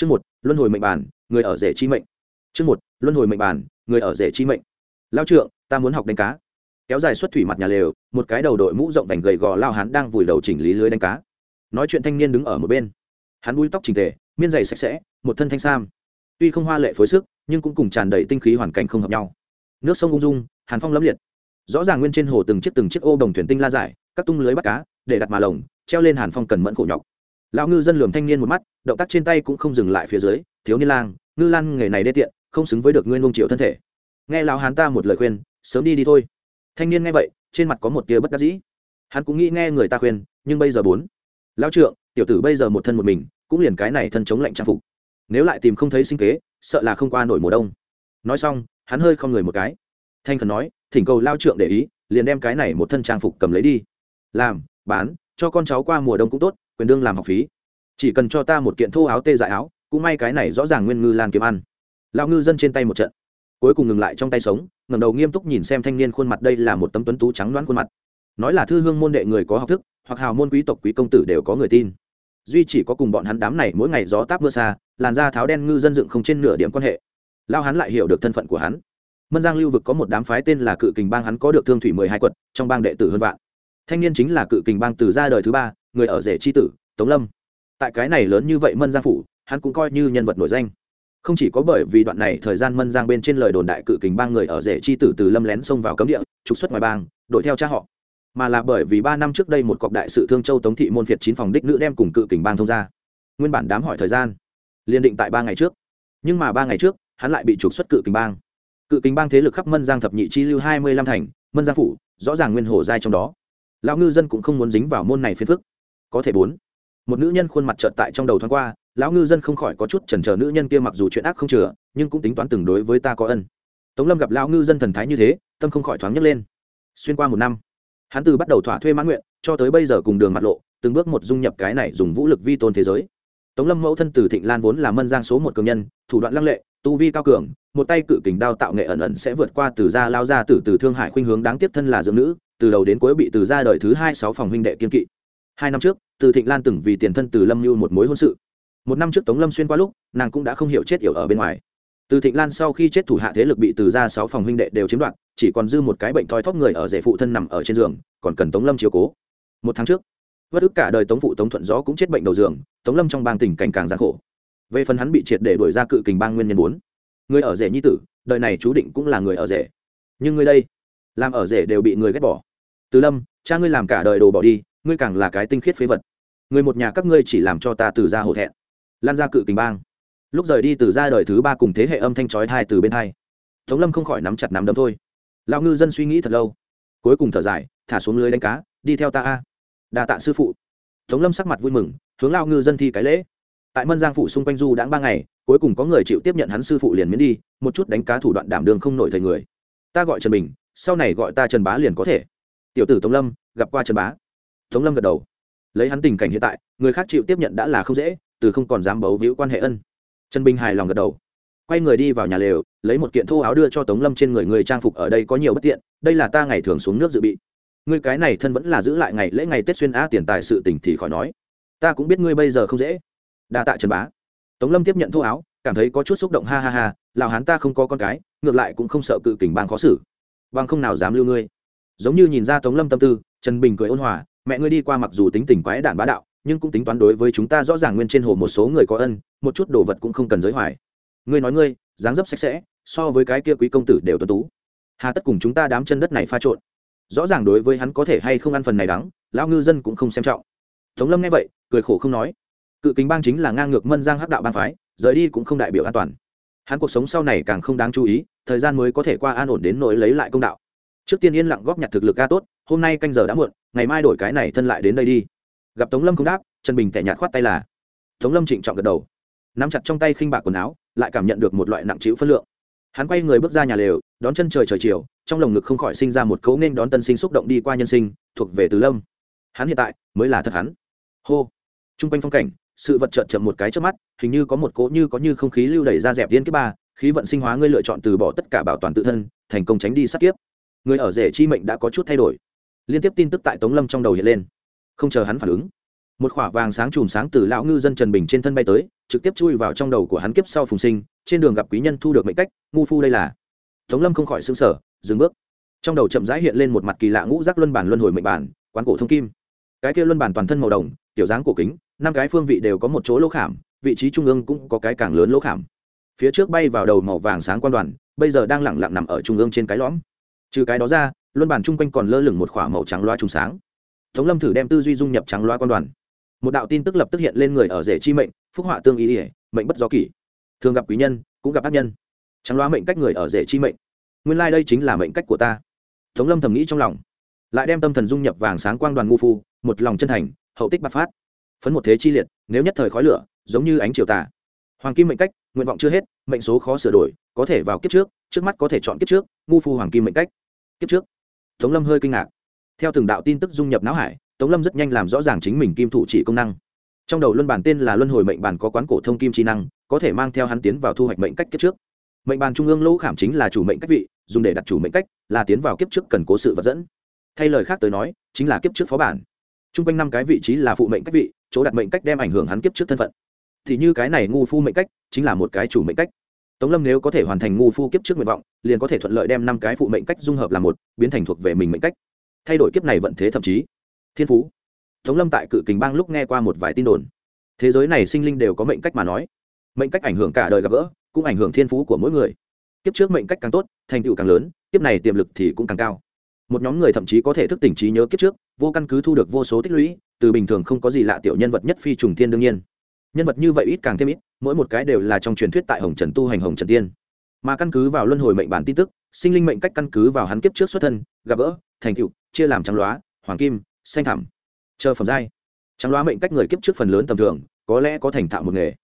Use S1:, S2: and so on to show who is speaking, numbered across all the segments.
S1: chương một, luân hồi mệnh bản, người ở rể chi mệnh. Chương một, luân hồi mệnh bản, người ở rể chi mệnh. Lao trượng, ta muốn học đánh cá. Kéo dài xuất thủy mặt nhà lều, một cái đầu đội mũ rộng vành gầy gò lao hắn đang vùi đầu chỉnh lý lưới đánh cá. Nói chuyện thanh niên đứng ở một bên. Hắn búi tóc trình tề, miên dày sạch sẽ, một thân thanh sam. Tuy không hoa lệ phối sức, nhưng cũng cùng tràn đầy tinh khí hoàn cảnh không hợp nhau. Nước sông ung dung, hàn phong lẫm liệt. Rõ ràng nguyên trên hồ từng chiếc từng chiếc ô đồng thuyền tinh la giải các tung lưới bắt cá, để đặt mà lồng, treo lên hàn phong cần mẫn khổ nhọc lão ngư dân lườm thanh niên một mắt, động tác trên tay cũng không dừng lại phía dưới, thiếu niên lang, ngư lan nghề này đê tiện, không xứng với được nguyên nông triệu thân thể. Nghe lão hán ta một lời khuyên, sớm đi đi thôi. Thanh niên nghe vậy, trên mặt có một tia bất đắc dĩ. Hắn cũng nghĩ nghe người ta khuyên, nhưng bây giờ bốn. Lão trượng, tiểu tử bây giờ một thân một mình, cũng liền cái này thân chống lạnh trang phục. Nếu lại tìm không thấy sinh kế, sợ là không qua nổi mùa đông. Nói xong, hắn hơi không người một cái. Thanh khẩn nói, thỉnh cầu lao trượng để ý, liền đem cái này một thân trang phục cầm lấy đi. Làm, bán, cho con cháu qua mùa đông cũng tốt quyền đương làm học phí. Chỉ cần cho ta một kiện thô áo tê dại áo, cũng may cái này rõ ràng nguyên ngư lan kiếm ăn. Lao ngư dân trên tay một trận. Cuối cùng ngừng lại trong tay sống, ngẩng đầu nghiêm túc nhìn xem thanh niên khuôn mặt đây là một tấm tuấn tú trắng đoán khuôn mặt. Nói là thư hương môn đệ người có học thức, hoặc hào môn quý tộc quý công tử đều có người tin. Duy chỉ có cùng bọn hắn đám này mỗi ngày gió táp mưa xa, làn da tháo đen ngư dân dựng không trên nửa điểm quan hệ. Lao hắn lại hiểu được thân phận của hắn. Mân giang lưu vực có một đám phái tên là cự kình bang hắn có được thương thủy mười hai quật trong bang đệ tử hơn vạn thanh niên chính là cự kình bang từ ra đời thứ ba, người ở rể tri tử, tống lâm. Tại cái này lớn như vậy mân giang phủ, hắn cũng coi như nhân vật nổi danh. Không chỉ có bởi vì đoạn này thời gian mân giang bên trên lời đồn đại cự kình bang người ở rể chi tử từ lâm lén xông vào cấm địa, trục xuất ngoài bang đội theo cha họ. Mà là bởi vì ba năm trước đây một cọc đại sự thương châu tống thị môn phiệt chín phòng đích nữ đem cùng cự kình bang thông ra. Nguyên bản đám hỏi thời gian, liền định tại ba ngày trước. Nhưng mà ba ngày trước, hắn lại bị trục xuất cự kình bang. Cự kình bang thế lực khắp mân giang thập nhị chi lưu hai mươi lăm thành, mân giang phủ, rõ ràng nguyên hồ giai trong đó lão ngư dân cũng không muốn dính vào môn này phiền phức. Có thể bốn. Một nữ nhân khuôn mặt trợt tại trong đầu thoáng qua, lão ngư dân không khỏi có chút chần chờ nữ nhân kia mặc dù chuyện ác không chừa, nhưng cũng tính toán từng đối với ta có ân. Tống lâm gặp lão ngư dân thần thái như thế, tâm không khỏi thoáng nhấc lên. Xuyên qua một năm, hắn từ bắt đầu thỏa thuê mãn nguyện, cho tới bây giờ cùng đường mặt lộ, từng bước một dung nhập cái này dùng vũ lực vi tôn thế giới. Tống lâm mẫu thân từ thịnh lan vốn là mân giang số một cường nhân, thủ đoạn lăng lệ, tu vi cao cường, một tay cự kình đao tạo nghệ ẩn ẩn sẽ vượt qua từ gia lao ra từ từ thương hải khuynh hướng, đáng tiếp thân là dưỡng nữ từ đầu đến cuối bị từ gia đời thứ hai sáu phòng huynh đệ kiên kỵ. Hai năm trước, từ thịnh lan từng vì tiền thân từ lâm mưu một mối hôn sự. Một năm trước tống lâm xuyên qua lúc, nàng cũng đã không hiểu chết yểu ở bên ngoài. Từ thịnh lan sau khi chết thủ hạ thế lực bị từ ra sáu phòng huynh đệ đều chiếm đoạt, chỉ còn dư một cái bệnh thoi thóp người ở rể phụ thân nằm ở trên giường, còn cần tống lâm chiều cố. Một tháng trước vất ức cả đời tống phụ tống thuận gió cũng chết bệnh đầu giường, tống lâm trong bang tình cảnh càng gian khổ. Về phần hắn bị triệt để đuổi ra cự kình bang nguyên nhân bốn. Người ở rể nhi tử, đời này chú định cũng là người ở rể. Nhưng người đây, làm ở rể đều bị người ghét bỏ từ lâm, cha ngươi làm cả đời đồ bỏ đi, ngươi càng là cái tinh khiết phế vật. Người một nhà các ngươi chỉ làm cho ta từ ra hổ thẹn. Lan ra cự kình bang. Lúc rời đi từ ra đời thứ ba cùng thế hệ âm thanh trói thai từ bên hai. Tống lâm không khỏi nắm chặt nắm đấm thôi. Lão ngư dân suy nghĩ thật lâu. Cuối cùng thở dài, thả xuống lưới đánh cá, đi theo ta a. Đa tạ sư phụ. Tống lâm sắc mặt vui mừng, hướng lao ngư dân thi cái lễ. Tại mân giang phụ xung quanh du đã ba ngày, cuối cùng có người chịu tiếp nhận hắn sư phụ liền miễn đi, một chút đánh cá thủ đoạn đảm đường không nổi thời người. Ta gọi trần bình, sau này gọi ta trần bá liền có thể tiểu tử tống lâm, gặp qua trần bá. Tống lâm gật đầu. Lấy hắn tình cảnh hiện tại, người khác chịu tiếp nhận đã là không dễ, từ không còn dám bấu víu quan hệ ân. Trần bình hài lòng gật đầu. Quay người đi vào nhà lều, lấy một kiện thô áo đưa cho tống lâm trên người người trang phục ở đây có nhiều bất tiện, đây là ta ngày thường xuống nước dự bị. Ngươi cái này thân vẫn là giữ lại ngày lễ ngày tết xuyên á tiền tài sự tình thì khỏi nói. Ta cũng biết ngươi bây giờ không dễ. Đa tạ trần bá. Tống lâm tiếp nhận thô áo, cảm thấy có chút xúc động ha ha ha, lào hán ta không có con cái, ngược lại cũng không sợ cự kình bang khó xử. Bằng không nào dám lưu ngươi giống như nhìn ra tống lâm tâm tư, trần bình cười ôn hòa, mẹ ngươi đi qua mặc dù tính tình quái đản bá đạo, nhưng cũng tính toán đối với chúng ta rõ ràng nguyên trên hồ một số người có ân, một chút đồ vật cũng không cần giới hoài. Ngươi nói ngươi, dáng dấp sạch sẽ, so với cái kia quý công tử đều tuân tú. Hà tất cùng chúng ta đám chân đất này pha trộn. Rõ ràng đối với hắn có thể hay không ăn phần này đắng, lão ngư dân cũng không xem trọng. Tống lâm nghe vậy, cười khổ không nói. Cự kính bang chính là ngang ngược mân giang hắc đạo bang phái, rời đi cũng không đại biểu an toàn. Hắn cuộc sống sau này càng không đáng chú ý, thời gian mới có thể qua an ổn đến nỗi lấy lại công đạo trước tiên yên lặng góp nhặt thực lực ca tốt, hôm nay canh giờ đã muộn, ngày mai đổi cái này thân lại đến đây đi. Gặp tống lâm không đáp, trần bình tẻ nhạt khoát tay là. Tống lâm trịnh trọng gật đầu. Nắm chặt trong tay khinh bạc quần áo, lại cảm nhận được một loại nặng trĩu phân lượng. Hắn quay người bước ra nhà lều, đón chân trời trời chiều, trong lồng ngực không khỏi sinh ra một cấu nên đón tân sinh xúc động đi qua nhân sinh, thuộc về từ lâm. Hắn hiện tại mới là thật hắn. Hô. T r u n g quanh phong cảnh, sự vật trợn chậm một cái trước mắt, hình như có một cỗ như có như không khí lưu đẩy ra dẹp viên kiếp ba, khí vận sinh hóa ngươi lựa chọn từ bỏ tất cả bảo toàn tự thân, thành công tránh đi sát kiếp người ở rể chi mệnh đã có chút thay đổi. Liên tiếp tin tức tại tống lâm trong đầu hiện lên. Không chờ hắn phản ứng, một khỏa vàng sáng chùm sáng từ lão ngư dân trần bình trên thân bay tới, trực tiếp chui vào trong đầu của hắn kiếp sau phùng sinh, trên đường gặp quý nhân thu được mệnh cách, ngu phu đây là. Tống lâm không khỏi xứng sở dừng bước. Trong đầu chậm rãi hiện lên một mặt kỳ lạ ngũ giác luân bản luân hồi mệnh bản, quán cổ thông kim. Cái kia luân bản toàn thân màu đồng, tiểu dáng cổ kính, năm cái phương vị đều có một chỗ lỗ khảm, vị trí trung ương cũng có cái càng lớn lỗ khảm. Phía trước bay vào đầu màu vàng sáng quan đoàn, bây giờ đang lẳng lặng nằm ở trung ương trên cái lõm trừ cái đó ra, luân bản chung quanh còn lơ lửng một k h ỏ a màu trắng loa trùng sáng. Tống lâm thử đem tư duy dung nhập trắng loa quan đoàn. Một đạo tin tức lập tức hiện lên người ở rể chi mệnh, phúc họa tương ý ỉa mệnh bất do kỷ. Thường gặp quý nhân, cũng gặp ác nhân. Trắng loa mệnh cách người ở rể chi mệnh. Nguyên lai、like、đây chính là mệnh cách của ta. Tống lâm thầm nghĩ trong lòng. Lại đem tâm thần dung nhập vàng sáng quang đoàn ngu phu, một lòng chân thành, hậu tích bạc phát. Phấn một thế chi liệt, nếu nhất thời khói lửa, giống như ánh chiều tà hoàng kim mệnh cách, nguyện vọng chưa hết, mệnh số khó sửa đổi, có thể vào kiếp trước trước mắt có thể chọn kiếp trước, ngu phu hoàng kim mệnh cách. Kiếp trước. Tống lâm hơi kinh ngạc. Theo từng đạo tin tức dung nhập não hải, tống lâm rất nhanh làm rõ ràng chính mình kim thủ chỉ công năng. Trong đầu luân bản tên là luân hồi mệnh bản có quán cổ thông kim trí năng, có thể mang theo hắn tiến vào thu hoạch mệnh cách kiếp trước. Mệnh bàn trung ương lỗ khảm chính là chủ mệnh cách vị, dùng để đặt chủ mệnh cách, là tiến vào kiếp trước cần cố sự vật dẫn. Thay lời khác tới nói, chính là kiếp trước phó bản. T r u n g quanh năm cái vị trí là phụ mệnh cách vị, chỗ đặt mệnh cách đem ảnh hưởng hắn kiếp trước thân phận thì như cái này ngu phu mệnh cách, chính là một cái chủ mệnh cách. Tống lâm nếu có thể hoàn thành ngu phu kiếp trước nguyện vọng, liền có thể thuận lợi đem năm cái phụ mệnh cách dung hợp là một, biến thành thuộc về mình mệnh cách. Thay đổi kiếp này vận thế thậm chí. Thiên phú. Tống lâm tại cự kình bang lúc nghe qua một vài tin đồn. Thế giới này sinh linh đều có mệnh cách mà nói. Mệnh cách ảnh hưởng cả đời gặp gỡ, cũng ảnh hưởng thiên phú của mỗi người. Kiếp trước mệnh cách càng tốt, thành tựu càng lớn, kiếp này tiềm lực thì cũng càng cao. Một nhóm người thậm chí có thể thức tỉnh trí nhớ kiếp trước, vô căn cứ thu được vô số tích lũy, từ bình thường không có gì lạ tiểu nhân vật nhất phi trùng thiên đương nhiên nhân vật như vậy ít càng thêm ít, mỗi một cái đều là trong truyền thuyết tại hồng trần tu hành hồng trần tiên. Mà căn cứ vào luân hồi mệnh bản tin tức, sinh linh mệnh cách căn cứ vào hắn kiếp trước xuất thân, gặp gỡ, thành tựu, chia làm trắng loá, hoàng kim, xanh thảm chờ phẩm giai. Trắng loá mệnh cách người kiếp trước phần lớn tầm thường, có lẽ có thành thạo một nghề.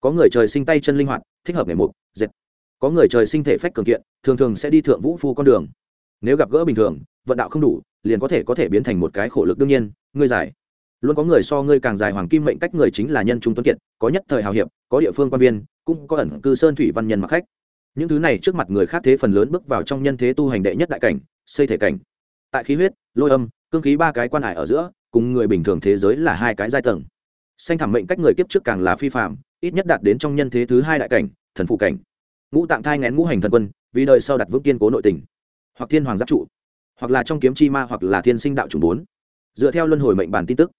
S1: Có người trời sinh tay chân linh hoạt, thích hợp nghề mục, dệt. Có người trời sinh thể phách cường kiện, thường thường sẽ đi thượng vũ phu con đường. Nếu gặp gỡ bình thường, vận đạo không đủ, liền có thể có thể biến thành một cái khổ lực đương nhiên, ngươi giải luôn có người so ngươi càng dài hoàng kim mệnh cách người chính là nhân trung tuấn kiệt, có nhất thời hào hiệp, có địa phương quan viên, cũng có ẩn cư sơn thủy văn nhân mặc khách. Những thứ này trước mặt người khác thế phần lớn bước vào trong nhân thế tu hành đệ nhất đại cảnh, xây thể cảnh. Tại khí huyết, lôi âm, cương khí ba cái quan hải ở giữa, cùng người bình thường thế giới là hai cái giai tầng. Xanh thảm mệnh cách người kiếp trước càng là phi phạm ít nhất đạt đến trong nhân thế thứ hai đại cảnh, thần phụ cảnh. Ngũ tạng thai ngén ngũ hành thần quân, vì đời sau đặt vững kiên cố nội tình. Hoặc thiên hoàng giáp trụ, hoặc là trong kiếm chi ma, hoặc là thiên sinh đạo chủng bốn. Dựa theo luân hồi mệnh bản tin tức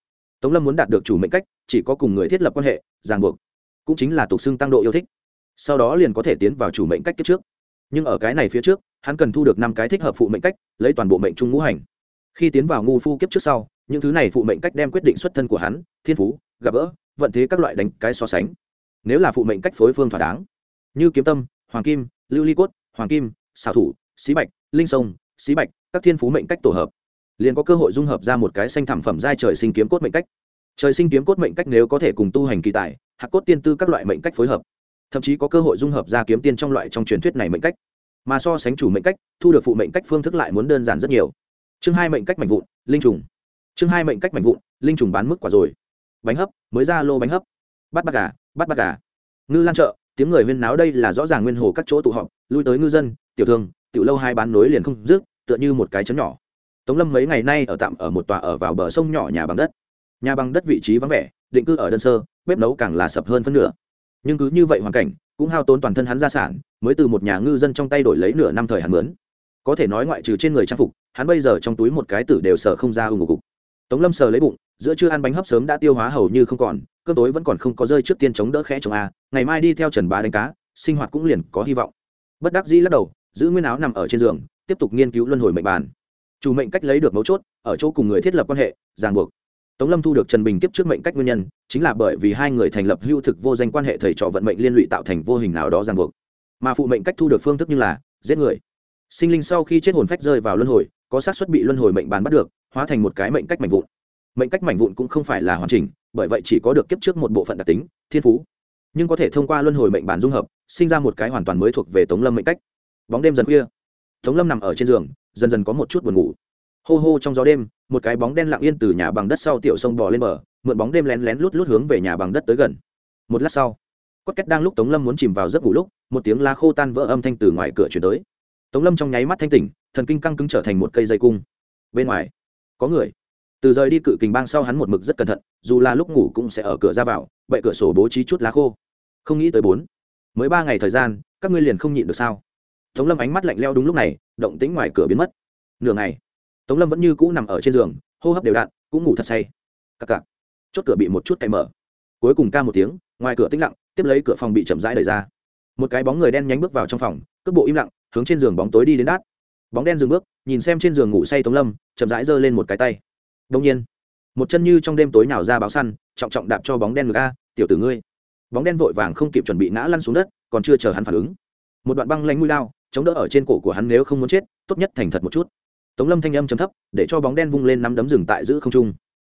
S1: tống lâm muốn đạt được chủ mệnh cách, chỉ có cùng người thiết lập quan hệ, ràng buộc. Cũng chính là tục xưng tăng độ yêu thích. Sau đó liền có thể tiến vào chủ mệnh cách kiếp trước. Nhưng ở cái này phía trước, hắn cần thu được năm cái thích hợp phụ mệnh cách, lấy toàn bộ mệnh trung ngũ hành. Khi tiến vào ngu phu kiếp trước sau, những thứ này phụ mệnh cách đem quyết định xuất thân của hắn, thiên phú, gặp gỡ, vận thế các loại đánh cái so sánh. Nếu là phụ mệnh cách phối phương thỏa đáng, như kiếm tâm, hoàng kim, lưu ly cốt, hoàng kim, xảo thủ, xí bạch, linh sông, xí bạch, các thiên phú mệnh cách tổ hợp liền có cơ hội dung hợp ra một cái xanh thảm phẩm giai trời sinh kiếm cốt mệnh cách. Trời sinh kiếm cốt mệnh cách nếu có thể cùng tu hành kỳ tài hạc cốt tiên tư các loại mệnh cách phối hợp, thậm chí có cơ hội dung hợp ra kiếm tiên trong loại trong truyền thuyết này mệnh cách. Mà so sánh chủ mệnh cách, thu được phụ mệnh cách phương thức lại muốn đơn giản rất nhiều. Chương hai mệnh cách mạnh vụn, linh trùng. Chương hai mệnh cách mạnh vụn, linh trùng bán mức quả rồi. Bánh hấp, mới ra lô bánh hấp. Bắt bắt gà bắt bắt gà. Ngư lan chợ, tiếng người huyên náo đây là rõ ràng nguyên hồ các chỗ tụ họp, lui tới ngư dân, tiểu thương, tiểu lâu hai bán nối liền không dứt, tựa như một cái chấn nhỏ tống lâm mấy ngày nay ở tạm ở một tòa ở vào bờ sông nhỏ nhà bằng đất. Nhà bằng đất vị trí vắng vẻ, định cư ở đơn sơ, bếp nấu càng là sập hơn phân nửa. Nhưng cứ như vậy hoàn cảnh, cũng hao tốn toàn thân hắn gia sản, mới từ một nhà ngư dân trong tay đổi lấy nửa năm thời hắn mướn. Có thể nói ngoại trừ trên người trang phục, hắn bây giờ trong túi một cái tử đều sờ không ra ưng ngủ cục. Tống lâm sờ lấy bụng, giữa trưa ăn bánh hấp sớm đã tiêu hóa hầu như không còn, cơm tối vẫn còn không có rơi trước tiên chống đỡ khẽ chồng a, ngày mai đi theo trần bá đánh cá, sinh hoạt cũng liền có hy vọng. Bất đắc dĩ lắc đầu, giữ nguyên áo nằm ở trên giường, tiếp tục nghiên cứu luân hồi mệnh bàn chủ mệnh cách lấy được mấu chốt, ở chỗ cùng người thiết lập quan hệ, ràng buộc. Tống lâm thu được trần bình kiếp trước mệnh cách nguyên nhân, chính là bởi vì hai người thành lập hưu thực vô danh quan hệ thầy trò vận mệnh liên lụy tạo thành vô hình nào đó ràng buộc. Mà phụ mệnh cách thu được phương thức như là, giết người. Sinh linh sau khi chết hồn phách rơi vào luân hồi, có xác suất bị luân hồi mệnh bàn bắt được, hóa thành một cái mệnh cách mảnh vụn. Mệnh cách mảnh vụn cũng không phải là hoàn chỉnh, bởi vậy chỉ có được kiếp trước một bộ phận đặc tính, thiên phú. Nhưng có thể thông qua luân hồi mệnh bản dung hợp, sinh ra một cái hoàn toàn mới thuộc về tống lâm mệnh cách. Bóng đêm dần khuya. Tống lâm nằm ở trên giường dần dần có một chút buồn ngủ. Hô hô trong gió đêm, một cái bóng đen lặng yên từ nhà bằng đất sau tiểu sông bò lên bờ, mượn bóng đêm lén lén lút lút hướng về nhà bằng đất tới gần. Một lát sau quất kết đang lúc tống lâm muốn chìm vào giấc ngủ lúc, một tiếng la khô tan vỡ âm thanh từ ngoài cửa chuyển tới. Tống lâm trong nháy mắt thanh tỉnh, thần kinh căng cứng trở thành một cây dây cung. Bên ngoài, có người. Từ rời đi cự kình bang sau hắn một mực rất cẩn thận, dù là lúc ngủ cũng sẽ ở cửa ra vào bậy cửa sổ bố trí chút lá khô. Không nghĩ tới bốn, mới ba ngày thời gian, các ngươi liền không nhịn được sao? Tống lâm ánh mắt lạnh leo đúng lúc này động tĩnh ngoài cửa biến mất. Nửa ngày tống lâm vẫn như cũ nằm ở trên giường hô hấp đều đạn, cũng ngủ thật say. Cặc cặc. Chốt cửa bị một chút cày mở. Cuối cùng ca một tiếng ngoài cửa tĩnh lặng tiếp lấy cửa phòng bị chậm rãi đẩy ra. Một cái bóng người đen nhánh bước vào trong phòng cước bộ im lặng hướng trên giường bóng tối đi đến đát. Bóng đen dừng bước nhìn xem trên giường ngủ say tống lâm chậm rãi giơ lên một cái tay. Đông nhiên một chân như trong đêm tối nào ra báo săn trọng trọng đạp cho bóng đen ngực a tiểu tử ngươi. Bóng đen vội vàng không kịp chuẩn bị ngã lăn xuống đất còn chưa chờ hắn phản ứng. Một đoạn băng lanh mũi lao chống đỡ ở trên cổ của hắn nếu không muốn chết, tốt nhất thành thật một chút. Tống lâm thanh âm chấm thấp, để cho bóng đen vung lên nắm đấm rừng tại giữ không trung.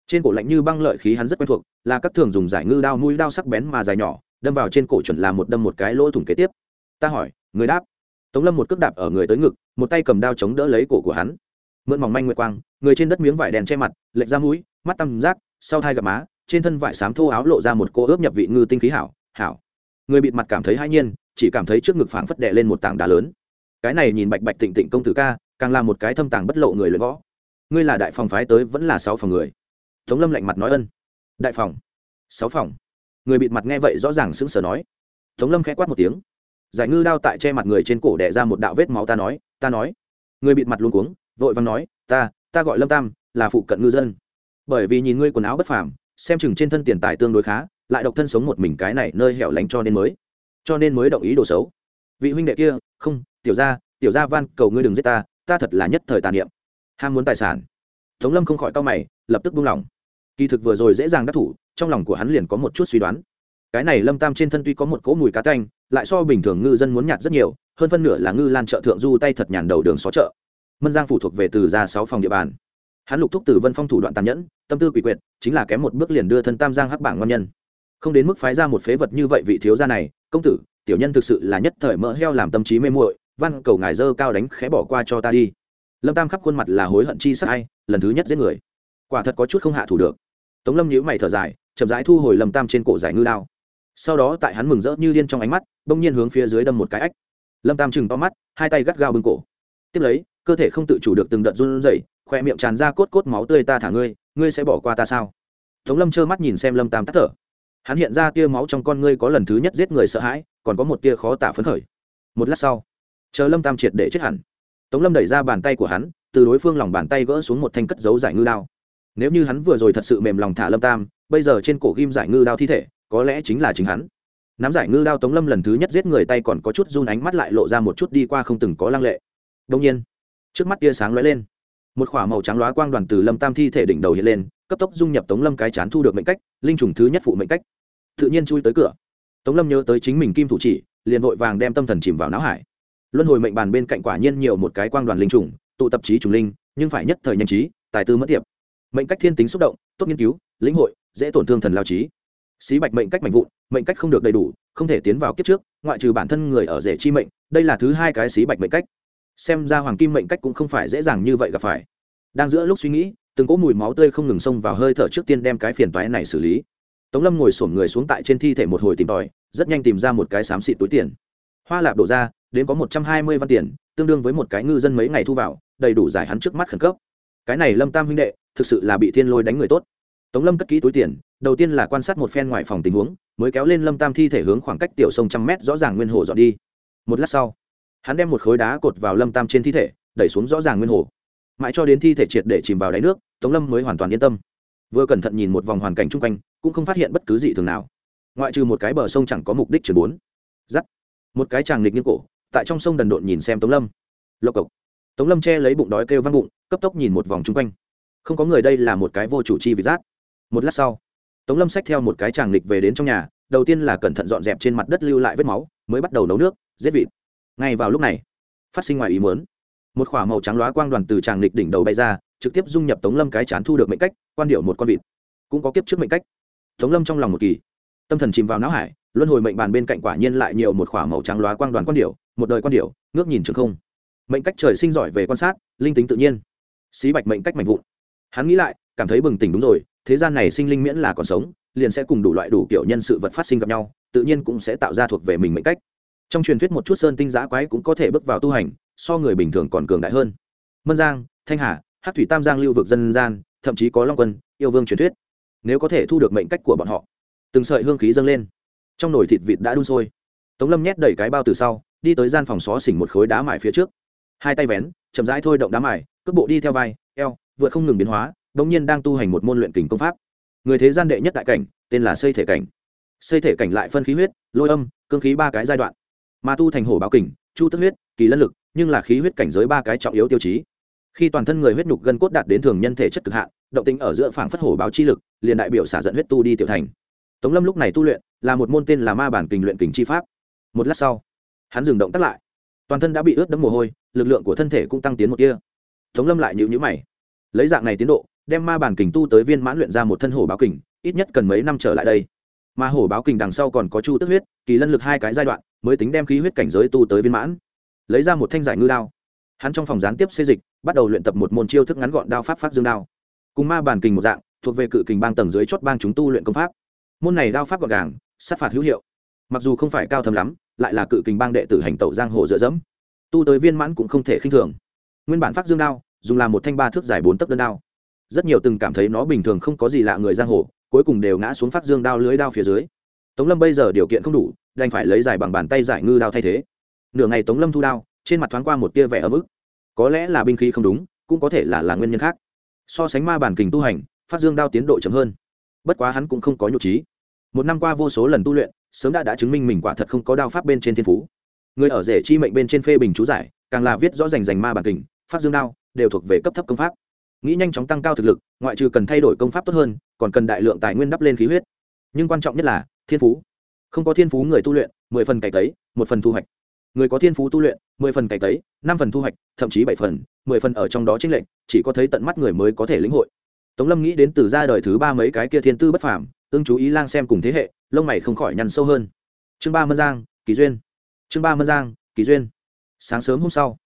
S1: Trên cổ lạnh như băng lợi khí hắn rất quen thuộc, là các thường dùng giải ngư đao mũi đao sắc bén mà dài nhỏ, đâm vào trên cổ chuẩn là một đâm một cái lỗ thủng kế tiếp. Ta hỏi, người đáp. Tống lâm một cước đạp ở người tới ngực, một tay cầm đao chống đỡ lấy cổ của hắn. Mượn mỏng manh nguyệt quang, người trên đất miếng vải đèn che mặt, lệch ra mũi, mắt tăm giác sau thai gặp má, trên thân vải xám thô áo lộ ra một cô ướp nhập vị ngư tinh khí hảo hảo. Người bịt mặt cảm thấy hai nhiên, chỉ cảm thấy trước ngực phảng phất đệ lên một tảng đá lớn cái này nhìn bạch bạch tịnh tịnh công tử ca, càng là một cái thâm tàng bất lộ người luyện võ. Ngươi là đại phòng phái tới vẫn là sáu phòng người? Tống lâm lạnh mặt nói ân. Đại phòng. Sáu phòng. Người bịt mặt nghe vậy rõ ràng sững sờ nói. Tống lâm khẽ quát một tiếng. Giải ngư đao tại che mặt người trên cổ đẻ ra một đạo vết máu ta nói ta nói. Người bịt mặt luôn cuống, vội vàng nói, ta ta gọi lâm tam, là phụ cận ngư dân. Bởi vì nhìn ngươi quần áo bất phàm, xem chừng trên thân tiền tài tương đối khá, lại độc thân sống một mình cái này nơi hẻo lánh cho nên mới. Cho nên mới đồng ý đồ xấu. Vị huynh đệ kia, không tiểu gia tiểu gia van, cầu ngươi đừng giết ta ta thật là nhất thời tàn niệm. Ham muốn tài sản. Tống lâm không khỏi to mày, lập tức buông lỏng. Kỳ thực vừa rồi dễ dàng đắc thủ, trong lòng của hắn liền có một chút suy đoán. Cái này lâm tam trên thân tuy có một cỗ mùi cá canh lại so bình thường ngư dân muốn nhạt rất nhiều, hơn phân nửa là ngư lan chợ thượng du tay thật nhàn đầu đường xó chợ. Mân giang phụ thuộc về từ ra sáu phòng địa bàn. Hắn lục thúc từ vân phong thủ đoạn tàn nhẫn, tâm tư quỷ quyệt, chính là kém một bước liền đưa thân tam giang hắc bảng ngon nhân. Không đến mức phái ra một phế vật như vậy vị thiếu gia này, công tử, tiểu nhân thực sự là nhất thời mỡ heo làm tâm trí mê muội văn cầu ngài dơ cao đánh khẽ bỏ qua cho ta đi. Lâm tam khắp khuôn mặt là hối hận chi sắc ai, lần thứ nhất giết người. Quả thật có chút không hạ thủ được. Tống lâm nhíu mày thở dài, chậm rãi thu hồi lâm tam trên cổ giải ngư đao. Sau đó tại hắn mừng rỡ như điên trong ánh mắt, bỗng nhiên hướng phía dưới đâm một cái ách. Lâm tam chừng to mắt, hai tay gắt gao bưng cổ. Tiếp lấy, cơ thể không tự chủ được từng đợt run rẩy, khoe miệng tràn ra cốt cốt máu tươi ta thả ngươi ngươi sẽ bỏ qua ta sao? Tống lâm trơ mắt nhìn xem lâm tam tắt thở. Hắn hiện ra tia máu trong con ngươi có lần thứ nhất giết người sợ hãi, còn có một tia khó tả phấn khởi. Một lát sau chờ lâm tam triệt để chết hẳn tống lâm đẩy ra bàn tay của hắn từ đối phương lòng bàn tay gỡ xuống một thanh cất dấu giải ngư đao nếu như hắn vừa rồi thật sự mềm lòng thả lâm tam bây giờ trên cổ ghim giải ngư đao thi thể có lẽ chính là chính hắn nắm giải ngư đao tống lâm lần thứ nhất giết người tay còn có chút run ánh mắt lại lộ ra một chút đi qua không từng có lăng lệ đông nhiên trước mắt tia sáng lóe lên một k h ỏ a màu trắng lóa quang đoàn từ lâm tam thi thể đỉnh đầu hiện lên cấp tốc dung nhập tống lâm cái chán thu được mệnh cách linh trùng thứ nhất phụ mệnh cách tự nhiên chui tới cửa tống lâm nhớ tới chính mình kim thủ chỉ liền vội vàng đem tâm thần chìm vào não hải luân hồi mệnh bàn bên cạnh quả nhiên nhiều một cái quang đoàn linh trùng, tụ tập trí trùng linh, nhưng phải nhất thời nhanh trí, tài tư mất tiệp. Mệnh cách thiên tính xúc động, tốt nghiên cứu, lĩnh hội, dễ tổn thương thần lao trí. Xí bạch mệnh cách mạnh vụn, mệnh cách không được đầy đủ, không thể tiến vào kiếp trước, ngoại trừ bản thân người ở rể chi mệnh, đây là thứ hai cái xí bạch mệnh cách. Xem ra hoàng kim mệnh cách cũng không phải dễ dàng như vậy gặp phải. Đang giữa lúc suy nghĩ, từng cỗ mùi máu tươi không ngừng xông vào hơi thở trước tiên đem cái phiền toái này xử lý. Tống lâm ngồi sổm người xuống tại trên thi thể một hồi tìm tòi, rất nhanh tìm ra một cái xám xịt túi tiền. Hoa lạp đổ ra đến có một trăm hai mươi văn tiền, tương đương với một cái ngư dân mấy ngày thu vào, đầy đủ giải hắn trước mắt khẩn cấp. Cái này lâm tam huynh đệ, thực sự là bị thiên lôi đánh người tốt. Tống lâm cất kỹ túi tiền, đầu tiên là quan sát một phen ngoài phòng tình huống, mới kéo lên lâm tam thi thể hướng khoảng cách tiểu sông trăm mét rõ ràng nguyên hồ dọn đi. Một lát sau, hắn đem một khối đá cột vào lâm tam trên thi thể, đẩy xuống rõ ràng nguyên hồ. Mãi cho đến thi thể triệt để chìm vào đáy nước, tống lâm mới hoàn toàn yên tâm. Vừa cẩn thận nhìn một vòng hoàn cảnh chung quanh, cũng không phát hiện bất cứ gì thường nào. Ngoại trừ một cái bờ sông chẳng có mục đích chuyển bốn. Giắt. Một cái chàng nghịch nghiêng cổ tại trong sông đần độn nhìn xem tống lâm. Lộc cộc. Tống lâm che lấy bụng đói kêu văng bụng, cấp tốc nhìn một vòng chung quanh. Không có người đây là một cái vô chủ chi vị giác. Một lát sau, tống lâm xách theo một cái chàng lịch về đến trong nhà, đầu tiên là cẩn thận dọn dẹp trên mặt đất lưu lại vết máu, mới bắt đầu nấu nước, giết vịt. Ngay vào lúc này, phát sinh ngoài ý muốn. Một k h ỏ a màu trắng loá quang đoàn từ tràng lịch đỉnh đầu bay ra, trực tiếp dung nhập tống lâm cái chán thu được mệnh cách, quan điệu một con vịt. Cũng có kiếp trước mệnh cách. Tống lâm trong lòng một kỳ. Tâm thần chìm vào não hải, luân hồi mệnh bàn bên cạnh quả nhiên lại nhiều một k h ỏ a màu trắng loá quang đoàn quan điệu một đời quan điệu ngước nhìn trường không. Mệnh cách trời sinh giỏi về quan sát, linh tính tự nhiên. Xí bạch mệnh cách mạnh vụn. Hắn nghĩ lại, cảm thấy bừng tỉnh đúng rồi, thế gian này sinh linh miễn là còn sống, liền sẽ cùng đủ loại đủ kiểu nhân sự vật phát sinh gặp nhau, tự nhiên cũng sẽ tạo ra thuộc về mình mệnh cách. Trong truyền thuyết một chút sơn tinh giã quái cũng có thể bước vào tu hành, so người bình thường còn cường đại hơn. Mân giang, thanh hà hát thủy tam giang lưu vực dân gian, thậm chí có long quân, yêu vương truyền thuyết. Nếu có thể thu được mệnh cách của bọn họ, từng sợi hương khí dâng lên. Trong nồi thịt vịt đã đun sôi. Tống lâm nhét đầy cái bao từ sau đi tới gian phòng xó xỉnh một khối đá mài phía trước. Hai tay vén, chậm rãi thôi động đá mài, cước bộ đi theo vai, eo, vượt không ngừng biến hóa đ ỗ n g nhiên đang tu hành một môn luyện kình công pháp. Người thế gian đệ nhất đại cảnh, tên là xây thể cảnh. Xây thể cảnh lại phân khí huyết, lôi âm, cương khí ba cái giai đoạn. Mà tu thành hổ báo kình, chu tức huyết, kỳ lân lực, nhưng là khí huyết cảnh giới ba cái trọng yếu tiêu chí. Khi toàn thân người huyết nhục gân cốt đạt đến thường nhân thể chất cực hạn, động tính ở giữa phảng phất hổ báo chi lực, liền đại biểu xả dẫn huyết tu đi tiểu thành. Tống lâm lúc này tu luyện, là một môn tên là ma bản kình luyện kình chi pháp. Một lát sau hắn dừng động tắt lại. Toàn thân đã bị ướt đẫm mồ hôi, lực lượng của thân thể cũng tăng tiến một kia tống lâm lại nhịu nhữ mày. Lấy dạng này tiến độ, đem ma bản kình tu tới viên mãn luyện ra một thân hổ báo kình, ít nhất cần mấy năm trở lại đây. Mà hổ báo kình đằng sau còn có chu tức huyết, kỳ lân lực hai cái giai đoạn, mới tính đem khí huyết cảnh giới tu tới viên mãn. Lấy ra một thanh giải ngư đao. Hắn trong phòng gián tiếp xê dịch, bắt đầu luyện tập một môn chiêu thức ngắn gọn đao pháp phát dương đao. Cùng ma bản kình một dạng, thuộc về cự kình bang tầng dưới chót bang chúng tu luyện công pháp. Môn này đao pháp gọn gàng, sát phạt hữu hiệu. Mặc dù không phải cao thầm lắm lại là cự kình bang đệ tử hành tẩu giang hồ dựa dẫm. Tu tới viên mãn cũng không thể khinh thường. Nguyên bản phát dương đao, dùng làm một thanh ba thước dài bốn tấc đơn đao. Rất nhiều từng cảm thấy nó bình thường không có gì lạ người giang hồ, cuối cùng đều ngã xuống phát dương đao lưới đao phía dưới. Tống lâm bây giờ điều kiện không đủ, đành phải lấy giải bằng bàn tay giải ngư đao thay thế. Nửa ngày tống lâm thu đao, trên mặt thoáng qua một tia vẻ ấm ức. Có lẽ là binh khí không đúng, cũng có thể là là nguyên nhân khác. So sánh ma bản kình tu hành, phát dương đao tiến độ chậm hơn. Bất quá hắn cũng không có nhụ trí một năm qua vô số lần tu luyện sớm đã đã chứng minh mình quả thật không có đao pháp bên trên thiên phú. Người ở rể chi mệnh bên trên phê bình chú giải, càng là viết rõ rành rành ma bản kình phát dương đao, đều thuộc về cấp thấp công pháp. Nghĩ nhanh chóng tăng cao thực lực, ngoại trừ cần thay đổi công pháp tốt hơn, còn cần đại lượng tài nguyên đắp lên khí huyết. Nhưng quan trọng nhất là, thiên phú. Không có thiên phú người tu luyện, mười phần cày tấy một phần thu hoạch. Người có thiên phú tu luyện, mười phần cày tấy năm phần thu hoạch, thậm chí bảy phần, mười phần ở trong đó chính lệnh chỉ có thấy tận mắt người mới có thể lĩnh hội. Tống lâm nghĩ đến từ ra đời thứ ba mấy cái kia thiên tư bất phàm ưng chú ý lang xem cùng thế hệ, lông mày không khỏi nhăn sâu hơn. Chương ba mân giang, kỳ duyên. Chương ba mân giang, kỳ duyên. Sáng sớm hôm sau,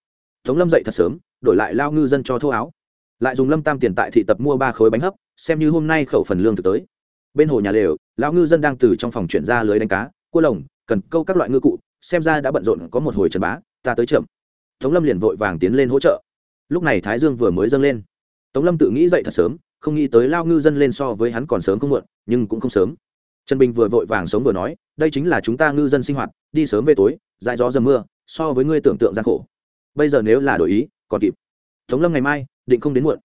S1: tống lâm dậy thật sớm, đổi lại lao ngư dân cho thô áo. Lại dùng lâm tam tiền tại thị tập mua ba khối bánh hấp, xem như hôm nay khẩu phần lương thực tới. Bên hồ nhà lều lão ngư dân đang từ trong phòng chuyển ra lưới đánh cá, cua lồng, cần câu các loại ngư cụ, xem ra đã bận rộn có một hồi trần bá, ta tới chậm. Tống lâm liền vội vàng tiến lên hỗ trợ. Lúc này thái dương vừa mới dâng lên. Tống lâm tự nghĩ dậy thật sớm không nghĩ tới lao ngư dân lên so với hắn còn sớm không muộn, nhưng cũng không sớm. Trần bình vừa vội vàng sống vừa nói, đây chính là chúng ta ngư dân sinh hoạt, đi sớm về tối, dại gió dầm mưa, so với ngươi tưởng tượng gian khổ. Bây giờ nếu là đổi ý, còn kịp. Tống lâm ngày mai, định không đến muộn.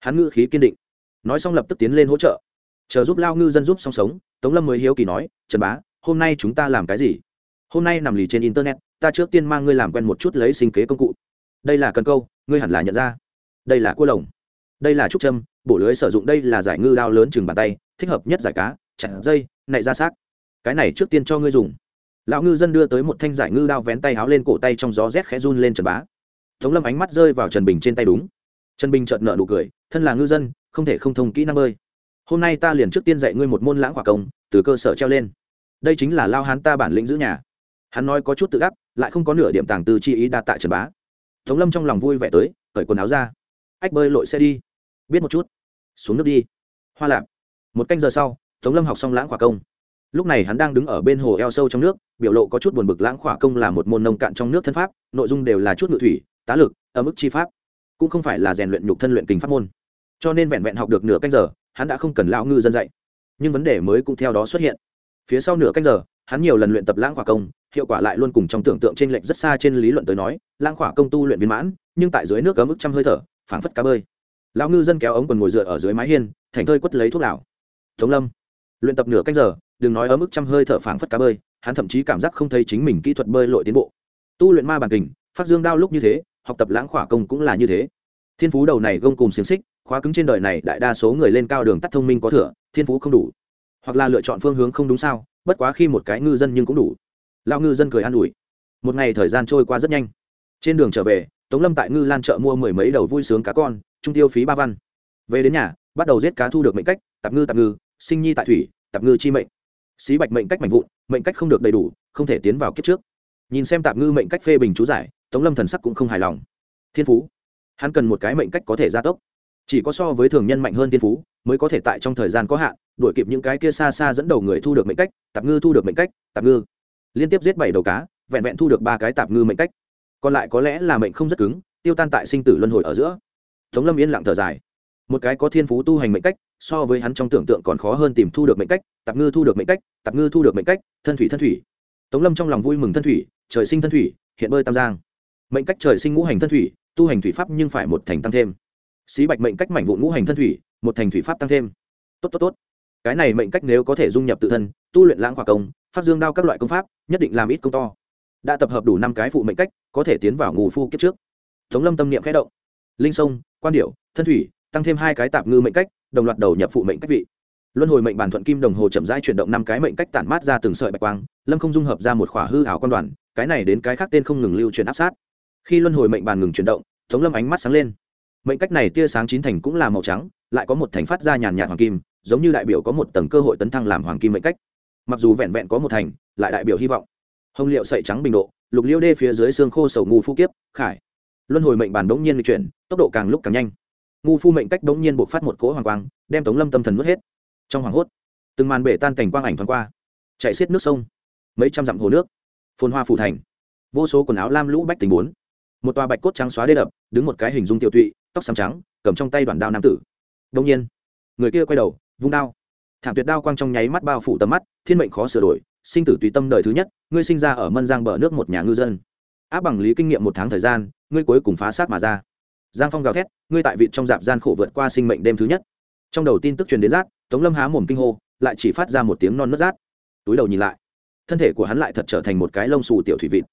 S1: Hắn ngư khí kiên định. Nói xong lập tức tiến lên hỗ trợ. Chờ giúp lao ngư dân giúp song sống, tống lâm mới hiếu kỳ nói, trần bá, hôm nay chúng ta làm cái gì? Hôm nay nằm lì trên internet, ta trước tiên mang ngươi làm quen một chút lấy sinh kế công cụ. Đây là cần câu, ngươi hẳn là nhận ra. Đây là cua lồng. Đây là trúc trâm bổ lưới sử dụng đây là giải ngư đao lớn chừng bàn tay thích hợp nhất giải cá chặt dây nạy ra xác. Cái này trước tiên cho ngươi dùng. Lão ngư dân đưa tới một thanh giải ngư đao vén tay háo lên cổ tay trong gió rét khẽ run lên trần bá. Tống lâm ánh mắt rơi vào trần bình trên tay đúng. Trần bình chợt nợ nụ cười thân là ngư dân không thể không thông kỹ năng bơi. Hôm nay ta liền trước tiên dạy ngươi một môn lãng quả công từ cơ sở treo lên. Đây chính là lao hán ta bản lĩnh giữ nhà. Hắn nói có chút tự đắc, lại không có nửa điểm tàng tư chi ý đạt tại trần bá. Tống lâm trong lòng vui vẻ tới cởi quần áo ra. Ách bơi lội xe đi biết một chút. Xuống nước đi. Hoa lạp. Một canh giờ sau, tống lâm học xong lãng khỏa công. Lúc này hắn đang đứng ở bên hồ eo sâu trong nước, biểu lộ có chút buồn bực lãng khỏa công là một môn nông cạn trong nước thân pháp, nội dung đều là chút ngự thủy, tá lực ở mức chi pháp. Cũng không phải là rèn luyện nhục thân luyện kính pháp môn. Cho nên vẹn vẹn học được nửa canh giờ, hắn đã không cần lão ngư dân dạy. Nhưng vấn đề mới cũng theo đó xuất hiện. Phía sau nửa canh giờ, hắn nhiều lần luyện tập lãng khỏa công, hiệu quả lại luôn cùng trong tưởng tượng trên lệnh rất xa trên lý luận tới nói, lãng khỏa công tu luyện viên mãn, nhưng tại dưới nước ở mức trăm hơi thở, phảng phất cá bơi lão ngư dân kéo ống quần ngồi dựa ở dưới mái hiên, thành thơi quất lấy thuốc lào. Tống lâm, luyện tập nửa canh giờ, đừng nói ở mức trăm hơi thở phảng phất cá bơi, hắn thậm chí cảm giác không thấy chính mình kỹ thuật bơi lội tiến bộ. Tu luyện ma bản kình, phát dương đao lúc như thế, học tập lãng khỏa công cũng là như thế. Thiên phú đầu này gông cùng xiềng xích, khóa cứng trên đời này đại đa số người lên cao đường tắt thông minh có thừa, thiên phú không đủ. Hoặc là lựa chọn phương hướng không đúng sao, bất quá khi một cái ngư dân nhưng cũng đủ. Lao ngư dân cười an ủi. Một ngày thời gian trôi qua rất nhanh. Trên đường trở về, tống lâm tại ngư lan chợ mua mười mấy đầu vui sướng cá con trung tiêu phí ba văn. Về đến nhà, bắt đầu giết cá thu được mệnh cách, tạp ngư tạp ngư, sinh nhi tại thủy, tạp ngư chi mệnh. Xí bạch mệnh cách mạnh vụn, mệnh cách không được đầy đủ, không thể tiến vào kiếp trước. Nhìn xem tạp ngư mệnh cách phê bình chú giải, tống lâm thần sắc cũng không hài lòng. Thiên phú. Hắn cần một cái mệnh cách có thể gia tốc. Chỉ có so với thường nhân mạnh hơn thiên phú, mới có thể tại trong thời gian có hạn, đuổi kịp những cái kia xa xa dẫn đầu người thu được mệnh cách, tạp ngư thu được mệnh cách, tạp ngư. Liên tiếp giết bảy đầu cá, vẹn vẹn thu được ba cái tạp ngư mệnh cách. Còn lại có lẽ là mệnh không rất cứng, tiêu tan tại sinh tử luân hồi ở giữa tống lâm yên lặng thở dài. Một cái có thiên phú tu hành mệnh cách, so với hắn trong tưởng tượng còn khó hơn tìm thu được mệnh cách, tạp ngư thu được mệnh cách, tạp ngư thu được mệnh cách, thân thủy thân thủy. Tống lâm trong lòng vui mừng thân thủy, trời sinh thân thủy, hiện bơi tam giang. Mệnh cách trời sinh ngũ hành thân thủy, tu hành thủy pháp nhưng phải một thành tăng thêm. Xí bạch mệnh cách mảnh vụ ngũ hành thân thủy, một thành thủy pháp tăng thêm. Tốt tốt tốt. Cái này mệnh cách nếu có thể dung nhập tự thân, tu luyện lãng hòa công phát dương đao các loại công pháp, nhất định làm ít công to. Đã tập hợp đủ năm cái phụ mệnh cách, có thể tiến vào ngù phu kiếp trước. Tống lâm tâm niệm khẽ động. Linh sông quan điệu, thân thủy, tăng thêm hai cái tạp ngư mệnh cách, đồng loạt đầu nhập phụ mệnh cách vị. Luân hồi mệnh bản thuận kim đồng hồ chậm rãi chuyển động năm cái mệnh cách tản mát ra từng sợi bạch quang, lâm không dung hợp ra một khỏa hư ảo quan đoàn, cái này đến cái khác tên không ngừng lưu chuyển áp sát. Khi luân hồi mệnh bàn ngừng chuyển động tống lâm ánh mắt sáng lên. Mệnh cách này tia sáng chín thành cũng là màu trắng, lại có một thành phát ra nhàn nhạt hoàng kim, giống như đại biểu có một tầng cơ hội tấn thăng làm hoàng kim mệnh cách. Mặc dù vẹn vẹn có một thành, lại đại biểu hy vọng. Hồng liệu sậy trắng bình độ, lục liêu đê phía dưới xương khô sầu ngu phu kiếp, khải luân hồi mệnh bàn đống nhiên di chuyển, tốc độ càng lúc càng nhanh. Ngu phu mệnh cách đống nhiên buộc phát một cỗ hoàng quang, đem tống lâm tâm thần nuốt hết. Trong hoàng hốt, từng màn bể tan cảnh quang ảnh thoáng qua chạy xiết nước sông, mấy trăm dặm hồ nước, phồn hoa phủ thành, vô số quần áo lam lũ bách tình bốn. Một tòa bạch cốt trắng xóa đê đập, đứng một cái hình dung tiểu tụy, tóc xám trắng, cầm trong tay đoàn đao nam tử. Đông nhiên, người kia quay đầu, vung đao. Thảm tuyệt đao quang trong nháy mắt bao phủ tầm mắt, thiên mệnh khó sửa đổi, sinh tử tùy tâm đời thứ nhất, ngươi sinh ra ở mân giang bờ nước một nhà ngư dân áp bằng lý kinh nghiệm một tháng thời gian ngươi cuối cùng phá sát mà ra. Giang phong gào thét ngươi tại vị trong dạp gian khổ vượt qua sinh mệnh đêm thứ nhất. Trong đầu tin tức truyền đến rác, tống lâm há mồm kinh hô lại chỉ phát ra một tiếng non nứt rát. Túi đầu nhìn lại thân thể của hắn lại thật trở thành một cái lông xù tiểu thủy vịt.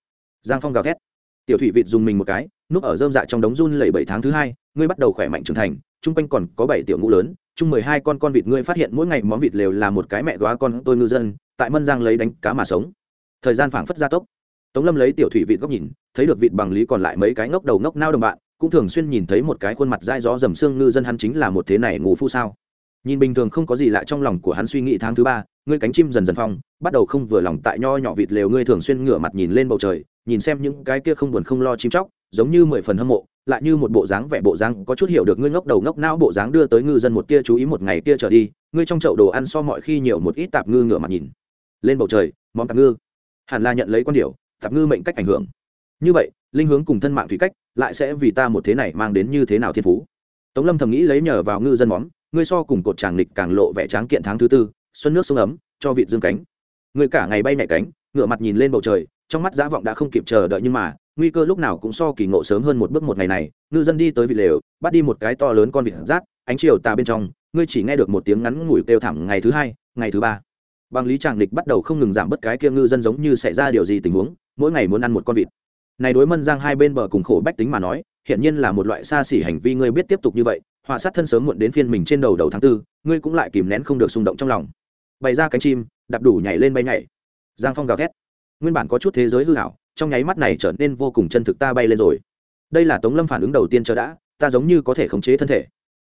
S1: Giang phong gào thét tiểu thủy vịt dùng mình một cái núp ở dơm dạ trong đống run lẩy bảy tháng thứ hai ngươi bắt đầu khỏe mạnh trưởng thành chung quanh còn có bảy tiểu ngũ lớn chung mười hai con con vịt ngươi phát hiện mỗi ngày món vịt lều là một cái mẹ góa con tôi ngư dân tại mân giang lấy đánh cá mà sống. Thời gian phảng phất gia tốc tống lâm lấy tiểu thủy vịt góc nhìn, thấy được vịt bằng lý còn lại mấy cái ngốc đầu ngốc nao đồng bạn, cũng thường xuyên nhìn thấy một cái khuôn mặt dai gió dầm xương ngư dân hắn chính là một thế này ngủ phu sao. Nhìn bình thường không có gì lạ trong lòng của hắn suy nghĩ tháng thứ ba, ngươi cánh chim dần dần phong, bắt đầu không vừa lòng tại nho nhỏ vịt lều ngươi thường xuyên ngửa mặt nhìn lên bầu trời, nhìn xem những cái kia không buồn không lo chim chóc, giống như mười phần hâm mộ, lại như một bộ dáng vẻ bộ dáng, có chút hiểu được ngươi ngốc đầu ngốc não bộ dáng đưa tới ngư dân một tia chú ý một ngày kia trở đi, ngươi trong chậu đồ ăn so mọi khi nhiều một ít tạp ngư ngửa mặt nhìn. Lên bầu trời, món tạp ngư. Hẳn là nhận lấy quan điệu tạp ngư mệnh cách ảnh hưởng. Như vậy, linh hướng cùng thân mạng thủy cách lại sẽ vì ta một thế này mang đến như thế nào thiên phú? Tống lâm thầm nghĩ lấy nhờ vào ngư dân món ngươi so cùng cột tràng lịch càng lộ vẻ tráng kiện tháng thứ tư, xuân nước sông ấm, cho vịt dương cánh. Ngươi cả ngày bay nhẹ cánh, ngựa mặt nhìn lên bầu trời, trong mắt dã vọng đã không kịp chờ đợi nhưng mà, nguy cơ lúc nào cũng so kỳ ngộ sớm hơn một bước một ngày này. Ngư dân đi tới vịt lều, bắt đi một cái to lớn con vịt rát, ánh chiều tà bên trong, ngươi chỉ nghe được một tiếng ngắn ngủi kêu thảm ngày thứ hai, ngày thứ ba. Bằng lý tràng lịch bắt đầu không ngừng giảm bớt cái kia ngư dân giống như xảy ra điều gì tình huống mỗi ngày muốn ăn một con vịt. Này đối mân giang hai bên bờ cùng khổ bách tính mà nói hiện nhiên là một loại xa xỉ hành vi ngươi biết tiếp tục như vậy, họa sát thân sớm muộn đến phiên mình trên đầu đầu tháng tư, ngươi cũng lại kìm nén không được xung động trong lòng. Bày ra cánh chim, đạp đủ nhảy lên bay nhảy. Giang phong gào thét. Nguyên bản có chút thế giới hư hảo trong nháy mắt này trở nên vô cùng chân thực ta bay lên rồi. Đây là tống lâm phản ứng đầu tiên chờ đã, ta giống như có thể khống chế thân thể.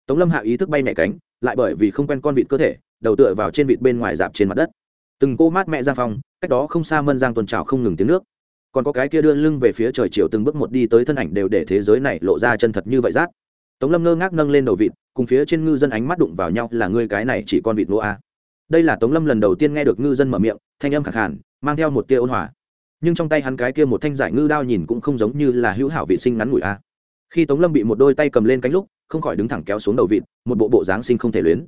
S1: Tống lâm hạ ý thức bay nhảy cánh, lại bởi vì không quen con vịt cơ thể, đầu tựa vào trên vịt bên ngoài dạp trên mặt đất. Từng cô mát mẹ giang phong, cách đó không xa mân giang tuần trào không ngừng tiếng nước còn có cái kia đưa lưng về phía trời chiều từng bước một đi tới thân ảnh đều để thế giới này lộ ra chân thật như vậy rát. Tống lâm ngơ ngác nâng lên đầu vịt, cùng phía trên ngư dân ánh mắt đụng vào nhau, là ngươi cái này chỉ con vịt nô a. Đây là tống lâm lần đầu tiên nghe được ngư dân mở miệng, thanh âm khẳng hẳn mang theo một tia ôn hòa. Nhưng trong tay hắn cái kia một thanh giải ngư đao nhìn cũng không giống như là hữu hảo vị sinh ngắn ngủi a. Khi tống lâm bị một đôi tay cầm lên cánh lúc, không khỏi đứng thẳng kéo xuống đầu vịt, một bộ bộ dáng sinh không thể luyến.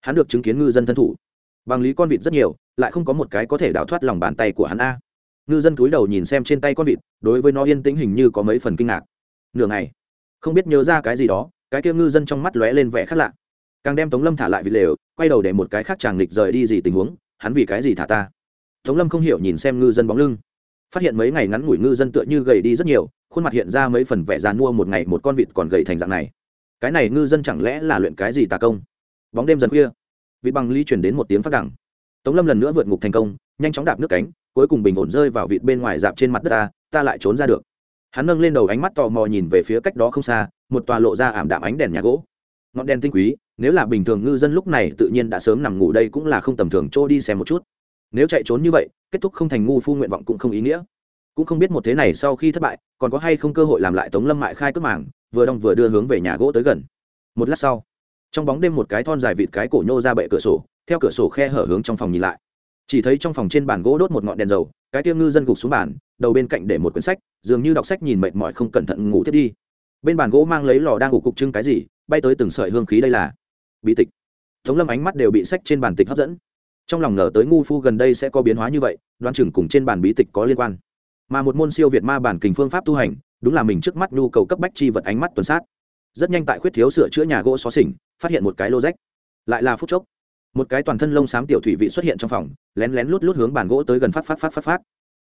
S1: Hắn được chứng kiến ngư dân thân thủ. Bằng lý con vịt rất nhiều, lại không có một cái có thể đào thoát lòng bàn tay của hắn a ngư dân cúi đầu nhìn xem trên tay con vịt, đối với nó yên tĩnh hình như có mấy phần kinh ngạc. Nửa ngày, không biết nhớ ra cái gì đó, cái kia ngư dân trong mắt lóe lên vẻ khác lạ. Càng đem tống lâm thả lại vịt lều, quay đầu để một cái khác chàng lịch rời đi gì tình huống, hắn vì cái gì thả ta? Tống lâm không hiểu nhìn xem ngư dân bóng lưng. Phát hiện mấy ngày ngắn ngủi ngư dân tựa như gầy đi rất nhiều, khuôn mặt hiện ra mấy phần vẻ dàn mua một ngày một con vịt còn gầy thành dạng này. Cái này ngư dân chẳng lẽ là luyện cái gì tà công? Bóng đêm dần khuya, vịt bằng ly chuyển đến một tiếng phát đẳng tống lâm lần nữa vượt ngục thành công, nhanh chóng đạp nước cánh cuối cùng bình ổn rơi vào vịt bên ngoài dạp trên mặt đất ta ta lại trốn ra được. Hắn nâng lên đầu ánh mắt tò mò nhìn về phía cách đó không xa, một tòa lộ ra ảm đạm ánh đèn nhà gỗ. Ngọn đèn tinh quý, nếu là bình thường ngư dân lúc này tự nhiên đã sớm nằm ngủ đây cũng là không tầm thường trôi đi xem một chút. Nếu chạy trốn như vậy, kết thúc không thành ngu phu nguyện vọng cũng không ý nghĩa. Cũng không biết một thế này sau khi thất bại, còn có hay không cơ hội làm lại tống lâm mại khai cướp mảng vừa đong vừa đưa hướng về nhà gỗ tới gần. Một lát sau, trong bóng đêm một cái thon dài vịt cái cổ nhô ra bệ cửa sổ, theo cửa sổ khe hở hướng trong phòng nhìn lại chỉ thấy trong phòng trên bàn gỗ đốt một ngọn đèn dầu, cái tiêu ngư dân gục xuống bàn, đầu bên cạnh để một quyển sách, dường như đọc sách nhìn mệt mỏi không cẩn thận ngủ thiết đi. Bên bàn gỗ mang lấy lò đang ngủ cục trưng cái gì, bay tới từng sợi hương khí đây là bí tịch. Tống lâm ánh mắt đều bị sách trên bàn tịch hấp dẫn. Trong lòng ngờ tới ngu phu gần đây sẽ có biến hóa như vậy đoan chừng cùng trên bàn bí tịch có liên quan. Mà một môn siêu việt ma bản kình phương pháp tu hành, đúng là mình trước mắt nhu cầu cấp bách chi vật ánh mắt tuần sát. Rất nhanh tại khuyết thiếu sửa chữa nhà gỗ xó xỉnh, phát hiện một cái lô rách lại là phút chốc một cái toàn thân lông xám tiểu thủy vị xuất hiện trong phòng, lén lén lút lút hướng bàn gỗ tới gần phát phát phát phát phát.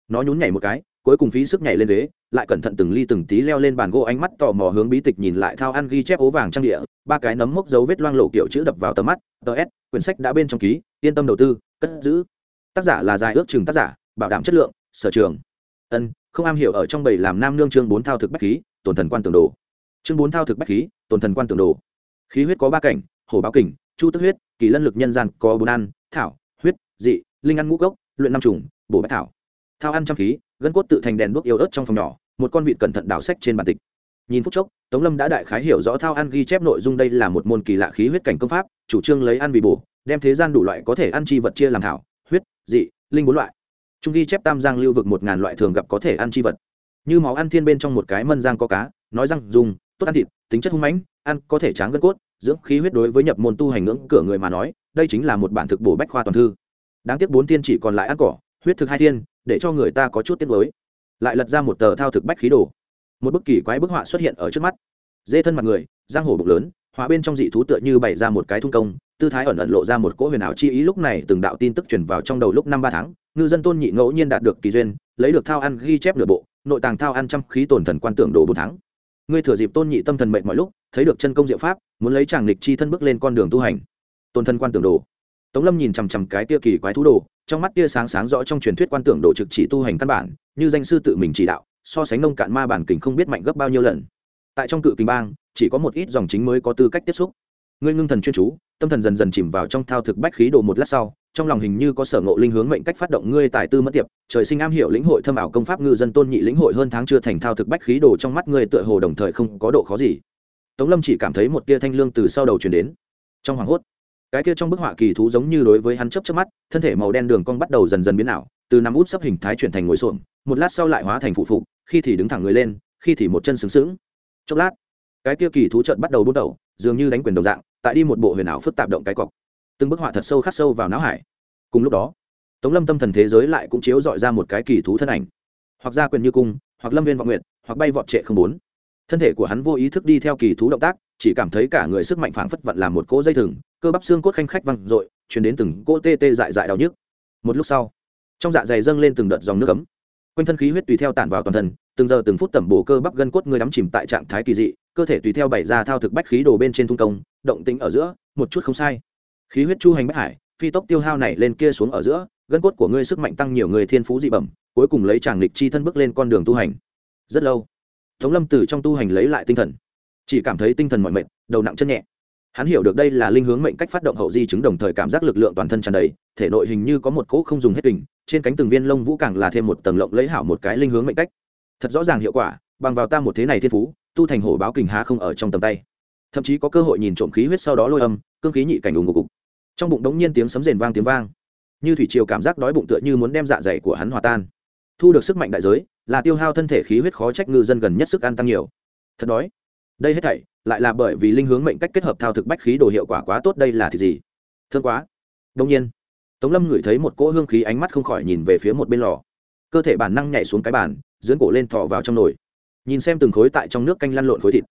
S1: Nó nhún nhảy một cái, cuối cùng phí sức nhảy lên ghế, lại cẩn thận từng ly từng tí leo lên bàn gỗ ánh mắt tò mò hướng bí tịch nhìn lại thao ăn ghi chép ố vàng trang địa, ba cái nấm mốc dấu vết loang lộ kiểu chữ đập vào tầm mắt ts quyển sách đã bên trong ký, yên tâm đầu tư, cất giữ. Tác giả là dài ước chừng tác giả, bảo đảm chất lượng, sở trường. Ân, không am hiểu ở trong bầy làm nam nương chương bốn thao thực bách khí, tổn thần quan tường đồ. Chương bốn thao thực bách khí, tổn thần quan tường đồ. Khí huyết có ba cảnh, hổ báo kình chu tức huyết, kỳ lân lực nhân gian có bốn ăn, thảo, huyết, dị, linh ăn ngũ cốc luyện năm trùng bổ bách thảo. Thao ăn trăm khí, gân cốt tự thành đèn đuốc yếu ớt trong phòng nhỏ, một con vịt cẩn thận đảo sách trên bàn tịch. Nhìn phút chốc, tống lâm đã đại khái hiểu rõ thao ăn ghi chép nội dung đây là một môn kỳ lạ khí huyết cảnh công pháp, chủ trương lấy ăn vì bổ, đem thế gian đủ loại có thể ăn chi vật chia làm thảo, huyết, dị, linh bốn loại. Trung ghi chép tam giang lưu vực một ngàn loại thường gặp có thể ăn chi vật. Như máu ăn thiên bên trong một cái mân giang có cá, nói rằng dùng, tốt ăn thịt, tính chất hung mãnh, ăn có thể tráng gân cốt dưỡng khí huyết đối với nhập môn tu hành ngưỡng cửa người mà nói, đây chính là một bản thực bổ bách khoa toàn thư. Đáng tiếc bốn thiên chỉ còn lại ăn cỏ, huyết thực hai thiên, để cho người ta có chút tiết mới lại lật ra một tờ thao thực bách khí đồ. Một bức kỳ quái bức họa xuất hiện ở trước mắt. Dê thân mặt người, giang hồ bụng lớn, họa bên trong dị thú tựa như bày ra một cái thung công, tư thái ẩn ẩn lộ ra một cỗ huyền ảo chi ý lúc này từng đạo tin tức truyền vào trong đầu lúc năm ba tháng, ngư dân tôn nhị ngẫu nhiên đạt được kỳ duyên, lấy được thao ăn ghi chép nửa bộ, nội tàng thao ăn trăm khí tổn thần quan tưởng đồ bốn tháng ngươi thừa dịp tôn nhị tâm thần mệnh mọi lúc, thấy được chân công diệu pháp, muốn lấy chàng lịch chi thân bước lên con đường tu hành. Tôn thần quan tưởng đồ. Tống lâm nhìn chằm chằm cái tia kỳ quái thú đồ, trong mắt tia sáng sáng rõ trong truyền thuyết quan tưởng đồ trực chỉ tu hành căn bản, như danh sư tự mình chỉ đạo, so sánh nông cạn ma bản kình không biết mạnh gấp bao nhiêu lần. Tại trong cự kình bang, chỉ có một ít dòng chính mới có tư cách tiếp xúc. Ngươi ngưng thần chuyên chú, tâm thần dần dần chìm vào trong thao thực bách khí đồ một lát sau trong lòng hình như có sở ngộ linh hướng mệnh cách phát động ngươi tài tư mất tiệp, trời sinh am hiểu lĩnh hội thâm ảo công pháp ngư dân tôn nhị lĩnh hội hơn tháng chưa thành thao thực bách khí đồ trong mắt ngươi tựa hồ đồng thời không có độ khó gì. Tống lâm chỉ cảm thấy một tia thanh lương từ sau đầu chuyển đến. Trong hoảng hốt, cái kia trong bức họa kỳ thú giống như đối với hắn chấp chấp mắt, thân thể màu đen đường cong bắt đầu dần dần biến ảo, từ nằm út sấp hình thái chuyển thành ngồi xuồng một lát sau lại hóa thành phụ phụ khi thì đứng thẳng người lên, khi thì một chân sướng sướng chốc lát, cái kia kỳ thú trợn bắt đầu bút đầu, dường như đánh quyền đồng dạng, tại đi một bộ huyền ảo phức tạp động cái cọc từng bức họa thật sâu khắc sâu vào não hải. Cùng lúc đó, tống lâm tâm thần thế giới lại cũng chiếu dọi ra một cái kỳ thú thân ảnh. Hoặc ra quyền như cung, hoặc lâm viên vọng nguyện hoặc bay vọt trệ không bốn. Thân thể của hắn vô ý thức đi theo kỳ thú động tác, chỉ cảm thấy cả người sức mạnh phảng phất vặn làm một cỗ dây thừng, cơ bắp xương cốt khanh khách văng r ộ i chuyển đến từng cỗ tê tê dại dại đau nhức. Một lúc sau, trong dạ dày dâng lên từng đợt dòng nước cấm quanh thân khí huyết tùy theo tản vào toàn thân, từng giờ từng phút tẩm bổ cơ bắp gân cốt người đắm chìm tại trạng thái kỳ dị, cơ thể tùy theo bảy ra thao thực bách khí đồ bên trên thung công, động tính ở giữa, một chút không sai khí huyết chu hành bách hải, phi tốc tiêu hao này lên kia xuống ở giữa, gân cốt của ngươi sức mạnh tăng nhiều người thiên phú dị bẩm, cuối cùng lấy chàng lịch chi thân bước lên con đường tu hành. Rất lâu, tống lâm từ trong tu hành lấy lại tinh thần, chỉ cảm thấy tinh thần mọi mệt, đầu nặng chân nhẹ. Hắn hiểu được đây là linh hướng mệnh cách phát động hậu di chứng đồng thời cảm giác lực lượng toàn thân tràn đầy, thể nội hình như có một cỗ không dùng hết bình. trên cánh từng viên lông vũ càng là thêm một tầng lộng lấy hảo một cái linh hướng mệnh cách. Thật rõ ràng hiệu quả, bằng vào ta một thế này thiên phú, tu thành hổ báo kình há không ở trong tầm tay. Thậm chí có cơ hội nhìn trộm khí huyết sau đó lôi âm, cương khí nhị cảnh ủng ngục trong bụng đống nhiên tiếng sấm rền vang tiếng vang. Như thủy triều cảm giác đói bụng tựa như muốn đem dạ dày của hắn hòa tan. Thu được sức mạnh đại giới, là tiêu hao thân thể khí huyết khó trách ngư dân gần nhất sức ăn tăng nhiều. Thật đói. Đây hết thảy, lại là bởi vì linh hướng mệnh cách kết hợp thao thực bách khí đồ hiệu quả quá tốt đây là thịt gì? Thương quá. Đông nhiên, tống lâm ngửi thấy một cỗ hương khí ánh mắt không khỏi nhìn về phía một bên lò. Cơ thể bản năng nhảy xuống cái bàn dưỡng cổ lên thọ vào trong nồi. Nhìn xem từng khối tại trong nước canh lăn lộn khối thịt.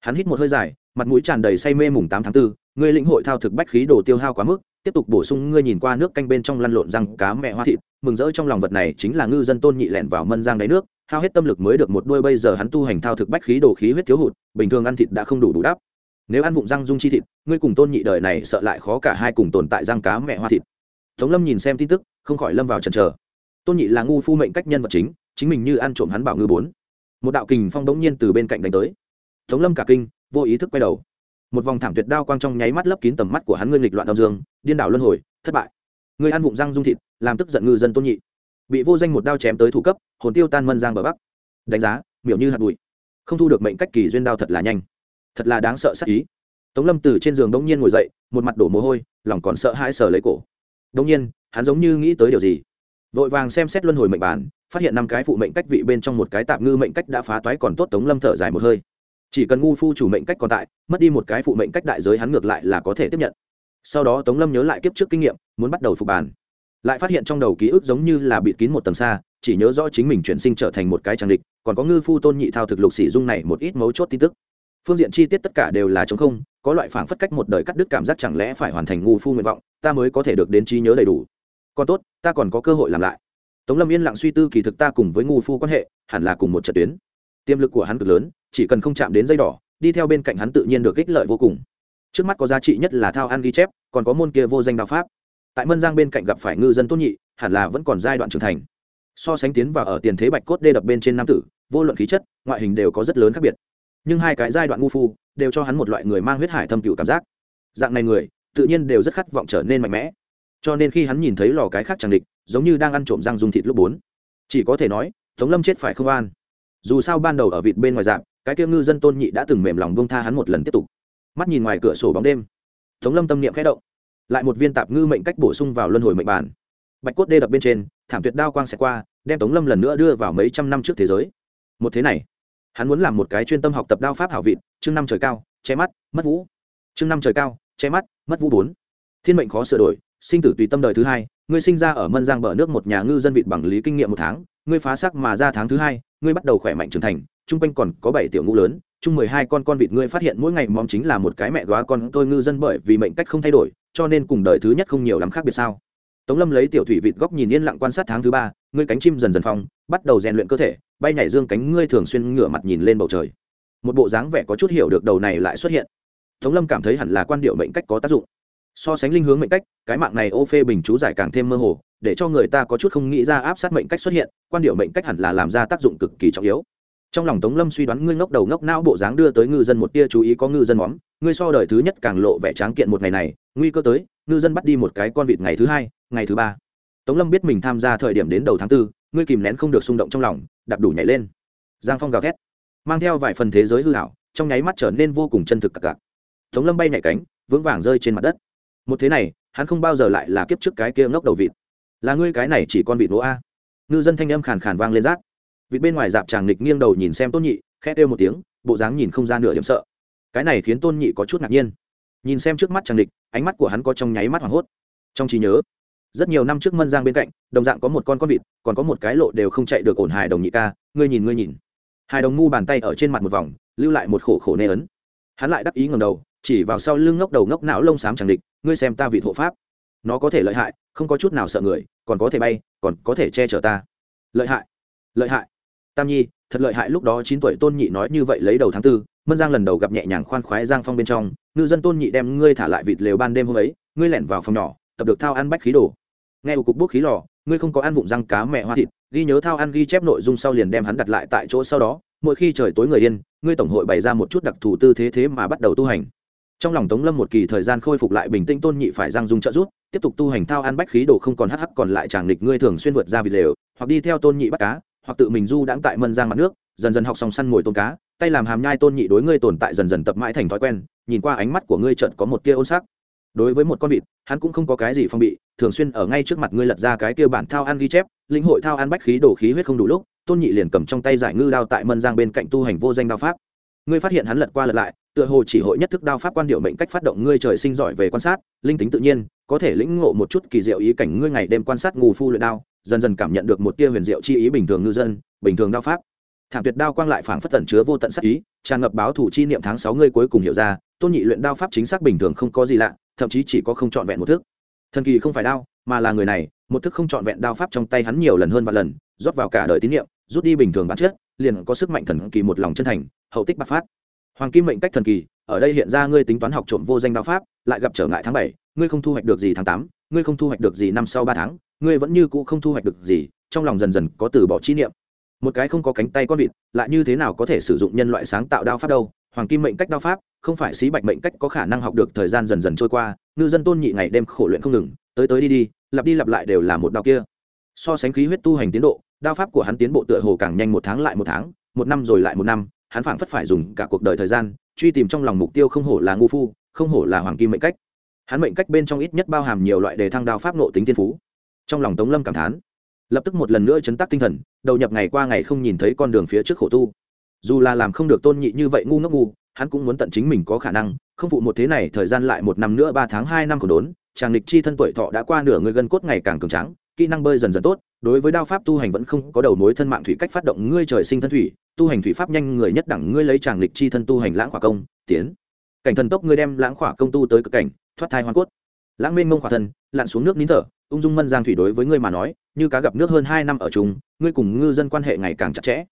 S1: Hắn hít một hơi dài mặt mũi tràn đầy say mê mùng tám tháng 4, ngươi lĩnh hội thao thực bách khí đồ tiêu hao quá mức tiếp tục bổ sung ngươi nhìn qua nước canh bên trong lăn lộn răng cá mẹ hoa thịt mừng rỡ trong lòng vật này chính là ngư dân tôn nhị lẹn vào mân giang đáy nước hao hết tâm lực mới được một đuôi, bây giờ hắn tu hành thao thực bách khí đồ khí huyết thiếu hụt bình thường ăn thịt đã không đủ đủ đáp. Nếu ăn vụng răng dung chi thịt ngươi cùng tôn nhị đời này sợ lại khó cả hai cùng tồn tại răng cá mẹ hoa thịt. Tống lâm nhìn xem tin tức không khỏi lâm vào chần chờ, tôn nhị là ngu phu mệnh cách nhân vật chính chính mình như ăn trộm hắn bảo ngư bốn. Một đạo kình phong đống nhiên từ bên cạnh đánh tới. Tống lâm cả kinh vô ý thức quay đầu. Một vòng thảm tuyệt đao quang trong nháy mắt lấp kín tầm mắt của hắn ngươi nghịch loạn âm dương, điên đảo luân hồi, thất bại. Ngươi ăn vụng răng dung thịt, làm tức giận ngư dân tôn nhị. Bị vô danh một đao chém tới thủ cấp, hồn tiêu tan mân giang bờ bắc. Đánh giá, miểu như hạt bụi. Không thu được mệnh cách kỳ duyên đao thật là nhanh. Thật là đáng sợ sắc ý. Tống lâm từ trên giường đống nhiên ngồi dậy, một mặt đổ mồ hôi, lòng còn sợ hãi sờ lấy cổ. Đống nhiên, hắn giống như nghĩ tới điều gì. Vội vàng xem xét luân hồi mệnh bản, phát hiện năm cái phụ mệnh cách vị bên trong một cái tạm ngư mệnh cách đã phá toái còn tốt tống lâm thở dài một hơi chỉ cần ngu phu chủ mệnh cách còn tại, mất đi một cái phụ mệnh cách đại giới hắn ngược lại là có thể tiếp nhận. Sau đó tống lâm nhớ lại kiếp trước kinh nghiệm, muốn bắt đầu phục bàn. Lại phát hiện trong đầu ký ức giống như là bịt kín một tầng xa, chỉ nhớ rõ chính mình chuyển sinh trở thành một cái trang địch, còn có ngư phu tôn nhị thao thực lục sỉ dung này một ít mấu chốt tin tức. Phương diện chi tiết tất cả đều là chống không, có loại phảng phất cách một đời cắt đứt cảm giác chẳng lẽ phải hoàn thành ngu phu nguyện vọng, ta mới có thể được đến trí nhớ đầy đủ. Còn tốt, ta còn có cơ hội làm lại. Tống lâm yên lặng suy tư kỳ thực ta cùng với ngu phu quan hệ, hẳn là cùng một trận tuyến. Tiềm lực của hắn cực lớn chỉ cần không chạm đến dây đỏ, đi theo bên cạnh hắn tự nhiên được ích lợi vô cùng. Trước mắt có giá trị nhất là thao ăn ghi chép, còn có môn kia vô danh đạo pháp. Tại mân giang bên cạnh gặp phải ngư dân tốt nhị, hẳn là vẫn còn giai đoạn trưởng thành. So sánh tiến vào ở tiền thế bạch cốt đê đập bên trên nam tử, vô luận khí chất, ngoại hình đều có rất lớn khác biệt. Nhưng hai cái giai đoạn ngu phu, đều cho hắn một loại người mang huyết hải thâm cựu cảm giác. Dạng này người, tự nhiên đều rất khát vọng trở nên mạnh mẽ. Cho nên khi hắn nhìn thấy lò cái khác chẳng địch, giống như đang ăn trộm răng dùng thịt lúc bốn. Chỉ có thể nói, tống lâm chết phải không an. Dù sao ban đầu ở vịt bên ngoài dạng cái kia ngư dân tôn nhị đã từng mềm lòng bông tha hắn một lần tiếp tục. Mắt nhìn ngoài cửa sổ bóng đêm, tống lâm tâm niệm khẽ động. Lại một viên tạp ngư mệnh cách bổ sung vào luân hồi mệnh bản. Bạch cốt đê đập bên trên, thảm tuyệt đao quang xẹt qua, đem tống lâm lần nữa đưa vào mấy trăm năm trước thế giới. Một thế này, hắn muốn làm một cái chuyên tâm học tập đao pháp hảo vịt, chương năm trời cao, che mắt, mất vũ. Chương năm trời cao, che mắt, mất vũ bốn. Thiên mệnh khó sửa đổi, sinh tử tùy tâm đời thứ hai, ngươi sinh ra ở mân giang bờ nước một nhà ngư dân vịt bằng lý kinh nghiệm một tháng, ngươi phá sắc mà ra tháng thứ hai, ngươi bắt đầu khỏe mạnh trưởng thành chung quanh còn có bảy tiểu ngũ lớn, chung mười hai con con vịt ngươi phát hiện mỗi ngày mong chính là một cái mẹ góa con tôi ngư dân bởi vì mệnh cách không thay đổi, cho nên cùng đời thứ nhất không nhiều lắm khác biệt sao? Tống lâm lấy tiểu thủy vịt góc nhìn yên lặng quan sát tháng thứ ba, ngươi cánh chim dần dần phong, bắt đầu rèn luyện cơ thể, bay nhảy dương cánh ngươi thường xuyên ngửa mặt nhìn lên bầu trời. Một bộ dáng vẻ có chút hiểu được đầu này lại xuất hiện. Tống lâm cảm thấy hẳn là quan điệu mệnh cách có tác dụng. So sánh linh hướng mệnh cách, cái mạng này ô phê bình chú giải càng thêm mơ hồ, để cho người ta có chút không nghĩ ra áp sát mệnh cách xuất hiện, quan điệu mệnh cách hẳn là làm ra tác dụng cực kỳ trọng yếu trong lòng tống lâm suy đoán ngươi ngốc đầu ngốc não bộ dáng đưa tới ngư dân một tia chú ý có ngư dân móm ngươi so đời thứ nhất càng lộ vẻ tráng kiện một ngày này, nguy cơ tới, ngư dân bắt đi một cái con vịt ngày thứ hai, ngày thứ ba. Tống lâm biết mình tham gia thời điểm đến đầu tháng tư, ngươi kìm nén không được xung động trong lòng, đạp đủ nhảy lên. Giang phong gào thét, mang theo vài phần thế giới hư hảo trong nháy mắt trở nên vô cùng chân thực cặp cặp tống lâm bay nhảy cánh, vững vàng rơi trên mặt đất. Một thế này, hắn không bao giờ lại là kiếp trước cái kia ngốc đầu vịt. Là ngươi cái này chỉ con vịt nỗ a. Ngư dân thanh âm khàn khàn vang lên rác vịt bên ngoài dạp chàng nghịch nghiêng đầu nhìn xem tôn nhị, khẽ kêu một tiếng, bộ dáng nhìn không ra nửa điểm sợ. Cái này khiến tôn nhị có chút ngạc nhiên. Nhìn xem trước mắt chàng địch ánh mắt của hắn có trong nháy mắt hoảng hốt. Trong trí nhớ, rất nhiều năm trước mân giang bên cạnh, đồng dạng có một con con vịt, còn có một cái lộ đều không chạy được ổn hài đồng nhị ca, ngươi nhìn ngươi nhìn. Hài đồng ngu bàn tay ở trên mặt một vòng, lưu lại một khổ khổ nê ấn. Hắn lại đắc ý ngầm đầu, chỉ vào sau lưng ngốc đầu ngốc não lông xám chẳng địch ngươi xem ta vị thhộ pháp. Nó có thể lợi hại, không có chút nào sợ người, còn có thể bay, còn có thể che chở ta. Lợi hại lợi hại tam nhi thật lợi hại lúc đó chín tuổi tôn nhị nói như vậy lấy đầu tháng tư mân giang lần đầu gặp nhẹ nhàng khoan khoái giang phong bên trong ngư dân tôn nhị đem ngươi thả lại vịt lều ban đêm hôm ấy ngươi lẻn vào phòng nhỏ tập được thao ăn bách khí đồ. Nghe ủ cục bốc khí lò ngươi không có ăn vụng răng cá mẹ hoa thịt ghi nhớ thao ăn ghi chép nội dung sau liền đem hắn đặt lại tại chỗ sau đó mỗi khi trời tối người yên ngươi tổng hội bày ra một chút đặc thù tư thế thế mà bắt đầu tu hành. Trong lòng tống lâm một kỳ thời gian khôi phục lại bình tĩnh tôn nhị phải giang dung trợ giúp, tiếp tục tu hành thao ăn bách khí đồ không còn hắc hắc còn lại chàng địch ngươi thường xuyên vượt ra vịt lều hoặc đi theo tôn nhị bắt cá hoặc tự mình du đãng tại mân giang mặt nước, dần dần học xong săn mồi tôn cá, tay làm hàm nhai tôn nhị đối ngươi tồn tại dần dần tập mãi thành thói quen, nhìn qua ánh mắt của ngươi chợt có một tia ôn sắc. Đối với một con vịt, hắn cũng không có cái gì phong bị, thường xuyên ở ngay trước mặt ngươi lật ra cái kia bản thao ăn ghi chép, lĩnh hội thao ăn bách khí đổ khí huyết không đủ lúc, tôn nhị liền cầm trong tay giải ngư đao tại mân giang bên cạnh tu hành vô danh đao pháp ngươi phát hiện hắn lật qua lật lại, tựa hồ chỉ hội nhất thức đao pháp quan điệu mệnh cách phát động ngươi trời sinh giỏi về quan sát, linh tính tự nhiên, có thể lĩnh ngộ một chút kỳ diệu ý cảnh ngươi ngày đêm quan sát ngù phu luyện đao, dần dần cảm nhận được một tia huyền diệu chi ý bình thường ngư dân, bình thường đao pháp. Thảm tuyệt đao quang lại phảng phất tẩn chứa vô tận sắc ý, tràn ngập báo thủ chi niệm tháng sáu ngươi cuối cùng hiểu ra, tôn nhị luyện đao pháp chính xác bình thường không có gì lạ, thậm chí chỉ có không trọn vẹn một thức. Thần kỳ không phải đao, mà là người này, một thức không trọn vẹn đao pháp trong tay hắn nhiều lần hơn và lần, rót vào cả đời tín niệm, rút đi bình thường bản chất liền có sức mạnh thần kỳ một lòng chân thành, hậu tích bạc phát. Hoàng kim mệnh cách thần kỳ, ở đây hiện ra ngươi tính toán học trộm vô danh đao pháp, lại gặp trở ngại tháng bảy, ngươi không thu hoạch được gì tháng tám, ngươi không thu hoạch được gì năm sau ba tháng, ngươi vẫn như cũ không thu hoạch được gì, trong lòng dần dần có từ bỏ chi niệm. Một cái không có cánh tay con vịt, lại như thế nào có thể sử dụng nhân loại sáng tạo đao pháp đâu? Hoàng kim mệnh cách đao pháp, không phải xí bạch mệnh cách có khả năng học được thời gian dần dần trôi qua, ngư dân tôn nhị ngày đêm khổ luyện không ngừng, tới tới đi đi, lặp đi lặp lại đều là một đao kia. So sánh khí huyết tu hành tiến độ đao pháp của hắn tiến bộ tựa hồ càng nhanh một tháng lại một tháng, một năm rồi lại một năm, hắn phảng phất phải dùng cả cuộc đời thời gian truy tìm trong lòng mục tiêu không hổ là ngu phu, không hổ là hoàng kim mệnh cách. Hắn mệnh cách bên trong ít nhất bao hàm nhiều loại đề thăng đao pháp nộ tính thiên phú. Trong lòng tống lâm cảm thán, lập tức một lần nữa chấn tác tinh thần, đầu nhập ngày qua ngày không nhìn thấy con đường phía trước khổ tu. Dù là làm không được tôn nhị như vậy ngu ngốc ngu, hắn cũng muốn tận chính mình có khả năng, không phụ một thế này thời gian lại một năm nữa ba tháng hai năm còn đốn, chàng lịch chi thân tuổi thọ đã qua nửa người gân cốt ngày càng cường tráng, kỹ năng bơi dần dần tốt đối với đao pháp tu hành vẫn không có đầu mối thân mạng thủy cách phát động ngươi trời sinh thân thủy, tu hành thủy pháp nhanh người nhất đẳng ngươi lấy chàng lịch chi thân tu hành lãng khỏa công, tiến. Cảnh thần tốc ngươi đem lãng khỏa công tu tới cực cảnh, thoát thai hoa cốt. Lãng mênh mông khỏa thân, lặn xuống nước nín thở, ung dung mân giang thủy đối với ngươi mà nói, như cá gặp nước hơn hai năm ở chung, ngươi cùng ngư dân quan hệ ngày càng chặt chẽ.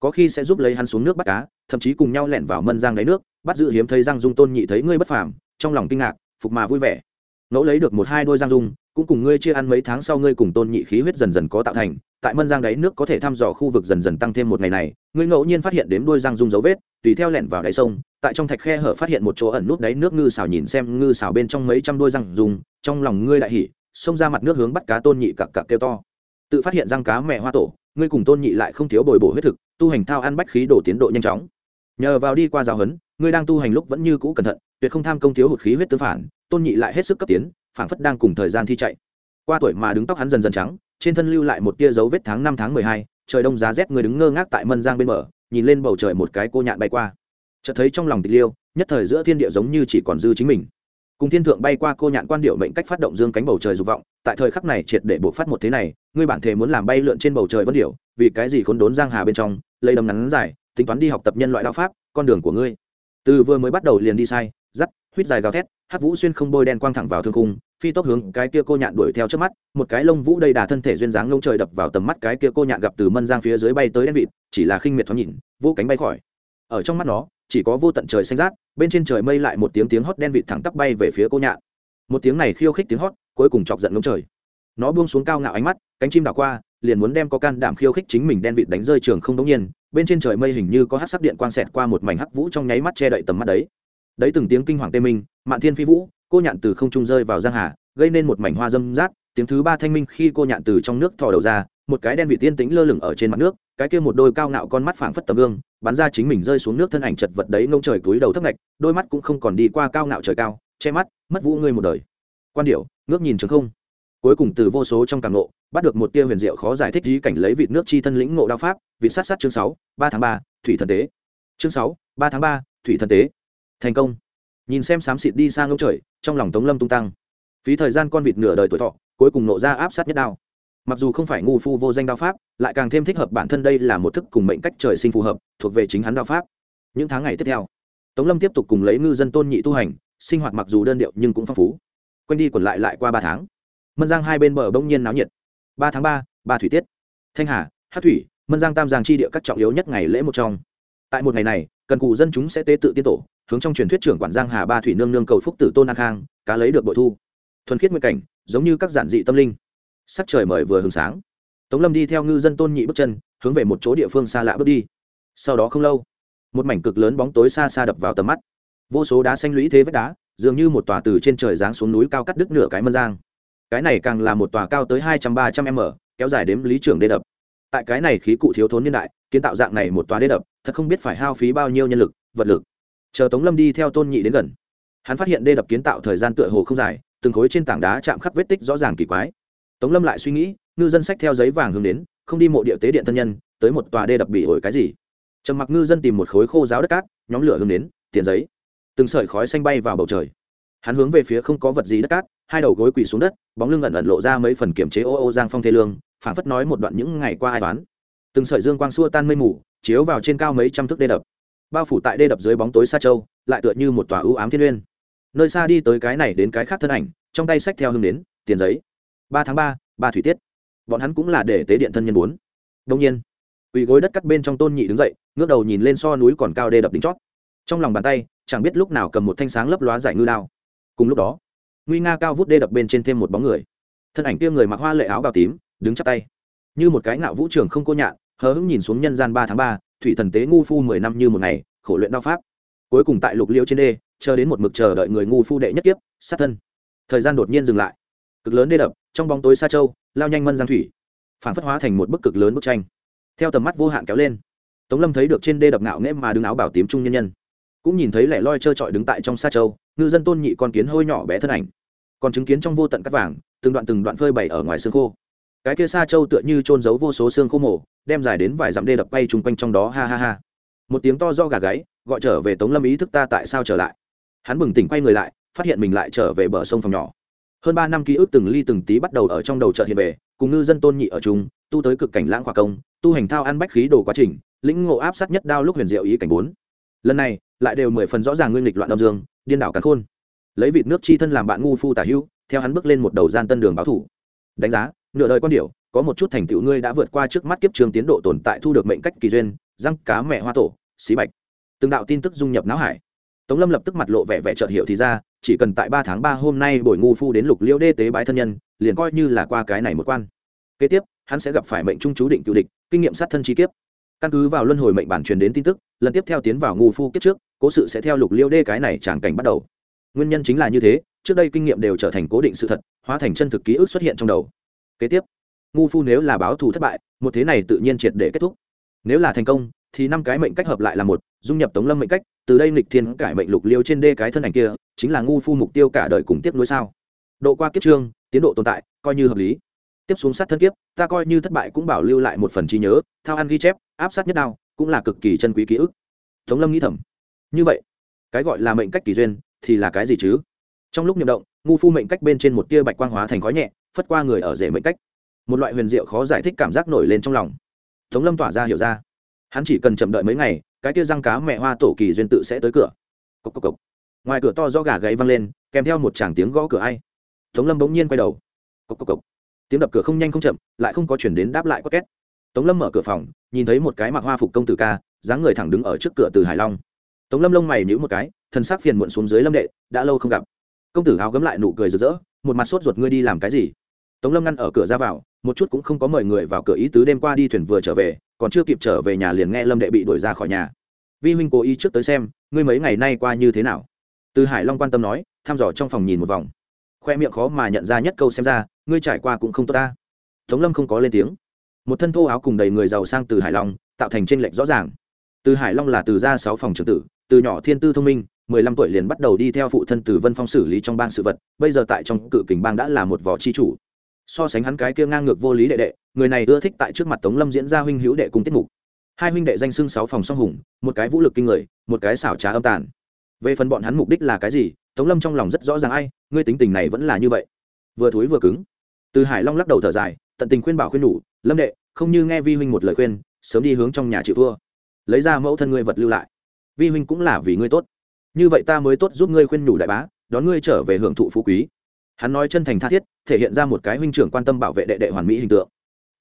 S1: Có khi sẽ giúp lấy hắn xuống nước bắt cá, thậm chí cùng nhau lẻn vào mân giang đáy nước, bắt giữ hiếm thấy giang dung tôn nhị thấy ngươi bất phàm, trong lòng kinh ngạc, phục mà vui vẻ. Ngẫu lấy được một hai đôi giang dung cũng cùng ngươi chia ăn mấy tháng sau ngươi cùng tôn nhị khí huyết dần dần có tạo thành, tại mân giang đáy nước có thể thăm dò khu vực dần dần tăng thêm một ngày này, ngươi ngẫu nhiên phát hiện đếm đôi răng dung dấu vết, tùy theo lẻn vào đáy sông, tại trong thạch khe hở phát hiện một chỗ ẩn nút đáy nước ngư xào nhìn xem ngư xào bên trong mấy trăm đôi răng dùng trong lòng ngươi lại hỉ, xông ra mặt nước hướng bắt cá tôn nhị cặc cặc kêu to. Tự phát hiện răng cá mẹ hoa tổ, ngươi cùng tôn nhị lại không thiếu bồi bổ huyết thực, tu hành thao ăn bách khí đổ tiến độ nhanh chóng. Nhờ vào đi qua giáo huấn, ngươi đang tu hành lúc vẫn như cũ cẩn thận, tuyệt không tham công thiếu hụt khí huyết tư phản tôn nhị lại hết sức cấp tiến, phảng phất đang cùng thời gian thi chạy. Qua tuổi mà đứng tóc hắn dần dần trắng, trên thân lưu lại một tia dấu vết tháng năm tháng mười hai, trời đông giá rét người đứng ngơ ngác tại mân giang bên bờ, nhìn lên bầu trời một cái cô nhạn bay qua. Chợt thấy trong lòng tịch liêu, nhất thời giữa thiên địa giống như chỉ còn dư chính mình. Cùng thiên thượng bay qua cô nhạn quan điệu mệnh cách phát động dương cánh bầu trời dục vọng, tại thời khắc này triệt để buộc phát một thế này, ngươi bản thể muốn làm bay lượn trên bầu trời vân điệu, vì cái gì khốn đốn giang hà bên trong, lấy đầm ngắn dài, tính toán đi học tập nhân loại đạo pháp, con đường của ngươi. Từ vừa mới bắt đầu liền đi sai, dắt huýt dài gào thét hát vũ xuyên không bôi đen quang thẳng vào thương cung phi tốc hướng cái kia cô nhạn đuổi theo trước mắt, một cái lông vũ đầy đà thân thể duyên dáng ngông trời đập vào tầm mắt cái kia cô nhạn gặp từ mân giang phía dưới bay tới đen vịt, chỉ là khinh miệt thoáng nhìn, vô cánh bay khỏi. Ở trong mắt nó, chỉ có vô tận trời xanh rát, bên trên trời mây lại một tiếng tiếng hót đen vịt thẳng tắp bay về phía cô nhạn. Một tiếng này khiêu khích tiếng hót, cuối cùng chọc giận ngông trời. Nó buông xuống cao ngạo ánh mắt, cánh chim đảo qua, liền muốn đem có can đảm khiêu khích chính mình đen vịt đánh rơi trường không đống nhiên, bên trên trời mây hình như có hát sắc điện quang xẹt qua một mảnh hắc vũ trong nháy mắt che đậy tầm mắt đấy đấy từng tiếng kinh hoàng tê minh, mạn thiên phi vũ, cô nhạn từ không trung rơi vào giang hà, gây nên một mảnh hoa dâm rát, tiếng thứ ba thanh minh khi cô nhạn từ trong nước thò đầu ra, một cái đen vị tiên tính lơ lửng ở trên mặt nước, cái kia một đôi cao ngạo con mắt phảng phất tấm gương, bắn ra chính mình rơi xuống nước thân ảnh chật vật đấy ngông trời túi đầu thấp ngạch, đôi mắt cũng không còn đi qua cao ngạo trời cao, che mắt, mất vũ ngươi một đời. Quan điệu ngước nhìn trường không. Cuối cùng từ vô số trong càng ngộ, bắt được một tia huyền diệu khó giải thích lý cảnh lấy vịt nước chi thân lĩnh ngộ đao pháp, vịt sát sát chương sáu, ba tháng ba, thủy thần tế. Chương sáu, ba tháng ba, thủy thần tế thành công. Nhìn xem xám xịt đi sang ngông trời, trong lòng tống lâm tung tăng. Phí thời gian con vịt nửa đời tuổi thọ, cuối cùng nộ ra áp sát nhất đao. Mặc dù không phải ngu phu vô danh đao pháp, lại càng thêm thích hợp bản thân đây là một thức cùng mệnh cách trời sinh phù hợp, thuộc về chính hắn đao pháp. Những tháng ngày tiếp theo, tống lâm tiếp tục cùng lấy ngư dân tôn nhị tu hành, sinh hoạt mặc dù đơn điệu nhưng cũng phong phú. Quanh đi quẩn lại lại qua ba tháng. Mân giang hai bên bờ bỗng nhiên náo nhiệt. Ba tháng ba ba thủy tiết. Thanh hà hát thủy, mân giang tam giang chi địa các trọng yếu nhất ngày lễ một trong. Tại một ngày này, cần cụ dân chúng sẽ tế tự tiên tổ hướng trong truyền thuyết trưởng quản giang hà ba thủy nương nương cầu phúc tử tôn an khang, cá lấy được bội thu. Thuần khiết nguyên cảnh, giống như các giản dị tâm linh. Sắc trời mời vừa hừng sáng. Tống lâm đi theo ngư dân tôn nhị bước chân, hướng về một chỗ địa phương xa lạ bước đi. Sau đó không lâu, một mảnh cực lớn bóng tối xa xa đập vào tầm mắt. Vô số đá xanh lũy thế vách đá, dường như một tòa từ trên trời giáng xuống núi cao cắt đứt nửa cái mân giang. Cái này càng là một tòa cao tới hai trăm ba trăm m, kéo dài đếm lý trưởng đê đập. Tại cái này khí cụ thiếu thốn niên đại, kiến tạo dạng này một tòa đê đập, thật không biết phải hao phí bao nhiêu nhân lực, vật lực chờ tống lâm đi theo tôn nhị đến gần, hắn phát hiện đê đập kiến tạo thời gian tựa hồ không dài, từng khối trên tảng đá chạm khắc vết tích rõ ràng kỳ quái. Tống lâm lại suy nghĩ, ngư dân sách theo giấy vàng hướng đến, không đi mộ địa tế điện thân nhân, tới một tòa đê đập bị ổi cái gì. Trầm mặc ngư dân tìm một khối khô giáo đất cát, nhóm lửa hướng đến, tiền giấy. Từng sợi khói xanh bay vào bầu trời. Hắn hướng về phía không có vật gì đất cát, hai đầu gối quỳ xuống đất, bóng lưng ẩn ẩn lộ ra mấy phần kiểm chế ô ô giang phong thê lương, phảng phất nói một đoạn những ngày qua ai toán từng sợi dương quang xua tan mây mù, chiếu vào trên cao mấy trăm thước đê đập bao phủ tại đê đập dưới bóng tối xa châu, lại tựa như một tòa ưu ám thiên uyên nơi xa đi tới cái này đến cái khác thân ảnh, trong tay sách theo hương đến, tiền giấy. Ba tháng ba ba thủy tiết. Bọn hắn cũng là để tế điện thân nhân bốn. Đông nhiên, quỳ gối đất cắt bên trong tôn nhị đứng dậy, ngước đầu nhìn lên so núi còn cao đê đập đính chót. Trong lòng bàn tay, chẳng biết lúc nào cầm một thanh sáng lấp lóa giải ngư đao. Cùng lúc đó, nguy nga cao vút đê đập bên trên thêm một bóng người. Thân ảnh kia người mặc hoa lệ áo bào tím, đứng chắp tay. Như một cái ngạo vũ trường không cô nhạn, hờ hững nhìn xuống nhân gian ba tháng ba thủy thần tế ngu phu mười năm như một ngày, khổ luyện đao pháp. Cuối cùng tại lục liêu trên đê, chờ đến một mực chờ đợi người ngu phu đệ nhất tiếp sát thân. Thời gian đột nhiên dừng lại. Cực lớn đê đập, trong bóng tối xa châu, lao nhanh mân giang thủy. Phản phất hóa thành một bức cực lớn bức tranh. Theo tầm mắt vô hạn kéo lên, tống lâm thấy được trên đê đập ngạo nghễ mà đứng áo bảo tím trung nhân nhân. Cũng nhìn thấy lẻ loi trơ trọi đứng tại trong xa châu, ngư dân tôn nhị con kiến hôi nhỏ bé thân ảnh. Còn chứng kiến trong vô tận cắt vàng, từng đoạn từng đoạn phơi bày ở ngoài xương khô cái kia xa châu tựa như trôn giấu vô số xương khô mổ, đem dài đến vài dặm đê đập bay chung quanh trong đó, ha ha ha. Một tiếng to do gà gáy, gọi trở về tống lâm ý thức ta tại sao trở lại. Hắn bừng tỉnh quay người lại, phát hiện mình lại trở về bờ sông phòng nhỏ. Hơn ba năm ký ức từng ly từng tí bắt đầu ở trong đầu chợ hiện về, cùng ngư dân tôn nhị ở chung, tu tới cực cảnh lãng khoa công, tu hành thao ăn bách khí đồ quá trình, lĩnh ngộ áp sát nhất đao lúc huyền diệu ý cảnh bốn. Lần này, lại đều mười phần rõ ràng nguyên lịch loạn đông dương, điên đảo cắn khôn. Lấy vịt nước chi thân làm bạn ngu phu tả hữu, theo hắn bước lên một đầu gian tân đường báo thủ. Đánh giá nửa đời quan điệu có một chút thành tựu ngươi đã vượt qua trước mắt kiếp trường tiến độ tồn tại thu được mệnh cách kỳ duyên, răng cá mẹ hoa tổ, xí bạch. Từng đạo tin tức dung nhập não hải. Tống lâm lập tức mặt lộ vẻ vẻ chợt hiểu thì ra, chỉ cần tại ba tháng ba hôm nay bồi ngu phu đến lục liễu đê tế bái thân nhân, liền coi như là qua cái này một quan. Kế tiếp, hắn sẽ gặp phải mệnh trung chú định cựu địch, kinh nghiệm sát thân chi kiếp. Căn cứ vào luân hồi mệnh bản truyền đến tin tức, lần tiếp theo tiến vào ngu phu kiếp trước, cố sự sẽ theo lục liễu đê cái này tràng cảnh bắt đầu. Nguyên nhân chính là như thế, trước đây kinh nghiệm đều trở thành cố định sự thật, hóa thành chân thực ký ức xuất hiện trong đầu kế tiếp, ngu phu nếu là báo thù thất bại, một thế này tự nhiên triệt để kết thúc. Nếu là thành công, thì năm cái mệnh cách hợp lại là một, dung nhập tống lâm mệnh cách, từ đây lịch thiên cải mệnh lục liêu trên đê cái thân ảnh kia, chính là ngu phu mục tiêu cả đời cùng tiếp nối sao. Độ qua kiếp trương, tiến độ tồn tại, coi như hợp lý. Tiếp xuống sát thân kiếp, ta coi như thất bại cũng bảo lưu lại một phần trí nhớ, thao ăn ghi chép, áp sát nhất đao, cũng là cực kỳ chân quý ký ức. Tống lâm nghĩ thầm. Như vậy, cái gọi là mệnh cách kỳ duyên, thì là cái gì chứ? Trong lúc nhậm động, ngu phu mệnh cách bên trên một tia bạch quang hóa thành khói nhẹ phất qua người ở rể mệnh cách. Một loại huyền diệu khó giải thích cảm giác nổi lên trong lòng. Tống lâm tỏa ra hiểu ra. Hắn chỉ cần chậm đợi mấy ngày, cái tia răng cá mẹ hoa tổ kỳ duyên tự sẽ tới cửa. Cốc cốc cốc. ngoài cửa to do gà gáy văng lên, kèm theo một tràng tiếng gõ cửa ai. Tống lâm bỗng nhiên quay đầu. Cốc cốc cốc. tiếng đập cửa không nhanh không chậm, lại không có chuyển đến đáp lại có két. Tống lâm mở cửa phòng, nhìn thấy một cái mặc hoa phục công tử ca, dáng người thẳng đứng ở trước cửa từ hải long. Tống lâm lông mày nhíu một cái thân xác phiền muộn xuống dưới lâm đệ, đã lâu không gặp. Công tử áo gấm lại nụ cười rực rỡ, một mặt sốt ruột ngươi đi làm cái gì? Tống lâm ngăn ở cửa ra vào, một chút cũng không có mời người vào cửa ý tứ đêm qua đi thuyền vừa trở về, còn chưa kịp trở về nhà liền nghe lâm đệ bị đuổi ra khỏi nhà. Vi huynh cố ý trước tới xem, ngươi mấy ngày nay qua như thế nào? Từ hải long quan tâm nói, thăm dò trong phòng nhìn một vòng. Khoe miệng khó mà nhận ra nhất câu xem ra, ngươi trải qua cũng không tốt ta. Tống lâm không có lên tiếng. Một thân thô áo cùng đầy người giàu sang từ hải long, tạo thành tranh lệch rõ ràng. Từ hải long là từ gia sáu phòng trưởng tử, từ nhỏ thiên tư thông minh, mười lăm tuổi liền bắt đầu đi theo phụ thân từ vân phong xử lý trong bang sự vật, bây giờ tại trong cự kình bang đã là một võ chi chủ so sánh hắn cái kia ngang ngược vô lý đệ đệ, người này ưa thích tại trước mặt tống lâm diễn ra huynh hữu đệ cùng tiết mục. Hai huynh đệ danh xưng sáu phòng song hùng, một cái vũ lực kinh người, một cái xảo trá âm tàn. Về phần bọn hắn mục đích là cái gì, tống lâm trong lòng rất rõ ràng ai, ngươi tính tình này vẫn là như vậy. Vừa thối vừa cứng. Từ hải long lắc đầu thở dài, tận tình khuyên bảo khuyên nhủ, lâm đệ, không như nghe vi huynh một lời khuyên, sớm đi hướng trong nhà chịu thua. Lấy ra mẫu thân ngươi vật lưu lại. Vi huynh cũng là vì ngươi tốt. Như vậy ta mới tốt giúp ngươi khuyên nhủ đại bá, đón ngươi trở về hưởng thụ phú quý. Hắn nói chân thành tha thiết thể hiện ra một cái huynh trưởng quan tâm bảo vệ đệ đệ hoàn mỹ hình tượng.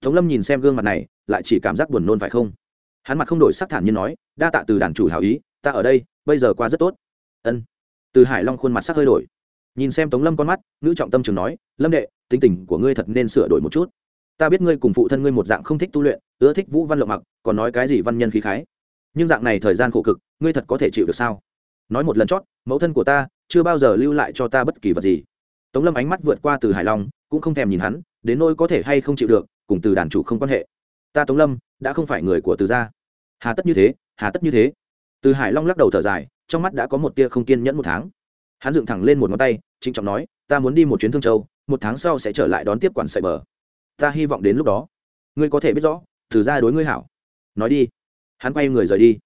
S1: Tống lâm nhìn xem gương mặt này, lại chỉ cảm giác buồn nôn phải không? Hắn mặt không đổi sắc thản như nói, đa tạ từ đàn chủ hảo ý, ta ở đây, bây giờ qua rất tốt. Ân. Từ hải long khuôn mặt sắc hơi đổi. Nhìn xem tống lâm con mắt nữ trọng tâm trường nói, lâm đệ, tính tình của ngươi thật nên sửa đổi một chút. Ta biết ngươi cùng phụ thân ngươi một dạng không thích tu luyện, ưa thích vũ văn lộng mặc, còn nói cái gì văn nhân khí khái. Nhưng dạng này thời gian khổ cực, ngươi thật có thể chịu được sao? Nói một lần chót, mẫu thân của ta chưa bao giờ lưu lại cho ta bất kỳ vật gì tống lâm ánh mắt vượt qua từ hải long, cũng không thèm nhìn hắn, đến nỗi có thể hay không chịu được, cùng từ đàn chủ không quan hệ. Ta tống lâm, đã không phải người của từ gia. Hà tất như thế, hà tất như thế. Từ hải long lắc đầu thở dài, trong mắt đã có một tia không kiên nhẫn một tháng. Hắn dựng thẳng lên một ngón tay, trịnh trọng nói, ta muốn đi một chuyến thương châu, một tháng sau sẽ trở lại đón tiếp quản sậy bờ. Ta hy vọng đến lúc đó, ngươi có thể biết rõ, từ ra đối ngươi hảo. Nói đi. Hắn quay người rời đi.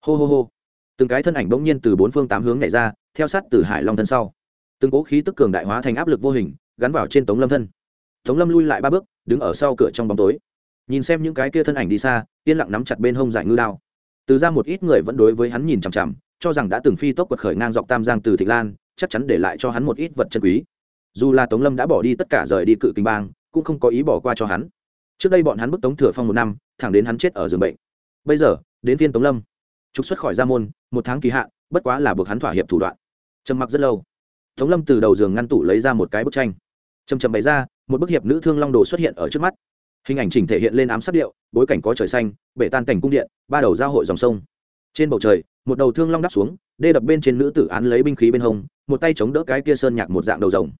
S1: Hô hô hô. Từng cái thân ảnh bỗng nhiên từ bốn phương tám hướng nhảy ra, theo sát từ hải long thân sau từng cố khí tức cường đại hóa thành áp lực vô hình, gắn vào trên tống lâm thân. Tống lâm lui lại ba bước, đứng ở sau cửa trong bóng tối. Nhìn xem những cái kia thân ảnh đi xa, yên lặng nắm chặt bên hông giải ngư đao. Từ ra một ít người vẫn đối với hắn nhìn chằm chằm, cho rằng đã từng phi tốc quật khởi ngang dọc tam giang từ thịnh lan, chắc chắn để lại cho hắn một ít vật chân quý. Dù là tống lâm đã bỏ đi tất cả rời đi cự kinh bang, cũng không có ý bỏ qua cho hắn. Trước đây bọn hắn bức tống thừa phong một năm, thẳng đến hắn chết ở giường bệnh. Bây giờ, đến phiên tống lâm. Trục xuất khỏi gia môn, một tháng kỳ hạn, bất quá là buộc hắn thỏa hiệp thủ đoạn. Trầm mặc rất lâu tống lâm từ đầu giường ngăn tủ lấy ra một cái bức tranh. Chầm chầm bày ra, một bức hiệp nữ thương long đồ xuất hiện ở trước mắt. Hình ảnh chỉnh thể hiện lên ám sắc điệu, bối cảnh có trời xanh, bể tan cảnh cung điện, ba đầu giao hội dòng sông. Trên bầu trời, một đầu thương long đắp xuống, đê đập bên trên nữ tử án lấy binh khí bên hông, một tay chống đỡ cái kia sơn nhạc một dạng đầu rồng.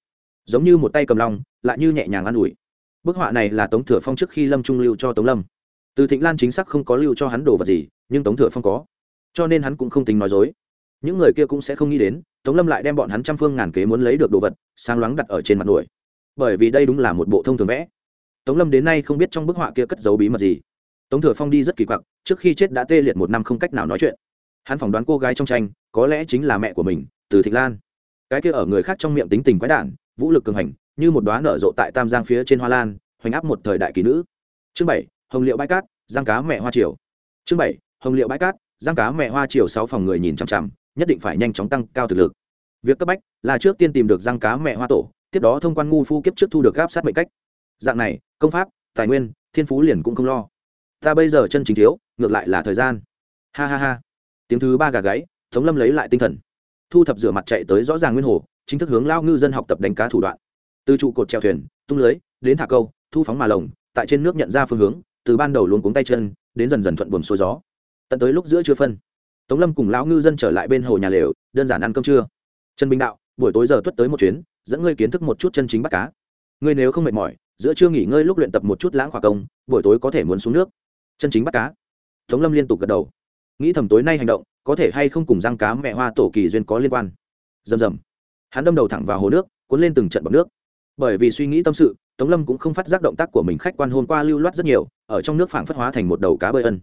S1: Giống như một tay cầm long, lại như nhẹ nhàng an ủi. Bức họa này là tống thừa phong trước khi lâm trung lưu cho tống lâm. Từ thịnh lan chính xác không có lưu cho hắn đồ vật gì, nhưng tống thừa phong có. Cho nên hắn cũng không tính nói dối những người kia cũng sẽ không nghĩ đến, tống lâm lại đem bọn hắn trăm phương ngàn kế muốn lấy được đồ vật sang loáng đặt ở trên mặt nổi bởi vì đây đúng là một bộ thông thường vẽ. Tống lâm đến nay không biết trong bức họa kia cất dấu bí mật gì. Tống thừa phong đi rất kỳ quặc, trước khi chết đã tê liệt một năm không cách nào nói chuyện. Hắn phỏng đoán cô gái trong tranh, có lẽ chính là mẹ của mình, từ thịnh lan. Cái kia ở người khác trong miệng tính tình quái đản, vũ lực cường hành, như một đoá nở rộ tại tam giang phía trên hoa lan, hoành áp một thời đại kỳ nữ. Chương bảy, hồng liệu bãi cát, giang cá mẹ hoa triều. Chương bảy, hồng liệu bãi cát, giang cá mẹ hoa triều, sáu phòng người nhìn chằm chằm nhất định phải nhanh chóng tăng cao thực lực. Việc cấp bách là trước tiên tìm được răng cá mẹ hoa tổ, tiếp đó thông quan ngu phu kiếp trước thu được gáp sát mệnh cách. Dạng này, công pháp, tài nguyên, thiên phú liền cũng không lo. Ta bây giờ chân chính thiếu, ngược lại là thời gian. Ha ha ha. Tiếng thứ ba gà gáy, tống lâm lấy lại tinh thần. Thu thập rửa mặt chạy tới rõ ràng nguyên hồ, chính thức hướng lao ngư dân học tập đánh cá thủ đoạn. Từ trụ cột treo thuyền, tung lưới, đến thả câu, thu phóng mà lồng, tại trên nước nhận ra phương hướng, từ ban đầu luôn cuống tay chân, đến dần dần thuận buồm xuôi gió. Tận tới lúc giữa chưa phân tống lâm cùng lão ngư dân trở lại bên hồ nhà lều, đơn giản ăn cơm trưa. Trần bình đạo, buổi tối giờ tuất tới một chuyến, dẫn ngươi kiến thức một chút chân chính bắt cá. Ngươi nếu không mệt mỏi, giữa trưa nghỉ ngơi lúc luyện tập một chút lãng khoa công, buổi tối có thể muốn xuống nước. Chân chính bắt cá. Tống lâm liên tục gật đầu. Nghĩ thầm tối nay hành động, có thể hay không cùng răng cá mẹ hoa tổ kỳ duyên có liên quan. Rầm rầm. Hắn đâm đầu thẳng vào hồ nước, cuốn lên từng trận bọc nước. Bởi vì suy nghĩ tâm sự, tống lâm cũng không phát giác động tác của mình khách quan hôm qua lưu loát rất nhiều, ở trong nước phảng phất hóa thành một đầu cá bơi ân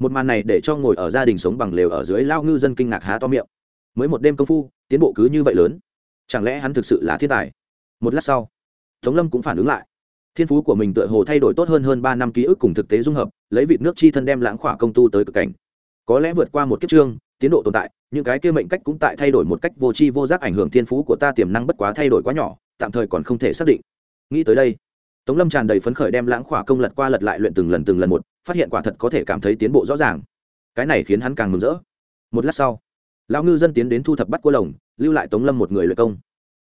S1: một màn này để cho ngồi ở gia đình sống bằng lều ở dưới lao ngư dân kinh ngạc há to miệng. Mới một đêm công phu, tiến bộ cứ như vậy lớn. Chẳng lẽ hắn thực sự là thiên tài? Một lát sau, tống lâm cũng phản ứng lại. Thiên phú của mình tựa hồ thay đổi tốt hơn hơn ba năm ký ức cùng thực tế dung hợp, lấy vịt nước chi thân đem lãng khỏa công tu tới cực cảnh. Có lẽ vượt qua một kiếp trương, tiến độ tồn tại, những cái kia mệnh cách cũng tại thay đổi một cách vô tri vô giác ảnh hưởng thiên phú của ta tiềm năng bất quá thay đổi quá nhỏ, tạm thời còn không thể xác định. Nghĩ tới đây, tống lâm tràn đầy phấn khởi đem lãng khỏa công lật qua lật lại luyện từng lần từng lần một phát hiện quả thật có thể cảm thấy tiến bộ rõ ràng. Cái này khiến hắn càng mừng rỡ. Một lát sau, lão ngư dân tiến đến thu thập bắt cua lồng, lưu lại tống lâm một người luyện công.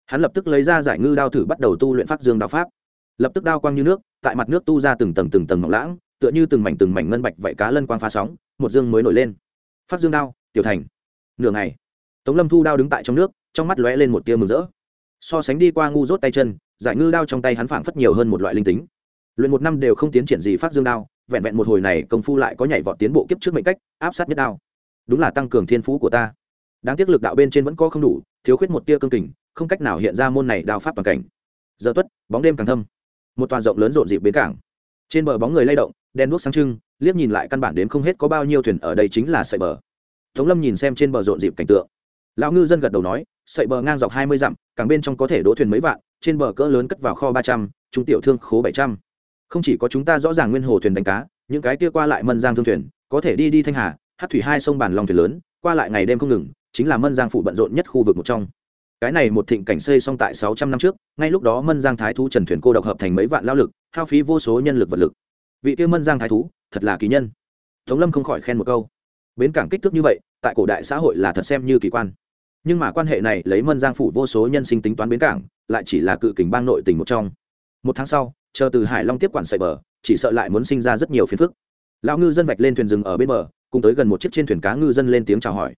S1: Hắn lập tức lấy ra giải ngư đao thử bắt đầu tu luyện pháp dương đao pháp. Lập tức đao quang như nước, tại mặt nước tu ra từng tầng từng tầng mỏng lãng, tựa như từng mảnh từng mảnh ngân bạch vậy cá lân quang phá sóng, một dương mới nổi lên. Phát dương đao, tiểu thành. Nửa ngày, tống lâm thu đao đứng tại trong nước, trong mắt lóe lên một tia mừng rỡ. So sánh đi qua ngu rốt tay chân, giải ngư đao trong tay hắn phảng phất nhiều hơn một loại linh tính luyện một năm đều không tiến triển gì phát dương đao, vẹn vẹn một hồi này công phu lại có nhảy vọt tiến bộ kiếp trước mệnh cách, áp sát nhất đao. Đúng là tăng cường thiên phú của ta. Đáng tiếc lực đạo bên trên vẫn có không đủ, thiếu khuyết một tia cương kình, không cách nào hiện ra môn này đao pháp toàn cảnh. Giờ tuất, bóng đêm càng thâm. Một toàn rộng lớn rộn dịp bến cảng. Trên bờ bóng người lay động đen đuốc sáng trưng, liếc nhìn lại căn bản đến không hết có bao nhiêu thuyền ở đây chính là sợi bờ. Tống lâm nhìn xem trên bờ rộn dịp cảnh tượng. Lão ngư dân gật đầu nói, sợi bờ ngang dọc hai mươi dặm càng bên trong có thể đỗ thuyền mấy vạn, trên bờ cỡ lớn cất vào kho ba trăm, trung tiểu thương khố bảy trăm không chỉ có chúng ta rõ ràng nguyên hồ thuyền đánh cá, những cái kia qua lại mân giang thương thuyền, có thể đi đi thanh hà, hát thủy hai sông bản lòng thuyền lớn, qua lại ngày đêm không ngừng, chính là mân giang phụ bận rộn nhất khu vực một trong. Cái này một thịnh cảnh xây xong tại sáu trăm năm trước, ngay lúc đó mân giang thái thú trần thuyền cô độc hợp thành mấy vạn lao lực, hao phí vô số nhân lực vật lực. Vị kia mân giang thái thú, thật là kỳ nhân. Tống lâm không khỏi khen một câu. Bến cảng kích thước như vậy, tại cổ đại xã hội là thật xem như kỳ quan. Nhưng mà quan hệ này lấy mân giang phủ vô số nhân sinh tính toán bến cảng, lại chỉ là cự kình bang nội tình một trong. Một tháng sau chờ từ hải long tiếp quản sậy bờ, chỉ sợ lại muốn sinh ra rất nhiều phiền phức. Lão ngư dân vạch lên thuyền rừng ở bên bờ, cùng tới gần một chiếc trên thuyền cá ngư dân lên tiếng chào hỏi.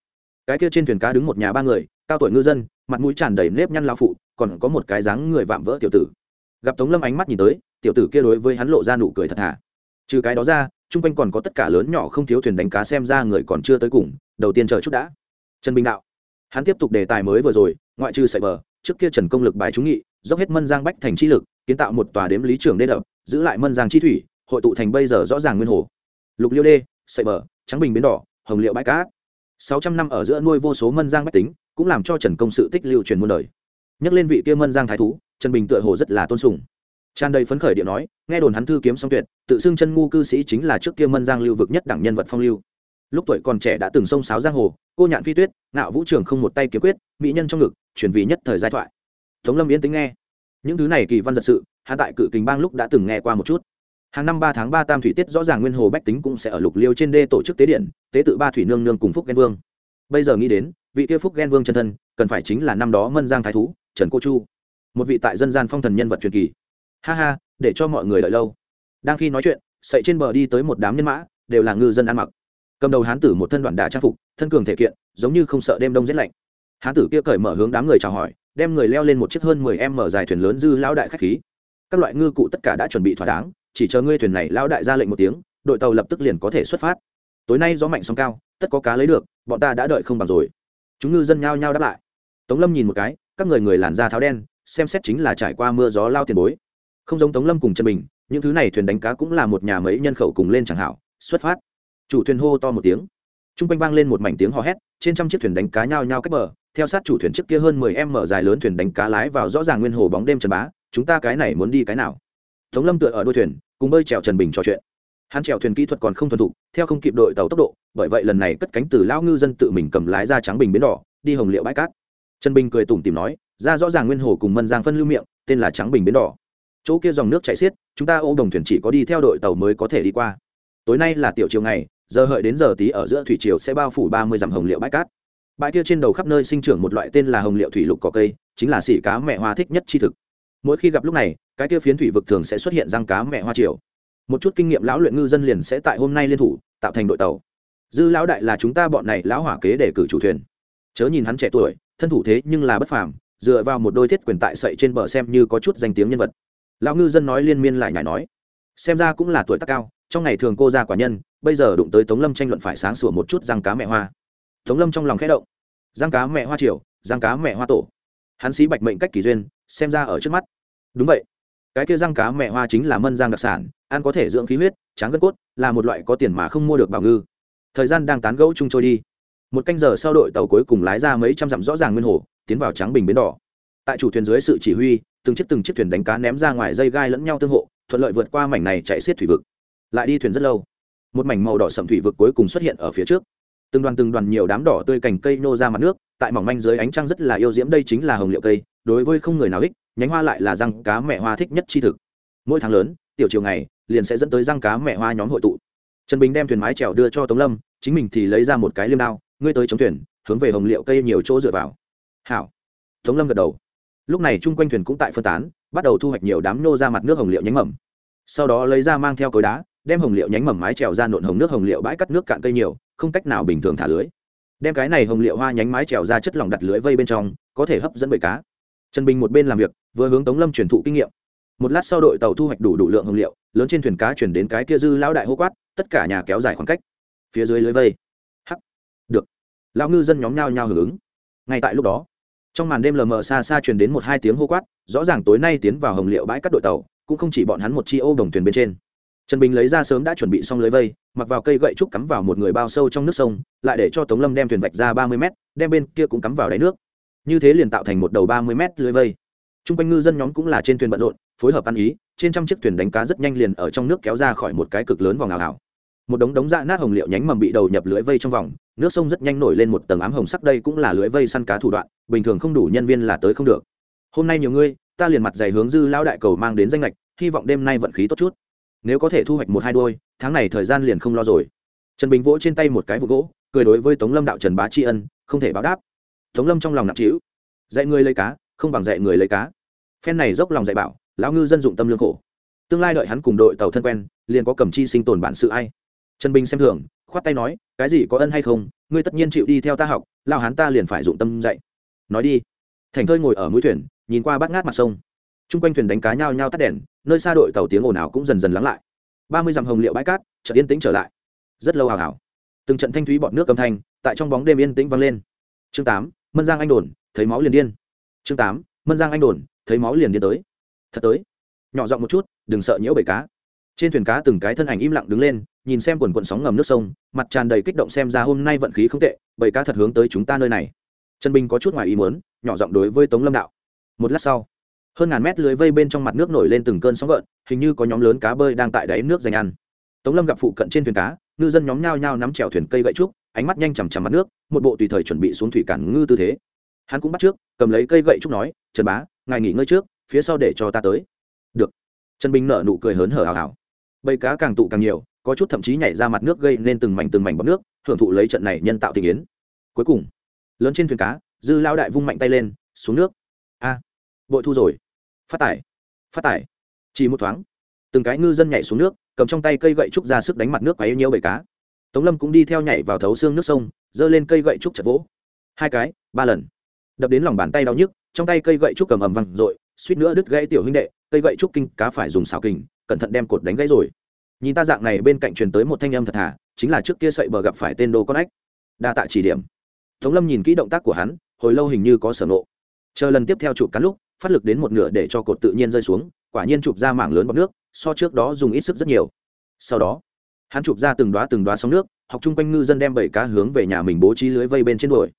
S1: Cái kia trên thuyền cá đứng một nhà ba người, cao tuổi ngư dân, mặt mũi tràn đầy nếp nhăn lao phụ, còn có một cái dáng người vạm vỡ tiểu tử. Gặp tống lâm ánh mắt nhìn tới, tiểu tử kia đối với hắn lộ ra nụ cười thật thà. Trừ cái đó ra, chung quanh còn có tất cả lớn nhỏ không thiếu thuyền đánh cá xem ra người còn chưa tới cùng, đầu tiên chờ chút đã. Trần bình đạo. Hắn tiếp tục đề tài mới vừa rồi, ngoại trừ sậy bờ, trước kia trần công lực bài trúng nghị, dốc hết mân giang bách thành chi lực kiến tạo một tòa đếm lý trưởng đê đập, giữ lại mân giang chi thủy, hội tụ thành bây giờ rõ ràng nguyên hồ. Lục liêu đê, sậy bờ, trắng bình bến đỏ, hồng liệu bãi cát. Sáu trăm năm ở giữa nuôi vô số mân giang bách tính, cũng làm cho trần công sự tích lưu truyền muôn đời. Nhắc lên vị kia mân giang thái thú, trần bình tựa hồ rất là tôn sùng. Tràn đầy phấn khởi điện nói, nghe đồn hắn thư kiếm song tuyệt, tự xưng chân ngu cư sĩ chính là trước kia mân giang lưu vực nhất đẳng nhân vật phong lưu. Lúc tuổi còn trẻ đã từng sông sáo giang hồ, cô nhạn phi tuyết, ngạo vũ trường không một tay kiếm quyết, mỹ nhân trong ngực chuyển vì nhất thời giai thoại. Tống lâm yên tính nghe những thứ này kỳ văn giật sự hạ tại cự kình bang lúc đã từng nghe qua một chút. Hàng năm ba tháng ba tam thủy tiết rõ ràng nguyên hồ bách tính cũng sẽ ở lục liêu trên đê tổ chức tế điện, tế tự ba thủy nương nương cùng phúc ghen vương. Bây giờ nghĩ đến, vị kia phúc ghen vương chân thân, cần phải chính là năm đó mân giang thái thú, trần cô chu. Một vị tại dân gian phong thần nhân vật truyền kỳ. Ha ha, để cho mọi người đợi lâu. Đang khi nói chuyện, sậy trên bờ đi tới một đám nhân mã, đều là ngư dân ăn mặc. Cầm đầu hán tử một thân đoạn đá trang phục, thân cường thể kiện, giống như không sợ đêm đông rét lạnh. Hán tử kia cởi mở hướng đám người chào hỏi đem người leo lên một chiếc hơn mười em mở dài thuyền lớn dư lão đại khách khí. Các loại ngư cụ tất cả đã chuẩn bị thỏa đáng, chỉ chờ ngươi thuyền này lão đại ra lệnh một tiếng, đội tàu lập tức liền có thể xuất phát. Tối nay gió mạnh sóng cao, tất có cá lấy được, bọn ta đã đợi không bằng rồi. Chúng ngư dân nhao nhao đáp lại. Tống lâm nhìn một cái, các người người làn da tháo đen, xem xét chính là trải qua mưa gió lao tiền bối. Không giống tống lâm cùng chân bình, những thứ này thuyền đánh cá cũng là một nhà mấy nhân khẩu cùng lên chẳng hảo, xuất phát. Chủ thuyền hô to một tiếng. T r u n g quanh vang lên một mảnh tiếng hò hét, trên trăm chiếc thuyền đánh cá nhao nhao cách bờ theo sát chủ thuyền trước kia hơn mười em mở dài lớn thuyền đánh cá lái vào rõ ràng nguyên hồ bóng đêm trần bá, chúng ta cái này muốn đi cái nào? Tống lâm tựa ở đôi thuyền, cùng bơi trèo trần bình trò chuyện. Hắn trèo thuyền kỹ thuật còn không thuần thục, theo không kịp đội tàu tốc độ, bởi vậy lần này cất cánh từ lão ngư dân tự mình cầm lái ra trắng bình bến đỏ, đi hồng liệu bãi cát. Trần bình cười tủm tìm nói, ra rõ ràng nguyên hồ cùng mân giang phân lưu miệng, tên là trắng bình bến đỏ. Chỗ kia dòng nước chảy xiết, chúng ta ô đồng thuyền chỉ có đi theo đội tàu mới có thể đi qua. Tối nay là tiểu chiều ngày, giờ hợi đến giờ tí ở giữa thủy triều sẽ bao phủ ba mươi dặm hồng liệu bãi cát bãi kia trên đầu khắp nơi sinh trưởng một loại tên là hồng liệu thủy lục cỏ cây, chính là xỉ cá mẹ hoa thích nhất chi thực. Mỗi khi gặp lúc này, cái kia phiến thủy vực thường sẽ xuất hiện răng cá mẹ hoa triều. Một chút kinh nghiệm lão luyện ngư dân liền sẽ tại hôm nay liên thủ, tạo thành đội tàu. Dư lão đại là chúng ta bọn này lão hỏa kế để cử chủ thuyền. Chớ nhìn hắn trẻ tuổi, thân thủ thế nhưng là bất phàm, dựa vào một đôi thiết quyền tại sậy trên bờ xem như có chút danh tiếng nhân vật. Lão ngư dân nói liên miên lại nhảy nói. Xem ra cũng là tuổi tác cao, trong ngày thường cô ra quả nhân, bây giờ đụng tới tống lâm tranh luận phải sáng sủa một chút răng cá mẹ hoa tống lâm trong lòng khẽ động. Giang cá mẹ hoa triều, giang cá mẹ hoa tổ. Hắn xí bạch mệnh cách kỳ duyên, xem ra ở trước mắt. Đúng vậy. Cái kia răng cá mẹ hoa chính là mân giang đặc sản, ăn có thể dưỡng khí huyết, tráng gân cốt, là một loại có tiền mà không mua được bảo ngư. Thời gian đang tán gẫu chung trôi đi. Một canh giờ sau đội tàu cuối cùng lái ra mấy trăm dặm rõ ràng nguyên hồ, tiến vào trắng bình bến đỏ. Tại chủ thuyền dưới sự chỉ huy, từng chiếc từng chiếc thuyền đánh cá ném ra ngoài dây gai lẫn nhau tương hộ, thuận lợi vượt qua mảnh này chạy xiết thủy vực. Lại đi thuyền rất lâu. Một mảnh màu đỏ sậm thủy vực cuối cùng xuất hiện ở phía trước từng đoàn từng đoàn nhiều đám đỏ tươi cành cây nô ra mặt nước, tại mỏng manh dưới ánh trăng rất là yêu diễm, đây chính là hồng liệu cây, đối với không người nào ích, nhánh hoa lại là răng cá mẹ hoa thích nhất chi thực. Mỗi tháng lớn, tiểu chiều ngày, liền sẽ dẫn tới răng cá mẹ hoa nhóm hội tụ. Trần bình đem thuyền mái trèo đưa cho tống lâm, chính mình thì lấy ra một cái liêm đao, ngươi tới chống thuyền, hướng về hồng liệu cây nhiều chỗ dựa vào. Hảo. Tống lâm gật đầu. Lúc này chung quanh thuyền cũng tại phân tán, bắt đầu thu hoạch nhiều đám nô ra mặt nước hồng liệu nhánh mầm. Sau đó lấy ra mang theo cối đá đem hồng liệu nhánh mầm mái trèo ra nộn hồng nước hồng liệu bãi cắt nước cạn cây nhiều, không cách nào bình thường thả lưới. Đem cái này hồng liệu hoa nhánh mái trèo ra chất lỏng đặt lưới vây bên trong, có thể hấp dẫn bầy cá. Trần bình một bên làm việc, vừa hướng tống lâm truyền thụ kinh nghiệm. Một lát sau đội tàu thu hoạch đủ đủ lượng hồng liệu, lớn trên thuyền cá chuyển đến cái kia dư lão đại hô quát, tất cả nhà kéo dài khoảng cách. Phía dưới lưới vây. Hắc. Được. Lão ngư dân nhóm nhao nhao hưởng ứng. Ngay tại lúc đó, trong màn đêm lờ mờ xa xa truyền đến một hai tiếng hô quát, rõ ràng tối nay tiến vào hồng liệu bãi cắt đội tàu, cũng không chỉ bọn hắn một chi ô đồng thuyền bên trên trần bình lấy ra sớm đã chuẩn bị xong lưới vây, mặc vào cây gậy trúc cắm vào một người bao sâu trong nước sông, lại để cho tống lâm đem thuyền vạch ra ba mươi mét, đem bên kia cũng cắm vào đáy nước. Như thế liền tạo thành một đầu ba mươi mét lưới vây. T r u n g quanh ngư dân nhóm cũng là trên thuyền bận rộn, phối hợp ăn ý, trên trăm chiếc thuyền đánh cá rất nhanh liền ở trong nước kéo ra khỏi một cái cực lớn vòng ảo ảo. Một đống đống dạ nát hồng liệu nhánh mầm bị đầu nhập lưới vây trong vòng, nước sông rất nhanh nổi lên một tầng ám hồng sắc đây cũng là lưới vây săn cá thủ đoạn, bình thường không đủ nhân viên là tới không được. Hôm nay nhiều ngươi, ta liền mặt dày hướng dư lao đại cầu mang đến danh lệch hy vọng đêm nay vận khí tốt chút nếu có thể thu hoạch một hai đôi, tháng này thời gian liền không lo rồi. Trần bình vỗ trên tay một cái vụ gỗ, cười đối với tống lâm đạo trần bá tri ân, không thể báo đáp. Tống lâm trong lòng nặng trĩu. Dạy người lấy cá, không bằng dạy người lấy cá. Phen này dốc lòng dạy bảo, lão ngư dân dụng tâm lương khổ. Tương lai đợi hắn cùng đội tàu thân quen, liền có cầm chi sinh tồn bản sự ai. Trần bình xem thường, khoát tay nói, cái gì có ân hay không, ngươi tất nhiên chịu đi theo ta học lao hắn ta liền phải dụng tâm dạy. Nói đi. Thành thơi ngồi ở mũi thuyền, nhìn qua bát ngát mặt sông t r u n g quanh thuyền đánh cá nhao nhao tắt đèn, nơi xa đội tàu tiếng ồn ào cũng dần dần lắng lại. Ba mươi dặm hồng liệu bãi cát, chợt yên tĩnh trở lại. Rất lâu hào hào. Từng trận thanh thúy bọn nước âm thanh, tại trong bóng đêm yên tĩnh vang lên. Chương tám, mân giang anh đồn, thấy máu liền điên. Chương tám, mân giang anh đồn, thấy máu liền điên tới. Thật tới. Nhỏ giọng một chút, đừng sợ nhiễu bể cá. Trên thuyền cá từng cái thân ảnh im lặng đứng lên, nhìn xem quần quần sóng ngầm nước sông, mặt tràn đầy kích động xem ra hôm nay vận khí không tệ bầy cá thật hướng tới chúng ta nơi này. Trần bình có chút ngoài ý muốn, nhỏ giọng đối với tống lâm đạo. Một lát sau hơn ngàn mét lưới vây bên trong mặt nước nổi lên từng cơn sóng gợn, hình như có nhóm lớn cá bơi đang tại đáy nước dành ăn. Tống lâm gặp phụ cận trên thuyền cá, ngư dân nhóm nhao nhao nắm trèo thuyền cây gậy trúc, ánh mắt nhanh chằm chằm mặt nước, một bộ tùy thời chuẩn bị xuống thủy cản ngư tư thế. Hắn cũng bắt trước, cầm lấy cây gậy trúc nói, trần bá, ngài nghỉ ngơi trước, phía sau để cho ta tới. Được. Trần bình nở nụ cười hớn hở hào hào. Bầy cá càng tụ càng nhiều, có chút thậm chí nhảy ra mặt nước gây nên từng mảnh từng mảnh bọc nước, hưởng thụ lấy trận này nhân tạo tình yến. Cuối cùng, lớn trên thuyền cá, dư lao đại vung mạnh tay lên, xuống nước bội thu rồi. Phát tải phát tải. Chỉ một thoáng, từng cái ngư dân nhảy xuống nước, cầm trong tay cây gậy trúc ra sức đánh mặt nước quấy nhiễu bầy cá. Tống lâm cũng đi theo nhảy vào thấu xương nước sông, giơ lên cây gậy trúc chật vỗ. Hai cái, ba lần. Đập đến lòng bàn tay đau nhức, trong tay cây gậy trúc cầm ầm văng r ộ i suýt nữa đứt gãy tiểu huynh đệ, cây gậy trúc kinh cá phải dùng xào kình, cẩn thận đem cột đánh gãy rồi. Nhìn ta dạng này bên cạnh truyền tới một thanh âm thật thà, chính là trước kia sậy bờ gặp phải tên đô con ách đa tạ chỉ điểm. Tống lâm nhìn kỹ động tác của hắn, hồi lâu hình như có sở nộ. Chờ lần tiếp theo chụp cắn lúc phát lực đến một nửa để cho cột tự nhiên rơi xuống, quả nhiên chụp ra mảng lớn bọc nước, so trước đó dùng ít sức rất nhiều. Sau đó, hắn chụp ra từng đoá từng đoá sóng nước, học chung quanh ngư dân đem bảy cá hướng về nhà mình bố trí lưới vây bên trên đuổi.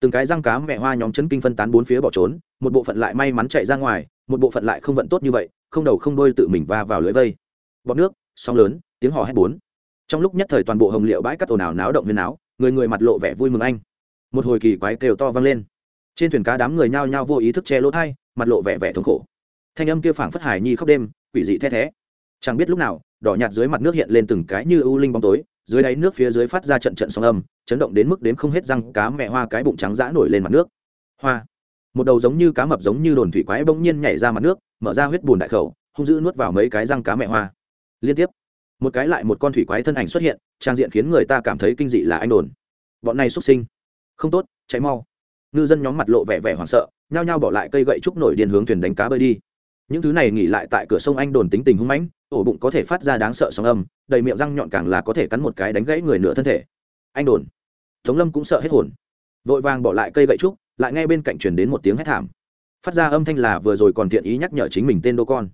S1: Từng cái răng cá mẹ hoa nhóm chấn kinh phân tán bốn phía bỏ trốn, một bộ phận lại may mắn chạy ra ngoài, một bộ phận lại không vận tốt như vậy, không đầu không đôi tự mình va vào lưới vây. Bọt nước, sóng lớn, tiếng hò hét bốn. Trong lúc nhất thời toàn bộ hồng liệu bãi cắt ồn ào náo động viên áo người người mặt lộ vẻ vui mừng anh. Một hồi kỳ quái kêu to vang lên. Trên thuyền cá đám người nhao nhao vô ý thức che lỗ thai mặt lộ vẻ vẻ thống khổ. Thanh âm kia phảng phất hải nhi khóc đêm, quỷ dị the thé. Chẳng biết lúc nào, đỏ nhạt dưới mặt nước hiện lên từng cái như ưu linh bóng tối, dưới đáy nước phía dưới phát ra trận trận sóng âm, chấn động đến mức đến không hết răng cá mẹ hoa cái bụng trắng dã nổi lên mặt nước. Hoa. Một đầu giống như cá mập giống như đồn thủy quái bỗng nhiên nhảy ra mặt nước, mở ra huyết bùn đại khẩu, hung dữ nuốt vào mấy cái răng cá mẹ hoa. Liên tiếp, một cái lại một con thủy quái thân ảnh xuất hiện, trang diện khiến người ta cảm thấy kinh dị là anh đồn. Bọn này xuất sinh. Không tốt cháy mau. Ngư dân nhóm mặt lộ vẻ vẻ hoảng sợ nhao nhao bỏ lại cây gậy trúc nổi điên hướng thuyền đánh cá bơi đi. Những thứ này nghỉ lại tại cửa sông anh đồn tính tình hung mãnh, ổ bụng có thể phát ra đáng sợ sóng âm, đầy miệng răng nhọn càng là có thể cắn một cái đánh gãy người nửa thân thể. Anh đồn. Tống lâm cũng sợ hết hồn. Vội vàng bỏ lại cây gậy trúc, lại nghe bên cạnh truyền đến một tiếng hét thảm. Phát ra âm thanh là vừa rồi còn thiện ý nhắc nhở chính mình tên đô con.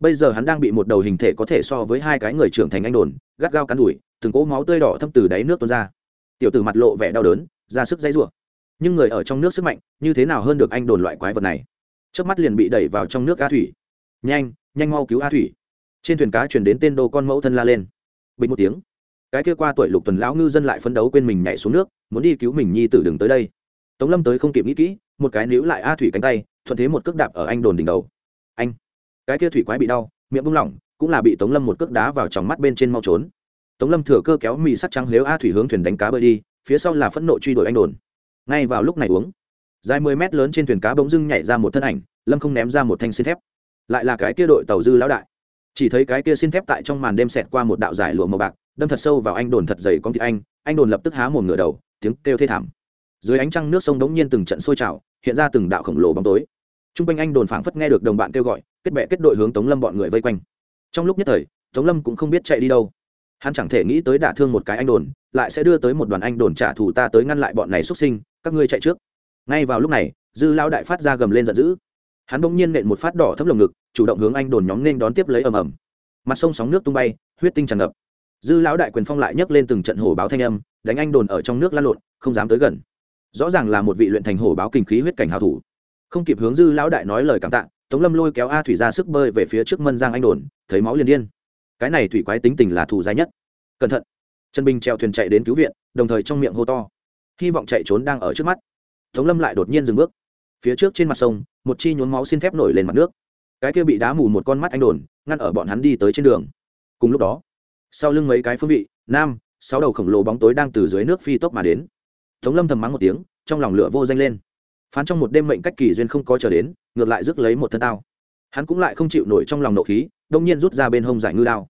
S1: Bây giờ hắn đang bị một đầu hình thể có thể so với hai cái người trưởng thành anh đồn, gắt gao cắn đùi, từng cỗ máu tươi đỏ thâm từ đáy nước tuôn ra. Tiểu tử mặt lộ vẻ đau đớn, ra sức dãy rủa nhưng người ở trong nước sức mạnh, như thế nào hơn được anh đồn loại quái vật này? Trước mắt liền bị đẩy vào trong nước a thủy. Nhanh nhanh mau cứu a thủy. Trên thuyền cá chuyển đến tên đô con mẫu thân la lên. Bình một tiếng. Cái kia qua tuổi lục tuần lão ngư dân lại phấn đấu quên mình nhảy xuống nước, muốn đi cứu mình nhi tử đừng tới đây. Tống lâm tới không kịp nghĩ kỹ, một cái níu lại a thủy cánh tay, thuận thế một cước đạp ở anh đồn đỉnh đầu. Anh. Cái kia thủy quái bị đau, miệng bung lỏng, cũng là bị tống lâm một cước đá vào trong mắt bên trên mau trốn. Tống lâm thừa cơ kéo mì sắt trắng lếu a thủy hướng thuyền đánh cá bơi đi, phía sau là phẫn nộ truy đuổi anh đồn ngay vào lúc này uống. Dài mười mét lớn trên thuyền cá bỗng dưng nhảy ra một thân ảnh, lâm không ném ra một thanh xin thép. Lại là cái kia đội tàu dư lão đại. Chỉ thấy cái kia xin thép tại trong màn đêm xẹt qua một đạo giải lụa màu bạc, đâm thật sâu vào anh đồn thật dày con thị anh anh đồn lập tức há mồm ngửa đầu, tiếng kêu thê thảm. Dưới ánh trăng nước sông đống nhiên từng trận sôi trào, hiện ra từng đạo khổng lồ bóng tối. T r u n g quanh anh đồn phảng phất nghe được đồng bạn kêu gọi, kết bệ kết đội hướng tống lâm bọn người vây quanh. Trong lúc nhất thời, tống lâm cũng không biết chạy đi đâu. Hắn chẳng thể nghĩ tới đả thương một cái anh đồn, lại sẽ đưa tới một đoàn anh đồn trả thù ta tới ngăn lại bọn này xuất sinh các ngươi chạy trước. Ngay vào lúc này, dư lao đại phát ra gầm lên giận dữ. Hắn bỗng nhiên nện một phát đỏ thấm lồng ngực, chủ động hướng anh đồn nhóm nên đón tiếp lấy ầm ầm. Mặt sông sóng nước tung bay, huyết tinh tràn ngập. Dư lão đại quyền phong lại nhấc lên từng trận hổ báo thanh âm, đánh anh đồn ở trong nước lan lộn, không dám tới gần. Rõ ràng là một vị luyện thành hổ báo kinh khí huyết cảnh hào thủ. Không kịp hướng dư lão đại nói lời cảm tạ, tống lâm lôi kéo a thủy ra sức bơi về phía trước mân giang anh đồn, thấy máu liền điên. Cái này thủy quái tính tình là thù dài nhất. Cẩn thận. Trần bình treo thuyền chạy đến cứu viện, đồng thời trong miệng hô to hy vọng chạy trốn đang ở trước mắt. Tống lâm lại đột nhiên dừng bước. Phía trước trên mặt sông, một chi nhốn máu xin thép nổi lên mặt nước. Cái kia bị đá mù một con mắt anh đồn, ngăn ở bọn hắn đi tới trên đường. Cùng lúc đó, sau lưng mấy cái phương vị, nam, sáu đầu khổng lồ bóng tối đang từ dưới nước phi tốc mà đến. Tống lâm thầm mắng một tiếng, trong lòng lửa vô danh lên. Phán trong một đêm mệnh cách kỳ duyên không có trở đến, ngược lại rước lấy một thân tao. Hắn cũng lại không chịu nổi trong lòng nộ khí, đông nhiên rút ra bên hông giải ngư đao.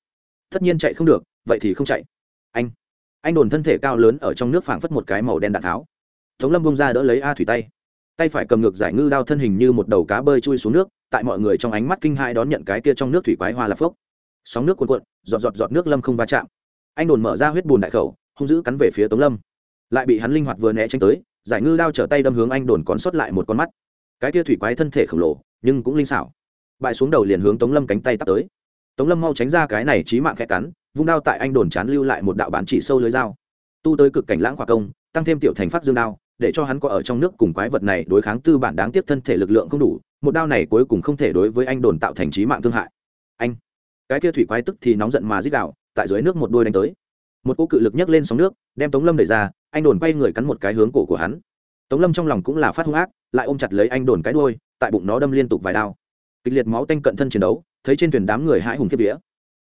S1: Tất nhiên chạy không được, vậy thì không chạy anh đồn thân thể cao lớn ở trong nước phảng phất một cái màu đen đạn tháo. Tống lâm bông ra đỡ lấy a thủy tay. Tay phải cầm ngược giải ngư đao thân hình như một đầu cá bơi chui xuống nước, tại mọi người trong ánh mắt kinh hai đón nhận cái kia trong nước thủy quái hoa là phốc. Sóng nước cuồn cuộn, giọt giọt giọt nước lâm không va chạm. Anh đồn mở ra huyết bùn đại khẩu, hung dữ cắn về phía tống lâm. Lại bị hắn linh hoạt vừa né tránh tới, giải ngư đao trở tay đâm hướng anh đồn còn sót lại một con mắt. Cái kia thủy quái thân thể khổng lồ, nhưng cũng linh xảo. Bại xuống đầu liền hướng tống lâm cánh tay tắt tới tống lâm mau tránh ra cái này trí mạng khẽ cắn, vung đao tại anh đồn chán lưu lại một đạo bán chỉ sâu lưới dao. Tu tới cực cảnh lãng khoa công, tăng thêm tiểu thành phát dương đao, để cho hắn có ở trong nước cùng quái vật này đối kháng tư bản đáng tiếc thân thể lực lượng không đủ, một đao này cuối cùng không thể đối với anh đồn tạo thành trí mạng thương hại. Anh, cái kia thủy quái tức thì nóng giận mà dích đạo tại dưới nước một đôi đánh tới. Một cỗ cự lực nhấc lên sóng nước, đem tống lâm đẩy ra, anh đồn quay người cắn một cái hướng cổ của hắn. Tống lâm trong lòng cũng là phát hung ác, lại ôm chặt lấy anh đồn cái đôi tại bụng nó đâm liên tục vài đao. Kịch liệt máu tanh cận thân chiến đấu thấy trên thuyền đám người hãi hùng kiếp vía.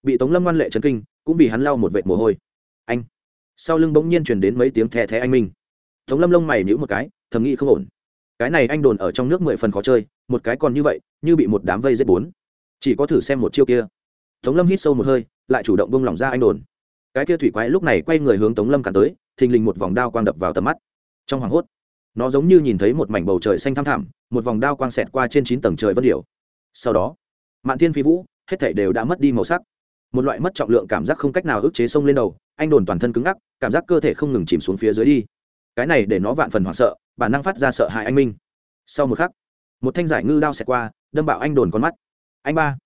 S1: Bị tống lâm ngoan lệ chấn kinh, cũng vì hắn lau một vệt mồ hôi. Anh. Sau lưng bỗng nhiên truyền đến mấy tiếng thè thé anh minh. Tống lâm lông mày nhữ một cái, thầm nghĩ không ổn. Cái này anh đồn ở trong nước mười phần khó chơi, một cái còn như vậy, như bị một đám vây dết bốn. Chỉ có thử xem một chiêu kia. Tống lâm hít sâu một hơi, lại chủ động bông lỏng ra anh đồn. Cái kia thủy quái lúc này quay người hướng tống lâm cắn tới, thình lình một vòng đao quang đập vào tầm mắt. Trong hoảng hốt, nó giống như nhìn thấy một mảnh bầu trời xanh thăm thẳm, một vòng đao quang xẹt qua trên chín tầng trời vân điệu. sau đó mạn thiên phi vũ, hết thảy đều đã mất đi màu sắc. Một loại mất trọng lượng cảm giác không cách nào ức chế sông lên đầu, anh đồn toàn thân cứng ngắc, cảm giác cơ thể không ngừng chìm xuống phía dưới đi. Cái này để nó vạn phần hoảng sợ, bản năng phát ra sợ hãi anh minh. Sau một khắc, một thanh giải ngư đao xẹt qua, đâm bạo anh đồn con mắt. Anh ba,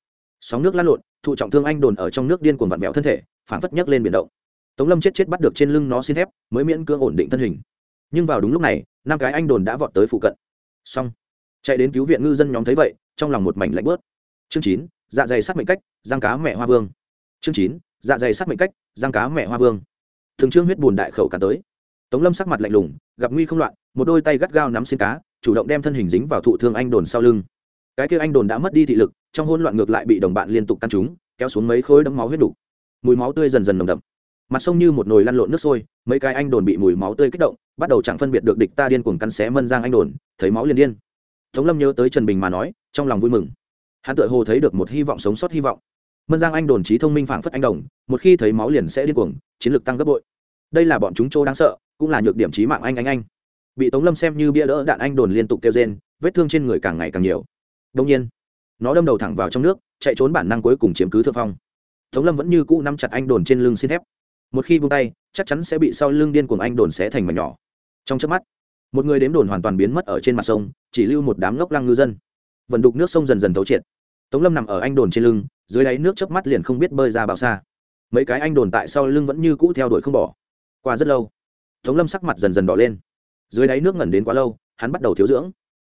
S1: sóng nước lăn lộn, thụ trọng thương anh đồn ở trong nước điên cuồng vặn vẹo thân thể, phảng phất nhấc lên biển động. Tống lâm chết chết bắt được trên lưng nó xin thép, mới miễn cưỡng ổn định thân hình. Nhưng vào đúng lúc này, năm cái anh đồn đã vọt tới phụ cận. Xong, chạy đến cứu viện ngư dân nhóm thấy vậy, trong lòng một mảnh lạnh bớt chương chín dạ dày sát mệnh cách, giang cá mẹ hoa vương. Chương chín dạ dày sát mệnh cách, giang cá mẹ hoa vương. Thường trương huyết bùn đại khẩu cả tới. Tống lâm sắc mặt lạnh lùng, gặp nguy không loạn, một đôi tay gắt gao nắm xin cá, chủ động đem thân hình dính vào thụ thương anh đồn sau lưng. Cái kia anh đồn đã mất đi thị lực, trong hôn loạn ngược lại bị đồng bạn liên tục căn trúng kéo xuống mấy khối đấm máu huyết đủ mùi máu tươi dần dần nồng đậm. Mặt sông như một nồi lăn lộn nước sôi, mấy cái anh đồn bị mùi máu tươi kích động, bắt đầu chẳng phân biệt được địch ta điên cuồng căn xé mân giang anh đồn, thấy máu liền điên. Tống lâm nhớ tới trần bình mà nói, trong lòng vui mừng hắn tự hồ thấy được một hy vọng sống sót hy vọng. Mân giang anh đồn trí thông minh phảng phất anh đồng, một khi thấy máu liền sẽ điên cuồng, chiến lược tăng gấp bội. Đây là bọn chúng chỗ đáng sợ, cũng là nhược điểm trí mạng anh anh anh. Bị tống lâm xem như bia đỡ đạn anh đồn liên tục kêu trên vết thương trên người càng ngày càng nhiều. Đông nhiên, nó đâm đầu thẳng vào trong nước, chạy trốn bản năng cuối cùng chiếm cứ thượng phong. Tống lâm vẫn như cũ nắm chặt anh đồn trên lưng xin thép. Một khi buông tay, chắc chắn sẽ bị sau lưng điên cuồng anh đồn sẽ thành mảnh nhỏ. Trong chớp mắt, một người đếm đồn hoàn toàn biến mất ở trên mặt sông, chỉ lưu một đám ngốc lăng ngư dân. Vận đục nước sông dần dần thấu triệt tống lâm nằm ở anh đồn trên lưng, dưới đáy nước chớp mắt liền không biết bơi ra bao xa. Mấy cái anh đồn tại sau lưng vẫn như cũ theo đuổi không bỏ. Qua rất lâu, tống lâm sắc mặt dần dần đỏ lên. Dưới đáy nước ngẩn đến quá lâu, hắn bắt đầu thiếu dưỡng.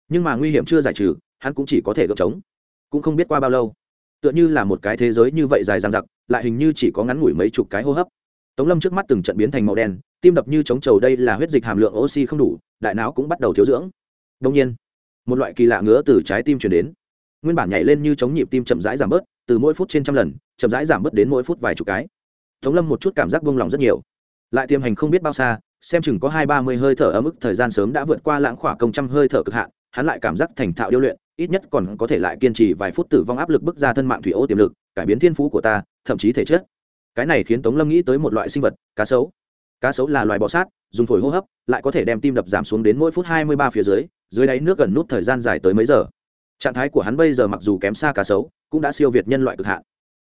S1: Nhưng mà nguy hiểm chưa giải trừ, hắn cũng chỉ có thể gợp trống. Cũng không biết qua bao lâu, tựa như là một cái thế giới như vậy dài dằng dặc, lại hình như chỉ có ngắn ngủi mấy chục cái hô hấp. Tống lâm trước mắt từng trận biến thành màu đen, tim đập như trống trầu đây là huyết dịch hàm lượng oxy không đủ, đại não cũng bắt đầu thiếu dưỡng. Đông nhiên, một loại kỳ lạ ngứa từ trái tim chuyển đến nguyên bản nhảy lên như chống nhịp tim chậm rãi giảm bớt, từ mỗi phút trên trăm lần, chậm rãi giảm bớt đến mỗi phút vài chục cái. Tống lâm một chút cảm giác buông lỏng rất nhiều. Lại tiềm hành không biết bao xa, xem chừng có hai ba mươi hơi thở ở mức thời gian sớm đã vượt qua lãng khỏa công trăm hơi thở cực hạn, hắn lại cảm giác thành thạo điêu luyện, ít nhất còn có thể lại kiên trì vài phút tử vong áp lực bức ra thân mạng thủy ô tiềm lực, cải biến thiên phú của ta, thậm chí thể chất. Cái này khiến tống lâm nghĩ tới một loại sinh vật, cá sấu. Cá sấu là loài bọ sát, dùng phổi hô hấp, lại có thể đem tim đập giảm xuống đến mỗi phút hai mươi ba phía dưới dưới đáy nước gần nút thời gian dài tới mấy giờ trạng thái của hắn bây giờ mặc dù kém xa cá sấu, cũng đã siêu việt nhân loại cực hạn.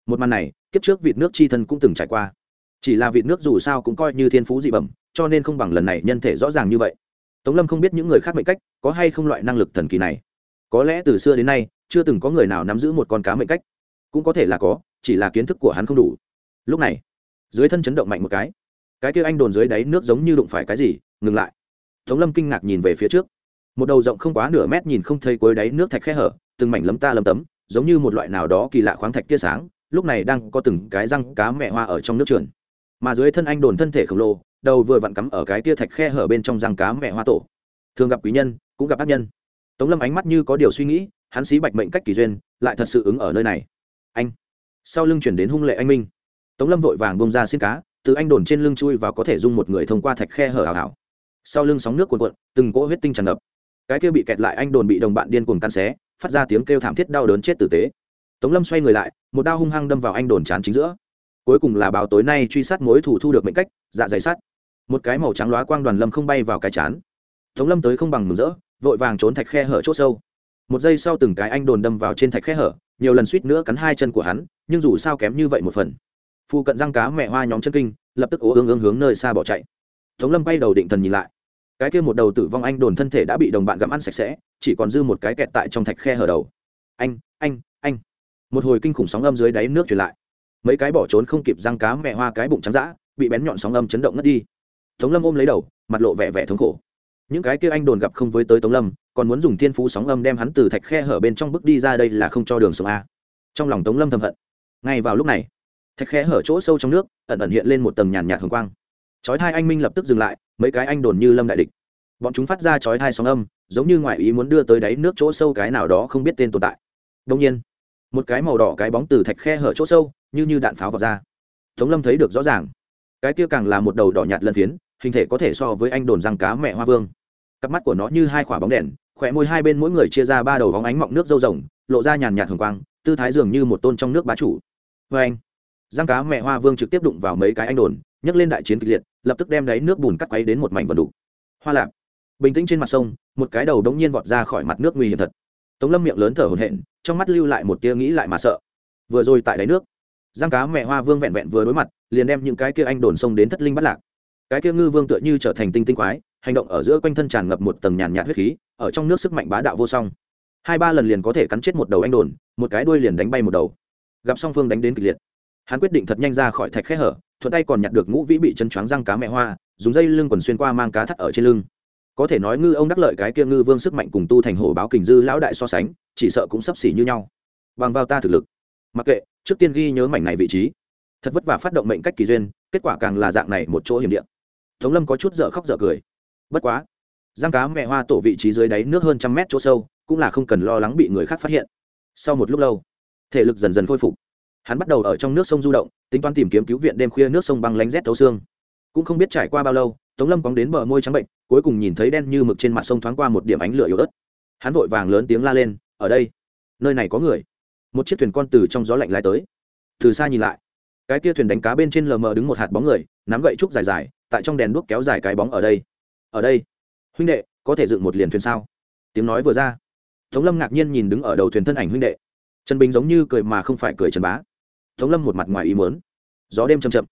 S1: Một màn này, kiếp trước vịt nước chi thân cũng từng trải qua. Chỉ là vịt nước dù sao cũng coi như thiên phú dị bẩm, cho nên không bằng lần này nhân thể rõ ràng như vậy. Tống lâm không biết những người khác mệnh cách, có hay không loại năng lực thần kỳ này. Có lẽ từ xưa đến nay, chưa từng có người nào nắm giữ một con cá mệnh cách. Cũng có thể là có, chỉ là kiến thức của hắn không đủ. Lúc này, dưới thân chấn động mạnh một cái. Cái kia anh đồn dưới đáy nước giống như đụng phải cái gì, ngừng lại. Tống lâm kinh ngạc nhìn về phía trước một đầu rộng không quá nửa mét nhìn không thấy cuối đáy nước thạch khe hở, từng mảnh lấm ta lấm tấm, giống như một loại nào đó kỳ lạ khoáng thạch tia sáng, lúc này đang có từng cái răng cá mẹ hoa ở trong nước trườn. Mà dưới thân anh đồn thân thể khổng lồ, đầu vừa vặn cắm ở cái tia thạch khe hở bên trong răng cá mẹ hoa tổ. Thường gặp quý nhân, cũng gặp ác nhân. Tống lâm ánh mắt như có điều suy nghĩ, hắn xí bạch mệnh cách kỳ duyên, lại thật sự ứng ở nơi này. Anh. Sau lưng chuyển đến hung lệ anh minh. Tống lâm vội vàng bông ra xin cá, từ anh đồn trên lưng chui và có thể dung một người thông qua thạch khe hở hào hào. Sau lưng sóng nước cuồn cuộn, từng cỗ huyết tinh tràn ngập cái kia bị kẹt lại anh đồn bị đồng bạn điên cuồng tan xé, phát ra tiếng kêu thảm thiết đau đớn chết tử tế. Tống lâm xoay người lại, một đao hung hăng đâm vào anh đồn chán chính giữa. Cuối cùng là báo tối nay truy sát mối thủ thu được mệnh cách dạ dày sắt. Một cái màu trắng loá quang đoàn lâm không bay vào cái chán. Tống lâm tới không bằng mừng rỡ, vội vàng trốn thạch khe hở c h ỗ sâu. Một giây sau từng cái anh đồn đâm vào trên thạch khe hở, nhiều lần suýt nữa cắn hai chân của hắn, nhưng dù sao kém như vậy một phần. Phu cận răng cá mẹ hoa nhóm chân kinh, lập tức ố ương ương hướng nơi xa bỏ chạy. Tống lâm bay đầu định thần nhìn lại cái kia một đầu tử vong anh đồn thân thể đã bị đồng bạn gặm ăn sạch sẽ, chỉ còn dư một cái kẹt tại trong thạch khe hở đầu. Anh anh anh. Một hồi kinh khủng sóng âm dưới đáy nước truyền lại. Mấy cái bỏ trốn không kịp răng cá mẹ hoa cái bụng trắng d bị bén nhọn sóng âm chấn động ngất đi. Tống lâm ôm lấy đầu, mặt lộ vẻ vẻ thống khổ. Những cái kia anh đồn gặp không với tới tống lâm, còn muốn dùng thiên phú sóng âm đem hắn từ thạch khe hở bên trong bước đi ra đây là không cho đường sống a. Trong lòng tống lâm thầm hận. Ngay vào lúc này, thạch khe hở chỗ sâu trong nước, ẩn ẩn hiện lên một tầng nhàn nhạt hồng quang chói thai anh minh lập tức dừng lại, mấy cái anh đồn như lâm đại địch. Bọn chúng phát ra chói thai sóng âm, giống như ngoại ý muốn đưa tới đáy nước chỗ sâu cái nào đó không biết tên tồn tại. Đông nhiên, một cái màu đỏ cái bóng từ thạch khe hở chỗ sâu, như như đạn pháo vào ra. Tống lâm thấy được rõ ràng. Cái kia càng là một đầu đỏ nhạt lân phiến, hình thể có thể so với anh đồn răng cá mẹ hoa vương. Cặp mắt của nó như hai quả bóng đèn khỏe môi hai bên mỗi người chia ra ba đầu bóng ánh mọng nước dâu rồng, lộ ra nhàn nhạt hồng quang, tư thái dường như một tôn trong nước bá chủ. Vê anh răng cá mẹ hoa vương trực tiếp đụng vào mấy cái anh đồn nhấc lên đại chiến kịch liệt, lập tức đem đáy nước bùn cắt quấy đến một mảnh vần đủ hoa lạp. Bình tĩnh trên mặt sông, một cái đầu đống nhiên vọt ra khỏi mặt nước nguy hiểm thật. Tống lâm miệng lớn thở hổn hển, trong mắt lưu lại một tia nghĩ lại mà sợ. Vừa rồi tại đáy nước, giang cá mẹ hoa vương vẹn vẹn vừa đối mặt, liền đem những cái kia anh đồn sông đến thất linh bắt lạc. Cái kia ngư vương tựa như trở thành tinh tinh quái, hành động ở giữa quanh thân tràn ngập một tầng nhàn nhạt huyết khí, ở trong nước sức mạnh bá đạo vô song. Hai ba lần liền có thể cắn chết một đầu anh đồn, một cái đuôi liền đánh bay một đầu. Gặp song phương đánh đến kịch liệt, hắn quyết định thật nhanh ra khỏi thạch khe hở thuận tay còn nhặt được ngũ vĩ bị chân choáng răng cá mẹ hoa, dùng dây lưng quần xuyên qua mang cá thắt ở trên lưng. Có thể nói ngư ông đắc lợi cái kia ngư vương sức mạnh cùng tu thành hổ báo kình dư lão đại so sánh, chỉ sợ cũng sấp xỉ như nhau. Bằng vào ta thực lực. Mặc kệ, trước tiên ghi nhớ mảnh này vị trí. Thật vất vả phát động mệnh cách kỳ duyên, kết quả càng là dạng này một chỗ hiểm địa. Tống lâm có chút dở khóc dở cười. Bất quá giang cá mẹ hoa tổ vị trí dưới đáy nước hơn trăm mét chỗ sâu, cũng là không cần lo lắng bị người khác phát hiện. Sau một lúc lâu, thể lực dần dần khôi phục hắn bắt đầu ở trong nước sông du động, tính toán tìm kiếm cứu viện đêm khuya nước sông băng lánh rét thấu xương. Cũng không biết trải qua bao lâu, tống lâm cóng đến bờ môi trắng bệnh, cuối cùng nhìn thấy đen như mực trên mặt sông thoáng qua một điểm ánh lửa yếu ớt. Hắn vội vàng lớn tiếng la lên, ở đây, nơi này có người. Một chiếc thuyền con từ trong gió lạnh lái tới. Từ xa nhìn lại, cái tia thuyền đánh cá bên trên lờ mờ đứng một hạt bóng người, nắm gậy trúc dài dài, tại trong đèn đuốc kéo dài cái bóng ở đây. Ở đây, huynh đệ, có thể dựng một liền thuyền sao? Tiếng nói vừa ra, tống lâm ngạc nhiên nhìn đứng ở đầu thuyền thân ảnh huynh đệ trần bình giống như cười mà không phải cười trần bá. Tống lâm một mặt ngoài ý mớn gió đêm chầm chậm.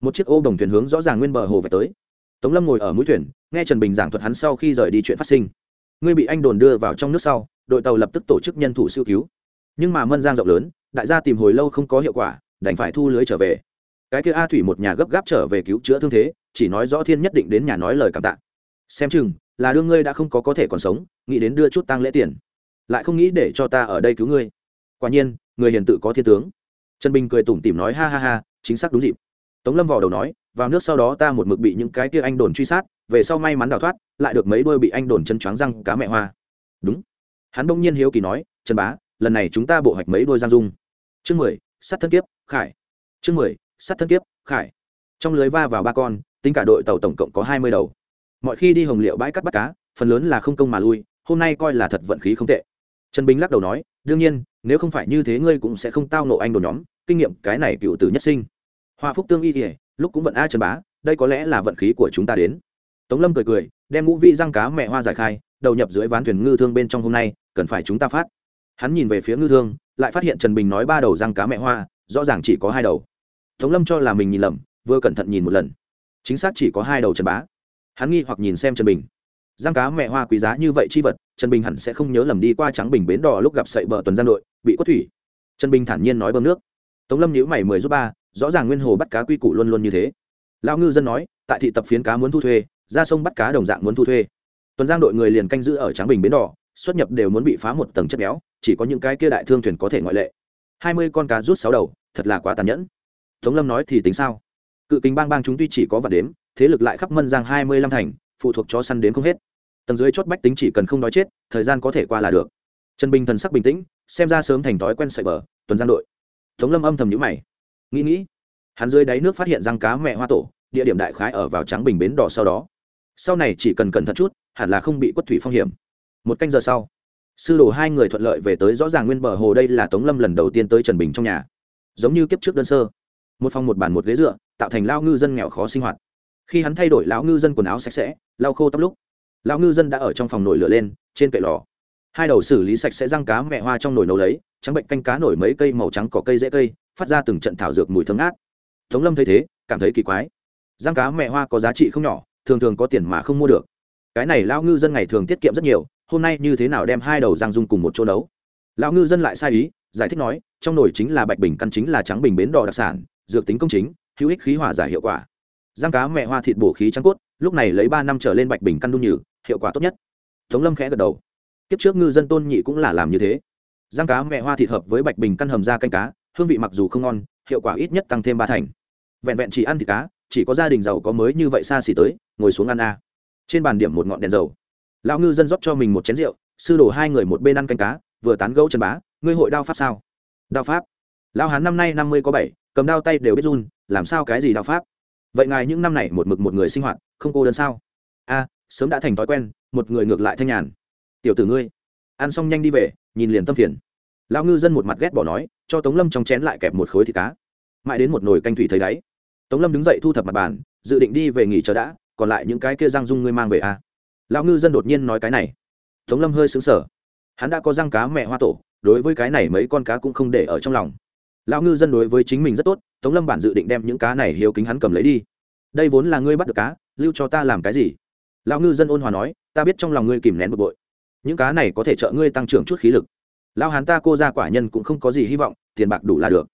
S1: Một chiếc ô đồng thuyền hướng rõ ràng nguyên bờ hồ về tới. Tống lâm ngồi ở mũi thuyền, nghe trần bình giảng thuật hắn sau khi rời đi chuyện phát sinh. Ngươi bị anh đồn đưa vào trong nước sau, đội tàu lập tức tổ chức nhân thủ siêu cứu. Nhưng mà mân giang rộng lớn, đại gia tìm hồi lâu không có hiệu quả, đành phải thu lưới trở về. Cái kia a thủy một nhà gấp gáp trở về cứu chữa thương thế, chỉ nói rõ thiên nhất định đến nhà nói lời cảm tạ. Xem chừng, là đương ngươi đã không có có thể còn sống, nghĩ đến đưa chút tăng lễ tiền. Lại không nghĩ để cho ta ở đây cứu ngươi quả nhiên, người hiền tự có thiên tướng. Trần bình cười tủm tỉm nói, ha ha ha, chính xác đúng dịp. Tống lâm vào đầu nói, vào nước sau đó ta một mực bị những cái kia anh đồn truy sát, về sau may mắn đào thoát, lại được mấy đôi bị anh đồn chân choáng răng cá mẹ hoa. Đúng. Hắn bỗng nhiên hiếu kỳ nói, trần bá, lần này chúng ta bộ hoạch mấy đôi giang dung? Chương mười sắt thân kiếp, khải. Chương mười sắt thân kiếp, khải. Trong lưới va vào ba con, tính cả đội tàu tổng cộng có hai mươi đầu. Mọi khi đi hồng liệu bãi cắt bắt cá, phần lớn là không công mà lui, hôm nay coi là thật vận khí không tệ. Trần bình lắc đầu nói, đương nhiên nếu không phải như thế ngươi cũng sẽ không tao nộ anh đồ nhóm, kinh nghiệm cái này cựu tử nhất sinh. Hoa phúc tương y kỉa lúc cũng vận a trần bá, đây có lẽ là vận khí của chúng ta đến. Tống lâm cười cười, đem ngũ vị răng cá mẹ hoa giải khai, đầu nhập dưới ván thuyền ngư thương bên trong hôm nay, cần phải chúng ta phát. Hắn nhìn về phía ngư thương, lại phát hiện trần bình nói ba đầu răng cá mẹ hoa, rõ ràng chỉ có hai đầu. Tống lâm cho là mình nhìn lầm, vừa cẩn thận nhìn một lần. Chính xác chỉ có hai đầu trần bá. Hắn nghi hoặc nhìn xem trần bình giang cá mẹ hoa quý giá như vậy chi vật, trần bình hẳn sẽ không nhớ lầm đi qua trắng bình bến đò lúc gặp sậy bờ tuần giang đội, bị quất thủy. Trần bình thản nhiên nói bơm nước. Tống lâm nhữ mày mười giúp ba, rõ ràng nguyên hồ bắt cá quy củ luôn luôn như thế. Lão ngư dân nói, tại thị tập phiến cá muốn thu thuê, ra sông bắt cá đồng dạng muốn thu thuê. Tuần giang đội người liền canh giữ ở tráng bình bến đỏ, xuất nhập đều muốn bị phá một tầng chất béo, chỉ có những cái kia đại thương thuyền có thể ngoại lệ. Hai mươi con cá rút sáu đầu, thật là quá tàn nhẫn. Tống lâm nói thì tính sao? Cự kính bang bang chúng tuy chỉ có vạn đếm, thế lực lại khắp mân giang hai mươi lăm thành phụ thuộc chó săn đến không hết. Tầng dưới chót bách tính chỉ cần không đói chết, thời gian có thể qua là được. Trần bình thần sắc bình tĩnh, xem ra sớm thành thói quen sợi bờ, tuần giang đội. Tống lâm âm thầm nhữ mày. Nghĩ nghĩ, hắn dưới đáy nước phát hiện răng cá mẹ hoa tổ, địa điểm đại khái ở vào trắng bình bến đỏ sau đó. Sau này chỉ cần cẩn thận chút, hẳn là không bị quất thủy phong hiểm. Một canh giờ sau, sư đồ hai người thuận lợi về tới rõ ràng nguyên bờ hồ đây là tống lâm lần đầu tiên tới trần bình trong nhà. Giống như kiếp trước đơn sơ. Một phòng một bàn một ghế dựa, tạo thành lao ngư dân nghèo khó sinh hoạt khi hắn thay đổi lão ngư dân quần áo sạch sẽ, lau khô tóc lúc, lão ngư dân đã ở trong phòng nổi lửa lên, trên cậy lò. Hai đầu xử lý sạch sẽ răng cá mẹ hoa trong nồi nấu lấy, trắng bệnh canh cá nổi mấy cây màu trắng cỏ cây dễ cây, phát ra từng trận thảo dược mùi thơm ngát. Tống lâm thấy thế, cảm thấy kỳ quái. Răng cá mẹ hoa có giá trị không nhỏ, thường thường có tiền mà không mua được. Cái này lão ngư dân ngày thường tiết kiệm rất nhiều, hôm nay như thế nào đem hai đầu răng dung cùng một chỗ nấu? Lão ngư dân lại sai ý, giải thích nói, trong nồi chính là bạch bình, căn chính là trắng bình bến đỏ đặc sản, dược tính công chính, hữu ích khí hỏa giải hiệu quả răng cá mẹ hoa thịt bổ khí trắng cốt, lúc này lấy ba năm trở lên bạch bình căn đun nhử, hiệu quả tốt nhất. Tống lâm khẽ gật đầu. Kiếp trước ngư dân tôn nhị cũng là làm như thế. Răng cá mẹ hoa thịt hợp với bạch bình căn hầm ra canh cá, hương vị mặc dù không ngon, hiệu quả ít nhất tăng thêm ba thành. Vẹn vẹn chỉ ăn thịt cá, chỉ có gia đình giàu có mới như vậy xa xỉ tới, ngồi xuống ăn a. Trên bàn điểm một ngọn đèn dầu. Lão ngư dân rót cho mình một chén rượu, sư đổ hai người một bên ăn canh cá, vừa tán gẫu trần bá, ngươi hội đao pháp sao? Đao pháp. Lão hán năm nay năm mươi có bảy, cầm đao tay đều biết run, làm sao cái gì đao pháp? Vậy ngài những năm này một mực một người sinh hoạt, không cô đơn sao? A, sớm đã thành thói quen, một người ngược lại thanh nhàn. Tiểu tử ngươi, ăn xong nhanh đi về, nhìn liền tâm phiền. Lão ngư dân một mặt ghét bỏ nói, cho tống lâm trong chén lại kẹp một khối thịt cá. Mãi đến một nồi canh thủy thấy đáy. Tống lâm đứng dậy thu thập mặt bàn, dự định đi về nghỉ chờ đã, còn lại những cái kia răng dung ngươi mang về à. lão ngư dân đột nhiên nói cái này. Tống lâm hơi xứng sở hắn đã có răng cá mẹ hoa tổ, đối với cái này mấy con cá cũng không để ở trong lòng lão ngư dân đối với chính mình rất tốt, tống lâm bản dự định đem những cá này hiếu kính hắn cầm lấy đi. Đây vốn là ngươi bắt được cá, lưu cho ta làm cái gì? Lão ngư dân ôn hòa nói, ta biết trong lòng ngươi kìm nén bực bội. Những cá này có thể trợ ngươi tăng trưởng chút khí lực. Lão hán ta cô ra quả nhân cũng không có gì hy vọng, tiền bạc đủ là được.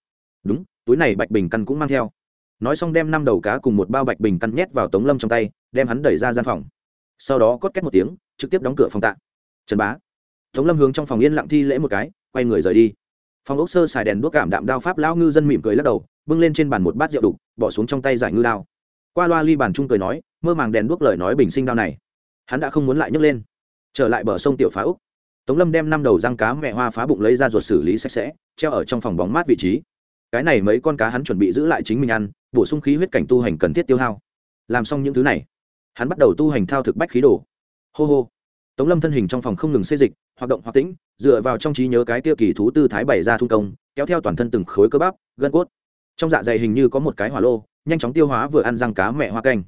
S1: Đúng, túi này bạch bình căn cũng mang theo. Nói xong đem năm đầu cá cùng một bao bạch bình căn nhét vào tống lâm trong tay, đem hắn đẩy ra gian phòng. Sau đó cốt két một tiếng, trực tiếp đóng cửa phòng tạ. Trần bá. Tống lâm hướng trong phòng yên lặng thi lễ một cái, quay người rời đi phòng ốc sơ xài đèn đuốc cảm đạm đao pháp lão ngư dân mỉm cười lắc đầu, bưng lên trên bàn một bát rượu đục, bỏ xuống trong tay giải ngư đao. Qua loa ly bàn trung cười nói, mơ màng đèn đuốc lời nói bình sinh đao này. Hắn đã không muốn lại nhấc lên. Trở lại bờ sông tiểu phá úc. Tống lâm đem năm đầu răng cá mẹ hoa phá bụng lấy ra ruột xử lý sạch sẽ, treo ở trong phòng bóng mát vị trí. Cái này mấy con cá hắn chuẩn bị giữ lại chính mình ăn, bổ sung khí huyết cảnh tu hành cần thiết tiêu hao. Làm xong những thứ này, hắn bắt đầu tu hành thao thực bách khí đồ. Hô hô tống lâm thân hình trong phòng không ngừng xây dịch, hoạt động hoạt tĩnh, dựa vào trong trí nhớ cái tiêu kỳ thú tư thái bày ra thung công, kéo theo toàn thân từng khối cơ bắp, gân cốt. Trong dạ dày hình như có một cái hỏa lô, nhanh chóng tiêu hóa vừa ăn răng cá mẹ hoa canh.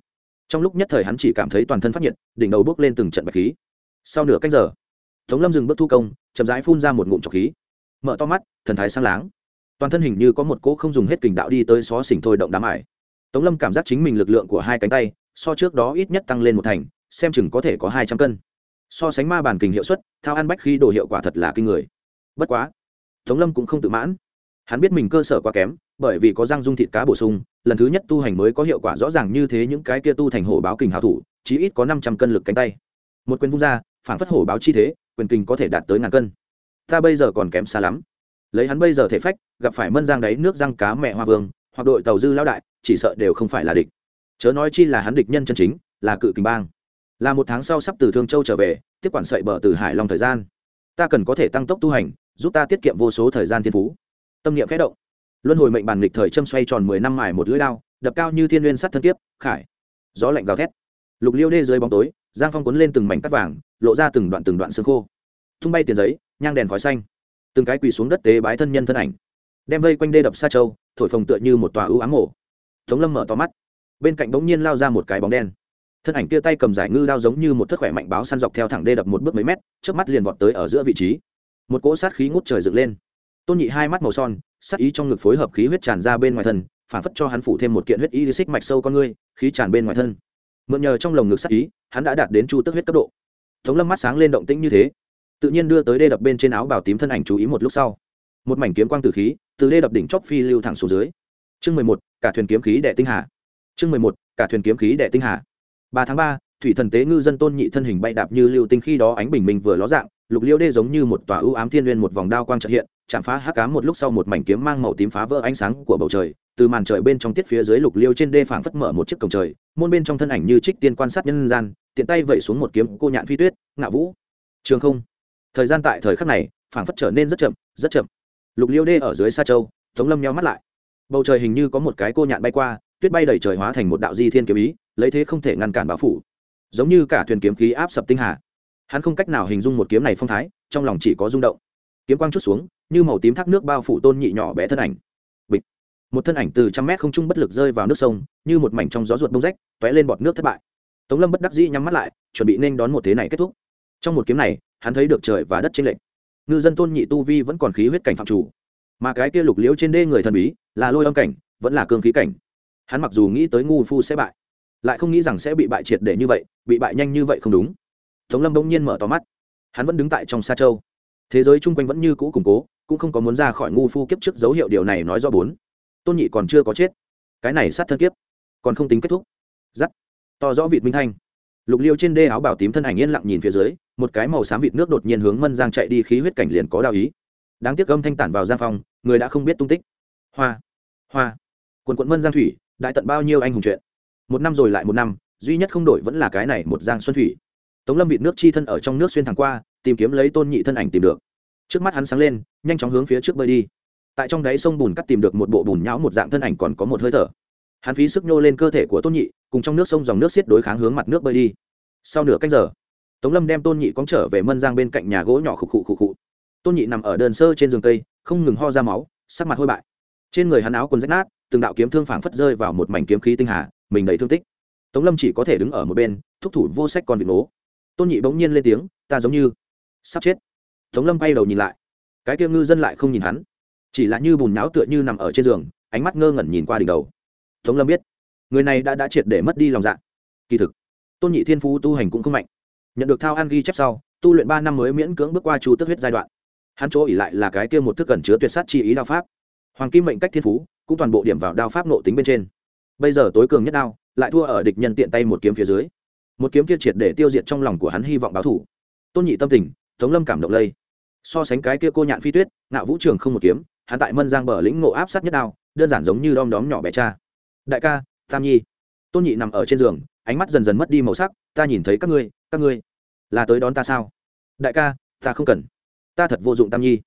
S1: Trong lúc nhất thời hắn chỉ cảm thấy toàn thân phát nhiệt, đỉnh đầu bốc lên từng trận bạch khí. Sau nửa cách giờ, tống lâm dừng bước thu công, chậm rãi phun ra một ngụm trọc khí. Mở to mắt, thần thái sang láng. Toàn thân hình như có một cỗ không dùng hết kình đạo đi tới xó xỉnh thôi động đám ải. Tống lâm cảm giác chính mình lực lượng của hai cánh tay, so trước đó ít nhất tăng lên một thành, xem chừng có thể có hai trăm cân so sánh ma bản kình hiệu suất, thao ăn bách khi đồ hiệu quả thật là kinh người. Bất quá, tống lâm cũng không tự mãn. Hắn biết mình cơ sở quá kém, bởi vì có răng dung thịt cá bổ sung, lần thứ nhất tu hành mới có hiệu quả rõ ràng như thế những cái kia tu thành hổ báo kình hào thủ, chí ít có năm trăm cân lực cánh tay. Một quyền vung ra, phản phất hổ báo chi thế, quyền kình có thể đạt tới ngàn cân. Ta bây giờ còn kém xa lắm. Lấy hắn bây giờ thể phách, gặp phải mân giang đáy nước răng cá mẹ hoa vương, hoặc đội tàu dư lao đại, chỉ sợ đều không phải là địch. Chớ nói chi là hắn địch nhân chân chính, là cự kình bang là một tháng sau sắp từ thương châu trở về, tiếp quản sậy bờ từ hải long thời gian. Ta cần có thể tăng tốc tu hành, giúp ta tiết kiệm vô số thời gian thiên phú. Tâm niệm khẽ động. Luân hồi mệnh bản nghịch thời châm xoay tròn mười năm mải một lưỡi đao, đập cao như thiên nguyên sắt thân kiếp, khải. Gió lạnh gào thét. Lục liêu đê dưới bóng tối, giang phong cuốn lên từng mảnh cắt vàng, lộ ra từng đoạn từng đoạn xương khô. Tung bay tiền giấy, nhang đèn khói xanh. Từng cái quỳ xuống đất tế bái thân nhân thân ảnh. Đem vây quanh đê đập xa châu, thổi phồng tựa như một tòa ưu ám mổ tống lâm mở to mắt. Bên cạnh bỗng nhiên lao ra một cái bóng đen thân ảnh kia tay cầm giải ngư đao giống như một thất khỏe mạnh báo săn dọc theo thẳng đê đập một bước mấy mét trước mắt liền vọt tới ở giữa vị trí. Một cỗ sát khí ngút trời dựng lên. Tôn nhị hai mắt màu son, sát ý trong ngực phối hợp khí huyết tràn ra bên ngoài thân, phản phất cho hắn phủ thêm một kiện huyết y xích mạch sâu con ngươi, khí tràn bên ngoài thân. Mượn nhờ trong lồng ngực sát ý, hắn đã đạt đến chu tức huyết cấp độ. Tống lâm mắt sáng lên động tĩnh như thế, tự nhiên đưa tới đê đập bên trên áo bào tím thân ảnh chú ý một lúc sau. Một mảnh kiếm quang từ khí, từ đê đập đỉnh chóp phi lưu thẳng xuống dưới. Chương mười một, cả thuyền kiếm khí đệ tinh hà. Chương mười một, cả thuyền kiếm khí đệ tinh hà ba tháng ba, thủy thần tế ngư dân tôn nhị thân hình bay đạp như lưu tinh khi đó ánh bình minh vừa ló dạng, lục liêu đê giống như một tòa ưu ám thiên nguyên một vòng đao quang trợ hiện, chạm phá hắc cám một lúc sau một mảnh kiếm mang màu tím phá vỡ ánh sáng của bầu trời, từ màn trời bên trong tiết phía dưới lục liêu trên đê phảng phất mở một chiếc cổng trời, môn bên trong thân ảnh như trích tiên quan sát nhân gian, tiện tay vẩy xuống một kiếm cô nhạn phi tuyết ngạ vũ. Trường không. Thời gian tại thời khắc này, phảng phất trở nên rất chậm rất chậm. Lục liêu đê ở dưới xa châu, tống lâm nhéo mắt lại. Bầu trời hình như có một cái cô nhạn bay qua, tuyết bay đầy trời hóa thành một đạo di thiên kiếm ý lấy thế không thể ngăn cản báo phủ. Giống như cả thuyền kiếm khí áp sập tinh hà. Hắn không cách nào hình dung một kiếm này phong thái, trong lòng chỉ có rung động. Kiếm quang chút xuống, như màu tím thác nước bao phủ tôn nhị nhỏ bé thân ảnh. Bịch. Một thân ảnh từ trăm mét không trung bất lực rơi vào nước sông, như một mảnh trong gió ruột bông rách t ó é lên bọt nước thất bại. Tống lâm bất đắc dĩ nhắm mắt lại, chuẩn bị nên đón một thế này kết thúc. Trong một kiếm này, hắn thấy được trời và đất trên lệch. Ngư dân tôn nhị tu vi vẫn còn khí huyết cảnh phạm chủ. Mà cái kia lục liễu trên đê người thần bí, là lôi âm cảnh, vẫn là cương khí cảnh. Hắn mặc dù nghĩ tới ngu phu sẽ bại lại không nghĩ rằng sẽ bị bại triệt để như vậy bị bại nhanh như vậy không đúng. Tống lâm bỗng nhiên mở to mắt. Hắn vẫn đứng tại trong xa châu. Thế giới chung quanh vẫn như cũ củng cố cũng không có muốn ra khỏi ngu phu kiếp trước dấu hiệu điều này nói do bốn. Tôn nhị còn chưa có chết. Cái này sát thân kiếp còn không tính kết thúc. Giắt. To rõ vịt minh thanh. Lục liêu trên đê áo bảo tím thân ảnh yên lặng nhìn phía dưới một cái màu xám vịt nước đột nhiên hướng mân giang chạy đi khí huyết cảnh liền có đạo ý. Đáng tiếc âm thanh tản vào giang phòng, người đã không biết tung tích. Hoa. Hoa. Quần quận mân giang thủy đại tận bao nhiêu anh hùng chuyện một năm rồi lại một năm, duy nhất không đổi vẫn là cái này một giang xuân thủy. Tống lâm vịt nước chi thân ở trong nước xuyên thẳng qua, tìm kiếm lấy tôn nhị thân ảnh tìm được. Trước mắt hắn sáng lên, nhanh chóng hướng phía trước bơi đi. Tại trong đáy sông bùn cắt tìm được một bộ bùn nhão một dạng thân ảnh còn có một hơi thở. Hắn phí sức nhô lên cơ thể của tôn nhị, cùng trong nước sông dòng nước xiết đối kháng hướng mặt nước bơi đi. Sau nửa cách giờ, tống lâm đem tôn nhị cóng trở về mân giang bên cạnh nhà gỗ nhỏ khục khụ khục khụ. Tôn nhị nằm ở đơn sơ trên giường tây không ngừng ho ra máu, sắc mặt hôi bại. Trên người hắn áo quần rách nát, từng đạo kiếm thương phảng phất rơi vào một mảnh kiếm khí tinh hà mình đầy thương tích. Tống lâm chỉ có thể đứng ở một bên, thúc thủ vô sách con vịt nố tôn nhị bỗng nhiên lên tiếng, ta giống như sắp chết. Tống lâm bay đầu nhìn lại. Cái kia ngư dân lại không nhìn hắn. Chỉ là như bùn nháo tựa như nằm ở trên giường, ánh mắt ngơ ngẩn nhìn qua đỉnh đầu. Tống lâm biết, người này đã đã triệt để mất đi lòng dạ. Kỳ thực, tôn nhị thiên phú tu hành cũng không mạnh. Nhận được thao an ghi chép sau, tu luyện ba năm mới miễn cưỡng bước qua chu tức huyết giai đoạn. Hắn chỗ ỉ lại là cái kia một thức cần chứa tuyệt sát chi ý đao pháp. Hoàng kim mệnh cách thiên phú, cũng toàn bộ điểm vào đao pháp nộ tính bên trên bây giờ tối cường nhất đao, lại thua ở địch nhân tiện tay một kiếm phía dưới. Một kiếm kia triệt để tiêu diệt trong lòng của hắn hy vọng báo thủ. Tôn nhị tâm tình, tống lâm cảm động lây. So sánh cái kia cô nhạn phi tuyết ngạo vũ trường không một kiếm, hắn tại mân giang bờ lĩnh ngộ áp sát nhất đao, đơn giản giống như đom đóm nhỏ bé cha. Đại ca, tam nhi. Tôn nhị nằm ở trên giường, ánh mắt dần dần mất đi màu sắc, ta nhìn thấy các ngươi các ngươi là tới đón ta sao? Đại ca, ta không cần. Ta thật vô dụng, tam nhi.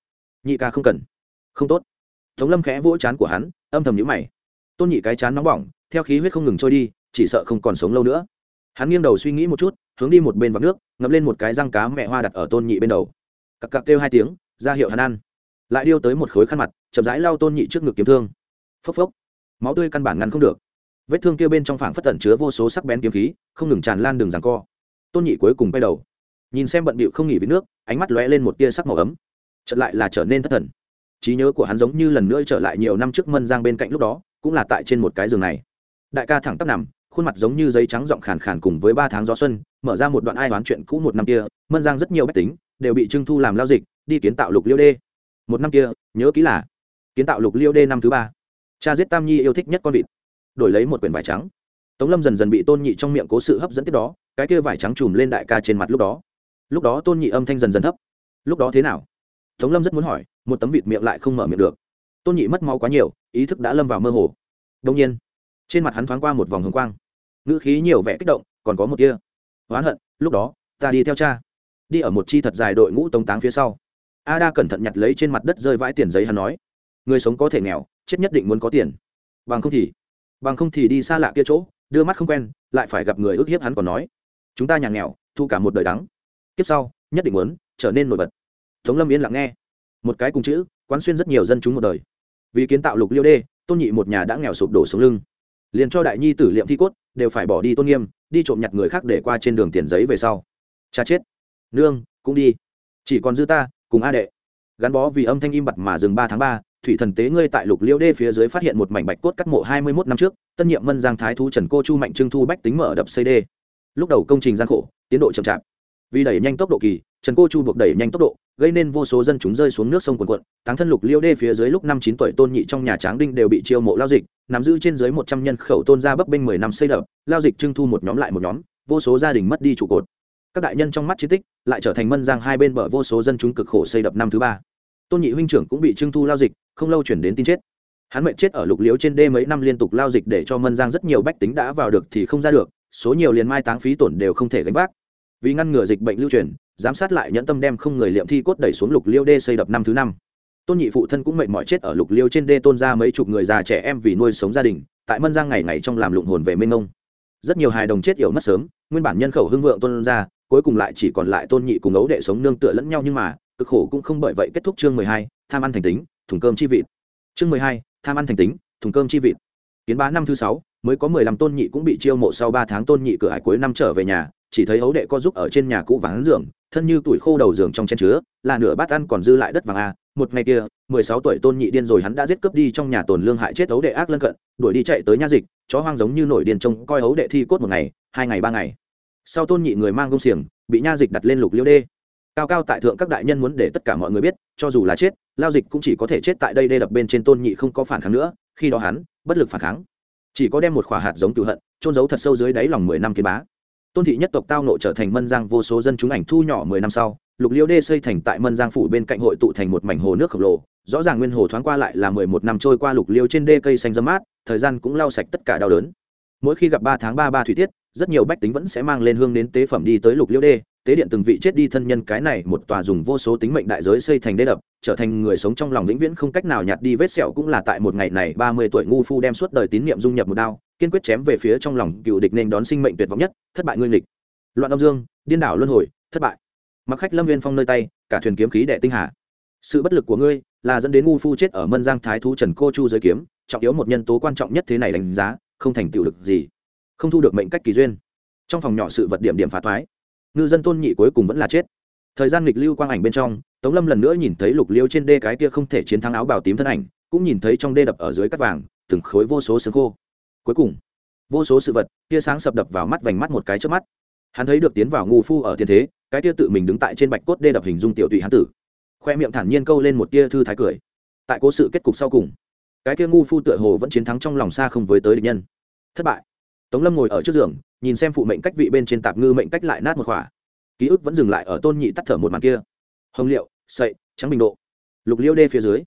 S1: Nhị ca không cần. Không tốt. Tống lâm khẽ vỗ chán của hắn, âm thầm nhữ mày tôn nhị cái chán nóng bỏng, theo khí huyết không ngừng trôi đi, chỉ sợ không còn sống lâu nữa. Hắn nghiêng đầu suy nghĩ một chút, hướng đi một bên vạc nước, ngậm lên một cái răng cá mẹ hoa đặt ở tôn nhị bên đầu. Cặc cặc kêu hai tiếng, ra hiệu hắn ăn. Lại điêu tới một khối khăn mặt, chậm rãi lau tôn nhị trước ngực kiếm thương. Phốc phốc. Máu tươi căn bản ngăn không được. Vết thương kia bên trong phảng phất tẩn chứa vô số sắc bén kiếm khí, không ngừng tràn lan đường ràng co. Tôn nhị cuối cùng quay đầu, nhìn xem bận bịu không nghỉ với nước, ánh mắt lóe lên một tia sắc màu ấm. Chợt lại là trở nên thất thần. Trí nhớ của hắn giống như lần nữa trở lại nhiều năm trước mân giang bên cạnh lúc đó cũng là tại trên một cái giường này. Đại ca thẳng tắp nằm, khuôn mặt giống như giấy trắng giọng khàn khàn cùng với ba tháng gió xuân, mở ra một đoạn ai đoán chuyện cũ một năm kia, mân giang rất nhiều bách tính, đều bị trưng thu làm lao dịch, đi kiến tạo lục liêu đê. Một năm kia, nhớ kỹ là, kiến tạo lục liêu đê năm thứ ba. Cha giết tam nhi yêu thích nhất con vịt. Đổi lấy một quyển vải trắng. Tống lâm dần dần bị tôn nhị trong miệng cố sự hấp dẫn tiếp đó, cái kia vải trắng chùm lên đại ca trên mặt lúc đó. Lúc đó tôn nhị âm thanh dần dần thấp. Lúc đó thế nào? Tống lâm rất muốn hỏi, một tấm vịt miệng lại không mở miệng được. Tôn nhị mất máu quá nhiều ý thức đã lâm vào mơ hồ. Đông nhiên, trên mặt hắn thoáng qua một vòng hồng quang. Ngữ khí nhiều vẻ kích động, còn có một kia oán hận. Lúc đó, ta đi theo cha, đi ở một chi thật dài đội ngũ tống táng phía sau. A đa cẩn thận nhặt lấy trên mặt đất rơi vãi tiền giấy hắn nói, người sống có thể nghèo, chết nhất định muốn có tiền. Bằng không thì, bằng không thì đi xa lạ kia chỗ. Đưa mắt không quen, lại phải gặp người ức hiếp hắn còn nói, chúng ta nhà nghèo, thu cả một đời đắng. Kiếp sau, nhất định muốn trở nên nổi bật. Tống lâm yên lặng nghe. Một cái cùng chữ, quán xuyên rất nhiều dân chúng một đời vì kiến tạo lục liêu đê, tôn nhị một nhà đã nghèo sụp đổ xuống lưng. Liền cho đại nhi tử liệm thi cốt, đều phải bỏ đi tôn nghiêm, đi trộm nhặt người khác để qua trên đường tiền giấy về sau. Cha chết. Nương, cũng đi. Chỉ còn dư ta, cùng a đệ. Gắn bó vì âm thanh im bặt mà dừng ba tháng ba, thủy thần tế ngươi tại lục liêu đê phía dưới phát hiện một mảnh bạch cốt cắt mộ hai mươi mốt năm trước, tân nhiệm mân giang thái thu trần cô chu mạnh trưng thu bách tính mở đập xây đê. Lúc đầu công trình gian khổ, tiến độ chậm chạp. Vì đẩy nhanh tốc độ kỳ trần cô chu buộc đẩy nhanh tốc độ, gây nên vô số dân chúng rơi xuống nước sông quần quận táng thân lục liêu đê phía dưới lúc năm chín tuổi tôn nhị trong nhà tráng đinh đều bị chiêu mộ lao dịch, nắm giữ trên dưới một trăm nhân khẩu tôn gia bấp bênh mười năm xây đập. Lao dịch trưng thu một nhóm lại một nhóm, vô số gia đình mất đi trụ cột. Các đại nhân trong mắt chiến tích lại trở thành mân giang hai bên bờ vô số dân chúng cực khổ xây đập năm thứ ba. Tôn nhị huynh trưởng cũng bị trưng thu lao dịch, không lâu chuyển đến tin chết. Hắn mệnh chết ở lục liếu trên đê mấy năm liên tục lao dịch để cho mân giang rất nhiều bách tính đã vào được thì không ra được, số nhiều liền mai táng phí tổn đều không thể gánh vác. Vì ngăn ngừa dịch bệnh lưu truyền giám sát lại nhẫn tâm đem không người liệm thi cốt đẩy xuống lục liêu đê xây đập năm thứ năm. Tôn nhị phụ thân cũng mệnh mọi chết ở lục liêu trên đê tôn ra mấy chục người già trẻ em vì nuôi sống gia đình, tại mân giang ngày ngày trong làm lụng hồn về mênh mông. Rất nhiều hài đồng chết yểu mất sớm, nguyên bản nhân khẩu hưng vượng tôn ra, cuối cùng lại chỉ còn lại tôn nhị cùng ấu đệ sống nương tựa lẫn nhau nhưng mà, cực khổ cũng không bởi vậy kết thúc chương mười hai, tham ăn thành tính, thùng cơm chi vịt. Chương mười hai, tham ăn thành tính, thùng cơm chi vịt. Kiến bá năm thứ sáu, mới có mười lăm tôn nhị cũng bị chiêu mộ sau ba tháng tôn nhị cửa hải cuối năm trở về nhà chỉ thấy ấu đệ co giúp ở trên nhà cũ vắng giường, thân như tuổi khô đầu giường trong chen chứa, là nửa bát ăn còn dư lại đất vàng a. Một ngày kia, mười sáu tuổi tôn nhị điên rồi hắn đã giết cướp đi trong nhà tồn lương hại chết ấu đệ ác lân cận, đuổi đi chạy tới nha dịch, chó hoang giống như nổi điên trông coi ấu đệ thi cốt một ngày, hai ngày ba ngày. Sau tôn nhị người mang công xiềng, bị nha dịch đặt lên lục liêu đê. Cao cao tại thượng các đại nhân muốn để tất cả mọi người biết, cho dù là chết, lao dịch cũng chỉ có thể chết tại đây đê đập bên trên tôn nhị không có phản kháng nữa, khi đó hắn bất lực phản kháng. Chỉ có đem một khỏa hạt giống cựu hận trôn giấu thật sâu dưới đáy lòng mười năm kiến bá tôn thị nhất tộc tao nộ trở thành mân giang vô số dân chúng ảnh thu nhỏ mười năm sau, lục liêu đê xây thành tại mân giang phủ bên cạnh hội tụ thành một mảnh hồ nước khổng lồ, rõ ràng nguyên hồ thoáng qua lại là mười một năm trôi qua lục liêu trên đê cây xanh dâm mát, thời gian cũng lau sạch tất cả đau đớn. Mỗi khi gặp ba tháng ba ba thủy tiết, rất nhiều bách tính vẫn sẽ mang lên hương đến tế phẩm đi tới lục liêu đê, tế điện từng vị chết đi thân nhân cái này một tòa dùng vô số tính mệnh đại giới xây thành đê đập, trở thành người sống trong lòng vĩnh viễn không cách nào nhạt đi vết sẹo cũng là tại một ngày này ba mươi tuổi ngu phu đem suốt đời tín niệm dung nhập một đao kiên quyết chém về phía trong lòng cựu địch nên đón sinh mệnh tuyệt vọng nhất, thất bại nguyên địch. loạn âm dương, điên đảo luân hồi, thất bại. Mặc khách lâm viên phong nơi tay, cả thuyền kiếm khí đệ tinh hà. Sự bất lực của ngươi là dẫn đến ngu phu chết ở mân giang thái thú trần cô chu giới kiếm, trọng yếu một nhân tố quan trọng nhất thế này đánh giá, không thành tựu được gì. Không thu được mệnh cách kỳ duyên. Trong phòng nhỏ sự vật điểm điểm phá thoái. Ngư dân tôn nhị cuối cùng vẫn là chết. Thời gian nghịch lưu quang ảnh bên trong, tống lâm lần nữa nhìn thấy lục liêu trên đê cái kia không thể chiến thắng áo bào tím thân ảnh, cũng nhìn thấy trong đê đập ở dưới cắt vàng, từng khối vô số xương khô cuối cùng, vô số sự vật tia sáng sập đập vào mắt vành mắt một cái trước mắt. Hắn thấy được tiến vào ngu phu ở tiền thế, cái tia tự mình đứng tại trên bạch cốt đê đập hình dung tiểu tụy hán tử. Khoe miệng thản nhiên câu lên một tia thư thái cười. Tại cố sự kết cục sau cùng, cái tia ngu phu tựa hồ vẫn chiến thắng trong lòng xa không với tới địch nhân. Thất bại. Tống lâm ngồi ở trước giường, nhìn xem phụ mệnh cách vị bên trên tạp ngư mệnh cách lại nát một khỏa. Ký ức vẫn dừng lại ở tôn nhị tắt thở một màn kia. Hồng liệu, sậy, trắng bình độ. Lục liêu đê phía dưới.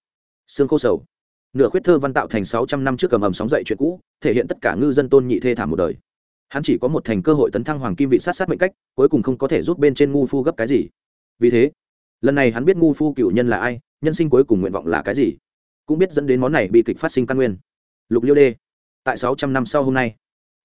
S1: Xương khô sầu nửa khuyết thơ văn tạo thành sáu trăm năm trước cầm ầm sóng dậy chuyện cũ, thể hiện tất cả ngư dân tôn nhị thê thảm một đời. Hắn chỉ có một thành cơ hội tấn thăng hoàng kim vị sát sát mệnh cách, cuối cùng không có thể giúp bên trên ngu phu gấp cái gì. Vì thế, lần này hắn biết ngu phu cựu nhân là ai, nhân sinh cuối cùng nguyện vọng là cái gì, cũng biết dẫn đến món này bị kịch phát sinh căn nguyên. Lục liêu đê, tại sáu trăm năm sau hôm nay,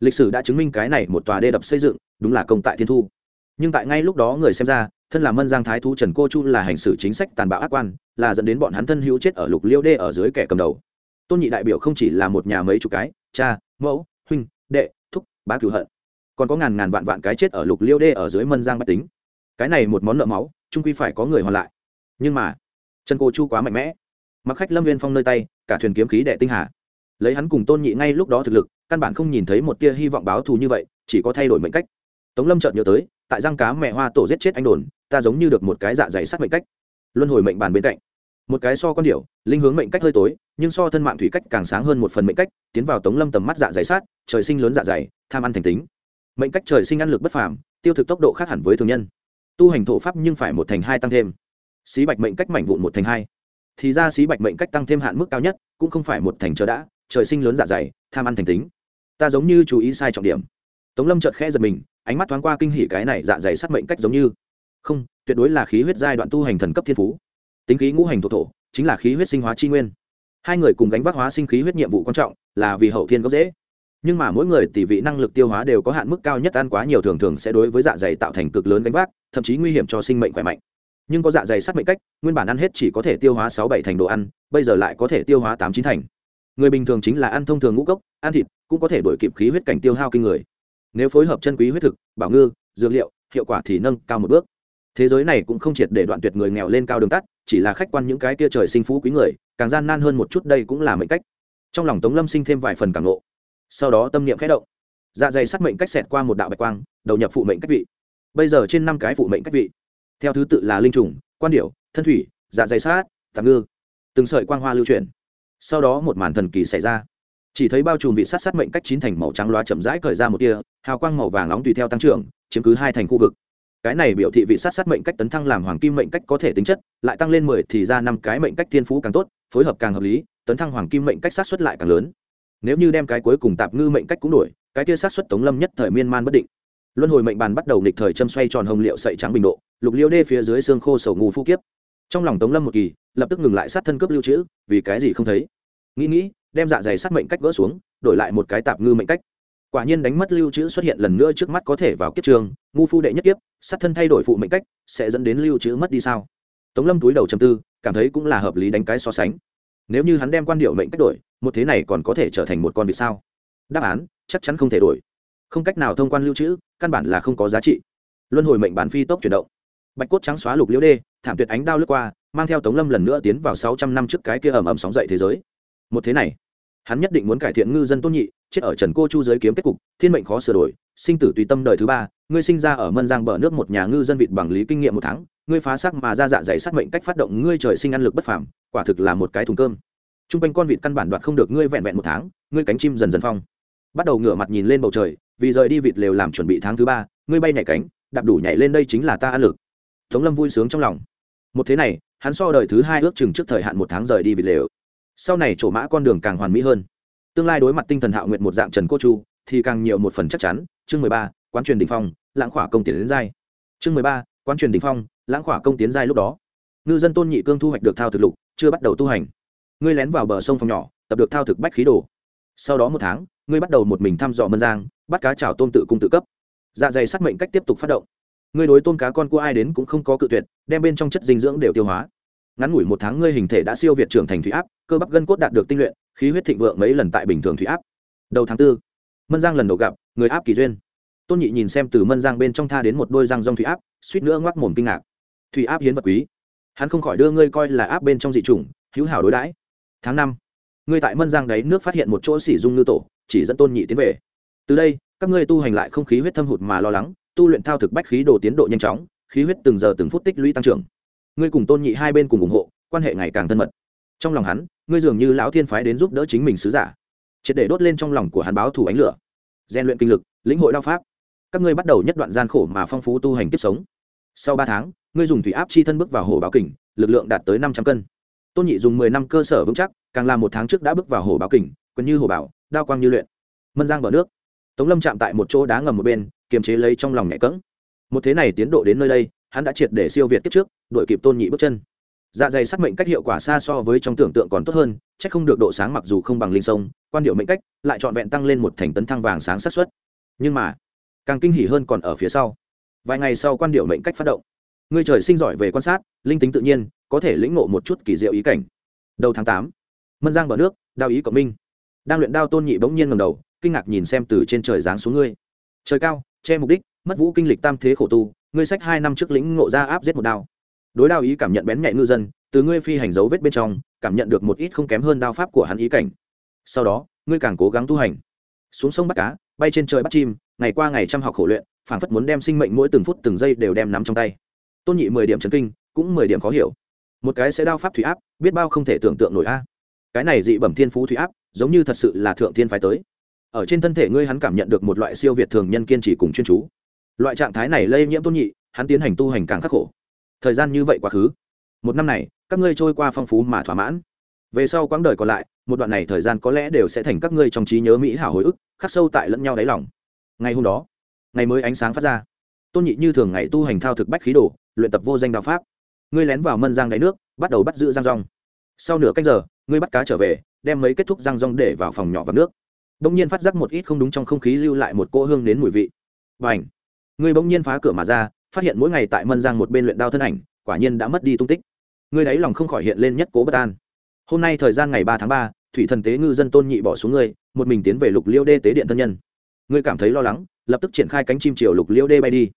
S1: lịch sử đã chứng minh cái này một tòa đê đập xây dựng, đúng là công tại thiên thu. Nhưng tại ngay lúc đó người xem ra thân là mân giang thái thú trần cô chu là hành xử chính sách tàn bạo ác quan, là dẫn đến bọn hắn thân hữu chết ở lục liêu đê ở dưới kẻ cầm đầu. Tôn nhị đại biểu không chỉ là một nhà mấy chục cái, cha, mẫu, huynh, đệ, thúc, bá cửu hận. Còn có ngàn ngàn vạn vạn cái chết ở lục liêu đê ở dưới mân giang bách tính. Cái này một món nợ máu, trung quy phải có người hoàn lại. Nhưng mà, trần cô chu quá mạnh mẽ. Mặc khách lâm viên phong nơi tay, cả thuyền kiếm khí đệ tinh hà. Lấy hắn cùng tôn nhị ngay lúc đó thực lực, căn bản không nhìn thấy một tia hy vọng báo thù như vậy, chỉ có thay đổi mệnh cách. Tống lâm chợt nhớ tới tại răng cá mẹ hoa tổ giết chết anh đồn ta giống như được một cái dạ dày sắc mệnh cách. Luân hồi mệnh bàn bên cạnh. Một cái so con điểu, linh hướng mệnh cách hơi tối nhưng so thân mạng thủy cách càng sáng hơn một phần mệnh cách tiến vào tống lâm tầm mắt dạ dày sát trời sinh lớn dạ dày tham ăn thành tính. Mệnh cách trời sinh ăn lực bất phàm tiêu thực tốc độ khác hẳn với thường nhân. Tu hành thổ pháp nhưng phải một thành hai tăng thêm. Xí bạch mệnh cách mảnh vụn một thành hai. Thì ra xí bạch mệnh cách tăng thêm hạn mức cao nhất cũng không phải một thành chờ đã trời sinh lớn dạ dày tham ăn thành tính. Ta giống như chú ý sai trọng điểm. Tống lâm chợt khẽ giật mình ánh mắt thoáng qua kinh hỉ cái này dạ dày sát mệnh cách giống như. Không, tuyệt đối là khí huyết giai đoạn tu hành thần cấp thiên phú. Tính khí ngũ hành thổ thổ, chính là khí huyết sinh hóa chi nguyên. Hai người cùng gánh vác hóa sinh khí huyết nhiệm vụ quan trọng, là vì hậu thiên gốc dễ nhưng mà mỗi người tỷ vị năng lực tiêu hóa đều có hạn mức cao nhất ăn quá nhiều thường thường sẽ đối với dạ dày tạo thành cực lớn gánh vác, thậm chí nguy hiểm cho sinh mệnh khỏe mạnh. Nhưng có dạ dày sát mệnh cách, nguyên bản ăn hết chỉ có thể tiêu hóa sáu bảy thành đồ ăn, bây giờ lại có thể tiêu hóa tám chín thành. Người bình thường chính là ăn thông thường ngũ cốc, ăn thịt, cũng có thể đổi kịp khí huyết cảnh tiêu hao kinh người nếu phối hợp chân quý huyết thực, bảo ngư, dược liệu, hiệu quả thì nâng cao một bước. Thế giới này cũng không triệt để đoạn tuyệt người nghèo lên cao đường tắt, chỉ là khách quan những cái tia trời sinh phú quý người, càng gian nan hơn một chút đây cũng là mệnh cách. Trong lòng tống lâm sinh thêm vài phần càng ngộ. Sau đó tâm niệm khẽ động. Dạ dày sát mệnh cách xẹt qua một đạo bạch quang, đầu nhập phụ mệnh cách vị. Bây giờ trên năm cái phụ mệnh cách vị. Theo thứ tự là linh trùng, quan điệu thân thủy dạ dày sát, tạm ngư. Từng sợi quang hoa lưu chuyển. Sau đó một màn thần kỳ xảy ra chỉ thấy bao trùm vị sát sát mệnh cách chín thành màu trắng loa chậm rãi cởi ra một tia, hào quang màu vàng nóng tùy theo tăng trưởng, chiếm cứ hai thành khu vực. Cái này biểu thị vị sát sát mệnh cách tấn thăng làm hoàng kim mệnh cách có thể tính chất, lại tăng lên mười thì ra năm cái mệnh cách thiên phú càng tốt, phối hợp càng hợp lý, tấn thăng hoàng kim mệnh cách sát xuất lại càng lớn. Nếu như đem cái cuối cùng tạp ngư mệnh cách cũng đổi, cái kia sát xuất tống lâm nhất thời miên man bất định. Luân hồi mệnh bàn bắt đầu nghịch thời châm xoay tròn hồng liệu sậy trắng bình độ, lục liêu đê phía dưới xương khô sầu ngù phu kiếp. Trong lòng tống lâm một kỳ, lập tức ngừng lại sát thân cướp lưu trữ, vì cái gì không thấy? Nghĩ nghĩ đem dạ dày sát mệnh cách gỡ xuống, đổi lại một cái tạp ngư mệnh cách. Quả nhiên đánh mất lưu trữ xuất hiện lần nữa trước mắt có thể vào kiếp trường, ngu phu đệ nhất kiếp, sát thân thay đổi phụ mệnh cách, sẽ dẫn đến lưu trữ mất đi sao? Tống lâm túi đầu chầm tư, cảm thấy cũng là hợp lý đánh cái so sánh. Nếu như hắn đem quan điệu mệnh cách đổi, một thế này còn có thể trở thành một con vịt sao? Đáp án, chắc chắn không thể đổi. Không cách nào thông quan lưu trữ, căn bản là không có giá trị. Luân hồi mệnh bản phi tốc chuyển động. Bạch cốt trắng xóa lục liễu đê, thảm tuyệt ánh đao lướt qua, mang theo tống lâm lần nữa tiến vào sáu trăm năm trước cái kia ầm ầm sóng dậy thế giới. Một thế này hắn nhất định muốn cải thiện ngư dân tôn nhị, chết ở trần cô chu giới kiếm kết cục, thiên mệnh khó sửa đổi, sinh tử tùy tâm đời thứ ba, ngươi sinh ra ở mân giang bờ nước một nhà ngư dân vịt bằng lý kinh nghiệm một tháng, ngươi phá sắc mà ra dạ dày sát mệnh cách phát động ngươi trời sinh ăn lực bất phàm, quả thực là một cái thùng cơm. T r u n g quanh con vịt căn bản đoạt không được ngươi vẹn vẹn một tháng, ngươi cánh chim dần dần phong. Bắt đầu ngửa mặt nhìn lên bầu trời, vì rời đi vịt lều làm chuẩn bị tháng thứ ba, ngươi bay nhảy cánh, đạp đủ nhảy lên đây chính là ta ăn lực. Tống lâm vui sướng trong lòng. Một thế này, hắn so đời thứ hai ước chừng trước thời hạn một tháng rời đi vịt lều sau này chỗ mã con đường càng hoàn mỹ hơn. Tương lai đối mặt tinh thần hạo nguyện một dạng trần cô chu, thì càng nhiều một phần chắc chắn. Chương mười ba, quán truyền đình phong, lãng khỏa công tiến đến giai. Chương mười ba, quán truyền đình phong, lãng khỏa công tiến giai lúc đó. Ngư dân tôn nhị cương thu hoạch được thao thực lục, chưa bắt đầu tu hành. Ngươi lén vào bờ sông phòng nhỏ, tập được thao thực bách khí đồ. Sau đó một tháng, ngươi bắt đầu một mình thăm dò mân giang, bắt cá chảo tôm tự cung tự cấp. Dạ dày sát mệnh cách tiếp tục phát động. Ngươi đối tôm cá con cua ai đến cũng không có cự tuyệt, đem bên trong chất dinh dưỡng đều tiêu hóa ngắn ngủi một tháng ngươi hình thể đã siêu việt trưởng thành thủy áp, cơ bắp gân cốt đạt được tinh luyện, khí huyết thịnh vượng mấy lần tại bình thường thủy áp. Đầu tháng tư, mân giang lần đầu gặp, người áp kỳ duyên. Tôn nhị nhìn xem từ mân giang bên trong tha đến một đôi răng rong thủy áp, suýt nữa ngoác mồm kinh ngạc. Thủy áp hiến vật quý. Hắn không khỏi đưa ngươi coi là áp bên trong dị chủng, hữu hảo đối đãi. Tháng năm, ngươi tại mân giang đáy nước phát hiện một chỗ xỉ dung ngư tổ, chỉ dẫn tôn nhị tiến về. Từ đây, các ngươi tu hành lại không khí huyết thâm hụt mà lo lắng, tu luyện thao thực bách khí đồ tiến độ nhanh chóng, khí huyết từng giờ từng phút tích lũy tăng trưởng ngươi cùng tôn nhị hai bên cùng ủng hộ, quan hệ ngày càng thân mật. Trong lòng hắn, ngươi dường như lão thiên phái đến giúp đỡ chính mình sứ giả. Triệt để đốt lên trong lòng của hắn báo thủ ánh lửa. Gian luyện kinh lực, lĩnh hội đao pháp. Các ngươi bắt đầu nhất đoạn gian khổ mà phong phú tu hành kiếp sống. Sau ba tháng, ngươi dùng thủy áp chi thân bước vào hồ báo kình, lực lượng đạt tới năm trăm cân. Tôn nhị dùng mười năm cơ sở vững chắc, càng làm một tháng trước đã bước vào hồ báo kình gần như hồ bảo, đao quang như luyện. Mân giang bờ nước. Tống lâm chạm tại một chỗ đá ngầm một bên, kiềm chế lấy trong lòng nhẹ cỡng một thế này tiến độ đến nơi đây hắn đã triệt để siêu việt kiếp trước đội kịp tôn nhị bước chân. Dạ dày sắc mệnh cách hiệu quả xa so với trong tưởng tượng còn tốt hơn c h ắ c không được độ sáng mặc dù không bằng linh sông, quan điệu mệnh cách lại trọn vẹn tăng lên một thành tấn thăng vàng sáng sát xuất nhưng mà, càng kinh hỉ hơn còn ở phía sau. Vài ngày sau quan điệu mệnh cách phát động. Người trời sinh giỏi về quan sát, linh tính tự nhiên, có thể lĩnh ngộ một chút kỳ diệu ý cảnh. Đầu tháng tám, mân giang bờ nước, đao ý cộng minh. Đang luyện đao tôn nhị bỗng nhiên ngầm đầu, kinh ngạc nhìn xem từ trên trời giáng xuống ngươi. Trời cao, che mục đích, mất vũ kinh lịch tam thế khổ tu ngươi sách hai năm trước lĩnh ngộ ra áp giết một đao. Đối đao ý cảm nhận bén nhạy ngư dân, từ ngươi phi hành dấu vết bên trong, cảm nhận được một ít không kém hơn đao pháp của hắn ý cảnh. Sau đó, ngươi càng cố gắng tu hành. Xuống sông bắt cá, bay trên trời bắt chim, ngày qua ngày chăm học khổ luyện, phảng phất muốn đem sinh mệnh mỗi từng phút từng giây đều đem nắm trong tay. Tôn nhị mười điểm trấn kinh, cũng mười điểm khó hiểu. Một cái sẽ đao pháp thủy áp, biết bao không thể tưởng tượng nổi a. Cái này dị bẩm thiên phú thủy áp, giống như thật sự là thượng thiên phái tới. Ở trên thân thể ngươi hắn cảm nhận được một loại siêu việt thường nhân kiên trì cùng chuyên chú loại trạng thái này lây nhiễm tôn nhị, hắn tiến hành tu hành càng khắc khổ. Thời gian như vậy quá khứ. Một năm này, các ngươi trôi qua phong phú mà thỏa mãn. Về sau quãng đời còn lại, một đoạn này thời gian có lẽ đều sẽ thành các ngươi trong trí nhớ mỹ hảo hồi ức, khắc sâu tại lẫn nhau đáy lòng. Ngày hôm đó, ngày mới ánh sáng phát ra. Tôn nhị như thường ngày tu hành thao thực bách khí đồ, luyện tập vô danh đạo pháp. Ngươi lén vào mân giang đáy nước, bắt đầu bắt giữ giang rong sau nửa cách giờ, ngươi bắt cá trở về, đem mấy kết thúc giang rong để vào phòng nhỏ vào nước. Bỗng nhiên phát giác một ít không đúng trong không khí lưu lại một cỗ hương đến mùi vị. Và ảnh ngươi bỗng nhiên phá cửa mà ra, phát hiện mỗi ngày tại mân giang một bên luyện đao thân ảnh, quả nhiên đã mất đi tung tích. Ngươi đáy lòng không khỏi hiện lên nhất cố bất an. Hôm nay thời gian ngày ba tháng ba, thủy thần tế ngư dân tôn nhị bỏ xuống ngươi, một mình tiến về lục liêu đê tế điện thân nhân. Ngươi cảm thấy lo lắng, lập tức triển khai cánh chim chiều lục liêu đê bay đi.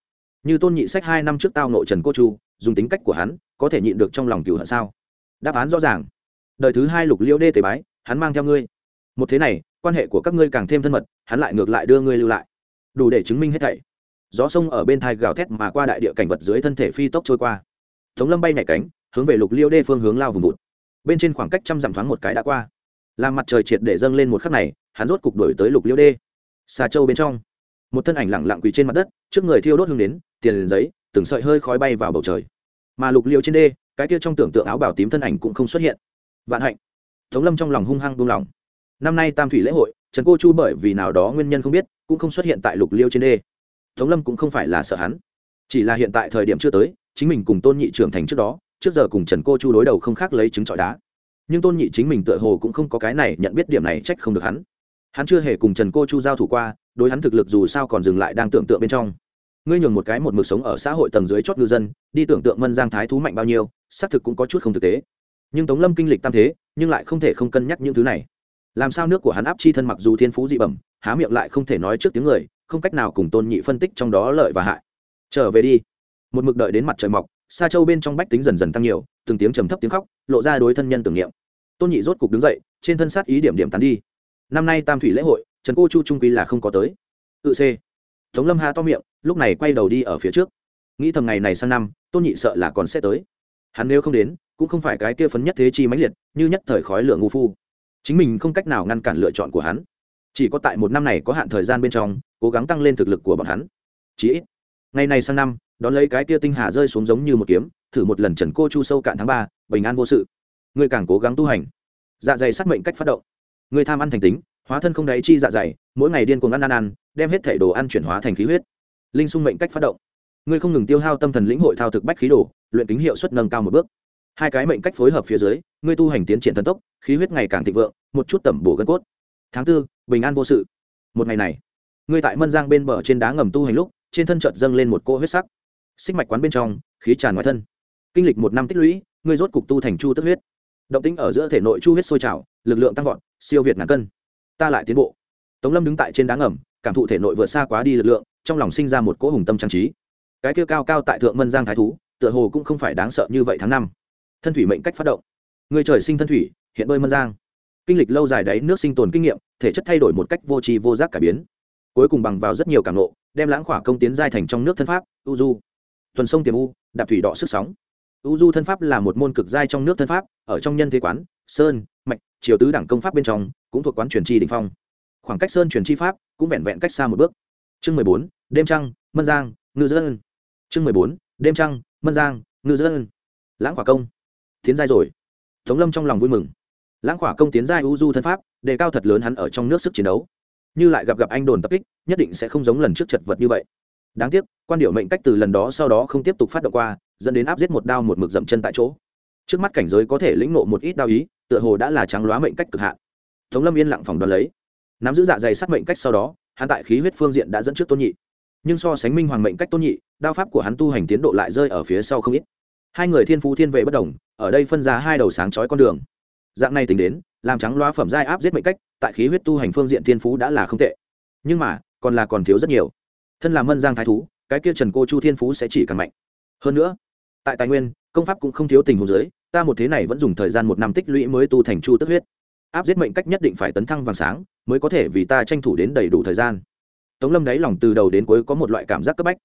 S1: Như tôn nhị sách hai năm trước tao nội trần cô chu, dùng tính cách của hắn, có thể nhịn được trong lòng cửu hận sao? Đáp án rõ ràng. Đời thứ hai lục liêu đê tế bái, hắn mang theo ngươi. Một thế này, quan hệ của các ngươi càng thêm thân mật, hắn lại ngược lại đưa ngươi lưu lại. Đủ để chứng minh hết thảy gió sông ở bên thai gào thét mà qua đại địa cảnh vật dưới thân thể phi tốc trôi qua. Tống lâm bay nhảy cánh, hướng về lục liêu đê phương hướng lao vùng vụt. Bên trên khoảng cách trăm dặm thoáng một cái đã qua. Làm mặt trời triệt để dâng lên một khắc này, hắn rốt cục đổi tới lục liêu đê. Xà châu bên trong, một thân ảnh lẳng lặng quỳ trên mặt đất, trước người thiêu đốt hương đến tiền liền giấy, từng sợi hơi khói bay vào bầu trời. Mà lục liêu trên đê, cái kia trong tưởng tượng áo bảo tím thân ảnh cũng không xuất hiện. Vạn hạnh, tống lâm trong lòng hung hăng buông lòng năm nay tam thủy lễ hội, trần cô chu bởi vì nào đó nguyên nhân không biết, cũng không xuất hiện tại lục liêu trên đê tống lâm cũng không phải là sợ hắn. Chỉ là hiện tại thời điểm chưa tới, chính mình cùng tôn nhị trưởng thành trước đó, trước giờ cùng trần cô chu đối đầu không khác lấy trứng trọi đá. Nhưng tôn nhị chính mình tựa hồ cũng không có cái này nhận biết điểm này trách không được hắn. Hắn chưa hề cùng trần cô chu giao thủ qua, đối hắn thực lực dù sao còn dừng lại đang tưởng tượng bên trong. Ngươi nhường một cái một mực sống ở xã hội tầng dưới chót ngư dân, đi tưởng tượng mân giang thái thú mạnh bao nhiêu, xác thực cũng có chút không thực tế. Nhưng tống lâm kinh lịch tam thế, nhưng lại không thể không cân nhắc những thứ này. Làm sao nước của hắn áp chi thân mặc dù thiên phú dị bẩm, há miệng lại không thể nói trước tiếng người không cách nào cùng tôn nhị phân tích trong đó lợi và hại. Trở về đi. Một mực đợi đến mặt trời mọc xa châu bên trong bách tính dần dần tăng nhiều, từng tiếng trầm thấp tiếng khóc, lộ ra đối thân nhân tưởng niệm. Tôn nhị rốt cục đứng dậy, trên thân sát ý điểm điểm tán đi. Năm nay tam thủy lễ hội, trần cô chu trung quy là không có tới. Tự c tống lâm hà to miệng, lúc này quay đầu đi ở phía trước. Nghĩ thầm ngày này sang năm, tôn nhị sợ là còn sẽ tới. Hắn nếu không đến, cũng không phải cái kia phấn nhất thế chi mãnh liệt, như nhất thời khói lửa ngu phu. Chính mình không cách nào ngăn cản lựa chọn của hắn chỉ có tại một năm này có hạn thời gian bên trong, cố gắng tăng lên thực lực của bọn hắn. Chí ít, ngày này sang năm, đón lấy cái tia tinh hà rơi xuống giống như một kiếm, thử một lần trần cô chu sâu cạn tháng ba, bình an vô sự. Ngươi càng cố gắng tu hành. Dạ dày sát mệnh cách phát động. Ngươi tham ăn thành tính, hóa thân không đáy chi dạ dày, mỗi ngày điên cuồng ăn ăn ăn, đem hết thể đồ ăn chuyển hóa thành khí huyết. Linh sung mệnh cách phát động. Ngươi không ngừng tiêu hao tâm thần lĩnh hội thao thực bách khí đồ, luyện kính hiệu suất nâng cao một bước. Hai cái mệnh cách phối hợp phía dưới, ngươi tu hành tiến triển thần tốc, khí huyết ngày càng thịnh vượng, một chút tẩm bổ gân cốt. Tháng tư bình an vô sự. Một ngày này, ngươi tại mân giang bên bờ trên đá ngầm tu hành lúc, trên thân chợt dâng lên một cỗ huyết sắc. Xích mạch quán bên trong, khí tràn ngoài thân. Kinh lịch một năm tích lũy, ngươi rốt cục tu thành chu tức huyết. Động tính ở giữa thể nội chu huyết sôi trào, lực lượng tăng vọt, siêu việt ngàn cân. Ta lại tiến bộ. Tống lâm đứng tại trên đá ngầm, cảm thụ thể nội vượt xa quá đi lực lượng, trong lòng sinh ra một cỗ hùng tâm trang trí. Cái kia cao cao tại thượng mân giang thái thú, tựa hồ cũng không phải đáng sợ như vậy tháng năm. Thân thủy mệnh cách phát động. Người trời sinh thân thủy, hiện bơi mân giang kinh lịch lâu dài đáy nước sinh tồn kinh nghiệm, thể chất thay đổi một cách vô tri vô giác cải biến. Cuối cùng bằng vào rất nhiều cảm nộ đem lãng khỏa công tiến giai thành trong nước thân pháp u du tuần sông tiềm u, đạp thủy đỏ sức sóng. U du thân pháp là một môn cực giai trong nước thân pháp, ở trong nhân thế quán, sơn, mạch, triều tứ đẳng công pháp bên trong, cũng thuộc quán truyền chi đình phong. Khoảng cách sơn truyền chi pháp cũng vẹn vẹn cách xa một bước. Chương mười bốn, đêm trăng, mân giang, ngư dân chương mười bốn, đêm trăng, mân giang, ngư dân lãng khỏa công, tiến giai rồi. Tống lâm trong lòng vui mừng lãng khỏa công tiến giai u du thân pháp, đề cao thật lớn hắn ở trong nước sức chiến đấu. Như lại gặp gặp anh đồn tập kích, nhất định sẽ không giống lần trước chật vật như vậy. Đáng tiếc, quan điệu mệnh cách từ lần đó sau đó không tiếp tục phát động qua, dẫn đến áp giết một đao một mực dậm chân tại chỗ. Trước mắt cảnh giới có thể lĩnh nộ một ít đao ý, tựa hồ đã là trắng lóa mệnh cách cực hạn. Tống lâm yên lặng phòng đoán lấy. Nắm giữ dạ dày sát mệnh cách sau đó, hắn tại khí huyết phương diện đã dẫn trước tôn nhị. Nhưng so sánh minh hoàng mệnh cách tôn nhị, đao pháp của hắn tu hành tiến độ lại rơi ở phía sau không ít. Hai người thiên phú thiên vệ bất đồng, ở đây phân ra hai đầu sáng chói con đường dạng này tính đến, làm trắng loa phẩm giai áp giết mệnh cách, tại khí huyết tu hành phương diện thiên phú đã là không tệ. Nhưng mà, còn là còn thiếu rất nhiều. Thân là mân giang thái thú, cái kia trần cô chu thiên phú sẽ chỉ càng mạnh. Hơn nữa, tại tài nguyên, công pháp cũng không thiếu tình huống giới ta một thế này vẫn dùng thời gian một năm tích lũy mới tu thành chu tức huyết. Áp giết mệnh cách nhất định phải tấn thăng vàng sáng, mới có thể vì ta tranh thủ đến đầy đủ thời gian. Tống lâm đáy lòng từ đầu đến cuối có một loại cảm giác cấp bách.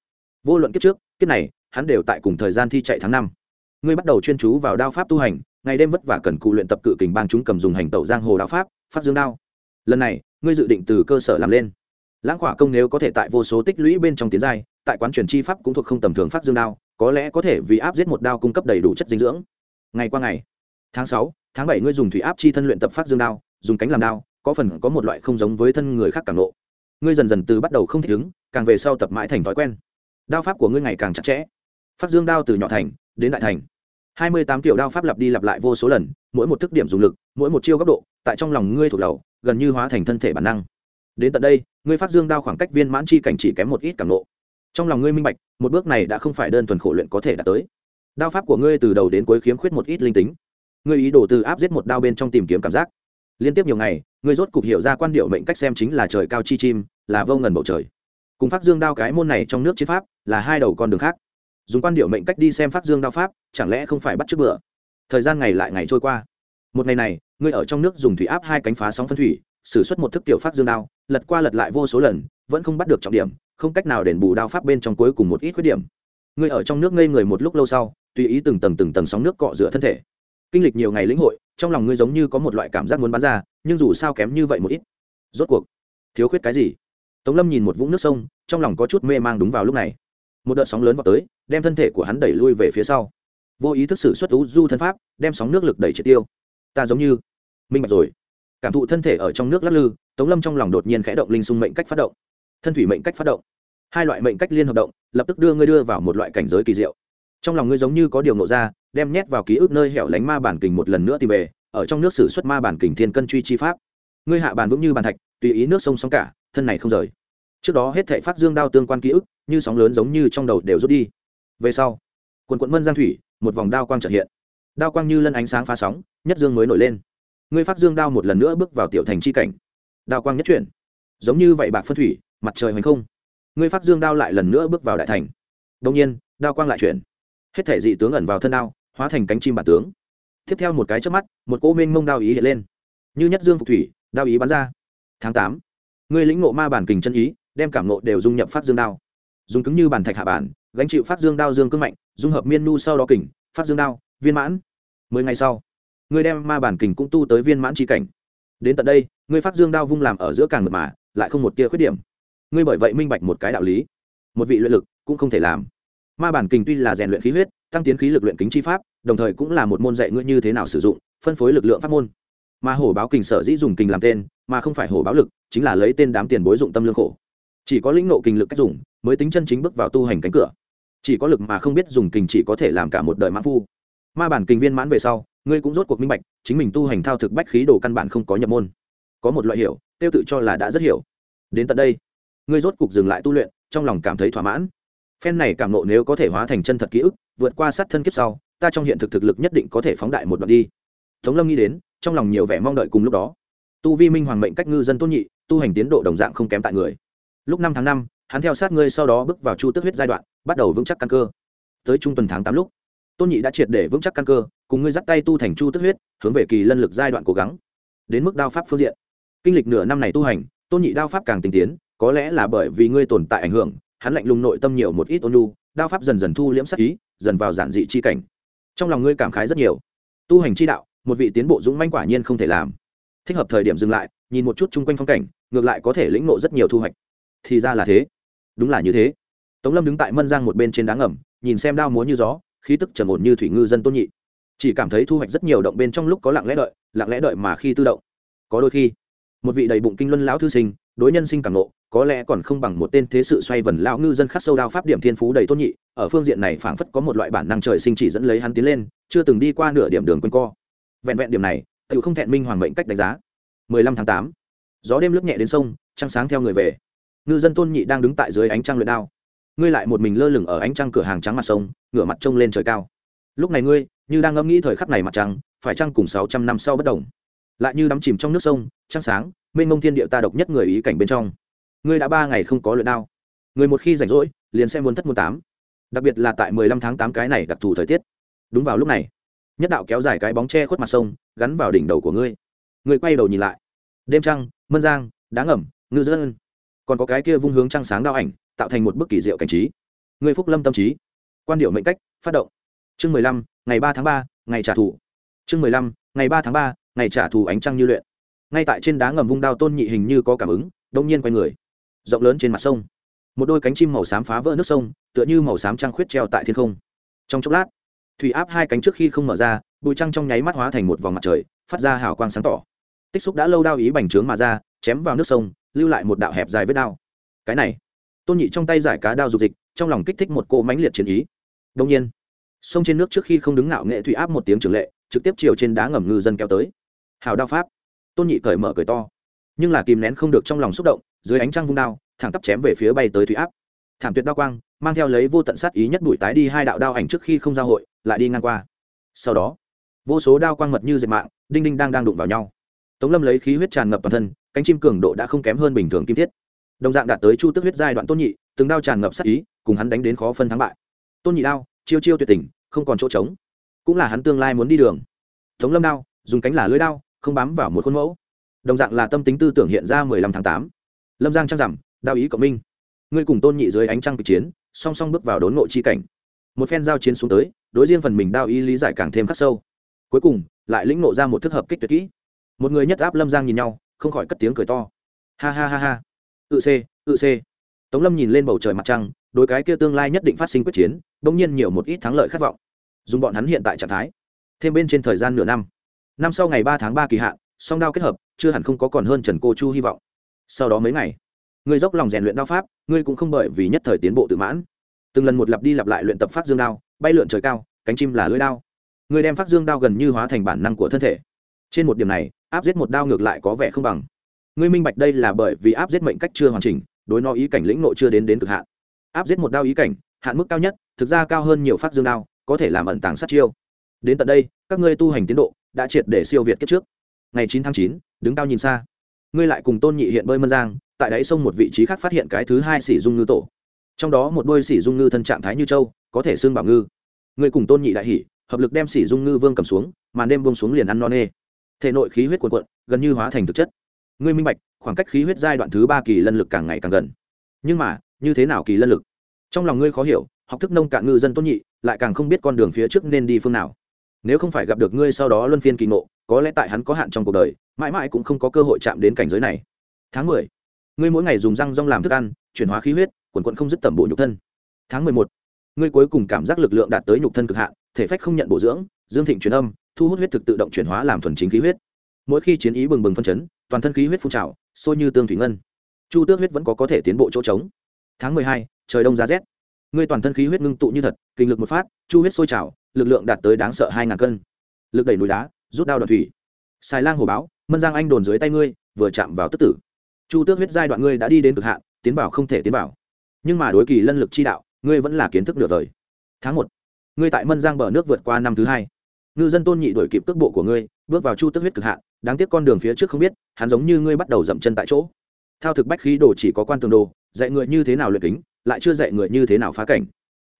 S1: Vô luận kiếp trước, kiếp này, hắn đều tại cùng thời gian thi chạy tháng năm. Ngươi bắt đầu chuyên chú vào đao pháp tu hành ngày đêm vất vả cần cụ luyện tập cự kình bang chúng cầm dùng hành tẩu giang hồ đạo pháp phát dương đao. Lần này, ngươi dự định từ cơ sở làm lên. Lãng khỏa công nếu có thể tại vô số tích lũy bên trong tiến giai, tại quán truyền chi pháp cũng thuộc không tầm thường phát dương đao, có lẽ có thể vì áp giết một đao cung cấp đầy đủ chất dinh dưỡng. Ngày qua ngày, tháng sáu, tháng bảy ngươi dùng thủy áp chi thân luyện tập phát dương đao, dùng cánh làm đao, có phần có một loại không giống với thân người khác càng lộ ngươi dần dần từ bắt đầu không thể ứng, càng về sau tập mãi thành thói quen. Đao pháp của ngươi ngày càng chặt chẽ. Phát dương đao từ nhỏ thành đến đại thành hai mươi tám tiểu đao pháp lặp đi lặp lại vô số lần mỗi một thức điểm dùng lực mỗi một chiêu góc độ tại trong lòng ngươi thuộc đầu, gần như hóa thành thân thể bản năng. Đến tận đây ngươi phát dương đao khoảng cách viên mãn chi cảnh chỉ kém một ít cảm nộ. Trong lòng ngươi minh bạch một bước này đã không phải đơn thuần khổ luyện có thể đạt tới. Đao pháp của ngươi từ đầu đến cuối khiếm khuyết một ít linh tính. Ngươi ý đồ từ áp giết một đao bên trong tìm kiếm cảm giác. Liên tiếp nhiều ngày ngươi rốt cục hiểu ra quan điệu mệnh cách xem chính là trời cao chi chim là vô ngần bầu trời. Cùng phát dương đao cái môn này trong nước chiến pháp là hai đầu con đường khác dùng quan điệu mệnh cách đi xem phát dương đao pháp, chẳng lẽ không phải bắt trước bữa? Thời gian ngày lại ngày trôi qua. Một ngày này, ngươi ở trong nước dùng thủy áp hai cánh phá sóng phân thủy xử suất một thức tiểu phát dương đao, lật qua lật lại vô số lần, vẫn không bắt được trọng điểm, không cách nào đền bù đao pháp bên trong cuối cùng một ít khuyết điểm. Ngươi ở trong nước ngây người một lúc lâu sau, tùy ý từng tầng từng tầng sóng nước cọ rửa thân thể. Kinh lịch nhiều ngày lĩnh hội, trong lòng ngươi giống như có một loại cảm giác muốn bắn ra, nhưng dù sao kém như vậy một ít. Rốt cuộc, thiếu khuyết cái gì? Tống lâm nhìn một vũng nước sông, trong lòng có chút mê mang đúng vào lúc này một đợt sóng lớn vào tới, đem thân thể của hắn đẩy lui về phía sau. Vô ý thức xử xuất ú du thân pháp, đem sóng nước lực đẩy triệt tiêu. Ta giống như, minh bạch rồi. Cảm thụ thân thể ở trong nước lắc lư, tống lâm trong lòng đột nhiên khẽ động, linh sung mệnh cách phát động. Thân thủy mệnh cách phát động. Hai loại mệnh cách liên hợp động, lập tức đưa ngươi đưa vào một loại cảnh giới kỳ diệu. Trong lòng ngươi giống như có điều nộ ra, đem nhét vào ký ức nơi hẻo lánh ma bản kình một lần nữa tìm về, ở trong nước xử xuất ma bản kình thiên cân truy chi pháp. Ngươi hạ bàn vững như bàn thạch, tùy ý nước sông sóng cả, thân này không rời trước đó hết thệ phát dương đao tương quan ký ức, như sóng lớn giống như trong đầu đều rút đi. Về sau, quần quận mân giang thủy, một vòng đao quang trợ hiện. Đao quang như lân ánh sáng phá sóng, nhất dương mới nổi lên. Ngươi phát dương đao một lần nữa bước vào tiểu thành chi cảnh. Đao quang nhất chuyển. Giống như vậy bạc phân thủy, mặt trời hoành không. Ngươi phát dương đao lại lần nữa bước vào đại thành. Đông nhiên, đao quang lại chuyển. Hết thể dị tướng ẩn vào thân đao, hóa thành cánh chim bản tướng. Tiếp theo một cái trước mắt, một cỗ minh mông đao ý hiện lên. Như nhất dương phục thủy, đao ý bắn ra. Tháng tám ngươi lĩnh nộ ma bản kình chân ý đem cảm nộ đều dung nhập phát dương đao. Dùng cứng như bàn thạch hạ bản, gánh chịu phát dương đao dương cưng mạnh, dung hợp miên nu sau đó kình, phát dương đao, viên mãn. Mười ngày sau ngươi đem ma bản kình cũng tu tới viên mãn tri cảnh. Đến tận đây ngươi phát dương đao vung làm ở giữa càng mật mà, lại không một tia khuyết điểm. Ngươi bởi vậy minh bạch một cái đạo lý. Một vị luyện lực cũng không thể làm. Ma bản kình tuy là rèn luyện khí huyết, tăng tiến khí lực luyện kính chi pháp, đồng thời cũng là một môn dạy ngươi như thế nào sử dụng, phân phối lực lượng pháp môn. Mà hổ báo kình sở dĩ dùng kình làm tên, mà không phải hổ báo lực, chính là lấy tên đám tiền bối dụng tâm lương khổ chỉ có lĩnh nộ kinh lực cách dùng mới tính chân chính bước vào tu hành cánh cửa. Chỉ có lực mà không biết dùng kình chỉ có thể làm cả một đời mãn phu. Ma bản kình viên mãn về sau, ngươi cũng rốt cuộc minh bạch, chính mình tu hành thao thực bách khí đồ căn bản không có nhập môn. Có một loại hiểu, tiêu tự cho là đã rất hiểu. Đến tận đây, ngươi rốt cuộc dừng lại tu luyện, trong lòng cảm thấy thỏa mãn. Phen này cảm nộ nếu có thể hóa thành chân thật ký ức, vượt qua sát thân kiếp sau, ta trong hiện thực thực lực nhất định có thể phóng đại một đoạn đi. Tống lâm nghĩ đến, trong lòng nhiều vẻ mong đợi cùng lúc đó. Tu vi minh hoàng mệnh cách ngư dân tốt nhị, tu hành tiến độ đồng dạng không kém tại người lúc năm tháng năm, hắn theo sát ngươi sau đó bước vào chu tức huyết giai đoạn, bắt đầu vững chắc căn cơ. Tới trung tuần tháng tám lúc, tôn nhị đã triệt để vững chắc căn cơ, cùng ngươi dắt tay tu thành chu tức huyết, hướng về kỳ lân lực giai đoạn cố gắng. Đến mức đao pháp phương diện. Kinh lịch nửa năm này tu hành, tôn nhị đao pháp càng tinh tiến, có lẽ là bởi vì ngươi tồn tại ảnh hưởng, hắn lạnh lùng nội tâm nhiều một ít ôn lu đao pháp dần dần thu liễm sắc ý, dần vào giản dị chi cảnh. Trong lòng ngươi cảm khái rất nhiều. Tu hành chi đạo, một vị tiến bộ dũng manh quả nhiên không thể làm. Thích hợp thời điểm dừng lại, nhìn một chút chung quanh phong cảnh, ngược lại có thể lĩnh nộ rất nhiều thu hoạch thì ra là thế. Đúng là như thế. Tống lâm đứng tại mân giang một bên trên đá ngầm, nhìn xem đao múa như gió, khí tức trầm ổn như thủy ngư dân tôn nhị. Chỉ cảm thấy thu hoạch rất nhiều động bên trong lúc có lặng lẽ đợi, lặng lẽ đợi mà khi tự động. Có đôi khi, một vị đầy bụng kinh luân lão thư sinh, đối nhân sinh càng nộ, có lẽ còn không bằng một tên thế sự xoay vần lão ngư dân khắc sâu đao pháp điểm thiên phú đầy tôn nhị, ở phương diện này phảng phất có một loại bản năng trời sinh chỉ dẫn lấy hắn tiến lên, chưa từng đi qua nửa điểm đường quanh co. Vẹn vẹn điểm này, tự không thẹn minh hoàng mệnh cách đánh giá. 15 tháng 8. gió đêm lướt nhẹ đến sông, trăng sáng theo người về ngư dân tôn nhị đang đứng tại dưới ánh trăng luyện đao. Ngươi lại một mình lơ lửng ở ánh trăng cửa hàng trắng mặt sông, ngửa mặt trông lên trời cao. Lúc này ngươi, như đang ngẫm nghĩ thời khắc này mặt trăng, phải trăng cùng 600 năm sau bất đồng? Lại như đắm chìm trong nước sông, trăng sáng, mênh mông thiên địa ta độc nhất người ý cảnh bên trong. Ngươi đã ba ngày không có luyện đao. Người một khi rảnh rỗi, liền sẽ muốn thất muốn tám. Đặc biệt là tại mười lăm tháng tám cái này đặc thù thời tiết. Đúng vào lúc này, nhất đạo kéo dài cái bóng tre khuất mặt sông, gắn vào đỉnh đầu của ngươi. Ngươi quay đầu nhìn lại. Đêm trăng mân giang, đá ngẩm ngư dân còn có cái kia vung hướng trăng sáng đao ảnh, tạo thành một bức kỳ diệu cảnh trí. Người phúc lâm tâm trí. Quan điệu mệnh cách, phát động. Chương mười lăm, ngày ba tháng ba, ngày trả thù. Chương mười lăm, ngày ba tháng ba, ngày trả thù ánh trăng như luyện. Ngay tại trên đá ngầm vung đao tôn nhị hình như có cảm ứng đông nhiên quay người. Rộng lớn trên mặt sông. Một đôi cánh chim màu xám phá vỡ nước sông, tựa như màu xám trăng khuyết treo tại thiên không. Trong chốc lát, thủy áp hai cánh trước khi không mở ra, bụi trăng trong nháy mắt hóa thành một vòng mặt trời, phát ra hào quang sáng tỏ. Tích xúc đã lâu đao ý bành trướng mà ra, chém vào nước sông lưu lại một đạo hẹp dài vết đao. Cái này, tôn nhị trong tay giải cá đao dục dịch, trong lòng kích thích một cỗ mãnh liệt chiến ý. Đông nhiên, sông trên nước trước khi không đứng ngạo nghệ thủy áp một tiếng trường lệ, trực tiếp chiều trên đá ngầm ngư dân kéo tới. Hào đao pháp. Tôn nhị cởi mở cởi to. Nhưng là kìm nén không được trong lòng xúc động, dưới ánh trăng vung đao, thẳng tắp chém về phía bay tới thủy áp. Thảm tuyệt đao quang, mang theo lấy vô tận sát ý nhất đuổi tái đi hai đạo đao ảnh trước khi không giao hội, lại đi ngang qua. Sau đó, vô số đao quang mật như dệt mạng, đinh đinh đang đang đụng vào nhau tống lâm lấy khí huyết tràn ngập toàn thân, cánh chim cường độ đã không kém hơn bình thường kim thiết. Đồng dạng đạt tới chu tức huyết giai đoạn tôn nhị, từng đao tràn ngập sát ý, cùng hắn đánh đến khó phân thắng bại. Tôn nhị đao, chiêu chiêu tuyệt tình, không còn chỗ trống. Cũng là hắn tương lai muốn đi đường. Tống lâm đao, dùng cánh là lưới đao, không bám vào một khuôn mẫu. Đồng dạng là tâm tính tư tưởng hiện ra mười lăm tháng tám. Lâm giang trăng rằm, đao ý cộng minh. Ngươi cùng tôn nhị dưới ánh trăng kịch chiến, song song bước vào đốn nội chi cảnh. Một phen giao chiến xuống tới, đối riêng phần mình đao ý lý giải càng thêm khắc sâu. Cuối cùng, lại lĩnh nộ ra một thức hợp kích tuyệt kỹ một người nhất áp lâm giang nhìn nhau, không khỏi cất tiếng cười to. Ha ha ha ha. Tự c tự c tống lâm nhìn lên bầu trời mặt trăng, đối cái kia tương lai nhất định phát sinh quyết chiến, bỗng nhiên nhiều một ít thắng lợi khát vọng. Dùng bọn hắn hiện tại trạng thái. Thêm bên trên thời gian nửa năm. Năm sau ngày ba tháng ba kỳ hạn, song đao kết hợp, chưa hẳn không có còn hơn trần cô chu hy vọng. Sau đó mấy ngày ngươi dốc lòng rèn luyện đao pháp, ngươi cũng không bởi vì nhất thời tiến bộ tự mãn. Từng lần một lặp đi lặp lại luyện tập phát dương đao, bay lượn trời cao, cánh chim là lưỡi đao. Ngươi đem phát dương đao gần như hóa thành bản năng của thân thể. Trên một điểm này áp giết một đao ngược lại có vẻ không bằng. Ngươi minh bạch đây là bởi vì áp giết mệnh cách chưa hoàn chỉnh, đối nó ý cảnh lĩnh nội chưa đến đến cực hạn. Áp giết một đao ý cảnh, hạn mức cao nhất, thực ra cao hơn nhiều phát dương đao, có thể làm ẩn tàng sát chiêu. Đến tận đây, các ngươi tu hành tiến độ đã triệt để siêu việt kết trước. Ngày chín tháng chín, đứng cao nhìn xa. Ngươi lại cùng tôn nhị hiện bơi mân giang, tại đáy sông một vị trí khác phát hiện cái thứ hai sỉ dung ngư tổ. Trong đó một đôi sỉ dung ngư thân trạng thái như châu, có thể xương bảo ngư. Ngươi cùng tôn nhị đại hỉ, hợp lực đem sỉ dung ngư vương cầm xuống, màn đêm bông xuống liền ăn non nê thể nội khí huyết cuộn cuộn, gần như hóa thành thực chất. Ngươi minh bạch, khoảng cách khí huyết giai đoạn thứ ba kỳ lân lực càng ngày càng gần. Nhưng mà, như thế nào kỳ lân lực? Trong lòng ngươi khó hiểu, học thức nông cạn ngư dân tốt nhị, lại càng không biết con đường phía trước nên đi phương nào. Nếu không phải gặp được ngươi sau đó luân phiên kỳ ngộ, có lẽ tại hắn có hạn trong cuộc đời, mãi mãi cũng không có cơ hội chạm đến cảnh giới này. Tháng mười, ngươi mỗi ngày dùng răng rong làm thức ăn, chuyển hóa khí huyết quần quận không dứt tầm bộ nhục thân. Tháng mười một, ngươi cuối cùng cảm giác lực lượng đạt tới nhục thân cực hạn, thể phách không nhận bổ dưỡng, dương thịnh truyền âm thu hút huyết thực tự động chuyển hóa làm thuần chính khí huyết. Mỗi khi chiến ý bừng bừng phân chấn, toàn thân khí huyết phun trào, sôi như tương thủy ngân. Chu tước huyết vẫn có có thể tiến bộ chỗ trống. Tháng mười hai, trời đông giá rét. Ngươi toàn thân khí huyết ngưng tụ như thật, kinh lực một phát, chu huyết sôi trào, lực lượng đạt tới đáng sợ hai ngàn cân. Lực đẩy núi đá, rút đao đoạn thủy. Xài lang hồ báo, mân giang anh đồn dưới tay ngươi, vừa chạm vào tức tử. Chu tước huyết giai đoạn ngươi đã đi đến cực hạn, tiến vào không thể tiến vào. Nhưng mà đối kỳ lân lực chi đạo, ngươi vẫn là kiến thức nửa đời. Tháng một, ngươi tại mân giang bờ nước vượt qua năm thứ hai ngư dân tôn nhị đổi kịp cước bộ của ngươi, bước vào chu tước huyết cực hạn, đáng tiếc con đường phía trước không biết, hắn giống như ngươi bắt đầu dậm chân tại chỗ. Thao thực bách khí đồ chỉ có quan tường đồ, dạy người như thế nào luyện kính, lại chưa dạy người như thế nào phá cảnh.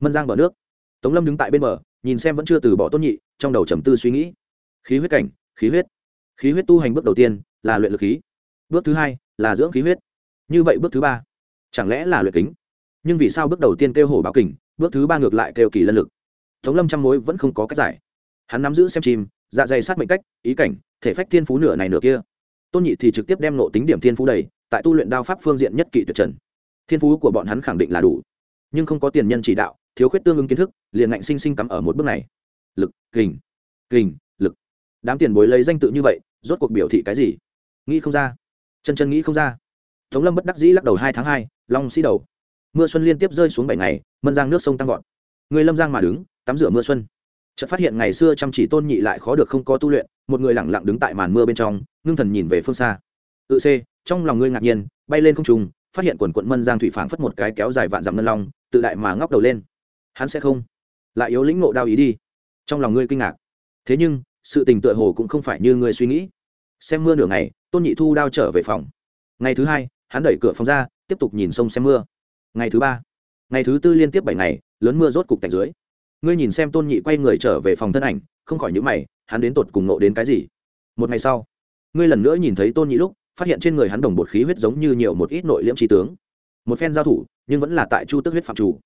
S1: Mân giang bờ nước. Tống lâm đứng tại bên bờ, nhìn xem vẫn chưa từ bỏ tôn nhị, trong đầu trầm tư suy nghĩ. Khí huyết cảnh, khí huyết. Khí huyết tu hành bước đầu tiên là luyện lực khí. Bước thứ hai là dưỡng khí huyết. Như vậy bước thứ ba, chẳng lẽ là luyện kính? Nhưng vì sao bước đầu tiên kêu hổ báo kình, bước thứ ba ngược lại kêu kỳ lân lực? Tống lâm trăm mối vẫn không có cách giải hắn nắm giữ xem chim dạ dày sát mệnh cách, ý cảnh, thể phách thiên phú nửa này nửa kia. Tôn nhị thì trực tiếp đem nộ tính điểm thiên phú đầy, tại tu luyện đao pháp phương diện nhất kỵ tuyệt trần. Thiên phú của bọn hắn khẳng định là đủ. Nhưng không có tiền nhân chỉ đạo, thiếu khuyết tương ứng kiến thức, liền ngạnh sinh sinh cắm ở một bước này. Lực, kình kình, lực. Đám tiền bối lấy danh tự như vậy, rốt cuộc biểu thị cái gì? Nghĩ không ra. Chân chân nghĩ không ra. Tống lâm bất đắc dĩ lắc đầu hai tháng hai, long sĩ đầu. Mưa xuân liên tiếp rơi xuống bảy ngày, mân giang nước sông tăng vọt. Người lâm giang mà đứng, tắm rửa mưa xuân chợt phát hiện ngày xưa chăm chỉ tôn nhị lại khó được không có tu luyện, một người lẳng lặng đứng tại màn mưa bên trong, ngưng thần nhìn về phương xa. Tự c trong lòng ngươi ngạc nhiên, bay lên không trùng phát hiện quần quận mân giang thủy phảng phất một cái kéo dài vạn dặm ngân long, tự đại mà ngóc đầu lên. Hắn sẽ không? Lại yếu lĩnh ngộ đao ý đi. Trong lòng ngươi kinh ngạc. Thế nhưng, sự tình tựa hồ cũng không phải như ngươi suy nghĩ. Xem mưa nửa ngày, tôn nhị thu đao trở về phòng. Ngày thứ hai, hắn đẩy cửa phòng ra, tiếp tục nhìn sông xem mưa. Ngày thứ ba, ngày thứ tư liên tiếp bảy ngày, lớn mưa rốt cục tạnh dưới ngươi nhìn xem tôn nhị quay người trở về phòng thân ảnh không khỏi những mày hắn đến tột cùng nộ đến cái gì? Một ngày sau ngươi lần nữa nhìn thấy tôn nhị lúc phát hiện trên người hắn đồng bột khí huyết giống như nhiều một ít nội liễm trí tướng. Một phen giao thủ nhưng vẫn là tại chu tức huyết phạm chủ.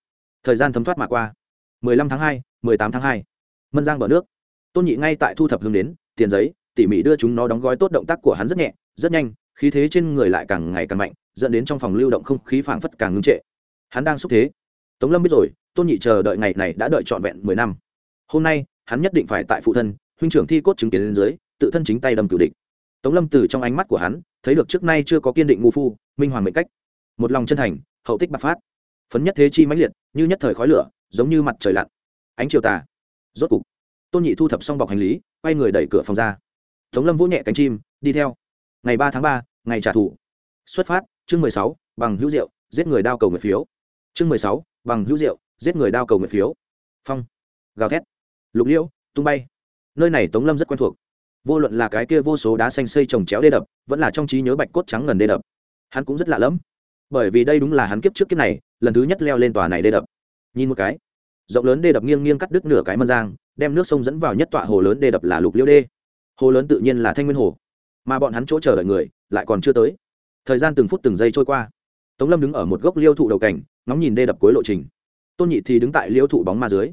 S1: Thời gian thấm thoát mà qua. 15 tháng 2, 18 tháng 2. mân giang bờ nước. Tôn nhị ngay tại thu thập hướng đến tiền giấy tỉ mỉ đưa chúng nó đóng gói tốt động tác của hắn rất nhẹ rất nhanh khí thế trên người lại càng ngày càng mạnh dẫn đến trong phòng lưu động không khí phảng phất càng ngưng trệ. Hắn đang xúc thế tống lâm biết rồi, tôn nhị chờ đợi ngày này đã đợi trọn vẹn mười năm. Hôm nay, hắn nhất định phải tại phụ thân, huynh trưởng thi cốt chứng kiến lên dưới, tự thân chính tay đâm cửu địch. Tống lâm từ trong ánh mắt của hắn, thấy được trước nay chưa có kiên định ngu phu, minh hoàng mệnh cách. Một lòng chân thành, hậu tích bạc phát. Phấn nhất thế chi mãnh liệt, như nhất thời khói lửa, giống như mặt trời lặn. Ánh chiều tà. Rốt cục, tôn nhị thu thập xong bọc hành lý, quay người đẩy cửa phòng ra. Tống lâm vỗ nhẹ cánh chim, đi theo. Ngày ba tháng ba, ngày trả thù. Xuất phát, chương mười sáu, bằng hữu rượu, giết người đao cầu người phiếu. Chương mười sáu bằng hữu rượu, giết người đao cầu nguyện phiếu. Phong. Gào thét. Lục liễu, tung bay. Nơi này tống lâm rất quen thuộc. Vô luận là cái kia vô số đá xanh xây trồng chéo đê đập, vẫn là trong trí nhớ bạch cốt trắng ngần đê đập. Hắn cũng rất lạ lẫm. Bởi vì đây đúng là hắn kiếp trước kiếp này, lần thứ nhất leo lên tòa này đê đập. Nhìn một cái. Rộng lớn đê đập nghiêng nghiêng cắt đứt nửa cái mân giang, đem nước sông dẫn vào nhất tọa hồ lớn đê đập là lục liễu đê. Hồ lớn tự nhiên là thanh nguyên hồ. Mà bọn hắn chỗ chờ đợi người, lại còn chưa tới. Thời gian từng phút từng giây trôi qua. Tống lâm đứng ở một gốc liêu thụ đầu cảnh ngóng nhìn đê đập cuối lộ trình. Tôn nhị thì đứng tại liễu thụ bóng ma dưới.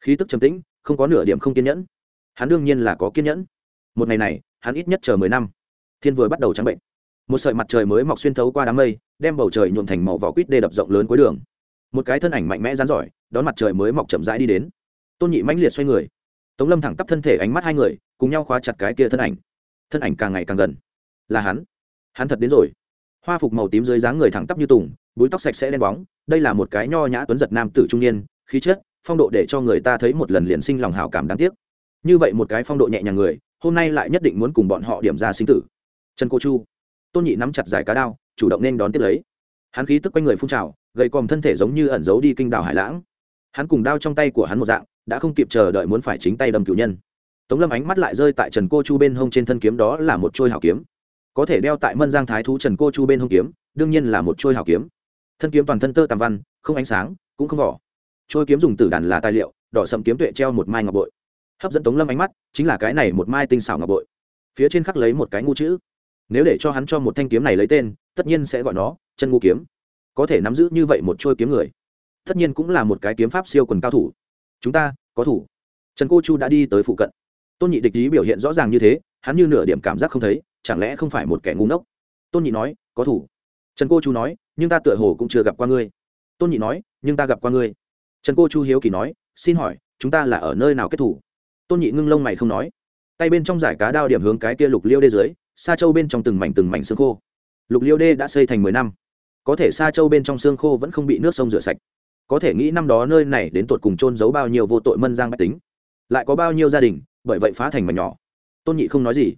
S1: Khí tức trầm tĩnh, không có nửa điểm không kiên nhẫn. Hắn đương nhiên là có kiên nhẫn. Một ngày này, hắn ít nhất chờ mười năm. Thiên vừa bắt đầu trắng bệnh. Một sợi mặt trời mới mọc xuyên thấu qua đám mây, đem bầu trời nhuộm thành màu vỏ quýt đê đập rộng lớn cuối đường. Một cái thân ảnh mạnh mẽ rán giỏi, đón mặt trời mới mọc chậm rãi đi đến. Tôn nhị mãnh liệt xoay người. Tống lâm thẳng tắp thân thể ánh mắt hai người, cùng nhau khóa chặt cái kia thân ảnh. Thân ảnh càng ngày càng gần. Là hắn. Hắn thật đến rồi. Hoa phục màu tím dưới dáng người thẳng tắp như tùng búi tóc sạch sẽ đen bóng, đây là một cái nho nhã tuấn giật nam tử trung niên, khí chất, phong độ để cho người ta thấy một lần liền sinh lòng hảo cảm đáng tiếc. Như vậy một cái phong độ nhẹ nhàng người, hôm nay lại nhất định muốn cùng bọn họ điểm ra sinh tử. Trần cô chu, tôn nhị nắm chặt giải cá đao, chủ động nên đón tiếp lấy. Hắn khí tức quanh người phun trào, gầy còm thân thể giống như ẩn giấu đi kinh đảo hải lãng. Hắn cùng đao trong tay của hắn một dạng, đã không kịp chờ đợi muốn phải chính tay đâm cửu nhân. Tống lâm ánh mắt lại rơi tại trần cô chu bên hông trên thân kiếm, đó là một trôi hảo kiếm. Có thể đeo tại mân giang thái thú trần cô chu bên hông kiếm, đương nhiên là một trôi hảo kiếm thân kiếm toàn thân tơ tàm văn, không ánh sáng, cũng không vỏ. Trôi kiếm dùng tử đàn là tài liệu, đỏ sậm kiếm tuệ treo một mai ngọc bội. Hấp dẫn tống lâm ánh mắt, chính là cái này một mai tinh xảo ngọc bội. Phía trên khắc lấy một cái ngu chữ. Nếu để cho hắn cho một thanh kiếm này lấy tên, tất nhiên sẽ gọi nó, chân ngu kiếm. Có thể nắm giữ như vậy một trôi kiếm người, tất nhiên cũng là một cái kiếm pháp siêu quần cao thủ. Chúng ta, có thủ. Trần cô chu đã đi tới phụ cận. Tôn nhị địch ý biểu hiện rõ ràng như thế, hắn như nửa điểm cảm giác không thấy, chẳng lẽ không phải một kẻ ngu ngốc? Tôn nhị nói, có thủ trần cô chu nói, nhưng ta tựa hồ cũng chưa gặp qua ngươi. Tôn nhị nói, nhưng ta gặp qua ngươi. Trần cô chu hiếu kỳ nói, xin hỏi, chúng ta là ở nơi nào kết thủ? Tôn nhị ngưng lông mày không nói. Tay bên trong giải cá đao điểm hướng cái kia lục liêu đê dưới xa châu bên trong từng mảnh từng mảnh xương khô. Lục liêu đê đã xây thành mười năm. Có thể xa châu bên trong xương khô vẫn không bị nước sông rửa sạch. Có thể nghĩ năm đó nơi này đến tột cùng trôn giấu bao nhiêu vô tội mân giang bách tính. Lại có bao nhiêu gia đình, bởi vậy phá thành mảnh nhỏ. Tôn nhị không nói gì.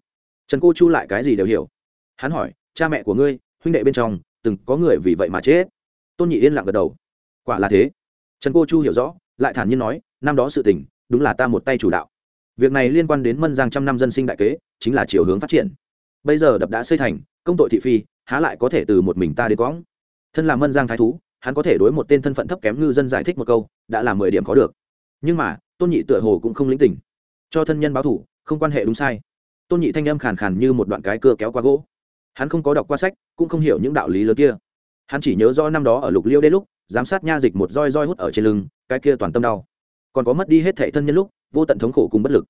S1: Trần cô chu lại cái gì đều hiểu. Hắn hỏi, cha mẹ của ngươi, huynh đệ bên trong từng có người vì vậy mà chết. Tôn nhị yên lặng gật đầu. Quả là thế. Trần cô chu hiểu rõ, lại thản nhiên nói, năm đó sự tình, đúng là ta một tay chủ đạo. Việc này liên quan đến mân giang trăm năm dân sinh đại kế, chính là chiều hướng phát triển. Bây giờ đập đã xây thành, công tội thị phi, há lại có thể từ một mình ta đến quõng. Thân là mân giang thái thú, hắn có thể đối một tên thân phận thấp kém ngư dân giải thích một câu, đã là mười điểm có được. Nhưng mà, tôn nhị tựa hồ cũng không lĩnh tình. Cho thân nhân báo thủ, không quan hệ đúng sai. Tôn nhị thanh âm khàn khàn như một đoạn cái cưa kéo qua gỗ hắn không có đọc qua sách, cũng không hiểu những đạo lý lớn kia. Hắn chỉ nhớ do năm đó ở lục liêu đê lúc, giám sát nha dịch một roi roi hút ở trên lưng, cái kia toàn tâm đau. Còn có mất đi hết thệ thân nhân lúc, vô tận thống khổ cùng bất lực.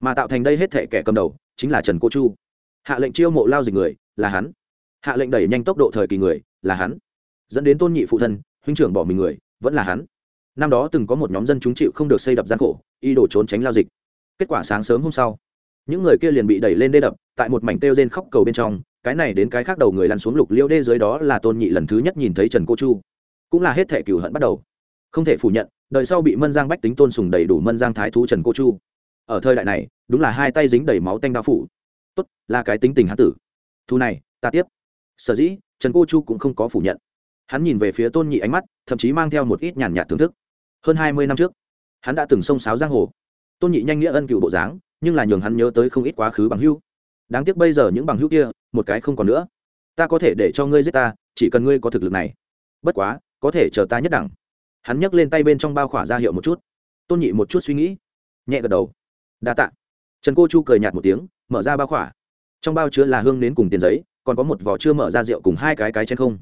S1: Mà tạo thành đây hết thệ kẻ cầm đầu, chính là trần cô chu. Hạ lệnh chiêu mộ lao dịch người, là hắn. Hạ lệnh đẩy nhanh tốc độ thời kỳ người, là hắn. Dẫn đến tôn nhị phụ thân, huynh trưởng bỏ mình người, vẫn là hắn. Năm đó từng có một nhóm dân chúng chịu không được xây đập gian khổ y đổ trốn tránh lao dịch. Kết quả sáng sớm hôm sau những người kia liền bị đẩy lên đê đập, tại một mảnh têu rên khóc cầu bên trong, cái này đến cái khác đầu người lăn xuống lục liêu đê dưới đó là tôn nhị lần thứ nhất nhìn thấy trần cô chu. Cũng là hết thể cửu hận bắt đầu. Không thể phủ nhận, đời sau bị mân giang bách tính tôn sùng đầy đủ mân giang thái thú trần cô chu. Ở thời đại này, đúng là hai tay dính đầy máu tanh đao phủ. Tốt, là cái tính tình hán tử. Thu này, ta tiếp. Sở dĩ, trần cô chu cũng không có phủ nhận. Hắn nhìn về phía tôn nhị ánh mắt, thậm chí mang theo một ít nhàn nhạt thưởng thức. Hơn hai mươi năm trước, hắn đã từng xông sáo giang hồ. Tôn nhị nhanh nghĩa ân cựu bộ dáng nhưng là nhường hắn nhớ tới không ít quá khứ bằng hữu, đáng tiếc bây giờ những bằng hữu kia một cái không còn nữa. Ta có thể để cho ngươi giết ta chỉ cần ngươi có thực lực này. Bất quá có thể chờ ta nhất đẳng. Hắn nhấc lên tay bên trong bao khỏa ra hiệu một chút. Tôn nhị một chút suy nghĩ nhẹ gật đầu. Đa tạ. Trần cô chu cười nhạt một tiếng mở ra bao khỏa. Trong bao chứa là hương nến cùng tiền giấy còn có một vỏ chưa mở ra rượu cùng hai cái cái trên không.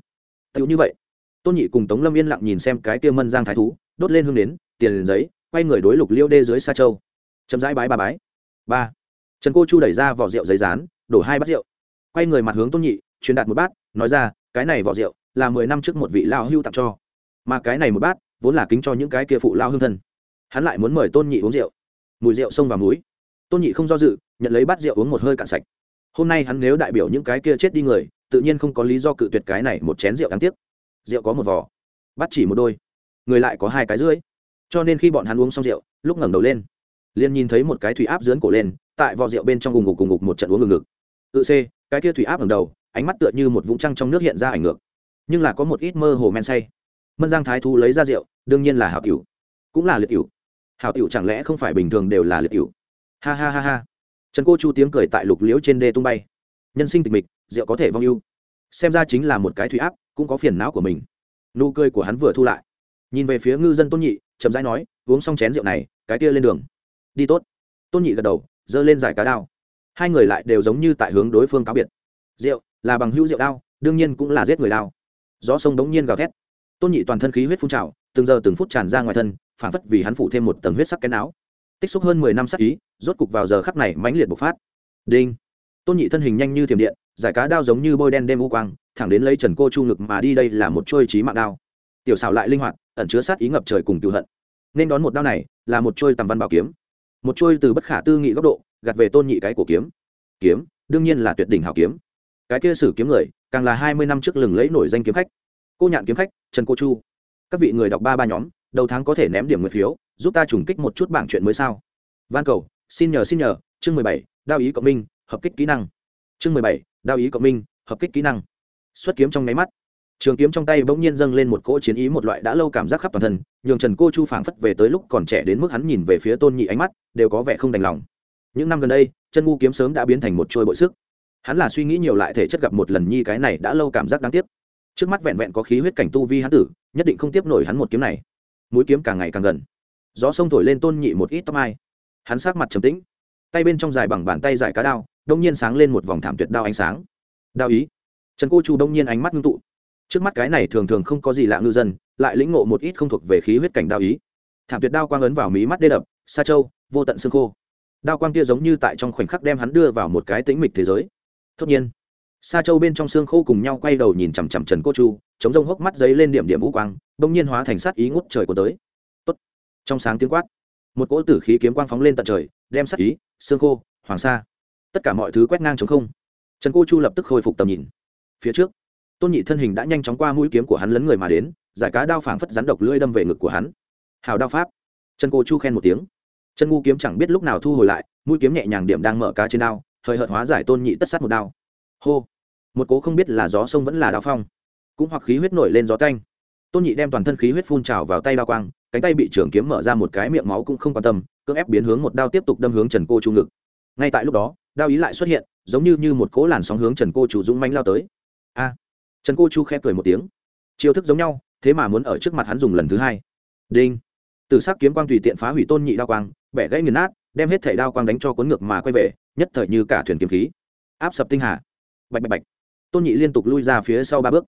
S1: Tựu như vậy. Tôn nhị cùng tống lâm yên lặng nhìn xem cái kia mân giang thái thú đốt lên hương nến tiền giấy quay người đối lục liêu đê dưới sa châu. Chậm rãi bái ba bái ba. Trần cô chu đẩy ra vỏ rượu giấy rán, đổ hai bát rượu. Quay người mặt hướng tôn nhị, truyền đạt một bát, nói ra, cái này vỏ rượu là mười năm trước một vị lao hưu tặng cho. Mà cái này một bát vốn là kính cho những cái kia phụ lao hương thân. Hắn lại muốn mời tôn nhị uống rượu. Mùi rượu sông vào muối. tôn nhị không do dự, nhận lấy bát rượu uống một hơi cạn sạch. Hôm nay hắn nếu đại biểu những cái kia chết đi người, tự nhiên không có lý do cự tuyệt cái này một chén rượu đáng tiếc. Rượu có một vỏ bắt chỉ một đôi, người lại có hai cái rưỡi. Cho nên khi bọn hắn uống xong rượu, lúc ngẩng đầu lên liền nhìn thấy một cái thủy áp dướn cổ lên, tại vò rượu bên trong cùng ngục cùng ngục một trận uống ngừng ngực. Tự c, cái kia thủy áp ngẩng đầu, ánh mắt tựa như một vũng trăng trong nước hiện ra ảnh ngược. Nhưng là có một ít mơ hồ men say. Mân giang thái thú lấy ra rượu, đương nhiên là hảo tiểu. Cũng là liệt tiểu. hảo tiểu chẳng lẽ không phải bình thường đều là liệt tiểu? ha ha ha ha. Trần cô chu tiếng cười tại lục liễu trên đê tung bay. Nhân sinh tịch mịch, rượu có thể vong ưu. Xem ra chính là một cái thủy áp, cũng có phiền não của mình. Nụ cười của hắn vừa thu lại. Nhìn về phía ngư dân tôn nhị, chậm rãi nói, uống xong chén rượu này, cái kia lên đường đi tốt. Tôn nhị gật đầu, giơ lên giải cá đao. Hai người lại đều giống như tại hướng đối phương cáo biệt. Rượu, là bằng hữu rượu đao, đương nhiên cũng là giết người đao. Gió sông đống nhiên gào thét. Tôn nhị toàn thân khí huyết phun trào, từng giờ từng phút tràn ra ngoài thân, phản phất vì hắn phụ thêm một tầng huyết sắc cái áo. Tích xúc hơn mười năm sắc ý, rốt cục vào giờ khắc này mãnh liệt bộc phát. Đinh. Tôn nhị thân hình nhanh như thiểm điện, giải cá đao giống như bôi đen đêm u quang, thẳng đến lấy trần cô chu ngực mà đi đây là một trôi trí mạng đao. Tiểu xảo lại linh hoạt, ẩn chứa sát ý ngập trời cùng cựu hận. Nên đón một đao này là một trôi tầm văn bảo kiếm một trôi từ bất khả tư nghị góc độ, gạt về tôn nhị cái cổ kiếm. Kiếm, đương nhiên là tuyệt đỉnh hảo kiếm. Cái kia sử kiếm người, càng là hai mươi năm trước lừng lấy nổi danh kiếm khách. Cô nhạn kiếm khách, trần cô chu. Các vị người đọc ba ba nhóm, đầu tháng có thể ném điểm nguyện phiếu, giúp ta trùng kích một chút bảng chuyện mới sao? Van cầu, xin nhờ xin nhờ, chương mười bảy, đao ý cộng minh, hợp kích kỹ năng. Chương mười bảy, đao ý cộng minh, hợp kích kỹ năng. Xuất kiếm trong nháy mắt trường kiếm trong tay bỗng nhiên dâng lên một cỗ chiến ý, một loại đã lâu cảm giác khắp toàn thân, nhường trần cô chu phảng phất về tới lúc còn trẻ đến mức hắn nhìn về phía tôn nhị ánh mắt, đều có vẻ không đành lòng. Những năm gần đây, chân ngu kiếm sớm đã biến thành một trôi bội sức. Hắn là suy nghĩ nhiều lại thể chất gặp một lần nhi cái này đã lâu cảm giác đáng tiếc. Trước mắt vẹn vẹn có khí huyết cảnh tu vi hắn tử, nhất định không tiếp nổi hắn một kiếm này. Mũi kiếm càng ngày càng gần. Gió sông thổi lên tôn nhị một ít tóc mai. Hắn sát mặt trầm tĩnh. Tay bên trong dài bằng bàn tay dài cá đao, đông nhiên sáng lên một vòng thảm tuyệt đao ánh sáng. Đao ý. Trần cô chu đông nhiên ánh mắt ngưng tụ trước mắt cái này thường thường không có gì lạ ngư dân, lại lĩnh ngộ một ít không thuộc về khí huyết cảnh đao ý. Thảm tuyệt đao quang ấn vào mí mắt đê đập xa châu, vô tận xương khô. Đao quang kia giống như tại trong khoảnh khắc đem hắn đưa vào một cái tĩnh mịch thế giới. Tất nhiên xa châu bên trong xương khô cùng nhau quay đầu nhìn chằm chằm trần cô chu, chống rông hốc mắt giấy lên điểm điểm vũ quang, bỗng nhiên hóa thành sát ý ngút trời của tới. Tốt. Trong sáng tiếng quát, một cỗ tử khí kiếm quang phóng lên tận trời, đem sát ý, xương khô, hoàng sa, tất cả mọi thứ quét ngang chống không. Trần cô chu lập tức khôi phục tầm nhìn. Phía trước tôn nhị thân hình đã nhanh chóng qua mũi kiếm của hắn lấn người mà đến, giải cá đao phảng phất rắn độc lưỡi đâm về ngực của hắn. Hào đao pháp. Trần cô chu khen một tiếng. Chân ngu kiếm chẳng biết lúc nào thu hồi lại, mũi kiếm nhẹ nhàng điểm đang mở cá trên đao thời hợt hóa giải tôn nhị tất sát một đao. Hô. Một cố không biết là gió sông vẫn là đao phong, cũng hoặc khí huyết nổi lên gió canh tôn nhị đem toàn thân khí huyết phun trào vào tay đao quang, cánh tay bị trưởng kiếm mở ra một cái miệng máu cũng không quan tâm, cưỡng ép biến hướng một đao tiếp tục đâm hướng trần cô chu ngực. Ngay tại lúc đó, đao ý lại xuất hiện, giống như như một cỗ làn sóng hướng trần cô chủ dũng manh lao tới. A trần cô chu khẽ cười một tiếng. Chiêu thức giống nhau, thế mà muốn ở trước mặt hắn dùng lần thứ hai. Đinh. Từ sắc kiếm quang tùy tiện phá hủy tôn nhị đao quang, bẻ gãy nghiền nát, đem hết thảy đao quang đánh cho cuốn ngược mà quay về, nhất thời như cả thuyền kiếm khí. Áp sập tinh hà. Bạch bạch bạch. Tôn nhị liên tục lui ra phía sau ba bước.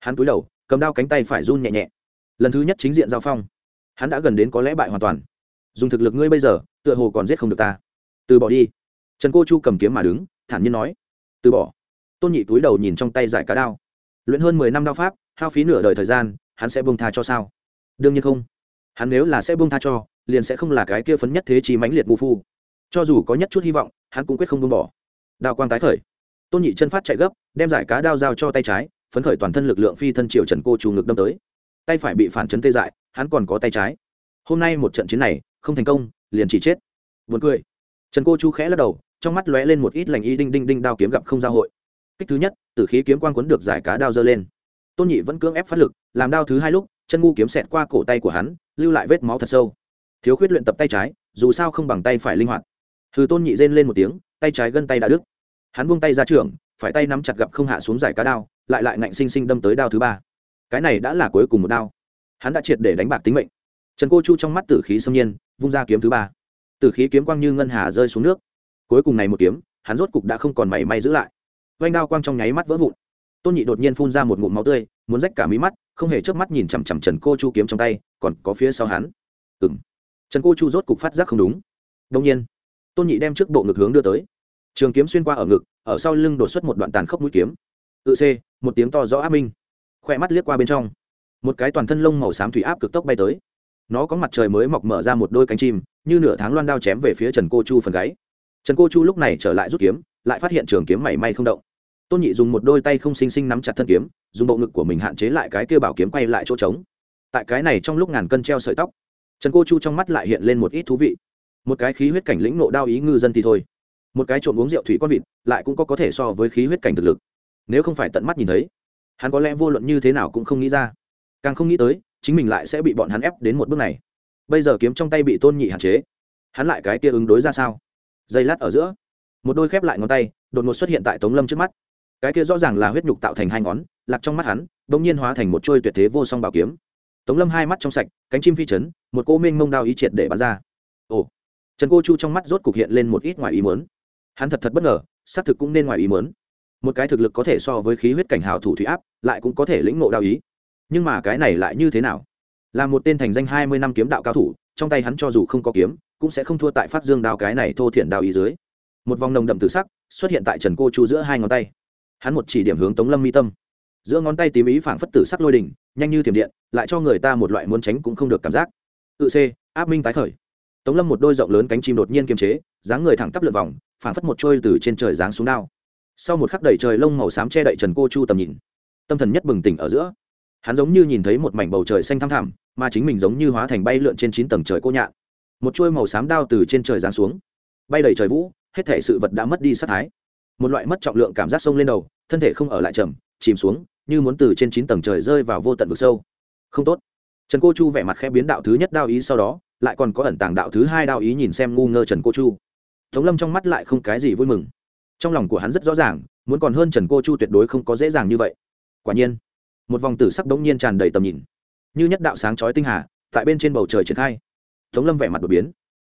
S1: Hắn cúi đầu, cầm đao cánh tay phải run nhẹ nhẹ. Lần thứ nhất chính diện giao phong. Hắn đã gần đến có lẽ bại hoàn toàn. Dùng thực lực ngươi bây giờ, tựa hồ còn giết không được ta. Từ bỏ đi. Trần cô chu cầm kiếm mà đứng, thản nhiên nói. Từ bỏ. Tôn nhị túi đầu nhìn trong tay giải cá đao luyện hơn mười năm đao pháp, hao phí nửa đời thời gian, hắn sẽ buông tha cho sao? Đương nhiên không. Hắn nếu là sẽ buông tha cho, liền sẽ không là cái kia phấn nhất thế chí mãnh liệt ngu phu. Cho dù có nhất chút hy vọng, hắn cũng quyết không buông bỏ. Đao quang tái khởi. Tôn nhị chân phát chạy gấp, đem giải cá đao giao cho tay trái, phấn khởi toàn thân lực lượng phi thân triều trần cô trù ngực đâm tới. Tay phải bị phản chấn tê dại, hắn còn có tay trái. Hôm nay một trận chiến này, không thành công, liền chỉ chết. Vượt cười. Trần cô chu khẽ lắc đầu, trong mắt lóe lên một ít lành y đinh đinh đinh đao kiếm gặp không giao hội. Kích thứ nhất tử khí kiếm quang quấn được giải cá đao dơ lên. Tôn nhị vẫn cưỡng ép phát lực, làm đao thứ hai lúc, chân ngu kiếm xẹt qua cổ tay của hắn, lưu lại vết máu thật sâu. Thiếu khuyết luyện tập tay trái, dù sao không bằng tay phải linh hoạt. Hừ tôn nhị rên lên một tiếng, tay trái gân tay đã đứt. Hắn buông tay ra trường phải tay nắm chặt gặp không hạ xuống giải cá đao, lại lại ngạnh sinh sinh đâm tới đao thứ ba. Cái này đã là cuối cùng một đao. Hắn đã triệt để đánh bạc tính mệnh. Trần cô chu trong mắt tử khí xâm nhiên, vung ra kiếm thứ ba. Tử khí kiếm quang như ngân hà rơi xuống nước. Cuối cùng này một kiếm, hắn rốt cục đã không còn mảy may giữ lại vanh đao quang trong nháy mắt vỡ vụn. Tôn nhị đột nhiên phun ra một ngụm máu tươi, muốn rách cả mí mắt, không hề chớp mắt nhìn chằm chằm trần cô chu kiếm trong tay, còn có phía sau hắn. Ừ m trần cô chu rốt cục phát giác không đúng. Đông nhiên, tôn nhị đem trước bộ ngực hướng đưa tới. Trường kiếm xuyên qua ở ngực, ở sau lưng đột xuất một đoạn tàn khốc mũi kiếm. Tự c, một tiếng to rõ áp minh. Khoe mắt liếc qua bên trong. Một cái toàn thân lông màu xám thủy áp cực tốc bay tới. Nó có mặt trời mới mọc mở ra một đôi cánh chim, như nửa tháng loan đao chém về phía trần cô chu phần gáy. Trần cô chu lúc này trở lại rút kiếm lại phát hiện trường kiếm mảy may không động. Tôn nhị dùng một đôi tay không xinh xinh nắm chặt thân kiếm, dùng bộ ngực của mình hạn chế lại cái kia bảo kiếm quay lại chỗ trống. Tại cái này trong lúc ngàn cân treo sợi tóc, trần cô chu trong mắt lại hiện lên một ít thú vị. Một cái khí huyết cảnh lĩnh nộ đao ý ngư dân thì thôi. Một cái trộm uống rượu thủy con vịt, lại cũng có có thể so với khí huyết cảnh thực lực. Nếu không phải tận mắt nhìn thấy, hắn có lẽ vô luận như thế nào cũng không nghĩ ra. Càng không nghĩ tới, chính mình lại sẽ bị bọn hắn ép đến một bước này. Bây giờ kiếm trong tay bị tôn nhị hạn chế, hắn lại cái kia ứng đối ra sao? Dây lát ở giữa một đôi khép lại ngón tay, đột ngột xuất hiện tại tống lâm trước mắt. Cái kia rõ ràng là huyết nhục tạo thành hai ngón, lạc trong mắt hắn đ ỗ n g nhiên hóa thành một trôi tuyệt thế vô song bảo kiếm. Tống lâm hai mắt trong sạch, cánh chim phi chấn, một cô minh mông đao ý triệt để bắn ra. Ồ! Trần cô chu trong mắt rốt cục hiện lên một ít ngoài ý mớn hắn thật thật bất ngờ, xác thực cũng nên ngoài ý mớn một cái thực lực có thể so với khí huyết cảnh hào thủ thủy áp, lại cũng có thể lĩnh ngộ đao ý. Nhưng mà cái này lại như thế nào? Là một tên thành danh hai mươi năm kiếm đạo cao thủ, trong tay hắn cho dù không có kiếm, cũng sẽ không thua tại phát dương đao cái này thô thiện đao ý dưới một vòng nồng đậm tử sắc xuất hiện tại trần cô chu giữa hai ngón tay hắn một chỉ điểm hướng tống lâm mi tâm giữa ngón tay tím ý phảng phất tử sắc lôi đỉnh nhanh như thiểm điện lại cho người ta một loại muốn tránh cũng không được cảm giác tự c áp minh tái khởi tống lâm một đôi rộng lớn cánh chim đột nhiên kiềm chế dáng người thẳng tắp lượt vòng phảng phất một trôi từ trên trời giáng xuống đao sau một khắc đầy trời lông màu xám che đậy trần cô chu tầm nhìn tâm thần nhất bừng tỉnh ở giữa hắn giống như nhìn thấy một mảnh bầu trời xanh thăm thẳm mà chính mình giống như hóa thành bay lượn trên chín tầng trời cô nhạn một chuôi màu xám đao từ trên trời giáng xuống bay đầy trời vũ hết thể sự vật đã mất đi sát thái. Một loại mất trọng lượng cảm giác sông lên đầu, thân thể không ở lại trầm, chìm xuống, như muốn từ trên chín tầng trời rơi vào vô tận vực sâu. Không tốt. Trần cô chu vẻ mặt khẽ biến đạo thứ nhất đao ý sau đó, lại còn có ẩn tàng đạo thứ hai đao ý nhìn xem ngu ngơ trần cô chu. Tống lâm trong mắt lại không cái gì vui mừng. Trong lòng của hắn rất rõ ràng, muốn còn hơn trần cô chu tuyệt đối không có dễ dàng như vậy. Quả nhiên, một vòng tử sắc đống nhiên tràn đầy tầm nhìn. Như nhất đạo sáng chói tinh hà, tại bên trên bầu trời triển khai. Tống lâm vẻ mặt đột biến.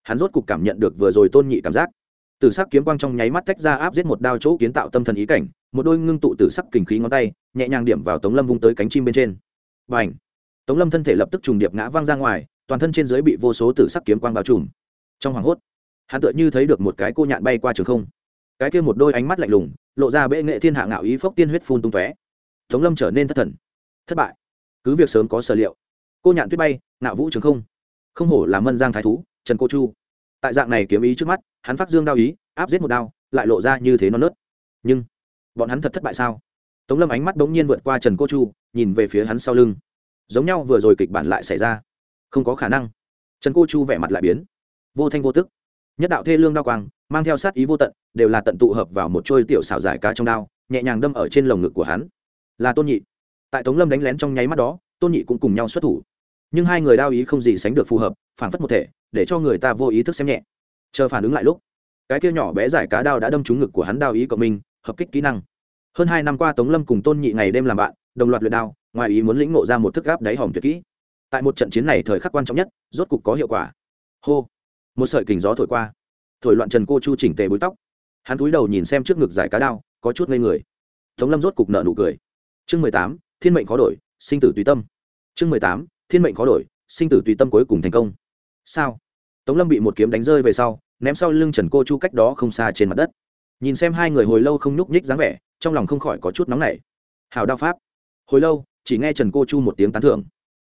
S1: Hắn rốt cục cảm nhận được vừa rồi tôn nhị cảm giác tử sắc kiếm quang trong nháy mắt tách ra áp giết một đao chỗ kiến tạo tâm thần ý cảnh, một đôi ngưng tụ tử sắc kình khí ngón tay, nhẹ nhàng điểm vào tống lâm vung tới cánh chim bên trên. B à n h tống lâm thân thể lập tức trùng điệp ngã văng ra ngoài, toàn thân trên dưới bị vô số tử sắc kiếm quang bao trùm. Trong hoảng hốt, hắn tựa như thấy được một cái cô nhạn bay qua trường không. Cái kia một đôi ánh mắt lạnh lùng, lộ ra bệ nghệ thiên hạ ngạo ý phốc tiên huyết phun tung tóe. Tống lâm trở nên thất thần. Thất bại. Cứ việc sớm có sở liệu. Cô nhạn tuyết bay, ngạo vũ trường không. Không hổ là mân giang thái thú, trần cô chu. Tại dạng này kiếm ý trước mắt hắn phát dương đao ý, áp giết một đao, lại lộ ra như thế non nớt. Nhưng, bọn hắn thật thất bại sao? Tống lâm ánh mắt bỗng nhiên vượt qua trần cô chu, nhìn về phía hắn sau lưng. Giống nhau vừa rồi kịch bản lại xảy ra. Không có khả năng. Trần cô chu vẻ mặt lại biến. Vô thanh vô tức. Nhất đạo thê lương đao quang, mang theo sát ý vô tận, đều là tận tụ hợp vào một trôi tiểu xảo giải cá trong đao, nhẹ nhàng đâm ở trên lồng ngực của hắn. Là tôn nhị. Tại tống lâm đánh lén trong nháy mắt đó, tôn nhị cũng cùng nhau xuất thủ. Nhưng hai người đao ý không gì sánh được phù hợp, phản phất một thể, để cho người ta vô ý thức xem nhẹ chờ phản ứng lại lúc, cái kia nhỏ bé giải cá đao đã đâm trúng ngực của hắn đao ý cộng minh, hợp kích kỹ năng. Hơn hai năm qua tống lâm cùng tôn nhị ngày đêm làm bạn, đồng loạt luyện đao, ngoài ý muốn lĩnh ngộ ra một thức gáp đáy hòm tuyệt kỹ. Tại một trận chiến này thời khắc quan trọng nhất, rốt cục có hiệu quả. Hô! Một sợi kình gió thổi qua. Thổi loạn trần cô chu chỉnh tề búi tóc. Hắn cúi đầu nhìn xem trước ngực giải cá đao, có chút ngây người. Tống lâm rốt cục nợ nụ cười. Chương mười tám, thiên mệnh khó đổi, sinh tử tùy tâm. Chương mười tám, thiên mệnh khó đổi, sinh tử tùy tâm cuối cùng thành công. Sao? Tống lâm bị một kiếm đánh rơi về sau, ném sau lưng trần cô chu cách đó không xa trên mặt đất. Nhìn xem hai người hồi lâu không nhúc nhích dáng vẻ, trong lòng không khỏi có chút nóng nảy. Hào đao pháp. Hồi lâu, chỉ nghe trần cô chu một tiếng tán thưởng.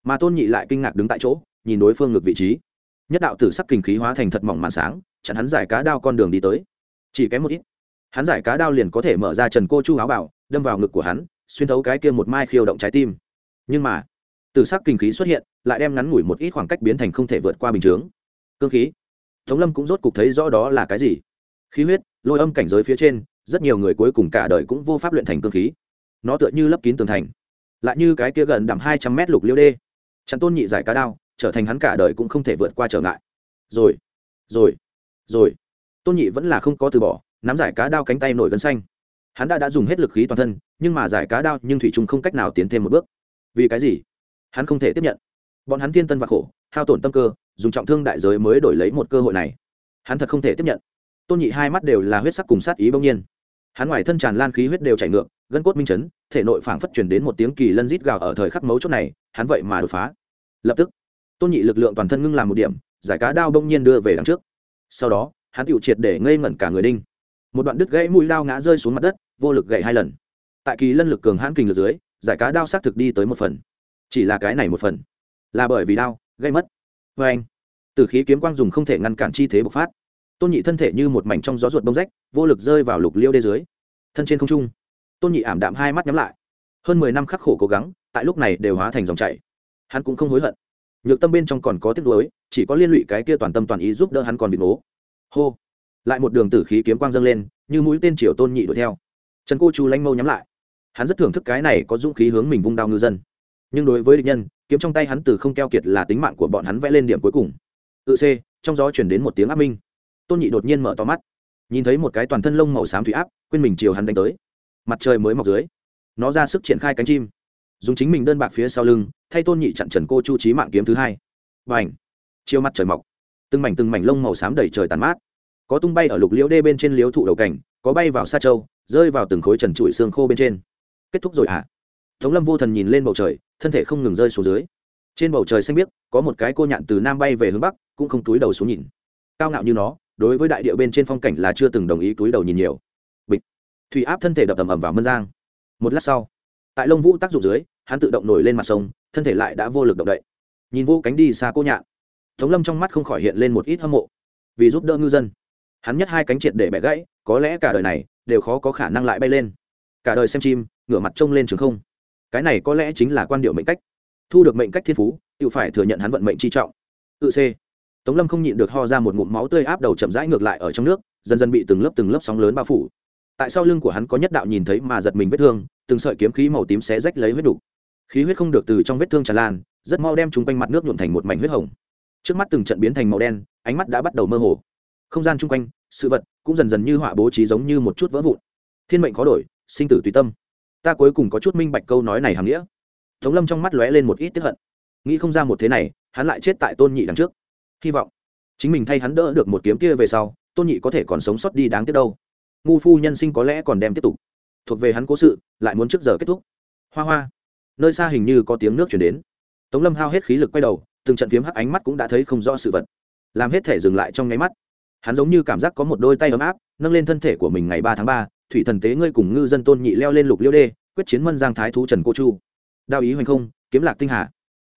S1: Mà tôn nhị lại kinh ngạc đứng tại chỗ, nhìn đối phương ngược vị trí. Nhất đạo tử sắc kinh khí hóa thành thật mỏng màn sáng, chặn hắn giải cá đao con đường đi tới. Chỉ kém một ít. Hắn giải cá đao liền có thể mở ra trần cô chu áo bảo, đâm vào ngực của hắn, xuyên thấu cái kia một mai khiêu động trái tim. Nhưng mà, tử sắc kinh khí xuất hiện, lại đem ngắn ngủi một ít khoảng cách biến thành không thể vượt qua bình chướng cương khí. Tống lâm cũng rốt cục thấy rõ đó là cái gì. Khí huyết, lôi âm cảnh giới phía trên, rất nhiều người cuối cùng cả đời cũng vô pháp luyện thành cương khí. Nó tựa như lấp kín tường thành. Lại như cái kia gần đầm hai trăm mét lục liêu đê. Chặn tôn nhị giải cá đao, trở thành hắn cả đời cũng không thể vượt qua trở ngại. Rồi rồi rồi. Tôn nhị vẫn là không có từ bỏ, nắm giải cá đao cánh tay nổi gân xanh. Hắn đã đã dùng hết lực khí toàn thân, nhưng mà giải cá đao nhưng thủy trung không cách nào tiến thêm một bước. Vì cái gì? Hắn không thể tiếp nhận. Bọn hắn thiên tân và khổ hao tổn tâm cơ, dùng trọng thương đại giới mới đổi lấy một cơ hội này. Hắn thật không thể tiếp nhận. Tôn nhị hai mắt đều là huyết sắc cùng sát ý bỗng nhiên. Hắn ngoài thân tràn lan khí huyết đều chảy ngược, gân cốt minh chấn, thể nội phảng phất truyền đến một tiếng kỳ lân rít gào ở thời khắc mấu chốt này, hắn vậy mà đột phá. Lập tức, tôn nhị lực lượng toàn thân ngưng làm một điểm, giải cá đao bỗng nhiên đưa về đằng trước. Sau đó, hắn tựu triệt để ngây ngẩn cả người đinh. Một đoạn đứt gãy mũi đao ngã rơi xuống mặt đất, vô lực gậy hai lần. Tại kỳ lân lực cường hãn kình lực dưới, giải cá đao xác thực đi tới một phần. Chỉ là cái này một phần. Là bởi vì đao gây mất. Vê anh. Từ khí kiếm quang dùng không thể ngăn cản chi thế bộc phát. Tôn nhị thân thể như một mảnh trong gió ruột bông rách, vô lực rơi vào lục liêu đê dưới. Thân trên không trung, tôn nhị ảm đạm hai mắt nhắm lại. Hơn mười năm khắc khổ cố gắng, tại lúc này đều hóa thành dòng chảy. Hắn cũng không hối hận. Nhược tâm bên trong còn có tiếc nuối, chỉ có liên lụy cái kia toàn tâm toàn ý giúp đỡ hắn còn bị ngố. Hô. Lại một đường tử khí kiếm quang dâng lên, như mũi tên triều tôn nhị đuổi theo. Trần cô chu lanh mâu nhắm lại. Hắn rất thưởng thức cái này có dũng khí hướng mình vung đao ngư dân. Nhưng đối với địch nhân kiếm trong tay hắn từ không keo kiệt là tính mạng của bọn hắn vẽ lên điểm cuối cùng. Tự c, trong gió chuyển đến một tiếng áp minh. Tôn nhị đột nhiên mở to mắt. Nhìn thấy một cái toàn thân lông màu xám thủy áp, quên mình chiều hắn đánh tới. Mặt trời mới mọc dưới, nó ra sức triển khai cánh chim. Dùng chính mình đơn bạc phía sau lưng, thay tôn nhị chặn trần cô chu trí mạng kiếm thứ hai. Và ảnh chiều mặt trời mọc. Từng mảnh từng mảnh lông màu xám đầy trời tàn mát. Có tung bay ở lục liễu đê bên trên liếu thụ đầu cảnh, có bay vào xa châu, rơi vào từng khối trần trụi xương khô bên trên. Kết thúc rồi ạ à? tống lâm vô thần nhìn lên bầu trời thân thể không ngừng rơi xuống dưới. Trên bầu trời xanh biếc, có một cái cô nhạn từ nam bay về hướng bắc, cũng không túi đầu xuống nhìn. Cao ngạo như nó, đối với đại điệu bên trên phong cảnh là chưa từng đồng ý túi đầu nhìn nhiều. Bịch. Thủy áp thân thể đập ầm ầm vào mân giang. Một lát sau, tại lông vũ tác dụng dưới, hắn tự động nổi lên mặt sông, thân thể lại đã vô lực động đậy. Nhìn vô cánh đi xa cô nhạn, tống lâm trong mắt không khỏi hiện lên một ít hâm mộ. Vì giúp đỡ ngư dân, hắn nhất hai cánh triệt để bẻ gãy, có lẽ cả đời này, đều khó có khả năng lại bay lên. Cả đời xem chim, ngửa mặt trông lên trường không cái này có lẽ chính là quan điệu mệnh cách. Thu được mệnh cách thiên phú, tự phải thừa nhận hắn vận mệnh chi trọng. Tự c. Tống lâm không nhịn được ho ra một ngụm máu tươi áp đầu chậm rãi ngược lại ở trong nước, dần dần bị từng lớp từng lớp sóng lớn bao phủ. Tại sau lưng của hắn có nhất đạo nhìn thấy mà giật mình vết thương, từng sợi kiếm khí màu tím xé rách lấy huyết đục. Khí huyết không được từ trong vết thương tràn lan, rất mau đem chúng quanh mặt nước nhuộm thành một mảnh huyết hồng. Trước mắt từng trận biến thành màu đen, ánh mắt đã bắt đầu mơ hồ. Không gian chung quanh, sự vật cũng dần dần như họa bố trí giống như một chút vỡ vụn. Thiên mệnh khó đổi, sinh tử tùy tâm ta cuối cùng có chút minh bạch câu nói này hàm nghĩa. Tống lâm trong mắt lóe lên một ít tiếp hận. Nghĩ không ra một thế này, hắn lại chết tại tôn nhị đằng trước. Hy vọng chính mình thay hắn đỡ được một kiếm kia về sau, tôn nhị có thể còn sống sót đi đáng tiếc đâu. Ngu phu nhân sinh có lẽ còn đem tiếp tục. Thuộc về hắn cố sự, lại muốn trước giờ kết thúc. Hoa hoa. Nơi xa hình như có tiếng nước chuyển đến. Tống lâm hao hết khí lực quay đầu, từng trận phiếm hắc ánh mắt cũng đã thấy không rõ sự vật. Làm hết thể dừng lại trong nháy mắt. Hắn giống như cảm giác có một đôi tay ấm áp, nâng lên thân thể của mình ngày ba tháng ba thủy thần tế ngươi cùng ngư dân tôn nhị leo lên lục liêu đê, quyết chiến mân giang thái thú trần cô chu. Đao ý hoành không, kiếm lạc tinh hà.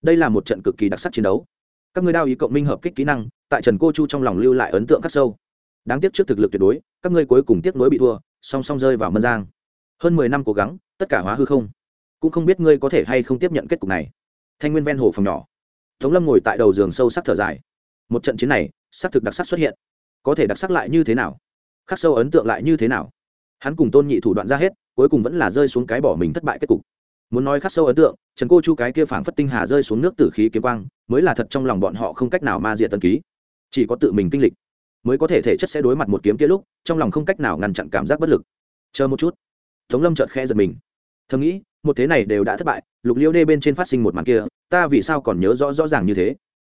S1: Đây là một trận cực kỳ đặc sắc chiến đấu. Các ngươi đao ý cộng minh hợp kích kỹ năng, tại trần cô chu trong lòng lưu lại ấn tượng khắc sâu. Đáng tiếc trước thực lực tuyệt đối, các ngươi cuối cùng tiếc nuối bị thua, song song rơi vào mân giang. Hơn mười năm cố gắng, tất cả hóa hư không. Cũng không biết ngươi có thể hay không tiếp nhận kết cục này. Thanh nguyên ven hồ phòng nhỏ. Tống lâm ngồi tại đầu giường sâu sắc thở dài. Một trận chiến này, xác thực đặc sắc xuất hiện. Có thể đặc sắc lại như thế nào? Khắc sâu ấn tượng lại như thế nào? Hắn cùng tôn nhị thủ đoạn ra hết, cuối cùng vẫn là rơi xuống cái bỏ mình thất bại kết cục. Muốn nói khắc sâu ấn tượng, trần cô chu cái kia phảng phất tinh hà rơi xuống nước tử khí kiếm quang, mới là thật trong lòng bọn họ không cách nào ma diện tân ký. Chỉ có tự mình kinh lịch, mới có thể thể chất sẽ đối mặt một kiếm kia lúc, trong lòng không cách nào ngăn chặn cảm giác bất lực. Chờ một chút. Tống lâm chợt khe giật mình. Thầm nghĩ, một thế này đều đã thất bại, lục liêu đê bên trên phát sinh một màn kia, ta vì sao còn nhớ rõ rõ ràng như thế?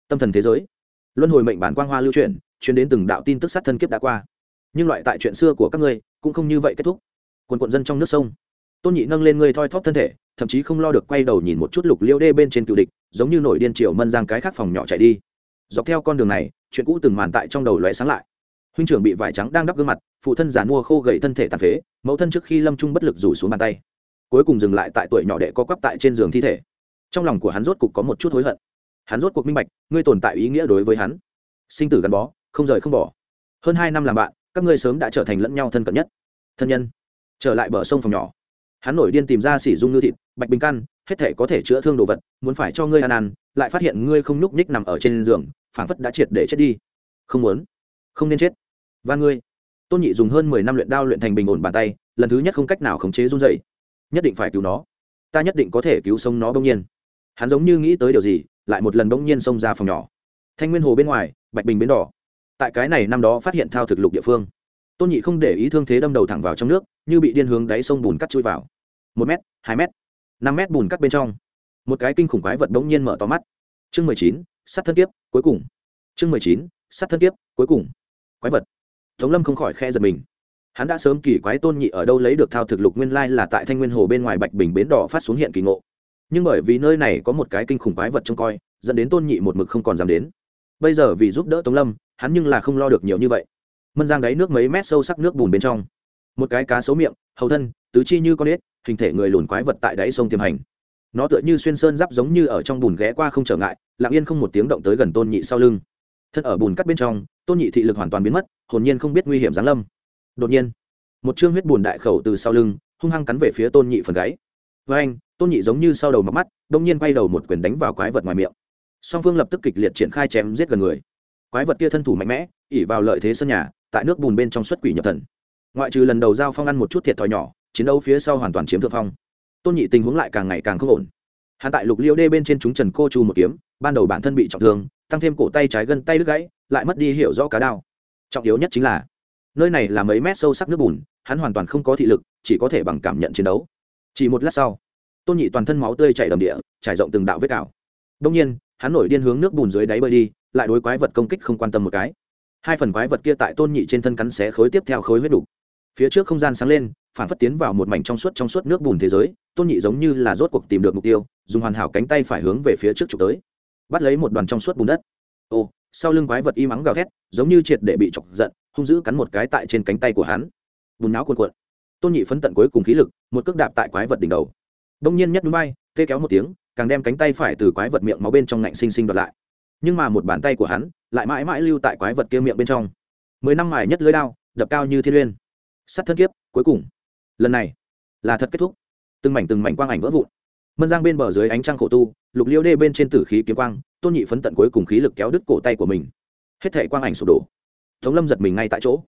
S1: Tâm thần thế giới. Luân hồi mệnh bản quang hoa lưu truyền chuyến đến từng đạo tin tức sát thân kiếp đã qua. Nhưng loại tại chuyện xưa của các ngươi cũng không như vậy kết thúc. Quần quận dân trong nước sông. Tôn nhị nâng lên ngươi thoi thóp thân thể, thậm chí không lo được quay đầu nhìn một chút lục liêu đê bên trên cựu địch, giống như nổi điên triều mân giang cái khác phòng nhỏ chạy đi. Dọc theo con đường này, chuyện cũ từng màn tại trong đầu lóe sáng lại. Huynh trưởng bị vải trắng đang đắp gương mặt, phụ thân giàn mua khô gầy thân thể tàn phế, mẫu thân trước khi lâm trung bất lực rủ xuống bàn tay. Cuối cùng dừng lại tại tuổi nhỏ đệ có quắp tại trên giường thi thể. Trong lòng của hắn rốt cục có một chút hối hận. Hắn rốt cuộc minh bạch, ngươi tồn tại ý nghĩa đối với hắn. Sinh tử gắn bó, không rời không bỏ. Hơn hai năm làm bạn các ngươi sớm đã trở thành lẫn nhau thân cận nhất. Thân nhân, trở lại bờ sông phòng nhỏ. Hắn nổi điên tìm ra sỉ dung ngư thịt, bạch bình căn hết thể có thể chữa thương đồ vật, muốn phải cho ngươi ăn ăn, lại phát hiện ngươi không nhúc nhích nằm ở trên giường, phảng phất đã triệt để chết đi. Không muốn, không nên chết. Và ngươi. Tôn nhị dùng hơn mười năm luyện đao luyện thành bình ổn bàn tay, lần thứ nhất không cách nào khống chế run dậy nhất định phải cứu nó. Ta nhất định có thể cứu sống nó bỗng nhiên. Hắn giống như nghĩ tới điều gì, lại một lần bỗng nhiên xông ra phòng nhỏ. Thanh nguyên hồ bên ngoài, bạch bình bến đỏ tại cái này năm đó phát hiện thao thực lục địa phương. Tôn nhị không để ý thương thế đâm đầu thẳng vào trong nước, như bị điên hướng đáy sông bùn cắt chui vào. Một m hai m năm m bùn cắt bên trong. Một cái kinh khủng quái vật bỗng nhiên mở to mắt. Chương mười chín sắt thân tiếp cuối cùng. Chương mười chín sắt thân tiếp cuối cùng. Quái vật. Tống lâm không khỏi khe giật mình. Hắn đã sớm kỳ quái tôn nhị ở đâu lấy được thao thực lục nguyên lai là tại thanh nguyên hồ bên ngoài bạch bình bến đỏ phát xuống hiện kỳ ngộ. Nhưng bởi vì nơi này có một cái kinh khủng quái vật trông coi, dẫn đến tôn nhị một mực không còn dám đến. Bây giờ vì giúp đỡ tống lâm hắn nhưng là không lo được nhiều như vậy. Mân giang đáy nước mấy mét sâu sắc nước bùn bên trong. Một cái cá xấu miệng, hầu thân, tứ chi như con ếch, hình thể người lùn quái vật tại đáy sông tiềm hành. Nó tựa như xuyên sơn giáp giống như ở trong bùn ghé qua không trở ngại, lặng yên không một tiếng động tới gần tôn nhị sau lưng. Thân ở bùn cắt bên trong, tôn nhị thị lực hoàn toàn biến mất, hồn nhiên không biết nguy hiểm giáng lâm. Đột nhiên, một chương huyết bùn đại khẩu từ sau lưng, hung hăng cắn về phía tôn nhị phần gáy. Với anh tôn nhị giống như sau đầu mắm mắt, đông nhiên quay đầu một quyền đánh vào quái vật ngoài miệng. Song phương lập tức kịch liệt triển khai chém giết gần người quái vật kia thân thủ mạnh mẽ, ỉ vào lợi thế sân nhà, tại nước bùn bên trong xuất quỷ nhập thần. Ngoại trừ lần đầu giao phong ăn một chút thiệt thòi nhỏ, chiến đấu phía sau hoàn toàn chiếm thượng phong. Tôn nhị tình huống lại càng ngày càng không ổn. Hắn tại lục liêu đê bên trên chúng trần cô chu một kiếm, ban đầu bản thân bị trọng thương, tăng thêm cổ tay trái gân tay đứt gãy, lại mất đi hiểu rõ cá đao. Trọng yếu nhất chính là, nơi này là mấy mét sâu sắc nước bùn, hắn hoàn toàn không có thị lực, chỉ có thể bằng cảm nhận chiến đấu. Chỉ một lát sau, tôn nhị toàn thân máu tươi chảy đầm địa, trải rộng từng đạo vết cào. Đông nhiên hắn nổi điên hướng nước bùn dưới đáy bơi đi, lại đối quái vật công kích không quan tâm một cái. Hai phần quái vật kia tại tôn nhị trên thân cắn xé khối tiếp theo khối huyết đục. Phía trước không gian sáng lên, phản phất tiến vào một mảnh trong suốt trong suốt nước bùn thế giới, tôn nhị giống như là rốt cuộc tìm được mục tiêu, dùng hoàn hảo cánh tay phải hướng về phía trước trục tới. Bắt lấy một đoàn trong suốt bùn đất. Ô, sau lưng quái vật im ắng gào thét, giống như triệt để bị chọc giận, hung dữ cắn một cái tại trên cánh tay của hắn. Bùn não cuồn cuộn. Tôn nhị phấn tận cuối cùng khí lực, một cước đạp tại quái vật đỉnh đầu. Đông nhiên nhất núi bay tê kéo một tiếng càng đem cánh tay phải từ quái vật miệng máu bên trong ngạnh sinh sinh đoạt lại. Nhưng mà một bàn tay của hắn lại mãi mãi lưu tại quái vật kia miệng bên trong. Mười năm mài nhất lưới đao, đập cao như thiên uyên. Sắt thân kiếp, cuối cùng. Lần này là thật kết thúc. Từng mảnh từng mảnh quang ảnh vỡ vụn. Mân giang bên bờ dưới ánh trăng khổ tu, lục liêu đê bên trên tử khí kiếm quang, tôn nhị phấn tận cuối cùng khí lực kéo đứt cổ tay của mình. Hết thể quang ảnh sụp đổ. Tống lâm giật mình ngay tại chỗ.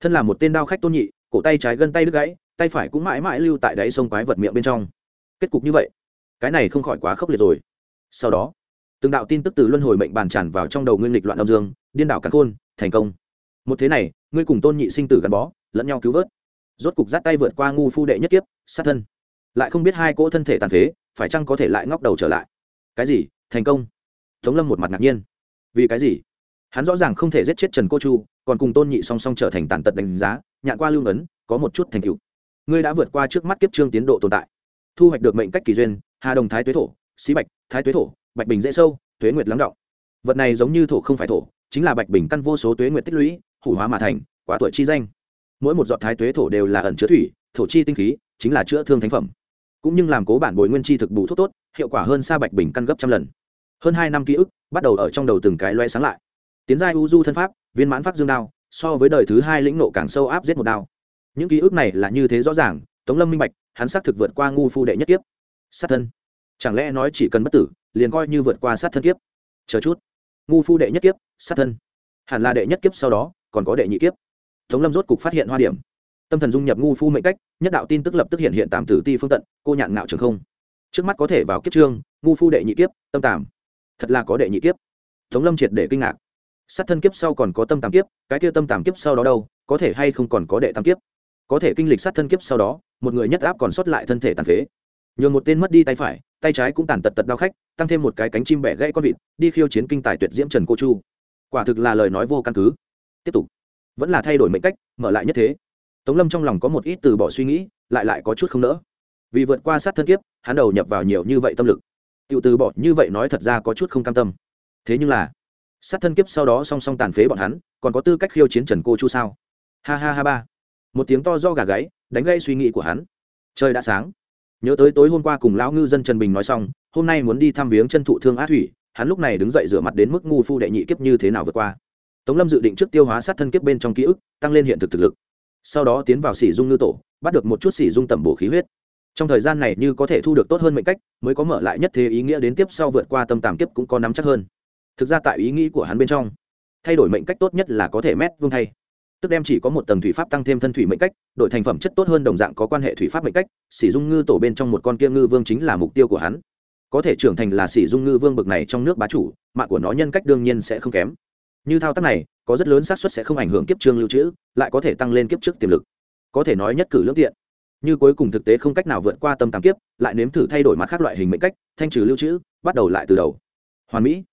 S1: Thân là một tên đao khách tôn nhị, cổ tay trái gân tay đứt gãy, tay phải cũng mãi mãi lưu tại đáy sông quái vật miệng bên trong. Kết cục như vậy cái này không khỏi quá khốc liệt rồi. Sau đó, từng đạo tin tức từ luân hồi mệnh bàn tràn vào trong đầu nguyên lịch loạn âm dương, điên đảo cắn khôn, thành công. Một thế này, ngươi cùng tôn nhị sinh tử gắn bó, lẫn nhau cứu vớt. Rốt cục dắt tay vượt qua ngu phu đệ nhất kiếp, sát thân. Lại không biết hai cỗ thân thể tàn phế, phải chăng có thể lại ngóc đầu trở lại? Cái gì? Thành công. Tống lâm một mặt ngạc nhiên. Vì cái gì? Hắn rõ ràng không thể giết chết trần cô chu, còn cùng tôn nhị song song trở thành tàn tật đánh giá, nhạn qua lưu ấn, có một chút thành tựu. Ngươi đã vượt qua trước mắt kiếp trương tiến độ tồn tại, thu hoạch được mệnh cách kỳ duyên hà đồng thái tuế thổ, xí bạch thái tuế thổ, bạch bình dễ sâu, tuế nguyệt lắng động. Vật này giống như thổ không phải thổ, chính là bạch bình căn vô số tuế nguyệt tích lũy, hủ hóa mà thành, Quá tuổi chi danh. Mỗi một giọt thái tuế thổ đều là ẩn chứa thủy, thổ chi tinh khí, chính là chữa thương thánh phẩm. Cũng như làm cố bản bồi nguyên chi thực bù thuốc tốt, hiệu quả hơn xa bạch bình căn gấp trăm lần. Hơn hai năm ký ức, bắt đầu ở trong đầu từng cái loe sáng lại. Tiến giai u du thân pháp, viên mãn pháp dương đao, so với đời thứ hai lĩnh nộ càng sâu áp giết một đao. Những ký ức này là như thế rõ ràng, tống lâm minh bạch, hắn xác thực vượt qua ngu phu đệ nhất kiếp sát thân. Chẳng lẽ nói chỉ cần bất tử, liền coi như vượt qua sát thân kiếp? Chờ chút. Ngu phu đệ nhất kiếp, sát thân. Hẳn là đệ nhất kiếp sau đó, còn có đệ nhị kiếp. Tống lâm rốt cục phát hiện hoa điểm. Tâm thần dung nhập ngu phu mệnh cách, nhất đạo tin tức lập tức hiện hiện tạm tử ti phương tận, cô nhạn ngạo trường không. Trước mắt có thể vào kiếp trương, ngu phu đệ nhị kiếp, tâm tàm. Thật là có đệ nhị kiếp. Tống lâm triệt để kinh ngạc. Sát thân kiếp sau còn có tâm tàm kiếp, cái kia tâm tàm kiếp sau đó đâu, có thể hay không còn có đệ tam kiếp? Có thể kinh lịch sát thân kiếp sau đó, một người nhất áp còn sót lại thân thể tàn phế nhường một tên mất đi tay phải, tay trái cũng tàn tật tật đau khách, tăng thêm một cái cánh chim bẻ gãy con vịt, đi khiêu chiến kinh tài tuyệt diễm trần cô chu. Quả thực là lời nói vô căn cứ. Tiếp tục. Vẫn là thay đổi mệnh cách, mở lại nhất thế. Tống lâm trong lòng có một ít từ bỏ suy nghĩ, lại lại có chút không nỡ. Vì vượt qua sát thân kiếp, hắn đầu nhập vào nhiều như vậy tâm lực. Tự từ bỏ như vậy nói thật ra có chút không cam tâm. Thế nhưng là, sát thân kiếp sau đó song song tàn phế bọn hắn, còn có tư cách khiêu chiến trần cô chu sao? Ha ha ha ba. Một tiếng to do gà gáy, đánh gây suy nghĩ của hắn. Trời đã sáng nhớ tới tối hôm qua cùng lão ngư dân trần bình nói xong, hôm nay muốn đi thăm viếng chân thụ thương á thủy, hắn lúc này đứng dậy rửa mặt đến mức ngu phu đệ nhị kiếp như thế nào vượt qua. Tống lâm dự định trước tiêu hóa sát thân kiếp bên trong ký ức, tăng lên hiện thực thực lực. Sau đó tiến vào sỉ dung ngư tổ, bắt được một chút sỉ dung tẩm bổ khí huyết. Trong thời gian này như có thể thu được tốt hơn mệnh cách, mới có mở lại nhất thế ý nghĩa đến tiếp sau vượt qua tâm tàm kiếp cũng có nắm chắc hơn. Thực ra tại ý nghĩ của hắn bên trong, thay đổi mệnh cách tốt nhất là có thể mét vương thay tức đem chỉ có một tầng thủy pháp tăng thêm thân thủy mệnh cách, đổi thành phẩm chất tốt hơn đồng dạng có quan hệ thủy pháp mệnh cách, sỉ dung ngư tổ bên trong một con kia ngư vương chính là mục tiêu của hắn. Có thể trưởng thành là sỉ dung ngư vương bực này trong nước bá chủ, mạng của nó nhân cách đương nhiên sẽ không kém. Như thao tác này, có rất lớn xác suất sẽ không ảnh hưởng kiếp trương lưu trữ, lại có thể tăng lên kiếp trước tiềm lực. Có thể nói nhất cử lương tiện. Như cuối cùng thực tế không cách nào vượt qua tâm tam kiếp, lại nếm thử thay đổi mặt khác loại hình mệnh cách, thanh trừ lưu trữ, bắt đầu lại từ đầu. Hoàn mỹ.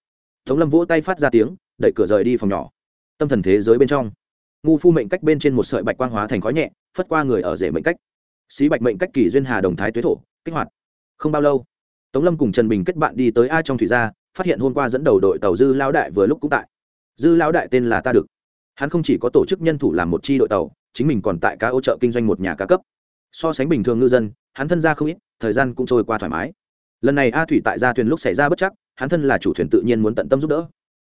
S1: Tống lâm vỗ tay phát ra tiếng, đẩy cửa rời đi phòng nhỏ. Tâm thần thế giới bên trong ngu phu mệnh cách bên trên một sợi bạch quang hóa thành khói nhẹ, phất qua người ở rể mệnh cách. Xí bạch mệnh cách kỳ duyên hà đồng thái tuế thổ, kích hoạt. Không bao lâu, tống lâm cùng trần bình kết bạn đi tới a trong thủy gia, phát hiện hôm qua dẫn đầu đội tàu dư lao đại vừa lúc cũng tại. Dư lao đại tên là ta được. Hắn không chỉ có tổ chức nhân thủ làm một chi đội tàu, chính mình còn tại cá ô trợ kinh doanh một nhà cá cấp. So sánh bình thường ngư dân, hắn thân ra không ít, thời gian cũng trôi qua thoải mái. Lần này a thủy tại gia thuyền lúc xảy ra bất chắc, hắn thân là chủ thuyền tự nhiên muốn tận tâm giúp đỡ.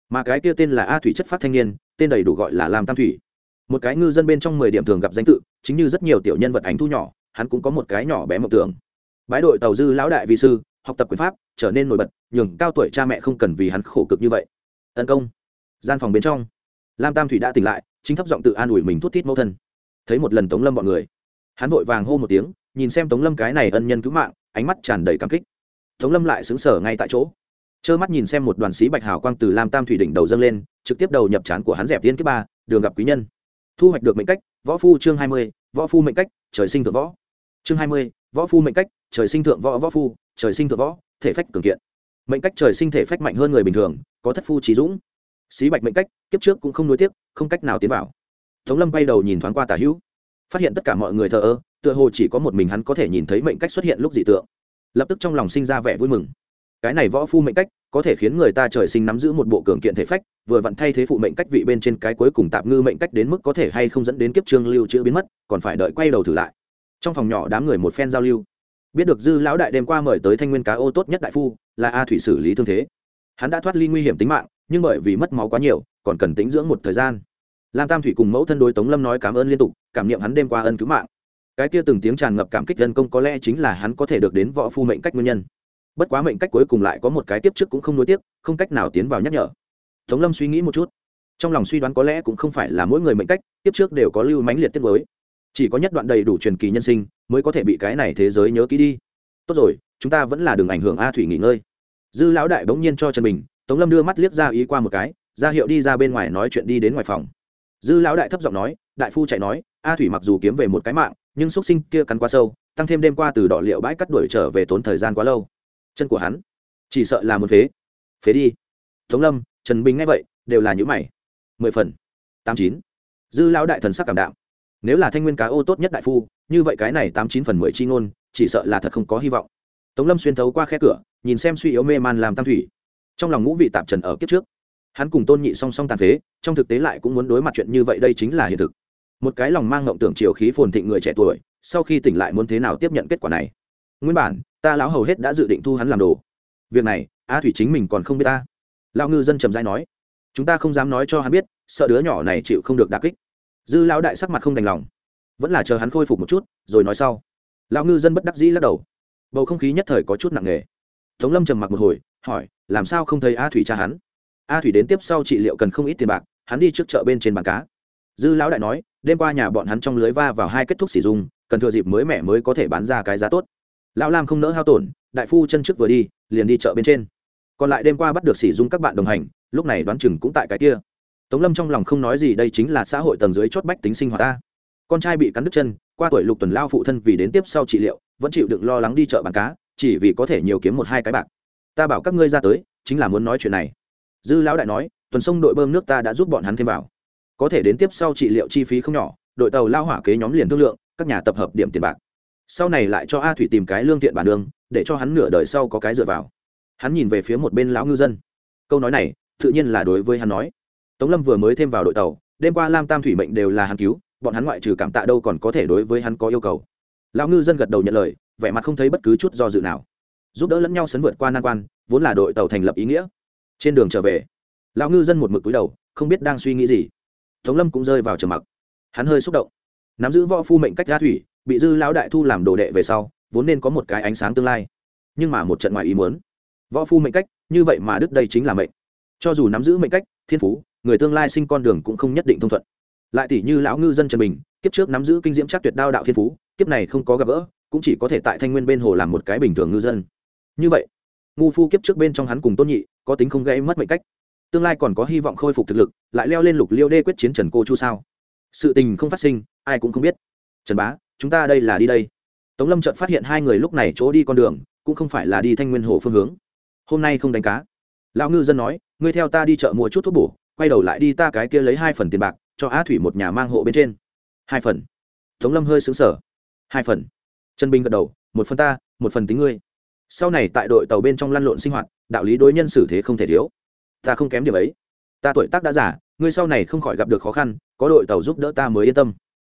S1: Mà cái kia tên là a thủy chất phát thanh niên, tên đầy đủ gọi là lam tam thủy một cái ngư dân bên trong mười điểm thường gặp danh tự, chính như rất nhiều tiểu nhân vật ảnh thu nhỏ, hắn cũng có một cái nhỏ bé mộng tưởng. Bái đội tàu dư lão đại vi sư, học tập quyền pháp, trở nên nổi bật, nhường cao tuổi cha mẹ không cần vì hắn khổ cực như vậy. Tấn công. Gian phòng bên trong. Lam tam thủy đã tỉnh lại, chính thấp giọng tự an ủi mình thút thít mẫu thân. Thấy một lần tống lâm bọn người, hắn vội vàng hô một tiếng, nhìn xem tống lâm cái này ân nhân cứu mạng, ánh mắt tràn đầy cảm kích. Tống lâm lại xứng sở ngay tại chỗ. Trơ mắt nhìn xem một đoàn sĩ bạch hào quang từ lam tam thủy đỉnh đầu dâng lên, trực tiếp đầu nhập trán của hắn dẹp tiên kiếp ba, đường gặp quý nhân thu hoạch được mệnh cách, võ phu chương hai mươi, võ phu mệnh cách, trời sinh thượng võ. Chương hai mươi, võ phu mệnh cách, trời sinh thượng võ võ phu, trời sinh thượng võ, thể phách cường kiện. Mệnh cách trời sinh thể phách mạnh hơn người bình thường, có thất phu trí dũng. Xí bạch mệnh cách, kiếp trước cũng không nối tiếc, không cách nào tiến vào. Tống lâm bay đầu nhìn thoáng qua tả hữu, phát hiện tất cả mọi người thờ ơ, tựa hồ chỉ có một mình hắn có thể nhìn thấy mệnh cách xuất hiện lúc dị tượng. Lập tức trong lòng sinh ra vẻ vui mừng. Cái này võ phu mệnh cách có thể khiến người ta trời sinh nắm giữ một bộ cường kiện thể phách, vừa vặn thay thế phụ mệnh cách vị bên trên cái cuối cùng tạm ngư mệnh cách đến mức có thể hay không dẫn đến kiếp trương lưu chữa biến mất, còn phải đợi quay đầu thử lại. Trong phòng nhỏ đám người một phen giao lưu. Biết được dư lão đại đêm qua mời tới thanh nguyên cá ô tốt nhất đại phu, là a thủy xử lý thương thế. Hắn đã thoát ly nguy hiểm tính mạng, nhưng bởi vì mất máu quá nhiều, còn cần tĩnh dưỡng một thời gian. Lam tam thủy cùng mẫu thân đối tống lâm nói cảm ơn liên tục, cảm niệm hắn đêm qua ân cứu mạng. Cái kia từng tiếng tràn ngập cảm kích dân công có lẽ chính là hắn có thể được đến võ phu mệnh cách nguyên nhân bất quá mệnh cách cuối cùng lại có một cái tiếp trước cũng không nối tiếc, không cách nào tiến vào nhắc nhở. Tống lâm suy nghĩ một chút. Trong lòng suy đoán có lẽ cũng không phải là mỗi người mệnh cách, tiếp trước đều có lưu mãnh liệt tiết mới. Chỉ có nhất đoạn đầy đủ truyền kỳ nhân sinh, mới có thể bị cái này thế giới nhớ kỹ đi. Tốt rồi, chúng ta vẫn là đường ảnh hưởng a thủy nghỉ ngơi. Dư lão đại bỗng nhiên cho trần bình, tống lâm đưa mắt liếc ra ý qua một cái, ra hiệu đi ra bên ngoài nói chuyện đi đến ngoài phòng. Dư lão đại thấp giọng nói, đại phu chạy nói, a thủy mặc dù kiếm về một cái mạng, nhưng x sinh kia cắn quá sâu, tăng thêm đêm qua từ đỏ liệu bãi cắt đuổi trở về tốn thời gian quá lâu chân của hắn. Chỉ sợ là một phế. Phế đi. Tống lâm, trần bình nghe vậy, đều là những mày. Mười phần. Tám chín. Dư lão đại thần sắc cảm đạo nếu là thanh nguyên cá ô tốt nhất đại phu, như vậy cái này tám chín phần mười chi ngôn, chỉ sợ là thật không có hy vọng. Tống lâm xuyên thấu qua khe cửa, nhìn xem suy yếu mê man làm tam thủy. Trong lòng ngũ vị tạp trần ở kiếp trước, hắn cùng tôn nhị song song tàn phế, trong thực tế lại cũng muốn đối mặt chuyện như vậy đây chính là hiện thực. Một cái lòng mang ngộng tưởng chiều khí phồn thịnh người trẻ tuổi, sau khi tỉnh lại muốn thế nào tiếp nhận kết quả này? Nguyên bản, ta lão hầu hết đã dự định thu hắn làm đồ. Việc này, a thủy chính mình còn không biết ta. Lão ngư dân trầm dai nói, chúng ta không dám nói cho hắn biết, sợ đứa nhỏ này chịu không được đà kích. Dư lão đại sắc mặt không đành lòng, vẫn là chờ hắn khôi phục một chút, rồi nói sau. Lão ngư dân bất đắc dĩ lắc đầu. Bầu không khí nhất thời có chút nặng nề. Tống lâm trầm mặc một hồi, hỏi, làm sao không thấy a thủy cha hắn? A thủy đến tiếp sau trị liệu cần không ít tiền bạc, hắn đi trước chợ bên trên bàn cá. Dư lão đại nói, đêm qua nhà bọn hắn trong lưới va vào hai kết thúc sử dụng cần thừa dịp mới mẻ mới có thể bán ra cái giá tốt lão lam không nỡ hao tổn, đại phu chân trước vừa đi, liền đi chợ bên trên. Còn lại đêm qua bắt được sỉ dung các bạn đồng hành, lúc này đoán chừng cũng tại cái kia. Tống lâm trong lòng không nói gì đây chính là xã hội tầng dưới chót bách tính sinh hoạt ta. Con trai bị cắn đứt chân, qua tuổi lục tuần lao phụ thân vì đến tiếp sau trị liệu, vẫn chịu đựng lo lắng đi chợ bán cá, chỉ vì có thể nhiều kiếm một hai cái bạc. Ta bảo các ngươi ra tới, chính là muốn nói chuyện này. Dư lão đại nói, tuần sông đội bơm nước ta đã giúp bọn hắn thêm vào. Có thể đến tiếp sau trị liệu chi phí không nhỏ, đội tàu lao hỏa kế nhóm liền thương lượng, các nhà tập hợp điểm tiền bạc sau này lại cho a thủy tìm cái lương thiện bản đường để cho hắn nửa đời sau có cái dựa vào. Hắn nhìn về phía một bên lão ngư dân. Câu nói này, tự nhiên là đối với hắn nói. Tống lâm vừa mới thêm vào đội tàu, đêm qua lam tam thủy mệnh đều là hắn cứu, bọn hắn ngoại trừ cảm tạ đâu còn có thể đối với hắn có yêu cầu. Lão ngư dân gật đầu nhận lời, vẻ mặt không thấy bất cứ chút do dự nào. Giúp đỡ lẫn nhau sấn vượt qua nan quan, vốn là đội tàu thành lập ý nghĩa. Trên đường trở về, lão ngư dân một mực túi đầu, không biết đang suy nghĩ gì. Tống lâm cũng rơi vào trầm mặc. Hắn hơi xúc động. Nắm giữ võ phu mệnh cách ra thủy bị dư lão đại thu làm đồ đệ về sau, vốn nên có một cái ánh sáng tương lai. Nhưng mà một trận ngoài ý muốn, võ phu mệnh cách, như vậy mà đức đây chính là mệnh. Cho dù nắm giữ mệnh cách, thiên phú, người tương lai sinh con đường cũng không nhất định thông thuận. Lại tỷ như lão ngư dân trần bình, kiếp trước nắm giữ kinh diễm chắc tuyệt đao đạo thiên phú, kiếp này không có gặp gỡ, cũng chỉ có thể tại thanh nguyên bên hồ làm một cái bình thường ngư dân. Như vậy, ngu phu kiếp trước bên trong hắn cùng tôn nhị, có tính không gây mất mệnh cách. Tương lai còn có hy vọng khôi phục thực lực, lại leo lên lục liêu đê quyết chiến trần cô chu sao? Sự tình không phát sinh, ai cũng không biết. Trần bá chúng ta đây là đi đây. Tống lâm chợt phát hiện hai người lúc này chỗ đi con đường, cũng không phải là đi thanh nguyên hồ phương hướng. Hôm nay không đánh cá. Lão ngư dân nói, ngươi theo ta đi chợ mua chút thuốc bổ, quay đầu lại đi ta cái kia lấy hai phần tiền bạc, cho á thủy một nhà mang hộ bên trên. Hai phần? Tống lâm hơi xứng sở hai phần. Trần bình gật đầu, một phần ta, một phần tính ngươi. Sau này tại đội tàu bên trong lăn lộn sinh hoạt, đạo lý đối nhân xử thế không thể thiếu. Ta không kém điểm ấy. Ta tuổi tác đã giả ngươi sau này không khỏi gặp được khó khăn, có đội tàu giúp đỡ ta mới yên tâm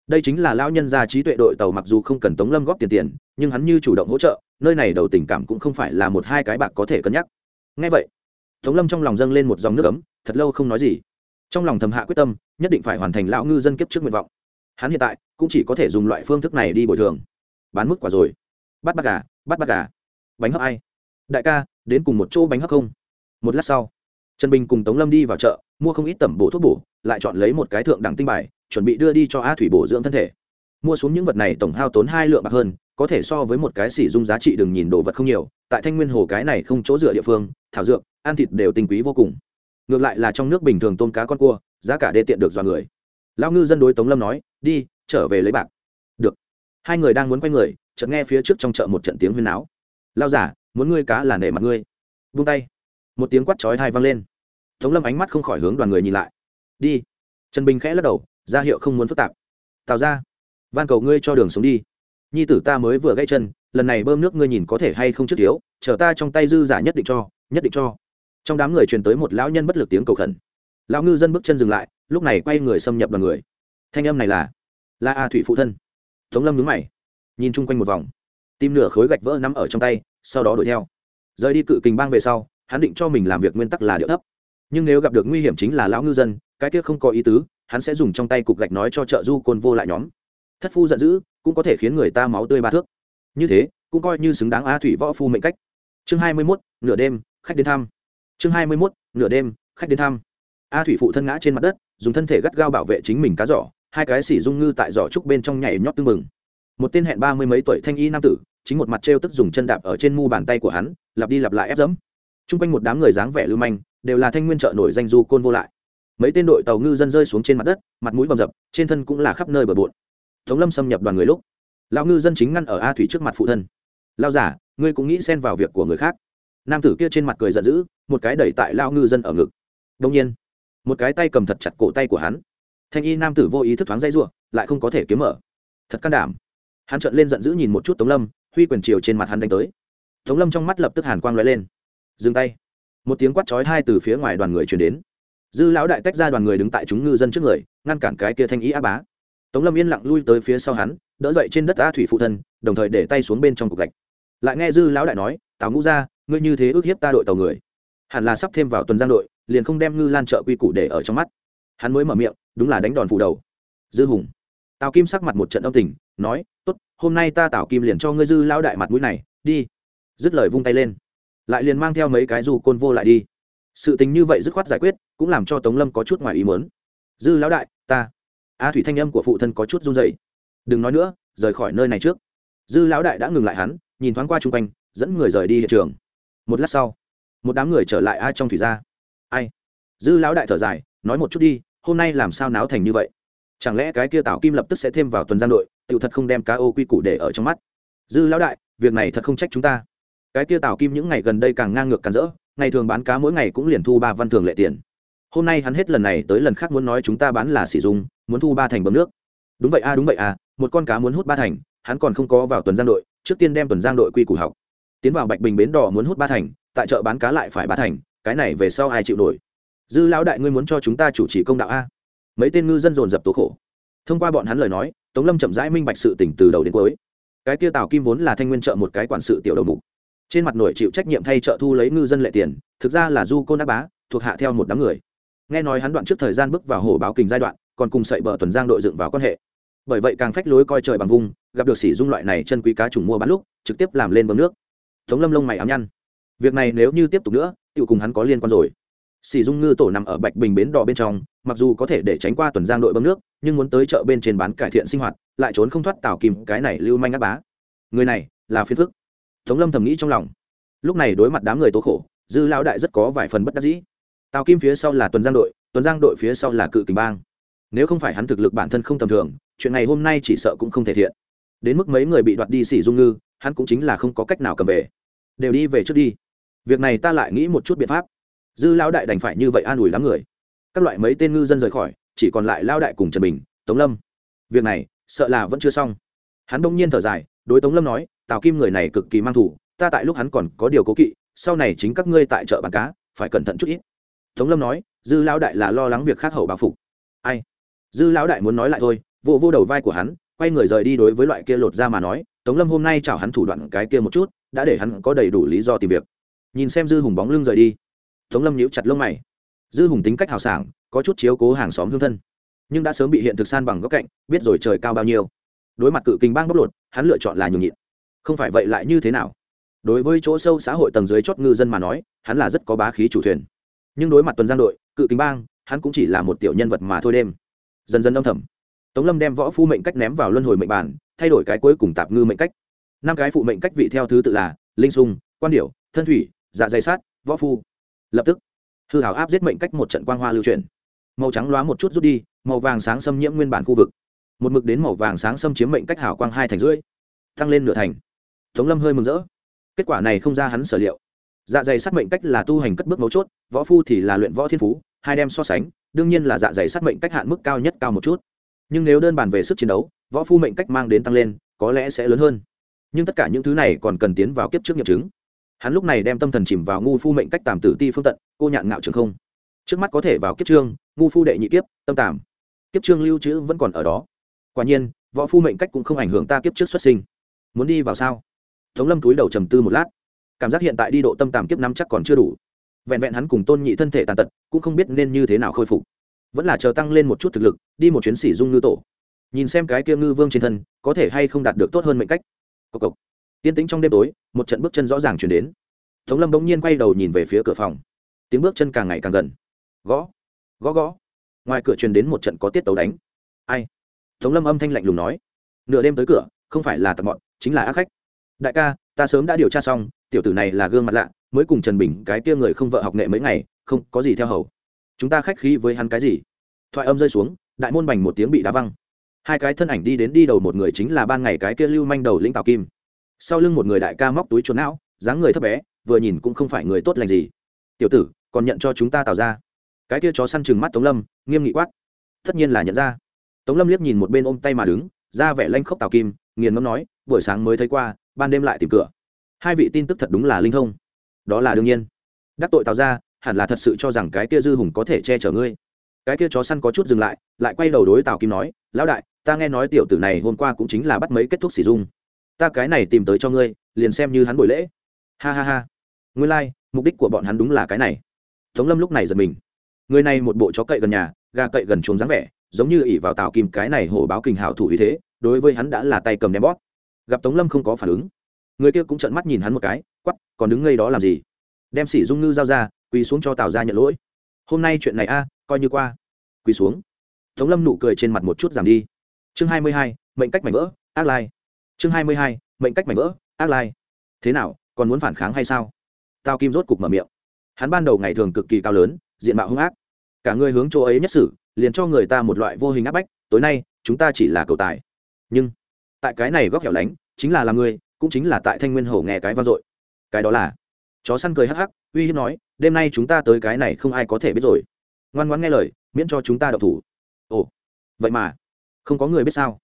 S1: đây chính là lão nhân gia trí tuệ đội tàu mặc dù không cần tống lâm góp tiền tiền, nhưng hắn như chủ động hỗ trợ, nơi này đầu tình cảm cũng không phải là một hai cái bạc có thể cân nhắc. Ngay vậy, tống lâm trong lòng dâng lên một dòng nước ấm, thật lâu không nói gì. Trong lòng thầm hạ quyết tâm, nhất định phải hoàn thành lão ngư dân kiếp trước nguyện vọng. Hắn hiện tại cũng chỉ có thể dùng loại phương thức này đi bồi thường. Bán mức quả rồi. Bắt bắt gà, bắt bắt gà. Bánh hấp ai? Đại ca, đến cùng một chỗ bánh hấp không? Một lát sau trần bình cùng tống lâm đi vào chợ mua không ít tẩm bổ thuốc bổ lại chọn lấy một cái thượng đẳng tinh bài chuẩn bị đưa đi cho a thủy bổ dưỡng thân thể. Mua xuống những vật này tổng hao tốn hai lượng bạc hơn có thể so với một cái sỉ dung giá trị đừng nhìn đồ vật không nhiều tại thanh nguyên hồ cái này không chỗ dựa địa phương thảo dược ăn thịt đều tinh quý vô cùng. Ngược lại là trong nước bình thường tôm cá con cua giá cả đê tiện được do người. Lao ngư dân đối tống lâm nói đi trở về lấy bạc. Được. Hai người đang muốn quay người chợt nghe phía trước trong chợ một trận tiếng huyên náo, lao giả muốn ngươi cá là nể mặt ngươi. Vung tay một tiếng quát chói thai vang lên. Tống lâm ánh mắt không khỏi hướng đoàn người nhìn lại. Đi. Trần bình khẽ lắc đầu, ra hiệu không muốn phức tạp. Tào ra, van cầu ngươi cho đường sống đi. Nhi tử ta mới vừa gãy chân, lần này bơm nước ngươi nhìn có thể hay không trước thiếu, chờ ta trong tay dư giả nhất định cho, nhất định cho. Trong đám người truyền tới một lão nhân bất lực tiếng cầu khẩn. Lão ngư dân bước chân dừng lại, lúc này quay người xâm nhập đoàn người. Thanh âm này là, la a thủy phụ thân. Tống lâm nhướng mày, nhìn chung quanh một vòng. Tim nửa khối gạch vỡ nắm ở trong tay, sau đó đuổi theo. Rời đi cự kình bang về sau hắn định cho mình làm việc nguyên tắc là điệu thấp. Nhưng nếu gặp được nguy hiểm chính là lão ngư dân, cái kia không có ý tứ, hắn sẽ dùng trong tay cục gạch nói cho trợ du côn vô lại nhóm. Thất phu giận dữ, cũng có thể khiến người ta máu tươi ba thước. Như thế, cũng coi như xứng đáng a thủy võ phu mệnh cách. Chương hai mươi mốt, nửa đêm, khách đến thăm. Chương hai mươi mốt, nửa đêm, khách đến thăm. A thủy phụ thân ngã trên mặt đất, dùng thân thể gắt gao bảo vệ chính mình cá giỏ, hai cái xỉ dung ngư tại giỏ trúc bên trong nhảy nhót tưng mừng một tên hẹn ba mươi mấy tuổi thanh y nam tử, chính một mặt t r e o tức dùng chân đạp ở trên mu bàn tay của hắn, lặp đi lặp lại ép dẫm t r u n g quanh một đám người dáng vẻ lưu manh, đều là thanh nguyên trợ nổi danh du côn vô lại. Mấy tên đội tàu ngư dân rơi xuống trên mặt đất, mặt mũi bầm dập, trên thân cũng là khắp nơi bờ bộn. Tống lâm xâm nhập đoàn người lúc, lão ngư dân chính ngăn ở a thủy trước mặt phụ thân. Lao giả ngươi cũng nghĩ xen vào việc của người khác. Nam tử kia trên mặt cười giận dữ, một cái đẩy tại lao ngư dân ở ngực. Đông nhiên, một cái tay cầm thật chặt cổ tay của hắn. Thanh y nam tử vô ý thức thoáng dây r lại không có thể kiếm mở. Thật can đảm. Hắn trợn lên giận dữ nhìn một chút tống lâm, huy quyền chiều trên mặt hắn đánh tới. Tống lâm trong mắt lập tức hàn quang l lên dừng tay. Một tiếng quát chói hai từ phía ngoài đoàn người chuyển đến. Dư lão đại tách ra đoàn người đứng tại chúng ngư dân trước người, ngăn cản cái kia thanh ý á bá. Tống lâm yên lặng lui tới phía sau hắn, đỡ dậy trên đất a thủy phụ thân, đồng thời để tay xuống bên trong cục gạch. Lại nghe dư lão đại nói, tào ngũ ra ngươi như thế ước hiếp ta đội tàu người. Hẳn là sắp thêm vào tuần giang đội, liền không đem ngư lan trợ quy củ để ở trong mắt. Hắn mới mở miệng, đúng là đánh đòn phủ đầu. Dư hùng. Tào kim sắc mặt một trận âm tình, nói, tốt, hôm nay ta Tào kim liền cho ngươi dư lão đại mặt mũi này, đi. Dứt lời vung tay lên lại liền mang theo mấy cái dù côn vô lại đi. Sự tình như vậy dứt khoát giải quyết, cũng làm cho tống lâm có chút ngoài ý mớn dư lão đại, ta. A thủy thanh âm của phụ thân có chút run dậy đừng nói nữa, rời khỏi nơi này trước. Dư lão đại đã ngừng lại hắn, nhìn thoáng qua chung quanh, dẫn người rời đi hiện trường. Một lát sau, một đám người trở lại ai trong thủy gia. Ai? Dư lão đại thở dài, nói một chút đi, hôm nay làm sao náo thành như vậy? Chẳng lẽ cái kia tảo kim lập tức sẽ thêm vào tuần giam đội tự thật không đem cá ô quy củ để ở trong mắt? Dư lão đại, việc này thật không trách chúng ta cái kia Tào kim những ngày gần đây càng ngang ngược càng rỡ, ngày thường bán cá mỗi ngày cũng liền thu ba văn thường lệ tiền. Hôm nay hắn hết lần này tới lần khác muốn nói chúng ta bán là sỉ dung, muốn thu ba thành bấm nước. Đúng vậy a đúng vậy a một con cá muốn hút ba thành, hắn còn không có vào tuần giang đội, trước tiên đem tuần giang đội quy củ học. Tiến vào bạch bình bến đỏ muốn hút ba thành, tại chợ bán cá lại phải ba thành, cái này về sau ai chịu nổi? Dư lão đại ngươi muốn cho chúng ta chủ trì công đạo a? Mấy tên ngư dân dồn dập tố khổ. Thông qua bọn hắn lời nói, tống lâm chậm rãi minh bạch sự tỉnh từ đầu đến cuối. Cái kia tào kim vốn là thanh nguyên trợ một cái quản sự tiểu đầu mục trên mặt nổi chịu trách nhiệm thay trợ thu lấy ngư dân lệ tiền, thực ra là du côn đắc bá, thuộc hạ theo một đám người. Nghe nói hắn đoạn trước thời gian bước vào hồ báo kình giai đoạn, còn cùng sậy bờ tuần giang đội dựng vào quan hệ. Bởi vậy càng phách lối coi trời bằng vùng, gặp được sỉ dung loại này chân quý cá trùng mua bán lúc, trực tiếp làm lên bơm nước. Tống lâm lông mày ám nhăn. Việc này nếu như tiếp tục nữa tự cùng hắn có liên quan rồi. Sỉ dung ngư tổ nằm ở bạch bình bến đỏ bên trong, mặc dù có thể để tránh qua tuần giang đội bơm nước, nhưng muốn tới chợ bên trên bán cải thiện sinh hoạt, lại trốn không thoát tào kìm, cái này lưu manh áp bá. Người này là phiến phức tống lâm thầm nghĩ trong lòng. Lúc này đối mặt đám người tố khổ, dư lão đại rất có vài phần bất đắc dĩ. Tào kim phía sau là tuần giang đội, tuần giang đội phía sau là cự kình bang. Nếu không phải hắn thực lực bản thân không tầm thường, chuyện này hôm nay chỉ sợ cũng không thể thiện. Đến mức mấy người bị đoạt đi xỉ dung ngư, hắn cũng chính là không có cách nào cầm về. Đều đi về trước đi. Việc này ta lại nghĩ một chút biện pháp. Dư lão đại đành phải như vậy an ủi đám người. Các loại mấy tên ngư dân rời khỏi, chỉ còn lại lao đại cùng trần bình, tống lâm. Việc này, sợ là vẫn chưa xong. Hắn đông nhiên thở dài, đối tống lâm nói tào kim người này cực kỳ mang thủ ta tại lúc hắn còn có điều cố kỵ, sau này chính các ngươi tại chợ bán cá, phải cẩn thận chút ít. Tống lâm nói, dư lão đại là lo lắng việc khác hậu báo phục. Ai? Dư lão đại muốn nói lại thôi, vô vô đầu vai của hắn, quay người rời đi đối với loại kia lột ra mà nói, tống lâm hôm nay chào hắn thủ đoạn cái kia một chút, đã để hắn có đầy đủ lý do tìm việc. Nhìn xem dư hùng bóng lưng rời đi, tống lâm nhíu chặt lông mày. Dư hùng tính cách hào sảng, có chút chiếu cố hàng xóm hương thân, nhưng đã sớm bị hiện thực san bằng góc cạnh, biết rồi trời cao bao nhiêu. Đối mặt cự kinh bang bóc lột, hắn lựa chọn là nhường nhịn không phải vậy lại như thế nào? Đối với chỗ sâu xã hội tầng dưới chót ngư dân mà nói, hắn là rất có bá khí chủ thuyền. Nhưng đối mặt tuần giang đội, cự kính bang, hắn cũng chỉ là một tiểu nhân vật mà thôi đêm. Dần dần âm thầm, tống lâm đem võ phu mệnh cách ném vào luân hồi mệnh bản, thay đổi cái cuối cùng tạp ngư mệnh cách. Năm cái phụ mệnh cách vị theo thứ tự là linh sung, quan điểu, thân thủy dạ dày sát, võ phu. Lập tức, hư hảo áp giết mệnh cách một trận quang hoa lưu truyền màu trắng loá một chút rút đi, màu vàng sáng xâm nhiễm nguyên bản khu vực. Một mực đến màu vàng sáng xâm chiếm mệnh cách hảo quang hai thành rưỡi, tăng lên nửa thành tống lâm hơi mừng rỡ. Kết quả này không ra hắn sở liệu. Dạ dày sát mệnh cách là tu hành cất bước mấu chốt, võ phu thì là luyện võ thiên phú, hai đem so sánh, đương nhiên là dạ dày sát mệnh cách hạn mức cao nhất cao một chút. Nhưng nếu đơn bàn về sức chiến đấu, võ phu mệnh cách mang đến tăng lên, có lẽ sẽ lớn hơn. Nhưng tất cả những thứ này còn cần tiến vào kiếp trước nghiệm chứng. Hắn lúc này đem tâm thần chìm vào ngu phu mệnh cách tàm tử ti phương tận, cô nhạn ngạo trường không. Trước mắt có thể vào kiếp trương, ngu phu đệ nhị kiếp, tâm tàm. Kiếp trương lưu trữ vẫn còn ở đó. Quả nhiên, võ phu mệnh cách cũng không ảnh hưởng ta kiếp trước xuất sinh. Muốn đi vào sao? Tống lâm túi đầu trầm tư một lát. Cảm giác hiện tại đi độ tâm tàm kiếp năm chắc còn chưa đủ. Vẹn vẹn hắn cùng tôn nhị thân thể tàn tật, cũng không biết nên như thế nào khôi phục. Vẫn là chờ tăng lên một chút thực lực, đi một chuyến sỉ dung ngư tổ. Nhìn xem cái kia ngư vương trên thân, có thể hay không đạt được tốt hơn mệnh cách. Cộc cộc. Yên tĩnh trong đêm tối, một trận bước chân rõ ràng chuyển đến. Tống lâm bỗng nhiên quay đầu nhìn về phía cửa phòng. Tiếng bước chân càng ngày càng gần. Gõ. Gõ gõ. Ngoài cửa truyền đến một trận có tiết tấu đánh. Ai? Tống lâm âm thanh lạnh lùng nói. Nửa đêm tới cửa, không phải là tặc mọn, chính là ác khách đại ca, ta sớm đã điều tra xong, tiểu tử này là gương mặt lạ, mới cùng trần bình, cái kia người không vợ học nghệ mấy ngày, không, có gì theo hầu. Chúng ta khách khí với hắn cái gì? Thoại âm rơi xuống, đại môn bành một tiếng bị đá văng. Hai cái thân ảnh đi đến đi đầu một người chính là ban ngày cái kia lưu manh đầu lĩnh tào kim. Sau lưng một người đại ca móc túi trốn não, dáng người thấp bé, vừa nhìn cũng không phải người tốt lành gì. Tiểu tử, còn nhận cho chúng ta tạo ra. Cái kia chó săn chừng mắt tống lâm, nghiêm nghị quát. Tất nhiên là nhận ra. Tống lâm liếc nhìn một bên ôm tay mà đứng, ra vẻ lanh khốc tào kim, nghiền ngâm nói, buổi sáng mới thấy qua ban đêm lại tìm cửa. Hai vị tin tức thật đúng là linh thông. Đó là đương nhiên. Đắc tội tào ra hẳn là thật sự cho rằng cái kia dư hùng có thể che chở ngươi. Cái kia chó săn có chút dừng lại lại quay đầu đối tào kim nói lão đại ta nghe nói tiểu tử này hôm qua cũng chính là bắt mấy kết thúc sử dụng ta cái này tìm tới cho ngươi liền xem như hắn buổi lễ. Ha ha ha. Nguyên lai、like, mục đích của bọn hắn đúng là cái này. Tống lâm lúc này giật mình. Người này một bộ chó cậy gần nhà gà cậy gần chuồng dáng vẻ giống như ỉ vào tào kim cái này hổ báo kình hảo thủ ý thế đối với hắn đã là tay cầm đem bóp gặp tống lâm không có phản ứng. Người kia cũng trợn mắt nhìn hắn một cái quắp còn đứng ngây đó làm gì? Đem sỉ dung ngư giao ra, quỳ xuống cho tào ra nhận lỗi. Hôm nay chuyện này a, coi như qua. Quỳ xuống. Tống lâm nụ cười trên mặt một chút giảm đi. Chương hai mươi hai, mệnh cách mảnh vỡ, ác lai. Chương hai mươi hai, mệnh cách mảnh vỡ, ác lai. Thế nào, còn muốn phản kháng hay sao? Tào kim rốt cục mở miệng. Hắn ban đầu ngày thường cực kỳ cao lớn, diện mạo hung ác. Cả người hướng chỗ ấy nhất xử, liền cho người ta một loại vô hình áp bách, tối nay, chúng ta chỉ là cầu tài. Nhưng tại cái này góc hẻo lánh, chính là làm người, cũng chính là tại thanh nguyên hổ nghe cái vang dội. Cái đó là, chó săn cười hắc hắc, uy hiếp nói, đêm nay chúng ta tới cái này không ai có thể biết rồi. Ngoan ngoãn nghe lời, miễn cho chúng ta đậu thủ. Ồ, vậy mà, không có người biết sao?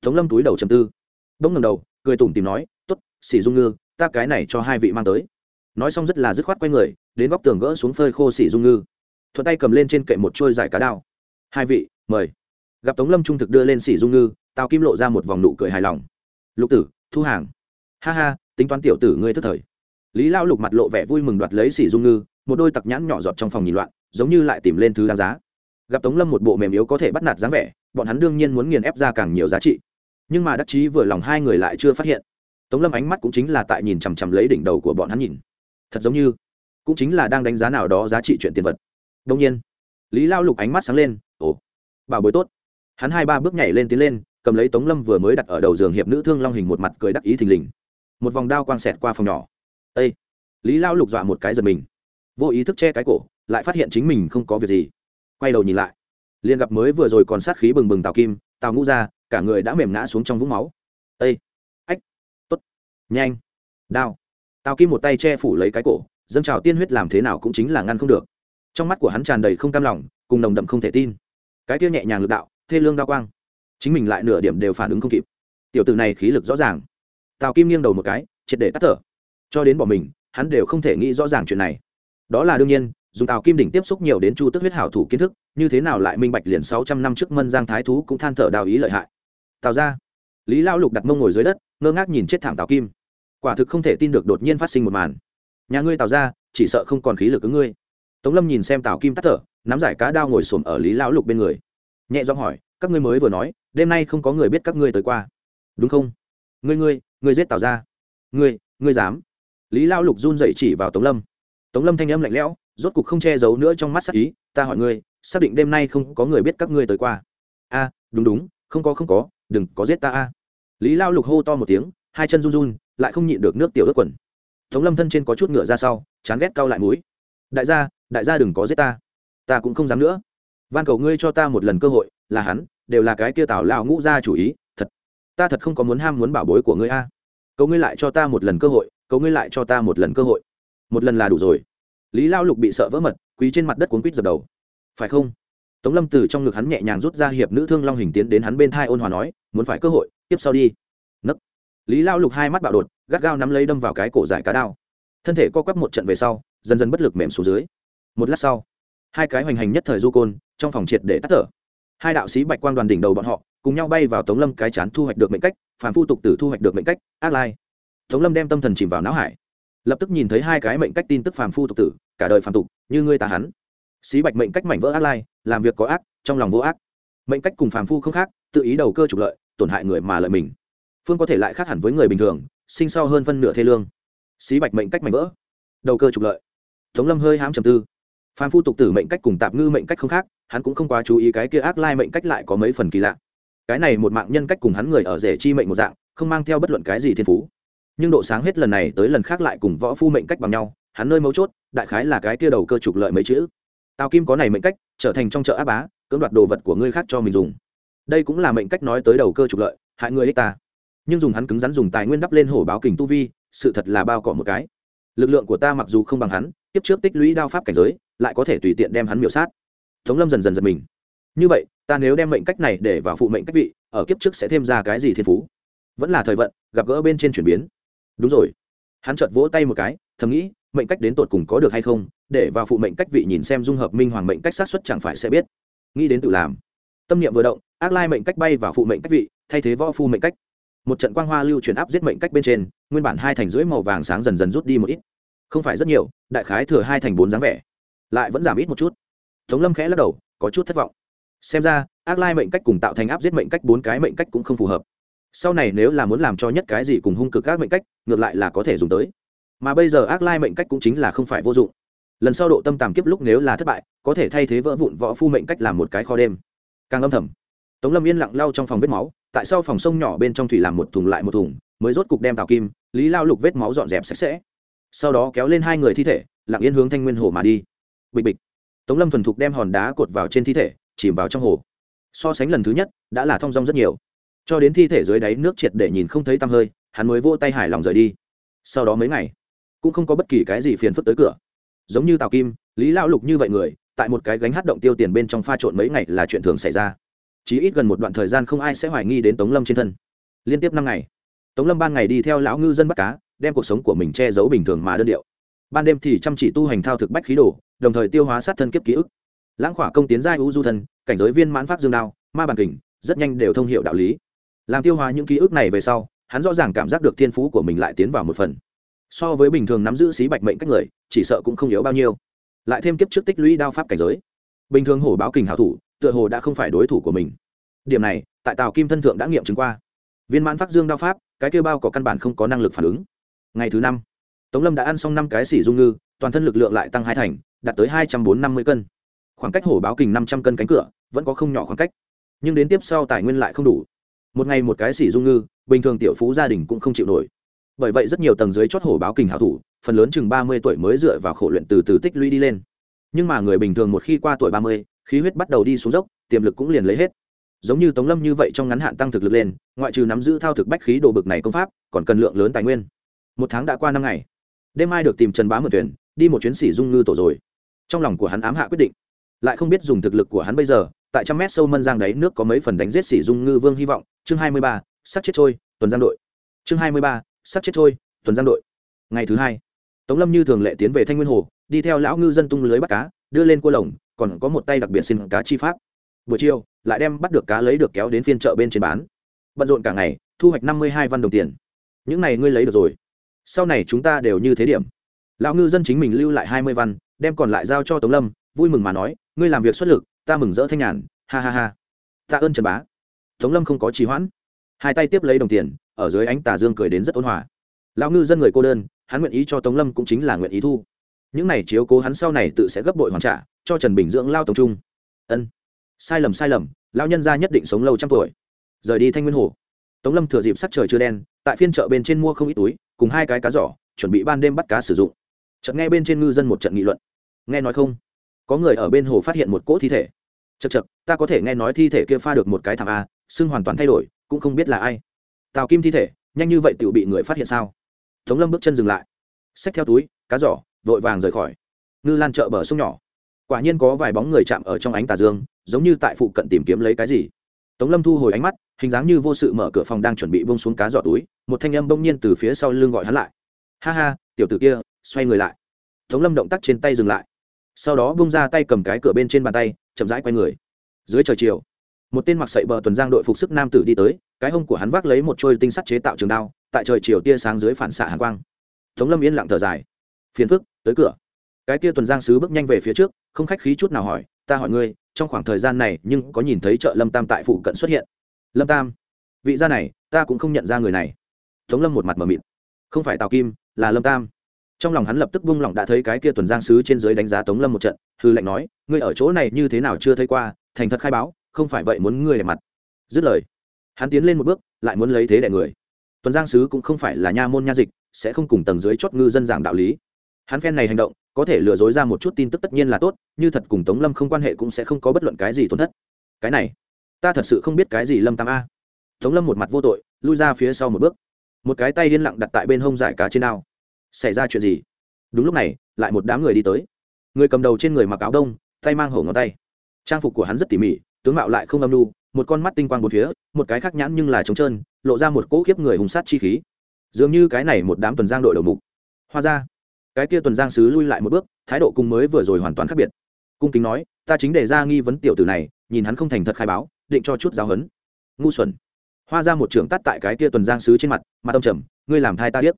S1: Tống lâm túi đầu trầm tư. Bỗng ngầm đầu, cười tủm tìm nói t ố t xỉ dung ngư, ta cái này cho hai vị mang tới. Nói xong rất là dứt khoát quay người, đến góc tường gỡ xuống phơi khô xỉ dung ngư. Thuận tay cầm lên trên kệ một trôi dài cá đao. Hai vị, mời. Gặp tống lâm trung thực đưa lên xỉ dung ngư tào kim lộ ra một vòng nụ cười hài lòng. Lục tử, thu hàng. Ha ha, tính toán tiểu tử ngươi thất thời. Lý lao lục mặt lộ vẻ vui mừng đoạt lấy xỉ dung ngư, một đôi tặc nhãn nhỏ giọt trong phòng nhìn loạn, giống như lại tìm lên thứ đáng giá. Gặp tống lâm một bộ mềm yếu có thể bắt nạt dáng vẻ, bọn hắn đương nhiên muốn nghiền ép ra càng nhiều giá trị. Nhưng mà đắc chí vừa lòng hai người lại chưa phát hiện. Tống lâm ánh mắt cũng chính là tại nhìn chằm chằm lấy đỉnh đầu của bọn hắn nhìn. Thật giống như, cũng chính là đang đánh giá nào đó giá trị chuyện tiền vật. Đông nhiên, lý lao lục ánh mắt sáng lên, ồ, bảo bối tốt. Hắn hai ba bước nhảy lên tiến lên cầm lấy tống lâm vừa mới đặt ở đầu giường hiệp nữ thương long hình một mặt cười đắc ý thình lình. Một vòng đao quang xẹt qua phòng nhỏ. Â lý lao lục dọa một cái giật mình. Vô ý thức che cái cổ, lại phát hiện chính mình không có việc gì. Quay đầu nhìn lại. Liền gặp mới vừa rồi còn sát khí bừng bừng tào kim, tào ngũ ra cả người đã mềm ngã xuống trong vũng máu. Ây ách! Tốt. Nhanh! Đao. Tào kim một tay che phủ lấy cái cổ, dâng trào tiên huyết làm thế nào cũng chính là ngăn không được. Trong mắt của hắn tràn đầy không cam lòng, cùng nồng đậm không thể tin. Cái kia nhẹ nhàng lực đạo, thê lương đao quang chính mình lại nửa điểm đều phản ứng không kịp. Tiểu t này khí lực rõ ràng. Tào kim nghiêng đầu một cái, triệt để tắt thở. Cho đến bỏ mình, hắn đều không thể nghĩ rõ ràng chuyện này. Đó là đương nhiên, dùng tào kim đỉnh tiếp xúc nhiều đến chu tức huyết hảo thủ kiến thức, như thế nào lại minh bạch liền sáu trăm năm trước mân giang thái thú cũng than thở đào ý lợi hại. Tào ra. Lý lao lục đặt mông ngồi dưới đất, ngơ ngác nhìn chết thảm tào kim. Quả thực không thể tin được đột nhiên phát sinh một màn. Nhà ngươi tào ra, chỉ sợ không còn khí lực ứng ngươi. Tống lâm nhìn xem tào kim tắt thở, nắm giải cá đao ngồi xổm ở lý lão lục bên người. Nhẹ giọng hỏi, các ngươi mới vừa nói đêm nay không có người biết các ngươi tới qua. Đúng không? Ngươi ngươi ngươi giết tào ra ngươi ngươi dám. Lý lao lục run dậy chỉ vào tống lâm. Tống lâm thanh âm lạnh lẽo, rốt cục không che giấu nữa trong mắt sắc ý, ta hỏi ngươi, xác định đêm nay không có người biết các ngươi tới qua? A, đúng đúng, không có không có, đừng có giết ta a. Lý lao lục hô to một tiếng, hai chân run run, lại không nhịn được nước tiểu ướt quần. Tống lâm thân trên có chút ngựa ra sau, chán ghét cau lại mũi. Đại gia đại gia đừng có giết ta ta cũng không dám nữa. Van cầu ngươi cho ta một lần cơ hội là hắn, đều là cái kia tào lao ngũ ra chủ ý, thật, ta thật không có muốn ham muốn bảo bối của ngươi a. Cầu ngươi lại cho ta một lần cơ hội, cầu ngươi lại cho ta một lần cơ hội. Một lần là đủ rồi. Lý lao lục bị sợ vỡ mật quý trên mặt đất cuốn quýt dập đầu. Phải không? Tống lâm từ trong ngực hắn nhẹ nhàng rút ra hiệp nữ thương long hình tiến đến hắn bên thai ôn hòa nói, muốn phải cơ hội, tiếp sau đi. Nấc. Lý lao lục hai mắt bạo đột, gắt gao nắm lấy đâm vào cái cổ dài cá đao. Thân thể co quắp một trận về sau, dần dần bất lực mềm xuống dưới. Một lát sau, hai cái hoành hành nhất thời du côn, trong phòng triệt để tắt thở hai đạo sĩ bạch quang đoàn đỉnh đầu bọn họ, cùng nhau bay vào tống lâm cái chán thu hoạch được mệnh cách phản phu tục tử thu hoạch được mệnh cách, ác lai. Tống lâm đem tâm thần chìm vào não hải. Lập tức nhìn thấy hai cái mệnh cách tin tức phàm phu tục tử, cả đời phàm tục, như ngươi tà hắn. Xí bạch mệnh cách mảnh vỡ ác lai, làm việc có ác, trong lòng vô ác. Mệnh cách cùng phàm phu không khác, tự ý đầu cơ trục lợi, tổn hại người mà lợi mình. Phương có thể lại khác hẳn với người bình thường, sinh sau hơn phân nửa thê lương. Xí bạch mệnh cách mảnh vỡ, đầu cơ trục lợi. Tống lâm hơi hám trầm tư. Phan phu tục tử mệnh cách cùng tạp ngư mệnh cách không khác, hắn cũng không quá chú ý cái kia ác lai mệnh cách lại có mấy phần kỳ lạ. Cái này một mạng nhân cách cùng hắn người ở rể chi mệnh một dạng, không mang theo bất luận cái gì thiên phú. Nhưng độ sáng hết lần này tới lần khác lại cùng võ phu mệnh cách bằng nhau, hắn nơi mấu chốt, đại khái là cái kia đầu cơ trục lợi mấy chữ. Tào kim có này mệnh cách, trở thành trong chợ áp bá, cưỡng đoạt đồ vật của ngươi khác cho mình dùng. Đây cũng là mệnh cách nói tới đầu cơ trục lợi, hại người ích ta. Nhưng dùng hắn cứng rắn dùng tài nguyên đắp lên hổ báo kình tu vi, sự thật là bao cỏ một cái. Lực lượng của ta mặc dù không bằng hắn tiếp trước tích lũy đao pháp cảnh giới lại có thể tùy tiện đem hắn miểu sát. Tống lâm dần dần giật mình. Như vậy, ta nếu đem mệnh cách này để vào phụ mệnh cách vị, ở kiếp trước sẽ thêm ra cái gì thiên phú? Vẫn là thời vận, gặp gỡ bên trên chuyển biến. Đúng rồi. Hắn chợt vỗ tay một cái, thầm nghĩ, mệnh cách đến tột cùng có được hay không, để vào phụ mệnh cách vị nhìn xem dung hợp minh hoàng mệnh cách sát xuất chẳng phải sẽ biết. Nghĩ đến tự làm. Tâm niệm vừa động, ác lai mệnh cách bay vào phụ mệnh cách vị, thay thế võ phu mệnh cách. Một trận quang hoa lưu chuyển áp giết mệnh cách bên trên, nguyên bản hai thành rưỡi màu vàng sáng dần dần rút đi một ít. Không phải rất nhiều, đại khái thừa hai thành bốn dáng vẻ lại vẫn giảm ít một chút. Tống lâm khẽ lắc đầu, có chút thất vọng. Xem ra, ác lai mệnh cách cùng tạo thành áp giết mệnh cách bốn cái mệnh cách cũng không phù hợp. Sau này nếu là muốn làm cho nhất cái gì cùng hung cực các mệnh cách, ngược lại là có thể dùng tới. Mà bây giờ ác lai mệnh cách cũng chính là không phải vô dụng. Lần sau độ tâm tàm kiếp lúc nếu là thất bại, có thể thay thế vỡ vụn võ phu mệnh cách làm một cái kho đêm. Càng âm thầm, tống lâm yên lặng lau trong phòng vết máu, tại sao phòng sông nhỏ bên trong thủy làm một thùng lại một thùng, mới rốt cục đem tào kim, lý lao lục vết máu dọn dẹp sạch sẽ. Sau đó kéo lên hai người thi thể, lặng yên hướng thanh nguyên hồ mà đi bịch bịch. Tống lâm thuần thục đem hòn đá cột vào trên thi thể, chìm vào trong hồ. So sánh lần thứ nhất, đã là thong dong rất nhiều. Cho đến thi thể dưới đáy nước triệt để nhìn không thấy tăm hơi, hắn mới vô tay hài lòng rời đi. Sau đó mấy ngày, cũng không có bất kỳ cái gì phiền phức tới cửa. Giống như tào kim, lý lão lục như vậy người, tại một cái gánh hát động tiêu tiền bên trong pha trộn mấy ngày là chuyện thường xảy ra. Chỉ ít gần một đoạn thời gian không ai sẽ hoài nghi đến tống lâm trên thân. Liên tiếp năm ngày, tống lâm ban ngày đi theo lão ngư dân bắt cá, đem cuộc sống của mình che giấu bình thường mà đơn điệu. Ban đêm thì chăm chỉ tu hành thao thực bách khí đồ đồng thời tiêu hóa sát thân kiếp ký ức. Lãng khỏa công tiến giai u du thân cảnh giới viên mãn pháp dương đao, ma bàn kình, rất nhanh đều thông h đạo lý. Làm tiêu hóa những ký ức này về sau, hắn rõ ràng cảm giác được thiên phú của mình lại tiến vào một phần. So với bình thường nắm giữ xí bạch mệnh cách người, chỉ sợ cũng không yếu bao nhiêu. Lại thêm kiếp trước tích lũy đao pháp cảnh giới. Bình thường hổ báo kình hảo thủ, tựa hồ đã không phải đối thủ của mình. Điểm này, tại tàu kim thân thượng đã nghiệm chứng qua. Viên mãn phát dương đao pháp, cái kêu bao có căn bản không có năng lực phản ứng. Ngày thứ năm, tống lâm đã ăn xong năm cái xỉ dung ngư, toàn thân lực lượng lại tăng hai thành đạt tới hai trăm bốn năm mươi cân. Khoảng cách hổ báo kình năm trăm cân cánh cửa vẫn có không nhỏ khoảng cách. Nhưng đến tiếp sau tài nguyên lại không đủ. Một ngày một cái xỉ dung ngư, bình thường tiểu phú gia đình cũng không chịu nổi. Bởi vậy rất nhiều tầng dưới chót hổ báo kình hảo thủ, phần lớn chừng ba mươi tuổi mới dựa vào khổ luyện từ từ tích lũy đi lên. Nhưng mà người bình thường một khi qua tuổi ba mươi, khí huyết bắt đầu đi xuống dốc, tiềm lực cũng liền lấy hết. Giống như tống lâm như vậy trong ngắn hạn tăng thực lực lên, ngoại trừ nắm giữ thao thực bách khí đồ bực này công pháp, còn cần lượng lớn tài nguyên. Một tháng đã qua năm ngày. Đêm mai được tìm trần bá một tuyển đi một chuyến xỉ dung ngư tổ rồi trong lòng của hắn ám hạ quyết định. Lại không biết dùng thực lực của hắn bây giờ, tại trăm mét sâu mân giang đáy nước có mấy phần đánh giết sỉ dung ngư vương hy vọng. Chương hai mươi ba sắc chết trôi, tuần giang đội. Chương hai mươi ba sắc chết trôi, tuần giang đội. Ngày thứ hai, tống lâm như thường lệ tiến về thanh nguyên hồ, đi theo lão ngư dân tung lưới bắt cá, đưa lên cua lồng, còn có một tay đặc biệt xin cá chi pháp. Buổi chiều, lại đem bắt được cá lấy được kéo đến phiên chợ bên trên bán. Bận rộn cả ngày, thu hoạch năm mươi hai văn đồng tiền. Những này ngươi lấy được rồi. Sau này chúng ta đều như thế điểm lão ngư dân chính mình lưu lại hai mươi văn, đem còn lại giao cho tống lâm, vui mừng mà nói, ngươi làm việc xuất lực, ta mừng rỡ thanh nhàn, ha ha ha. Tạ ơn trần bá. Tống lâm không có trì hoãn. Hai tay tiếp lấy đồng tiền, ở dưới ánh tà dương cười đến rất ôn hòa. Lão ngư dân người cô đơn, hắn nguyện ý cho tống lâm cũng chính là nguyện ý thu. Những này chiếu cố hắn sau này tự sẽ gấp bội hoàn trả, cho trần bình dưỡng lao tổng trung. Ân, sai lầm sai lầm lao nhân gia nhất định sống lâu trăm tuổi. Rời đi thanh nguyên hồ. Tống lâm thừa dịp sắc trời chưa đen, tại phiên chợ bên trên mua không ít túi, cùng hai cái cá giỏ, chuẩn bị ban đêm bắt cá sử dụng chợt nghe bên trên ngư dân một trận nghị luận. Nghe nói không? Có người ở bên hồ phát hiện một cỗ thi thể. Chật chật ta có thể nghe nói thi thể kia pha được một cái thảm a, xương hoàn toàn thay đổi, cũng không biết là ai. Tào kim thi thể, nhanh như vậy tự bị người phát hiện sao? Tống lâm bước chân dừng lại. Xách theo túi, cá giỏ, vội vàng rời khỏi. Ngư lan chợ bờ sông nhỏ. Quả nhiên có vài bóng người chạm ở trong ánh tà dương, giống như tại phụ cận tìm kiếm lấy cái gì. Tống lâm thu hồi ánh mắt, hình dáng như vô sự mở cửa phòng đang chuẩn bị bông xuống cá giỏ túi, một thanh âm bỗng nhiên từ phía sau lưng gọi hắn lại. Ha ha, tiểu tử kia xoay người lại. Tống lâm động tác trên tay dừng lại. Sau đó bung ra tay cầm cái cửa bên trên bàn tay, chậm rãi quay người. Dưới trời chiều, một tên mặc sậy bờ tuần giang đội phục sức nam tử đi tới, cái hông của hắn vác lấy một trôi tinh sắt chế tạo trường đao, tại trời chiều tia sáng dưới phản xạ hàng quang. Tống lâm yên lặng thở dài. Phiền phức, tới cửa. Cái tia tuần giang sứ bước nhanh về phía trước, không khách khí chút nào hỏi, ta hỏi ngươi, trong khoảng thời gian này nhưng có nhìn thấy chợ lâm tam tại phụ cận xuất hiện? Lâm tam, vị gia này, ta cũng không nhận ra người này. Tống lâm một mặt mờ mịt. Không phải tào kim, là lâm tam trong lòng hắn lập tức buông lỏng đã thấy cái kia tuần giang sứ trên dưới đánh giá tống lâm một trận, hư lệnh nói, ngươi ở chỗ này như thế nào chưa thấy qua, thành thật khai báo, không phải vậy muốn ngươi để mặt. Dứt lời, hắn tiến lên một bước, lại muốn lấy thế đẻ người. Tuần giang sứ cũng không phải là nha môn nha dịch, sẽ không cùng tầng dưới chót ngư dân giảng đạo lý. Hắn phen này hành động, có thể lừa dối ra một chút tin tức tất nhiên là tốt, như thật cùng tống lâm không quan hệ cũng sẽ không có bất luận cái gì tổn thất. Cái này, ta thật sự không biết cái gì lâm tam a. Tống lâm một mặt vô tội, lui ra phía sau một bước. Một cái tay điên lặng đặt tại bên hông giải cá trên ao xảy ra chuyện gì? Đúng lúc này, lại một đám người đi tới. Người cầm đầu trên người mặc áo đông, tay mang hổ ngón tay. Trang phục của hắn rất tỉ mỉ, tướng mạo lại không âm lu một con mắt tinh quang bốn phía, một cái khác nhãn nhưng là trống trơn, lộ ra một cỗ khiếp người hùng sát chi khí. Dường như cái này một đám tuần giang đội đầu mục. Hoa ra, cái kia tuần giang sứ lui lại một bước, thái độ cùng mới vừa rồi hoàn toàn khác biệt. Cung kính nói, ta chính đề ra nghi vấn tiểu tử này, nhìn hắn không thành thật khai báo, định cho chút giáo hấn ngu xuẩn. Hoa ra một trưởng tắt tại cái kia tuần giang sứ trên mặt mặt tâm trầm, ngươi làm thai ta điếc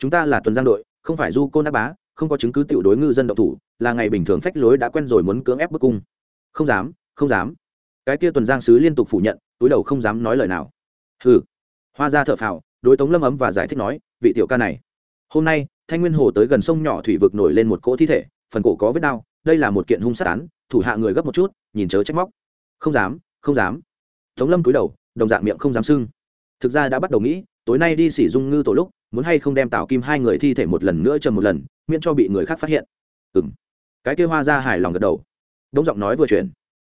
S1: chúng ta là tuần giang đội, không phải du côn đáp bá, không có chứng cứ tiểu đối ngư dân động thủ, là ngày bình thường phách lối đã quen rồi muốn cưỡng ép bức cung. Không dám không dám. Cái kia tuần giang sứ liên tục phủ nhận, túi đầu không dám nói lời nào. Hừ. Hoa ra thở phào, đối tống lâm ấm và giải thích nói, vị tiểu ca này. Hôm nay, thanh nguyên hồ tới gần sông nhỏ thủy vực nổi lên một cỗ thi thể, phần cổ có vết đau, đây là một kiện hung sát án, thủ hạ người gấp một chút, nhìn chớ trách móc. Không dám không dám. Tống lâm cúi đầu, đồng dạng miệng không dám sưng. Thực ra đã bắt đầu nghĩ, tối nay đi xỉ dung ngư tổ lúc muốn hay không đem tào kim hai người thi thể một lần nữa trầm một lần, miễn cho bị người khác phát hiện. Ừ m cái kêu hoa ra hài lòng gật đầu. Đống giọng nói vừa chuyển.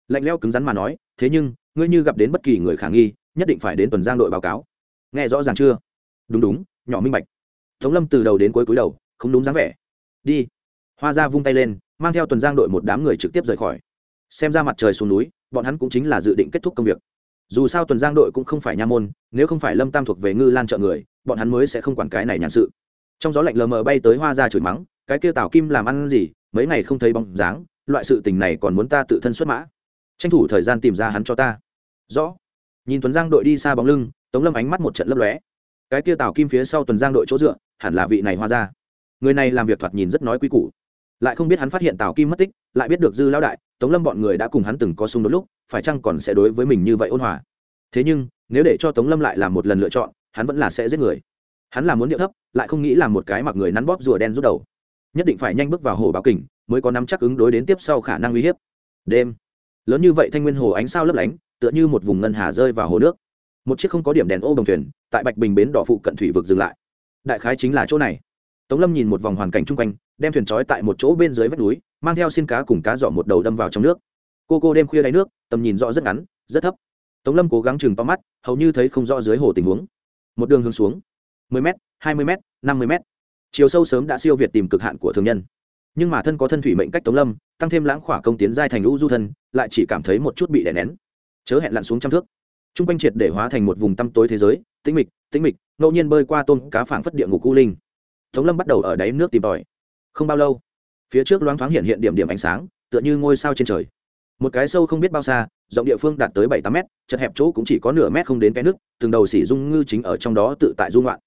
S1: Lạnh leo cứng rắn mà nói, thế nhưng, ngươi như gặp đến bất kỳ người khả nghi, nhất định phải đến tuần giang đội báo cáo. Nghe rõ ràng chưa? Đúng đúng, nhỏ minh bạch. Tống lâm từ đầu đến cuối cúi đầu, không đúng dáng vẻ. Đi. Hoa ra vung tay lên, mang theo tuần giang đội một đám người trực tiếp rời khỏi. Xem ra mặt trời xuống núi, bọn hắn cũng chính là dự định kết thúc công việc dù sao tuần giang đội cũng không phải nha môn, nếu không phải lâm tam thuộc về ngư lan trợ người, bọn hắn mới sẽ không quản cái này nhàn sự. Trong gió lạnh lờ mờ bay tới hoa ra chửi mắng, cái kia tào kim làm ăn gì, mấy ngày không thấy bóng dáng, loại sự tình này còn muốn ta tự thân xuất mã. Tranh thủ thời gian tìm ra hắn cho ta. Rõ. Nhìn Tuần giang đội đi xa bóng lưng, tống lâm ánh mắt một trận lấp lóe. Cái kia tào kim phía sau tuần giang đội chỗ dựa, hẳn là vị này hoa ra. Người này làm việc thoạt nhìn rất nói quy củ. Lại không biết hắn phát hiện tào kim mất tích, lại biết được dư lão đại, tống lâm bọn người đã cùng hắn từng có xung đột lúc phải chăng còn sẽ đối với mình như vậy ôn hòa? Thế nhưng, nếu để cho tống lâm lại làm một lần lựa chọn, hắn vẫn là sẽ giết người. Hắn là muốn điệu thấp, lại không nghĩ là một cái mặc người nắn bóp rùa đen rút đầu. Nhất định phải nhanh bước vào hồ báo kình, mới có nắm chắc ứng đối đến tiếp sau khả năng uy hiếp. Đêm. Lớn như vậy thanh nguyên hồ ánh sao lấp lánh, tựa như một vùng ngân hà rơi vào hồ nước. Một chiếc không có điểm đèn ô đồng thuyền, tại bạch bình bến đỏ phụ cận thủy vực dừng lại. Đại khái chính là chỗ này. Tống lâm nhìn một vòng hoàn cảnh chung quanh, đem thuyền trói tại một chỗ bên dưới vách núi, mang theo xin cá cùng cá dọ một đầu đâm vào trong nước cô cô đêm khuya đáy nước, tầm nhìn rõ rất ngắn, rất thấp. Tống lâm cố gắng chừng to mắt, hầu như thấy không rõ dưới hồ tình huống. Một đường hướng xuống, mười m hai mươi m năm mươi m chiều sâu sớm đã siêu việt tìm cực hạn của thường nhân. Nhưng mà thân có thân thủy mệnh cách tống lâm, tăng thêm lãng khỏa công tiến giai thành lũ du thân, lại chỉ cảm thấy một chút bị đè nén. Chớ hẹn lặn xuống trăm thước. T r u n g quanh triệt để hóa thành một vùng tăm tối thế giới, tĩnh mịch tĩnh mịch, ngẫu nhiên bơi qua tôm cá phảng phất địa ngục cu linh. Tống lâm bắt đầu ở đáy nước tìm tòi. Không bao lâu, phía trước loáng thoáng hiện hiện điểm điểm ánh sáng, tựa như ngôi sao trên trời một cái sâu không biết bao xa, rộng địa phương đạt tới bảy tám mét, chật hẹp chỗ cũng chỉ có nửa mét không đến cái nước, từng đầu xỉ dung ngư chính ở trong đó tự tại dung loạn.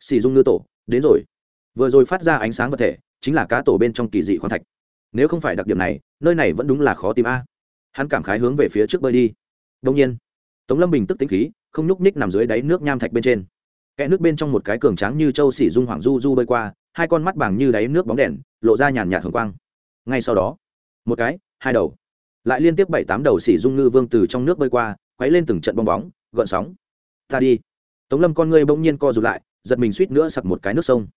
S1: Xỉ dung ngư tổ, đến rồi. Vừa rồi phát ra ánh sáng vật thể, chính là cá tổ bên trong kỳ dị khoáng thạch. Nếu không phải đặc điểm này, nơi này vẫn đúng là khó tìm a. Hắn cảm khái hướng về phía trước bơi đi. Đông nhiên, tống lâm bình tức tính khí, không nhúc ních nằm dưới đáy nước nham thạch bên trên. Kẽ nước bên trong một cái cường tráng như châu xỉ dung hoàng du du bơi qua, hai con mắt bằng như đáy nước bóng đèn, lộ ra nhàn nhạt thường quang. Ngay sau đó, một cái, hai đầu lại liên tiếp bảy tám đầu xỉ dung ngư vương từ trong nước bơi qua, quấy lên từng trận bong bóng, gợn sóng. Ta đi. Tống lâm con ngươi bỗng nhiên co rụt lại, giật mình suýt nữa sặc một cái nước sông.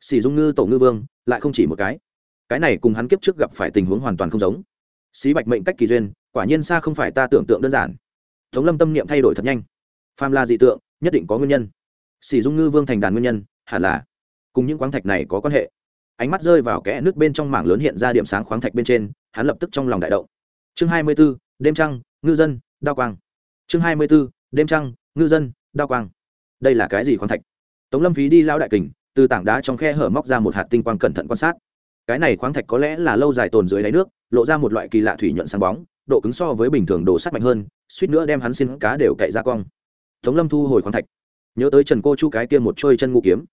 S1: Xỉ dung ngư tổ ngư vương, lại không chỉ một cái. Cái này cùng hắn kiếp trước gặp phải tình huống hoàn toàn không giống. Xí bạch mệnh cách kỳ duyên, quả nhiên xa không phải ta tưởng tượng đơn giản. Tống lâm tâm niệm thay đổi thật nhanh. Phàm là dị tượng, nhất định có nguyên nhân. Xỉ dung ngư vương thành đàn nguyên nhân, hẳn là cùng những khoáng thạch này có quan hệ. Ánh mắt rơi vào kẽ nước bên trong mảng lớn hiện ra điểm sáng khoáng thạch bên trên, hắn lập tức trong lòng đại động chương hai mươi b ố đêm trăng, ngư dân đa quang. Chương hai mươi b ố đêm trăng, ngư dân đa quang. Đây là cái gì khoáng thạch? Tống lâm phí đi lao đại kình, từ tảng đá trong khe hở móc ra một hạt tinh quang cẩn thận quan sát. Cái này khoáng thạch có lẽ là lâu dài tồn dưới đáy nước, lộ ra một loại kỳ lạ thủy nhuận sáng bóng, độ cứng so với bình thường đồ sắt mạnh hơn, suýt nữa đem hắn xin cá đều cậy ra cong. Tống lâm thu hồi khoáng thạch. Nhớ tới trần cô chu cái kia một trôi chân ngũ kiếm.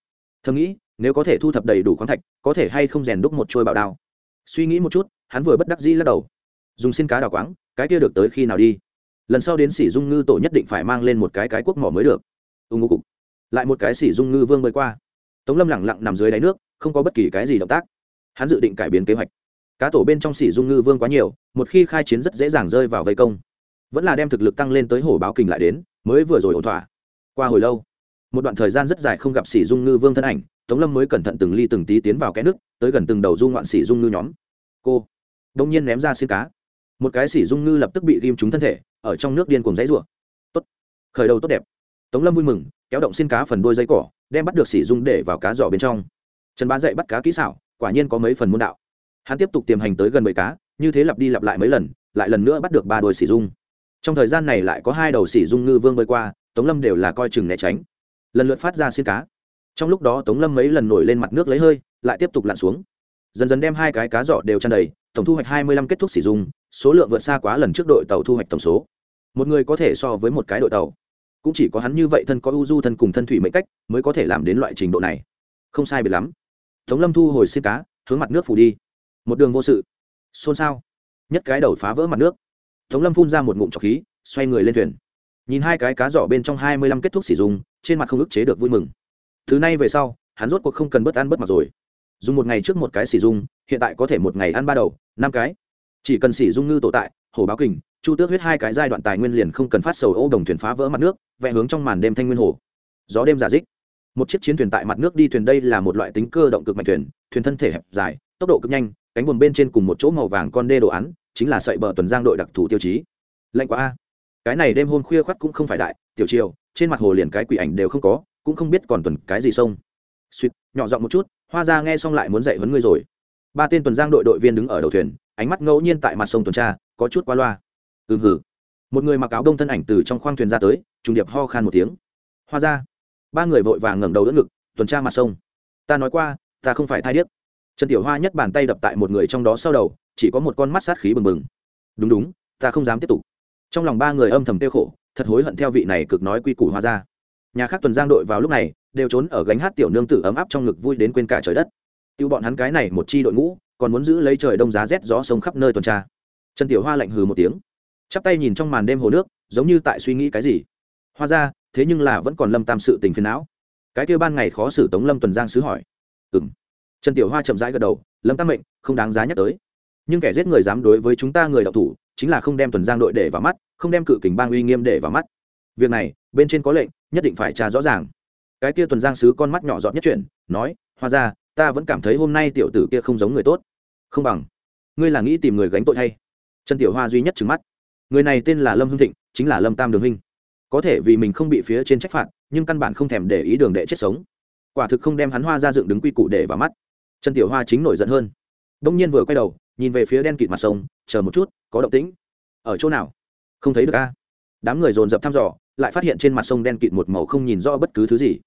S1: Thầm nghĩ, nếu có thể thu thập đầy đủ khoáng thạch, có thể hay không rèn đúc một trôi bảo đao. Suy nghĩ một chút, hắn vừa bất đắc dĩ lắc đầu dùng xin cá đào quáng, cái kia được tới khi nào đi? Lần sau đến sỉ dung ngư tổ nhất định phải mang lên một cái cái quốc mỏ mới được. Ưng ngô cục. Lại một cái sỉ dung ngư vương bơi qua. Tống lâm lẳng lặng nằm dưới đáy nước, không có bất kỳ cái gì động tác. Hắn dự định cải biến kế hoạch. Cá tổ bên trong sỉ dung ngư vương quá nhiều, một khi khai chiến rất dễ dàng rơi vào vây công. Vẫn là đem thực lực tăng lên tới hổ báo kình lại đến, mới vừa rồi ổn thỏa. Qua hồi lâu, một đoạn thời gian rất dài không gặp sỉ dung ngư vương thân ảnh, tống lâm mới cẩn thận từng ly từng tí tiến vào cái nước, tới gần từng đầu du ngoạn sỉ dung ngư nhóm. Cô, đông nhiên ném ra xin cá một cái sỉ dung ngư lập tức bị ghim trúng thân thể, ở trong nước điên cùng dãy rủa. Tốt. Khởi đầu tốt đẹp. Tống lâm vui mừng, kéo động xin cá phần đuôi dây cỏ, đem bắt được sỉ dung để vào cá giỏ bên trong. Trần bá dậy bắt cá kỹ xảo, quả nhiên có mấy phần môn đạo. Hắn tiếp tục tiềm hành tới gần bầy cá, như thế lặp đi lặp lại mấy lần, lại lần nữa bắt được ba đôi sỉ dung. Trong thời gian này lại có hai đầu sỉ dung ngư vương bơi qua, tống lâm đều là coi chừng né tránh. Lần lượt phát ra xin cá. Trong lúc đó tống lâm mấy lần nổi lên mặt nước lấy hơi, lại tiếp tục lặn xuống. Dần dần đem hai cái cá giỏ đều tràn đầy, tổng thu hoạch hai mươi lăm kết thúc sử dụng số lượng vượt xa quá lần trước đội tàu thu hoạch tổng số. Một người có thể so với một cái đội tàu. Cũng chỉ có hắn như vậy thân có ưu du thân cùng thân thủy mệnh cách, mới có thể làm đến loại trình độ này. Không sai biệt lắm. Tống lâm thu hồi xin cá, hướng mặt nước phủ đi. Một đường vô sự. Xôn xao. Nhất cái đầu phá vỡ mặt nước. Tống lâm phun ra một ngụm trọc khí, xoay người lên thuyền. Nhìn hai cái cá giỏ bên trong hai mươi lăm kết thúc sử dụng trên mặt không ức chế được vui mừng. Thứ này về sau, hắn rốt cuộc không cần bất ăn bất mặt rồi. Dùng một ngày trước một cái xỉ dung hiện tại có thể một ngày ăn ba đầu, năm cái chỉ cần sỉ dung ngư tổ tại hồ báo kình, chu tước huyết hai cái giai đoạn tài nguyên liền không cần phát sầu ô đồng thuyền phá vỡ mặt nước, vẽ hướng trong màn đêm thanh nguyên hồ. Gió đêm giả dích. Một chiếc chiến thuyền tại mặt nước đi thuyền đây là một loại tính cơ động cực mạnh thuyền thuyền thân thể hẹp dài, tốc độ cực nhanh, cánh buồm bên trên cùng một chỗ màu vàng con đê đồ án, chính là sợi bờ tuần giang đội đặc thù tiêu chí. Lạnh quá a. Cái này đêm hôm khuya khoắt cũng không phải đại, tiểu chiều trên mặt hồ liền cái quỷ ảnh đều không có, cũng không biết còn tuần cái gì sông. Suýt, nhỏ giọng một chút, hoa ra nghe xong lại muốn dạy huấn ngươi rồi. Ba tên tuần giang đội đội viên đứng ở đầu thuyền ánh mắt ngẫu nhiên tại mặt sông tuần tra, có chút qua loa. Ừm hử. Một người mặc áo đông thân ảnh từ trong khoang thuyền ra tới, trùng điệp ho khan một tiếng. Hoa ra. Ba người vội vàng ngẩng đầu đỡ ngực, tuần tra mặt sông. Ta nói qua, ta không phải thai điếc. Trần tiểu hoa nhất bàn tay đập tại một người trong đó sau đầu, chỉ có một con mắt sát khí bừng bừng. Đúng đúng, ta không dám tiếp tục. Trong lòng ba người âm thầm tiêu khổ, thật hối hận theo vị này cực nói quy củ Hoa ra. Nhà khác tuần giang đội vào lúc này, đều trốn ở gánh hát tiểu nương tử ấm áp trong ngực vui đến quên cả trời đất. Tiêu bọn hắn cái này một chi đội ngũ còn muốn giữ lấy trời đông giá rét gió sông khắp nơi tuần tra. Trần tiểu hoa lạnh hừ một tiếng, chắp tay nhìn trong màn đêm hồ nước, giống như tại suy nghĩ cái gì. Hoa ra, thế nhưng là vẫn còn lâm tam sự tình phiền não. Cái kêu ban ngày khó xử tống lâm tuần giang sứ hỏi. Ừ m trần tiểu hoa chậm rãi gật đầu, lâm tam mệnh, không đáng giá nhắc tới. Nhưng kẻ giết người dám đối với chúng ta người đọc thủ, chính là không đem tuần giang đội để vào mắt, không đem cự kình bang uy nghiêm để vào mắt. Việc này, bên trên có lệnh, nhất định phải tra rõ ràng. Cái kia tuần giang sứ con mắt nhỏ giọt nhất chuyển, nói, hoa ra, ta vẫn cảm thấy hôm nay tiểu tử kia không giống người tốt không bằng. Ngươi là nghĩ tìm người gánh tội thay? Trần tiểu hoa duy nhất trừng mắt. Người này tên là lâm hưng thịnh, chính là lâm tam đường huynh. Có thể vì mình không bị phía trên trách phạt, nhưng căn bản không thèm để ý đường đệ chết sống. Quả thực không đem hắn hoa ra dựng đứng quy củ để vào mắt. Trần tiểu hoa chính nổi giận hơn. Đông nhiên vừa quay đầu, nhìn về phía đen kịt mặt sông, chờ một chút, có động tĩnh. Ở chỗ nào? Không thấy được a. Đám người dồn dập thăm dò, lại phát hiện trên mặt sông đen kịt một màu không nhìn rõ bất cứ thứ gì.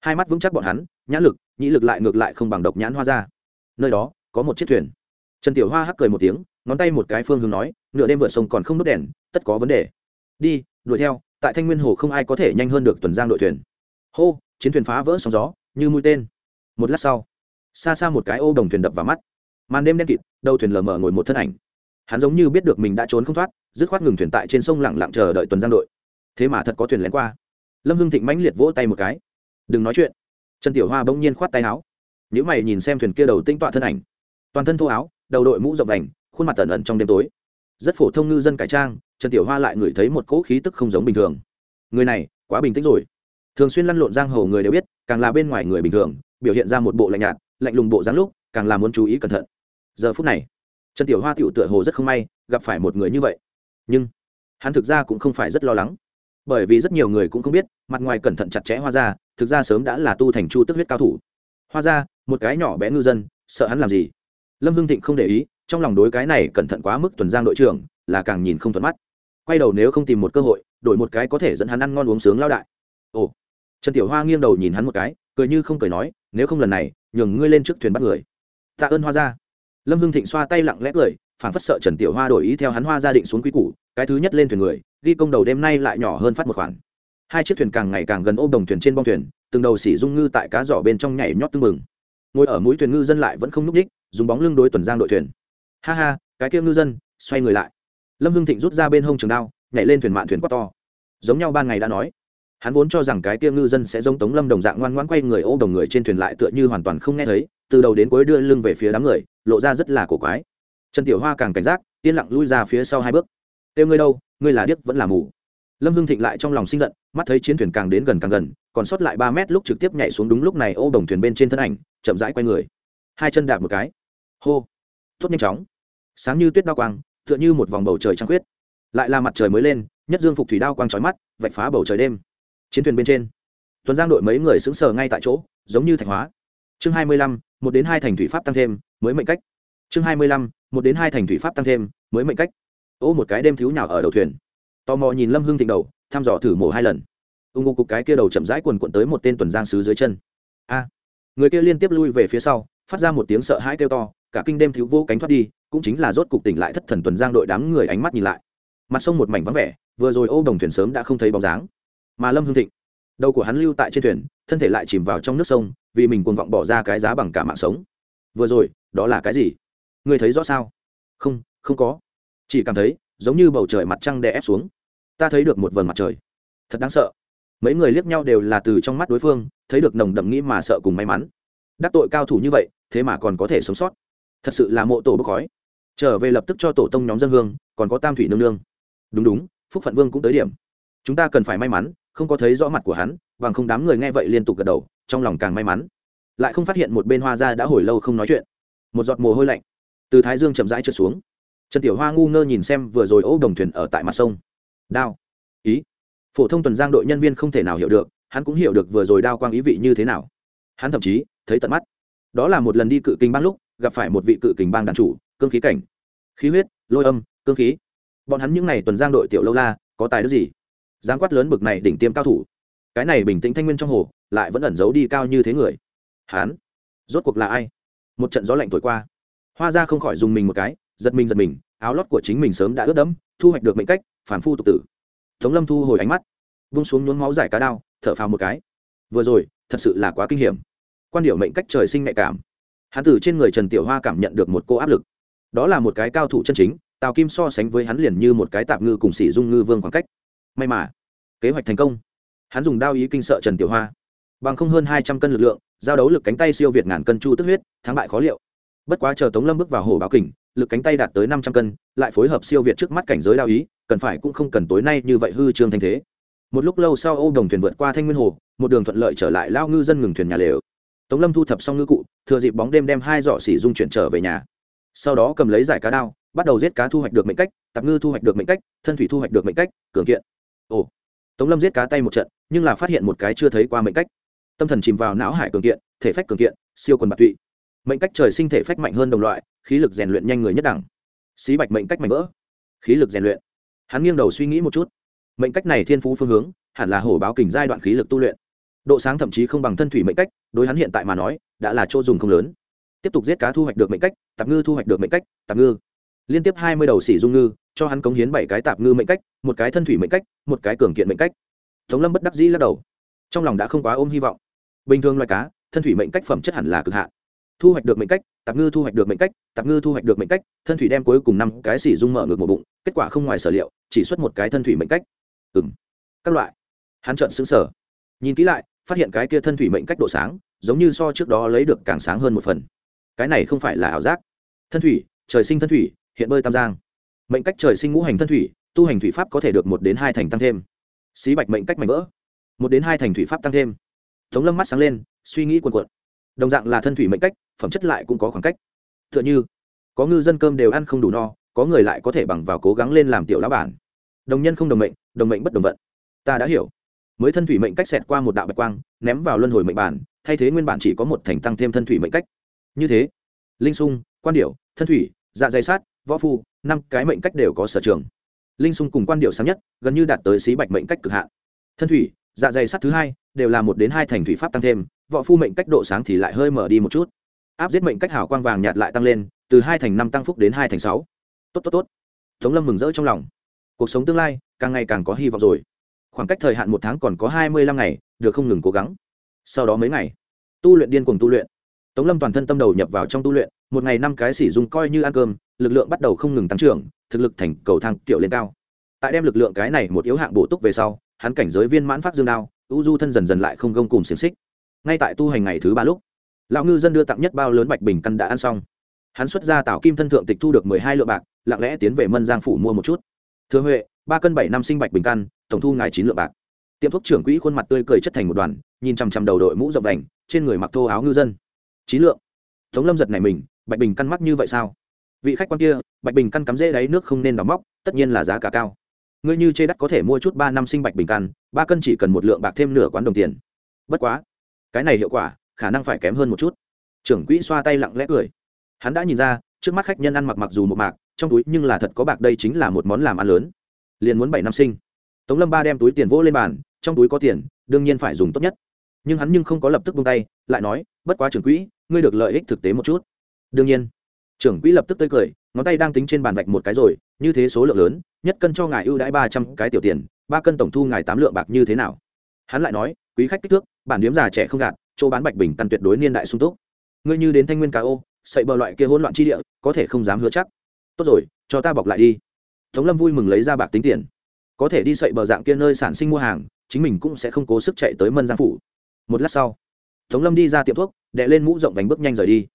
S1: Hai mắt vững chắc bọn hắn, nhãn lực, nhĩ lực lại ngược lại không bằng độc nhãn hoa ra. Nơi đó, có một chiếc thuyền trần tiểu hoa hắc cười một tiếng, ngón tay một cái phương hướng nói, nửa đêm vượt sông còn không đốt đèn, tất có vấn đề. Đi, đuổi theo, tại thanh nguyên hồ không ai có thể nhanh hơn được tuần giang đội thuyền. Hô, chiến thuyền phá vỡ sóng gió, như mũi tên. Một lát sau, xa xa một cái ô đồng thuyền đập vào mắt. Màn đêm đen kịt, đầu thuyền lờ mờ ngồi một thân ảnh. Hắn giống như biết được mình đã trốn không thoát, dứt khoát ngừng thuyền tại trên sông lặng lặng chờ đợi tuần giang đội. Thế mà thật có thuyền lén qua. Lâm hưng thịnh mãnh liệt vỗ tay một cái. Đừng nói chuyện. Trần tiểu hoa bỗng nhiên khoát tay áo. Những mày nhìn xem thuyền kia đầu tinh tọa thân ảnh. Toàn thân thô áo đầu đội mũ rộng vành, khuôn mặt tẩn ẩn trong đêm tối. Rất phổ thông ngư dân cải trang, trần tiểu hoa lại ngửi thấy một cỗ khí tức không giống bình thường. Người này, quá bình tĩnh rồi. Thường xuyên lăn lộn giang hồ người đều biết, càng là bên ngoài người bình thường, biểu hiện ra một bộ lạnh nhạt, lạnh lùng bộ dáng lúc, càng là muốn chú ý cẩn thận. Giờ phút này, trần tiểu hoa tựu tựa hồ rất không may, gặp phải một người như vậy. Nhưng, hắn thực ra cũng không phải rất lo lắng. Bởi vì rất nhiều người cũng không biết, mặt ngoài cẩn thận chặt chẽ hoa ra thực ra sớm đã là tu thành chu tức huyết cao thủ. Hoa ra một cái nhỏ bé ngư dân, sợ hắn làm gì? Lâm hưng thịnh không để ý, trong lòng đối cái này cẩn thận quá mức tuần giang đội trưởng, là càng nhìn không thuận mắt. Quay đầu nếu không tìm một cơ hội, đổi một cái có thể dẫn hắn ăn ngon uống sướng lao đại. Ồ. Trần tiểu hoa nghiêng đầu nhìn hắn một cái, cười như không cười nói, nếu không lần này, nhường ngươi lên trước thuyền bắt người. Tạ ơn hoa ra lâm hưng thịnh xoa tay lặng lẽ cười phản phất sợ trần tiểu hoa đổi ý theo hắn hoa gia định xuống quý củ, cái thứ nhất lên thuyền người, ghi công đầu đêm nay lại nhỏ hơn phát một khoản. Hai chiếc thuyền càng ngày càng gần ôm đồng thuyền trên bong thuyền, từng đầu xỉ dung ngư tại cá giỏ bên trong nhảy nhót tưng mừng ngồi ở mũi thuyền ngư dân lại vẫn không núp đích dùng bóng lưng đối tuần giang đội thuyền. Ha ha, cái kia ngư dân, xoay người lại. Lâm hưng thịnh rút ra bên hông trường đao, nhảy lên thuyền mạn thuyền quát to. Giống nhau ban ngày đã nói. Hắn vốn cho rằng cái kia ngư dân sẽ giống tống lâm đồng dạng ngoan ngoãn quay người ô đồng người trên thuyền lại tựa như hoàn toàn không nghe thấy, từ đầu đến cuối đưa lưng về phía đám người, lộ ra rất là cổ quái. Trần tiểu hoa càng cảnh giác, yên lặng lui ra phía sau hai bước. Kêu ngươi đâu, ngươi là điếc vẫn là mù. Lâm hưng thịnh lại trong lòng sinh giận, mắt thấy chiến thuyền càng đến gần càng gần, còn sót lại ba mét lúc trực tiếp nhảy xuống đúng lúc này ô đồng thuyền bên trên thân ảnh, chậm rãi quay người. Hai chân đạp một cái hô. Tốt nhanh chóng. Sáng như tuyết đao quang, tựa như một vòng bầu trời trăng khuyết. Lại là mặt trời mới lên, nhất dương phục thủy đao quang trói mắt, vạch phá bầu trời đêm. Chiến thuyền bên trên. Tuần giang đội mấy người sững sờ ngay tại chỗ, giống như thạch hóa. Chương hai mươi lăm, một đến hai thành thủy pháp tăng thêm, mới mệnh cách. Chương hai mươi lăm, một đến hai thành thủy pháp tăng thêm, mới mệnh cách. Ô, một cái đêm thiếu nhào ở đầu thuyền. Tò mò nhìn lâm hưng thịnh đầu, thăm dò thử mổ hai lần. Ưng ngô cục cái kia đầu chậm rãi quần quận tới một tên tuần giang sứ dưới chân. A. Người kia liên tiếp lui về phía sau, phát ra một tiếng sợ hãi kêu to cả kinh đêm thiếu vô cánh thoát đi, cũng chính là rốt cục tỉnh lại thất thần tuần giang đội đám người ánh mắt nhìn lại. Mặt sông một mảnh vắng vẻ, vừa rồi ô đồng thuyền sớm đã không thấy bóng dáng. Mà lâm hưng thịnh, đầu của hắn lưu tại trên thuyền, thân thể lại chìm vào trong nước sông, vì mình cuồng vọng bỏ ra cái giá bằng cả mạng sống. Vừa rồi, đó là cái gì? Ngươi thấy rõ sao? Không không có. Chỉ cảm thấy, giống như bầu trời mặt trăng đè ép xuống. Ta thấy được một vần mặt trời. Thật đáng sợ. Mấy người liếc nhau đều là từ trong mắt đối phương, thấy được nồng đậm nghĩ mà sợ cùng may mắn. Đắc tội cao thủ như vậy, thế mà còn có thể sống sót thật sự là mộ tổ bốc khói. Trở về lập tức cho tổ tông nhóm dân hương, còn có tam thủy nương nương. Đúng đúng, phúc phận vương cũng tới điểm. Chúng ta cần phải may mắn, không có thấy rõ mặt của hắn, bằng không đám người nghe vậy liên tục gật đầu, trong lòng càng may mắn. Lại không phát hiện một bên hoa ra đã hồi lâu không nói chuyện. Một giọt mồ hôi lạnh từ thái dương chậm rãi trượt xuống. Trần tiểu hoa ngu ngơ nhìn xem vừa rồi ô đồng thuyền ở tại mặt sông. Đao. Ý. Phổ thông tuần giang đội nhân viên không thể nào hiểu được, hắn cũng hiểu được vừa rồi đao quang ý vị như thế nào. Hắn thậm chí thấy tận mắt. Đó là một lần đi cự kinh bang lúc gặp phải một vị cự kình bang đàn chủ, cương khí cảnh. Khí huyết, lôi âm, cương khí. Bọn hắn những n à y tuần giang đội tiểu lâu la, có tài đức gì? Giáng quát lớn bực này đỉnh tiêm cao thủ. Cái này bình tĩnh thanh nguyên trong hồ, lại vẫn ẩn giấu đi cao như thế người. Hắn, rốt cuộc là ai? Một trận gió lạnh thổi qua. Hoa ra không khỏi dùng mình một cái, giật mình giật mình, áo lót của chính mình sớm đã ướt đẫm, thu hoạch được mệnh cách, phản phu tục tử. Tống lâm thu hồi ánh mắt, vung xuống nhốn máu giải cá đao, thở phào một cái. Vừa rồi, thật sự là quá kinh hiểm. Quan điểm mệnh cách trời sinh nhạy cảm hắn từ trên người trần tiểu hoa cảm nhận được một cô áp lực. Đó là một cái cao thủ chân chính, tào kim so sánh với hắn liền như một cái tạp ngư cùng sĩ dung ngư vương khoảng cách. May mà, kế hoạch thành công. Hắn dùng đao ý kinh sợ trần tiểu hoa. Bằng không hơn hai trăm cân lực lượng, giao đấu lực cánh tay siêu việt ngàn cân chu tức huyết, thắng bại khó liệu. Bất quá chờ tống lâm bước vào hồ báo kình, lực cánh tay đạt tới năm trăm cân, lại phối hợp siêu việt trước mắt cảnh giới đao ý, cần phải cũng không cần tối nay như vậy hư trương thanh thế. Một lúc lâu sau ô đồng thuyền vượt qua thanh nguyên hồ, một đường thuận lợi trở lại lao ngư dân ngừng thuyền nhà lều tống lâm thu thập xong ngư cụ, thừa dịp bóng đêm đem hai giỏ xỉ dung chuyển trở về nhà. Sau đó cầm lấy giải cá đao, bắt đầu giết cá thu hoạch được mệnh cách, tạp ngư thu hoạch được mệnh cách, thân thủy thu hoạch được mệnh cách, cường kiện. Ồ. Tống lâm giết cá tay một trận, nhưng là phát hiện một cái chưa thấy qua mệnh cách. Tâm thần chìm vào não hải cường kiện, thể phách cường kiện, siêu quần bạc tụy. Mệnh cách trời sinh thể phách mạnh hơn đồng loại, khí lực rèn luyện nhanh người nhất đẳng. Xí bạch mệnh cách mạnh vỡ. Khí lực rèn luyện. Hắn nghiêng đầu suy nghĩ một chút. Mệnh cách này thiên phú phương hướng, hẳn là hổ báo kình giai đoạn khí lực tu luyện độ sáng thậm chí không bằng thân thủy mệnh cách, đối hắn hiện tại mà nói, đã là chỗ dùng không lớn. Tiếp tục giết cá thu hoạch được mệnh cách, tạp ngư thu hoạch được mệnh cách, tạp ngư. Liên tiếp hai mươi đầu xỉ dung ngư, cho hắn cống hiến bảy cái tạp ngư mệnh cách, một cái thân thủy mệnh cách, một cái cường kiện mệnh cách. Tống lâm bất đắc dĩ lắc đầu. Trong lòng đã không quá ôm hy vọng. Bình thường loài cá, thân thủy mệnh cách phẩm chất hẳn là cực hạn. Thu hoạch được mệnh cách, tạp ngư thu hoạch được mệnh cách, tạp ngư thu hoạch được mệnh cách, thân thủy đem cuối cùng năm cái xỉ dung mở ngược một bụng, kết quả không ngoài sở liệu, chỉ xuất một cái thân thủy mệnh cách. Ừ m các loại. Hắn trợn xứng sở nhìn kỹ lại phát hiện cái kia thân thủy mệnh cách độ sáng, giống như so trước đó lấy được càng sáng hơn một phần. Cái này không phải là ảo giác. Thân thủy, trời sinh thân thủy, hiện bơi tam giang. Mệnh cách trời sinh ngũ hành thân thủy, tu hành thủy pháp có thể được một đến hai thành tăng thêm. Xí bạch mệnh cách mạnh vỡ, một đến hai thành thủy pháp tăng thêm. Tống lâm mắt sáng lên, suy nghĩ cuồn cuộn. Đồng dạng là thân thủy mệnh cách, phẩm chất lại cũng có khoảng cách. T h ư ợ n h ư có ngư dân cơm đều ăn không đủ no, có người lại có thể bằng vào cố gắng lên làm tiểu lá bản. Đồng nhân không đồng mệnh đồng mệnh bất đồng vận. Ta đã hiểu mới thân thủy mệnh cách xẹt qua một đạo bạch quang, ném vào luân hồi mệnh bản, thay thế nguyên bản chỉ có một thành tăng thêm thân thủy mệnh cách. Như thế, linh sung, quan điệu thân thủy dạ dày sát, võ phu, năm cái mệnh cách đều có sở trường. Linh sung cùng quan điệu sáng nhất, gần như đạt tới xí bạch mệnh cách cực hạn. Thân thủy dạ dày sát thứ hai, đều là một đến hai thành thủy pháp tăng thêm, võ phu mệnh cách độ sáng thì lại hơi mở đi một chút. Áp giết mệnh cách hảo quang vàng nhạt lại tăng lên, từ hai thành năm tăng phúc đến hai thành sáu. Tốt tốt tốt. Tống lâm mừng rỡ trong lòng. Cuộc sống tương lai càng ngày càng có hy vọng rồi khoảng cách thời hạn một tháng còn có hai mươi lăm ngày, được không ngừng cố gắng. Sau đó mấy ngày, tu luyện điên cuồng tu luyện. Tống lâm toàn thân tâm đầu nhập vào trong tu luyện, một ngày năm cái xỉ dùng coi như ăn cơm, lực lượng bắt đầu không ngừng tăng trưởng, thực lực thành cầu thang kiểu lên cao. Tại đem lực lượng cái này một yếu hạng bổ túc về sau, hắn cảnh giới viên mãn phát dương đao, u du thân dần dần lại không gông cùng xiềng xích. Ngay tại tu hành ngày thứ ba lúc, lão ngư dân đưa tặng nhất bao lớn bạch bình căn đã ăn xong. Hắn xuất ra tạo kim thân thượng tịch thu được mười hai lượng bạc, lặng lẽ tiến về mân giang phủ mua một chút. Thừa huệ, ba cân bảy năm sinh bạch bình căn tổng thu ngài chín lượng bạc. Tiệm thuốc trưởng quỹ khuôn mặt tươi cười chất thành một đoàn, nhìn chằm chằm đầu đội mũ rộng đành, trên người mặc thô áo ngư dân. Chín lượng. Tống lâm giật này mình, bạch bình căn mắc như vậy sao? Vị khách quan kia, bạch bình căn cắm rễ đáy nước không nên đóng móc, tất nhiên là giá cả cao. Ngươi như chê đắt có thể mua chút ba năm sinh bạch bình căn, ba cân chỉ cần một lượng bạc thêm nửa quán đồng tiền. Bất quá, cái này hiệu quả, khả năng phải kém hơn một chút. Trưởng quỹ xoa tay lặng lẽ cười. Hắn đã nhìn ra, trước mắt khách nhân ăn mặc mặc dù một mạc, trong túi nhưng là thật có bạc đây chính là một món làm ăn lớn. Liền muốn bảy năm sinh tống lâm ba đem túi tiền vỗ lên bàn, trong túi có tiền, đương nhiên phải dùng tốt nhất. Nhưng hắn nhưng không có lập tức buông tay, lại nói, bất quá trưởng quỹ, ngươi được lợi ích thực tế một chút. Đương nhiên. Trưởng quỹ lập tức tươi cười, ngón tay đang tính trên bàn vạch một cái rồi, như thế số lượng lớn, nhất cân cho ngài ưu đãi ba trăm cái tiểu tiền, ba cân tổng thu ngài tám lượng bạc như thế nào? Hắn lại nói, quý khách kích thước, bản điếm già trẻ không gạt, chỗ bán bạch bình căn tuyệt đối niên đại sung túc. Ngươi như đến thanh nguyên cá ô, sậy bờ loại kia hỗn loạn chi địa, có thể không dám hứa chắc. Tốt rồi, cho ta bọc lại đi. Tống lâm vui mừng lấy ra bạc tính tiền có thể đi sậy bờ dạng kia nơi sản sinh mua hàng, chính mình cũng sẽ không cố sức chạy tới mân giang phủ. Một lát sau, tống lâm đi ra tiệm thuốc, đệ lên mũ rộng đánh bước nhanh rời đi.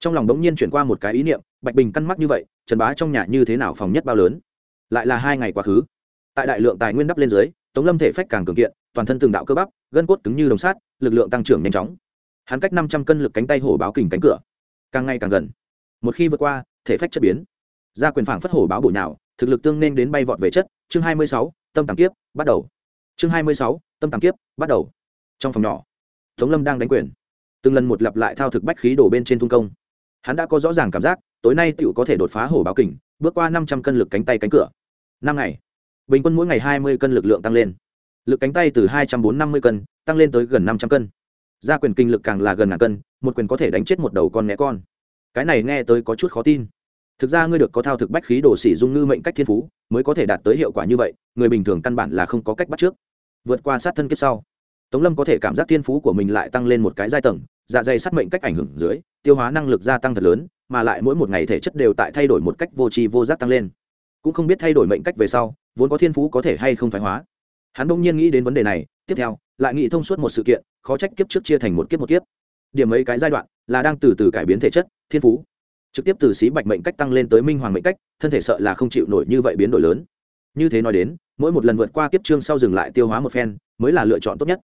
S1: Trong lòng đống nhiên chuyển qua một cái ý niệm, bạch bình căn mắc như vậy, trần bá trong nhà như thế nào phòng nhất bao lớn? Lại là hai ngày quá khứ. Tại đại lượng tài nguyên đắp lên dưới, tống lâm thể phách càng cường kiện, toàn thân từng đạo cơ bắp, gân cốt cứng như đồng sát lực lượng tăng trưởng nhanh chóng. Hắn cách năm trăm cân lực cánh tay hổ báo kình cánh cửa. Càng ngày càng gần. Một khi vượt qua, thể phách chất biến. Ra quyền phảng phất hổ báo bổ nhào thực lực tương nên đến bay vọt về chất, chương hai mươi sáu, tâm tàng kiếp, bắt đầu. Chương hai mươi sáu, tâm tàng kiếp, bắt đầu. Trong phòng nhỏ, tống lâm đang đánh quyền. Từng lần một lặp lại thao thực bách khí đổ bên trên thung công. Hắn đã có rõ ràng cảm giác, tối nay tựu có thể đột phá hổ báo kình, bước qua năm trăm cân lực cánh tay cánh cửa. Năm ngày, bình quân mỗi ngày hai mươi cân lực lượng tăng lên. Lực cánh tay từ hai trăm bốn năm mươi cân, tăng lên tới gần năm trăm cân. Gia quyền kinh lực càng là gần ngàn cân, một quyền có thể đánh chết một đầu con né con. Cái này nghe tới có chút khó tin thực ra ngươi được có thao thực bách khí đồ xỉ dung ngư mệnh cách thiên phú, mới có thể đạt tới hiệu quả như vậy, người bình thường căn bản là không có cách bắt trước. Vượt qua sát thân kiếp sau, tống lâm có thể cảm giác thiên phú của mình lại tăng lên một cái giai tầng dạ dày sát mệnh cách ảnh hưởng dưới, tiêu hóa năng lực gia tăng thật lớn, mà lại mỗi một ngày thể chất đều tại thay đổi một cách vô tri vô giác tăng lên. Cũng không biết thay đổi mệnh cách về sau, vốn có thiên phú có thể hay không thoái hóa. Hắn bỗng nhiên nghĩ đến vấn đề này, tiếp theo, lại nghĩ thông suốt một sự kiện, khó trách kiếp trước chia thành một kiếp một kiếp. Điểm mấy cái giai đoạn là đang từ từ cải biến thể chất, thiên phú trực tiếp từ xí bạch mệnh cách tăng lên tới minh hoàng mệnh cách, thân thể sợ là không chịu nổi như vậy biến đổi lớn. Như thế nói đến, mỗi một lần vượt qua kiếp trương sau dừng lại tiêu hóa một phen, mới là lựa chọn tốt nhất.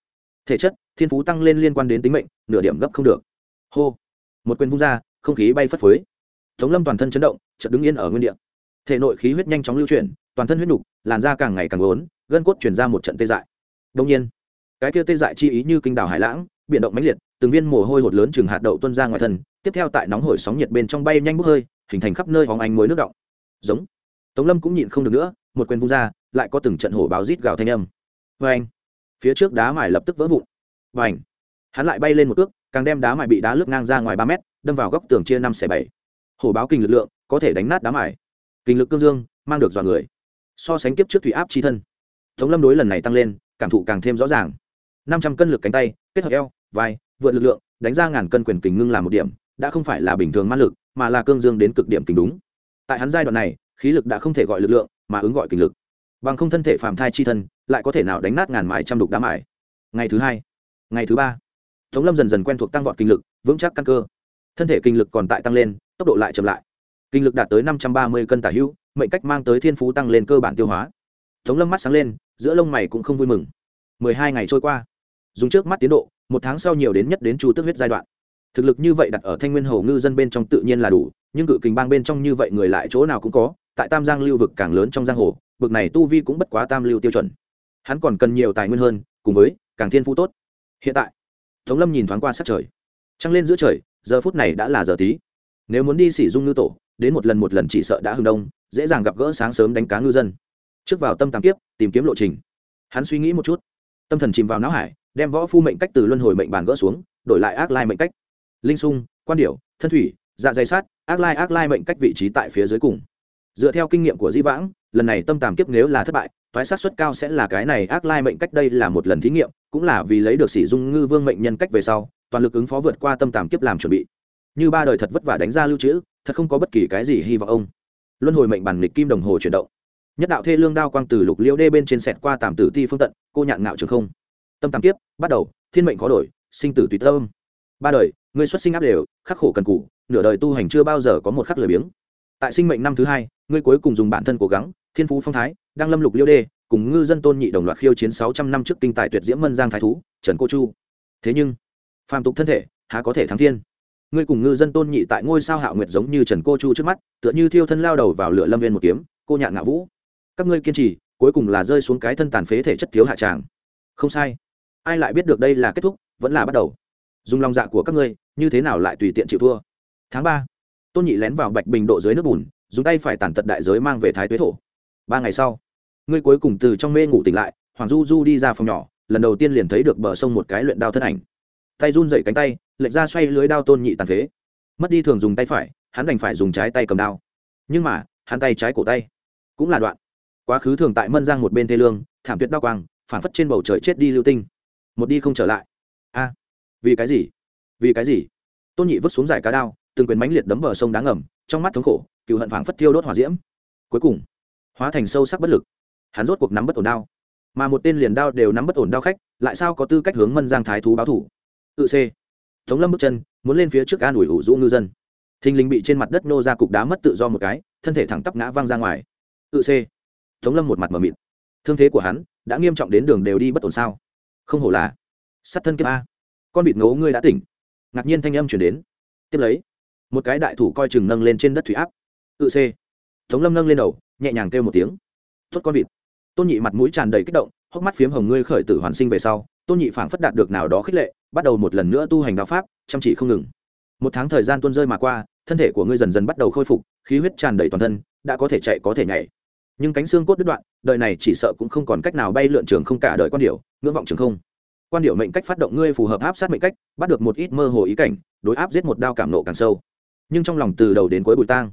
S1: Thể chất, thiên phú tăng lên liên quan đến tính mệnh, nửa điểm gấp không được. Hô. Một quyền vung ra, không khí bay phất phới. Tống lâm toàn thân chấn động, chợt đứng yên ở nguyên địa. Thể nội khí huyết nhanh chóng lưu chuyển, toàn thân huyết nục, làn da càng ngày càng lớn gân cốt chuyển ra một trận tê dại. Đông nhiên, cái kia tê dại chi ý như kinh đảo hải lãng, biển động mãnh liệt, từng viên mồ hôi hột lớn chừng hạt đậu tuân ra ngoài thân tiếp theo tại nóng hổi sóng nhiệt bên trong bay nhanh bốc hơi, hình thành khắp nơi hóng ánh muối nước động giống. Tống lâm cũng nhịn không được nữa, một quyền vung ra, lại có từng trận hổ báo rít gào thanh âm. Vê anh phía trước đá mài lập tức vỡ vụn. Và ảnh hắn lại bay lên một cước, càng đem đá mài bị đá lướt ngang ra ngoài ba mét, đâm vào góc tường chia năm xẻ bảy. Hổ báo kinh lực lượng, có thể đánh nát đá mài. Kinh lực cương dương, mang được dọa người. So sánh kiếp trước thủy áp chi thân. Tống lâm đối lần này tăng lên, cảm thụ càng thêm rõ ràng. Năm trăm cân lực cánh tay, kết hợp eo, vai vượt lực lượng, đánh ra ngàn cân quyền kình ngưng làm một điểm đã không phải là bình thường man lực, mà là cương dương đến cực điểm kính đúng. Tại hắn giai đoạn này, khí lực đã không thể gọi lực lượng, mà ứng gọi kinh lực. Bằng không thân thể phàm thai chi thân, lại có thể nào đánh nát ngàn mái trăm đục đá mải ngày thứ hai, ngày thứ ba, tống lâm dần dần quen thuộc tăng vọt kinh lực, vững chắc căn cơ. Thân thể kinh lực còn tại tăng lên, tốc độ lại chậm lại. Kinh lực đạt tới năm trăm ba mươi cân tả hữu, mệnh cách mang tới thiên phú tăng lên cơ bản tiêu hóa. Tống lâm mắt sáng lên, giữa lông mày cũng không vui mừng. Mười hai ngày trôi qua. Dùng trước mắt tiến độ, một tháng sau nhiều đến nhất đến chu tước huyết giai đoạn thực lực như vậy đặt ở thanh nguyên hầu ngư dân bên trong tự nhiên là đủ, nhưng cự kình bang bên trong như vậy người lại chỗ nào cũng có, tại tam giang lưu vực càng lớn trong giang hồ vực này tu vi cũng bất quá tam lưu tiêu chuẩn. Hắn còn cần nhiều tài nguyên hơn, cùng với càng thiên phú tốt. Hiện tại, tống lâm nhìn thoáng qua sát trời. Trăng lên giữa trời, giờ phút này đã là giờ tí. Nếu muốn đi xỉ dung ngư tổ, đến một lần một lần chỉ sợ đã hưng đông, dễ dàng gặp gỡ sáng sớm đánh cá ngư dân. Trước vào tâm tàng kiếp, tìm kiếm lộ trình. Hắn suy nghĩ một chút. Tâm thần chìm vào não hải, đem võ phu mệnh cách từ luân hồi mệnh bàn gỡ xuống, đổi lại ác lai mệnh cách linh sung, quan điểu, thân thủy dạ dày sát, ác lai ác lai mệnh cách vị trí tại phía dưới cùng. Dựa theo kinh nghiệm của di vãng, lần này tâm tàm kiếp nếu là thất bại thoái sát suất cao sẽ là cái này ác lai mệnh cách đây là một lần thí nghiệm, cũng là vì lấy được sỉ dung ngư vương mệnh nhân cách về sau, toàn lực ứng phó vượt qua tâm tàm kiếp làm chuẩn bị. Như ba đời thật vất vả đánh ra lưu trữ, thật không có bất kỳ cái gì hy vọng ông. Luân hồi mệnh bản lịch kim đồng hồ chuyển động. Nhất đạo thê lương đao quang từ lục liễu đê bên trên sẹt qua tàm tử ti phương tận, cô nhạn ngạo trường không. Tâm tàm kiếp, bắt đầu, thiên mệnh khó đổi, sinh tử tùy tâm ba đời, ngươi xuất sinh áp đều, khắc khổ cần cù, nửa đời tu hành chưa bao giờ có một khắc lười biếng. Tại sinh mệnh năm thứ hai, ngươi cuối cùng dùng bản thân cố gắng, thiên phú phong thái, đang lâm lục liêu đê, cùng ngư dân tôn nhị đồng loạt khiêu chiến sáu trăm năm trước kinh tài tuyệt diễm mân giang thái thú, trần cô chu. Thế nhưng, phàm tục thân thể, há có thể thắng thiên? Ngươi cùng ngư dân tôn nhị tại ngôi sao hạo nguyệt giống như trần cô chu trước mắt, tựa như thiêu thân lao đầu vào lửa lâm viên một kiếm, cô nhạn ngã vũ. Các ngươi kiên trì, cuối cùng là rơi xuống cái thân tàn phế thể chất thiếu hạ tràng. Không sai. Ai lại biết được đây là kết thúc, vẫn là bắt đầu dùng lòng dạ của các ngươi, như thế nào lại tùy tiện chịu thua? Tháng ba, tôn nhị lén vào bạch bình độ dưới nước bùn, dùng tay phải tàn tật đại giới mang về thái tuế thổ. Ba ngày sau, ngươi cuối cùng từ trong mê ngủ tỉnh lại, hoàng du du đi ra phòng nhỏ, lần đầu tiên liền thấy được bờ sông một cái luyện đao thân ảnh. Tay run dậy cánh tay, lệch ra xoay lưới đao tôn nhị tàn phế. Mất đi thường dùng tay phải, hắn đành phải dùng trái tay cầm đao. Nhưng mà, hắn tay trái cổ tay cũng là đoạn. Quá khứ thường tại mân giang một bên thê lương, thảm tuyệt đao quang phản phất trên bầu trời chết đi lưu tinh. Một đi không trở lại. A! Vì cái gì? Vì cái gì? Tôn nhị vứt xuống giải cá đao, từng quyền mánh liệt đấm bờ sông đá ngầm, trong mắt thống khổ cựu hận phảng phất thiêu đốt hỏa diễm. Cuối cùng, hóa thành sâu sắc bất lực. Hắn rốt cuộc nắm bất ổn đao. Mà một tên liền đao đều nắm bất ổn đao khách, lại sao có tư cách hướng mân giang thái thú báo thủ? Tự c tống lâm bước chân, muốn lên phía trước an ủi ủ rũ ngư dân. Thình lình bị trên mặt đất nô ra cục đá mất tự do một cái, thân thể thẳng tắp ngã văng ra ngoài. Tự c tống lâm một mặt mờ mịt. Thương thế của hắn, đã nghiêm trọng đến đường đều đi bất ổn sao? Không hổ là sát thân kiếp a con vịt ngấu ngươi đã tỉnh. Ngạc nhiên thanh âm chuyển đến. Tiếp lấy, một cái đại thủ coi chừng nâng lên trên đất thủy áp. Tự c tống lâm nâng lên đầu, nhẹ nhàng kêu một tiếng. Tốt con vịt. Tôn nhị mặt mũi tràn đầy kích động, hốc mắt phiếm hồng ngươi khởi tử hoàn sinh về sau, tôn nhị phảng phất đạt được nào đó khích lệ, bắt đầu một lần nữa tu hành đạo pháp, chăm chỉ không ngừng. Một tháng thời gian tuôn rơi mà qua, thân thể của ngươi dần dần bắt đầu khôi phục, khí huyết tràn đầy toàn thân, đã có thể chạy có thể nhảy. Nhưng cánh xương cốt đứt đoạn, đời này chỉ sợ cũng không còn cách nào bay lượn trường không cả đời con điệu ngưỡng vọng trường không quan điệu mệnh cách phát động ngươi phù hợp áp sát mệnh cách, bắt được một ít mơ hồ ý cảnh, đối áp giết một đao cảm nộ càng sâu. Nhưng trong lòng từ đầu đến cuối bụi tang,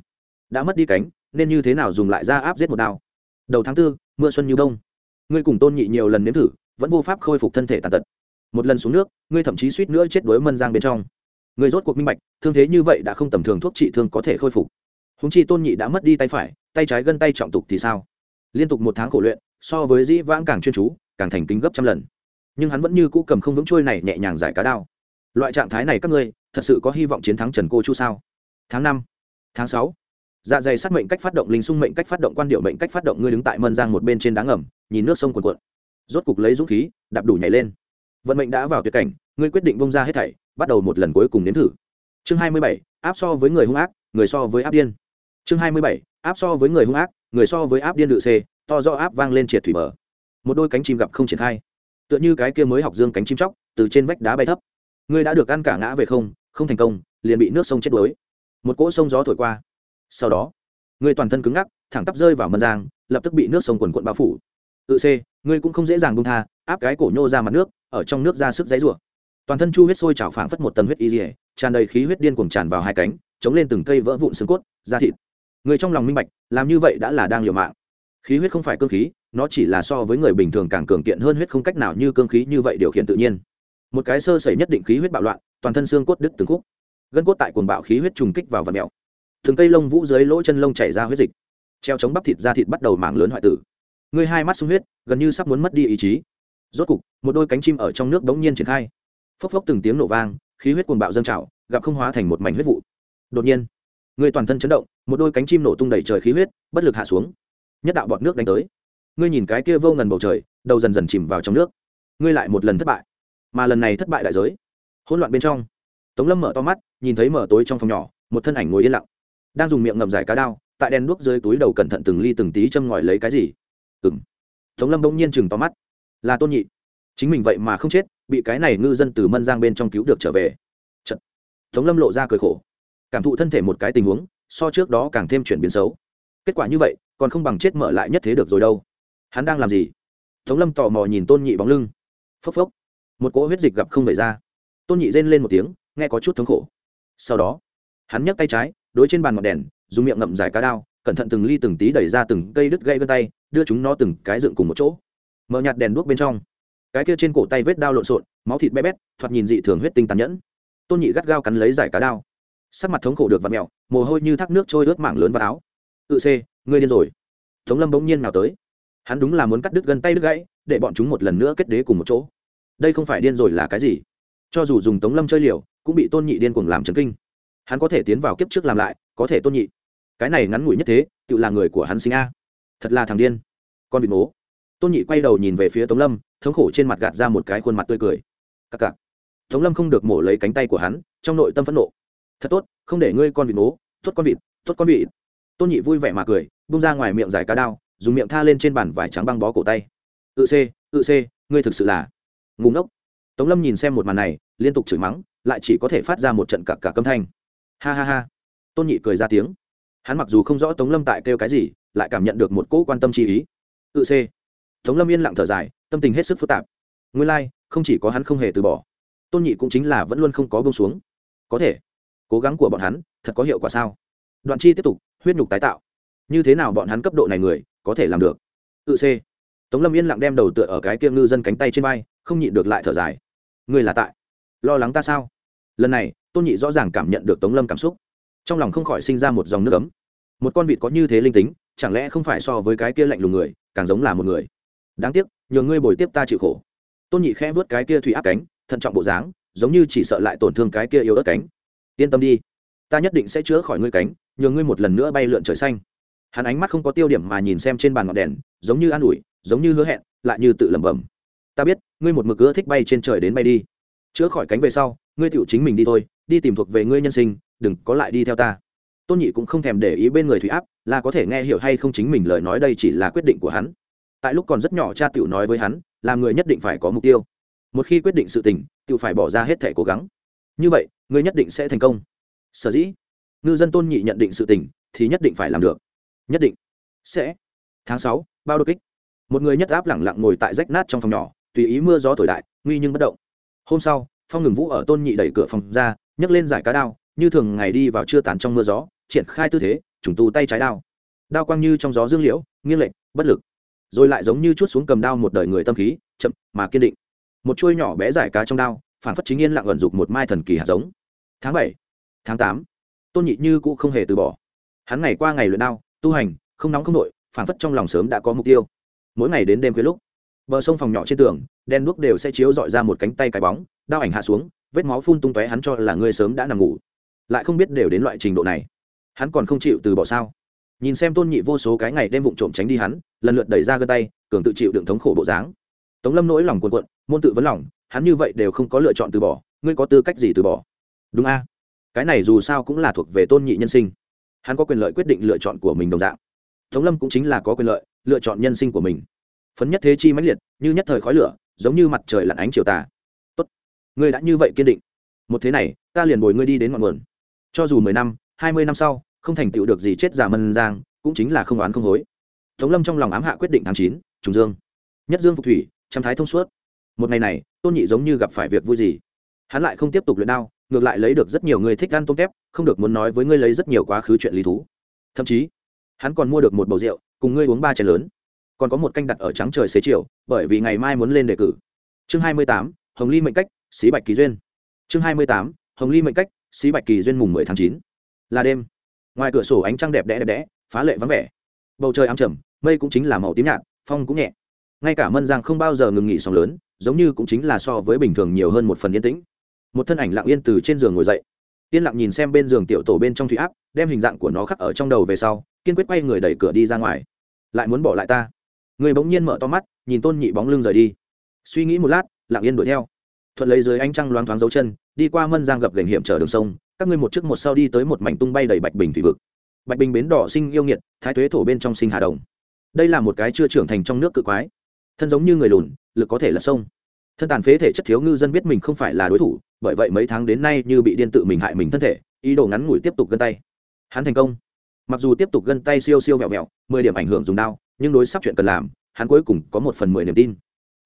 S1: đã mất đi cánh, nên như thế nào dùng lại ra áp giết một đao? Đầu tháng tư, mưa xuân như đông. Ngươi cùng tôn nhị nhiều lần nếm thử, vẫn vô pháp khôi phục thân thể tàn tật. Một lần xuống nước, ngươi thậm chí suýt nữa chết đuối mân giang bên trong. Ngươi rốt cuộc minh bạch, thương thế như vậy đã không tầm thường thuốc trị thương có thể khôi phục. Húng chi tôn nhị đã mất đi tay phải, tay trái gân tay trọng tục thì sao? Liên tục một tháng khổ luyện, so với dĩ vãng càng chuyên chú, càng thành kính gấp trăm lần nhưng hắn vẫn như cũ cầm không vững trôi này nhẹ nhàng giải cá đao. Loại trạng thái này các ngươi, thật sự có hy vọng chiến thắng trần cô chu sao? Tháng năm, tháng sáu. Dạ dày sát mệnh cách phát động, linh sung mệnh cách phát động, quan điệu mệnh cách phát động, ngươi đứng tại mân giang một bên trên đá ngầm, nhìn nước sông cuồn cuộn. Rốt cục lấy dũng khí, đạp đủ nhảy lên. Vận mệnh đã vào tuyệt cảnh, ngươi quyết định bông ra hết thảy, bắt đầu một lần cuối cùng nếm thử. Chương hai mươi bảy, áp so với người hung ác, người so với áp điên. Chương hai mươi bảy, áp so với người hung ác, người so với áp điên đự c to do áp vang lên triệt thủy bờ. Một đôi cánh chim gặp không triển khai tựa như cái kia mới học dương cánh chim chóc, từ trên vách đá bay thấp. Ngươi đã được ăn cả ngã về không không thành công, liền bị nước sông chết đuối. Một cỗ sông gió thổi qua. Sau đó, ngươi toàn thân cứng ngắc, thẳng tắp rơi vào mân giang, lập tức bị nước sông quần quận bao phủ. Tự c ngươi cũng không dễ dàng bung tha, áp cái cổ nhô ra mặt nước, ở trong nước ra sức dãy rủa. Toàn thân chu huyết sôi trào phảng phất một tầng huyết y dỉa tràn đầy khí huyết điên cuồng tràn vào hai cánh, chống lên từng cây vỡ vụn xương cốt, da thịt. Người trong lòng minh bạch, làm như vậy đã là đang liều mạng khí huyết không phải cương khí, nó chỉ là so với người bình thường càng cường kiện hơn huyết không cách nào như cương khí như vậy điều khiển tự nhiên. Một cái sơ sẩy nhất định khí huyết bạo loạn, toàn thân xương cốt đứt từng khúc. Gân cốt tại cuồng bạo khí huyết trùng kích vào vật mèo Thường cây lông vũ dưới lỗ chân lông chảy ra huyết dịch. Treo chống bắp thịt da thịt bắt đầu mảng lớn hoại tử. Người hai mắt sung huyết, gần như sắp muốn mất đi ý chí. Rốt cục, một đôi cánh chim ở trong nước đống nhiên triển khai. Phốc phốc từng tiếng nổ vang, khí huyết cuồng bạo dâng trào, gặp không hóa thành một mảnh huyết vụ. Đột nhiên, người toàn thân chấn động, một đôi cánh chim nổ tung đầy trời khí huyết, bất lực hạ xuống nhất đạo bọt nước đánh tới. Ngươi nhìn cái kia vô ngần bầu trời, đầu dần dần chìm vào trong nước. Ngươi lại một lần thất bại. Mà lần này thất bại đại giới. Hỗn loạn bên trong. Tống lâm mở to mắt, nhìn thấy mở tối trong phòng nhỏ, một thân ảnh ngồi yên lặng. Đang dùng miệng ngậm dài cá đao, tại đèn đuốc dưới túi đầu cẩn thận từng ly từng tí châm ngòi lấy cái gì. Ừng tống lâm bỗng nhiên chừng to mắt. Là tôn nhị. Chính mình vậy mà không chết, bị cái này ngư dân từ mân giang bên trong cứu được trở về. Chật. tống lâm lộ ra cười khổ. Cảm thụ thân thể một cái tình huống, so trước đó càng thêm chuyển biến xấu kết quả như vậy, còn không bằng chết mở lại nhất thế được rồi đâu. Hắn đang làm gì? Tống lâm tò mò nhìn tôn nhị bóng lưng. Phốc phốc. Một cỗ huyết dịch gặp không về ra. Tôn nhị rên lên một tiếng, nghe có chút thống khổ. Sau đó, hắn nhấc tay trái, đối trên bàn ngọn đèn, dùng miệng ngậm dài cá đao, cẩn thận từng ly từng tí đẩy ra từng cây đứt gây gân tay, đưa chúng nó từng cái dựng cùng một chỗ. Mở nhạt đèn đuốc bên trong. Cái kia trên cổ tay vết đao lộn xộn, máu thịt bé bét, thoạt nhìn dị thường huyết tinh tàn nhẫn. Tôn nhị gắt gao cắn lấy giải cá đao. Sắc mặt thống khổ được và mẹo mồ hôi như thác nước trôi ướt mảng lớn vào áo tự c, ngươi điên rồi. Tống lâm bỗng nhiên nào tới. Hắn đúng là muốn cắt đứt gân tay đứt gãy, để bọn chúng một lần nữa kết đế cùng một chỗ. Đây không phải điên rồi là cái gì? Cho dù dùng tống lâm chơi liều, cũng bị tôn nhị điên cuồng làm chấn kinh. Hắn có thể tiến vào kiếp trước làm lại, có thể tôn nhị. Cái này ngắn ngủi nhất thế, tự là người của hắn sinh a. Thật là thằng điên. Con vịt mố. Tôn nhị quay đầu nhìn về phía tống lâm, thống khổ trên mặt gạt ra một cái khuôn mặt tươi cười. Cặc cặc. Tống lâm không được mổ lấy cánh tay của hắn, trong nội tâm phẫn nộ. Thật tốt, không để ngươi con vịt mố, tốt con vịt, tốt con vịt tôn nhị vui vẻ mà cười bung ra ngoài miệng dài cá đao dùng miệng tha lên trên bàn vải trắng băng bó cổ tay. Tự c tự c ngươi thực sự là ngủ ngốc. Tống lâm nhìn xem một màn này liên tục chửi mắng lại chỉ có thể phát ra một trận cặp cả câm thanh. Ha ha ha. Tôn nhị cười ra tiếng. Hắn mặc dù không rõ tống lâm tại kêu cái gì lại cảm nhận được một cỗ quan tâm chi ý. Tự c tống lâm yên lặng thở dài tâm tình hết sức phức tạp. Nguyên lai、like, không chỉ có hắn không hề từ bỏ tôn nhị cũng chính là vẫn luôn không có bông xuống. Có thể cố gắng của bọn hắn thật có hiệu quả sao? Đoạn chi tiếp tục huyết nhục tái tạo. Như thế nào bọn hắn cấp độ này người có thể làm được? Tự c. Tống lâm yên lặng đem đầu tựa ở cái kia ngư dân cánh tay trên vai, không nhịn được lại thở dài. Người là tại? Lo lắng ta sao? Lần này, tôn nhị rõ ràng cảm nhận được tống lâm cảm xúc. Trong lòng không khỏi sinh ra một dòng nước ấm. Một con vịt có như thế linh tính, chẳng lẽ không phải so với cái kia lạnh lùng người, càng giống là một người? Đáng tiếc, nhờ ngươi bồi tiếp ta chịu khổ. Tôn nhị khẽ vớt cái kia thủy áp cánh, thận trọng bộ dáng, giống như chỉ sợ lại tổn thương cái kia yếu ớt cánh. Yên tâm đi, ta nhất định sẽ chữa khỏi ngươi cánh nhờ ngươi một lần nữa bay lượn trời xanh. Hắn ánh mắt không có tiêu điểm mà nhìn xem trên bàn ngọn đèn, giống như an ủi, giống như hứa hẹn, lại như tự lẩm bẩm. Ta biết, ngươi một mực ưa thích bay trên trời đến bay đi. Chữa khỏi cánh về sau, ngươi tựu chính mình đi thôi, đi tìm thuộc về ngươi nhân sinh, đừng có lại đi theo ta. Tôn nhị cũng không thèm để ý bên người thủy áp, là có thể nghe hiểu hay không chính mình lời nói đây chỉ là quyết định của hắn. Tại lúc còn rất nhỏ cha tựu nói với hắn, là người nhất định phải có mục tiêu. Một khi quyết định sự tình, tựu phải bỏ ra hết thể cố gắng. Như vậy, ngươi nhất định sẽ thành công. Sở dĩ ngư dân tôn nhị nhận định sự tình, thì nhất định phải làm được. Nhất định. Sẽ. Tháng sáu, bao đột kích. Một người nhất áp lẳng lặng ngồi tại rách nát trong phòng nhỏ, tùy ý mưa gió thổi đại nguy nhưng bất động. Hôm sau, phong ngừng vũ ở tôn nhị đẩy cửa phòng ra, nhấc lên giải cá đao, như thường ngày đi vào chưa tàn trong mưa gió, triển khai tư thế, trùng tu tay trái đao. Đao quang như trong gió dương liễu, nghiêng lệch, bất lực. Rồi lại giống như chút xuống cầm đao một đời người tâm khí, chậm, mà kiên định. Một chuôi nhỏ bé giải cá trong đao, phản phất chính yên lặng ẩn dục một mai thần kỳ hạt giống. Tháng bảy, tháng tám tôn nhị như cũng không hề từ bỏ. Hắn ngày qua ngày luyện đao, tu hành, không nóng không nội phản phất trong lòng sớm đã có mục tiêu. Mỗi ngày đến đêm khuya lúc, bờ sông phòng nhỏ trên tường đen đuốc đều sẽ chiếu dọi ra một cánh tay cái bóng, đao ảnh hạ xuống, vết máu phun tung tóe hắn cho là ngươi sớm đã nằm ngủ. Lại không biết đều đến loại trình độ này. Hắn còn không chịu từ bỏ sao? Nhìn xem tôn nhị vô số cái ngày đêm vụng trộm tránh đi hắn, lần lượt đẩy ra gân tay, cường tự chịu đựng thống khổ bộ dáng. Tống lâm nỗi lòng cuồn cuộn, môn tự vấn lòng, hắn như vậy đều không có lựa chọn từ bỏ, ngươi có tư cách gì từ bỏ? Đúng a cái này dù sao cũng là thuộc về tôn nhị nhân sinh. Hắn có quyền lợi quyết định lựa chọn của mình đồng dạng. Tống lâm cũng chính là có quyền lợi lựa chọn nhân sinh của mình. Phấn nhất thế chi mãnh liệt, như nhất thời khói lửa, giống như mặt trời lặn ánh chiều tà. Tốt, ngươi đã như vậy kiên định. Một thế này, ta liền bồi ngươi đi đến ngọn nguồn. Cho dù mười năm, hai mươi năm sau, không thành tựu được gì chết già mân giang, cũng chính là không oán không hối. Tống lâm trong lòng ám hạ quyết định tháng chín, trùng dương. Nhất dương phục thủy, trăm thái thông suốt. Một ngày này, tôn nhị giống như gặp phải việc vui gì. Hắn lại không tiếp tục luyện đao ngược lại lấy được rất nhiều người thích ăn tôm tép, không được muốn nói với ngươi lấy rất nhiều quá khứ chuyện lý thú. Thậm chí, hắn còn mua được một bầu rượu, cùng ngươi uống ba chén lớn. Còn có một canh đặt ở trắng trời xế chiều, bởi vì ngày mai muốn lên đề cử. Chương hai mươi tám, hồng ly mệnh cách, xí bạch kỳ duyên. Chương hai mươi tám, hồng ly mệnh cách, xí bạch kỳ duyên mùng mười tháng chín. Là đêm. Ngoài cửa sổ ánh trăng đẹp đẽ đẹp đẽ, phá lệ vắng vẻ. Bầu trời ám trầm, mây cũng chính là màu tím nhạt, phong cũng nhẹ. Ngay cả mân giang không bao giờ ngừng nghỉ sóng lớn, giống như cũng chính là so với bình thường nhiều hơn một phần yên tĩnh một thân ảnh lặng yên từ trên giường ngồi dậy. Yên lặng nhìn xem bên giường tiểu tổ bên trong thủy áp, đem hình dạng của nó khắc ở trong đầu về sau, kiên quyết quay người đẩy cửa đi ra ngoài. Lại muốn bỏ lại ta. Người bỗng nhiên mở to mắt, nhìn tôn nhị bóng lưng rời đi. Suy nghĩ một lát, lặng yên đuổi theo. Thuận lấy dưới ánh trăng loáng thoáng dấu chân, đi qua mân giang gập gành hiểm trở đường sông, các ngươi một chiếc một sau đi tới một mảnh tung bay đầy bạch bình thủy vực. Bạch bình bến đỏ sinh yêu nghiệt, thái tuế thổ bên trong sinh hà đồng. Đây là một cái chưa trưởng thành trong nước cự quái. Thân giống như người lùn, lực có thể là sông thân tàn phế thể chất thiếu ngư dân biết mình không phải là đối thủ, bởi vậy mấy tháng đến nay như bị điên tự mình hại mình thân thể, ý đồ ngắn ngủi tiếp tục gân tay. Hắn thành công. Mặc dù tiếp tục gân tay siêu siêu vẹo vẹo, mười điểm ảnh hưởng dùng đao, nhưng đối sắp chuyện cần làm, hắn cuối cùng có một phần mười niềm tin.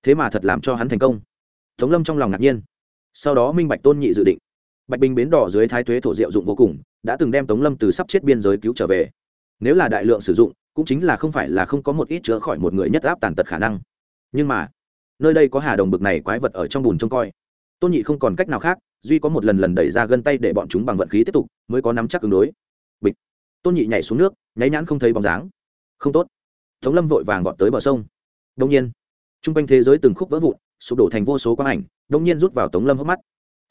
S1: Thế mà thật làm cho hắn thành công. Tống lâm trong lòng ngạc nhiên. Sau đó minh bạch tôn nhị dự định. Bạch bình bến đỏ dưới thái thuế thổ diệu dụng vô cùng, đã từng đem tống lâm từ sắp chết biên giới cứu trở về. Nếu là đại lượng sử dụng, cũng chính là không phải là không có một ít chữa khỏi một người nhất áp tàn tật khả năng. Nhưng mà nơi đây có hà đồng bực này quái vật ở trong bùn trông coi. Tôn nhị không còn cách nào khác, duy có một lần lần đẩy ra gân tay để bọn chúng bằng vận khí tiếp tục, mới có nắm chắc ứng đối. Bịch. Tôn nhị nhảy xuống nước, nháy nhãn không thấy bóng dáng. Không tốt. Tống lâm vội vàng gọt tới bờ sông. Đông nhiên t r u n g quanh thế giới từng khúc vỡ vụn, sụp đổ thành vô số quang ảnh, đông nhiên rút vào tống lâm hốc mắt.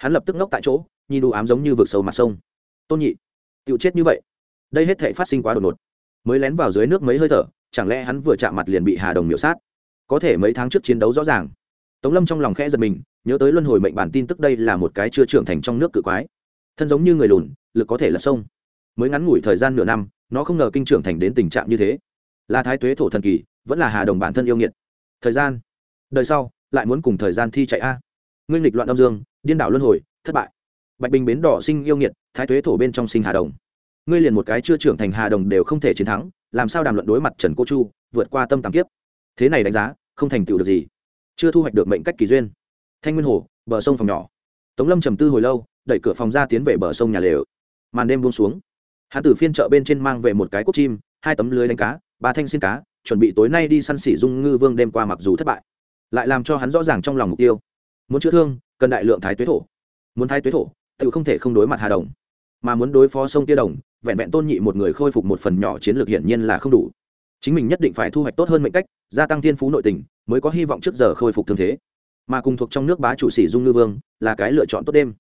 S1: Hắn lập tức ngốc tại chỗ, nhìn đủ ám giống như vực sâu mặt sông. Tôn nhị tựu chết như vậy. Đây hết thể phát sinh quá đột ngột. Mới lén vào dưới nước mấy hơi thở, chẳng lẽ hắn vừa chạm mặt liền bị hà đồng miểu sát? Có thể mấy tháng trước chiến đấu rõ ràng. Tống lâm trong lòng khẽ giật mình, nhớ tới luân hồi mệnh bản tin tức đây là một cái chưa trưởng thành trong nước cự quái. Thân giống như người lùn, lực có thể là sông. Mới ngắn ngủi thời gian nửa năm, nó không ngờ kinh trưởng thành đến tình trạng như thế. Là thái tuế thổ thần kỳ, vẫn là hà đồng bản thân yêu nghiệt. Thời gian, đời sau, lại muốn cùng thời gian thi chạy a. Nguyên lịch loạn âm dương, điên đảo luân hồi, thất bại. Bạch bình bến đỏ sinh yêu nghiệt, thái tuế thổ bên trong sinh hà đồng. Ngươi liền một cái chưa trưởng thành hà đồng đều không thể chiến thắng, làm sao đàm luận đối mặt trần cô chu, vượt qua tâm tàng kiếp? Thế này đánh giá, không thành tựu được gì. Chưa thu hoạch được mệnh cách kỳ duyên. Thanh nguyên hồ, bờ sông phòng nhỏ. Tống lâm trầm tư hồi lâu, đẩy cửa phòng ra tiến về bờ sông nhà lều. Màn đêm buông xuống. Hắn từ phiên chợ bên trên mang về một cái cốt chim, hai tấm lưới đánh cá, ba thanh xin cá, chuẩn bị tối nay đi săn sỉ dung ngư vương đêm qua mặc dù thất bại, lại làm cho hắn rõ ràng trong lòng mục tiêu. Muốn chữa thương, cần đại lượng thái tuế thổ. Muốn thái tuế thổ, tự không thể không đối mặt hà đồng. Mà muốn đối phó sông tia đồng, vẹn vẹn tôn nhị một người khôi phục một phần nhỏ chiến lược hiển nhiên là không đủ chính mình nhất định phải thu hoạch tốt hơn mệnh cách, gia tăng thiên phú nội tình, mới có hy vọng trước giờ khôi phục thương thế. Mà cùng thuộc trong nước bá chủ sĩ dung ngư vương, là cái lựa chọn tốt đêm.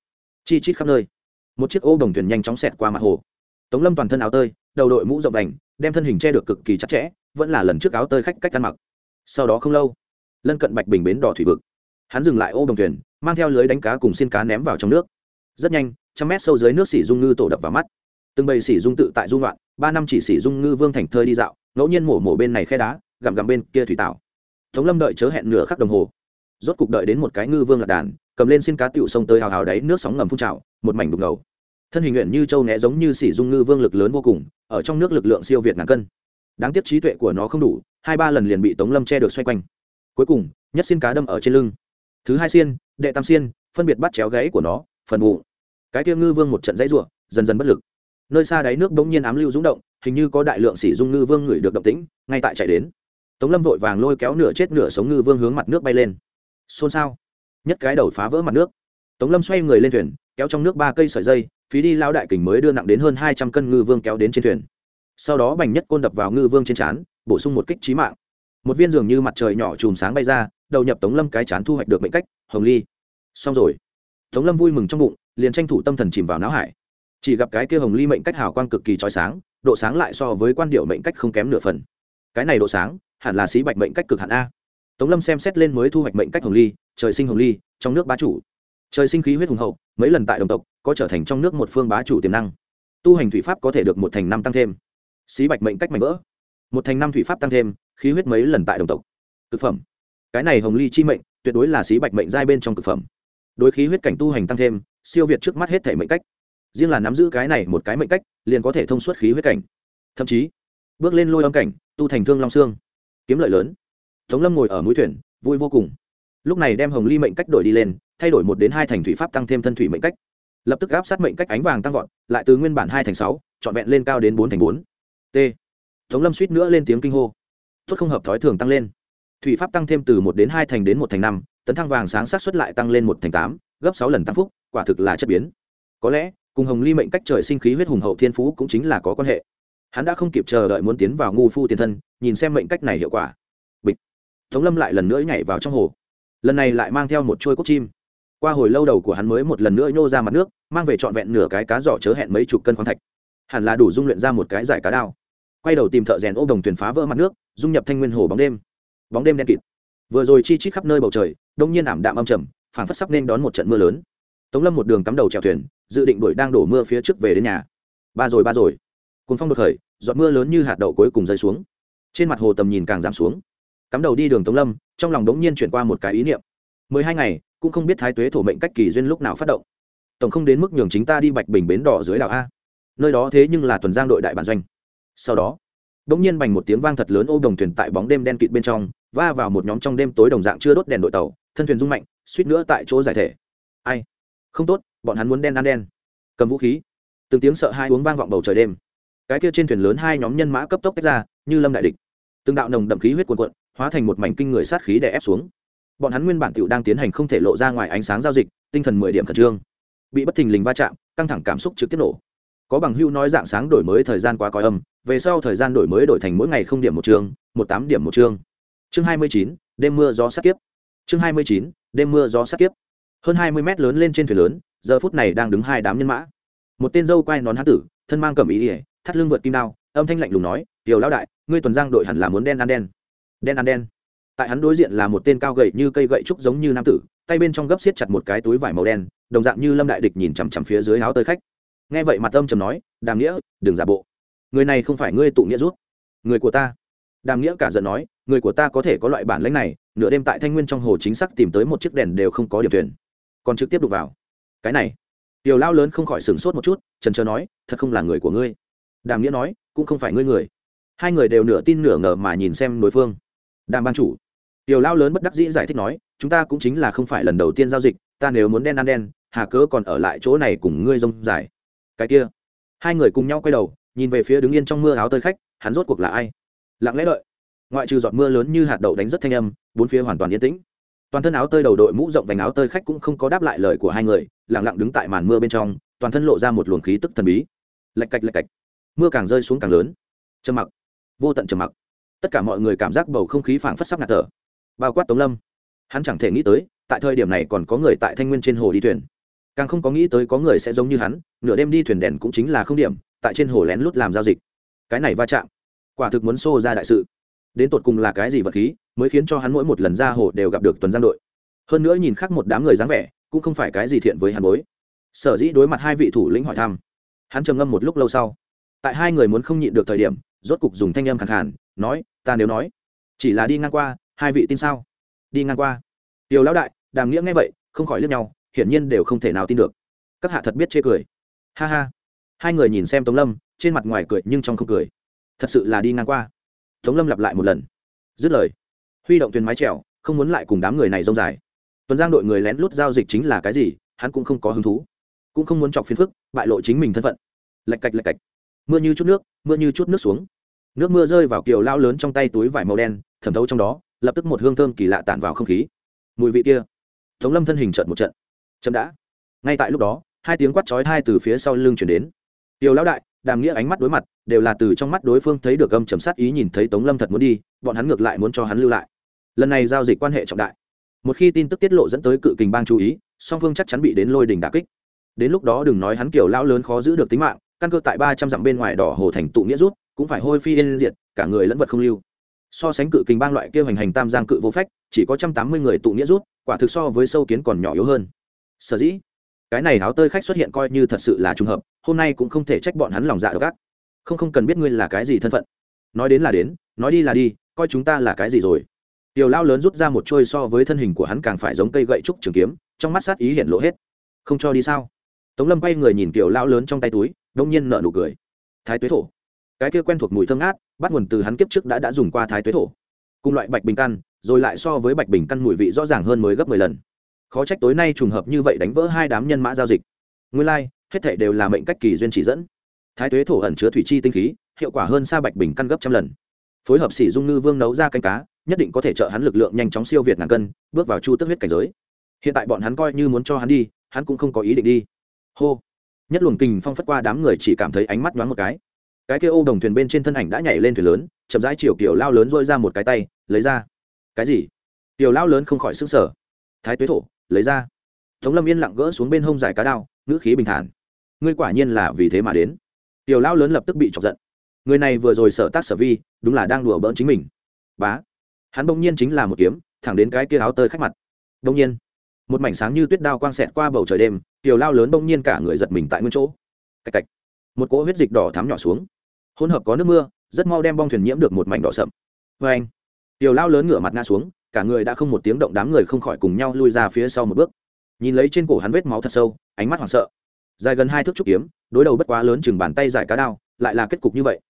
S1: Chi chít khắp nơi. Một chiếc ô đồng thuyền nhanh chóng xẹt qua mặt hồ. Tống lâm toàn thân áo tơi, đầu đội mũ rộng đành đem thân hình che được cực kỳ chặt chẽ, vẫn là lần trước áo tơi khách cách ăn mặc. Sau đó không lâu, lân cận bạch bình bến đỏ thủy vực. Hắn dừng lại ô đồng thuyền, mang theo lưới đánh cá cùng xin cá ném vào trong nước. Rất nhanh, trăm mét sâu dưới nước sỉ dung ngư tổ đập vào mắt. Từng bầy sỉ dung tự tại dung loạn, ba năm chỉ sỉ dung ngư vương thành thơi đi dạo ngẫu nhiên mổ mổ bên này khe đá, gặm gặm bên kia thủy tảo. Tống lâm đợi chớ hẹn nửa khắc đồng hồ. Rốt cục đợi đến một cái ngư vương lạc đàn, cầm lên xin cá tựu sông tới hào hào đáy nước sóng ngầm phun trào, một mảnh đục ngầu. Thân hình nguyện như châu né giống như xỉ dung ngư vương lực lớn vô cùng, ở trong nước lực lượng siêu việt ngàn cân. Đáng tiếc trí tuệ của nó không đủ, hai ba lần liền bị tống lâm che được xoay quanh. Cuối cùng, nhất xin cá đâm ở trên lưng. Thứ hai xiên, đệ tam xiên, phân biệt bắt chéo gáy của nó, phần bụng. Cái kia ngư vương một trận dãy ruộng dần dần bất lực nơi xa đáy nước bỗng nhiên ám lưu rúng động, hình như có đại lượng sỉ dung ngư vương ngửi được động tĩnh, ngay tại chạy đến. Tống lâm vội vàng lôi kéo nửa chết nửa sống ngư vương hướng mặt nước bay lên. Xôn xao. Nhất cái đầu phá vỡ mặt nước. Tống lâm xoay người lên thuyền, kéo trong nước ba cây sợi dây, phí đi lao đại kình mới đưa nặng đến hơn hai trăm cân ngư vương kéo đến trên thuyền. Sau đó bành nhất côn đập vào ngư vương trên trán, bổ sung một kích trí mạng. Một viên dường như mặt trời nhỏ chùm sáng bay ra, đầu nhập tống lâm cái chán thu hoạch được mệnh cách, hồng ly. Xong rồi. Tống lâm vui mừng trong bụng, liền tranh thủ tâm thần chìm vào não hải chỉ gặp cái kia hồng ly mệnh cách hào quang cực kỳ trói sáng, độ sáng lại so với quan điệu mệnh cách không kém nửa phần. Cái này độ sáng, hẳn là sĩ bạch mệnh cách cực hạn a. Tống lâm xem xét lên mới thu hoạch mệnh cách hồng ly, trời sinh hồng ly, trong nước bá chủ. Trời sinh khí huyết hùng hậu, mấy lần tại đồng tộc, có trở thành trong nước một phương bá chủ tiềm năng. Tu hành thủy pháp có thể được một thành năm tăng thêm. Sĩ bạch mệnh cách mạnh vỡ. Một thành năm thủy pháp tăng thêm, khí huyết mấy lần tại đồng tộc. Thực phẩm. Cái này hồng ly chi mệnh, tuyệt đối là sĩ bạch mệnh giai bên trong thực phẩm. Đối khí huyết cảnh tu hành tăng thêm, siêu việt trước mắt hết thể mệnh cách riêng là nắm giữ cái này một cái mệnh cách, liền có thể thông suốt khí huyết cảnh. Thậm chí, bước lên lôi âm cảnh, tu thành thương long xương. Kiếm lợi lớn. Tống lâm ngồi ở mũi thuyền, vui vô cùng. Lúc này đem hồng ly mệnh cách đổi đi lên, thay đổi một đến hai thành thủy pháp tăng thêm thân thủy mệnh cách. Lập tức áp sát mệnh cách ánh vàng tăng vọt, lại từ nguyên bản hai thành sáu, trọn vẹn lên cao đến bốn thành bốn. T. Tống lâm suýt nữa lên tiếng kinh hô. Tuất không hợp thói thường tăng lên. Thủy pháp tăng thêm từ một đến hai thành đến một thành năm, tấn thăng vàng sáng sát xuất lại tăng lên một thành tám, gấp sáu lần tăng phúc, quả thực là chất biến. Có lẽ cùng hồng ly mệnh cách trời sinh khí huyết hùng hậu thiên phú cũng chính là có quan hệ. Hắn đã không kịp chờ đợi muốn tiến vào ngu phu tiền thân, nhìn xem mệnh cách này hiệu quả. Bịch. Tống lâm lại lần nữa nhảy vào trong hồ. Lần này lại mang theo một chuôi cốc chim. Qua hồi lâu đầu của hắn mới một lần nữa nhô ra mặt nước, mang về trọn vẹn nửa cái cá giỏ chớ hẹn mấy chục cân khoáng thạch. Hẳn là đủ dung luyện ra một cái giải cá đao. Quay đầu tìm thợ rèn ô đồng thuyền phá vỡ mặt nước, dung nhập thanh nguyên hồ bóng đêm. Bóng đêm đen kịt. Vừa rồi chi chít khắp nơi bầu trời, đông nhiên ảm đạm âm trầm, phảng phất sắp nên đón một trận mưa lớn tống lâm một đường cắm đầu chèo thuyền, dự định đuổi đang đổ mưa phía trước về đến nhà. Ba rồi ba rồi. Cùng phong đột khởi, giọt mưa lớn như hạt đậu cuối cùng rơi xuống. Trên mặt hồ tầm nhìn càng giảm xuống. Cắm đầu đi đường tống lâm, trong lòng đống nhiên chuyển qua một cái ý niệm. Mười hai ngày, cũng không biết thái tuế thổ mệnh cách kỳ duyên lúc nào phát động. Tổng không đến mức nhường chính ta đi bạch bình bến đỏ dưới đảo a. Nơi đó thế nhưng là tuần giang đội đại bản doanh. Sau đó, đống nhiên bành một tiếng vang thật lớn ô đồng thuyền tại bóng đêm đen kịt bên trong, va vào một nhóm trong đêm tối đồng dạng chưa đốt đèn đội tàu, thân thuyền rung mạnh, suýt nữa tại chỗ giải thể. Ai? Không tốt, bọn hắn muốn đen ăn đen. Cầm vũ khí. Từng tiếng sợ hai uống vang vọng bầu trời đêm. Cái kia trên thuyền lớn hai nhóm nhân mã cấp tốc tách ra, như lâm đại địch. Từng đạo nồng đậm khí huyết cuồn cuộn, hóa thành một mảnh kinh người sát khí đè ép xuống. Bọn hắn nguyên bản tựu đang tiến hành không thể lộ ra ngoài ánh sáng giao dịch, tinh thần mười điểm khẩn trương. Bị bất thình lình va chạm, căng thẳng cảm xúc trực tiếp nổ. Có bằng hưu nói dạng sáng đổi mới thời gian quá coi âm, về sau thời gian đổi mới đổi thành mỗi ngày không điểm một chương, một tám điểm một chương. Chương hai mươi chín, đêm mưa gió sát kiếp chương hai mươi chín, đêm mưa gió sát kiếp hơn hai mươi mét lớn lên trên thuyền lớn, giờ phút này đang đứng hai đám nhân mã. Một tên dâu quai nón hán tử, thân mang cầm ý ỉa thắt lưng vượt kim đao, âm thanh lạnh lùng nói, tiểu lão đại, ngươi tuần giang đội hẳn là muốn đen ăn đen. Đen ăn đen? Tại hắn đối diện là một tên cao gậy như cây gậy trúc giống như nam tử, tay bên trong gấp xiết chặt một cái túi vải màu đen, đồng dạng như lâm đại địch nhìn chằm chằm phía dưới áo tơi khách. Nghe vậy mặt âm trầm nói, đàm nghĩa, đừng giả bộ. Người này không phải ngươi tụ nghĩa rút. Người của ta. Đàm nghĩa cả giận nói, người của ta có thể có loại bản lãnh này, nửa đêm tại thanh nguyên trong hồ chính xác tìm tới một chiếc đèn đều không có điểm thuyền còn trực tiếp đục vào. Cái này, tiểu lao lớn không khỏi sửng sốt một chút, trần trờ nói, thật không là người của ngươi. Đàm nghĩa nói, cũng không phải ngươi người. Hai người đều nửa tin nửa ngờ mà nhìn xem đối phương. Đàm ban chủ. Tiểu lao lớn bất đắc dĩ giải thích nói, chúng ta cũng chính là không phải lần đầu tiên giao dịch, ta nếu muốn đen ăn đen, hà cớ còn ở lại chỗ này cùng ngươi rông dài. Cái kia, hai người cùng nhau quay đầu, nhìn về phía đứng yên trong mưa áo tơi khách, hắn rốt cuộc là ai? Lặng lẽ đợi. Ngoại trừ giọt mưa lớn như hạt đậu đánh rất thanh âm, bốn phía hoàn toàn yên tĩnh toàn thân áo tơi đầu đội mũ rộng vành áo tơi khách cũng không có đáp lại lời của hai người lẳng lặng đứng tại màn mưa bên trong, toàn thân lộ ra một luồng khí tức thần bí. Lạch cạch lạch cạch. Mưa càng rơi xuống càng lớn. Trầm mặc. Vô tận trầm mặc. Tất cả mọi người cảm giác bầu không khí phảng phất sắp ngạt thở. Bao quát tống lâm. Hắn chẳng thể nghĩ tới, tại thời điểm này còn có người tại thanh nguyên trên hồ đi thuyền. Càng không có nghĩ tới có người sẽ giống như hắn, nửa đêm đi thuyền đèn cũng chính là không điểm, tại trên hồ lén lút làm giao dịch. Cái này va chạm, quả thực muốn xô ra đại sự đến tột cùng là cái gì vật khí mới khiến cho hắn mỗi một lần ra hồ đều gặp được tuần giang đội. Hơn nữa nhìn khác một đám người dáng vẻ, cũng không phải cái gì thiện với hắn bối. Sở dĩ đối mặt hai vị thủ lĩnh hỏi thăm, hắn trầm ngâm một lúc lâu sau. Tại hai người muốn không nhịn được thời điểm, rốt cục dùng thanh âm khẳng khàn, nói, ta nếu nói, chỉ là đi ngang qua, hai vị tin sao? Đi ngang qua. Tiểu lão đại, đàm nghĩa nghe vậy, không khỏi liếc nhau, hiển nhiên đều không thể nào tin được. Các hạ thật biết chê cười. Ha ha. Hai người nhìn xem tống lâm, trên mặt ngoài cười nhưng trong không cười. Thật sự là đi ngang qua tống lâm lặp lại một lần. Dứt lời, huy động thuyền mái trèo không muốn lại cùng đám người này rông dài. Tuần giang đội người lén lút giao dịch chính là cái gì, hắn cũng không có hứng thú. Cũng không muốn chọc phiền phức, bại lộ chính mình thân phận. Lạch cạch lạch cạch. Mưa như chút nước, mưa như chút nước xuống. Nước mưa rơi vào kiều lao lớn trong tay túi vải màu đen, thẩm thấu trong đó, lập tức một hương thơm kỳ lạ tản vào không khí. Mùi vị kia. Tống lâm thân hình trận một trận. Chậm đã. Ngay tại lúc đó, hai tiếng quát chói hai từ phía sau lưng chuyển đến. Tiểu lão đại đàm nghĩa ánh mắt đối mặt, đều là từ trong mắt đối phương thấy được âm chầm sát ý nhìn thấy tống lâm thật muốn đi, bọn hắn ngược lại muốn cho hắn lưu lại. Lần này giao dịch quan hệ trọng đại. Một khi tin tức tiết lộ dẫn tới cự kình bang chú ý, song phương chắc chắn bị đến lôi đình đà kích. Đến lúc đó đừng nói hắn kiểu lão lớn khó giữ được tính mạng, căn cơ tại ba trăm dặm bên ngoài đỏ hồ thành tụ nghĩa rút, cũng phải hôi phi yên diệt, cả người lẫn vật không lưu. So sánh cự kình bang loại kia hành hành tam giang cự vô phách, chỉ có trăm tám mươi người tụ nghĩa rút, quả thực so với sâu kiến còn nhỏ yếu hơn. Sở dĩ cái này áo tơi khách xuất hiện coi như thật sự là trùng hợp, hôm nay cũng không thể trách bọn hắn lòng dạ độc ác. Không không cần biết ngươi là cái gì thân phận. Nói đến là đến, nói đi là đi, coi chúng ta là cái gì rồi. Tiểu lao lớn rút ra một trôi so với thân hình của hắn càng phải giống cây gậy trúc trường kiếm, trong mắt sát ý hiện lộ hết. Không cho đi sao? Tống lâm quay người nhìn tiểu lao lớn trong tay túi, đông nhiên nợ nụ cười. Thái tuế thổ. Cái kia quen thuộc mùi thơm ngát, bắt nguồn từ hắn kiếp trước đã đã dùng qua thái tuế thổ. Cùng loại bạch bình căn, rồi lại so với bạch bình căn mùi vị rõ ràng hơn mới gấp mười lần khó trách tối nay trùng hợp như vậy đánh vỡ hai đám nhân mã giao dịch. Nguyên lai、like, hết thể đều là mệnh cách kỳ duyên chỉ dẫn. Thái tuế thổ ẩn chứa thủy chi tinh khí hiệu quả hơn xa bạch bình căn gấp trăm lần. Phối hợp xỉ dung ngư vương nấu ra canh cá nhất định có thể trợ hắn lực lượng nhanh chóng siêu việt ngàn cân bước vào chu tức huyết cảnh giới. Hiện tại bọn hắn coi như muốn cho hắn đi hắn cũng không có ý định đi. Hô. Nhất luồng kình phong phất qua đám người chỉ cảm thấy ánh mắt nhoáng một cái. Cái kia ô đồng thuyền bên trên thân ảnh đã nhảy lên thuyền lớn chậm rãi chiều kiểu lao lớn dôi ra một cái tay lấy ra. Cái gì? Tiểu lao lớn không khỏi sức sở thái tuế thổ lấy ra. Tống lâm yên lặng gỡ xuống bên hông dài cá đao, ngữ khí bình thản. Ngươi quả nhiên là vì thế mà đến. Tiểu lao lớn lập tức bị chọc giận. Người này vừa rồi sở tác sở vi, đúng là đang đùa bỡn chính mình. Bá. Hắn bỗng nhiên chính là một kiếm, thẳng đến cái kia áo tơi khách mặt. Bỗng nhiên, một mảnh sáng như tuyết đao quang xẹt qua bầu trời đêm, tiểu lao lớn bỗng nhiên cả người giật mình tại nguyên chỗ. Cạch cạch. Một cỗ huyết dịch đỏ thắm nhỏ xuống. Hỗn hợp có nước mưa, rất mau đem bong thuyền nhiễm được một mảnh đỏ sậm. Vê anh tiểu lao lớn ngửa mặt ngã xuống cả người đã không một tiếng động đám người không khỏi cùng nhau lui ra phía sau một bước. Nhìn lấy trên cổ hắn vết máu thật sâu, ánh mắt hoảng sợ. Dài gần hai thước trúc kiếm, đối đầu bất quá lớn chừng bàn tay dài cá đao, lại là kết cục như vậy.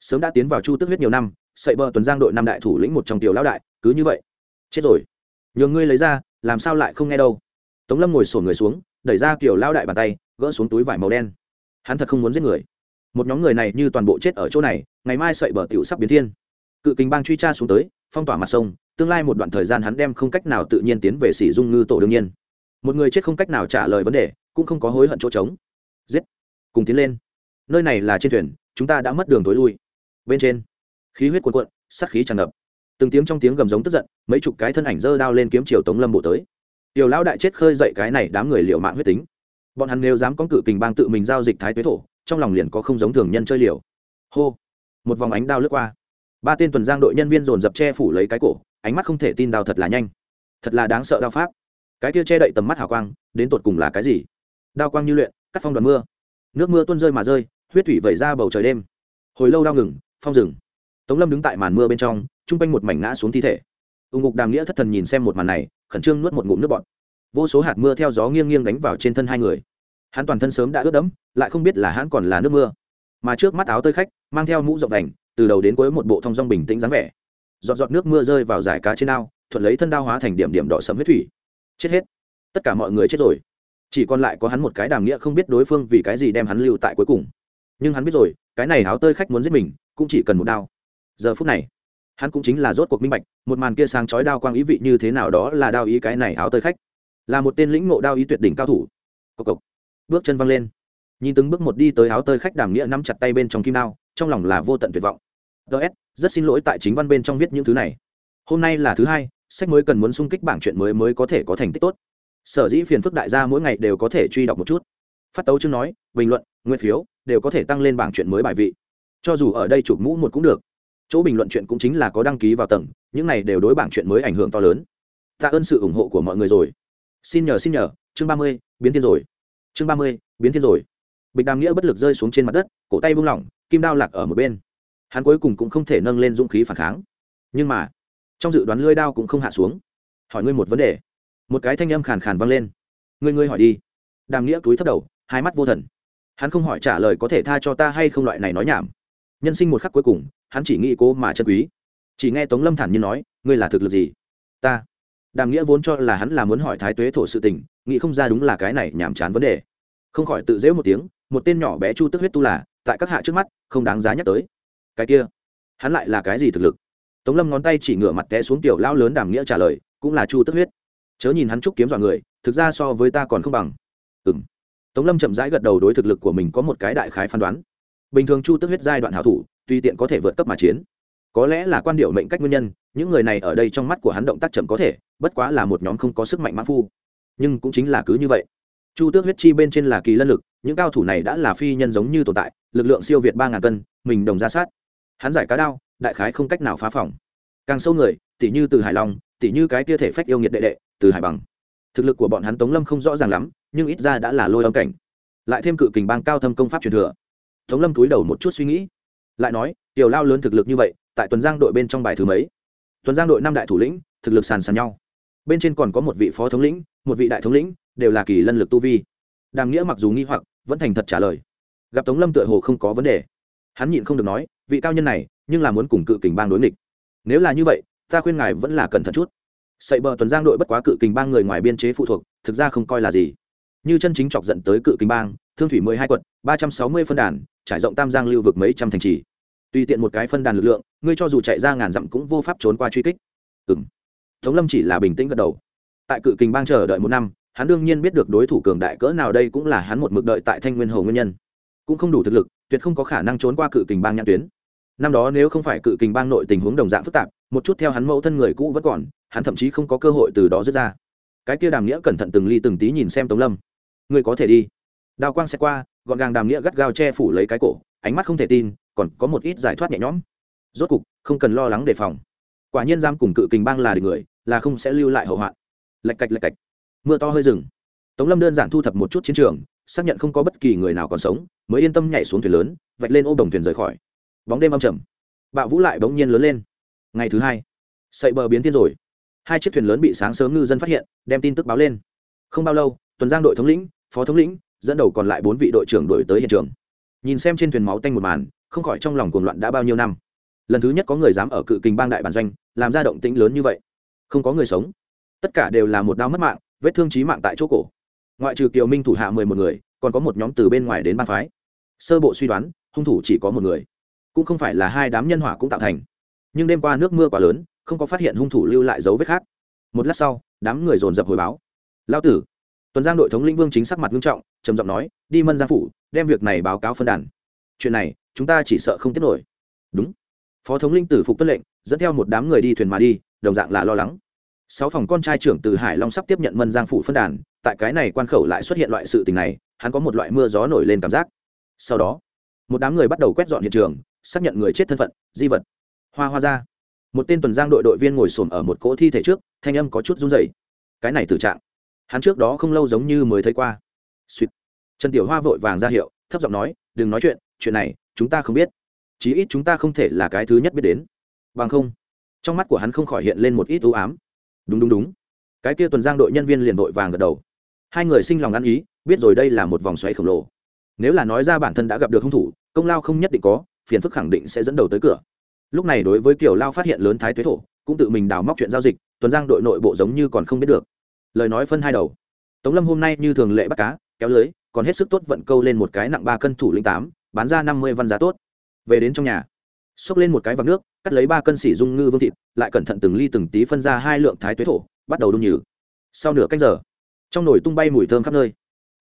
S1: Sớm đã tiến vào chu tức huyết nhiều năm, sậy bờ tuần giang đội năm đại thủ lĩnh một trong tiểu lão đại, cứ như vậy. Chết rồi. Nhường ngươi lấy ra, làm sao lại không nghe đâu? Tống lâm ngồi sổ người xuống, đẩy ra kiểu lao đại bàn tay, gỡ xuống túi vải màu đen. Hắn thật không muốn giết người. Một nhóm người này như toàn bộ chết ở chỗ này, ngày mai sậy bờ tiểu sắp biến thiên. Cự kinh bang truy tra xuống tới, phong tỏa mặt sông tương lai một đoạn thời gian hắn đem không cách nào tự nhiên tiến về sỉ dung ngư tổ đương nhiên. Một người chết không cách nào trả lời vấn đề, cũng không có hối hận chỗ trống. Giết! Cùng tiến lên. Nơi này là trên thuyền, chúng ta đã mất đường tối lui. Bên trên, khí huyết cuồn cuộn, sát khí tràn ngập. Từng tiếng trong tiếng gầm giống tức giận, mấy chục cái thân ảnh dơ đao lên kiếm triều tống lâm bộ tới. Tiểu lão đại chết khơi dậy cái này đám người liệu mạng huyết tính. Bọn hắn nếu dám có cự kình bang tự mình giao dịch thái tuế thổ, trong lòng liền có không giống thường nhân chơi liều. Hô! Một vòng ánh đao lướt qua. Ba tên tuần giang đội nhân viên dồn dập che phủ lấy cái cổ ánh mắt không thể tin đao thật là nhanh. Thật là đáng sợ đao pháp. Cái kia che đậy tầm mắt hào quang, đến tột cùng là cái gì? Đao quang như luyện, cắt phong đoàn mưa. Nước mưa tuôn rơi mà rơi, huyết thủy vẩy ra bầu trời đêm. Hồi lâu đao ngừng, phong rừng tống lâm đứng tại màn mưa bên trong chung quanh một mảnh ngã xuống thi thể. Ưng ngục đàm nghĩa thất thần nhìn xem một màn này, khẩn trương nuốt một ngụm nước bọt. Vô số hạt mưa theo gió nghiêng nghiêng đánh vào trên thân hai người. Hắn toàn thân sớm đã ướt đẫm, lại không biết là hắn còn là nước mưa. Mà trước mắt áo tơi khách, mang theo mũ rộng đành, từ đầu đến cuối một bộ thong dong bình tĩnh dáng vẻ giọt giọt nước mưa rơi vào giải cá trên ao, thuận lấy thân đao hóa thành điểm điểm đỏ sẫm huyết thủy. Chết hết. Tất cả mọi người chết rồi. Chỉ còn lại có hắn một cái đàm nghĩa không biết đối phương vì cái gì đem hắn lưu tại cuối cùng. Nhưng hắn biết rồi, cái này áo tơi khách muốn giết mình, cũng chỉ cần một đao. Giờ phút này, hắn cũng chính là rốt cuộc minh bạch, một màn kia sáng chói đao quang ý vị như thế nào đó là đao ý cái này áo tơi khách. Là một tên lĩnh ngộ đao ý tuyệt đỉnh cao thủ. Cộc cộc. Bước chân văng lên. Nhìn từng bước một đi tới áo tơi khách đàm nghĩa nắm chặt tay bên trong kim đao, trong lòng là vô tận tuyệt vọng ts rất xin lỗi tại chính văn bên trong viết những thứ này. Hôm nay là thứ hai, sách mới cần muốn sung kích bảng chuyện mới mới có thể có thành tích tốt. Sở dĩ phiền phức đại gia mỗi ngày đều có thể truy đọc một chút. Phát tấu chương nói, bình luận, nguyên phiếu, đều có thể tăng lên bảng chuyện mới bài vị. Cho dù ở đây chụp mũ một cũng được. Chỗ bình luận chuyện cũng chính là có đăng ký vào tầng, những này đều đối bảng chuyện mới ảnh hưởng to lớn. Tạ ơn sự ủng hộ của mọi người rồi. Xin nhờ xin nhờ, chương ba mươi, biến thiên rồi. Chương ba mươi, biến thiên rồi. Bịch đàm nghĩa bất lực rơi xuống trên mặt đất, cổ tay buông lỏng, kim đao lạc ở một bên hắn cuối cùng cũng không thể nâng lên dũng khí phản kháng. Nhưng mà, trong dự đoán lưỡi đao cũng không hạ xuống. Hỏi ngươi một vấn đề. Một cái thanh âm khàn khàn vang lên. Ngươi ngươi hỏi đi. Đàm nghĩa túi thấp đầu, hai mắt vô thần. Hắn không hỏi trả lời có thể tha cho ta hay không loại này nói nhảm. Nhân sinh một khắc cuối cùng, hắn chỉ nghĩ cố mà chân quý. Chỉ nghe tống lâm thản nhiên nói, ngươi là thực lực gì? Ta. Đàm nghĩa vốn cho là hắn là muốn hỏi thái tuế thổ sự tình, nghĩ không ra đúng là cái này nhảm chán vấn đề. Không khỏi tự dễu một tiếng, một tên nhỏ bé chu tức huyết tu là, tại các hạ trước mắt, không đáng giá nhắc tới cái kia, hắn lại là cái gì thực lực? Tống lâm ngón tay chỉ ngửa mặt té xuống tiểu lao lớn đàm nghĩa trả lời, cũng là chu tức huyết. Chớ nhìn hắn trúc kiếm dọa người, thực ra so với ta còn không bằng. Ừ m tống lâm chậm rãi gật đầu đối thực lực của mình có một cái đại khái phán đoán. Bình thường chu tức huyết giai đoạn hảo thủ, tùy tiện có thể vượt cấp mà chiến. Có lẽ là quan điệu mệnh cách nguyên nhân, những người này ở đây trong mắt của hắn động tác chậm có thể, bất quá là một nhóm không có sức mạnh mã phu. Nhưng cũng chính là cứ như vậy. Chu tước huyết chi bên trên là kỳ lân lực, những cao thủ này đã là phi nhân giống như tồn tại, lực lượng siêu việt ba ngàn cân, mình đồng ra sát hắn giải cá đao, đại khái không cách nào phá phòng. Càng sâu người, tỉ như từ hải long, tỉ như cái kia thể phách yêu nghiệt đệ đệ, từ hải bằng. Thực lực của bọn hắn tống lâm không rõ ràng lắm, nhưng ít ra đã là lôi âm cảnh. Lại thêm cự kình bang cao thâm công pháp truyền thừa. Tống lâm túi đầu một chút suy nghĩ. Lại nói, tiểu lao lớn thực lực như vậy, tại tuần giang đội bên trong bài thứ mấy? Tuần giang đội năm đại thủ lĩnh, thực lực sàn sàn nhau. Bên trên còn có một vị phó thống lĩnh, một vị đại thống lĩnh, đều là kỳ lân lực tu vi. Đàm nghĩa mặc dù nghi hoặc, vẫn thành thật trả lời. Gặp tống lâm tựa hồ không có vấn đề. Hắn nhịn không được nói vị cao nhân này nhưng là muốn cùng cự kình bang đối nghịch. Nếu là như vậy, ta khuyên ngài vẫn là cẩn thận chút. Sậy bờ tuần giang đội bất quá cự kình bang người ngoài biên chế phụ thuộc, thực ra không coi là gì. Như chân chính chọc dẫn tới cự kình bang, thương thủy mười hai quận, ba trăm sáu mươi phân đàn, trải rộng tam giang lưu vực mấy trăm thành trì. Tùy tiện một cái phân đàn lực lượng, ngươi cho dù chạy ra ngàn dặm cũng vô pháp trốn qua truy kích. Ừ m tống lâm chỉ là bình tĩnh gật đầu. Tại cự kình bang chờ đợi một năm, hắn đương nhiên biết được đối thủ cường đại cỡ nào đây cũng là hắn một mực đợi tại thanh nguyên hồ nguyên nhân. Cũng không đủ thực lực, tuyệt không có khả năng trốn qua cự kình bang nhãn tuyến năm đó nếu không phải cự kình bang nội tình huống đồng dạng phức tạp, một chút theo hắn mẫu thân người cũ vẫn còn, hắn thậm chí không có cơ hội từ đó rút ra. Cái kia đàm nghĩa cẩn thận từng ly từng tí nhìn xem tống lâm. Ngươi có thể đi. Đào quang sẽ qua, gọn gàng đàm nghĩa gắt gao che phủ lấy cái cổ, ánh mắt không thể tin, còn có một ít giải thoát nhẹ nhõm. Rốt cục, không cần lo lắng đề phòng. Quả nhiên giam cùng cự kình bang là địch người, là không sẽ lưu lại hậu hoạn. Lạch cạch lạch cạch. Mưa to hơi rừng tống lâm đơn giản thu thập một chút chiến trường, xác nhận không có bất kỳ người nào còn sống, mới yên tâm nhảy xuống thuyền lớn, vạch lên ô đồng thuyền rời khỏi bóng đêm âm trầm. Bạo vũ lại bỗng nhiên lớn lên. Ngày thứ hai, sậy bờ biến thiên rồi. Hai chiếc thuyền lớn bị sáng sớm ngư dân phát hiện, đem tin tức báo lên. Không bao lâu, tuần giang đội thống lĩnh, phó thống lĩnh, dẫn đầu còn lại bốn vị đội trưởng đổi tới hiện trường. Nhìn xem trên thuyền máu tanh một màn, không khỏi trong lòng cuồng loạn đã bao nhiêu năm. Lần thứ nhất có người dám ở cự kình bang đại bản doanh, làm ra động tĩnh lớn như vậy. Không có người sống. Tất cả đều là một đau mất mạng, vết thương trí mạng tại chỗ cổ. Ngoại trừ kiều minh thủ hạ mười một người, còn có một nhóm từ bên ngoài đến bang phái. Sơ bộ suy đoán, hung thủ chỉ có một người cũng không phải là hai đám nhân hỏa cũng tạo thành. Nhưng đêm qua nước mưa quá lớn, không có phát hiện hung thủ lưu lại dấu vết khác. Một lát sau, đám người dồn dập hồi báo. Lao tử! Tuần giang đội thống lĩnh vương chính sắc mặt nghiêm trọng, trầm giọng nói, đi mân giang phủ, đem việc này báo cáo phân đàn. Chuyện này, chúng ta chỉ sợ không tiếp nổi. Đúng. Phó thống linh tử phục tuân lệnh, dẫn theo một đám người đi thuyền mà đi, đồng dạng là lo lắng. Sáu phòng con trai trưởng từ hải long sắp tiếp nhận mân giang phủ phân đàn, tại cái này quan khẩu lại xuất hiện loại sự tình này, hắn có một loại mưa gió nổi lên cảm giác. Sau đó, một đám người bắt đầu quét dọn hiện trường xác nhận người chết thân phận, di vật. Hoa hoa ra. Một tên tuần giang đội đội viên ngồi xổm ở một cỗ thi thể trước, thanh âm có chút run rẩy. Cái này tử trạng. Hắn trước đó không lâu giống như mới thấy qua. Suýt trần tiểu hoa vội vàng ra hiệu, thấp giọng nói, đừng nói chuyện chuyện này chúng ta không biết. Chí ít chúng ta không thể là cái thứ nhất biết đến. Bằng không, trong mắt của hắn không khỏi hiện lên một ít ưu ám. Đúng đúng đúng. Cái kia tuần giang đội nhân viên liền vội vàng gật đầu. Hai người sinh lòng ăn ý, biết rồi đây là một vòng xoáy khổng lồ. Nếu là nói ra bản thân đã gặp được hung thủ, công lao không nhất định có phiền phức khẳng định sẽ dẫn đầu tới cửa. Lúc này đối với kiểu lao phát hiện lớn thái tuế thổ, cũng tự mình đào móc chuyện giao dịch, tuần giang đội nội bộ giống như còn không biết được. Lời nói phân hai đầu. Tống lâm hôm nay như thường lệ bắt cá, kéo lưới, còn hết sức tốt vận câu lên một cái nặng ba cân thủ linh tám, bán ra năm mươi văn giá tốt. Về đến trong nhà, xốc lên một cái vạc nước, cắt lấy ba cân xỉ dung ngư vương thịt, lại cẩn thận từng ly từng tí phân ra hai lượng thái tuế thổ, bắt đầu đun nhừ. Sau nửa cách giờ, trong nồi tung bay mùi thơm khắp nơi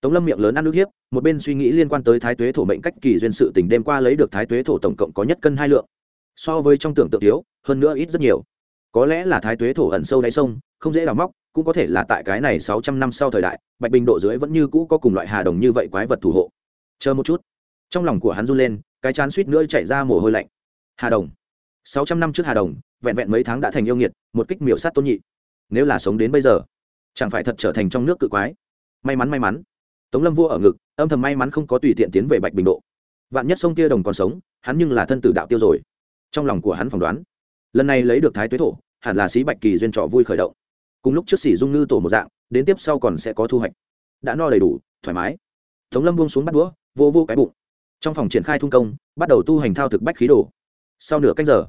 S1: tống lâm miệng lớn ăn nước hiếp, một bên suy nghĩ liên quan tới thái tuế thổ mệnh cách kỳ duyên sự tình đêm qua lấy được thái tuế thổ tổng cộng có nhất cân hai lượng. So với trong tưởng tượng thiếu, hơn nữa ít rất nhiều. Có lẽ là thái tuế thổ ẩn sâu đáy sông, không dễ đào móc, cũng có thể là tại cái này sáu trăm năm sau thời đại, bạch bình độ dưới vẫn như cũ có cùng loại hà đồng như vậy quái vật thủ hộ. Chờ một chút. Trong lòng của hắn run lên, cái chán suýt nữa chảy ra mồ hôi lạnh. Hà đồng. Sáu trăm năm trước hà đồng, vẹn vẹn mấy tháng đã thành yêu nghiệt, một kích miểu sát tôn nhị. Nếu là sống đến bây giờ, chẳng phải thật trở thành trong nước cự quái. May mắn may mắn tống lâm vua ở ngực, âm thầm may mắn không có tùy tiện tiến về bạch bình độ. Vạn nhất sông kia đồng còn sống, hắn nhưng là thân tử đạo tiêu rồi. Trong lòng của hắn phỏng đoán, lần này lấy được thái tuế thổ, hẳn là sĩ bạch kỳ duyên trọ vui khởi động. Cùng lúc trước sĩ dung ngư tổ một dạng, đến tiếp sau còn sẽ có thu hoạch. Đã no đầy đủ, thoải mái. Tống lâm buông xuống bắt đũa, vô vô cái bụng. Trong phòng triển khai thung công, bắt đầu tu hành thao thực bách khí đồ. Sau nửa cách giờ,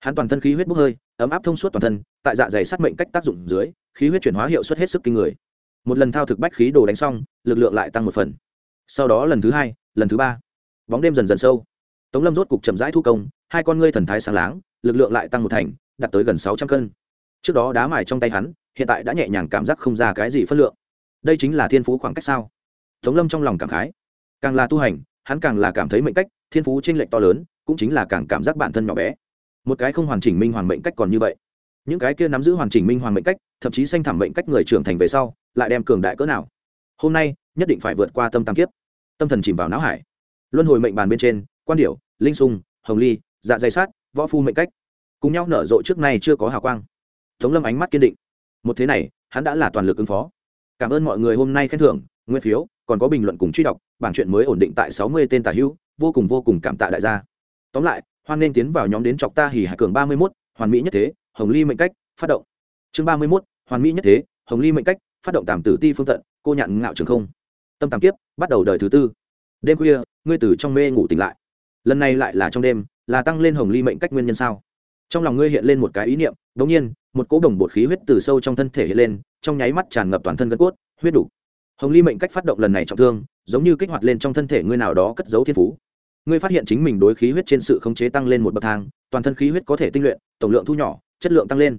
S1: hắn toàn thân khí huyết bốc hơi, ấm áp thông suốt toàn thân, tại dạ dày sát mệnh cách tác dụng dưới, khí huyết chuyển hóa hiệu suất hết sức kinh người một lần thao thực bách khí đồ đánh xong, lực lượng lại tăng một phần. Sau đó lần thứ hai, lần thứ ba. Bóng đêm dần dần sâu. Tống lâm rốt cục chậm rãi thu công, hai con ngươi thần thái sáng láng, lực lượng lại tăng một thành, đạt tới gần sáu trăm cân. Trước đó đá mài trong tay hắn, hiện tại đã nhẹ nhàng cảm giác không ra cái gì phân lượng. Đây chính là thiên phú khoảng cách sao? Tống lâm trong lòng cảm khái. Càng là tu hành, hắn càng là cảm thấy mệnh cách, thiên phú t r ê n lệch to lớn, cũng chính là càng cảm giác bản thân nhỏ bé. Một cái không hoàn chỉnh minh hoàng mệnh cách còn như vậy những cái kia nắm giữ hoàn chỉnh minh hoàng mệnh cách, thậm chí sanh thảm mệnh cách người trưởng thành về sau, lại đem cường đại cỡ nào. Hôm nay, nhất định phải vượt qua tâm tam kiếp. Tâm thần chìm vào não hải. Luân hồi mệnh bàn bên trên, quan điểu, linh sung, hồng ly dạ dày sát, võ phu mệnh cách. Cùng nhau nở rộ trước nay chưa có hào quang. Tống lâm ánh mắt kiên định. Một thế này, hắn đã là toàn lực ứng phó. Cảm ơn mọi người hôm nay khen thưởng, nguyên phiếu, còn có bình luận cùng truy đọc, bảng chuyện mới ổn định tại sáu mươi tên tà hữu, vô cùng vô cùng cảm tạ đại gia. Tóm lại, hoan nên tiến vào nhóm đến chọc ta hỉ hải cường ba mươi mốt, hoàn mỹ nhất thế hồng ly mệnh cách, phát động. Chương ba mươi mốt, hoàn mỹ nhất thế, hồng ly mệnh cách, phát động tàm tử ti phương tận, cô nhạn ngạo trường không. Tâm tàm kiếp, bắt đầu đời thứ tư. Đêm khuya, ngươi từ trong mê ngủ tỉnh lại. Lần này lại là trong đêm, là tăng lên hồng ly mệnh cách nguyên nhân sao? Trong lòng ngươi hiện lên một cái ý niệm đ ỗ n g nhiên, một cỗ đồng bột khí huyết từ sâu trong thân thể hiện lên, trong nháy mắt tràn ngập toàn thân gân cốt, huyết đủ. Hồng ly mệnh cách phát động lần này trọng thương, giống như kích hoạt lên trong thân thể ngươi nào đó cất giấu thiên phú. Ngươi phát hiện chính mình đối khí huyết trên sự khống chế tăng lên một bậc thang, toàn thân khí huyết có thể tinh luyện, tổng lượng thu nhỏ chất lượng tăng lên.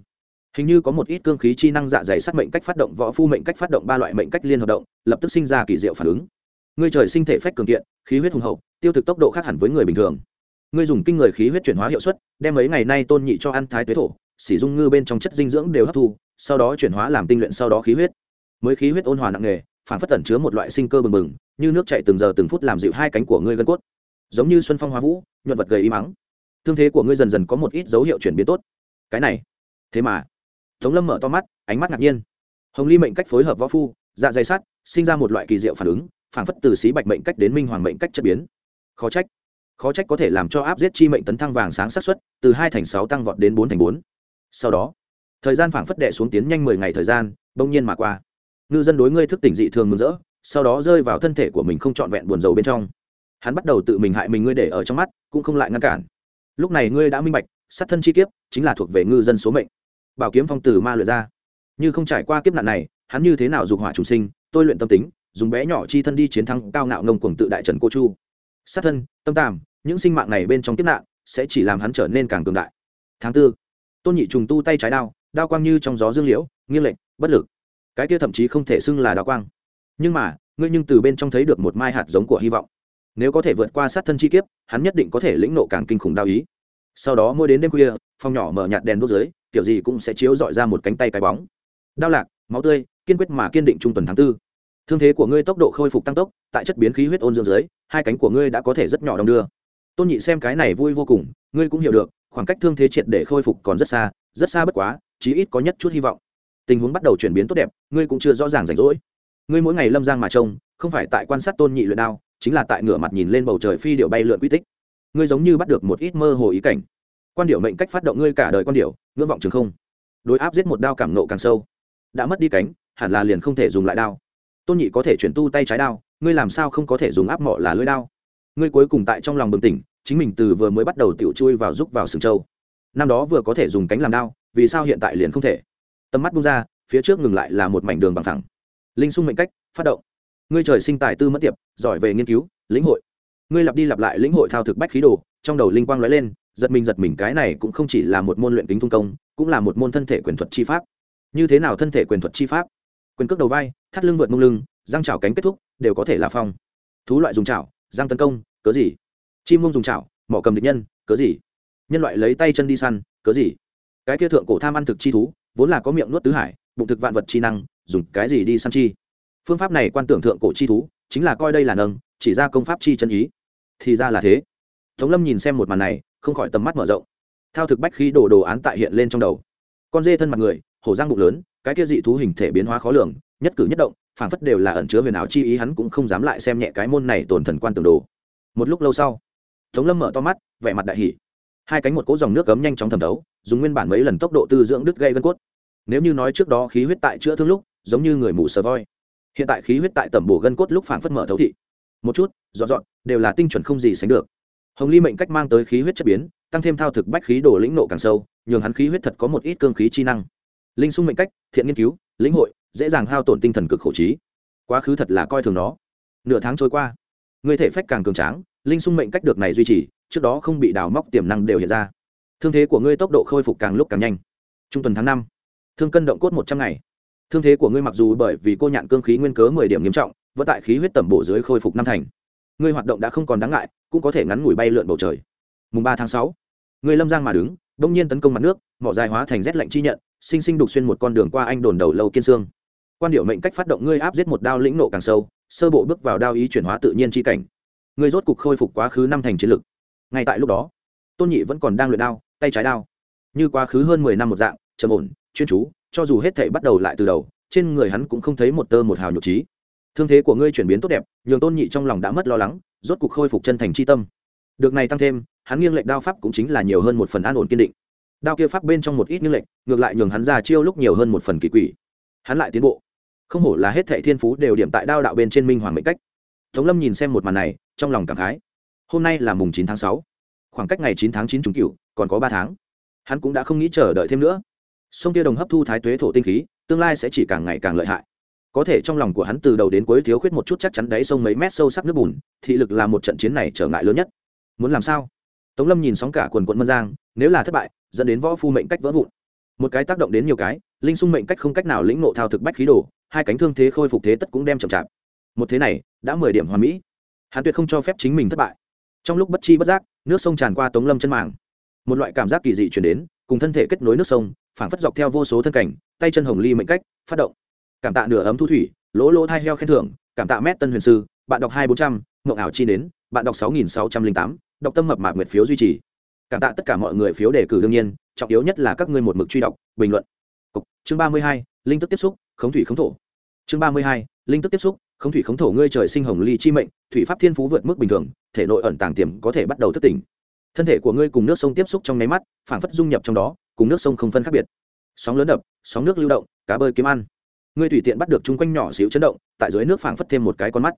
S1: Hình như có một ít cương khí chi năng dạ dày sát mệnh cách phát động võ phu mệnh cách phát động ba loại mệnh cách liên hợp động, lập tức sinh ra kỳ diệu phản ứng. Ngươi trời sinh thể phách cường kiện, khí huyết hùng hậu, tiêu thực tốc độ khác hẳn với người bình thường. Ngươi dùng kinh người khí huyết chuyển hóa hiệu suất, đem mấy ngày nay tôn nhị cho ăn thái tuế thổ sử dung ngư bên trong chất dinh dưỡng đều hấp thu, sau đó chuyển hóa làm tinh luyện sau đó khí huyết. Mới khí huyết ôn hòa nặng nghề phản phất tẩn chứa một loại sinh cơ bừng bừng, như nước chạy từng giờ từng phút làm dịu hai cánh của ngươi gân cốt. Giống như xuân phong hoa vũ, nhuận vật gầy y mắng. Thương thế của ngươi dần dần có một ít dấu hiệu chuyển biến tốt cái này. Thế mà, tống lâm mở to mắt, ánh mắt ngạc nhiên. Hồng ly mệnh cách phối hợp võ phu dạ dày sắt, sinh ra một loại kỳ diệu phản ứng, phản phất từ xí bạch mệnh cách đến minh hoàng mệnh cách chất biến. Khó trách khó trách có thể làm cho áp giết chi mệnh tấn thăng vàng sáng sát xuất từ hai thành sáu tăng vọt đến bốn thành bốn. Sau đó, thời gian phảng phất đệ xuống tiến nhanh mười ngày thời gian, bỗng nhiên mà qua. Ngư dân đối ngươi thức tỉnh dị thường mừng rỡ, sau đó rơi vào thân thể của mình không trọn vẹn buồn rầu bên trong. Hắn bắt đầu tự mình hại mình ngươi để ở trong mắt, cũng không lại ngăn cản. Lúc này ngươi đã minh bạch, sát thân chi kiếp chính là thuộc về ngư dân số mệnh. Bảo kiếm phong từ ma luyện ra. Như không trải qua kiếp nạn này, hắn như thế nào dục hỏa chủ sinh, tôi luyện tâm tính, dùng bé nhỏ chi thân đi chiến thắng cao ngạo ngông cuồng tự đại trần cô chu. Sát thân, tâm tàm, những sinh mạng này bên trong kiếp nạn, sẽ chỉ làm hắn trở nên càng cường đại. Tháng tư, tôn nhị trùng tu tay trái đao đao quang như trong gió dương liễu, nghiêng lệnh bất lực. Cái kia thậm chí không thể xưng là đao quang. Nhưng mà, ngươi nhưng từ bên trong thấy được một mai hạt giống của hy vọng. Nếu có thể vượt qua sát thân chi kiếp, hắn nhất định có thể lĩnh nộ càng kinh khủng đao ý sau đó mỗi đến đêm khuya, phòng nhỏ mở nhạt đèn đốt dưới, kiểu gì cũng sẽ chiếu dọi ra một cánh tay cái bóng. Đao lạc, máu tươi, kiên quyết mà kiên định trung tuần tháng tư. Thương thế của ngươi tốc độ khôi phục tăng tốc, tại chất biến khí huyết ôn dưỡng dưới, hai cánh của ngươi đã có thể rất nhỏ đong đưa. Tôn nhị xem cái này vui vô cùng, ngươi cũng hiểu được, khoảng cách thương thế triệt để khôi phục còn rất xa rất xa bất quá, chí ít có nhất chút hy vọng. Tình huống bắt đầu chuyển biến tốt đẹp, ngươi cũng chưa rõ ràng rảnh rỗi. Ngươi mỗi ngày lâm giang mà trông, không phải tại quan sát tôn nhị luyện đao, chính là tại ngửa mặt nhìn lên bầu trời phi điệu bay lượn quy tích ngươi giống như bắt được một ít mơ hồ ý cảnh. Quan điệu mệnh cách phát động ngươi cả đời quan điệu ngưỡng vọng trường không. Đối áp giết một đao cảm nộ càng sâu. Đã mất đi cánh, hẳn là liền không thể dùng lại đao. Tôn nhị có thể chuyển tu tay trái đao, ngươi làm sao không có thể dùng áp mọ là lưỡi đao? Ngươi cuối cùng tại trong lòng bừng tỉnh, chính mình từ vừa mới bắt đầu tiểu chui vào rúc vào sừng châu năm đó vừa có thể dùng cánh làm đao, vì sao hiện tại liền không thể? Tầm mắt bung ra, phía trước ngừng lại là một mảnh đường bằng thẳng linh sung mệnh cách, phát động. Ngươi trời sinh tài tư mất tiệp, giỏi về nghiên cứu, lĩnh hội ngươi lặp đi lặp lại lĩnh hội thao thực bách khí đồ, trong đầu linh quang lóe lên, giật mình giật mình, cái này cũng không chỉ là một môn luyện kính thung công, cũng là một môn thân thể quyền thuật chi pháp. Như thế nào thân thể quyền thuật chi pháp? Quyền cước đầu vai, thắt lưng vượt mông lưng, răng chảo cánh kết thúc, đều có thể là phong. Thú loại dùng chảo răng tấn công, cớ gì? Chim mông dùng chảo mỏ cầm địch nhân, cớ gì? Nhân loại lấy tay chân đi săn, cớ gì? Cái kia thượng cổ tham ăn thực chi thú, vốn là có miệng nuốt tứ hải, bụng thực vạn vật chi năng, dùng cái gì đi săn chi? Phương pháp này quan tưởng thượng cổ chi thú, chính là coi đây là nâng, chỉ ra công pháp chi chân ý thì ra là thế. Tống lâm nhìn xem một màn này, không khỏi tầm mắt mở rộng. Thao thực bách khí đồ đồ án tại hiện lên trong đầu. Con dê thân mặt người, hổ giang bụng lớn, cái kia dị thú hình thể biến hóa khó lường, nhất cử nhất động, phảng phất đều là ẩn chứa huyền ảo chi ý hắn cũng không dám lại xem nhẹ cái môn này tổn thần quan tường đồ. Một lúc lâu sau, tống lâm mở to mắt, vẻ mặt đại hỷ hai cánh một cỗ dòng nước cấm nhanh chóng thẩm thấu, dùng nguyên bản mấy lần tốc độ tư dưỡng đứt gây gân cốt. Nếu như nói trước đó khí huyết tại chữa thương lúc, giống như người mù sờ voi. Hiện tại khí huyết tại tẩm bổ gân cốt lúc phảng phất mở thấu thị một chút, dọn dọn, đều là tinh chuẩn không gì sánh được. Hồng ly mệnh cách mang tới khí huyết chất biến, tăng thêm thao thực bách khí đồ lĩnh nộ càng sâu, nhường hắn khí huyết thật có một ít cương khí chi năng. Linh sung mệnh cách, thiện nghiên cứu, lĩnh hội, dễ dàng hao tổn tinh thần cực khổ trí. Quá khứ thật là coi thường nó. Nửa tháng trôi qua, người thể phách càng cường tráng, linh sung mệnh cách được này duy trì, trước đó không bị đào móc tiềm năng đều hiện ra. Thương thế của ngươi tốc độ khôi phục càng lúc càng nhanh. Trung tuần tháng năm, thương cân động cốt một trăm ngày. Thương thế của ngươi mặc dù bởi vì cô nhạn cương khí nguyên cớ mười điểm nghiêm trọng vẫn tại khí huyết tẩm bổ dưới khôi phục năm thành. Ngươi hoạt động đã không còn đáng ngại, cũng có thể ngắn ngủi bay lượn bầu trời. Mùng ba tháng sáu ngươi lâm giang mà đứng, đông nhiên tấn công mặt nước, mỏ dài hóa thành rét lạnh chi nhận, sinh sinh đục xuyên một con đường qua anh đồn đầu lâu kiên xương. Quan điệu mệnh cách phát động ngươi áp giết một đao lĩnh nộ càng sâu, sơ bộ bước vào đao ý chuyển hóa tự nhiên chi cảnh. Ngươi rốt cục khôi phục quá khứ năm thành chiến lực. Ngay tại lúc đó, tôn nhị vẫn còn đang luyện đao, tay trái đao. Như quá khứ hơn mười năm một dạng, trầm ổn, chuyên chú, cho dù hết thể bắt đầu lại từ đầu, trên người hắn cũng không thấy một tơ một hào nhục trí thương thế của ngươi chuyển biến tốt đẹp, nhường tôn nhị trong lòng đã mất lo lắng, rốt cục khôi phục chân thành c h i tâm. Được này tăng thêm, hắn nghiêng lệnh đao pháp cũng chính là nhiều hơn một phần an ổn kiên định. Đao kia pháp bên trong một ít nghiêng lệnh ngược lại nhường hắn ra chiêu lúc nhiều hơn một phần kỳ quỷ. Hắn lại tiến bộ. Không hổ là hết thệ thiên phú đều điểm tại đao đạo bên trên minh hoàng mệnh cách. Tống lâm nhìn xem một màn này, trong lòng cảm khái. Hôm nay là mùng chín tháng sáu. Khoảng cách ngày chín tháng chín trúng cựu còn có ba tháng. Hắn cũng đã không nghĩ chờ đợi thêm nữa. Sông kia đồng hấp thu thái tuế thổ tinh khí, tương lai sẽ chỉ càng ngày càng lợi hại có thể trong lòng của hắn từ đầu đến cuối thiếu khuyết một chút chắc chắn đáy sông mấy mét sâu sắc nước bùn, thị lực là một trận chiến này trở ngại lớn nhất. Muốn làm sao? Tống lâm nhìn sóng cả quần quận mân giang, nếu là thất bại, dẫn đến võ phu mệnh cách vỡ vụn. Một cái tác động đến nhiều cái, linh sung mệnh cách không cách nào lĩnh nộ thao thực bách khí đồ, hai cánh thương thế khôi phục thế tất cũng đem chậm chạp. Một thế này, đã mười điểm hoàn mỹ. Hắn tuyệt không cho phép chính mình thất bại. Trong lúc bất chi bất giác, nước sông tràn qua tống lâm chân màng. Một loại cảm giác kỳ dị chuyển đến, cùng thân thể kết nối nước sông, phảng phất dọc theo vô số thân cảnh, tay chân hồng ly mệnh cách, phát động cảm tạ nửa ấm thu thủy lỗ lỗ thai heo khen thưởng cảm tạ mét tân huyền sư bạn đọc hai bốn trăm mộng ảo chi đến bạn đọc sáu nghìn sáu trăm linh tám đọc tâm mập mạc nguyệt phiếu duy trì. Cảm tạ tất cả mọi người phiếu đề cử đương nhiên trọng yếu nhất là các ngươi một mực truy đọc bình luận. Cục, chương ba mươi hai linh tức tiếp xúc khống thủy khống thổ. Chương ba mươi hai linh tức tiếp xúc khống thủy khống thổ ngươi trời sinh hồng ly chi mệnh thủy pháp thiên phú vượt mức bình thường thể nội ẩn tàng tiềm có thể bắt đầu thức tỉnh. Thân thể của ngươi cùng nước sông tiếp xúc trong nháy mắt phản phất dung nhập trong đó cùng nước sông không phân khác biệt. Sóng lớn đập sóng nước lưu động cá bơi kiếm ăn ngươi tùy tiện bắt được chung quanh nhỏ xíu chấn động, tại dưới nước phảng phất thêm một cái con mắt.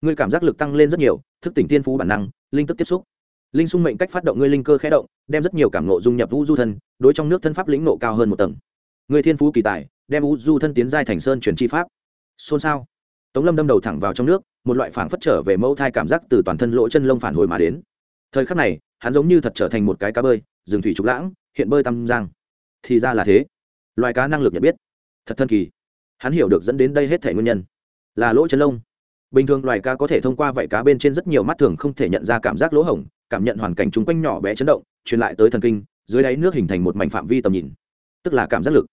S1: Ngươi cảm giác lực tăng lên rất nhiều, thức tỉnh tiên phú bản năng, linh tức tiếp xúc. Linh sung mệnh cách phát động ngươi linh cơ khé động, đem rất nhiều cảm nộ dung nhập vũ du thân, đối trong nước thân pháp lĩnh nộ cao hơn một tầng. Người thiên phú kỳ tài, đem vũ du thân tiến giai thành sơn chuyển chi pháp. Xôn xao. Tống lâm đâm đầu thẳng vào trong nước, một loại phảng phất trở về mẫu thai cảm giác từ toàn thân lỗ chân lông phản hồi mà đến. Thời khắc này, hắn giống như thật trở thành một cái cá bơi, rừng thủy trục lãng, hiện bơi tăm giang. Thì ra là thế. Loài cá năng lực nhận biết. Thật thân kỳ hắn hiểu được dẫn đến đây hết thể nguyên nhân. Là lỗ chân lông. Bình thường loài cá có thể thông qua vảy cá bên trên rất nhiều mắt thường không thể nhận ra cảm giác lỗ hổng, cảm nhận hoàn cảnh chung quanh nhỏ bé chấn động, truyền lại tới thần kinh, dưới đáy nước hình thành một mảnh phạm vi tầm nhìn. Tức là cảm giác lực.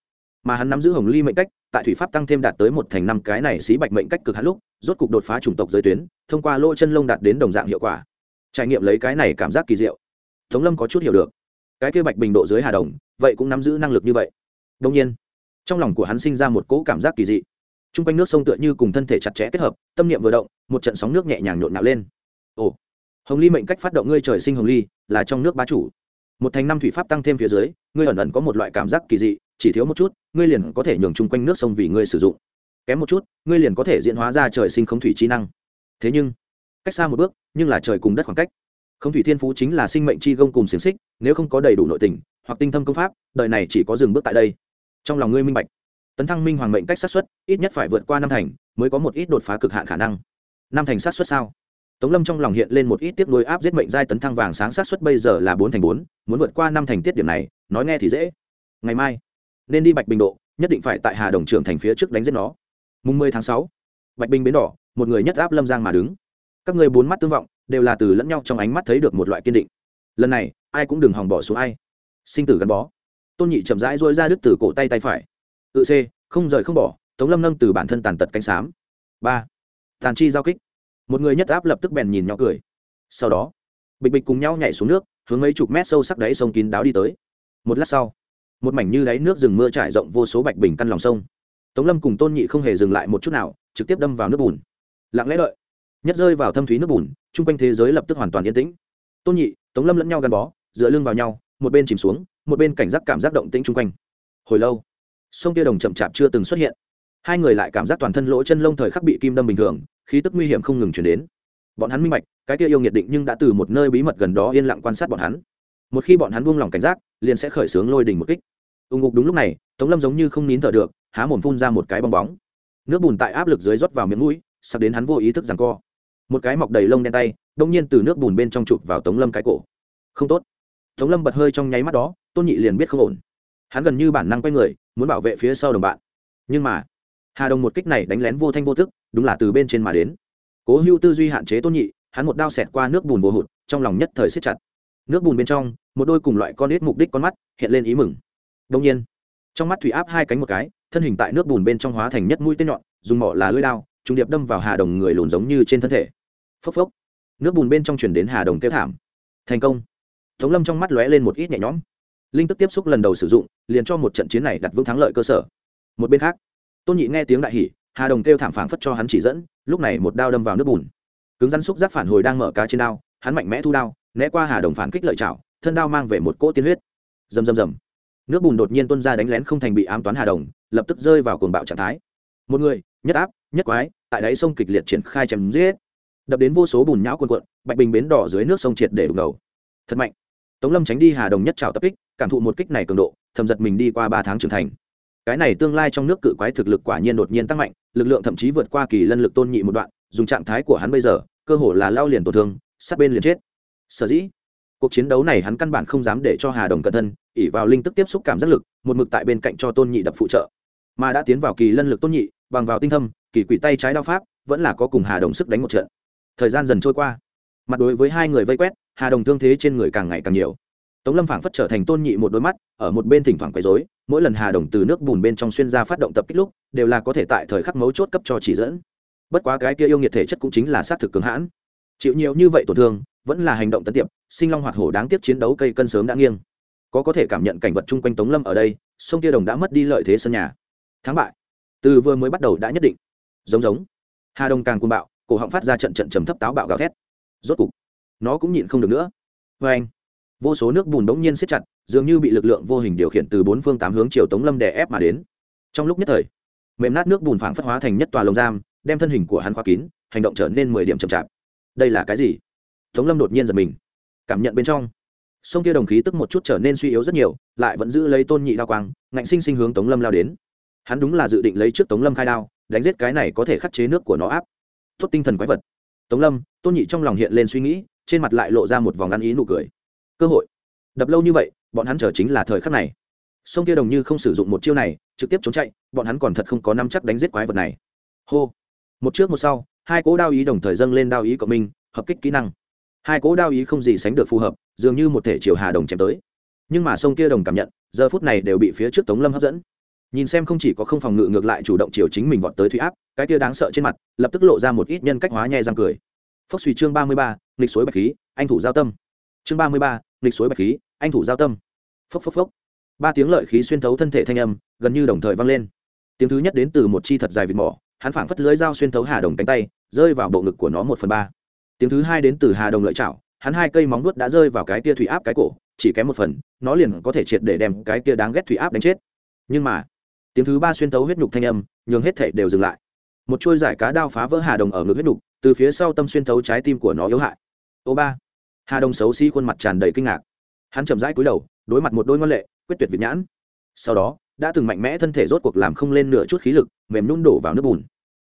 S1: Mà hắn nắm giữ hồng ly mệnh cách, tại thủy pháp tăng thêm đạt tới một thành năm cái này xí bạch mệnh cách cực hắn lúc, rốt cục đột phá chủng tộc giới tuyến, thông qua lỗ chân lông đạt đến đồng dạng hiệu quả. Trải nghiệm lấy cái này cảm giác kỳ diệu. Tống lâm có chút hiểu được. Cái kia bạch bình độ dưới hà đồng, vậy cũng nắm giữ năng lực như vậy. Đông nhiên trong lòng của hắn sinh ra một cỗ cảm giác kỳ dị. T r u n g quanh nước sông tựa như cùng thân thể chặt chẽ kết hợp, tâm niệm vừa động, một trận sóng nước nhẹ nhàng nhộn nạo lên. Ồ, hồng ly mệnh cách phát động ngươi trời sinh hồng ly, là trong nước bá chủ. Một thành năm thủy pháp tăng thêm phía dưới, ngươi ẩn ẩn có một loại cảm giác kỳ dị, chỉ thiếu một chút, ngươi liền có thể nhường chung quanh nước sông vì ngươi sử dụng. Kém một chút, ngươi liền có thể diễn hóa ra trời sinh không thủy trí năng. Thế nhưng, cách xa một bước, nhưng là trời cùng đất khoảng cách. Không thủy thiên phú chính là sinh mệnh chi gông cùng xiềng xích, nếu không có đầy đủ nội tình, hoặc tinh thâm công pháp, đời này chỉ có dừng bước tại đây trong lòng ngươi minh bạch. Tấn thăng minh hoàng mệnh cách sát xuất ít nhất phải vượt qua năm thành, mới có một ít đột phá cực hạn khả năng. Năm thành sát xuất sao? Tống lâm trong lòng hiện lên một ít tiếp nối áp giết mệnh giai tấn thăng vàng sáng sát xuất bây giờ là bốn thành bốn, muốn vượt qua năm thành tiết điểm này, nói nghe thì dễ. Ngày mai, nên đi bạch bình độ, nhất định phải tại hà đồng trưởng thành phía trước đánh giết nó. Mùng mười tháng sáu, bạch bình bến đỏ, một người nhất áp lâm giang mà đứng. Các người bốn mắt tương vọng, đều là từ lẫn nhau trong ánh mắt thấy được một loại kiên định. Lần này, ai cũng đừng hòng bỏ xuống ai. Sinh tử gắn bó tôn nhị chậm rãi dôi ra đứt từ cổ tay tay phải. Tự c, không rời không bỏ, tống lâm nâng từ bản thân tàn tật cánh xám. Ba, tàn chi giao kích. Một người nhất áp lập tức bèn nhìn nhỏ cười. Sau đó, bịch bịch cùng nhau nhảy xuống nước, hướng mấy chục mét sâu sắc đáy sông kín đáo đi tới. Một lát sau, một mảnh như đáy nước rừng mưa trải rộng vô số bạch bình căn lòng sông. Tống lâm cùng tôn nhị không hề dừng lại một chút nào, trực tiếp đâm vào nước bùn. Lặng lẽ đợi, nhất rơi vào thâm thúy nước bùn, chung quanh thế giới lập tức hoàn toàn yên tĩnh. Tôn nhị, tống lâm lẫn nhau gắn bó, dựa lưng vào nhau, một bên chìm xuống một bên cảnh giác cảm giác động tĩnh chung quanh. Hồi lâu, sông kia đồng chậm chạp chưa từng xuất hiện. Hai người lại cảm giác toàn thân lỗ chân lông thời khắc bị kim đâm bình thường, khí tức nguy hiểm không ngừng chuyển đến. Bọn hắn minh bạch, cái kia yêu nhiệt định nhưng đã từ một nơi bí mật gần đó yên lặng quan sát bọn hắn. Một khi bọn hắn buông lỏng cảnh giác, liền sẽ khởi xướng lôi đình một kích. Ù ngục đúng lúc này, tống lâm giống như không nín thở được, há mồm phun ra một cái bong bóng. Nước bùn tại áp lực dưới rót vào miệng mũi, sặc đến hắn vô ý thức rằng co. Một cái mọc đầy lông đen tay đông nhiên từ nước bùn bên trong chụp vào tống lâm cái cổ. Không tốt tống lâm bật hơi trong nháy mắt đó, tôn nhị liền biết không ổn. Hắn gần như bản năng quay người, muốn bảo vệ phía sau đồng bạn. Nhưng mà, hà đồng một kích này đánh lén vô thanh vô thức đúng là từ bên trên mà đến. Cố Hưu tư duy hạn chế tôn nhị, hắn một đao xẹt qua nước bùn vô hụt, trong lòng nhất thời siết chặt. Nước bùn bên trong, một đôi cùng loại con ít mục đích con mắt hiện lên ý mừng. Đông nhiên, trong mắt thủy áp hai cánh một cái, thân hình tại nước bùn bên trong hóa thành nhất mũi tên nhọn, dùng mỏ là lưỡi đao, trùng điệp đâm vào hà đồng người lùn giống như trên thân thể. Phốc phốc. Nước bùn bên trong chuyển đến hà đồng kêu thảm. Thành công tống lâm trong mắt lóe lên một ít nhẹ nhõm. Linh tức tiếp xúc lần đầu sử dụng, liền cho một trận chiến này đặt vững thắng lợi cơ sở. Một bên khác, tôn nhị nghe tiếng đại hỉ, hà đồng kêu thảm phảng phất cho hắn chỉ dẫn, lúc này một đao đâm vào nước bùn. Cứng rắn xúc giác phản hồi đang mở cá trên đao, hắn mạnh mẽ thu đao, né qua hà đồng phản kích lợi chảo thân đao mang về một cỗ tiên huyết. Rầm rầm rầm. Nước bùn đột nhiên tuôn ra đánh lén không thành bị ám toán hà đồng, lập tức rơi vào cuồng bạo trạng thái. Một người, nhất áp, nhất quái, tại đáy sông kịch liệt triển khai chém giết. Đập đến vô số bùn nhão cuồn cuộn, bạch bình bến đỏ dưới nước sông triệt để đục ngầu. Thật mạnh tống lâm tránh đi hà đồng nhất trào tập kích, cảm thụ một kích này cường độ, thầm giật mình đi qua ba tháng trưởng thành. Cái này tương lai trong nước cự quái thực lực quả nhiên đột nhiên tăng mạnh, lực lượng thậm chí vượt qua kỳ lân lực tôn nhị một đoạn, dùng trạng thái của hắn bây giờ, cơ hồ là lao liền tổn thương, sát bên liền chết. Sở dĩ, cuộc chiến đấu này hắn căn bản không dám để cho hà đồng cẩn thân ỉ vào linh tức tiếp xúc cảm giác lực, một mực tại bên cạnh cho tôn nhị đập phụ trợ. Mà đã tiến vào kỳ lân lực tôn nhị, bằng vào tinh thâm, kỳ quỷ tay trái đao pháp, vẫn là có cùng hà đồng sức đánh một trận. Thời gian dần trôi qua, mặt đối với hai người vây quét hà đồng thương thế trên người càng ngày càng nhiều. Tống lâm phảng phất trở thành tôn nhị một đôi mắt, ở một bên thỉnh thoảng quấy dối mỗi lần hà đồng từ nước bùn bên trong xuyên ra phát động tập kích lúc, đều là có thể tại thời khắc mấu chốt cấp cho chỉ dẫn. Bất quá cái kia yêu nghiệt thể chất cũng chính là xác thực cứng hãn. Chịu nhiều như vậy tổn thương, vẫn là hành động tấn tiệp, sinh long hoạt hổ đáng tiếc chiến đấu cây cân sớm đã nghiêng. Có có thể cảm nhận cảnh vật chung quanh tống lâm ở đây, sông tia đồng đã mất đi lợi thế sân nhà. Thắng bại. Từ vừa mới bắt đầu đã nhất định. Giống giống. Hà Đồng càng cuồng bạo, cổ họng phát ra trận trận trầm thấp táo bạo gào thét. Rốt cục nó cũng nhịn không được nữa. Vê anh, vô số nước bùn bỗng nhiên siết chặt, dường như bị lực lượng vô hình điều khiển từ bốn phương tám hướng chiều tống lâm đè ép mà đến. Trong lúc nhất thời, mềm nát nước bùn phảng phất hóa thành nhất tòa lồng giam, đem thân hình của hắn khóa kín, hành động trở nên mười điểm chậm chạp. Đây là cái gì? Tống lâm đột nhiên giật mình. Cảm nhận bên trong, sông kia đồng khí tức một chút trở nên suy yếu rất nhiều, lại vẫn giữ lấy tôn nhị đao quang, ngạnh sinh sinh hướng tống lâm lao đến. Hắn đúng là dự định lấy trước tống lâm khai đao, đánh giết cái này có thể khắc chế nước của nó áp. Tốt tinh thần quái vật. Tống lâm, tôn nhị trong lòng hiện lên suy nghĩ trên mặt lại lộ ra một vòng ăn ý nụ cười. Cơ hội. Đập lâu như vậy, bọn hắn chờ chính là thời khắc này. Sông kia đồng như không sử dụng một chiêu này, trực tiếp trốn chạy, bọn hắn còn thật không có năm chắc đánh giết quái vật này. Hô. Một trước một sau, hai cỗ đao ý đồng thời dâng lên đao ý của mình hợp kích kỹ năng. Hai cỗ đao ý không gì sánh được phù hợp, dường như một thể chiều hà đồng chém tới. Nhưng mà sông kia đồng cảm nhận, giờ phút này đều bị phía trước tống lâm hấp dẫn. Nhìn xem không chỉ có không phòng ngự ngược lại chủ động chiều chính mình vọt tới thủy áp, cái kia đáng sợ trên mặt, lập tức lộ ra một ít nhân cách hóa nhẹ răng cười phốc suy chương ba mươi ba, nghịch suối bạch khí, anh thủ giao tâm. Chương ba mươi ba, nghịch suối bạch khí, anh thủ giao tâm. Phốc phốc phốc. Ba tiếng lợi khí xuyên thấu thân thể thanh âm, gần như đồng thời vang lên. Tiếng thứ nhất đến từ một chi thật dài vịt mỏ, hắn phảng phất lưới dao xuyên thấu hà đồng cánh tay, rơi vào bộ ngực của nó một phần ba. Tiếng thứ hai đến từ hà đồng lợi chảo, hắn hai cây móng vuốt đã rơi vào cái kia thủy áp cái cổ, chỉ kém một phần, nó liền có thể triệt để đem cái kia đáng ghét thủy áp đánh chết. Nhưng mà, tiếng thứ ba xuyên thấu huyết nhục thanh âm, nhường hết thể đều dừng lại một chuôi giải cá đao phá vỡ hà đồng ở ngực huyết đục từ phía sau tâm xuyên thấu trái tim của nó yếu hại. Ô ba. Hà đồng xấu xí khuôn mặt tràn đầy kinh ngạc. Hắn chậm rãi cúi đầu, đối mặt một đôi ngoan lệ, quyết tuyệt việt nhãn. Sau đó, đã từng mạnh mẽ thân thể rốt cuộc làm không lên nửa chút khí lực, mềm nhún đổ vào nước bùn.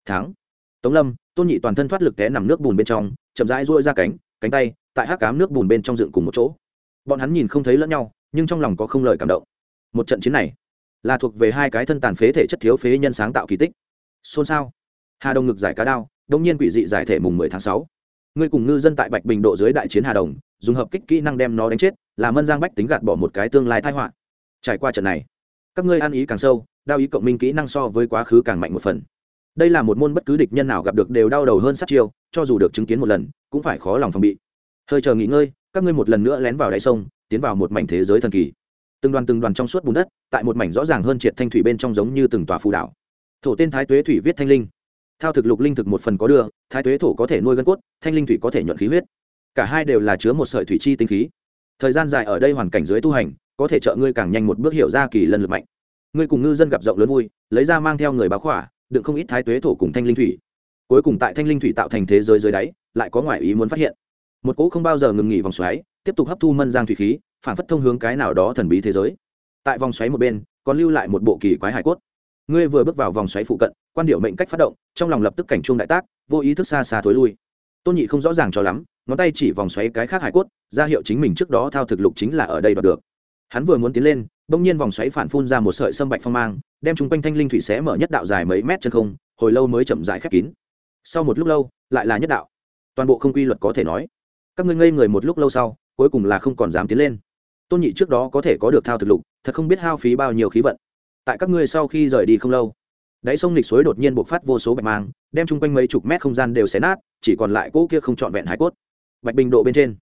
S1: Tháng tống lâm, tôn nhị toàn thân thoát lực té nằm nước bùn bên trong, chậm rãi duỗi ra cánh cánh tay, tại hát cám nước bùn bên trong dựng cùng một chỗ. Bọn hắn nhìn không thấy lẫn nhau, nhưng trong lòng có không lời cảm động. Một trận chiến này, là thuộc về hai cái thân tàn phế thể chất thiếu phế nhân sáng tạo kỳ tích. Xôn xao hà Đồng ngực giải cá đao, đông nhiên quỷ dị giải thể mùng mười tháng sáu. Ngươi cùng ngư dân tại bạch bình độ dưới đại chiến hà đồng dùng hợp kích kỹ năng đem nó đánh chết, là mân giang bách tính gạt bỏ một cái tương lai tai họa. Trải qua trận này, các ngươi ăn ý càng sâu, đao ý cộng minh kỹ năng so với quá khứ càng mạnh một phần. Đây là một môn bất cứ địch nhân nào gặp được đều đau đầu hơn sát chiêu, cho dù được chứng kiến một lần, cũng phải khó lòng phòng bị. Hơi chờ nghỉ ngơi, các ngươi một lần nữa lén vào đáy sông, tiến vào một mảnh thế giới thần kỳ. Từng đoàn từng đoàn trong suốt bùn đất, tại một mảnh rõ ràng hơn triệt thanh thủy bên trong giống như từng tòa phù đảo. Thổ tên thái tuế thủy viết thanh linh thao thực lục linh thực một phần có đưa, thái tuế thổ có thể nuôi gân cốt, thanh linh thủy có thể nhuận khí huyết. Cả hai đều là chứa một sợi thủy chi tinh khí. Thời gian dài ở đây hoàn cảnh dưới tu hành, có thể trợ ngươi càng nhanh một bước hiểu ra kỳ lân lực mạnh. Ngươi cùng ngư dân gặp rộng lớn vui, lấy ra mang theo người báo khỏa, đựng không ít thái tuế thổ cùng thanh linh thủy. Cuối cùng tại thanh linh thủy tạo thành thế giới dưới đáy, lại có ngoại ý muốn phát hiện. Một cỗ không bao giờ ngừng nghỉ vòng xoáy, tiếp tục hấp thu mân giang thủy khí, phản phất thông hướng cái nào đó thần bí thế giới. Tại vòng xoáy một bên, còn lưu lại một bộ kỳ quái hải cốt ngươi vừa bước vào vòng xoáy phụ cận, quan điệu mệnh cách phát động, trong lòng lập tức cảnh chuông đại tác, vô ý thức xa xa thối lui. Tôn nhị không rõ ràng cho lắm, ngón tay chỉ vòng xoáy cái khác hải cốt, ra hiệu chính mình trước đó thao thực lục chính là ở đây đoạt được. Hắn vừa muốn tiến lên, bỗng nhiên vòng xoáy phản phun ra một sợi sâm bạch phong mang, đem chung quanh thanh linh thủy xé mở nhất đạo dài mấy mét chân không, hồi lâu mới chậm rãi khép kín. Sau một lúc lâu, lại là nhất đạo. Toàn bộ không quy luật có thể nói. Các ngươi ngây người một lúc lâu sau, cuối cùng là không còn dám tiến lên. Tôn nhị trước đó có thể có được thao thực lục, thật không biết hao phí bao nhiêu khí vận tại các ngươi sau khi rời đi không lâu đáy sông lịch suối đột nhiên bộc phát vô số bạch mang đem chung quanh mấy chục mét không gian đều xé nát chỉ còn lại cỗ kia không trọn vẹn hải cốt. Bạch bình độ bên trên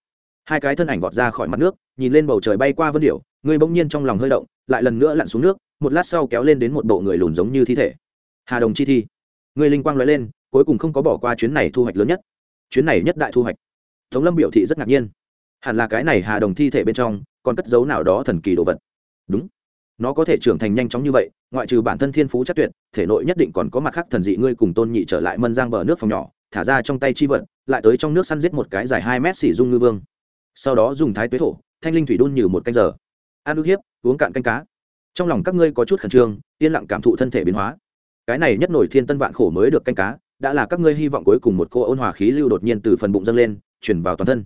S1: hai cái thân ảnh vọt ra khỏi mặt nước nhìn lên bầu trời bay qua vân điểu, người bỗng nhiên trong lòng hơi động lại lần nữa lặn xuống nước một lát sau kéo lên đến một bộ người lùn giống như thi thể. Hà đồng chi thi người linh quang nói lên cuối cùng không có bỏ qua chuyến này thu hoạch lớn nhất. Chuyến này nhất đại thu hoạch. Tống lâm biểu thị rất ngạc nhiên. Hẳn là cái này hà đồng thi thể bên trong còn cất dấu nào đó thần kỳ đồ vật. Đúng nó có thể trưởng thành nhanh chóng như vậy, ngoại trừ bản thân thiên phú chắc tuyệt, thể nội nhất định còn có mặt khác thần dị ngươi cùng tôn nhị trở lại mân giang bờ nước phòng nhỏ, thả ra trong tay chi vật, lại tới trong nước săn giết một cái dài hai mét xỉ dung ngư vương. Sau đó dùng thái tuế thổ, thanh linh thủy đun như một canh giờ. Ăn ức hiếp, uống cạn canh cá. Trong lòng các ngươi có chút khẩn trương, yên lặng cảm thụ thân thể biến hóa. Cái này nhất nổi thiên tân vạn khổ mới được canh cá, đã là các ngươi hy vọng cuối cùng một cô ôn hòa khí lưu đột nhiên từ phần bụng dâng lên chuyển vào toàn thân.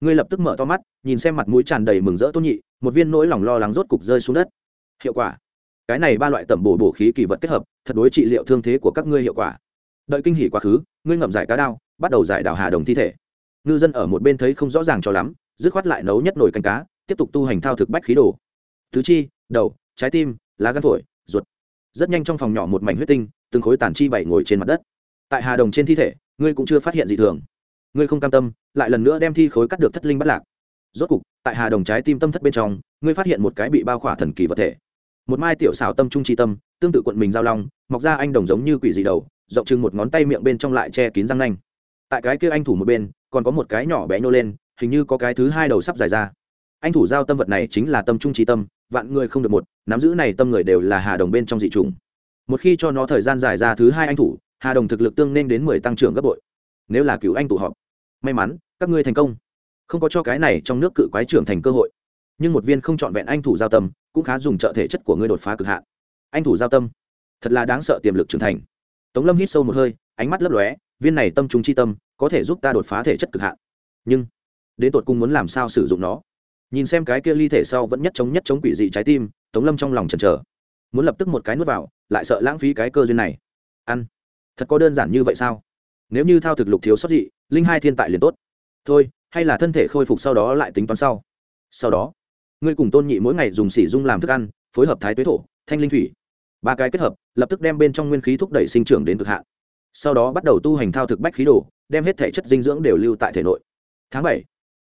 S1: Ngươi lập tức mở to mắt, nhìn xem mặt mũi tràn đầy mừng rỡ tôn nhị, một viên nỗi lòng lo lắng rốt cục rơi xuống đất hiệu quả. Cái này ba loại tẩm bổ bổ khí kỳ vật kết hợp, thật đối trị liệu thương thế của các ngươi hiệu quả. Đợi kinh hỉ quá khứ, ngươi ngậm giải cá đao, bắt đầu giải đào hà đồng thi thể. Ngư dân ở một bên thấy không rõ ràng cho lắm, dứt khoát lại nấu nhất nồi canh cá, tiếp tục tu hành thao thực bách khí đồ. Tứ chi, đầu, trái tim, lá gan phổi, ruột. Rất nhanh trong phòng nhỏ một mảnh huyết tinh, từng khối tàn chi bảy ngồi trên mặt đất. Tại hà đồng trên thi thể, ngươi cũng chưa phát hiện gì thường. Ngươi không cam tâm, lại lần nữa đem thi khối cắt được thất linh bắt lạc. Rốt cục, tại hà đồng trái tim tâm thất bên trong, ngươi phát hiện một cái bị bao khỏa thần kỳ vật thể một mai tiểu xảo tâm trung tri tâm, tương tự quận mình giao long, mọc ra anh đồng giống như quỷ dị đầu, rộng chừng một ngón tay miệng bên trong lại che kín răng nanh. Tại cái kia anh thủ một bên, còn có một cái nhỏ bé nhô lên, hình như có cái thứ hai đầu sắp dài ra. Anh thủ giao tâm vật này chính là tâm trung trí tâm, vạn người không được một, nắm giữ này tâm người đều là hà đồng bên trong dị trùng một khi cho nó thời gian dài ra thứ hai anh thủ, hà đồng thực lực tương nên đến mười tăng trưởng gấp bội. Nếu là cứu anh tụ họp, may mắn, các ngươi thành công. Không có cho cái này trong nước cự quái trưởng thành cơ hội nhưng một viên không trọn vẹn anh thủ giao tâm cũng khá dùng trợ thể chất của ngươi đột phá cực hạn. Anh thủ giao tâm, thật là đáng sợ tiềm lực trưởng thành. Tống lâm hít sâu một hơi, ánh mắt lấp lóe, viên này tâm trùng chi tâm có thể giúp ta đột phá thể chất cực hạn. Nhưng, đến tột cùng muốn làm sao sử dụng nó? Nhìn xem cái kia ly thể sau vẫn nhất chống nhất chống quỷ dị trái tim, tống lâm trong lòng chần chờ. Muốn lập tức một cái nuốt vào, lại sợ lãng phí cái cơ duyên này. Ăn, thật có đơn giản như vậy sao? Nếu như thao thực lục thiếu sót dị, linh hai thiên tại liền tốt. Thôi, hay là thân thể khôi phục sau đó lại tính toán sau. Sau đó ngươi cùng tôn nhị mỗi ngày dùng xỉ dung làm thức ăn, phối hợp thái tuế thổ, thanh linh thủy. Ba cái kết hợp, lập tức đem bên trong nguyên khí thúc đẩy sinh trưởng đến cực hạn. Sau đó bắt đầu tu hành thao thực bách khí đồ, đem hết thể chất dinh dưỡng đều lưu tại thể nội. Tháng bảy,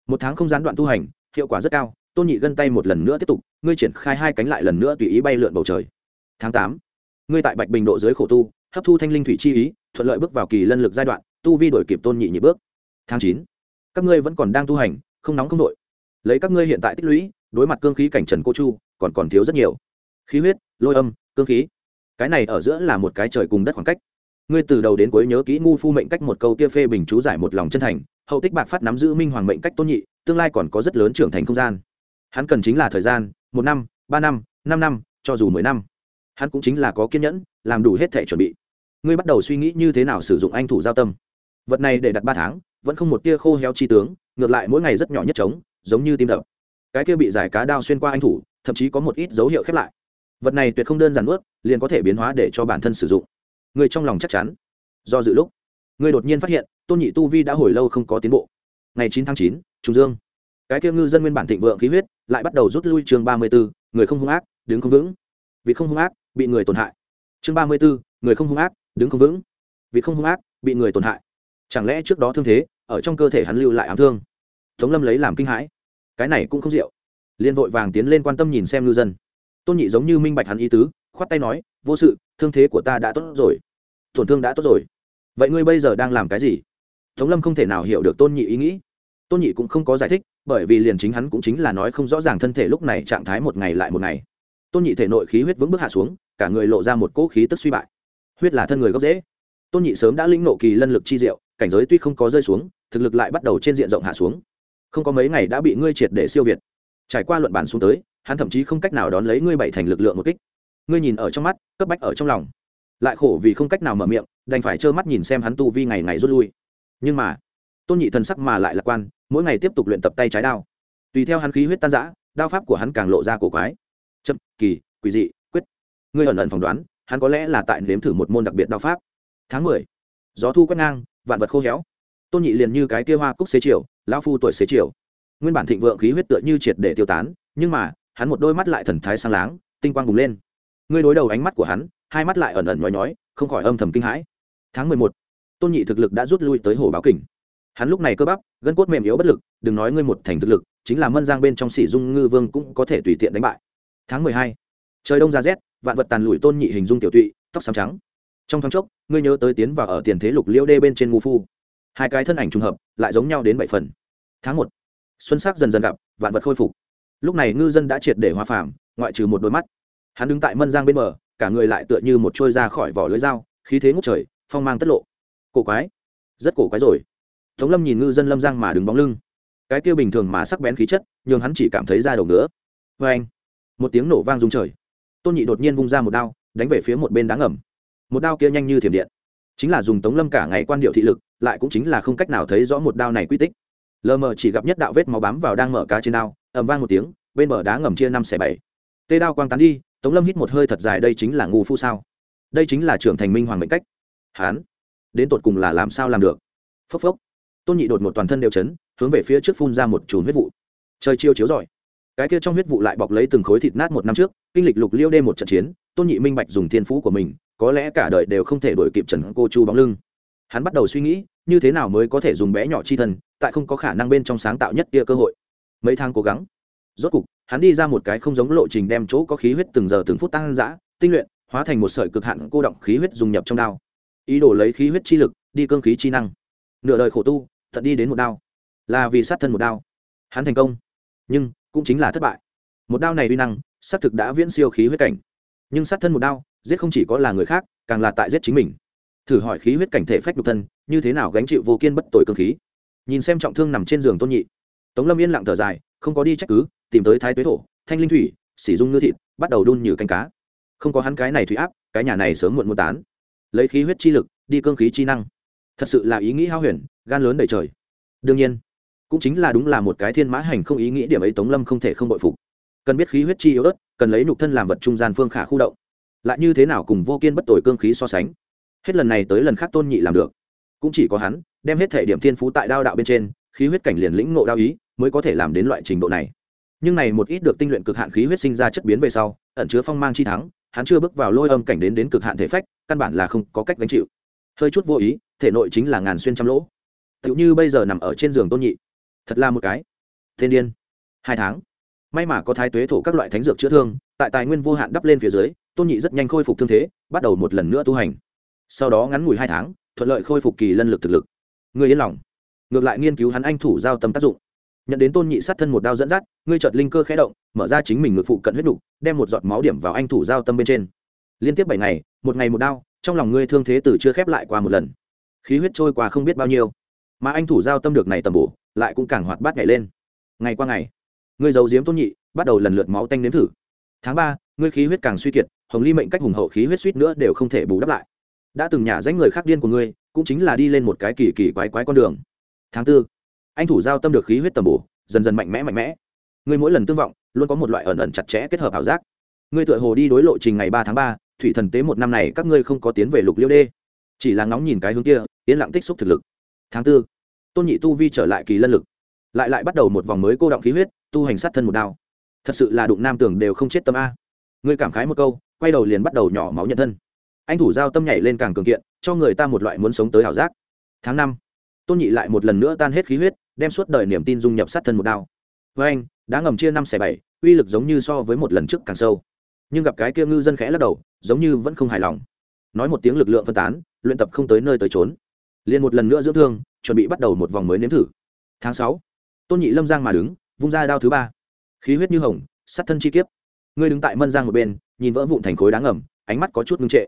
S1: một tháng không gián đoạn tu hành, hiệu quả rất cao, tôn nhị gân tay một lần nữa tiếp tục, ngươi triển khai hai cánh lại lần nữa tùy ý bay lượn bầu trời. Tháng tám, ngươi tại bạch bình độ dưới khổ tu, hấp thu thanh linh thủy chi ý, thuận lợi bước vào kỳ lân lực giai đoạn, tu vi đổi kịp tôn nhị nhị bước. Tháng chín, các ngươi vẫn còn đang tu hành, không nóng không đội. Lấy các ngươi hiện tại tích lũy đối mặt cương khí cảnh trần cô chu, còn còn thiếu rất nhiều. Khí huyết, lôi âm, cương khí. Cái này ở giữa là một cái trời cùng đất khoảng cách. Ngươi từ đầu đến cuối nhớ kỹ ngu phu mệnh cách một câu kia phê bình chú giải một lòng chân thành, hậu tích bạc phát nắm giữ minh hoàng mệnh cách tôn nhị, tương lai còn có rất lớn trưởng thành không gian. Hắn cần chính là thời gian, một năm, ba năm năm năm, cho dù mười năm. Hắn cũng chính là có kiên nhẫn, làm đủ hết thể chuẩn bị. Ngươi bắt đầu suy nghĩ như thế nào sử dụng anh thủ giao tâm. Vật này để đặt ba tháng, vẫn không một tia khô heo chi tướng, ngược lại mỗi ngày rất nhỏ nhất trống, giống như tim đập cái kia bị giải cá đao xuyên qua anh thủ, thậm chí có một ít dấu hiệu khép lại. Vật này tuyệt không đơn giản ướt liền có thể biến hóa để cho bản thân sử dụng. Người trong lòng chắc chắn. Do dự lúc, người đột nhiên phát hiện, tôn nhị tu vi đã hồi lâu không có tiến bộ. Ngày chín tháng chín trung dương. Cái kia ngư dân nguyên bản thịnh vượng khí huyết, lại bắt đầu rút lui chương ba mươi b ố người không hung ác, đứng không vững. Vì không hung ác, bị người tổn hại. Chương ba mươi b ố người không hung ác, đứng không vững. Vì không hung ác, bị người tổn hại. Chẳng lẽ trước đó thương thế, ở trong cơ thể hắn lưu lại ám thương? Tống lâm lấy làm kinh hãi cái này cũng không rượu. Liên vội vàng tiến lên quan tâm nhìn xem ngư dân. Tôn nhị giống như minh bạch hắn ý tứ, khoát tay nói, vô sự, thương thế của ta đã tốt rồi. Tổn thương đã tốt rồi. Vậy ngươi bây giờ đang làm cái gì? Tống lâm không thể nào hiểu được tôn nhị ý nghĩ. Tôn nhị cũng không có giải thích, bởi vì liền chính hắn cũng chính là nói không rõ ràng thân thể lúc này trạng thái một ngày lại một ngày. Tôn nhị thể nội khí huyết vững bước hạ xuống, cả người lộ ra một cỗ khí tức suy bại. Huyết là thân người gốc dễ tôn nhị sớm đã lĩnh nộ kỳ lân lực chi diệu, cảnh giới tuy không có rơi xuống, thực lực lại bắt đầu trên diện rộng hạ xuống không có mấy ngày đã bị ngươi triệt để siêu việt. Trải qua luận bản xuống tới, hắn thậm chí không cách nào đón lấy ngươi bảy thành lực lượng một kích. Ngươi nhìn ở trong mắt, cấp bách ở trong lòng. Lại khổ vì không cách nào mở miệng, đành phải trơ mắt nhìn xem hắn tu vi ngày ngày rút lui. Nhưng mà, tôn nhị thần sắc mà lại lạc quan, mỗi ngày tiếp tục luyện tập tay trái đao. Tùy theo hắn khí huyết tan giã đao pháp của hắn càng lộ ra cổ quái. Chậm, kỳ, quỷ dị, quyết. Ngươi ẩn ẩn phỏng đoán, hắn có lẽ là tại nếm thử một môn đặc biệt đao pháp. Tháng mười, gió thu quét ngang, vạn vật khô héo. Tôn nhị liền như cái kia hoa cúc xế chiều lão phu tuổi xế chiều. Nguyên bản thịnh vượng khí huyết tựa như triệt để tiêu tán, nhưng mà, hắn một đôi mắt lại thần thái sang láng, tinh quang bùng lên. Ngươi đối đầu ánh mắt của hắn, hai mắt lại ẩn ẩn nhói nhói, không khỏi âm thầm kinh hãi. Tháng mười một, tôn nhị thực lực đã rút lui tới hồ báo kình. Hắn lúc này cơ bắp, gân cốt mềm yếu bất lực, đừng nói ngươi một thành thực lực, chính là mân giang bên trong sỉ dung ngư vương cũng có thể tùy tiện đánh bại. Tháng mười hai, trời đông ra rét, vạn vật tàn lụi tôn nhị hình dung tiểu tụy, tóc xám trắng. Trong thoáng chốc, ngươi nhớ tới tiến vào ở tiền thế lục liễu đê bên trên ngu phu hai cái thân ảnh trùng hợp, lại giống nhau đến bảy phần. Tháng một, xuân sắc dần dần gặp, vạn vật khôi phục. Lúc này ngư dân đã triệt để hóa phàm, ngoại trừ một đôi mắt. Hắn đứng tại mân giang bên bờ, cả người lại tựa như một trôi ra khỏi vỏ lưới dao, khí thế ngút trời, phong mang tất lộ. Cổ quái, rất cổ quái rồi. Tống lâm nhìn ngư dân lâm giang mà đứng bóng lưng. Cái kia bình thường mà sắc bén khí chất, nhường hắn chỉ cảm thấy ra đầu nữa vê anh, một tiếng nổ vang rung trời. Tôn nhị đột nhiên vung ra một đao, đánh về phía một bên đá ngầm. Một đao kia nhanh như thiểm điện chính là dùng tống lâm cả ngày quan điệu thị lực, lại cũng chính là không cách nào thấy rõ một đao này quy tích. Lờ mờ chỉ gặp nhất đạo vết máu bám vào đang mở cá trên đao, ầm vang một tiếng, bên bờ đá ngầm chia năm xẻ bảy. Tê đao quang tán đi, tống lâm hít một hơi thật dài, đây chính là ngu phu sao? Đây chính là trưởng thành minh hoàng mệnh cách. Hán, đến tột cùng là làm sao làm được? Phốc phốc. Tôn nhị đột một toàn thân đều chấn, hướng về phía trước phun ra một chùm huyết vụ. Trời chiêu chiếu giỏi cái kia trong huyết vụ lại bọc lấy từng khối thịt nát một năm trước, kinh lịch lục liêu đêm một trận chiến, tôn nhị minh bạch dùng thiên phú của mình có lẽ cả đời đều không thể đổi kịp trần cô chu bóng lưng. Hắn bắt đầu suy nghĩ, như thế nào mới có thể dùng bé nhỏ chi thân, tại không có khả năng bên trong sáng tạo nhất kia cơ hội. Mấy tháng cố gắng, rốt cục, hắn đi ra một cái không giống lộ trình đem chỗ có khí huyết từng giờ từng phút tăng dã, tinh luyện, hóa thành một sợi cực hạn cô động khí huyết dùng nhập trong đao. Ý đồ lấy khí huyết chi lực, đi cương khí chi năng. Nửa đời khổ tu thật đi đến một đao. Là vì sát thân một đao. Hắn thành công. Nhưng, cũng chính là thất bại. Một đao này uy năng, xác thực đã viễn siêu khí huyết cảnh. Nhưng sát thân một đao giết không chỉ có là người khác, càng là tại giết chính mình. Thử hỏi khí huyết cảnh thể phách nhục thân, như thế nào gánh chịu vô kiên bất tội cương khí? Nhìn xem trọng thương nằm trên giường tôn nhị, tống lâm yên lặng thở dài, không có đi trách cứ, tìm tới thái tuế thổ, thanh linh thủy, Sỉ dung ngư thịt, bắt đầu đun như canh cá. Không có hắn cái này thủy áp, cái nhà này sớm muộn muốn tán. Lấy khí huyết chi lực, đi cương khí chi năng. Thật sự là ý nghĩ hao huyền, gan lớn đầy trời. Đương nhiên, cũng chính là đúng là một cái thiên mã hành không ý nghĩ điểm ấy tống lâm không thể không bội phục. Cần biết khí huyết chi yếu ớt, cần lấy nhục thân làm vật trung gian phương khả khu động lại như thế nào cùng vô kiên bất tồi cương khí so sánh? Hết lần này tới lần khác tôn nhị làm được. Cũng chỉ có hắn, đem hết thể điểm thiên phú tại đao đạo bên trên, khí huyết cảnh liền lĩnh ngộ đao ý, mới có thể làm đến loại trình độ này. Nhưng này một ít được tinh luyện cực hạn khí huyết sinh ra chất biến về sau, ẩn chứa phong mang chi thắng, hắn chưa bước vào lôi âm cảnh đến đến cực hạn thể phách, căn bản là không có cách gánh chịu. Hơi chút vô ý, thể nội chính là ngàn xuyên trăm lỗ. Tựu như bây giờ nằm ở trên giường tôn nhị. Thật là một cái. Thiên điên. Hai tháng. May mà có thái tuế thổ các loại thánh dược chữa thương, tại tài nguyên vô hạn đắp lên phía dưới tôn nhị rất nhanh khôi phục thương thế, bắt đầu một lần nữa tu hành. Sau đó ngắn ngủi hai tháng, thuận lợi khôi phục kỳ lân lực thực lực. Người yên lòng. Ngược lại nghiên cứu hắn anh thủ giao tâm tác dụng. Nhận đến tôn nhị sát thân một đao dẫn dắt, ngươi chợt linh cơ khẽ động, mở ra chính mình ngực phụ cận huyết đục đem một giọt máu điểm vào anh thủ giao tâm bên trên. Liên tiếp bảy ngày, một ngày một đao, trong lòng ngươi thương thế từ chưa khép lại qua một lần. Khí huyết trôi qua không biết bao nhiêu. Mà anh thủ giao tâm được này tầm bổ, lại cũng càng hoạt bát nhảy lên. Ngày qua ngày, ngươi giấu diếm tôn nhị, bắt đầu lần lượt máu tanh nếm thử. Tháng ba, ngươi khí huyết càng suy kiệt hồng ly mệnh cách hùng hậu khí huyết suýt nữa đều không thể bù đắp lại. Đã từng nhả danh người khác điên của ngươi, cũng chính là đi lên một cái kỳ kỳ quái quái con đường. Tháng tư, anh thủ giao tâm được khí huyết tầm bổ, dần dần mạnh mẽ mạnh mẽ. Ngươi mỗi lần tương vọng, luôn có một loại ẩn ẩn chặt chẽ kết hợp ảo giác. Ngươi tựa hồ đi đối lộ trình ngày ba tháng ba, thủy thần tế một năm này các ngươi không có tiến về lục liêu đê. Chỉ là ngóng nhìn cái hướng kia, yên lặng tích xúc thực lực. Tháng tư, tôn nhị tu vi trở lại kỳ lân lực. Lại lại bắt đầu một vòng mới cô động khí huyết, tu hành sát thân một đao. Thật sự là đụng nam tưởng đều không chết tâm a. Ngươi cảm khái một câu quay đầu liền bắt đầu nhỏ máu nhận thân. Anh thủ giao tâm nhảy lên càng cường kiện, cho người ta một loại muốn sống tới ảo giác. Tháng năm, tôn nhị lại một lần nữa tan hết khí huyết, đem suốt đời niềm tin dung nhập sát thân một đao. Với anh, đã ngầm chia năm xẻ bảy, uy lực giống như so với một lần trước càng sâu. Nhưng gặp cái kia ngư dân khẽ lắc đầu, giống như vẫn không hài lòng. Nói một tiếng lực lượng phân tán, luyện tập không tới nơi tới trốn liền một lần nữa dưỡng thương, chuẩn bị bắt đầu một vòng mới nếm thử. Tháng sáu, tôn nhị lâm giang mà đứng, vung ra đao thứ ba. Khí huyết như hồng, sát thân chi kiếp ngươi đứng tại mân giang một bên, nhìn vỡ vụn thành khối đáng ngầm, ánh mắt có chút ngưng trệ.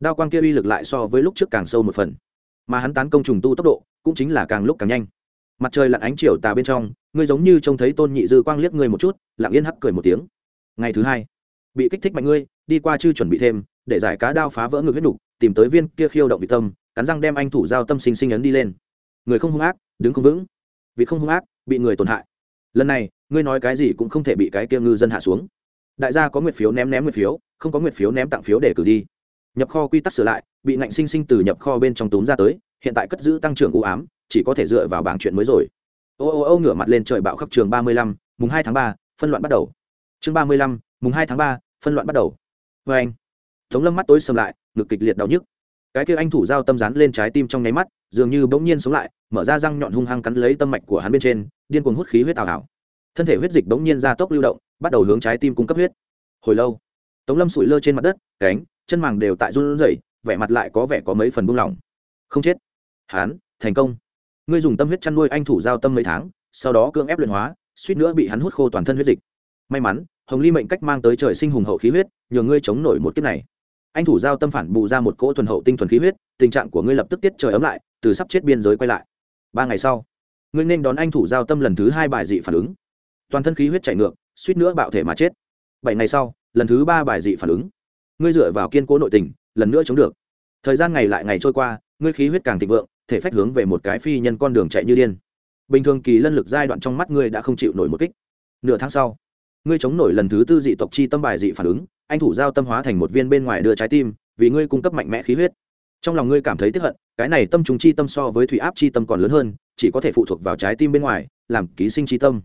S1: Đao quang kia uy lực lại so với lúc trước càng sâu một phần. Mà hắn tán công trùng tu tốc độ, cũng chính là càng lúc càng nhanh. Mặt trời lặn ánh chiều tà bên trong, ngươi giống như trông thấy tôn nhị dư quang liếc ngươi một chút, lặng yên hắc cười một tiếng. Ngày thứ hai, bị kích thích mạnh ngươi, đi qua chư chuẩn bị thêm, để giải cá đao phá vỡ ngực huyết đục tìm tới viên kia khiêu động vị tâm, cắn răng đem anh thủ giao tâm sinh sinh ấn đi lên. Người không hung ác, đứng không vững. Vì không hung ác, bị người tổn hại. Lần này, ngươi nói cái gì cũng không thể bị cái kia ngư dân hạ xuống đại gia có nguyệt phiếu ném ném nguyệt phiếu, không có nguyệt phiếu ném tặng phiếu để cử đi. Nhập kho quy tắc sửa lại, bị ngạnh sinh sinh từ nhập kho bên trong túm ra tới, hiện tại cất giữ tăng trưởng u ám, chỉ có thể dựa vào bảng chuyện mới rồi. Ô ô ô, ngửa mặt lên trời bạo khắp trường ba mươi lăm, mùng hai tháng ba, phân loạn bắt đầu. Chương ba mươi lăm, mùng hai tháng ba, phân loạn bắt đầu. Vê anh, tống lâm mắt tối sầm lại, ngực kịch liệt đau nhức. Cái kia anh thủ dao tâm rán lên trái tim trong nháy mắt, dường như bỗng nhiên sống lại, mở ra răng nhọn hung hăng cắn lấy tâm mạch của hắn bên trên, điên cuồng hút khí huyết ảo ảo. Thân thể huyết dịch bỗng nhiên ra tốc lưu động bắt đầu hướng trái tim cung cấp huyết. Hồi lâu, tống lâm sụi lơ trên mặt đất, cánh, chân màng đều tại run rẩy, vẻ mặt lại có vẻ có mấy phần buông lỏng. Không chết. Hán, thành công. Ngươi dùng tâm huyết chăn nuôi anh thủ giao tâm mấy tháng, sau đó cưỡng ép luyện hóa, suýt nữa bị hắn hút khô toàn thân huyết dịch. May mắn, hồng ly mệnh cách mang tới trời sinh hùng hậu khí huyết, nhờ ngươi chống nổi một kiếp này. Anh thủ giao tâm phản bù ra một cỗ thuần hậu tinh thuần khí huyết, tình trạng của ngươi lập tức tiết trời ấm lại, từ sắp chết biên giới quay lại. Ba ngày sau, ngươi nên đón anh thủ giao tâm lần thứ hai bài dị phản ứng. Toàn thân khí huyết chảy ngược suýt nữa bạo thể mà chết. Bảy ngày sau, lần thứ ba bài dị phản ứng. Ngươi dựa vào kiên cố nội tình, lần nữa chống được. Thời gian ngày lại ngày trôi qua, ngươi khí huyết càng thịnh vượng, thể phách hướng về một cái phi nhân con đường chạy như điên. Bình thường kỳ lân lực giai đoạn trong mắt ngươi đã không chịu nổi một kích. Nửa tháng sau, ngươi chống nổi lần thứ tư dị tộc chi tâm bài dị phản ứng, anh thủ giao tâm hóa thành một viên bên ngoài đưa trái tim, vì ngươi cung cấp mạnh mẽ khí huyết. Trong lòng ngươi cảm thấy tiếp hận, cái này tâm trùng chi tâm so với thủy áp chi tâm còn lớn hơn, chỉ có thể phụ thuộc vào trái tim bên ngoài, làm ký sinh chi tâm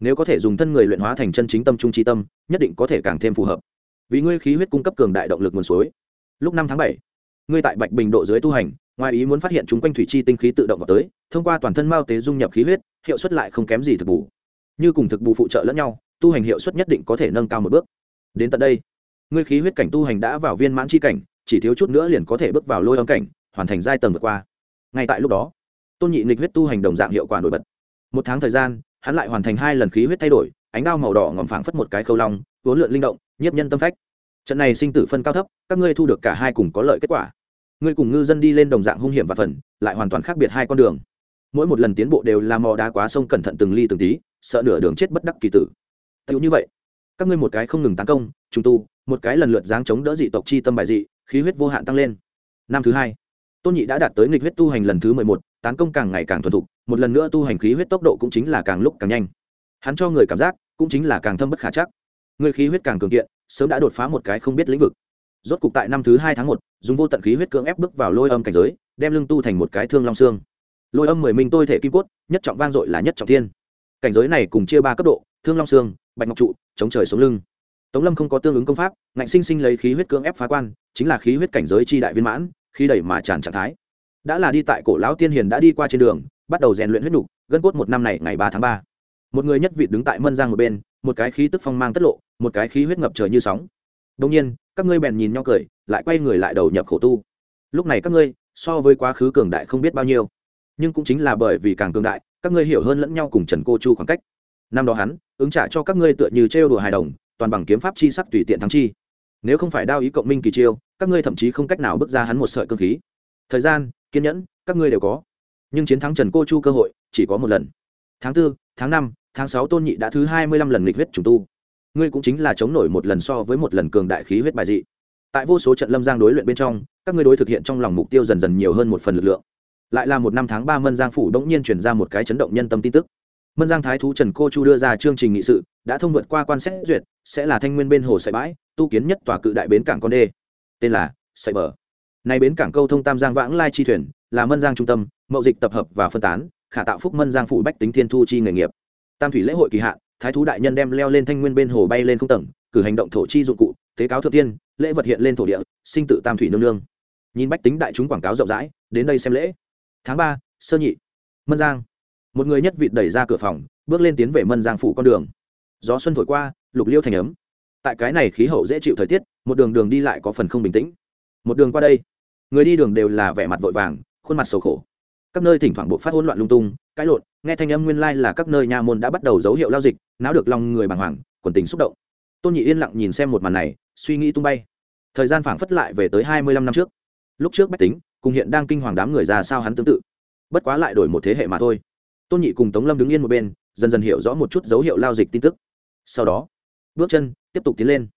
S1: nếu có thể dùng thân người luyện hóa thành chân chính tâm trung chi tâm, nhất định có thể càng thêm phù hợp. Vì ngươi khí huyết cung cấp cường đại động lực nguồn suối. Lúc năm tháng bảy, ngươi tại bạch bình độ dưới tu hành, ngoài ý muốn phát hiện chúng quanh thủy chi tinh khí tự động vào tới, thông qua toàn thân mao tế dung nhập khí huyết, hiệu suất lại không kém gì thực bù. Như cùng thực bù phụ trợ lẫn nhau, tu hành hiệu suất nhất định có thể nâng cao một bước. Đến tận đây, ngươi khí huyết cảnh tu hành đã vào viên mãn chi cảnh, chỉ thiếu chút nữa liền có thể bước vào lôi âm cảnh, hoàn thành giai tầng vượt qua. Ngay tại lúc đó, tôn nhị nghịch huyết tu hành đồng dạng hiệu quả nổi bật. Một tháng thời gian hắn lại hoàn thành hai lần khí huyết thay đổi, ánh đao màu đỏ ngòm phảng phất một cái khâu long vốn lượn linh động, nhiếp nhân tâm phách. Trận này sinh tử phân cao thấp, các ngươi thu được cả hai cùng có lợi kết quả. Ngươi cùng ngư dân đi lên đồng dạng hung hiểm và phần, lại hoàn toàn khác biệt hai con đường. Mỗi một lần tiến bộ đều là mò đá quá sông cẩn thận từng ly từng tí, sợ nửa đường chết bất đắc kỳ tử. Tựu như vậy, các ngươi một cái không ngừng tấn công, trùng tu, một cái lần lượt giáng chống đỡ dị tộc chi tâm bài dị, khí huyết vô hạn tăng lên. Năm thứ hai, tôn nhị đã đạt tới nghịch huyết tu hành lần thứ mười một tán công càng ngày càng thuần thục một lần nữa tu hành khí huyết tốc độ cũng chính là càng lúc càng nhanh. Hắn cho người cảm giác cũng chính là càng thâm bất khả chắc. Người khí huyết càng cường kiện, sớm đã đột phá một cái không biết lĩnh vực. Rốt cục tại năm thứ hai tháng một, dùng vô tận khí huyết cưỡng ép bước vào lôi âm cảnh giới, đem lưng tu thành một cái thương long xương. Lôi âm mười minh tôi thể kim cốt, nhất trọng vang dội là nhất trọng thiên. Cảnh giới này cùng chia ba cấp độ, thương long xương, bạch ngọc trụ, chống trời xuống lưng. Tống lâm không có tương ứng công pháp, ngạnh sinh sinh lấy khí huyết cưỡng ép phá quan, chính là khí huyết cảnh giới chi đại viên mãn khi đẩy mà tràn trạng thái. Đã là đi tại cổ lão tiên hiền đã đi qua trên đường bắt đầu rèn luyện huyết nhục, gân cốt một năm này, ngày ba tháng ba. Một người nhất vị đứng tại mân giang một bên, một cái khí tức phong mang tất lộ, một cái khí huyết ngập trời như sóng. Đông nhiên, các ngươi bèn nhìn nhau cười, lại quay người lại đầu nhập khổ tu. Lúc này các ngươi, so với quá khứ cường đại không biết bao nhiêu. Nhưng cũng chính là bởi vì càng cường đại, các ngươi hiểu hơn lẫn nhau cùng trần cô chu khoảng cách. Năm đó hắn, ứng trả cho các ngươi tựa như trêu đùa hài đồng, toàn bằng kiếm pháp chi sắc tùy tiện thắng chi. Nếu không phải đao ý cộng minh kỳ chiêu, các ngươi thậm chí không cách nào bước ra hắn một sợi cơ khí. Thời gian, kiên nhẫn, các ngươi đều có nhưng chiến thắng trần cô chu cơ hội chỉ có một lần. Tháng tư, tháng năm, tháng sáu tôn nhị đã thứ hai mươi lăm lần lịch huyết trùng tu. Ngươi cũng chính là chống nổi một lần so với một lần cường đại khí huyết bài dị. Tại vô số trận lâm giang đối luyện bên trong, các ngươi đối thực hiện trong lòng mục tiêu dần dần nhiều hơn một phần lực lượng. Lại là một năm tháng ba mân giang phủ đ ỗ n g nhiên chuyển ra một cái chấn động nhân tâm tin tức. Mân giang thái thú trần cô chu đưa ra chương trình nghị sự, đã thông vượt qua quan xét duyệt, sẽ là thanh nguyên bên hồ sài bãi, tu kiến nhất tòa cự đại bến cảng con đê. Tên là sài bờ. Nay bến cảng câu thông tam giang vãng lai chi thuyền, là mân giang trung tâm mậu dịch tập hợp và phân tán, khả tạo phúc mân giang phủ bách tính thiên thu chi nghề nghiệp. Tam thủy lễ hội kỳ hạn, thái thú đại nhân đem leo lên thanh nguyên bên hồ bay lên không tầng, cử hành động thổ chi dụng cụ, tế cáo thượng tiên, lễ vật hiện lên thổ địa, sinh tự tam thủy nương nương. Nhìn bách tính đại chúng quảng cáo rộng rãi, đến đây xem lễ. Tháng ba, sơ nhị, mân giang. Một người nhất vịt đẩy ra cửa phòng, bước lên tiến về mân giang phủ con đường. Gió xuân thổi qua, lục liêu thành ấm. Tại cái này khí hậu dễ chịu thời tiết, một đường đường đi lại có phần không bình tĩnh. Một đường qua đây, người đi đường đều là vẻ mặt vội vàng, khuôn mặt sầu khổ các nơi thỉnh thoảng bộ phát hỗn loạn lung tung, cãi lộn, nghe thanh âm nguyên lai là các nơi nha môn đã bắt đầu dấu hiệu lao dịch, náo được lòng người bàng hoàng, quần tình xúc động. Tôn nhị yên lặng nhìn xem một màn này, suy nghĩ tung bay. Thời gian phảng phất lại về tới hai mươi lăm năm trước. Lúc trước bách tính, cùng hiện đang kinh hoàng đám người ra sao hắn tương tự. Bất quá lại đổi một thế hệ mà thôi. Tôn nhị cùng tống lâm đứng yên một bên, dần dần hiểu rõ một chút dấu hiệu lao dịch tin tức. Sau đó, bước chân tiếp tục tiến lên.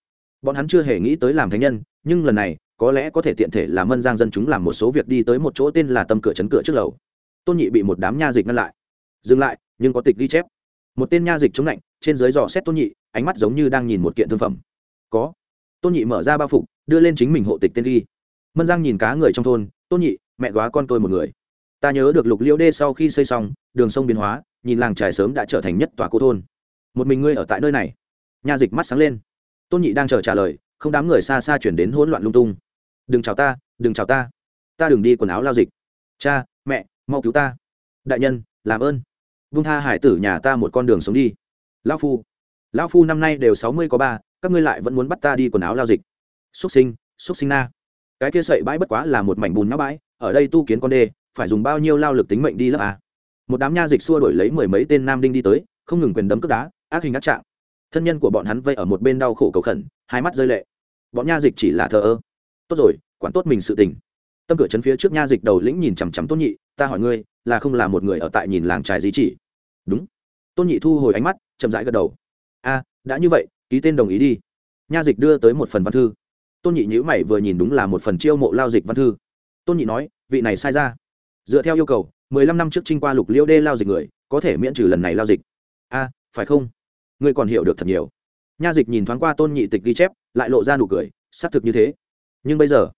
S1: Bọn hắn chưa hề nghĩ tới làm thánh nhân, nhưng lần này, có lẽ có thể tiện thể làm mân giang dân chúng làm một số việc đi tới một chỗ tên là tâm cửa chấn cửa trước lầu tôn nhị bị một đám nha dịch ngăn lại. Dừng lại, nhưng có tịch ghi chép. Một tên nha dịch chống lạnh, trên dưới dò xét tôn nhị, ánh mắt giống như đang nhìn một kiện thương phẩm. Có. Tôn nhị mở ra bao phục, đưa lên chính mình hộ tịch tên ghi. Mân giang nhìn cá người trong thôn, tôn nhị, mẹ góa con tôi một người. Ta nhớ được lục liễu đê sau khi xây xong, đường sông biến hóa, nhìn làng trài sớm đã trở thành nhất tòa cô thôn. Một mình ngươi ở tại nơi này. Nha dịch mắt sáng lên. Tôn nhị đang chờ trả lời, không đám người xa xa chuyển đến hỗn loạn lung tung. Đừng chào ta, đừng chào ta. Ta đừng đi quần áo lao dịch. Cha, mẹ mau cứu ta. Đại nhân, làm ơn. Vung tha hải tử nhà ta một con đường sống đi. Lao phu. Lao phu năm nay đều sáu mươi có ba, các ngươi lại vẫn muốn bắt ta đi quần áo lao dịch. Xúc sinh xúc sinh na. Cái kia sậy bãi bất quá là một mảnh bùn nhão bãi, ở đây tu kiến con đê, phải dùng bao nhiêu lao lực tính mệnh đi lớp à. một đám nha dịch xua đổi lấy mười mấy tên nam đinh đi tới, không ngừng quyền đấm cướp đá, ác hình ác trạng. Thân nhân của bọn hắn vây ở một bên đau khổ cầu khẩn, hai mắt rơi lệ. Bọn nha dịch chỉ là thờ ơ. Tốt rồi, quản tốt mình sự tình. Tâm cửa chấn phía trước nha dịch đầu lĩnh nhìn chằm chằm tốt nhị ta hỏi ngươi, là không là một người ở tại nhìn làng trài di chỉ? Đúng. Tôn nhị thu hồi ánh mắt, chậm rãi gật đầu. A, đã như vậy, ký tên đồng ý đi. Nha dịch đưa tới một phần văn thư. Tôn nhị nhữ mày vừa nhìn đúng là một phần chiêu mộ lao dịch văn thư. Tôn nhị nói, vị này sai ra. Dựa theo yêu cầu, mười lăm năm trước trinh qua lục liêu đê lao dịch người, có thể miễn trừ lần này lao dịch. A, phải không? Ngươi còn hiểu được thật nhiều. Nha dịch nhìn thoáng qua tôn nhị tịch ghi chép, lại lộ ra nụ cười, xác thực như thế. Nhưng bây giờ,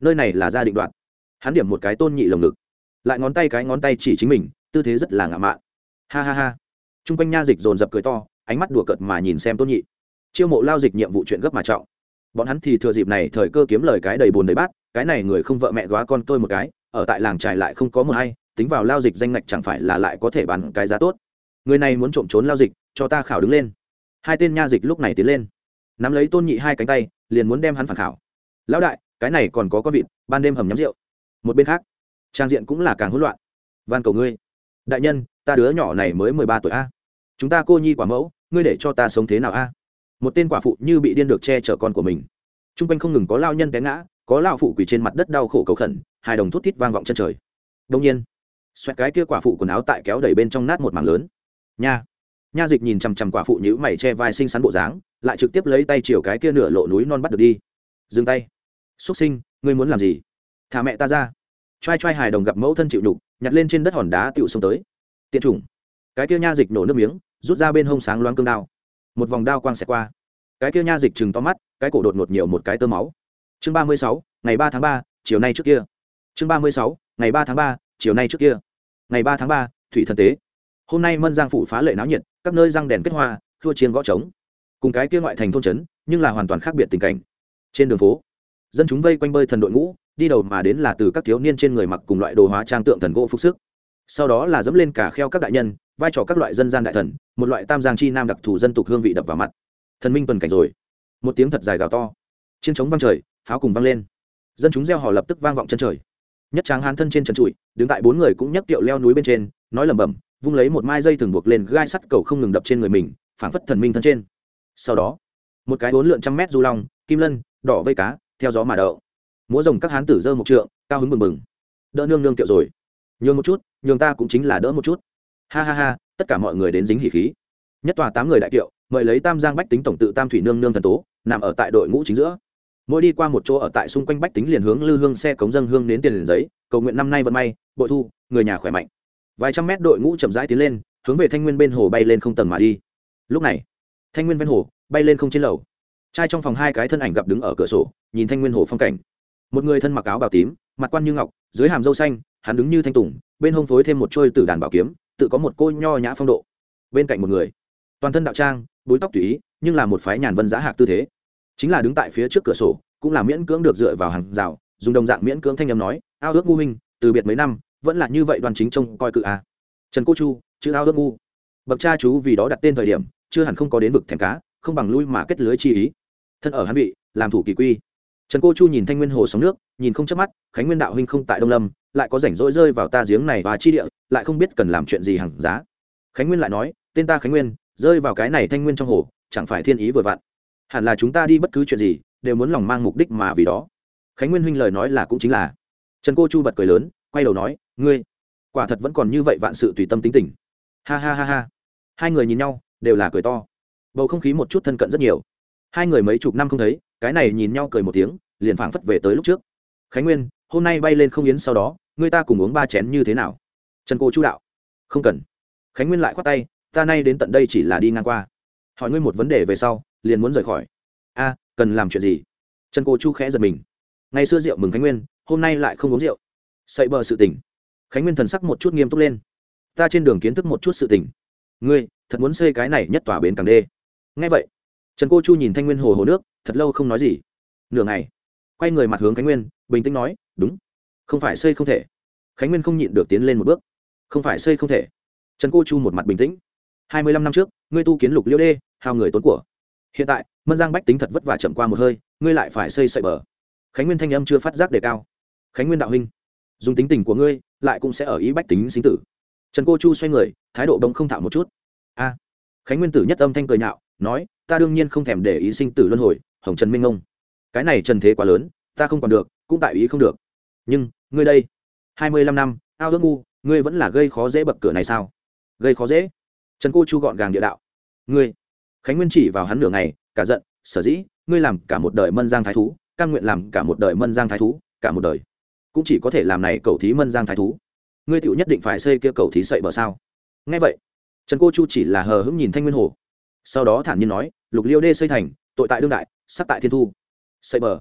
S1: nơi này là gia định đoạn. Hắn điểm một cái tôn nhị lồng ngực lại ngón tay cái ngón tay chỉ chính mình, tư thế rất là ngạo mạn. Ha ha ha. T r u n g quanh nha dịch dồn dập cười to, ánh mắt đùa cợt mà nhìn xem tôn nhị. Chiêu mộ lao dịch nhiệm vụ chuyện gấp mà trọng. Bọn hắn thì thừa dịp này thời cơ kiếm lời cái đầy bùn đầy bát, cái này người không vợ mẹ góa con tôi một cái, ở tại làng trài lại không có một hay tính vào lao dịch danh ngạch chẳng phải là lại có thể bán cái giá tốt. Người này muốn trộm trốn lao dịch, cho ta khảo đứng lên. Hai tên nha dịch lúc này tiến lên. Nắm lấy tôn nhị hai cánh tay, liền muốn đem hắn phản khảo. Lão đại, cái này còn có con vịt, ban đêm hầm nhắm rượu. Một bên khác trang diện cũng là càng hỗn loạn. Van cầu ngươi. Đại nhân, ta đứa nhỏ này mới mười ba tuổi a. Chúng ta cô nhi quả mẫu, ngươi để cho ta sống thế nào a? Một tên quả phụ như bị điên được che chở con của mình. T r u n g quanh không ngừng có lao nhân té ngã, có lao phụ quỳ trên mặt đất đau khổ cầu khẩn, hai đồng thút thít vang vọng chân trời. Đông nhiên, xoẹt cái kia quả phụ quần áo tại kéo đẩy bên trong nát một mảng lớn. Nha. Nha dịch nhìn chằm chằm quả phụ nhữ mày che vai xinh xắn bộ dáng, lại trực tiếp lấy tay chiều cái kia nửa lộ núi non bắt được đi. Dừng tay. Xúc sinh, ngươi muốn làm gì? Thả mẹ ta ra t r a i t r a i hài đồng gặp mẫu thân chịu nhục, nhặt lên trên đất hòn đá tựu xông tới. Tiện chủng. Cái kia nha dịch nổ nước miếng, rút ra bên hông sáng loáng cương đao. Một vòng đao quang xẹt qua. Cái kia nha dịch chừng to mắt, cái cổ đột ngột nhiều một cái tơ máu. Chương ba mươi sáu, ngày ba tháng ba, chiều nay trước kia. Chương ba mươi sáu, ngày ba tháng ba, chiều nay trước kia. Ngày ba tháng ba, thủy thần tế. Hôm nay mân giang phủ phá lệ náo nhiệt, các nơi răng đèn kết hoa thua chiên gõ trống. Cùng cái kia ngoại thành thôn trấn, nhưng là hoàn toàn khác biệt tình cảnh. Trên đường phố, dân chúng vây quanh bơi thần đội ngũ đi đầu mà đến là từ các thiếu niên trên người mặc cùng loại đồ hóa trang tượng thần gỗ phục sức. Sau đó là dẫm lên cả kheo các đại nhân, vai trò các loại dân gian đại thần, một loại tam giang chi nam đặc thù dân tục hương vị đập vào mặt. Thần minh tuần cảnh rồi. Một tiếng thật dài gào to. Chiến trống vang trời, pháo cùng vang lên. Dân chúng gieo hò lập tức vang vọng chân trời. Nhất tráng hán thân trên trần trụi, đứng tại bốn người cũng nhấc tiệu leo núi bên trên, nói lẩm bẩm, vung lấy một mai dây thường buộc lên gai sắt cầu không ngừng đập trên người mình, phảng phất thần minh thân trên. Sau đó, một cái bốn lượn trăm mét du long, kim lân, đỏ vây cá, theo gió mà đậu múa rồng các hán tử dơ một trượng, cao hứng bừng bừng đỡ nương nương kiệu rồi. Nhường một chút, nhường ta cũng chính là đỡ một chút. Ha ha ha, tất cả mọi người đến dính hỉ khí. Nhất tòa tám người đại kiệu, mời lấy tam giang bách tính tổng tự tam thủy nương nương thần tố, nằm ở tại đội ngũ chính giữa. Mỗi đi qua một chỗ ở tại xung quanh bách tính liền hướng lư hương xe cống dân hương đến tiền liền giấy, cầu nguyện năm nay vận may, bội thu, người nhà khỏe mạnh. Vài trăm mét đội ngũ chậm rãi tiến lên, hướng về thanh nguyên bên hồ bay lên không tầng mà đi. Lúc này, thanh nguyên ven hồ bay lên không trên lầu. Trai trong phòng hai cái thân ảnh gặp đứng ở cửa sổ, nhìn thanh nguyên hồ phong cảnh một người thân mặc áo bào tím, mặt quan như ngọc, dưới hàm dâu xanh, hắn đứng như thanh tùng, bên hông phối thêm một trôi tử đàn bảo kiếm, tự có một cô nho nhã phong độ. Bên cạnh một người, toàn thân đạo trang, búi tóc tùy ý, nhưng là một phái nhàn vân giá hạc tư thế. Chính là đứng tại phía trước cửa sổ, cũng là miễn cưỡng được dựa vào hàng rào, dùng đồng dạng miễn cưỡng thanh âm nói, ao ước ngu minh từ biệt mấy năm, vẫn là như vậy đoàn chính trông coi cự a. À. trần cô chu, chữ ao ước ngu. Bậc cha chú vì đó đặt tên thời điểm, chưa hẳn không có đến vực thèm cá, không bằng lui mà kết lưới chi ý. Thân ở hắn vị, làm thủ kỳ quy trần cô chu nhìn thanh nguyên hồ sóng nước, nhìn không chớp mắt, khánh nguyên đạo huynh không tại đông lâm, lại có rảnh rỗi rơi vào ta giếng này và chi địa, lại không biết cần làm chuyện gì hằng giá. Khánh nguyên lại nói, tên ta khánh nguyên, rơi vào cái này thanh nguyên trong hồ, chẳng phải thiên ý vừa vặn. Hẳn là chúng ta đi bất cứ chuyện gì, đều muốn lòng mang mục đích mà vì đó. Khánh nguyên huynh lời nói là cũng chính là. Trần cô chu bật cười lớn, quay đầu nói, ngươi, quả thật vẫn còn như vậy vạn sự tùy tâm tính tình. Ha ha ha ha. Hai người nhìn nhau, đều là cười to. Bầu không khí một chút thân cận rất nhiều hai người mấy chục năm không thấy, cái này nhìn nhau cười một tiếng, liền phảng phất về tới lúc trước. Khánh nguyên, hôm nay bay lên không yến sau đó người ta cùng uống ba chén như thế nào? Trần cô chu đạo. Không cần. Khánh nguyên lại khoát tay, ta nay đến tận đây chỉ là đi ngang qua. Hỏi ngươi một vấn đề về sau, liền muốn rời khỏi. A, cần làm chuyện gì? Trần cô chu khẽ giật mình. Ngày xưa rượu mừng khánh nguyên, hôm nay lại không uống rượu. Sậy bờ sự tỉnh khánh nguyên thần sắc một chút nghiêm túc lên. Ta trên đường kiến thức một chút sự tỉnh ngươi, thật muốn xây cái này nhất tòa bến càng đê. Ngay vậy trần cô chu nhìn thanh nguyên hồ hồ nước, thật lâu không nói gì. Nửa ngày, quay người mặt hướng khánh nguyên, bình tĩnh nói, đúng, không phải xây không thể. Khánh nguyên không nhịn được tiến lên một bước. Không phải xây không thể. Trần cô chu một mặt bình tĩnh. Hai mươi lăm năm trước, ngươi tu kiến lục liêu đê hao người tốn của. Hiện tại, mân giang bách tính thật vất vả chậm qua một hơi, ngươi lại phải xây sậy bờ. Khánh nguyên thanh âm chưa phát giác đề cao. Khánh nguyên đạo huynh, dùng tính tình của ngươi, lại cũng sẽ ở ý bách tính sinh tử. Trần cô chu xoay người, thái độ bỗng không thạo một chút. A. Khánh nguyên tử nhất âm thanh cười nhạo nói, ta đương nhiên không thèm để ý sinh tử luân hồi, hồng trần minh ông cái này trần thế quá lớn, ta không còn được, cũng tại ý không được. Nhưng, ngươi đây, hai mươi lăm năm, ao ước ngu, ngươi vẫn là gây khó dễ bậc cửa này sao? Gây khó dễ? Trần cô chu gọn gàng địa đạo. Ngươi, khánh nguyên chỉ vào hắn nửa ngày, cả giận, sở dĩ, ngươi làm cả một đời mân giang thái thú căn nguyện làm cả một đời mân giang thái thú, cả một đời. Cũng chỉ có thể làm này cầu thí mân giang thái thú. Ngươi tựu nhất định phải xây kia cầu thí sậy bờ sao? Ngay vậy, trần cô chu chỉ là hờ hững nhìn thanh nguyên hồ sau đó thản nhiên nói, lục liêu đê xây thành, tội tại đương đại, sắc tại thiên thu. Xây bờ.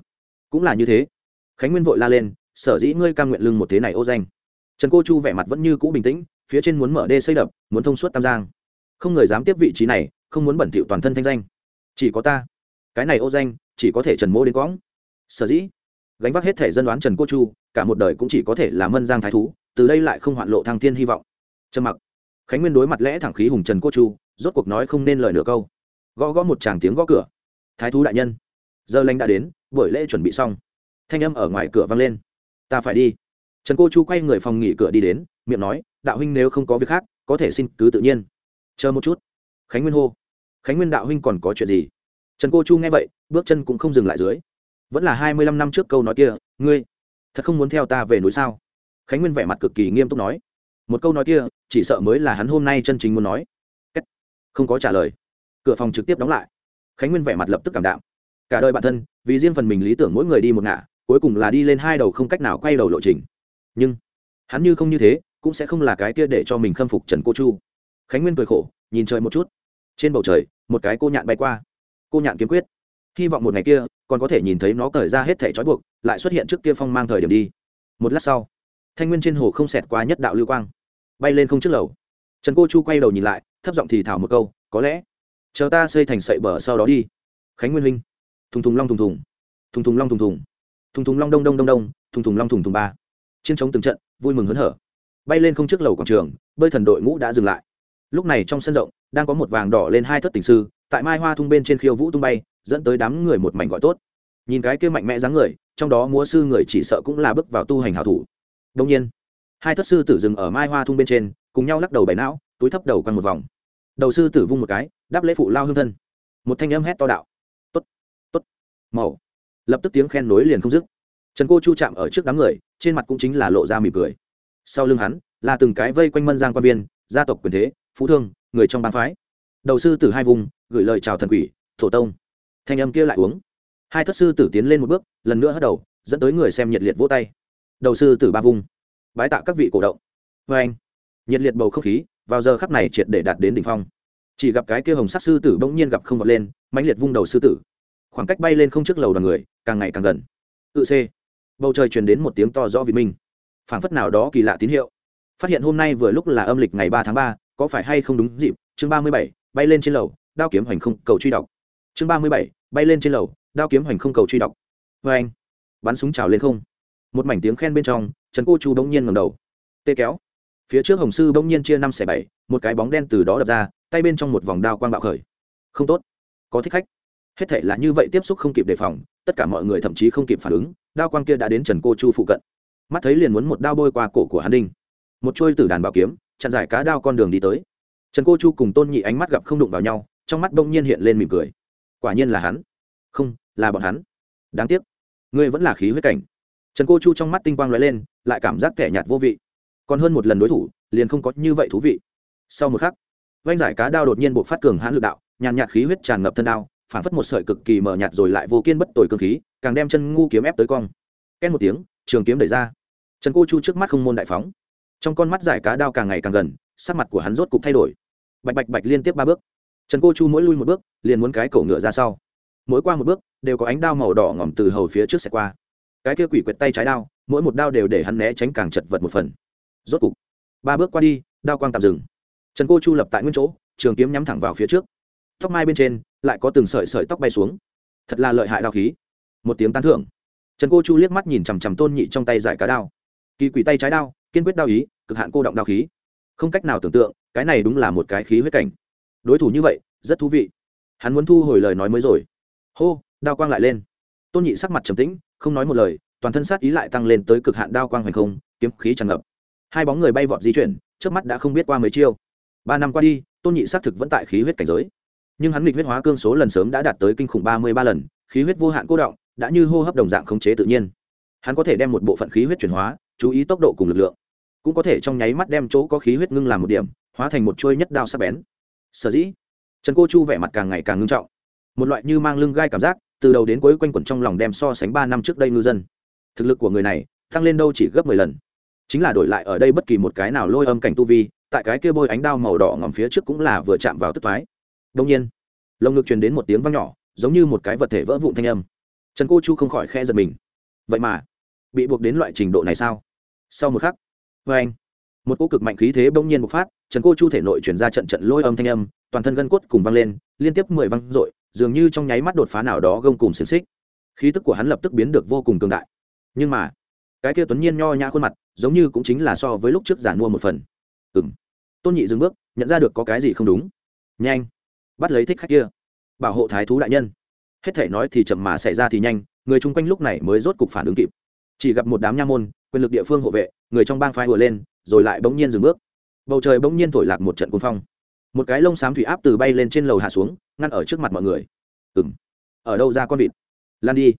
S1: Cũng là như thế. Khánh nguyên vội la lên, sở dĩ ngươi cam nguyện lưng một thế này ô danh? Trần cô chu vẻ mặt vẫn như cũ bình tĩnh, phía trên muốn mở đê xây đập, muốn thông suốt tam giang. Không người dám tiếp vị trí này, không muốn bẩn thỉu toàn thân thanh danh. Chỉ có ta. Cái này ô danh, chỉ có thể trần mô đến quõng. Sở dĩ. Gánh vác hết thể dân đoán trần cô chu, cả một đời cũng chỉ có thể là mân giang thái thú, từ đây lại không hoạn lộ thăng thiên hy vọng. Trầm mặc. Khánh nguyên đối mặt lẽ thẳng khí hùng trần cô chu rốt cuộc nói không nên lời nửa câu. Gõ gõ một tràng tiếng gõ cửa. Thái thú đại nhân, giờ lành đã đến, buổi lễ chuẩn bị xong. Thanh âm ở ngoài cửa vang lên. Ta phải đi. Trần cô chu quay người phòng nghỉ cửa đi đến, miệng nói, đạo huynh nếu không có việc khác, có thể xin cứ tự nhiên. Chờ một chút. Khánh nguyên hô. Khánh nguyên đạo huynh còn có chuyện gì? Trần cô chu nghe vậy, bước chân cũng không dừng lại dưới. Vẫn là hai mươi lăm năm trước câu nói kia, ngươi thật không muốn theo ta về núi sao? Khánh nguyên vẻ mặt cực kỳ nghiêm túc nói. Một câu nói kia, chỉ sợ mới là hắn hôm nay chân chính muốn nói không có trả lời. Cửa phòng trực tiếp đóng lại. Khánh nguyên vẻ mặt lập tức cảm đạm. Cả đời bản thân, vì riêng phần mình lý tưởng mỗi người đi một ngả, cuối cùng là đi lên hai đầu không cách nào quay đầu lộ trình. Nhưng, hắn như không như thế, cũng sẽ không là cái kia để cho mình khâm phục trần cô chu. Khánh nguyên cười khổ, nhìn trời một chút. Trên bầu trời, một cái cô nhạn bay qua. Cô nhạn kiếm quyết. Hy vọng một ngày kia, còn có thể nhìn thấy nó cởi ra hết thẻ trói buộc, lại xuất hiện trước kia phong mang thời điểm đi. Một lát sau, thanh nguyên trên hồ không xẹt qua nhất đạo lưu quang. Bay lên không trước lầu trần cô chu quay đầu nhìn lại, thấp giọng thì thảo một câu, có lẽ chờ ta xây thành sậy bờ sau đó đi. Khánh nguyên huynh. Thùng thùng long thùng thùng. Thùng thùng long thùng thùng. Thùng thùng long đông đông đông đông, thùng thùng long thùng thùng ba. Chiến chống từng trận, vui mừng hớn hở. Bay lên không trước lầu quảng trường, bơi thần đội ngũ đã dừng lại. Lúc này trong sân rộng, đang có một vàng đỏ lên hai thất tình sư, tại mai hoa thung bên trên khiêu vũ tung bay, dẫn tới đám người một mảnh gọi tốt. Nhìn cái kia mạnh mẽ dáng người, trong đó múa sư người chỉ sợ cũng là bước vào tu hành hảo thủ. Đông nhiên, hai thất sư tử dừng ở mai hoa thung bên trên cùng nhau lắc đầu bảy não, túi thấp đầu quanh một vòng. Đầu sư tử vung một cái, đáp lễ phụ lao hương thân. Một thanh âm hét to đạo. Tốt tốt. Màu. Lập tức tiếng khen nối liền không dứt. Trần cô chu chạm ở trước đám người, trên mặt cũng chính là lộ ra mỉm cười. Sau lưng hắn, là từng cái vây quanh mân giang quan viên, gia tộc quyền thế, phú thương, người trong bán phái. Đầu sư tử hai vùng, gửi lời chào thần quỷ, thổ tông. Thanh âm kia lại uống. Hai thất sư tử tiến lên một bước, lần nữa hất đầu, dẫn tới người xem nhiệt liệt vỗ tay. Đầu sư tử ba vùng. Bái tạ các vị cổ động. Vê anh nhiệt liệt bầu không khí vào giờ khắc này triệt để đạt đến đỉnh phong. Chỉ gặp cái kia hồng sắc sư tử bỗng nhiên gặp không vọt lên, mãnh liệt vung đầu sư tử. Khoảng cách bay lên không trước lầu đoàn người, càng ngày càng gần. Tự c bầu trời truyền đến một tiếng to rõ vì minh. Phảng phất nào đó kỳ lạ tín hiệu. Phát hiện hôm nay vừa lúc là âm lịch ngày ba tháng ba, có phải hay không đúng dịp? Chương ba mươi bảy, bay lên trên lầu, đao kiếm hoành không cầu truy đọc. Chương ba mươi bảy, bay lên trên lầu, đao kiếm hoành không cầu truy đọc. Vê anh, bắn súng trào lên không. Một mảnh tiếng khen bên trong, trần cô chu bỗng nhiên ngầm đầu. Tê kéo phía trước hồng sư bỗng nhiên chia năm xẻ bảy, một cái bóng đen từ đó đập ra, tay bên trong một vòng đao quang bạo khởi. Không tốt. Có thích khách. Hết thể là như vậy tiếp xúc không kịp đề phòng, tất cả mọi người thậm chí không kịp phản ứng, đao quang kia đã đến trần cô chu phụ cận. Mắt thấy liền muốn một đao bôi qua cổ của hắn đinh. Một trôi từ đàn bảo kiếm, chặn giải cá đao con đường đi tới. Trần cô chu cùng tôn nhị ánh mắt gặp không đụng vào nhau, trong mắt đông nhiên hiện lên mỉm cười. Quả nhiên là hắn. Không, là bọn hắn. Đáng tiếc. Ngươi vẫn là khí huyết cảnh. Trần cô chu trong mắt tinh quang lóe lên, lại cảm giác thẻ nhạt vô vị còn hơn một lần đối thủ, liền không có như vậy thú vị. Sau một khắc vanh giải cá đao đột nhiên buộc phát cường hãn lực đạo, nhàn nhạt khí huyết tràn ngập thân đao, phản phất một sợi cực kỳ mờ nhạt rồi lại vô kiên bất tồi cơ khí, càng đem chân ngu kiếm ép tới cong. Két một tiếng, trường kiếm đẩy ra. Trần cô chu trước mắt không môn đại phóng. Trong con mắt giải cá đao càng ngày càng gần, sắc mặt của hắn rốt cục thay đổi. Bạch bạch bạch liên tiếp ba bước. Trần cô chu mỗi lui một bước, liền muốn cái cổ ngựa ra sau. Mỗi qua một bước, đều có ánh đao màu đỏ ngỏm từ hầu phía trước xẹt qua. Cái kia quỷ quyệt tay trái đao, mỗi một đao đều để hắn né tránh càng chật vật một phần rốt cục, ba bước qua đi, đao quang tạm dừng. Trần cô chu lập tại nguyên chỗ, trường kiếm nhắm thẳng vào phía trước. Tóc mai bên trên lại có từng sợi sợi tóc bay xuống. Thật là lợi hại đao khí. Một tiếng tán thưởng. Trần cô chu liếc mắt nhìn chằm chằm tôn nhị trong tay giải cá đao. Kỳ quỷ tay trái đao, kiên quyết đao ý, cực hạn cô động đao khí. Không cách nào tưởng tượng, cái này đúng là một cái khí huyết cảnh. Đối thủ như vậy, rất thú vị. Hắn muốn thu hồi lời nói mới rồi. Hô, đao quang lại lên. Tôn nhị sắc mặt trầm tĩnh, không nói một lời, toàn thân sát ý lại tăng lên tới cực hạn đao quang hoành không, kiếm khí tràn ngập hai bóng người bay vọt di chuyển, trước mắt đã không biết qua mấy chiêu. Ba năm qua đi, tôn nhị xác thực vẫn tại khí huyết cảnh giới. Nhưng hắn nghịch huyết hóa cương số lần sớm đã đạt tới kinh khủng ba mươi ba lần, khí huyết vô hạn cố động, đã như hô hấp đồng dạng khống chế tự nhiên. Hắn có thể đem một bộ phận khí huyết chuyển hóa, chú ý tốc độ cùng lực lượng. Cũng có thể trong nháy mắt đem chỗ có khí huyết ngưng làm một điểm, hóa thành một chuôi nhất đao sắc bén. Sở dĩ, trần cô chu vẻ mặt càng ngày càng ngưng trọng. Một loại như mang lưng gai cảm giác, từ đầu đến cuối quanh quẩn trong lòng đem so sánh ba năm trước đây ngư dân. Thực lực của người này, tăng lên đâu chỉ gấp mười lần chính là đổi lại ở đây bất kỳ một cái nào lôi âm cảnh tu vi, tại cái kia bôi ánh đao màu đỏ ngòm phía trước cũng là vừa chạm vào tức thoái. Đông nhiên, lồng ngực truyền đến một tiếng vang nhỏ, giống như một cái vật thể vỡ vụn thanh âm. Trần cô chu không khỏi khe giật mình. Vậy mà, bị buộc đến loại trình độ này sao? Sau một khắc vê anh, một cỗ cực mạnh khí thế bỗng nhiên bộc phát, trần cô chu thể nội chuyển ra trận trận lôi âm thanh âm, toàn thân gân cốt cùng văng lên, liên tiếp mười văng r dường như trong nháy mắt đột phá nào đó gông cùng xiềng xích. Khí tức của hắn lập tức biến được vô cùng cường đại. Nhưng mà, cái kia tuấn nhiên nho nhã khuôn mặt giống như cũng chính là so với lúc trước giản mua một phần. Ừ m tôn nhị dừng bước, nhận ra được có cái gì không đúng. Nhanh. Bắt lấy thích khách kia. Bảo hộ thái thú đại nhân. Hết thể nói thì chậm mà xảy ra thì nhanh, người chung quanh lúc này mới rốt cục phản ứng kịp. Chỉ gặp một đám nha môn, quyền lực địa phương hộ vệ, người trong bang phái vừa lên, rồi lại bỗng nhiên dừng bước. Bầu trời bỗng nhiên thổi lạc một trận cuồng phong. Một cái lông xám thủy áp từ bay lên trên lầu hạ xuống, ngăn ở trước mặt mọi người. Ừng ở đâu ra con vịt? Lan đi.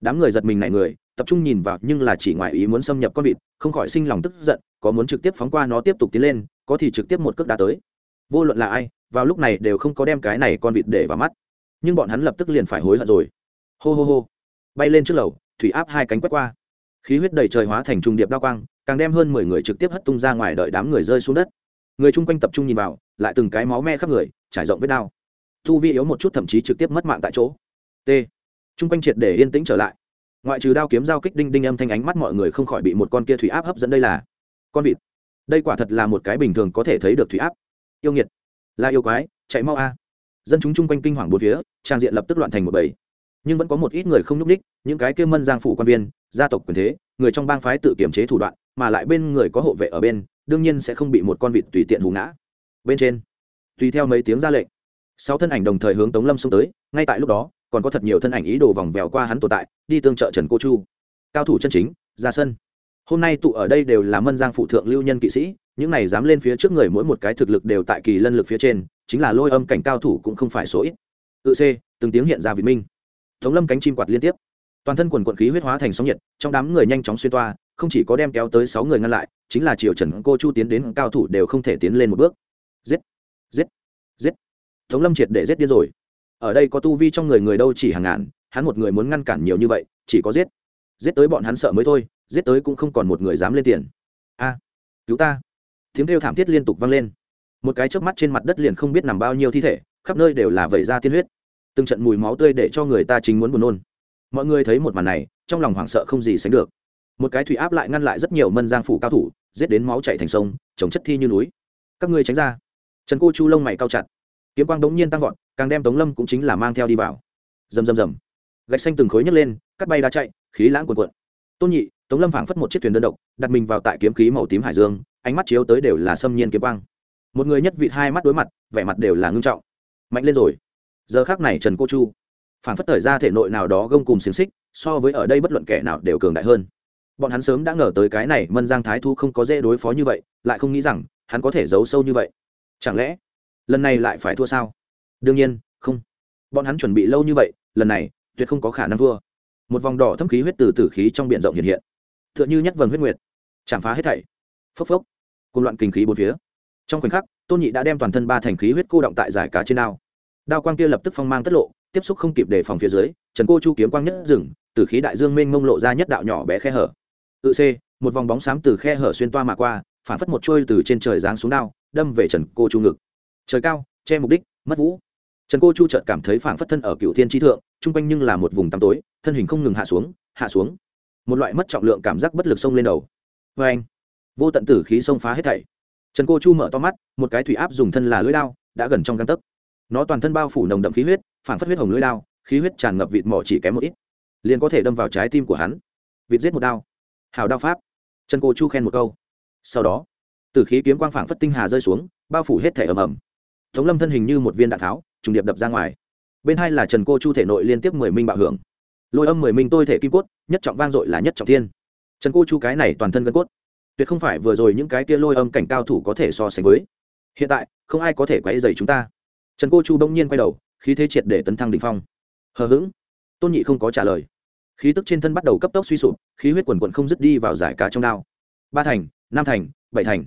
S1: Đám người giật mình nảy người tập trung nhìn vào nhưng là chỉ ngoài ý muốn xâm nhập con vịt, không khỏi sinh lòng tức giận, có muốn trực tiếp phóng qua nó tiếp tục tiến lên, có thì trực tiếp một cước đá tới. Vô luận là ai, vào lúc này đều không có đem cái này con vịt để vào mắt. Nhưng bọn hắn lập tức liền phải hối hận rồi. Hô hô hô. Bay lên trước lầu, thủy áp hai cánh quét qua. Khí huyết đầy trời hóa thành trùng điệp đa quang, càng đem hơn mười người trực tiếp hất tung ra ngoài đợi đám người rơi xuống đất. Người chung quanh tập trung nhìn vào, lại từng cái máu me khắp người, trải rộng vết đao. Thu vi yếu một chút thậm chí trực tiếp mất mạng tại chỗ. T. Chung quanh triệt để yên tĩnh trở lại ngoại trừ đao kiếm giao kích đinh đinh âm thanh ánh mắt mọi người không khỏi bị một con kia thủy áp hấp dẫn đây là. Con vịt. Đây quả thật là một cái bình thường có thể thấy được thủy áp. Yêu nghiệt. Là yêu quái, chạy mau a. Dân chúng chung quanh kinh hoàng bốn phía, trang diện lập tức loạn thành một bầy. Nhưng vẫn có một ít người không nhúc ních những cái kia mân giang phủ quan viên, gia tộc quyền thế, người trong bang phái tự kiểm chế thủ đoạn, mà lại bên người có hộ vệ ở bên, đương nhiên sẽ không bị một con vịt tùy tiện hù ngã. Bên trên, tùy theo mấy tiếng ra lệnh, sáu thân ảnh đồng thời hướng tống lâm xông tới, ngay tại lúc đó còn có thật nhiều thân ảnh ý đồ vòng vèo qua hắn tồn tại, đi tương trợ trần cô chu. Cao thủ chân chính, ra sân. Hôm nay tụ ở đây đều là mân giang phụ thượng lưu nhân kỵ sĩ, những này dám lên phía trước người mỗi một cái thực lực đều tại kỳ lân lực phía trên, chính là lôi âm cảnh cao thủ cũng không phải số ít. Tự c, từng tiếng hiện ra việt minh. Tống lâm cánh chim quạt liên tiếp. Toàn thân quần quận khí huyết hóa thành sóng nhiệt, trong đám người nhanh chóng xuyên toa, không chỉ có đem kéo tới sáu người ngăn lại, chính là triều trần cô chu tiến đến, cao thủ đều không thể tiến lên một bước. Giết! Giết! Giết! Tống lâm triệt để giết điên rồi ở đây có tu vi trong người người đâu chỉ hàng ngàn, hắn một người muốn ngăn cản nhiều như vậy, chỉ có giết. Giết tới bọn hắn sợ mới thôi, giết tới cũng không còn một người dám lên tiền. A, cứu ta. Tiếng kêu thảm thiết liên tục vang lên. Một cái chớp mắt trên mặt đất liền không biết nằm bao nhiêu thi thể, khắp nơi đều là vẩy ra tiên huyết. Từng trận mùi máu tươi để cho người ta chính muốn buồn nôn. Mọi người thấy một màn này, trong lòng hoảng sợ không gì sánh được. Một cái thủy áp lại ngăn lại rất nhiều mân giang phủ cao thủ, giết đến máu chảy thành sông chống chất thi như núi. Các ngươi tránh ra. Trần cô chu lông mày cao chặt. Kiếm quang đống nhiên tăng vọt càng đem tống lâm cũng chính là mang theo đi vào. Rầm rầm rầm. Gạch xanh từng khối nhấc lên, cắt bay đá chạy, khí lãng cuồn cuộn. Tôn nhị, tống lâm phảng phất một chiếc thuyền đơn độc, đặt mình vào tại kiếm khí màu tím hải dương, ánh mắt chiếu tới đều là xâm nhiên kiếm quang. Một người nhất vị hai mắt đối mặt, vẻ mặt đều là ngưng trọng. Mạnh lên rồi. Giờ khác này trần cô chu, phảng phất thời ra thể nội nào đó gông cùng xiềng xích, so với ở đây bất luận kẻ nào đều cường đại hơn. Bọn hắn sớm đã ngờ tới cái này mân giang thái thu không có dễ đối phó như vậy, lại không nghĩ rằng hắn có thể giấu sâu như vậy. Chẳng lẽ lần này lại phải thua sao? Đương nhiên, không. Bọn hắn chuẩn bị lâu như vậy, lần này, tuyệt không có khả năng thua. Một vòng đỏ thâm khí huyết từ tử khí trong b i ể n rộng hiện hiện. T h ư ợ n h ư nhất vầng huyết nguyệt, chạm phá hết thảy. Phốc phốc cùng loạn kinh khí bốn phía. Trong khoảnh khắc, tôn nhị đã đem toàn thân ba thành khí huyết cô động tại giải cá trên đao. Đao quang kia lập tức phong mang tất lộ, tiếp xúc không kịp đề phòng phía dưới, trần cô chu kiếm quang nhất rừng từ khí đại dương mênh mông lộ ra nhất đạo nhỏ bé khe hở. Tự c, một vòng bóng xám từ khe hở xuyên toa mà qua, phản phất một trôi từ trên trời giáng xuống đao, đâm về trần cô chu ngực. Trời cao, che mục đích, mất vũ trần cô chu chợt cảm thấy phảng phất thân ở cựu thiên tri thượng, chung quanh nhưng là một vùng tăm tối, thân hình không ngừng hạ xuống hạ xuống. Một loại mất trọng lượng cảm giác bất lực xông lên đầu. Vê anh, vô tận tử khí xông phá hết thảy. Trần cô chu mở to mắt, một cái thủy áp dùng thân là lưỡi đao, đã gần trong găng tấc. Nó toàn thân bao phủ nồng đậm khí huyết phản phất huyết hồng lưỡi đao, khí huyết tràn ngập vịt mỏ chỉ kém một ít. Liền có thể đâm vào trái tim của hắn. Vịt giết một đao. Hào đao pháp. Trần cô chu khen một câu. Sau đó, tử khí kiếm quang phảng phất tinh hà rơi xuống, bao phủ hết thẻ ầm ầm. Tống lâm thân hình như một viên đạn tháo trùng điệp đập ra ngoài. Bên hai là trần cô chu thể nội liên tiếp mười minh bạo hưởng. Lôi âm mười minh tôi thể kim cốt, nhất trọng vang dội là nhất trọng thiên. Trần cô chu cái này toàn thân gân cốt. Tuyệt không phải vừa rồi những cái kia lôi âm cảnh cao thủ có thể so sánh với. Hiện tại, không ai có thể quấy dày chúng ta. Trần cô chu bỗng nhiên quay đầu, khí thế triệt để tấn thăng đ ỉ n h phong. Hờ hững. Tôn nhị không có trả lời. Khí tức trên thân bắt đầu cấp tốc suy sụp, khí huyết quần quận không dứt đi vào giải cá trong đao. Ba thành, năm thành, bảy thành.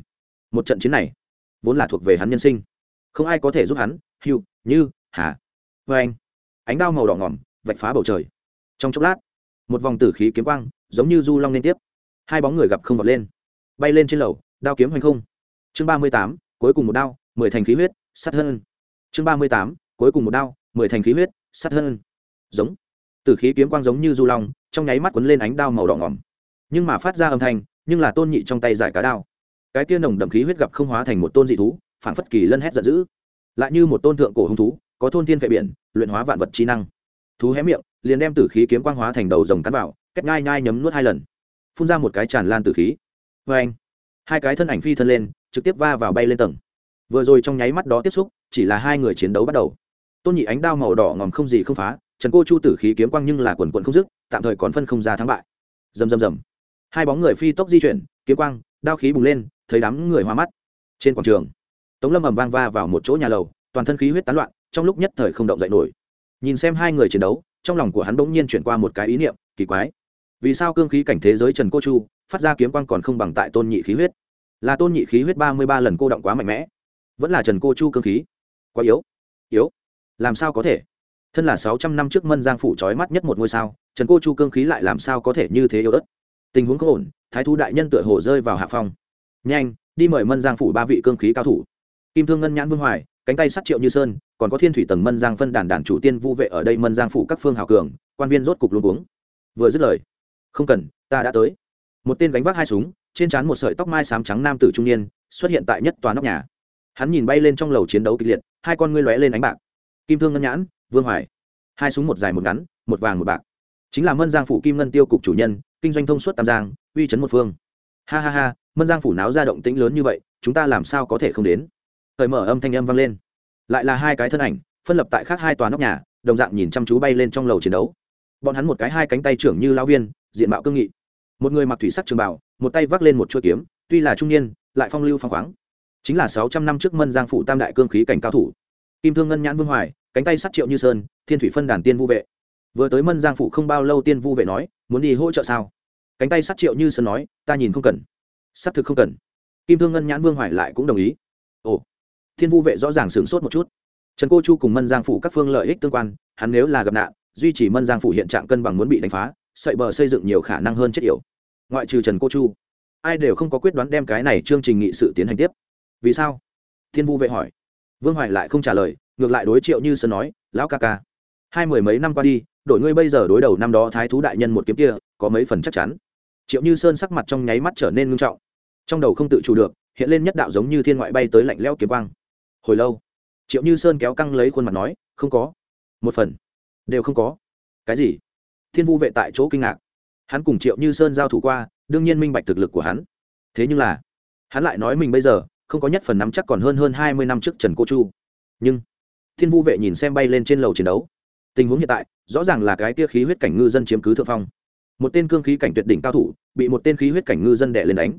S1: Một trận chiến này, vốn là thuộc về hắn nhân sinh. Không ai có thể giúp hắn Hưu, như hà. Vê anh. Ánh đao màu đỏ ngỏm vạch phá bầu trời. Trong chốc lát một vòng tử khí kiếm quang giống như du long liên tiếp. Hai bóng người gặp không vọt lên. Bay lên trên lầu đao kiếm hoành không. Chương ba mươi tám cuối cùng một đao mười thành khí huyết sắt hơn chương ba mươi tám cuối cùng một đao mười thành khí huyết sắt hơn giống. Tử khí kiếm quang giống như du long trong nháy mắt quấn lên ánh đao màu đỏ ngỏm. Nhưng mà phát ra âm thanh nhưng là tôn nhị trong tay giải cá đao. Cái tia nồng đậm khí huyết gặp không hóa thành một tôn dị thú phản phất kỳ lân hét giận dữ lại như một tôn thượng cổ hung thú, có thôn thiên vệ biển, luyện hóa vạn vật trí năng. Thú hé miệng, liền đem tử khí kiếm quang hóa thành đầu rồng cắn vào cách ngai ngai nhấm nuốt hai lần. Phun ra một cái tràn lan tử khí. Vê anh, hai cái thân ảnh phi thân lên, trực tiếp va vào bay lên tầng. Vừa rồi trong nháy mắt đó tiếp xúc, chỉ là hai người chiến đấu bắt đầu. Tôn nhị ánh đao màu đỏ ngòm không gì không phá, trần cô chu tử khí kiếm quang nhưng là quần quận không dứt, tạm thời còn phân không ra thắng bại. Rầm rầm rầm. Hai bóng người phi tốc di chuyển, kiếm quang, đao khí bùng lên, thấy đám người hoa mắt. Trên quảng trường tống lâm ầm vang va vào một chỗ nhà lầu, toàn thân khí huyết tán loạn, trong lúc nhất thời không động dậy nổi. Nhìn xem hai người chiến đấu, trong lòng của hắn bỗng nhiên chuyển qua một cái ý niệm, kỳ quái. Vì sao cương khí cảnh thế giới trần cô chu, phát ra kiếm quang còn không bằng tại tôn nhị khí huyết? Là tôn nhị khí huyết ba mươi ba lần cô động quá mạnh mẽ. Vẫn là trần cô chu cương khí? Quá yếu. Yếu. Làm sao có thể? Thân là sáu trăm năm trước mân giang phủ trói mắt nhất một ngôi sao, trần cô chu cương khí lại làm sao có thể như thế yếu ớt? Tình huống có ổn, thái thú đại nhân tựa hồ rơi vào hạ phong. Nhanh, đi mời mân giang phủ ba vị cương khí cao thủ kim thương ngân nhãn vương hoài, cánh tay sắt triệu như sơn, còn có thiên thủy tầng mân giang phân đàn đàn chủ tiên vu vệ ở đây mân giang phủ các phương hào cường, quan viên rốt cục luôn uống vừa dứt lời, không cần, ta đã tới. Một tên gánh vác hai súng, trên trán một sợi tóc mai xám trắng nam tử trung niên, xuất hiện tại nhất tòa nóc nhà. Hắn nhìn bay lên trong lầu chiến đấu kịch liệt, hai con ngươi lóe lên ánh bạc. Kim thương ngân nhãn, vương hoài. Hai súng một dài một ngắn, một vàng một bạc. Chính là mân giang phủ kim ngân tiêu cục chủ nhân, kinh doanh thông suốt tam giang, uy chấn một phương. Ha ha ha, mân giang phủ náo ra động tĩnh lớn như vậy, chúng ta làm sao có thể không đến? Thời mở âm thanh âm vang lên. Lại là hai cái thân ảnh, phân lập tại khác hai tòa nóc nhà, đồng dạng nhìn chăm chú bay lên trong lầu chiến đấu. Bọn hắn một cái hai cánh tay trưởng như lao viên, diện mạo cương nghị. Một người mặc thủy sắc trường bảo một tay vác lên một chuôi kiếm, tuy là trung niên, lại phong lưu phong khoáng. Chính là sáu trăm năm trước mân giang phủ tam đại cương khí cảnh cao thủ. Kim thương ngân nhãn vương hoài, cánh tay sắt triệu như sơn, thiên thủy phân đàn tiên vu vệ. Vừa tới mân giang phủ không bao lâu tiên vu vệ nói, muốn đi hỗ trợ sao? Cánh tay sắt triệu như sơn nói, ta nhìn không cần. S thực không cần. Kim thương ngân nhãn vương hoài lại cũng đồng ý. Ồ thiên vu vệ rõ ràng sửng sốt một chút. Trần cô chu cùng mân giang phủ các phương lợi ích tương quan, hắn nếu là gặp nạn, duy trì mân giang phủ hiện trạng cân bằng muốn bị đánh phá sậy bờ xây dựng nhiều khả năng hơn chết yểu. Ngoại trừ trần cô chu, ai đều không có quyết đoán đem cái này chương trình nghị sự tiến hành tiếp. Vì sao? Thiên vu vệ hỏi. Vương hoài lại không trả lời, ngược lại đối triệu như sơn nói, lão ca ca, hai mười mấy năm qua đi, đổi ngươi bây giờ đối đầu năm đó thái thú đại nhân một kiếm kia, có mấy phần chắc chắn. Triệu như sơn sắc mặt trong nháy mắt trở nên ngưng trọng. Trong đầu không tự chủ được, hiện lên nhất đạo giống như thiên ngoại bay tới lạnh leo kiếm quang hồi lâu. Triệu như sơn kéo căng lấy khuôn mặt nói, không có. Một phần. Đều không có. Cái gì? Thiên vu vệ tại chỗ kinh ngạc. Hắn cùng triệu như sơn giao thủ qua, đương nhiên minh bạch thực lực của hắn. Thế nhưng là, hắn lại nói mình bây giờ không có nhất phần nắm chắc còn hơn hơn hai mươi năm trước trần cô chu. Nhưng, thiên vu vệ nhìn xem bay lên trên lầu chiến đấu. Tình huống hiện tại, rõ ràng là cái tia khí huyết cảnh ngư dân chiếm cứ thượng phong. Một tên cương khí cảnh tuyệt đỉnh cao thủ, bị một tên khí huyết cảnh ngư dân đẻ lên đánh.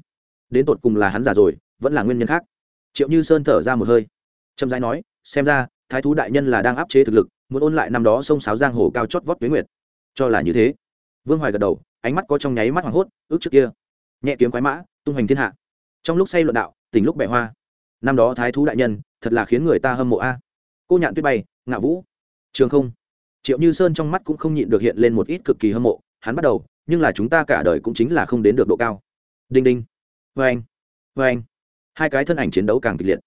S1: Đến tột cùng là hắn già rồi, vẫn là nguyên nhân khác. Triệu như sơn thở ra một hơi trầm giai nói, xem ra, thái thú đại nhân là đang áp chế thực lực, muốn ôn lại năm đó sông sáo giang hồ cao chót vót tuyến nguyệt. Cho là như thế. Vương hoài gật đầu, ánh mắt có trong nháy mắt hoảng hốt, ước trước kia, nhẹ kiếm quái mã, tung hoành thiên hạ. Trong lúc say luận đạo tỉnh lúc bẻ hoa. Năm đó thái thú đại nhân, thật là khiến người ta hâm mộ a. Cô nhạn tuyết bay ngạ vũ. Trường không. Triệu như sơn trong mắt cũng không nhịn được hiện lên một ít cực kỳ hâm mộ, hắn bắt đầu, nhưng là chúng ta cả đời cũng chính là không đến được độ cao. Đinh đinh. Vê anh vê anh hai cái thân ảnh chiến đấu càng kịch liệt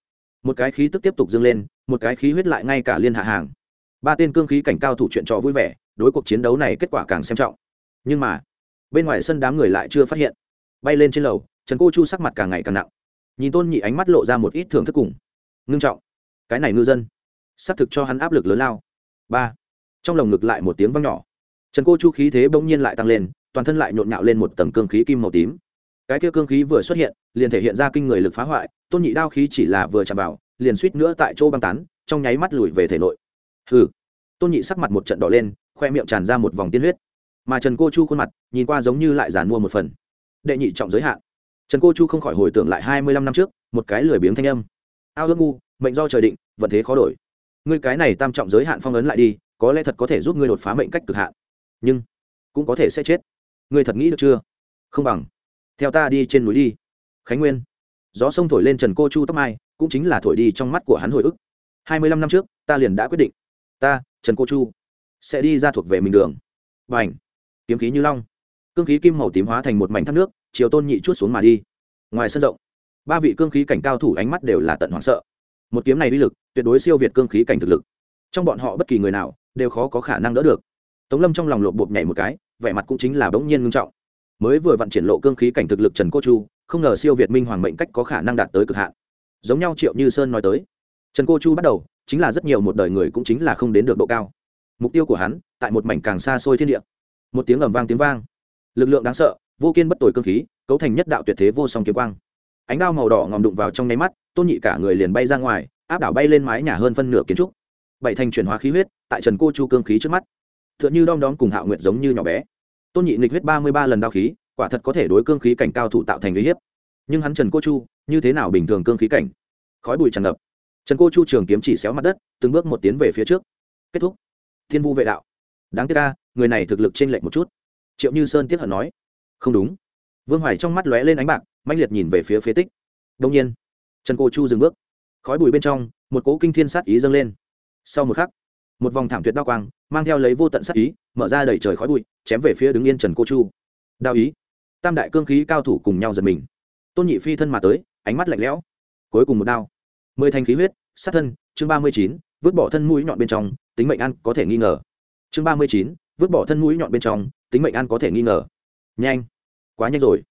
S1: một cái khí tức tiếp tục dâng lên, một cái khí huyết lại ngay cả liên hạ hàng. Ba tên cương khí cảnh cao thủ chuyện trò vui vẻ, đối cuộc chiến đấu này kết quả càng xem trọng. Nhưng mà, bên ngoài sân đám người lại chưa phát hiện. Bay lên trên lầu, trần cô chu sắc mặt càng ngày càng nặng. Nhìn tôn nhị ánh mắt lộ ra một ít thưởng thức cùng ngưng trọng. Cái này ngư dân, xác thực cho hắn áp lực lớn lao. Ba, trong lồng ngực lại một tiếng văng nhỏ. Trần cô chu khí thế bỗng nhiên lại tăng lên, toàn thân lại nhộn nhạo lên một tầng cương khí kim màu tím. Cái kia cương khí vừa xuất hiện, liền thể hiện ra kinh người lực phá hoại tôn nhị đao khí chỉ là vừa chạm vào, liền suýt nữa tại chỗ băng tán, trong nháy mắt lùi về thể nội. Hừ. Tôn nhị sắc mặt một trận đỏ lên, khoe miệng tràn ra một vòng tiên huyết. Mà trần cô chu khuôn mặt, nhìn qua giống như lại giàn mua một phần. Đệ nhị trọng giới hạn. Trần cô chu không khỏi hồi tưởng lại hai mươi lăm năm trước, một cái lười biếng thanh âm. Ao ước ngu, mệnh do trời định, vận thế khó đổi. Ngươi cái này tam trọng giới hạn phong ấn lại đi, có lẽ thật có thể giúp ngươi đột phá mệnh cách cực hạn. Nhưng, cũng có thể sẽ chết. Ngươi thật nghĩ được chưa? Không bằng. Theo ta đi trên núi đi. Khánh nguyên gió sông thổi lên trần cô chu tóc mai, cũng chính là thổi đi trong mắt của hắn hồi ức. Hai mươi lăm năm trước, ta liền đã quyết định. Ta, trần cô chu, sẽ đi ra thuộc về mình đường. Và ảnh kiếm khí như long. Cương khí kim màu tím hóa thành một mảnh thác nước, chiều tôn nhị chút xuống mà đi. Ngoài sân rộng, ba vị cương khí cảnh cao thủ ánh mắt đều là tận hoảng sợ. Một kiếm này uy lực, tuyệt đối siêu việt cương khí cảnh thực lực. Trong bọn họ bất kỳ người nào, đều khó có khả năng đỡ được. Tống lâm trong lòng lộp bộp nhảy một cái, vẻ mặt cũng chính là bỗng nhiên ngưng trọng mới vừa vặn triển lộ cương khí cảnh thực lực trần cô chu, không ngờ siêu việt minh hoàng mệnh cách có khả năng đạt tới cực hạn. Giống nhau triệu như sơn nói tới, trần cô chu bắt đầu, chính là rất nhiều một đời người cũng chính là không đến được độ cao. Mục tiêu của hắn, tại một mảnh càng xa xôi thiên địa. Một tiếng ầm vang tiếng vang. Lực lượng đáng sợ, vô kiên bất tồi cương khí, cấu thành nhất đạo tuyệt thế vô song kiếm quang. Ánh đao màu đỏ ngòm đụng vào trong nháy mắt, tôn nhị cả người liền bay ra ngoài, áp đảo bay lên mái nhà hơn phân nửa kiến trúc. Bảy thành chuyển hóa khí huyết, tại trần cô chu cương khí trước mắt. T h ư ợ n h ư đom đóm cùng hạo nguyện giống như nhỏ bé tôn nhị nghịch huyết ba mươi ba lần đao khí, quả thật có thể đối cương khí cảnh cao thủ tạo thành uy hiếp. Nhưng hắn trần cô chu, như thế nào bình thường cương khí cảnh? Khói bụi tràn ngập. Trần cô chu trường kiếm chỉ xéo mặt đất, từng bước một tiến về phía trước. Kết thúc. Thiên vu vệ đạo. Đáng tiếc ca người này thực lực t r ê n lệch một chút. Triệu như sơn tiếp hận nói. Không đúng. Vương hoài trong mắt lóe lên ánh bạc mạnh liệt nhìn về phía phế tích. Đông nhiên, trần cô chu dừng bước. Khói bụi bên trong, một cỗ kinh thiên sát ý dâng lên. Sau một khắc một vòng thảm tuyệt đao quang, mang theo lấy vô tận sắc ý, mở ra đầy trời khói bụi, chém về phía đứng yên trần cô chu. Đao ý. Tam đại cương khí cao thủ cùng nhau giật mình. Tôn nhị phi thân mà tới, ánh mắt lạnh lẽo. Cuối cùng một đao. Mười thanh khí huyết, sát thân, chương ba mươi chín, vứt bỏ thân mũi nhọn bên trong, tính mệnh ăn có thể nghi ngờ. Chương ba mươi chín, vứt bỏ thân mũi nhọn bên trong, tính mệnh ăn có thể nghi ngờ. Nhanh. Quá nhanh rồi.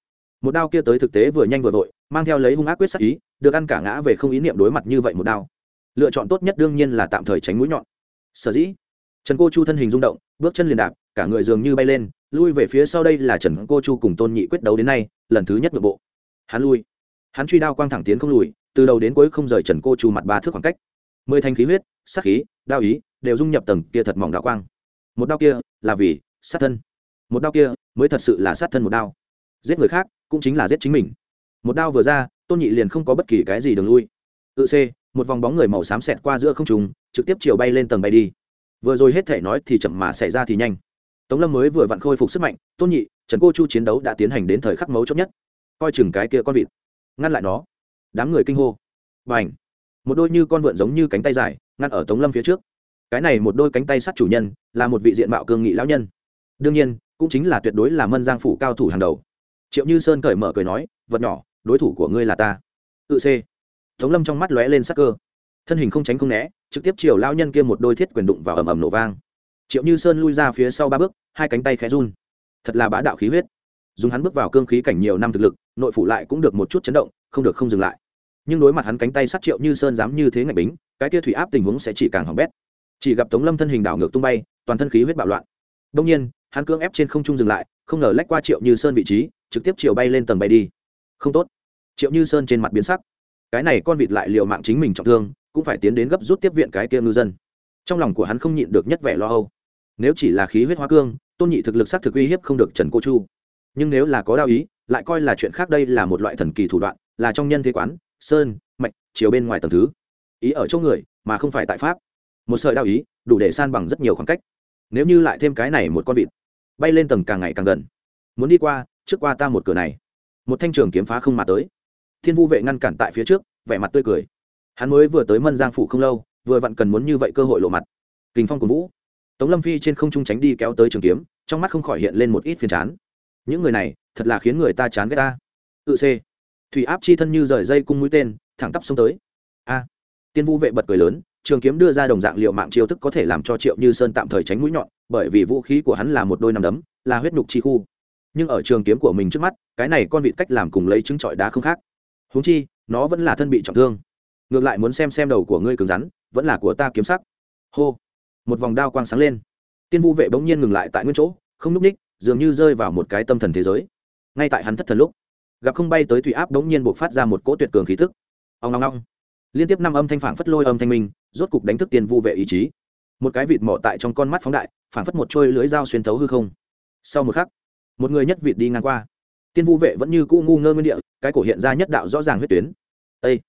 S1: Một đao kia tới thực tế vừa nhanh vừa vội, mang theo lấy hung ác quyết sắc ý, được ăn cả ngã về không ý niệm đối mặt như vậy một đao. Lựa chọn tốt nhất đương nhiên là tạm thời tránh mũi nhọn sở dĩ. Trần cô chu thân hình rung động, bước chân liền đạp, cả người dường như bay lên, lui về phía sau đây là trần cô chu cùng tôn nhị quyết đấu đến nay, lần thứ nhất nội bộ. Hắn lui. Hắn truy đao quang thẳng tiến không lùi, từ đầu đến cuối không rời trần cô chu mặt ba thước khoảng cách. Mười thanh khí huyết sắc khí, đao ý, đều dung nhập tầng kia thật mỏng đạo quang. Một đao kia là vì sát thân. Một đao kia mới thật sự là sát thân một đao. Giết người khác cũng chính là giết chính mình. Một đao vừa ra, tôn nhị liền không có bất kỳ cái gì đường lui. Tự c, một vòng bóng người màu xám xẹt qua giữa không trùng trực tiếp chiều bay lên tầng bay đi. Vừa rồi hết thể nói thì chậm mà xảy ra thì nhanh. Tống lâm mới vừa vặn khôi phục sức mạnh, tôn nhị, trần cô chu chiến đấu đã tiến hành đến thời khắc mấu chốt nhất. Coi chừng cái kia con vịt. Ngăn lại nó. Đám người kinh hô. Và h một đôi như con vượn giống như cánh tay dài, ngăn ở tống lâm phía trước. Cái này một đôi cánh tay sát chủ nhân, là một vị diện mạo cương nghị lão nhân. Đương nhiên, cũng chính là tuyệt đối là mân giang phủ cao thủ hàng đầu. Triệu như sơn cởi mở cười nói, vật nhỏ, đối thủ của ngươi là ta. Tự c. Tống lâm trong mắt lóe lên sắc cơ thân hình không tránh không né, trực tiếp chiều lao nhân kia một đôi thiết quyền đụng vào ầm ầm nổ vang. Triệu như sơn lui ra phía sau ba bước, hai cánh tay khẽ run. Thật là bá đạo khí huyết. Dùng hắn bước vào cương khí cảnh nhiều năm thực lực, nội phủ lại cũng được một chút chấn động, không được không dừng lại. Nhưng đối mặt hắn cánh tay sát triệu như sơn dám như thế ngạch bính, cái kia thủy áp tình huống sẽ chỉ càng hỏng bét. Chỉ gặp tống lâm thân hình đảo ngược tung bay, toàn thân khí huyết bạo loạn. Đông nhiên, hắn cưỡng ép trên không trung dừng lại, không ngờ lách qua triệu như sơn vị trí, trực tiếp chiều bay lên tầng bay đi. Không tốt. Triệu như sơn trên mặt biến sắc. Cái này con vịt lại liều mạng chính mình trọng thương cũng phải tiến đến gấp rút tiếp viện cái kia ngư dân. Trong lòng của hắn không nhịn được nhất vẻ lo âu. Nếu chỉ là khí huyết hoa cương, tôn nhị thực lực xác thực uy hiếp không được trần cô chu. Nhưng nếu là có đao ý, lại coi là chuyện khác đây là một loại thần kỳ thủ đoạn, là trong nhân thế quán, sơn, mạch, chiều bên ngoài tầng thứ. Ý ở chỗ người, mà không phải tại pháp. Một sợi đao ý, đủ để san bằng rất nhiều khoảng cách. Nếu như lại thêm cái này một con vịt, bay lên tầng càng ngày càng gần. Muốn đi qua, trước qua ta một cửa này. Một thanh trường kiếm phá không mà tới. Thiên vu vệ ngăn cản tại phía trước, vẻ mặt tươi cười hắn mới vừa tới mân giang phủ không lâu, vừa vặn cần muốn như vậy cơ hội lộ mặt. Kình phong của vũ. Tống lâm phi trên không trung tránh đi kéo tới trường kiếm, trong mắt không khỏi hiện lên một ít phiền chán. Những người này, thật là khiến người ta chán ghét ta. Tự c thủy áp chi thân như rời dây cung mũi tên, thẳng tắp xông tới. A. Tiên vũ vệ bật cười lớn, trường kiếm đưa ra đồng dạng liệu mạng chiêu thức có thể làm cho triệu như sơn tạm thời tránh mũi nhọn, bởi vì vũ khí của hắn là một đôi nằm đấm, là huyết nhục chi khu. Nhưng ở trường kiếm của mình trước mắt, cái này con vịt cách làm cùng lấy trứng trọi đá không khác. Húng chi, nó vẫn là thân bị trọng thương ngược lại muốn xem xem đầu của ngươi cứng rắn, vẫn là của ta kiếm sắc. Hô. Một vòng đao quang sáng lên. Tiên vu vệ bỗng nhiên ngừng lại tại nguyên chỗ, không núp ních, dường như rơi vào một cái tâm thần thế giới. Ngay tại hắn thất thần lúc, gặp không bay tới thủy áp bỗng nhiên buộc phát ra một cỗ tuyệt cường khí thức ông long long liên tiếp năm âm thanh phản phất lôi âm thanh minh, rốt cục đánh thức tiên vu vệ ý chí. Một cái vịt mỏ tại trong con mắt phóng đại phản phất một trôi lưới dao xuyên thấu hư không. Sau một khắc, một người nhất vịt đi ngang qua. Tiên vu vệ vẫn như cũ ngu ngơ nguyên địa, cái cổ hiện ra nhất đạo rõ ràng huyết tuyến. Ây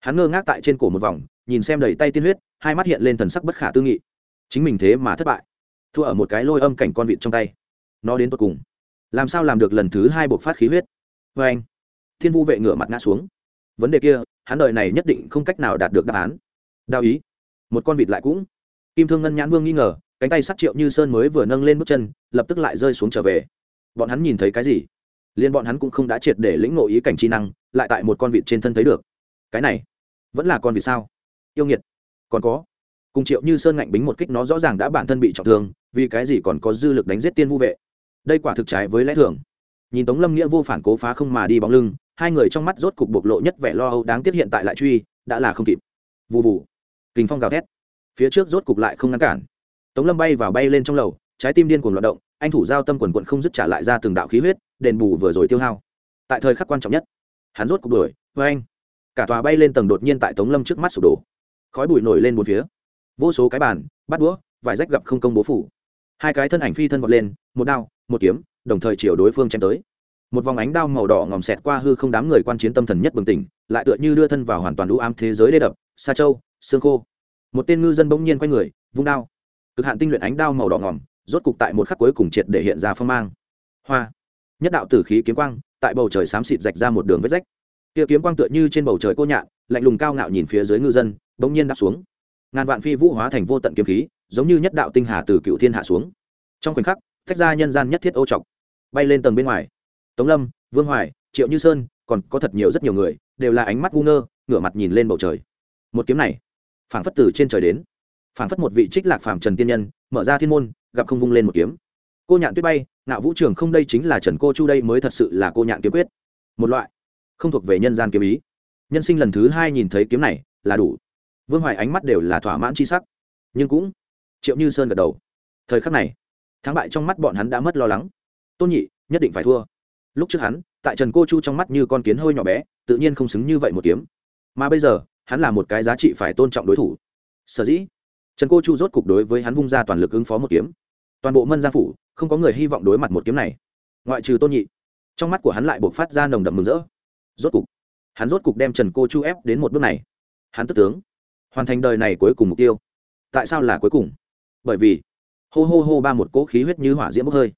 S1: hắn ngơ ngác tại trên cổ một vòng, nhìn xem đầy tay tiên huyết, hai mắt hiện lên thần sắc bất khả tư nghị. Chính mình thế mà thất bại. Thua ở một cái lôi âm cảnh con vịt trong tay. Nó đến tột cùng. Làm sao làm được lần thứ hai buộc phát khí huyết? Vê anh, thiên vu vệ ngửa mặt ngã xuống. Vấn đề kia, hắn đợi này nhất định không cách nào đạt được đáp án. Đao ý. Một con vịt lại cũng. Kim thương ngân nhãn vương nghi ngờ, cánh tay sắt triệu như sơn mới vừa nâng lên bước chân, lập tức lại rơi xuống trở về. Bọn hắn nhìn thấy cái gì? Liên bọn hắn cũng không đã triệt để lĩnh ngộ ý cảnh chi năng, lại tại một con vịt trên thân thấy được. Cái này vẫn là con vì sao? Yêu nghiệt. Còn có. Cùng triệu như sơn ngạnh bính một kích nó rõ ràng đã bản thân bị trọng thương, vì cái gì còn có dư lực đánh giết tiên vu vệ? Đây quả thực trái với lẽ thường. Nhìn tống lâm nghĩa vô phản cố phá không mà đi bóng lưng, hai người trong mắt rốt cục bộc lộ nhất vẻ lo âu đáng tiếc hiện tại lại truy, đã là không kịp. V ù v ù kinh phong gào thét. Phía trước rốt cục lại không ngăn cản. Tống lâm bay vào bay lên trong lầu, trái tim điên cuồng loạt động, anh thủ giao tâm quần quận không dứt trả lại ra từng đạo khí huyết, đền bù vừa rồi tiêu hao. Tại thời khắc quan trọng nhất, hắn rốt cục đuổi với anh cả tòa bay lên tầng đột nhiên tại tống lâm trước mắt sụp đổ. Khói bụi nổi lên bốn phía. Vô số cái bàn bắt đũa, vải rách gặp không công bố phủ. Hai cái thân ảnh phi thân vọt lên, một đao, một kiếm, đồng thời chiều đối phương chém tới. Một vòng ánh đao màu đỏ ngòm xẹt qua hư không đám người quan chiến tâm thần nhất bừng tỉnh, lại tựa như đưa thân vào hoàn toàn đũ ám thế giới đê đập xa châu, xương khô. Một tên ngư dân bỗng nhiên quay người, vung đao. Cực hạn tinh luyện ánh đao màu đỏ ngòm, rốt cục tại một khắc cuối cùng triệt để hiện ra phong mang. Hoa. Nhất đạo tử khí kiếm quang, tại bầu trời xám xịt rạch ra một đường vết rách kia kiếm quang tựa như trên bầu trời cô nhạn, lạnh lùng cao ngạo nhìn phía dưới ngư dân, bỗng nhiên đáp xuống. Ngàn vạn phi vũ hóa thành vô tận kiếm khí, giống như nhất đạo tinh hà từ cựu thiên hạ xuống. Trong khoảnh khắc tách ra nhân gian nhất thiết ô trọc, bay lên tầng bên ngoài. Tống lâm, vương hoài, triệu như sơn, còn có thật nhiều rất nhiều người, đều là ánh mắt ngu ngơ, ngửa mặt nhìn lên bầu trời. Một kiếm này, phảng phất từ trên trời đến. Phảng phất một vị trích lạc phàm trần tiên nhân, mở ra thiên môn, gặp không vung lên một kiếm. Cô nhạn tuyết bay, ngạo vũ trường không đây chính là trần cô chu đây mới thật sự là cô nhạn kiếm quyết. Một loại không thuộc về nhân gian kiếm ý. Nhân sinh lần thứ hai nhìn thấy kiếm này là đủ. Vương hoài ánh mắt đều là thỏa mãn c h i sắc. Nhưng cũng, triệu như sơn gật đầu. Thời khắc này, thắng bại trong mắt bọn hắn đã mất lo lắng. Tôn nhị, nhất định phải thua. Lúc trước hắn, tại trần cô chu trong mắt như con kiến hơi nhỏ bé, tự nhiên không xứng như vậy một kiếm. Mà bây giờ, hắn là một cái giá trị phải tôn trọng đối thủ. Sở dĩ, trần cô chu rốt cục đối với hắn vung ra toàn lực ứng phó một kiếm. Toàn bộ mân gia phủ, không có người hy vọng đối mặt một kiếm này. Ngoại trừ tôn nhị, trong mắt của hắn lại buộc phát ra nồng đậm mừng rỡ rốt cục, hắn rốt cục đem trần cô chu ép đến một bước này. Hắn tức tướng, hoàn thành đời này cuối cùng mục tiêu. Tại sao là cuối cùng? Bởi vì, hô hô hô ba một cỗ khí huyết như hỏa diễm bốc hơi.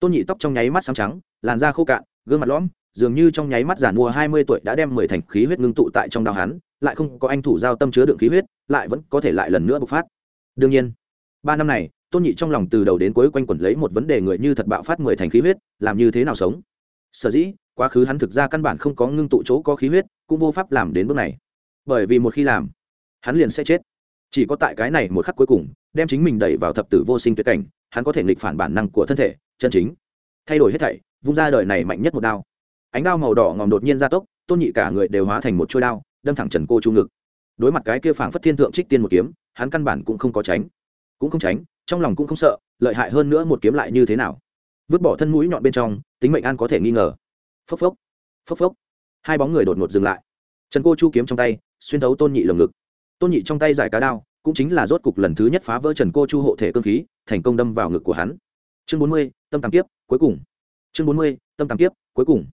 S1: Tôn nhị tóc trong nháy mắt sáng trắng, làn da khô cạn, gương mặt lõm, dường như trong nháy mắt giản mua hai mươi tuổi đã đem mười thành khí huyết ngưng tụ tại trong đào hắn, lại không có anh thủ giao tâm chứa đựng khí huyết, lại vẫn có thể lại lần nữa bộc phát. Đương nhiên, ba năm này, tôn nhị trong lòng từ đầu đến cuối quanh quẩn lấy một vấn đề người như thật bạo phát mười thành khí huyết, làm như thế nào sống? Sở dĩ quá khứ hắn thực ra căn bản không có ngưng tụ chỗ có khí huyết, cũng vô pháp làm đến bước này. Bởi vì một khi làm, hắn liền sẽ chết. Chỉ có tại cái này một khắc cuối cùng, đem chính mình đẩy vào thập tử vô sinh tuyệt cảnh, hắn có thể nghịch phản bản năng của thân thể, chân chính. Thay đổi hết thảy, vung ra đời này mạnh nhất một đao. Ánh đao màu đỏ ngòm đột nhiên ra tốc, tôn nhị cả người đều hóa thành một trôi đao, đâm thẳng trần cô chu ngực. Đối mặt cái kia phảng phất thiên thượng trích tiên một kiếm, hắn căn bản cũng không có tránh. Cũng không tránh, trong lòng cũng không sợ, lợi hại hơn nữa một kiếm lại như thế nào. Vứt bỏ thân mũi nhọn bên trong, tính mệnh an có thể nghi ngờ phốc phốc. Phốc phốc. Hai bóng người đột ngột dừng lại. Trần cô chu kiếm trong tay, xuyên thấu tôn nhị lồng ngực. Tôn nhị trong tay giải cá đao, cũng chính là rốt cục lần thứ nhất phá vỡ trần cô chu hộ thể cơ khí, thành công đâm vào ngực của hắn. Chương bốn mươi, tâm tàng kiếp, cuối cùng. Chương bốn mươi, tâm tàng kiếp, cuối cùng.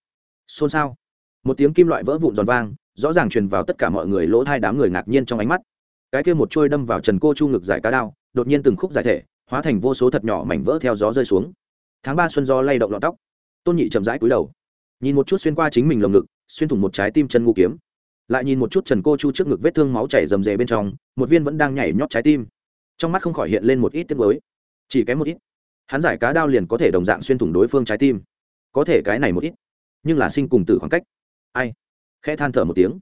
S1: Xôn xao. Một tiếng kim loại vỡ vụn giòn vang, rõ ràng truyền vào tất cả mọi người lỗ thai đám người ngạc nhiên trong ánh mắt. Cái kia một trôi đâm vào trần cô chu ngực giải cá đao, đột nhiên từng khúc giải thể, hóa thành vô số thật nhỏ mảnh vỡ theo gió rơi xuống. Tháng ba xuân gió lay động lọn tóc. Tôn nhị chậm rãi cúi đầu nhìn một chút xuyên qua chính mình lồng ngực, xuyên thủng một trái tim chân ngu kiếm. Lại nhìn một chút trần cô chu trước ngực vết thương máu chảy rầm rề bên trong, một viên vẫn đang nhảy nhót trái tim. Trong mắt không khỏi hiện lên một ít tiếc mới chỉ kém một ít. Hắn giải cá đao liền có thể đồng dạng xuyên thủng đối phương trái tim. Có thể cái này một ít. Nhưng là sinh cùng tử khoảng cách. Ai? Khẽ than thở một tiếng.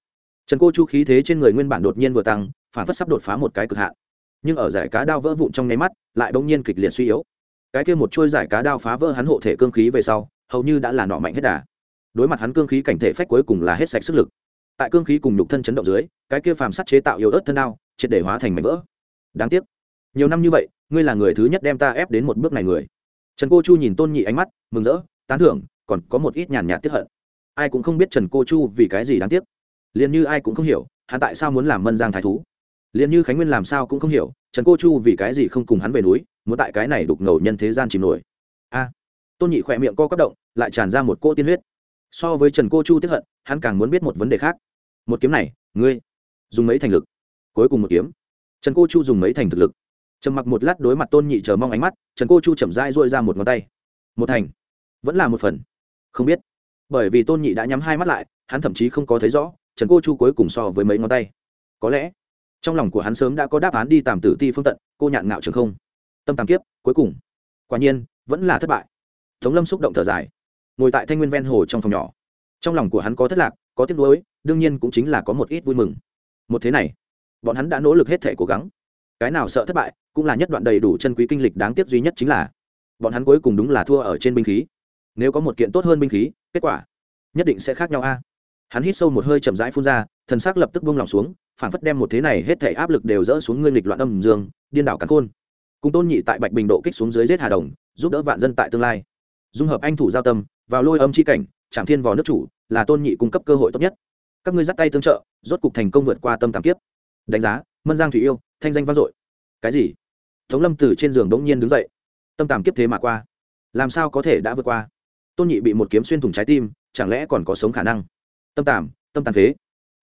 S1: Trần cô chu khí thế trên người nguyên bản đột nhiên vừa tăng, phản phất sắp đột phá một cái cực hạn. Nhưng ở giải cá đao vỡ vụn trong nháy mắt, lại bỗng nhiên kịch liệt suy yếu. Cái kia một trôi giải cá đao phá vỡ hắn hộ thể cương khí về sau, hầu như đã là nọ mạnh hết đà đối mặt hắn cương khí cảnh thể phách cuối cùng là hết sạch sức lực. Tại cương khí cùng nhục thân chấn động dưới, cái kia phàm sắt chế tạo yếu ớt thân đao, triệt để hóa thành mảnh vỡ. Đáng tiếc, nhiều năm như vậy, ngươi là người thứ nhất đem ta ép đến một bước này người. Trần cô chu nhìn tôn nhị ánh mắt, mừng rỡ, tán thưởng, còn có một ít nhàn nhạt tiếp hận. Ai cũng không biết trần cô chu vì cái gì đáng tiếc. Liền như ai cũng không hiểu, hắn tại sao muốn làm mân giang thái thú. Liền như khánh nguyên làm sao cũng không hiểu, trần cô chu vì cái gì không cùng hắn về núi, muốn tại cái này đục ngầu nhân thế gian chìm nổi. A. Tôn nhị khỏe miệng co cấp động, lại tràn ra một cô tiên huyết so với trần cô chu tiếp hận, hắn càng muốn biết một vấn đề khác. Một kiếm này, ngươi dùng mấy thành lực? Cuối cùng một kiếm. Trần cô chu dùng mấy thành thực lực? Trầm mặc một lát đối mặt tôn nhị chờ mong ánh mắt, trần cô chu chậm rãi dội ra một ngón tay. Một thành. Vẫn là một phần. Không biết. Bởi vì tôn nhị đã nhắm hai mắt lại, hắn thậm chí không có thấy rõ, trần cô chu cuối cùng so với mấy ngón tay. Có lẽ, trong lòng của hắn sớm đã có đáp án đi tàm tử ti phương tận, cô nhạn ngạo trường không. Tâm tàm kiếp, cuối cùng. Quả nhiên, vẫn là thất bại. Tống lâm xúc động thở dài ngồi tại thanh nguyên ven hồ trong phòng nhỏ. Trong lòng của hắn có thất lạc, có tiếc nuối, đương nhiên cũng chính là có một ít vui mừng. Một thế này, bọn hắn đã nỗ lực hết thể cố gắng. Cái nào sợ thất bại, cũng là nhất đoạn đầy đủ chân quý kinh lịch đáng tiếc duy nhất chính là, bọn hắn cuối cùng đúng là thua ở trên binh khí. Nếu có một kiện tốt hơn binh khí, kết quả nhất định sẽ khác nhau a. Hắn hít sâu một hơi chậm rãi phun ra, thần s ắ c lập tức buông lỏng xuống phản phất đem một thế này hết thể áp lực đều dỡ xuống ngươi nghịch loạn âm dương, điên đảo cắn khôn. Cùng tôn nhị tại bạch bình độ kích xuống dưới giết hà đồng, giúp đỡ vạn dân tại tương lai. Dung hợp anh thủ giao tâm vào lôi âm c h i cảnh trạm thiên vào nước chủ, là tôn nhị cung cấp cơ hội tốt nhất. Các ngươi dắt tay tương trợ, rốt cục thành công vượt qua tâm tàm kiếp. Đánh giá, mân giang thủy yêu, thanh danh vang dội. Cái gì? Tống lâm từ trên giường đống nhiên đứng dậy. Tâm tàm kiếp thế mà qua. Làm sao có thể đã vượt qua? Tôn nhị bị một kiếm xuyên thủng trái tim, chẳng lẽ còn có sống khả năng? Tâm tàm tâm tàn phế.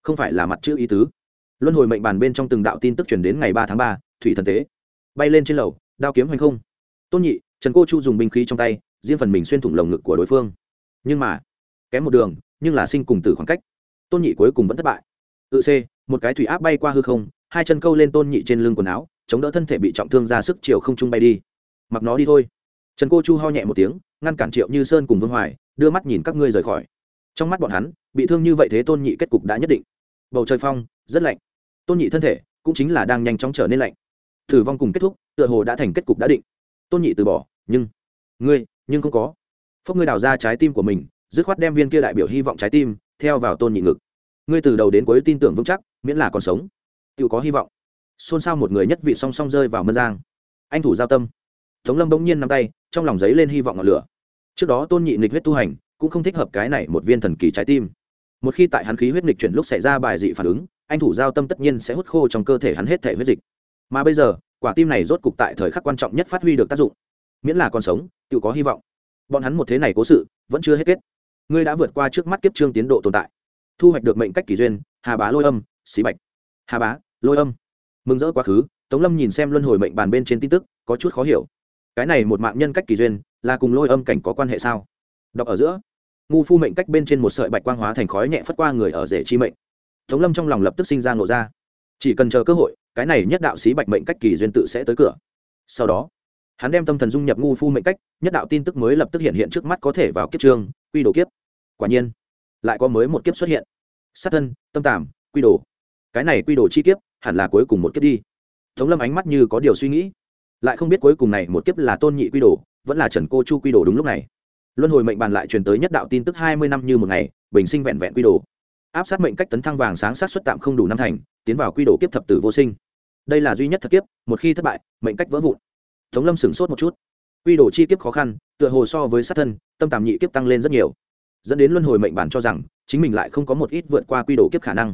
S1: Không phải là mặt chữ ý tứ. Luân hồi mệnh bàn bên trong từng đạo tin tức chuyển đến ngày ba tháng ba, thủy thần tế. Bay lên trên lầu, đao kiếm hoành không. Tôn nhị, trần cô chu dùng binh khí trong tay riêng phần mình xuyên thủng lồng ngực của đối phương. Nhưng mà, kém một đường, nhưng là sinh cùng tử khoảng cách. Tôn nhị cuối cùng vẫn thất bại. Tự c một cái thủy áp bay qua hư không, hai chân câu lên tôn nhị trên lưng quần áo, chống đỡ thân thể bị trọng thương ra sức chiều không trung bay đi. Mặc nó đi thôi. Trần cô chu ho nhẹ một tiếng, ngăn cản triệu như sơn cùng vương hoài, đưa mắt nhìn các ngươi rời khỏi. Trong mắt bọn hắn, bị thương như vậy thế tôn nhị kết cục đã nhất định. Bầu trời phong, rất lạnh. Tôn nhị thân thể cũng chính là đang nhanh chóng trở nên lạnh. Thử vong cùng kết thúc, tựa hồ đã thành kết cục đã định. Tôn nhị từ bỏ, nhưng, ngươi nhưng không có. Phốc ngươi đào ra trái tim của mình, dứt khoát đem viên kia đại biểu hy vọng trái tim theo vào tôn nhị ngực. Ngươi từ đầu đến cuối tin tưởng vững chắc, miễn là còn sống. Tự có hy vọng. Xôn xao một người nhất vị song song rơi vào mân giang. Anh thủ giao tâm. Tống lâm bỗng nhiên nắm tay, trong lòng giấy lên hy vọng ngọn lửa. Trước đó tôn nhị nghịch huyết tu hành, cũng không thích hợp cái này một viên thần kỳ trái tim. Một khi tại hắn khí huyết nghịch chuyển lúc xảy ra bài dị phản ứng, anh thủ giao tâm tất nhiên sẽ hút khô trong cơ thể hắn hết thể huyết dịch. Mà bây giờ, quả tim này rốt cục tại thời khắc quan trọng nhất phát huy được tác dụng. Miễn là còn sống tự có hy vọng. Bọn hắn một thế này cố sự, vẫn chưa hết kết. Ngươi đã vượt qua trước mắt kiếp trương tiến độ tồn tại. Thu hoạch được mệnh cách kỳ duyên, hà bá lôi âm, xí bạch. Hà bá, lôi âm. Mừng rỡ quá khứ, tống lâm nhìn xem luân hồi mệnh bàn bên trên tin tức, có chút khó hiểu. Cái này một mạng nhân cách kỳ duyên, là cùng lôi âm cảnh có quan hệ sao? Đọc ở giữa, ngu phu mệnh cách bên trên một sợi bạch quang hóa thành khói nhẹ phất qua người ở rể chi mệnh. Tống lâm trong lòng lập tức sinh ra ngộ ra. Chỉ cần chờ cơ hội, cái này nhất đạo sĩ bạch mệnh cách kỳ duyên tự sẽ tới cửa. Sau đó hắn đem tâm thần dung nhập ngu phu mệnh cách, nhất đạo tin tức mới lập tức hiện hiện trước mắt có thể vào kiếp trường, quy đồ kiếp. Quả nhiên, lại có mới một kiếp xuất hiện. Sát thân, tâm tàm quy đồ. Cái này quy đồ chi kiếp, hẳn là cuối cùng một kiếp đi. Tống lâm ánh mắt như có điều suy nghĩ. Lại không biết cuối cùng này một kiếp là tôn nhị quy đồ, vẫn là trần cô chu quy đồ đúng lúc này. Luân hồi mệnh bàn lại truyền tới nhất đạo tin tức hai mươi năm như một ngày, bình sinh vẹn vẹn quy đồ. Áp sát mệnh cách tấn thăng vàng sáng sát xuất tạm không đủ năm thành, tiến vào quy đồ kiếp thập tử vô sinh. Đây là duy nhất thật kiếp, một khi thất bại, mệnh cách vỡ vụn tống lâm sửng sốt một chút. Quy đồ chi kiếp khó khăn, tựa hồ so với sát thân, tâm tàm nhị kiếp tăng lên rất nhiều. Dẫn đến luân hồi mệnh bản cho rằng, chính mình lại không có một ít vượt qua quy đồ kiếp khả năng.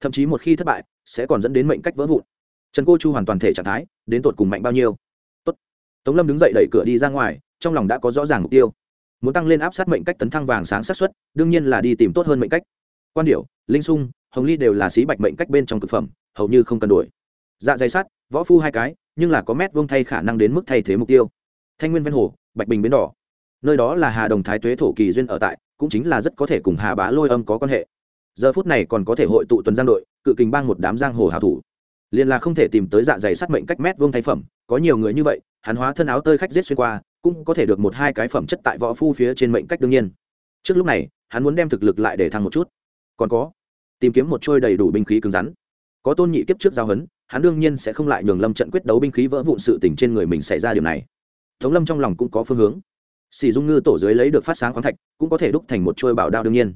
S1: Thậm chí một khi thất bại, sẽ còn dẫn đến mệnh cách vỡ vụn. Trần cô chu hoàn toàn thể trạng thái, đến tột cùng mạnh bao nhiêu? Tốt. tống lâm đứng dậy đẩy cửa đi ra ngoài, trong lòng đã có rõ ràng mục tiêu. Muốn tăng lên áp sát mệnh cách tấn thăng vàng sáng sát xuất, đương nhiên là đi tìm tốt hơn mệnh cách. Quan điểu, linh sung, hồng ly đều là xí bạch mệnh cách bên trong thực phẩm, hầu như không cần đổi. Dạ dày sắt võ phu hai cái nhưng là có mét vuông thay khả năng đến mức thay thế mục tiêu. Thanh nguyên ven hồ, bạch bình bến đỏ. Nơi đó là hà đồng thái tuế thổ kỳ duyên ở tại, cũng chính là rất có thể cùng hà bá lôi âm có quan hệ. Giờ phút này còn có thể hội tụ tuần giang đội, cự kình bang một đám giang hồ hào thủ. Liền là không thể tìm tới dạ dày sắt mệnh cách mét vuông thay phẩm, có nhiều người như vậy, hắn hóa thân áo tơi khách giết xuyên qua, cũng có thể được một hai cái phẩm chất tại võ phu phía trên mệnh cách đương nhiên. Trước lúc này, hắn muốn đem thực lực lại để thăng một chút. Còn có, tìm kiếm một trôi đầy đủ binh khí cứng rắn. Có tôn nhị kiếp trước giao hấn hắn đương nhiên sẽ không lại nhường lâm trận quyết đấu binh khí vỡ vụn sự tình trên người mình xảy ra điều này tống lâm trong lòng cũng có phương hướng Sỉ dung ngư tổ dưới lấy được phát sáng khoáng thạch cũng có thể đúc thành một trôi bảo đao đương nhiên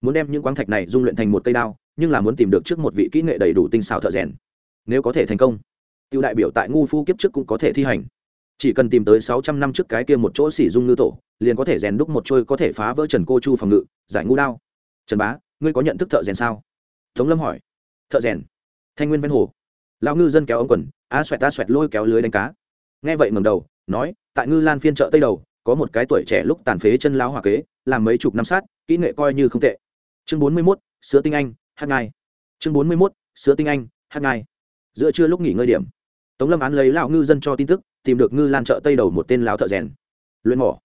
S1: muốn đem những khoáng thạch này dung luyện thành một cây đao nhưng là muốn tìm được trước một vị kỹ nghệ đầy đủ tinh xào thợ rèn nếu có thể thành công tiêu đại biểu tại ngu phu kiếp trước cũng có thể thi hành chỉ cần tìm tới sáu trăm năm trước cái kia một chỗ sỉ dung ngư tổ liền có thể rèn đúc một trôi có thể phá vỡ trần cô chu phòng ngự giải ngu đao trần bá ngươi có nhận thức thợ rèn sao tống lâm hỏi thợ rèn thanh nguyên ven hồ lão ngư dân kéo ống quần a xoẹt a xoẹt lôi kéo lưới đánh cá. Nghe vậy ngầm đầu, nói, tại ngư lan phiên chợ tây đầu, có một cái tuổi trẻ lúc tàn phế chân lão hòa kế, làm mấy chục năm sát, kỹ nghệ coi như không tệ. Chương bốn mươi mốt sữa tinh anh, hát ngai chương bốn mươi mốt sữa tinh anh, hát ngai giữa trưa lúc nghỉ ngơi điểm, tống lâm án lấy lão ngư dân cho tin tức, tìm được ngư lan chợ tây đầu một tên lão thợ rèn. Luyện mỏ.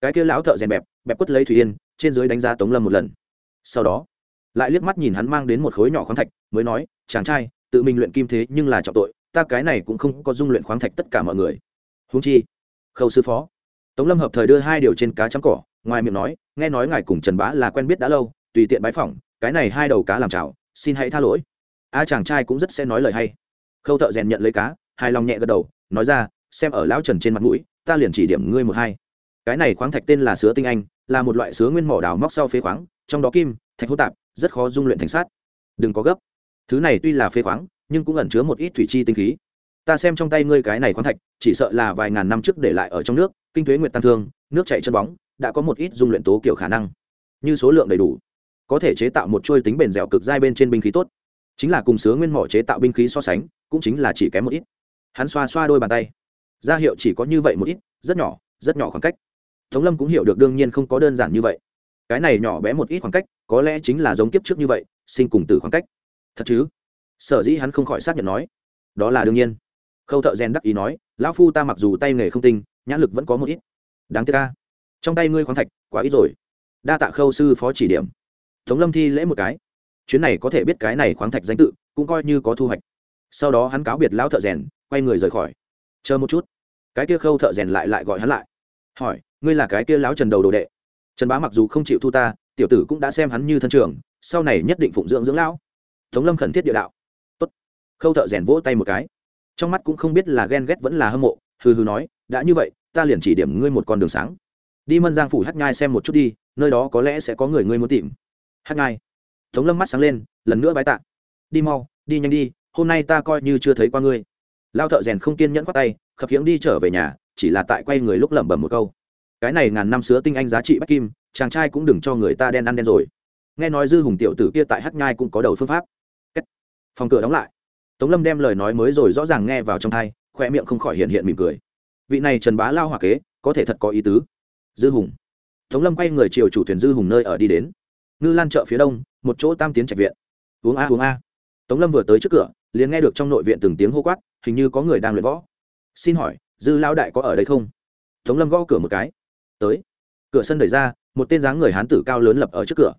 S1: Cái kia lão thợ rèn bẹp bẹp quất lấy thủy yên, trên dưới đánh giá tống lâm một lần. Sau đó, lại liếc mắt nhìn hắn mang đến một khối nhỏ khoáng thạch, mới nói, chàng trai tự mình luyện kim thế nhưng là trọng tội ta cái này cũng không có dung luyện khoáng thạch tất cả mọi người. Húng chi khâu sư phó tống lâm hợp thời đưa hai điều trên cá trắng cỏ ngoài miệng nói nghe nói ngài cùng trần bá là quen biết đã lâu tùy tiện bái phỏng cái này hai đầu cá làm chào, xin hãy tha lỗi. A chàng trai cũng rất sẽ nói lời hay. Khâu thợ rèn nhận lấy cá hài lòng nhẹ gật đầu nói ra xem ở lão trần trên mặt mũi ta liền chỉ điểm ngươi một hai. Cái này khoáng thạch tên là sứa tinh anh là một loại sứa nguyên mỏ đào móc sau phế khoáng trong đó kim thạch hô tạp rất khó dung luyện thành sát. Đừng có gấp thứ này tuy là phế khoáng, nhưng cũng ẩn chứa một ít thủy chi tinh khí. Ta xem trong tay ngươi cái này khoáng thạch, chỉ sợ là vài ngàn năm trước để lại ở trong nước, kinh thuế nguyệt tăng thương, nước chạy chân bóng, đã có một ít dung luyện tố kiểu khả năng. Như số lượng đầy đủ, có thể chế tạo một chuôi tính bền dẻo cực dai bên trên binh khí tốt. Chính là cùng sứa nguyên mỏ chế tạo binh khí so sánh, cũng chính là chỉ kém một ít. Hắn xoa xoa đôi bàn tay. Ra hiệu chỉ có như vậy một ít, rất nhỏ rất nhỏ khoảng cách. Tống lâm cũng hiểu được đương nhiên không có đơn giản như vậy. Cái này nhỏ bé một ít khoảng cách, có lẽ chính là giống kiếp trước như vậy, sinh cùng từ khoảng cách thật chứ? Sở dĩ hắn không khỏi xác nhận nói. Đó là đương nhiên. Khâu thợ rèn đắc ý nói, lão phu ta mặc dù tay nghề không tinh, nhãn lực vẫn có một ít. Đáng tiếc ca trong tay ngươi khoáng thạch, quá ít rồi. Đa tạ khâu sư phó chỉ điểm. Tống lâm thi lễ một cái. Chuyến này có thể biết cái này khoáng thạch danh tự, cũng coi như có thu hoạch. Sau đó hắn cáo biệt lão thợ rèn, quay người rời khỏi. Chờ một chút. Cái kia khâu thợ rèn lại lại gọi hắn lại. Hỏi, ngươi là cái kia lão trần đầu đồ đệ? Trần bá mặc dù không chịu thu ta, tiểu tử cũng đã xem hắn như thân trường sau này nhất định phụng dưỡng dưỡng lão tống lâm khẩn thiết địa đạo. Tốt. Khâu thợ rèn vỗ tay một cái. Trong mắt cũng không biết là ghen ghét vẫn là hâm mộ, hừ hừ nói, đã như vậy, ta liền chỉ điểm ngươi một con đường sáng. Đi mân giang phủ hát nhai xem một chút đi, nơi đó có lẽ sẽ có người ngươi muốn tìm. Hát nhai? Tống lâm mắt sáng lên, lần nữa bái tạ. Đi mau, đi nhanh đi, hôm nay ta coi như chưa thấy qua ngươi. Lao thợ rèn không kiên nhẫn khoát tay, khập khiễng đi trở về nhà, chỉ là tại quay người lúc lẩm bẩm một câu. Cái này ngàn năm sứa tinh anh giá trị bách kim, chàng trai cũng đừng cho người ta đen ăn đen rồi. Nghe nói dư hùng tiểu tử kia tại hát nhai cũng có đầu phương pháp phòng cửa đóng lại. Tống lâm đem lời nói mới rồi rõ ràng nghe vào trong thai khoe miệng không khỏi hiện hiện mỉm cười. Vị này trần bá lao hỏa kế, có thể thật có ý tứ. Dư hùng. Tống lâm quay người chiều chủ thuyền dư hùng nơi ở đi đến. Ngư lan chợ phía đông, một chỗ tam tiến trạch viện. Uống a uống a. Tống lâm vừa tới trước cửa, liền nghe được trong nội viện từng tiếng hô quát, hình như có người đang luyện võ. Xin hỏi, dư lao đại có ở đây không? Tống lâm gõ cửa một cái. Tới. Cửa sân đẩy ra, một tên dáng người hán tử cao lớn lập ở trước cửa.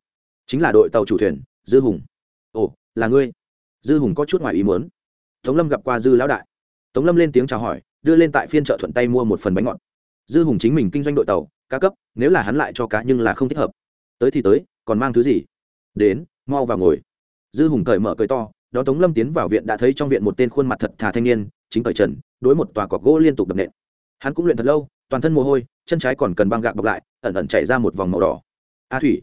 S1: Chính là đội tàu chủ thuyền, dư hùng. Ồ, là ngươi dư hùng có chút ngoài ý muốn. Tống lâm gặp qua dư lão đại. Tống lâm lên tiếng chào hỏi, đưa lên tại phiên chợ thuận tay mua một phần bánh ngọt. Dư hùng chính mình kinh doanh đội tàu cá cấp, nếu là hắn lại cho cá nhưng là không thích hợp. Tới thì tới, còn mang thứ gì? Đến, mau vào ngồi. Dư hùng cởi mở cười to, đó tống lâm tiến vào viện đã thấy trong viện một tên khuôn mặt thật thà thanh niên, chính cởi trần, đối một tòa cọc gỗ liên tục đập nện. Hắn cũng luyện thật lâu, toàn thân mồ hôi, chân trái còn cần băng gạc bọc lại, ẩn ẩn chảy ra một vòng màu đỏ. A thủy.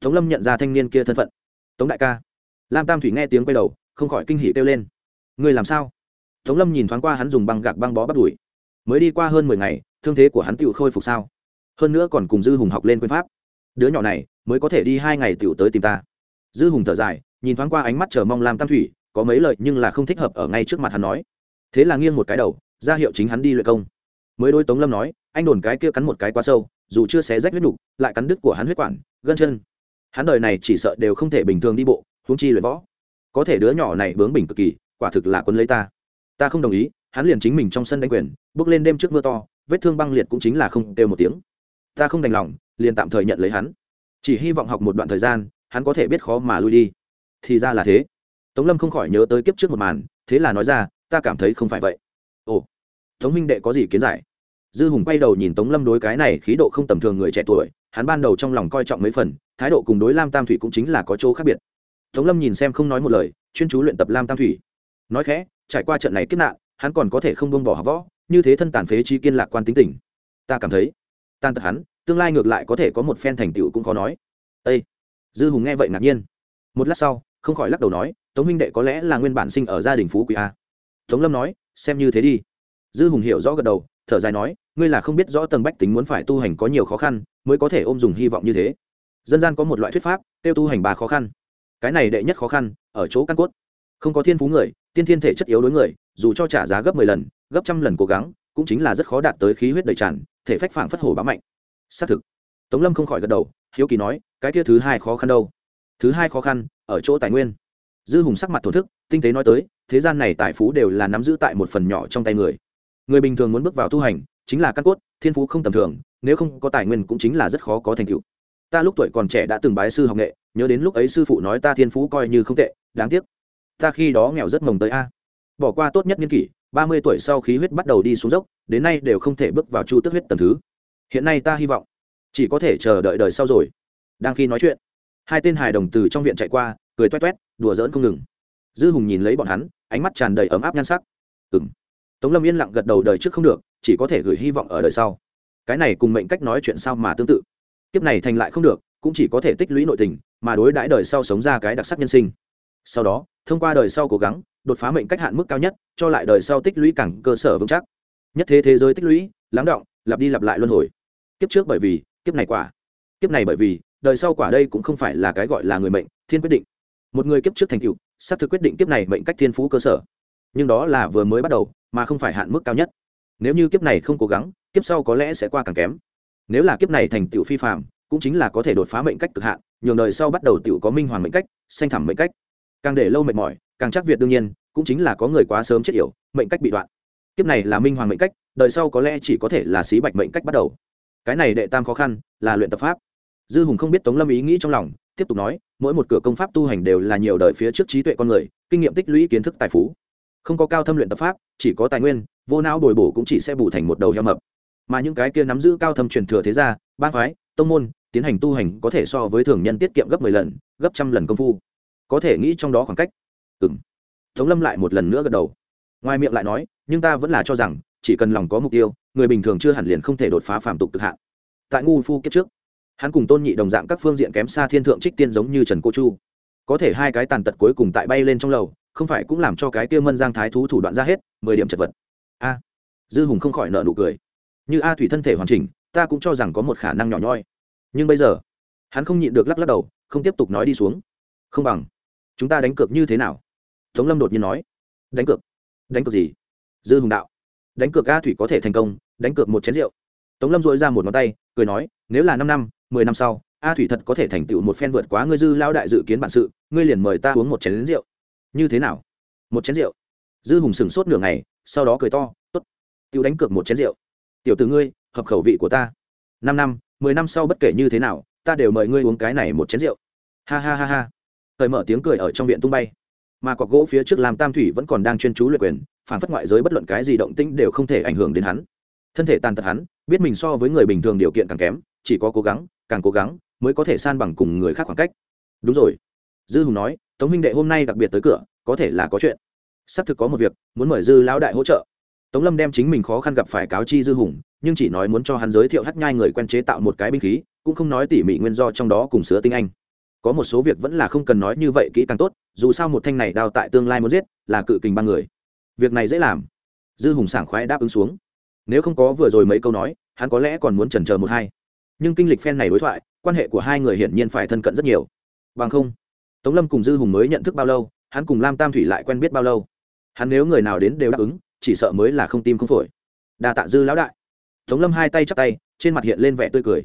S1: Tống lâm nhận ra thanh niên kia thân phận. Tống đại ca. Lam tam thủy nghe tiếng quay đầu không khỏi kinh hỉ kêu lên. Người làm sao? Tống lâm nhìn thoáng qua hắn dùng băng gạc băng bó bắt đuổi. Mới đi qua hơn mười ngày, thương thế của hắn tựu khôi phục sao? Hơn nữa còn cùng dư hùng học lên quyền pháp. Đứa nhỏ này, mới có thể đi hai ngày tựu tới tìm ta. Dư hùng thở dài, nhìn thoáng qua ánh mắt chờ mong lam tam thủy, có mấy lời nhưng là không thích hợp ở ngay trước mặt hắn nói. Thế là nghiêng một cái đầu, ra hiệu chính hắn đi luyện công. Mới đôi tống lâm nói, anh đồn cái kia cắn một cái quá sâu, dù chưa xé rách huyết nục, lại cắn đứt của hắn huyết quản, gân chân. Hắn đời này chỉ sợ đều không thể bình thường đi bộ, huống chi luyện võ có thể đứa nhỏ này bướng bỉnh cực kỳ, quả thực là quân lấy ta. Ta không đồng ý, hắn liền chính mình trong sân đánh quyền, bước lên đêm trước mưa to, vết thương băng liệt cũng chính là không đều một tiếng. Ta không đành lòng, liền tạm thời nhận lấy hắn. Chỉ hy vọng học một đoạn thời gian, hắn có thể biết khó mà lui đi. Thì ra là thế. Tống lâm không khỏi nhớ tới kiếp trước một màn, thế là nói ra, ta cảm thấy không phải vậy. Ồ, tống minh đệ có gì kiến giải? Dư hùng quay đầu nhìn tống lâm đối cái này khí độ không tầm thường người trẻ tuổi, hắn ban đầu trong lòng coi trọng mấy phần, thái độ cùng đối lam tam thủy cũng chính là có chỗ khác biệt tống lâm nhìn xem không nói một lời, chuyên chú luyện tập lam tam thủy. Nói khẽ, trải qua trận này kiếp nạn, hắn còn có thể không buông bỏ học võ, như thế thân tàn phế chi kiên lạc quan tính tình. Ta cảm thấy, tan tật hắn, tương lai ngược lại có thể có một phen thành tựu cũng khó nói. Â dư hùng nghe vậy ngạc nhiên. Một lát sau, không khỏi lắc đầu nói, tống minh đệ có lẽ là nguyên bản sinh ở gia đình phú quý a. Tống lâm nói, xem như thế đi. Dư hùng hiểu rõ gật đầu, thở dài nói, ngươi là không biết rõ tầng bách tính muốn phải tu hành có nhiều khó khăn, mới có thể ôm dùng hy vọng như thế. Dân gian có một loại thuyết pháp, tiêu tu hành bà khó khăn cái này đệ nhất khó khăn, ở chỗ căn cốt. Không có thiên phú người, tiên thiên thể chất yếu đối người, dù cho trả giá gấp mười lần, gấp trăm lần cố gắng, cũng chính là rất khó đạt tới khí huyết đầy tràn, thể phách phảng phất hổ bá mạnh. Xác thực. Tống lâm không khỏi gật đầu, hiếu kỳ nói, cái kia thứ hai khó khăn đâu? Thứ hai khó khăn, ở chỗ tài nguyên. Dư hùng sắc mặt thổ thức, tinh tế nói tới, thế gian này tài phú đều là nắm giữ tại một phần nhỏ trong tay người. Người bình thường muốn bước vào tu hành, chính là căn cốt, thiên phú không tầm thường, nếu không có tài nguyên cũng chính là rất khó có thành tựu. Ta lúc tuổi còn trẻ đã từng bái sư học nghệ nhớ đến lúc ấy sư phụ nói ta thiên phú coi như không tệ, đáng tiếc. Ta khi đó nghèo rất mồng tới a. Bỏ qua tốt nhất niên kỷ, ba mươi tuổi sau khí huyết bắt đầu đi xuống dốc, đến nay đều không thể bước vào chu tức huyết tầm thứ. Hiện nay ta hy vọng, chỉ có thể chờ đợi đời sau rồi. Đang khi nói chuyện, hai tên hài đồng từ trong viện chạy qua, cười toét toét, đùa giỡn không ngừng. Dư hùng nhìn lấy bọn hắn, ánh mắt tràn đầy ấm áp nhan sắc. Ừ m tống lâm yên lặng gật đầu đời trước không được, chỉ có thể gửi hy vọng ở đời sau. Cái này cùng mệnh cách nói chuyện sao mà tương tự. Kiếp này thành lại không được cũng chỉ có thể tích lũy nội tình, mà đối đãi đời sau sống ra cái đặc sắc nhân sinh. Sau đó, thông qua đời sau cố gắng, đột phá mệnh cách hạn mức cao nhất, cho lại đời sau tích lũy càng cơ sở vững chắc. Nhất thế thế giới tích lũy, lắng động, lặp đi lặp lại luân hồi. Kiếp trước bởi vì, kiếp này quả. Kiếp này bởi vì, đời sau quả đây cũng không phải là cái gọi là người mệnh, thiên quyết định. Một người kiếp trước thành tựu, xác thực quyết định kiếp này mệnh cách thiên phú cơ sở. Nhưng đó là vừa mới bắt đầu, mà không phải hạn mức cao nhất. Nếu như kiếp này không cố gắng, kiếp sau có lẽ sẽ qua càng kém. Nếu là kiếp này thành tựu phi phạm cũng chính là có thể đột phá mệnh cách cực hạn, nhường đời sau bắt đầu tự có minh hoàng mệnh cách xanh thẳm mệnh cách. Càng để lâu mệt mỏi, càng chắc việt đương nhiên, cũng chính là có người quá sớm chết yểu, mệnh cách bị đoạn. Kiếp này là minh hoàng mệnh cách, đời sau có lẽ chỉ có thể là xí bạch mệnh cách bắt đầu. Cái này đệ tam khó khăn, là luyện tập pháp. Dư hùng không biết tống lâm ý nghĩ trong lòng, tiếp tục nói, mỗi một cửa công pháp tu hành đều là nhiều đời phía trước trí tuệ con người, kinh nghiệm tích lũy kiến thức tài phú. Không có cao thâm luyện tập pháp, chỉ có tài nguyên, vô não bồi bổ cũng chỉ sẽ bù thành một đầu heo mập mà những cái kia nắm giữ cao thâm truyền thừa thế gia ban phái, tông môn, tiến hành tu hành có thể so với thường nhân tiết kiệm gấp mười lần, gấp trăm lần công phu. Có thể nghĩ trong đó khoảng cách. Ừ m tống lâm lại một lần nữa gật đầu. Ngoài miệng lại nói, nhưng ta vẫn là cho rằng, chỉ cần lòng có mục tiêu, người bình thường chưa hẳn liền không thể đột phá phạm tục cực hạn. Tại ngu phu kiếp trước, hắn cùng tôn nhị đồng dạng các phương diện kém xa thiên thượng trích tiên giống như trần cô chu. Có thể hai cái tàn tật cuối cùng tại bay lên trong lầu, không phải cũng làm cho cái kia mân giang thái thú thủ đoạn ra hết, mười điểm chật vật. A. Dư hùng không khỏi nợ nụ cười như a thủy thân thể hoàn chỉnh, ta cũng cho rằng có một khả năng nhỏ nhoi. Nhưng bây giờ, hắn không nhịn được lắc lắc đầu, không tiếp tục nói đi xuống. Không bằng, chúng ta đánh cược như thế nào? Tống lâm đột nhiên nói. Đánh cược? Đánh cược gì? Dư hùng đạo. Đánh cược a thủy có thể thành công, đánh cược một chén rượu. Tống lâm dội ra một ngón tay, cười nói, nếu là năm năm, mười năm sau, a thủy thật có thể thành tựu một phen vượt quá ngươi dư lao đại dự kiến bản sự, ngươi liền mời ta uống một chén rượu. Như thế nào? Một chén rượu? Dư hùng sửng sốt nửa ngày, sau đó cười to t ố t tự đánh cược một chén rượu tiểu từ ngươi, hợp khẩu vị của ta. Năm năm, mười năm sau bất kể như thế nào, ta đều mời ngươi uống cái này một chén rượu. Ha ha ha ha. Thời mở tiếng cười ở trong viện tung bay. Mà cọc gỗ phía trước làm tam thủy vẫn còn đang chuyên chú luyện quyền, phản phất ngoại giới bất luận cái gì động tĩnh đều không thể ảnh hưởng đến hắn. Thân thể tàn tật hắn, biết mình so với người bình thường điều kiện càng kém, chỉ có cố gắng, càng cố gắng mới có thể san bằng cùng người khác khoảng cách. Đúng rồi. Dư hùng nói, tống huynh đệ hôm nay đặc biệt tới cửa, có thể là có chuyện. Xác thực có một việc, muốn mời dư lão đại hỗ trợ tống lâm đem chính mình khó khăn gặp phải cáo chi dư hùng, nhưng chỉ nói muốn cho hắn giới thiệu hát nhai người quen chế tạo một cái binh khí, cũng không nói tỉ mỉ nguyên do trong đó cùng sứa tinh anh. Có một số việc vẫn là không cần nói như vậy kỹ càng tốt, dù sao một thanh này đào tại tương lai muốn giết, là cự kình ba người. Việc này dễ làm. Dư hùng sảng khoái đáp ứng xuống. Nếu không có vừa rồi mấy câu nói, hắn có lẽ còn muốn chần chờ một hai. Nhưng kinh lịch phen này đối thoại, quan hệ của hai người hiển nhiên phải thân cận rất nhiều. Bằng không, tống lâm cùng dư hùng mới nhận thức bao lâu, hắn cùng lam tam thủy lại quen biết bao lâu. Hắn nếu người nào đến đều đáp ứng chỉ sợ mới là không tim không phổi. Đa tạ dư lão đại. Tống lâm hai tay chắp tay, trên mặt hiện lên vẻ tươi cười.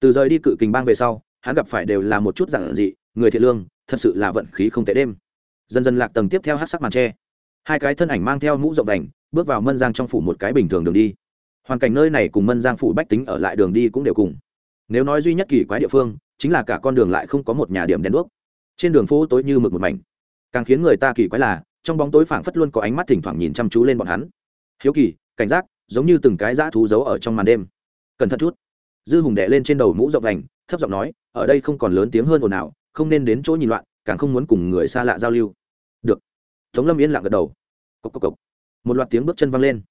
S1: Từ rời đi cự kình bang về sau, hắn gặp phải đều là một chút giản dị, người thiện lương, thật sự là vận khí không tệ đêm. Dần dần lạc tầng tiếp theo hát sắc màn tre. Hai cái thân ảnh mang theo mũ rộng đành, bước vào mân giang trong phủ một cái bình thường đường đi. Hoàn cảnh nơi này cùng mân giang phủ bách tính ở lại đường đi cũng đều cùng. Nếu nói duy nhất kỳ quái địa phương, chính là cả con đường lại không có một nhà điểm đèn đuốc. Trên đường phố tối như mực một mảnh. Càng khiến người ta kỳ quái là trong bóng tối phảng phất luôn có ánh mắt thỉnh thoảng nhìn chăm chú lên bọn hắn. Hiếu kỳ, cảnh giác, giống như từng cái dã thú giấu ở trong màn đêm. Cẩn thận chút. Dư hùng đẻ lên trên đầu mũ rộng vành, thấp giọng nói, ở đây không còn lớn tiếng hơn ồn ào, không nên đến chỗ nhìn loạn, càng không muốn cùng người xa lạ giao lưu. Được. Tống lâm yên lặng gật đầu. Cốc cốc cốc. một loạt tiếng bước chân văng lên.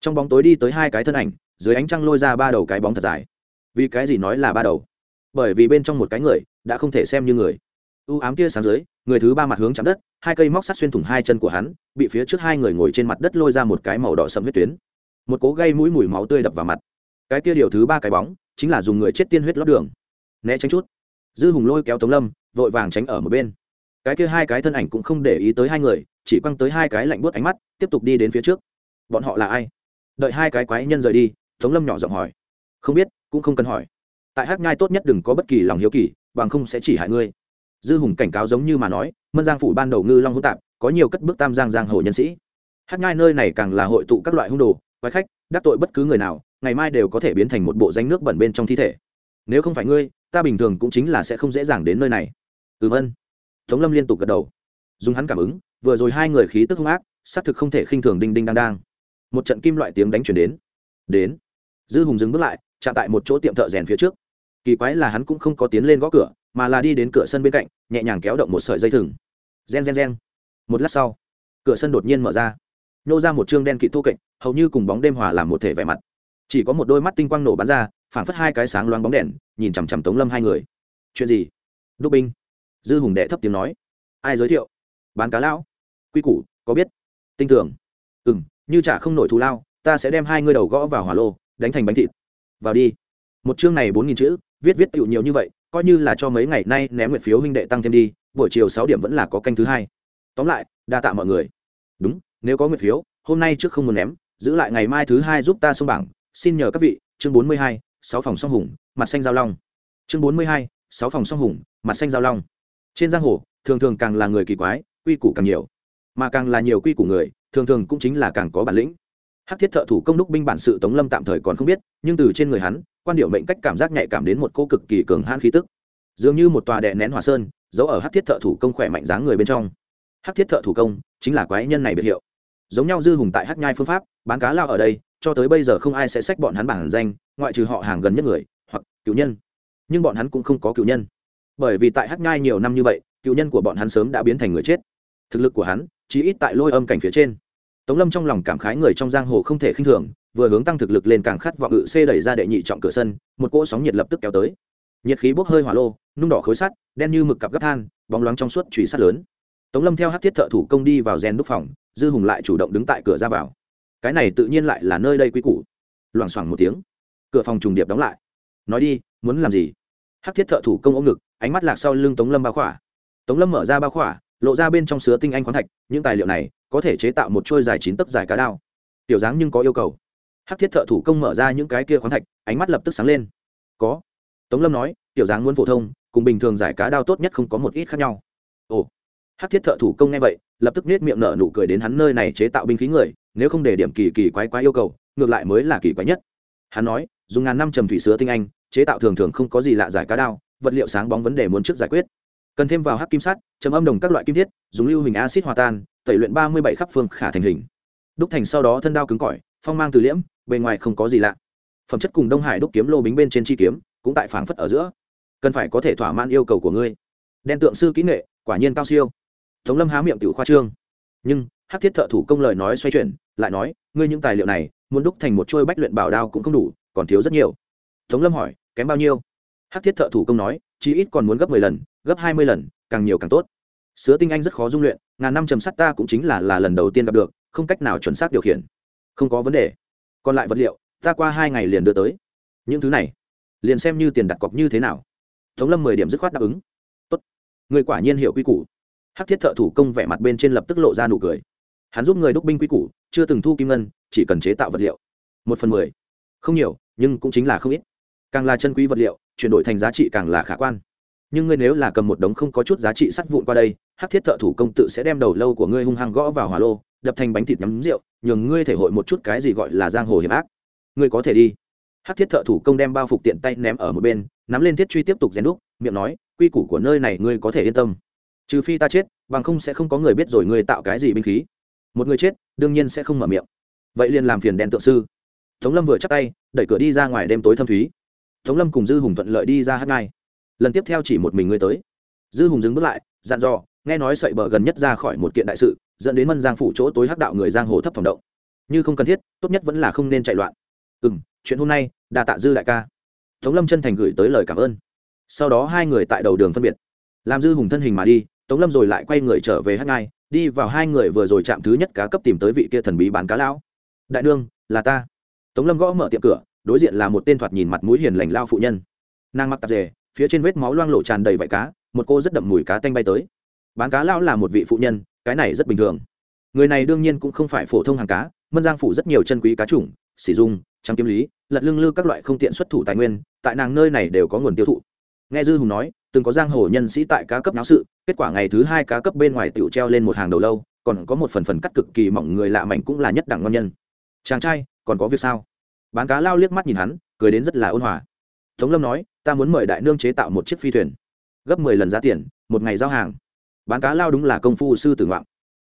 S1: Trong bóng tối đi tới hai cái thân ảnh, dưới ánh trăng lôi ra ba đầu cái bóng thật dài. Vì cái gì nói là ba đầu? Bởi vì bên trong một cái người, đã không thể xem như người u ám kia sáng dưới, người thứ ba mặt hướng chạm đất, hai cây móc sắt xuyên thủng hai chân của hắn, bị phía trước hai người ngồi trên mặt đất lôi ra một cái màu đỏ sẫm huyết tuyến. Một cố gây mũi mùi máu tươi đập vào mặt. Cái kia điều thứ ba cái bóng, chính là dùng người chết tiên huyết lót đường. Né tránh chút. Dư hùng lôi kéo tống lâm, vội vàng tránh ở một bên. Cái kia hai cái thân ảnh cũng không để ý tới hai người, chỉ quăng tới hai cái lạnh buốt ánh mắt, tiếp tục đi đến phía trước. Bọn họ là ai? Đợi hai cái quái nhân rời đi, tống lâm nhỏ giọng hỏi. Không biết, cũng không cần hỏi. Tại hát nhai tốt nhất đừng có bất kỳ lòng hiếu kỳ, bằng không sẽ chỉ hại ngươi dư hùng cảnh cáo giống như mà nói, mân giang phủ ban đầu ngư long hỗn tạp, có nhiều cất bước tam giang giang hồ nhân sĩ. Hát nhai nơi này càng là hội tụ các loại hung đồ, quái khách, đắc tội bất cứ người nào, ngày mai đều có thể biến thành một bộ danh nước bẩn bên trong thi thể. Nếu không phải ngươi, ta bình thường cũng chính là sẽ không dễ dàng đến nơi này. Ừm ân tống lâm liên tục gật đầu. Dùng hắn cảm ứng, vừa rồi hai người khí tức hung ác, xác thực không thể khinh thường đinh đinh đang đang. Một trận kim loại tiếng đánh chuyển đến. Đến. Dư hùng dừng bước lại, chạm tại một chỗ tiệm thợ rèn phía trước. Kỳ quái là hắn cũng không có tiến lên gõ cửa mà là đi đến cửa sân bên cạnh, nhẹ nhàng kéo động một sợi dây thừng. Gen gen gen. Một lát sau, cửa sân đột nhiên mở ra. Nhô ra một chương đen kịt thô kệch hầu như cùng bóng đêm hòa làm một thể vẻ mặt. Chỉ có một đôi mắt tinh quang nổ bắn ra, phảng phất hai cái sáng loáng bóng đèn, nhìn chằm chằm tống lâm hai người. Chuyện gì? Đúc binh. Dư hùng đệ thấp tiếng nói. Ai giới thiệu? Bán cá lão. Quy củ, có biết. Tinh tưởng. Ừ m như chả không nổi thù lao, ta sẽ đem hai ngươi đầu gõ vào hỏa lô, đánh thành bánh thịt. Vào đi. Một chương này bốn nghìn chữ, viết viết tựu nhiều như vậy coi như là cho mấy ngày nay ném nguyện phiếu huynh đệ tăng thêm đi, buổi chiều sáu điểm vẫn là có canh thứ hai. Tóm lại, đa tạ mọi người. Đúng, nếu có nguyện phiếu, hôm nay trước không muốn ném, giữ lại ngày mai thứ hai giúp ta xông bảng. Xin nhờ các vị, chương bốn mươi hai, sáu phòng song hùng, mặt xanh giao long. Chương bốn mươi hai, sáu phòng song hùng, mặt xanh giao long. Trên giang hồ, thường thường càng là người kỳ quái, quy củ càng nhiều. Mà càng là nhiều quy củ người, thường thường cũng chính là càng có bản lĩnh. Hát thiết thợ thủ công đúc binh bản sự tống lâm tạm thời còn không biết, nhưng từ trên người hắn, quan điệu mệnh cách cảm giác nhạy cảm đến một cô cực kỳ cường hãn khí tức. Dường như một tòa đệ nén hỏa sơn, giấu ở Hát thiết thợ thủ công khỏe mạnh dáng người bên trong. Hát thiết thợ thủ công chính là quái nhân này biệt hiệu. Giống nhau dư hùng tại Hát nhai phương pháp, bán cá lao ở đây, cho tới bây giờ không ai sẽ sách bọn hắn bản danh, ngoại trừ họ hàng gần nhất người, hoặc cựu nhân. Nhưng bọn hắn cũng không có cựu nhân. Bởi vì tại Hát nhai nhiều năm như vậy, cựu nhân của bọn hắn sớm đã biến thành người chết. Thực lực của hắn chỉ ít tại lôi âm cảnh phía trên tống lâm trong lòng cảm khái người trong giang hồ không thể khinh thường, vừa hướng tăng thực lực lên càng khát vọng ngự xê đẩy ra đệ nhị trọng cửa sân, một cỗ sóng nhiệt lập tức kéo tới. Nhiệt khí bốc hơi hỏa lô, nung đỏ khối sắt, đen như mực cặp gấp than, bóng loáng trong suốt trùy sắt lớn. Tống lâm theo hát thiết thợ thủ công đi vào rèn đúc phòng, dư hùng lại chủ động đứng tại cửa ra vào. Cái này tự nhiên lại là nơi đây quý củ. Loảng xoảng một tiếng, cửa phòng trùng điệp đóng lại. Nói đi, muốn làm gì? Hát thiết thợ thủ công ôm ngực, ánh mắt lạc sau lưng tống lâm bao khỏa. Tống lâm mở ra bao khỏa, lộ ra bên trong sứa tinh anh khoáng thạch, những tài liệu này có thể chế tạo một chuôi dài chín tấc dài cá đao. Tiểu dáng nhưng có yêu cầu. Hắc thiết thợ thủ công mở ra những cái kia khoáng thạch, ánh mắt lập tức sáng lên. Có. Tống lâm nói, tiểu dáng muốn phổ thông, cùng bình thường giải cá đao tốt nhất không có một ít khác nhau. Ồ. Hắc thiết thợ thủ công nghe vậy, lập tức nết miệng nở nụ cười đến hắn nơi này chế tạo binh khí người, nếu không để điểm kỳ kỳ quái quái yêu cầu, ngược lại mới là kỳ quái nhất. Hắn nói, dùng ngàn năm trầm thủy sứa tinh anh, chế tạo thường thường không có gì lạ giải cá đao, vật liệu sáng bóng vấn đề muốn trước giải quyết cần thêm vào hắc kim sắt, chấm âm đồng các loại kim thiết, dùng lưu hình acid hòa tan, tẩy luyện ba mươi bảy khắp phương khả thành hình. Đúc thành sau đó thân đao cứng cỏi, phong mang từ liễm, bề ngoài không có gì lạ. Phẩm chất cùng đông hải đúc kiếm lô bính bên trên chi kiếm, cũng tại phảng phất ở giữa. Cần phải có thể thỏa mãn yêu cầu của ngươi. Đen tượng sư kỹ nghệ, quả nhiên cao siêu. Tống lâm há miệng tiểu khoa trương. Nhưng, hắc thiết thợ thủ công lời nói xoay chuyển, lại nói, ngươi những tài liệu này, muốn đúc thành một trôi bách luyện bảo đao cũng không đủ, còn thiếu rất nhiều. Tống lâm hỏi, kém bao nhiêu? Hắc thiết thợ thủ công nói chí ít còn muốn gấp mười lần gấp hai mươi lần, càng nhiều càng tốt. Sứa tinh anh rất khó dung luyện, ngàn năm trầm sắt ta cũng chính là là lần đầu tiên gặp được, không cách nào chuẩn xác điều khiển. Không có vấn đề. Còn lại vật liệu, ta qua hai ngày liền đưa tới. Những thứ này, liền xem như tiền đặt cọc như thế nào. Tống lâm mười điểm dứt khoát đáp ứng. Tốt. Người quả nhiên hiểu quy củ. Hắc thiết thợ thủ công vẻ mặt bên trên lập tức lộ ra nụ cười. Hắn giúp người đúc binh quy củ, chưa từng thu kim ngân, chỉ cần chế tạo vật liệu. Một phần mười. Không nhiều, nhưng cũng chính là không ít. Càng là chân quý vật liệu, chuyển đổi thành giá trị càng là khả quan nhưng ngươi nếu là cầm một đống không có chút giá trị sắt vụn qua đây, hắc thiết thợ thủ công tự sẽ đem đầu lâu của ngươi hung hăng gõ vào hỏa lô, đập thành bánh thịt nhắm rượu, nhường ngươi thể hội một chút cái gì gọi là giang hồ hiểm ác. Ngươi có thể đi. Hắc thiết thợ thủ công đem bao phục tiện tay ném ở một bên, nắm lên thiết truy tiếp tục rèn đúc, miệng nói, quy củ của nơi này ngươi có thể yên tâm. Trừ phi ta chết, bằng không sẽ không có người biết rồi ngươi tạo cái gì binh khí. Một người chết, đương nhiên sẽ không mở miệng. Vậy liền làm phiền đèn tượng sư. Tống lâm vừa chắc tay, đẩy cửa đi ra ngoài đêm tối thâm thúy. Tống lâm cùng dư hùng thuận lợi đi ra hát ngai lần tiếp theo chỉ một mình ngươi tới. Dư hùng dừng bước lại, dặn dò, nghe nói sậy bờ gần nhất ra khỏi một kiện đại sự, dẫn đến mân giang phủ chỗ tối hắc đạo người giang hồ thấp phòng động. Như không cần thiết, tốt nhất vẫn là không nên chạy loạn. Ừ m chuyện hôm nay đà tạ dư đại ca. Tống lâm chân thành gửi tới lời cảm ơn. Sau đó hai người tại đầu đường phân biệt. Làm dư hùng thân hình mà đi, tống lâm rồi lại quay người trở về hát ngai, đi vào hai người vừa rồi chạm thứ nhất cá cấp tìm tới vị kia thần bí bán cá lão. Đại nương, là ta. Tống lâm gõ mở tiệm cửa, đối diện là một tên thoạt nhìn mặt mũi hiền lành lao phụ nhân. Nàng mặc tạp dề phía trên vết máu loang lộ tràn đầy vải cá, một cô rất đậm mùi cá tanh bay tới. Bán cá lao là một vị phụ nhân, cái này rất bình thường. Người này đương nhiên cũng không phải phổ thông hàng cá, mân giang phủ rất nhiều chân quý cá chủng, xỉ dung, trắng kiếm lý, lật lưng lư các loại không tiện xuất thủ tài nguyên, tại nàng nơi này đều có nguồn tiêu thụ. Nghe dư hùng nói, từng có giang hồ nhân sĩ tại cá cấp náo sự, kết quả ngày thứ hai cá cấp bên ngoài tiểu treo lên một hàng đầu lâu, còn có một phần phần cắt cực kỳ mỏng người lạ mảnh cũng là nhất đẳng ngon nhân. Chàng trai, còn có việc sao? Bán cá lao liếc mắt nhìn hắn, cười đến rất là ôn hòa tống lâm nói, ta muốn mời đại nương chế tạo một chiếc phi thuyền, gấp mười lần giá tiền, một ngày giao hàng. Bán cá lao đúng là công phu sư tử ngoạn.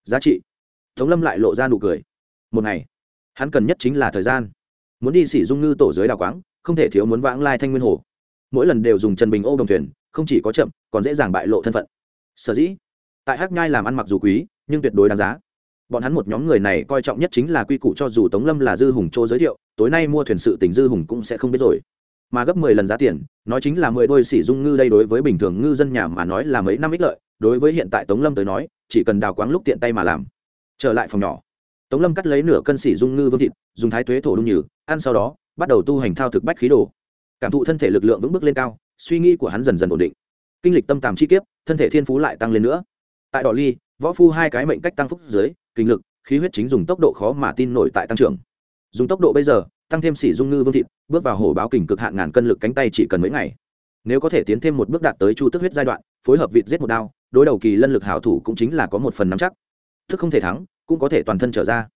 S1: Giá trị? Tống lâm lại lộ ra nụ cười. Một ngày? Hắn cần nhất chính là thời gian. Muốn đi sỉ dung ngư tổ giới đào quáng, không thể thiếu muốn vãng lai thanh nguyên hồ. Mỗi lần đều dùng trần bình ô đồng thuyền, không chỉ có chậm, còn dễ dàng bại lộ thân phận. Sở dĩ? Tại hắc nhai làm ăn mặc dù quý, nhưng tuyệt đối đáng giá. Bọn hắn một nhóm người này coi trọng nhất chính là quy củ cho dù tống lâm là dư hùng chỗ giới thiệu, tối nay mua thuyền sự tình dư hùng cũng sẽ không biết rồi mà gấp mười lần giá tiền, nói chính là mười đôi sỉ dung ngư đây đối với bình thường ngư dân nhà mà nói là mấy năm ích lợi, đối với hiện tại tống lâm tới nói, chỉ cần đào quáng lúc tiện tay mà làm. Trở lại phòng nhỏ, tống lâm cắt lấy nửa cân sỉ dung ngư vương thịt, dùng thái tuế thổ đung nhừ, ăn sau đó, bắt đầu tu hành thao thực bách khí đồ. Cảm thụ thân thể lực lượng vững bước lên cao, suy nghĩ của hắn dần dần ổn định. Kinh lịch tâm tàm chi kiếp, thân thể thiên phú lại tăng lên nữa. Tại đỏ ly, võ phu hai cái mệnh cách tăng phúc dưới, kinh lực, khí huyết chính dùng tốc độ khó mà tin nổi tại tăng trưởng. Dùng tốc độ bây giờ tăng thêm sỉ dung ngư vương thịt, bước vào hổ báo kình cực hạn ngàn cân lực cánh tay chỉ cần mấy ngày. Nếu có thể tiến thêm một bước đạt tới chu tức huyết giai đoạn, phối hợp vịt giết một đao, đối đầu kỳ lân lực hảo thủ cũng chính là có một phần nắm chắc. Thức không thể thắng, cũng có thể toàn thân trở ra.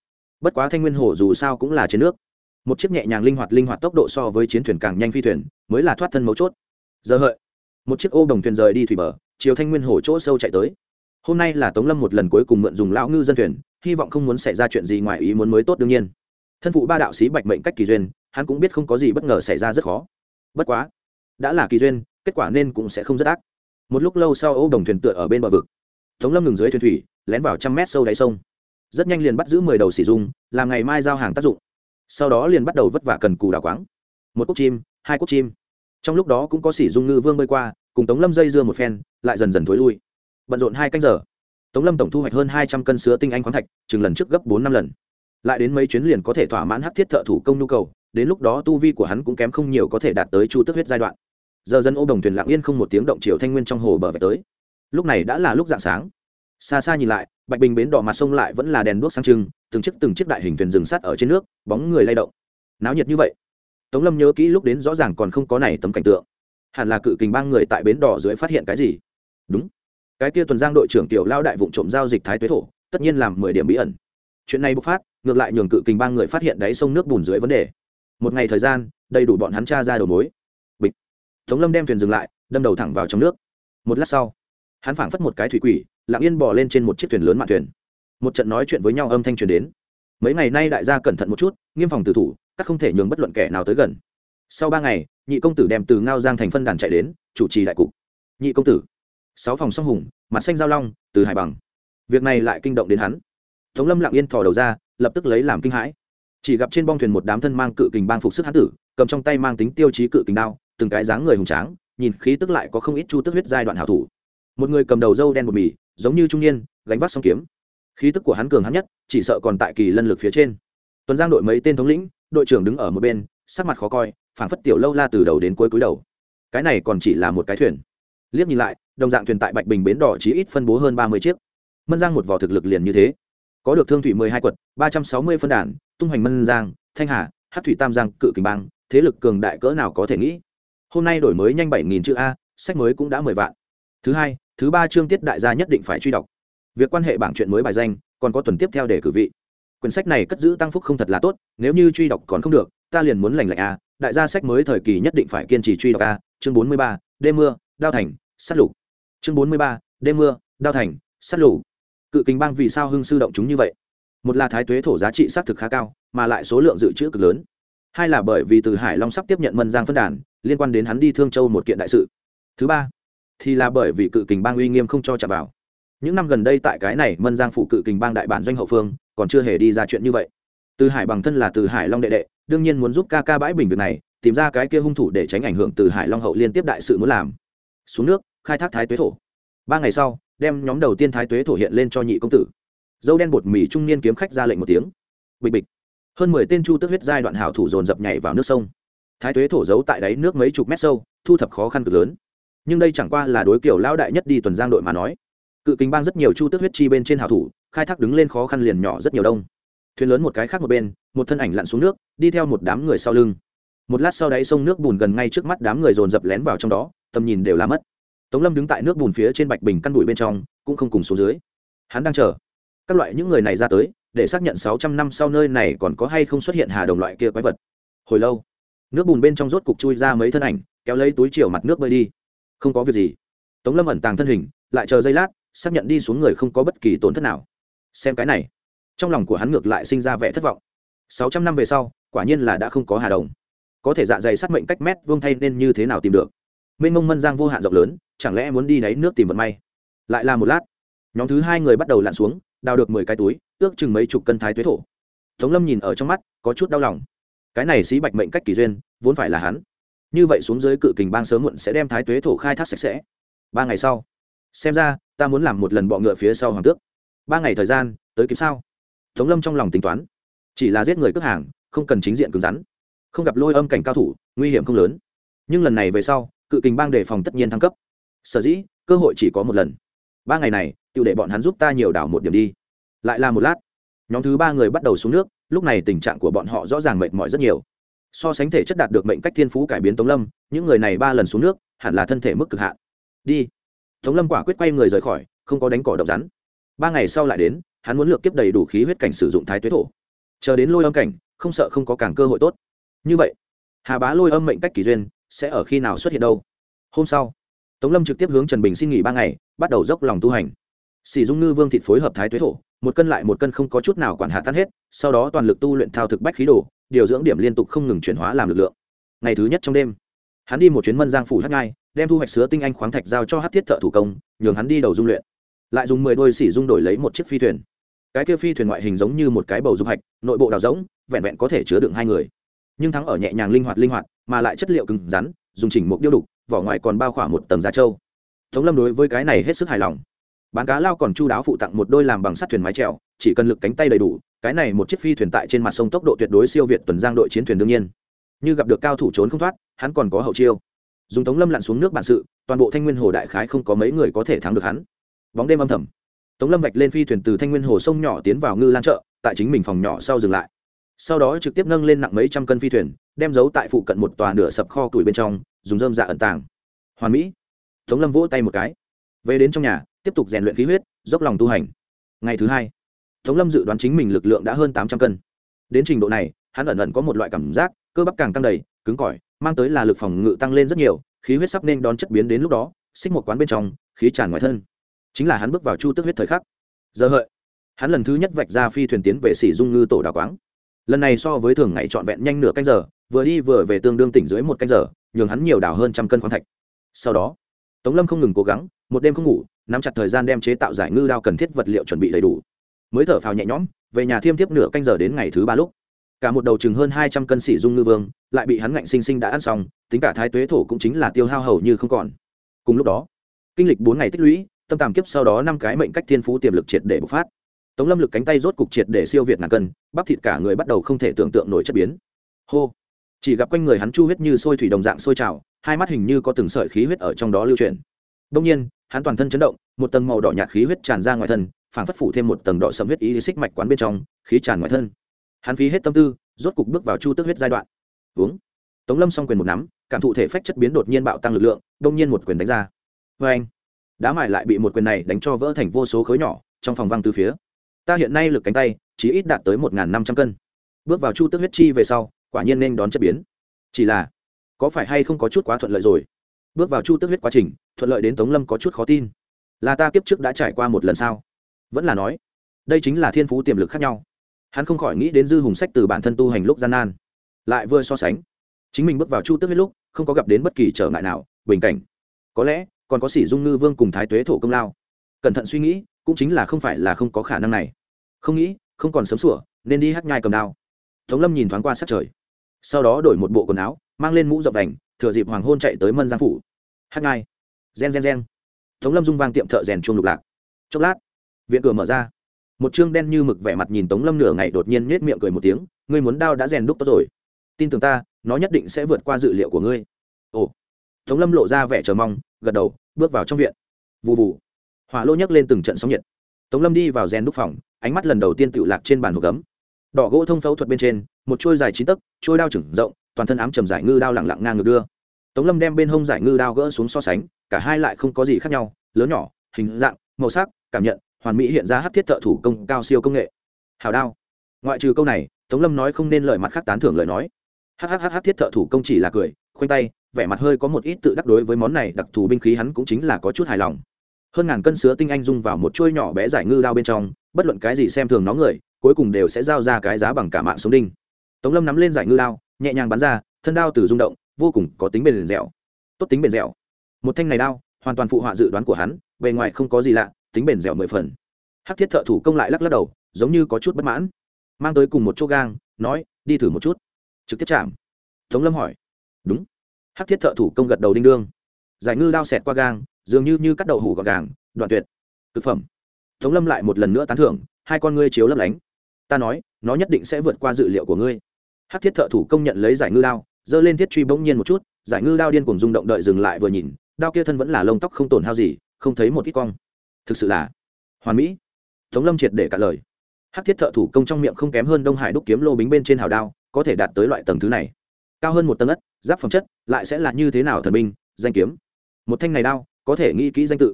S1: Bất quá thanh nguyên hổ dù sao cũng là trên nước. Một chiếc nhẹ nhàng linh hoạt linh hoạt tốc độ so với chiến thuyền càng nhanh phi thuyền, mới là thoát thân mấu chốt. Giờ hợi, một chiếc ô đồng thuyền rời đi thủy bờ, chiều thanh nguyên hổ chỗ sâu chạy tới. Hôm nay là tống lâm một lần cuối cùng mượn dùng lão ngư dân thuyền, hy vọng không muốn xảy ra chuyện gì ngoài ý muốn mới tốt đương nhiên thân phụ ba đạo sĩ bạch mệnh cách kỳ duyên, hắn cũng biết không có gì bất ngờ xảy ra rất khó. Bất quá, đã là kỳ duyên, kết quả nên cũng sẽ không rất ác. Một lúc lâu sau, ô đồng thuyền tựa ở bên bờ vực. Tống lâm ngừng dưới thuyền thủy, lén vào trăm mét sâu đáy sông. Rất nhanh liền bắt giữ mười đầu xỉ dung, làm ngày mai giao hàng tác dụng. Sau đó liền bắt đầu vất vả cần cù đào quáng. Một cúc chim, hai cúc chim. Trong lúc đó cũng có xỉ dung ngư vương bơi qua, cùng tống lâm dây dưa một phen, lại dần dần thối lui. Bận rộn hai canh giờ. Tống lâm tổng thu hoạch hơn hai trăm cân sứa tinh anh khoáng thạch, chừng lần trước gấp bốn năm lần lại đến mấy chuyến liền có thể thỏa mãn hắc thiết thợ thủ công nhu cầu, đến lúc đó tu vi của hắn cũng kém không nhiều có thể đạt tới chu tức huyết giai đoạn. Giờ dân ô đồng thuyền lặng yên không một tiếng động chiều thanh nguyên trong hồ bờ về tới. Lúc này đã là lúc dạng sáng. Xa xa nhìn lại, bạch bình bến đỏ mặt sông lại vẫn là đèn đuốc sang trưng, từng chiếc từng chiếc đại hình thuyền rừng sắt ở trên nước, bóng người lay động. Náo nhiệt như vậy. Tống lâm nhớ kỹ lúc đến rõ ràng còn không có này tấm cảnh tượng. Hẳn là cự kình bang người tại bến đỏ dưới phát hiện cái gì? Đúng. Cái kia tuần giang đội trưởng tiểu lao đại vụ trộm giao dịch thái tuế thổ, tất nhiên làm mười điểm bí ẩn. Chuyện này bộc phát ngược lại nhường cự kình ba người phát hiện đáy sông nước bùn dưới vấn đề. Một ngày thời gian, đầy đủ bọn hắn tra ra đầu mối. Bịch. Tống lâm đem thuyền dừng lại, đâm đầu thẳng vào trong nước. Một lát sau, hắn phảng phất một cái thủy quỷ, lặng yên bỏ lên trên một chiếc thuyền lớn mạn thuyền. Một trận nói chuyện với nhau âm thanh truyền đến. Mấy ngày nay đại gia cẩn thận một chút, nghiêm phòng tử thủ, các không thể nhường bất luận kẻ nào tới gần. Sau ba ngày, nhị công tử đem từ ngao giang thành phân đàn chạy đến, chủ trì đại cục. Nhị công tử. Sáu phòng song hùng, mặt xanh giao long, từ hải bằng. Việc này lại kinh động đến hắn. Tống lâm lặng yên thò đầu ra lập tức lấy làm kinh hãi. Chỉ gặp trên bong thuyền một đám thân mang cự kình bang phục sức hán tử, cầm trong tay mang tính tiêu chí cự kình đao, từng cái dáng người hùng tráng, nhìn khí tức lại có không ít chu tức huyết giai đoạn hảo thủ. Một người cầm đầu dâu đen bột mì, giống như trung niên, gánh vác song kiếm. Khí tức của hắn cường hắn nhất, chỉ sợ còn tại kỳ lân lực phía trên. Tuần giang đội mấy tên thống lĩnh, đội trưởng đứng ở một bên, sắc mặt khó coi, phảng phất tiểu lâu la từ đầu đến cuối cúi đầu. Cái này còn chỉ là một cái thuyền. Liếc nhìn lại, đồng dạng thuyền tại bạch bình bến đỏ chỉ ít phân bố hơn ba mươi chiếc. Mân giang một vỏ thực lực liền như thế có được thương thủy mười hai quật, ba trăm sáu mươi phân đàn, tung hoành mân giang, thanh hà, hát thủy tam giang, cự kình bang, thế lực cường đại cỡ nào có thể nghĩ? Hôm nay đổi mới nhanh bảy nghìn chữ a, sách mới cũng đã mười vạn. Thứ hai, thứ ba chương tiết đại gia nhất định phải truy đọc. Việc quan hệ bảng chuyện mới bài danh, còn có tuần tiếp theo để cử vị. Quyển sách này cất giữ tăng phúc không thật là tốt, nếu như truy đọc còn không được, ta liền muốn lành lạnh a, đại gia sách mới thời kỳ nhất định phải kiên trì truy đọc a, chương bốn mươi ba, đêm mưa, đao thành sắt lục. Chương bốn mươi ba, đêm mưa, đao thành sắt lục cự kính bang vì sao hưng sư động chúng như vậy? Một là thái tuế thổ giá trị xác thực khá cao, mà lại số lượng dự trữ cực lớn. Hai là bởi vì từ hải long sắp tiếp nhận mân giang phân đàn, liên quan đến hắn đi thương châu một kiện đại sự. Thứ ba, thì là bởi vì cự kình bang uy nghiêm không cho chạm vào. Những năm gần đây tại cái này mân giang phụ cự kình bang đại bản doanh hậu phương, còn chưa hề đi ra chuyện như vậy. Từ hải bằng thân là từ hải long đệ đệ, đương nhiên muốn giúp ca ca bãi bình việc này, tìm ra cái kia hung thủ để tránh ảnh hưởng từ hải long hậu liên tiếp đại sự muốn làm. Xuống nước, khai thác thái tuế thổ. Ba ngày sau đem nhóm đầu tiên thái tuế thổ hiện lên cho nhị công tử. Dâu đen bột mì trung niên kiếm khách ra lệnh một tiếng. Bịch bịch. Hơn mười tên chu tức huyết giai đoạn hảo thủ dồn dập nhảy vào nước sông. Thái tuế thổ giấu tại đáy nước mấy chục mét sâu, thu thập khó khăn cực lớn. Nhưng đây chẳng qua là đối kiểu lão đại nhất đi tuần giang đội mà nói. Cự kính bang rất nhiều chu tước huyết chi bên trên hảo thủ, khai thác đứng lên khó khăn liền nhỏ rất nhiều đông. Thuyền lớn một cái khác một bên, một thân ảnh lặn xuống nước, đi theo một đám người sau lưng. Một lát sau đáy sông nước bùn gần ngay trước mắt đám người dồn dập lén vào trong đó, tầm nhìn đều là mất tống lâm đứng tại nước bùn phía trên bạch bình căn bụi bên trong, cũng không cùng xuống dưới. Hắn đang chờ. Các loại những người này ra tới, để xác nhận sáu trăm năm sau nơi này còn có hay không xuất hiện hà đồng loại kia quái vật. Hồi lâu, nước bùn bên trong rốt cục chui ra mấy thân ảnh, kéo lấy túi chiều mặt nước bơi đi. Không có việc gì. Tống lâm ẩn tàng thân hình, lại chờ giây lát, xác nhận đi xuống người không có bất kỳ tổn thất nào. Xem cái này. Trong lòng của hắn ngược lại sinh ra vẻ thất vọng. Sáu trăm năm về sau, quả nhiên là đã không có hà đồng. Có thể dạ dày sát mệnh cách mét vương thay nên như thế nào tìm được? Mênh mông mân giang vô hạn rộng lớn chẳng lẽ muốn đi đáy nước tìm vận may? Lại là một lát, nhóm thứ hai người bắt đầu lặn xuống, đào được mười cái túi, ước chừng mấy chục cân thái tuế thổ. Tống lâm nhìn ở trong mắt, có chút đau lòng. Cái này xí bạch mệnh cách kỳ duyên, vốn phải là hắn. Như vậy xuống dưới cự kình bang sớm muộn sẽ đem thái tuế thổ khai thác sạch sẽ. Ba ngày sau, xem ra, ta muốn làm một lần bọ ngựa phía sau hoàng tước. Ba ngày thời gian, tới kịp sao? Tống lâm trong lòng tính toán. Chỉ là giết người cướp hàng, không cần chính diện cứng rắn. Không gặp lôi âm cảnh cao thủ, nguy hiểm không lớn. Nhưng lần này về sau, cự kình bang đề phòng tất nhiên thăng cấp sở dĩ, cơ hội chỉ có một lần. Ba ngày này tự để bọn hắn giúp ta nhiều đảo một điểm đi. Lại là một lát, nhóm thứ ba người bắt đầu xuống nước, lúc này tình trạng của bọn họ rõ ràng mệt mỏi rất nhiều. So sánh thể chất đạt được mệnh cách thiên phú cải biến tống lâm, những người này ba lần xuống nước, hẳn là thân thể mức cực hạn. Đi. Tống lâm quả quyết quay người rời khỏi, không có đánh cỏ độc rắn. Ba ngày sau lại đến, hắn muốn lược kiếp đầy đủ khí huyết cảnh sử dụng thái tuế thổ. Chờ đến lôi âm cảnh, không sợ không có càng cơ hội tốt. Như vậy, hà bá lôi âm mệnh cách kỳ duyên sẽ ở khi nào xuất hiện đâu? Hôm sau tống lâm trực tiếp hướng trần bình xin nghỉ ba ngày, bắt đầu dốc lòng tu hành. Sỉ dung ngư vương thịt phối hợp thái tuế thổ, một cân lại một cân không có chút nào quản hạ tan hết, sau đó toàn lực tu luyện thao thực bách khí đồ, điều dưỡng điểm liên tục không ngừng chuyển hóa làm lực lượng. Ngày thứ nhất trong đêm, hắn đi một chuyến mân giang phủ hát ngai đem thu hoạch sứa tinh anh khoáng thạch giao cho hát thiết thợ thủ công, nhường hắn đi đầu dung luyện. Lại dùng mười đôi sỉ dung đổi lấy một chiếc phi thuyền. Cái kia phi thuyền ngoại hình giống như một cái bầu dung hạch, nội bộ đào rỗng, vẹn vẹn có thể chứa đựng hai người. Nhưng thắng ở nhẹ nhàng linh hoạt linh hoạt, mà lại chất liệu cứng rắn, dùng chỉnh mục điêu đục vỏ ngoài còn bao khoảng một tầng da trâu. Tống lâm đối với cái này hết sức hài lòng. Bán cá lao còn chu đáo phụ tặng một đôi làm bằng sắt thuyền mái trèo chỉ cần lực cánh tay đầy đủ, cái này một chiếc phi thuyền tại trên mặt sông tốc độ tuyệt đối siêu việt tuần giang đội chiến thuyền đương nhiên. Như gặp được cao thủ trốn không thoát, hắn còn có hậu chiêu. Dùng tống lâm lặn xuống nước bản sự, toàn bộ thanh nguyên hồ đại khái không có mấy người có thể thắng được hắn. Bóng đêm âm thầm, tống lâm vạch lên phi thuyền từ thanh nguyên hồ sông nhỏ tiến vào ngư lan chợ, tại chính mình phòng nhỏ sau dừng lại. Sau đó trực tiếp nâng lên nặng mấy trăm cân phi thuyền đem giấu tại phụ cận một tòa nửa sập kho tuổi bên trong, dùng dơm dạ ẩn tàng. Hoàn mỹ. Tống lâm vỗ tay một cái. Về đến trong nhà, tiếp tục rèn luyện khí huyết, dốc lòng tu hành. Ngày thứ hai, tống lâm dự đoán chính mình lực lượng đã hơn tám trăm cân. Đến trình độ này, hắn ẩn ẩn có một loại cảm giác, cơ bắp càng tăng đầy, cứng cỏi, mang tới là lực phòng ngự tăng lên rất nhiều, khí huyết sắp nên đón chất biến đến lúc đó, xích một quán bên trong, khí tràn ngoài thân. Chính là hắn bước vào chu tước huyết thời khắc. Giờ hợi, hắn lần thứ nhất vạch ra phi thuyền tiến về xỉ dung ngư tổ đào quáng. Lần này so với thường ngày trọn vẹn nhanh nửa canh giờ vừa đi vừa về tương đương tỉnh dưới một canh giờ, nhường hắn nhiều đào hơn trăm cân khoáng thạch. Sau đó, tống lâm không ngừng cố gắng, một đêm không ngủ, nắm chặt thời gian đem chế tạo giải ngư đao cần thiết vật liệu chuẩn bị đầy đủ. Mới thở phào nhẹ nhõm, về nhà thiêm tiếp nửa canh giờ đến ngày thứ ba lúc. Cả một đầu chừng hơn hai trăm cân xỉ dung ngư vương, lại bị hắn ngạnh sinh sinh đã ăn xong, tính cả thái tuế thổ cũng chính là tiêu hao hầu như không còn. Cùng lúc đó, kinh lịch bốn ngày tích lũy, tâm tàm kiếp sau đó năm cái mệnh cách thiên phú tiềm lực triệt để bộc phát. Tống lâm lực cánh tay rốt cục triệt để siêu việt ngàn cân, bắp thịt cả người bắt đầu không thể tưởng tượng nổi chất biến. Hô! Chỉ gặp quanh người hắn chu huyết như sôi thủy đồng dạng sôi trào, hai mắt hình như có từng sợi khí huyết ở trong đó lưu chuyển. Đông nhiên, hắn toàn thân chấn động, một tầng màu đỏ nhạt khí huyết tràn ra ngoài thân, phảng phất phủ thêm một tầng đỏ sầm huyết ý xích mạch quán bên trong, khí tràn ngoài thân. Hắn phí hết tâm tư, rốt cục bước vào chu tước huyết giai đoạn. Uống. Tống lâm xong quyền một nắm, cảm thụ thể phách chất biến đột nhiên bạo tăng lực lượng, đông nhiên một quyền đánh ra. Vê anh đá mài lại bị một quyền này đánh cho vỡ thành vô số khối nhỏ, trong phòng văng từ phía. Ta hiện nay lực cánh tay chỉ ít đạt tới một năm trăm cân. Bước vào chu tước huyết chi về sau quả nhiên nên đón chất biến. Chỉ là, có phải hay không có chút quá thuận lợi rồi? Bước vào chu tước huyết quá trình, thuận lợi đến tống lâm có chút khó tin. Là ta kiếp trước đã trải qua một lần sao? Vẫn là nói, đây chính là thiên phú tiềm lực khác nhau. Hắn không khỏi nghĩ đến dư hùng sách từ bản thân tu hành lúc gian nan. Lại vừa so sánh, chính mình bước vào chu tước huyết lúc, không có gặp đến bất kỳ trở ngại nào, bình cảnh. Có lẽ, còn có sỉ dung ngư vương cùng thái tuế thổ công lao. Cẩn thận suy nghĩ, cũng chính là không phải là không có khả năng này. Không nghĩ, không còn sớm sủa, nên đi hát nhai cầm đao. Tống lâm nhìn thoáng qua sát trời sau đó đổi một bộ quần áo, mang lên mũ rộng đành thừa dịp hoàng hôn chạy tới mân giang phủ. Hát ngai. Gen gen gen. Tống lâm dung vang tiệm thợ rèn chuông lục lạc. Chốc lát, viện cửa mở ra. Một chương đen như mực vẻ mặt nhìn tống lâm nửa ngày đột nhiên nhét miệng cười một tiếng, ngươi muốn đao đã rèn đúc tốt rồi. Tin tưởng ta, nó nhất định sẽ vượt qua dự liệu của ngươi. Ồ. Tống lâm lộ ra vẻ chờ mong, gật đầu, bước vào trong viện. Vụ vụ hỏa lô nhấc lên từng trận sóng nhiệt. Tống lâm đi vào rèn đúc phòng, ánh mắt lần đầu tiên tự lạc trên bàn hộp gấm đỏ gỗ thông phẫu thuật bên trên, một chuôi dài chín tấc trôi đao trừng rộng, toàn thân ám trầm giải ngư đao lặng lặng ngang ngược đưa. Tống lâm đem bên hông giải ngư đao gỡ xuống so sánh, cả hai lại không có gì khác nhau, lớn nhỏ, hình dạng, màu sắc, cảm nhận, hoàn mỹ hiện ra hát thiết thợ thủ công cao siêu công nghệ. Hào đao. Ngoại trừ câu này, tống lâm nói không nên lời mặt khác tán thưởng lời nói. Hhhh thiết thợ thủ công chỉ là cười, khoanh tay, vẻ mặt hơi có một ít tự đắc đối với món này đặc thù binh khí hắn cũng chính là có chút hài lòng. Hơn ngàn cân sứa tinh anh dung vào một chuôi nhỏ bé giải ngư đao bên trong, bất luận cái gì xem thường nó người cuối cùng đều sẽ giao ra cái giá bằng cả mạng sống đinh. Tống lâm nắm lên giải ngư đao, nhẹ nhàng bắn ra, thân đao từ rung động, vô cùng có tính bền dẻo. Tốt tính bền dẻo. Một thanh này đao, hoàn toàn phụ họa dự đoán của hắn, bề ngoài không có gì lạ, tính bền dẻo mười phần. Hắc thiết thợ thủ công lại lắc lắc đầu, giống như có chút bất mãn. Mang tới cùng một chỗ gang, nói, đi thử một chút. Trực tiếp chạm. Tống lâm hỏi. Đúng. Hắc thiết thợ thủ công gật đầu đinh đương. Giải ngư đao xẹt qua gang, dường như như cắt đậu hủ gọt gàng, đoạn tuyệt. Thực phẩm. Tống lâm lại một lần nữa tán thưởng, hai con ngươi chiếu lấp lánh ta nói, nó nhất định sẽ vượt qua dự liệu của ngươi. Hắc thiết thợ thủ công nhận lấy giải ngư đao, giơ lên thiết truy bỗng nhiên một chút, giải ngư đao điên cùng rung động đợi dừng lại vừa nhìn, đao kia thân vẫn là lông tóc không tổn hao gì, không thấy một ít cong. Thực sự là hoàn mỹ. Tống lâm triệt để cả lời. Hắc thiết thợ thủ công trong miệng không kém hơn đông hải đúc kiếm lô bính bên trên hào đao, có thể đạt tới loại tầng thứ này. Cao hơn một tầng ất, giáp phẩm chất, lại sẽ là như thế nào thần binh, danh kiếm. Một thanh này đao, có thể nghĩ kỹ danh tự.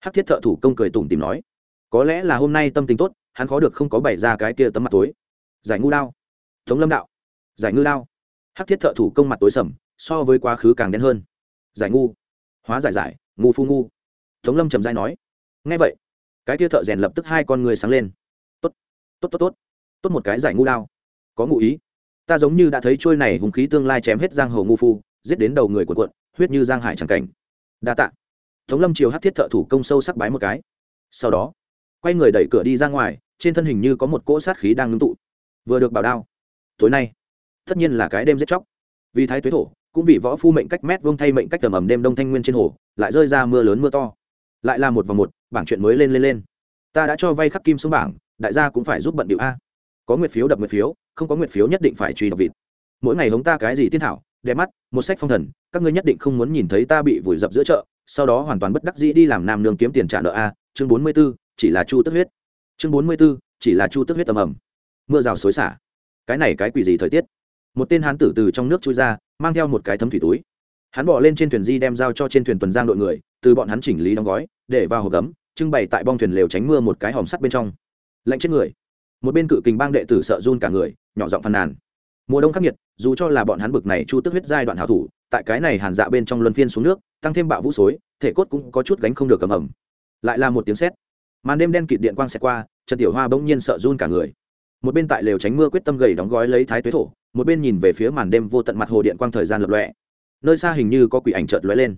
S1: Hắc thiết thợ thủ công cười tủm tìm nói, có lẽ là hôm nay tâm tình tốt hắn khó được không có bày ra cái kia tấm mặt tối. Giải ngu đao. Tống lâm đạo. Giải ngư đao. Hắc thiết thợ thủ công mặt tối sầm, so với quá khứ càng đen hơn. Giải ngu. Hóa giải giải, ngu phu ngu. Tống lâm trầm dai nói. Ngay vậy, cái kia thợ rèn lập tức hai con người sáng lên. Tốt tốt tốt tốt. Tốt một cái giải ngu đao. Có ngụ ý. Ta giống như đã thấy trôi này hùng khí tương lai chém hết giang hồ ngu phu, giết đến đầu người của quận huyết như giang hải chẳng cảnh. Đa tạ. Tống lâm chiều hát thiết thợ thủ công sâu sắc bái một cái. Sau đó quay người đẩy cửa đi ra ngoài trên thân hình như có một cỗ sát khí đang ngưng tụ. Vừa được bảo đao. Tối nay tất nhiên là cái đêm giết chóc. Vì thái tuế thổ cũng vì võ phu mệnh cách mét vông thay mệnh cách tầm ẩm đêm đông thanh nguyên trên hồ lại rơi ra mưa lớn mưa to. Lại là một vòng một bảng chuyện mới lên lên lên. Ta đã cho vay khắc kim xuống bảng đại gia cũng phải giúp bận điệu a. Có nguyệt phiếu đập nguyệt phiếu không có nguyệt phiếu nhất định phải truy đọc vịt. Mỗi ngày hống ta cái gì tiên thảo đẹp mắt một sách phong thần các ngươi nhất định không muốn nhìn thấy ta bị vùi dập giữa chợ sau đó hoàn toàn bất đắc dĩ đi làm nam nương kiếm tiền trả nợ a. Chương bốn mươi 44, chỉ là chu tức huyết. Chương bốn mươi 44, chỉ là chu tức huyết tầm ẩm. Mưa rào xối xả. Cái này cái quỷ gì thời tiết? Một tên hán tử từ trong nước trôi ra mang theo một cái thấm thủy túi. Hắn bỏ lên trên thuyền di đem giao cho trên thuyền tuần giang đội người từ bọn hắn chỉnh lý đóng gói để vào hộp gấm trưng bày tại bong thuyền lều tránh mưa một cái hòm sắt bên trong. Lạnh chết người. Một bên cự kình bang đệ tử sợ run cả người nhỏ giọng phàn nàn. Mùa đông khắc nghiệt dù cho là bọn hắn bực này chu tức huyết giai đoạn hảo thủ tại cái này hàn dạ bên trong luân phiên xuống nước tăng thêm bạo vũ xối thể cốt cũng có chút gánh không được cầm ẩm. Lại là một tiếng sét màn đêm đen kịt điện quang xẹt qua, trần tiểu hoa bỗng nhiên sợ run cả người. Một bên tại lều tránh mưa quyết tâm gầy đóng gói lấy thái tuế thổ, một bên nhìn về phía màn đêm vô tận mặt hồ điện quang thời gian lập lọe nơi xa hình như có quỷ ảnh chợt lóe lên.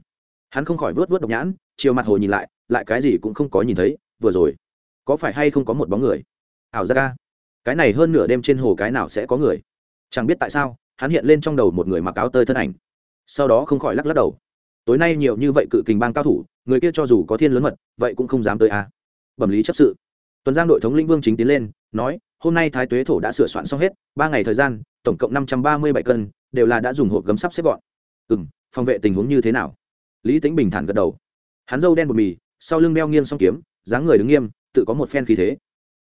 S1: Hắn không khỏi vớt vớt độc nhãn, chiều mặt hồ nhìn lại lại cái gì cũng không có nhìn thấy, vừa rồi, có phải hay không có một bóng người? Ảo ra ca cái này hơn nửa đêm trên hồ cái nào sẽ có người? Chẳng biết tại sao, hắn hiện lên trong đầu một người mặc áo tơi thân ảnh. Sau đó không khỏi lắc lắc đầu. Tối nay nhiều như vậy cự kình bang cao thủ, người kia cho dù có thiên lớn mật, vậy cũng không dám tới a. à bẩm lý chấp sự. Tuần giang đội thống lĩnh vương chính tiến lên, nói, hôm nay thái tuế thổ đã sửa soạn xong hết, ba ngày thời gian, tổng cộng năm trăm ba mươi bảy cân, đều là đã dùng hộp gấm sắp xếp gọn. Ừ m phòng vệ tình huống như thế nào? Lý tính bình thản gật đầu. Hắn dâu đen bột mì, sau lưng đeo nghiêng song kiếm, dáng người đứng nghiêm, tự có một phen khí thế.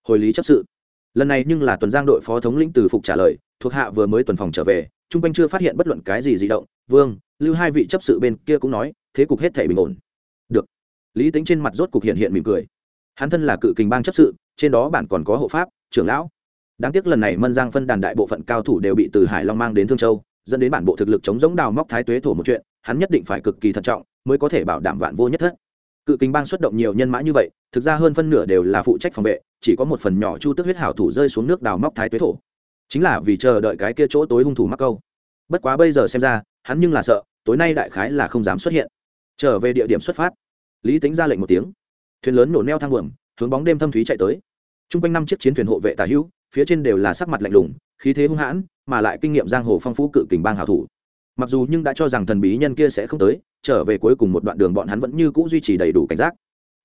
S1: Hồi lý chấp sự. Lần này nhưng là tuần giang đội phó thống lĩnh từ phục trả lời, thuộc hạ vừa mới tuần phòng trở về, chung quanh chưa phát hiện bất luận cái gì di động, vương, lưu hai vị chấp sự bên kia cũng nói, thế cục hết thể bình ổn. Được. Lý tính trên mặt rốt cục hiện hiện mỉm cười hắn thân là cự kình bang chấp sự, trên đó bản còn có hộ pháp, trưởng lão. Đáng tiếc lần này mân giang phân đàn đại bộ phận cao thủ đều bị từ hải long mang đến thương châu, dẫn đến bản bộ thực lực chống giống đào móc thái tuế thổ một chuyện, hắn nhất định phải cực kỳ thận trọng mới có thể bảo đảm vạn vô nhất thất. Cự kình bang xuất động nhiều nhân mã như vậy, thực ra hơn phân nửa đều là phụ trách phòng vệ, chỉ có một phần nhỏ chu tức huyết hảo thủ rơi xuống nước đào móc thái tuế thổ. Chính là vì chờ đợi cái kia chỗ tối hung thủ mắc câu. Bất quá bây giờ xem ra, hắn nhưng là sợ, tối nay đại khái là không dám xuất hiện. Trở về địa điểm xuất phát. Lý tính ra lệnh một tiếng thuyền lớn nổ neo thang buồm, hướng bóng đêm thâm thúy chạy tới. T r u n g quanh năm chiếc chiến thuyền hộ vệ tà hữu, phía trên đều là sắc mặt lạnh lùng, khí thế hung hãn, mà lại kinh nghiệm giang hồ phong phú cự kình bang hảo thủ. Mặc dù nhưng đã cho rằng thần bí nhân kia sẽ không tới, trở về cuối cùng một đoạn đường bọn hắn vẫn như c ũ duy trì đầy đủ cảnh giác.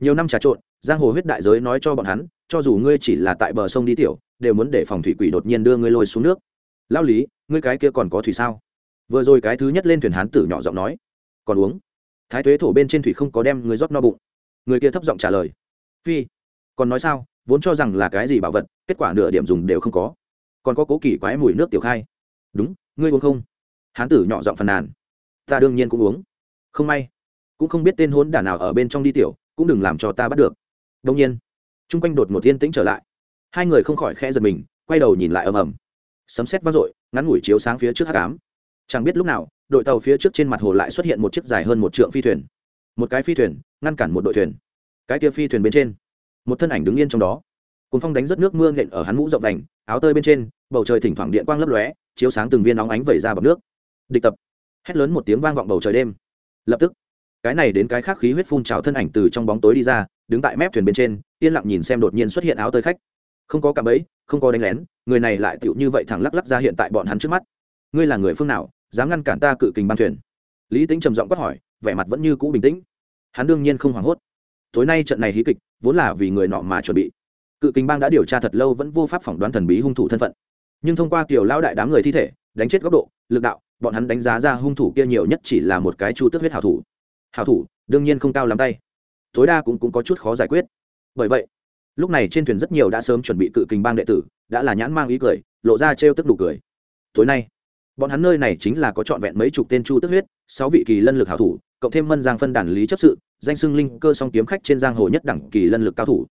S1: Nhiều năm trà trộn, giang hồ huyết đại giới nói cho bọn hắn, cho dù ngươi chỉ là tại bờ sông đi tiểu, đều muốn để phòng thủy quỷ đột nhiên đưa ngươi lôi xuống nước. Lao lý, ngươi cái kia còn có thủy sao? Vừa rồi cái thứ nhất lên thuyền hán tử nhỏ giọng nói. Còn uống. Thái tuế thổ bên trên thủy không có đem người rót no bụng người kia thấp giọng trả lời. Phi, còn nói sao? Vốn cho rằng là cái gì bảo vật, kết quả nửa điểm dùng đều không có. Còn có cố kỳ quái mùi nước tiểu khai. Đúng, ngươi uống không? Hán tử nhỏ giọng phàn nàn. Ta đương nhiên cũng uống. Không may, cũng không biết tên hốn đả nào ở bên trong đi tiểu, cũng đừng làm cho ta bắt được. Đông nhiên, chung quanh đột một yên tĩnh trở lại. Hai người không khỏi khẽ giật mình, quay đầu nhìn lại ầm ầm. Sấm sét vang dội, ngắn ngủi chiếu sáng phía trước h tám chẳng biết lúc nào, đội tàu phía trước trên mặt hồ lại xuất hiện một chiếc dài hơn một trượng phi thuyền một cái phi thuyền, ngăn cản một đội thuyền. Cái kia phi thuyền bên trên, một thân ảnh đứng yên trong đó. Cùng phong đánh rất nước mưa nện ở hắn mũ rộng đành, áo tơi bên trên, bầu trời thỉnh thoảng điện quang lấp lóe, chiếu sáng từng viên nóng ánh vẩy ra bọc nước. Địch tập. Hét lớn một tiếng vang vọng bầu trời đêm. Lập tức, cái này đến cái khác khí huyết phun trào thân ảnh từ trong bóng tối đi ra, đứng tại mép thuyền bên trên, yên lặng nhìn xem đột nhiên xuất hiện áo tơi khách. Không có cạm ấy không có đánh lén, người này lại tựu như vậy thẳng lắc lắc ra hiện tại bọn hắn trước mắt. Ngươi là người phương nào, dám ngăn cản ta cự kình ban thuyền? Lý tính trầm giọng quát hỏi vẻ mặt vẫn như cũ bình tĩnh. Hắn đương nhiên không hoảng hốt. Tối nay trận này hí kịch vốn là vì người nọ mà chuẩn bị. Cự kinh bang đã điều tra thật lâu vẫn vô pháp phỏng đoán thần bí hung thủ thân phận. Nhưng thông qua kiểu lao đại đám người thi thể đánh chết góc độ lực đạo bọn hắn đánh giá ra hung thủ kia nhiều nhất chỉ là một cái chu tước huyết hảo thủ. Hảo thủ đương nhiên không cao lắm tay. Tối đa cũng, cũng có chút khó giải quyết. Bởi vậy lúc này trên thuyền rất nhiều đã sớm chuẩn bị cự kình bang đệ tử đã là nhãn mang ý cười lộ ra trêu tức đủ cười. Tối nay bọn hắn nơi này chính là có trọn vẹn mấy chục tên chu tức huyết, sáu vị kỳ lân lực hảo thủ, cộng thêm mân giang phân đàn lý chấp sự, danh xưng linh cơ song kiếm khách trên giang hồ nhất đẳng kỳ lân lực cao thủ.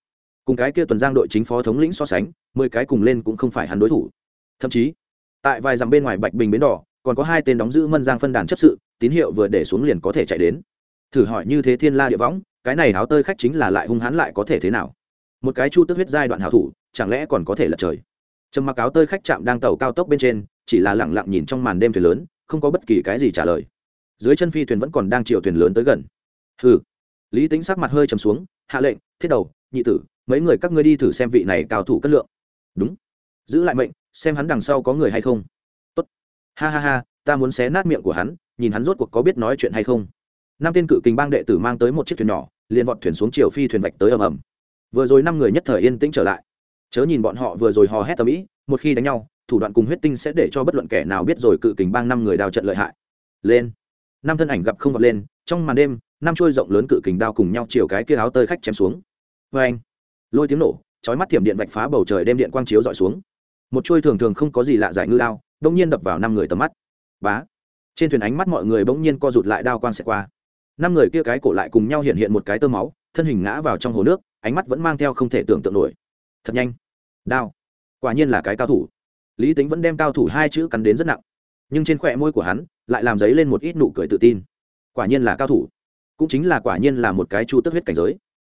S1: Cùng cái kia tuần giang đội chính phó thống lĩnh so sánh, mười cái cùng lên cũng không phải hắn đối thủ. Thậm chí, tại vài dặm bên ngoài bạch bình bến đỏ, còn có hai tên đóng giữ mân giang phân đàn chấp sự, tín hiệu vừa để xuống liền có thể chạy đến. Thử hỏi như thế thiên la địa võng, cái này háo tơi khách chính là lại hung hãn lại có thể thế nào? Một cái chu tức huyết giai đoạn hảo thủ, chẳng lẽ còn có thể lật trời? Trầm mặc áo tơi khách chạm đang tàu cao tốc bên trên chỉ là lẳng lặng nhìn trong màn đêm thuyền lớn, không có bất kỳ cái gì trả lời. Dưới chân phi thuyền vẫn còn đang chiều thuyền lớn tới gần. Hừ. Lý tính sắc mặt hơi trầm xuống, hạ lệnh, thiết đầu, nhị tử, mấy người các ngươi đi thử xem vị này cao thủ cất lượng. Đúng. Giữ lại mệnh, xem hắn đằng sau có người hay không. Tốt. Ha ha ha, ta muốn xé nát miệng của hắn, nhìn hắn rốt cuộc có biết nói chuyện hay không. Năm tên cự kình bang đệ tử mang tới một chiếc thuyền nhỏ, liền vọt thuyền xuống chiều phi thuyền vạch tới ầm ầm. Vừa rồi năm người nhất thời yên tĩnh trở lại. Chớ nhìn bọn họ vừa rồi hò hét tầm ĩ, một khi đánh nhau thủ đoạn cùng huyết tinh sẽ để cho bất luận kẻ nào biết rồi cự kình bang năm người đào trận lợi hại. Lên. Năm thân ảnh gặp không vọt lên, trong màn đêm, năm trôi rộng lớn cự kình đao cùng nhau chiều cái kia áo tơi khách chém xuống. Vê anh, lôi tiếng nổ, chói mắt thiểm điện vạch phá bầu trời đêm điện quang chiếu dọi xuống. Một trôi thường thường không có gì lạ giải ngư đao bỗng nhiên đập vào năm người tầm mắt. Bá. Trên thuyền ánh mắt mọi người bỗng nhiên co rụt lại đao quang xẹt qua. Năm người kia cái cổ lại cùng nhau hiện hiện một cái tơ máu, thân hình ngã vào trong hồ nước, ánh mắt vẫn mang theo không thể tưởng tượng nổi. Thật nhanh. Đao. Quả nhiên là cái cao thủ lý tính vẫn đem cao thủ hai chữ cắn đến rất nặng. Nhưng trên khỏe môi của hắn lại làm dấy lên một ít nụ cười tự tin. Quả nhiên là cao thủ. Cũng chính là quả nhiên là một cái chu tức huyết cảnh giới.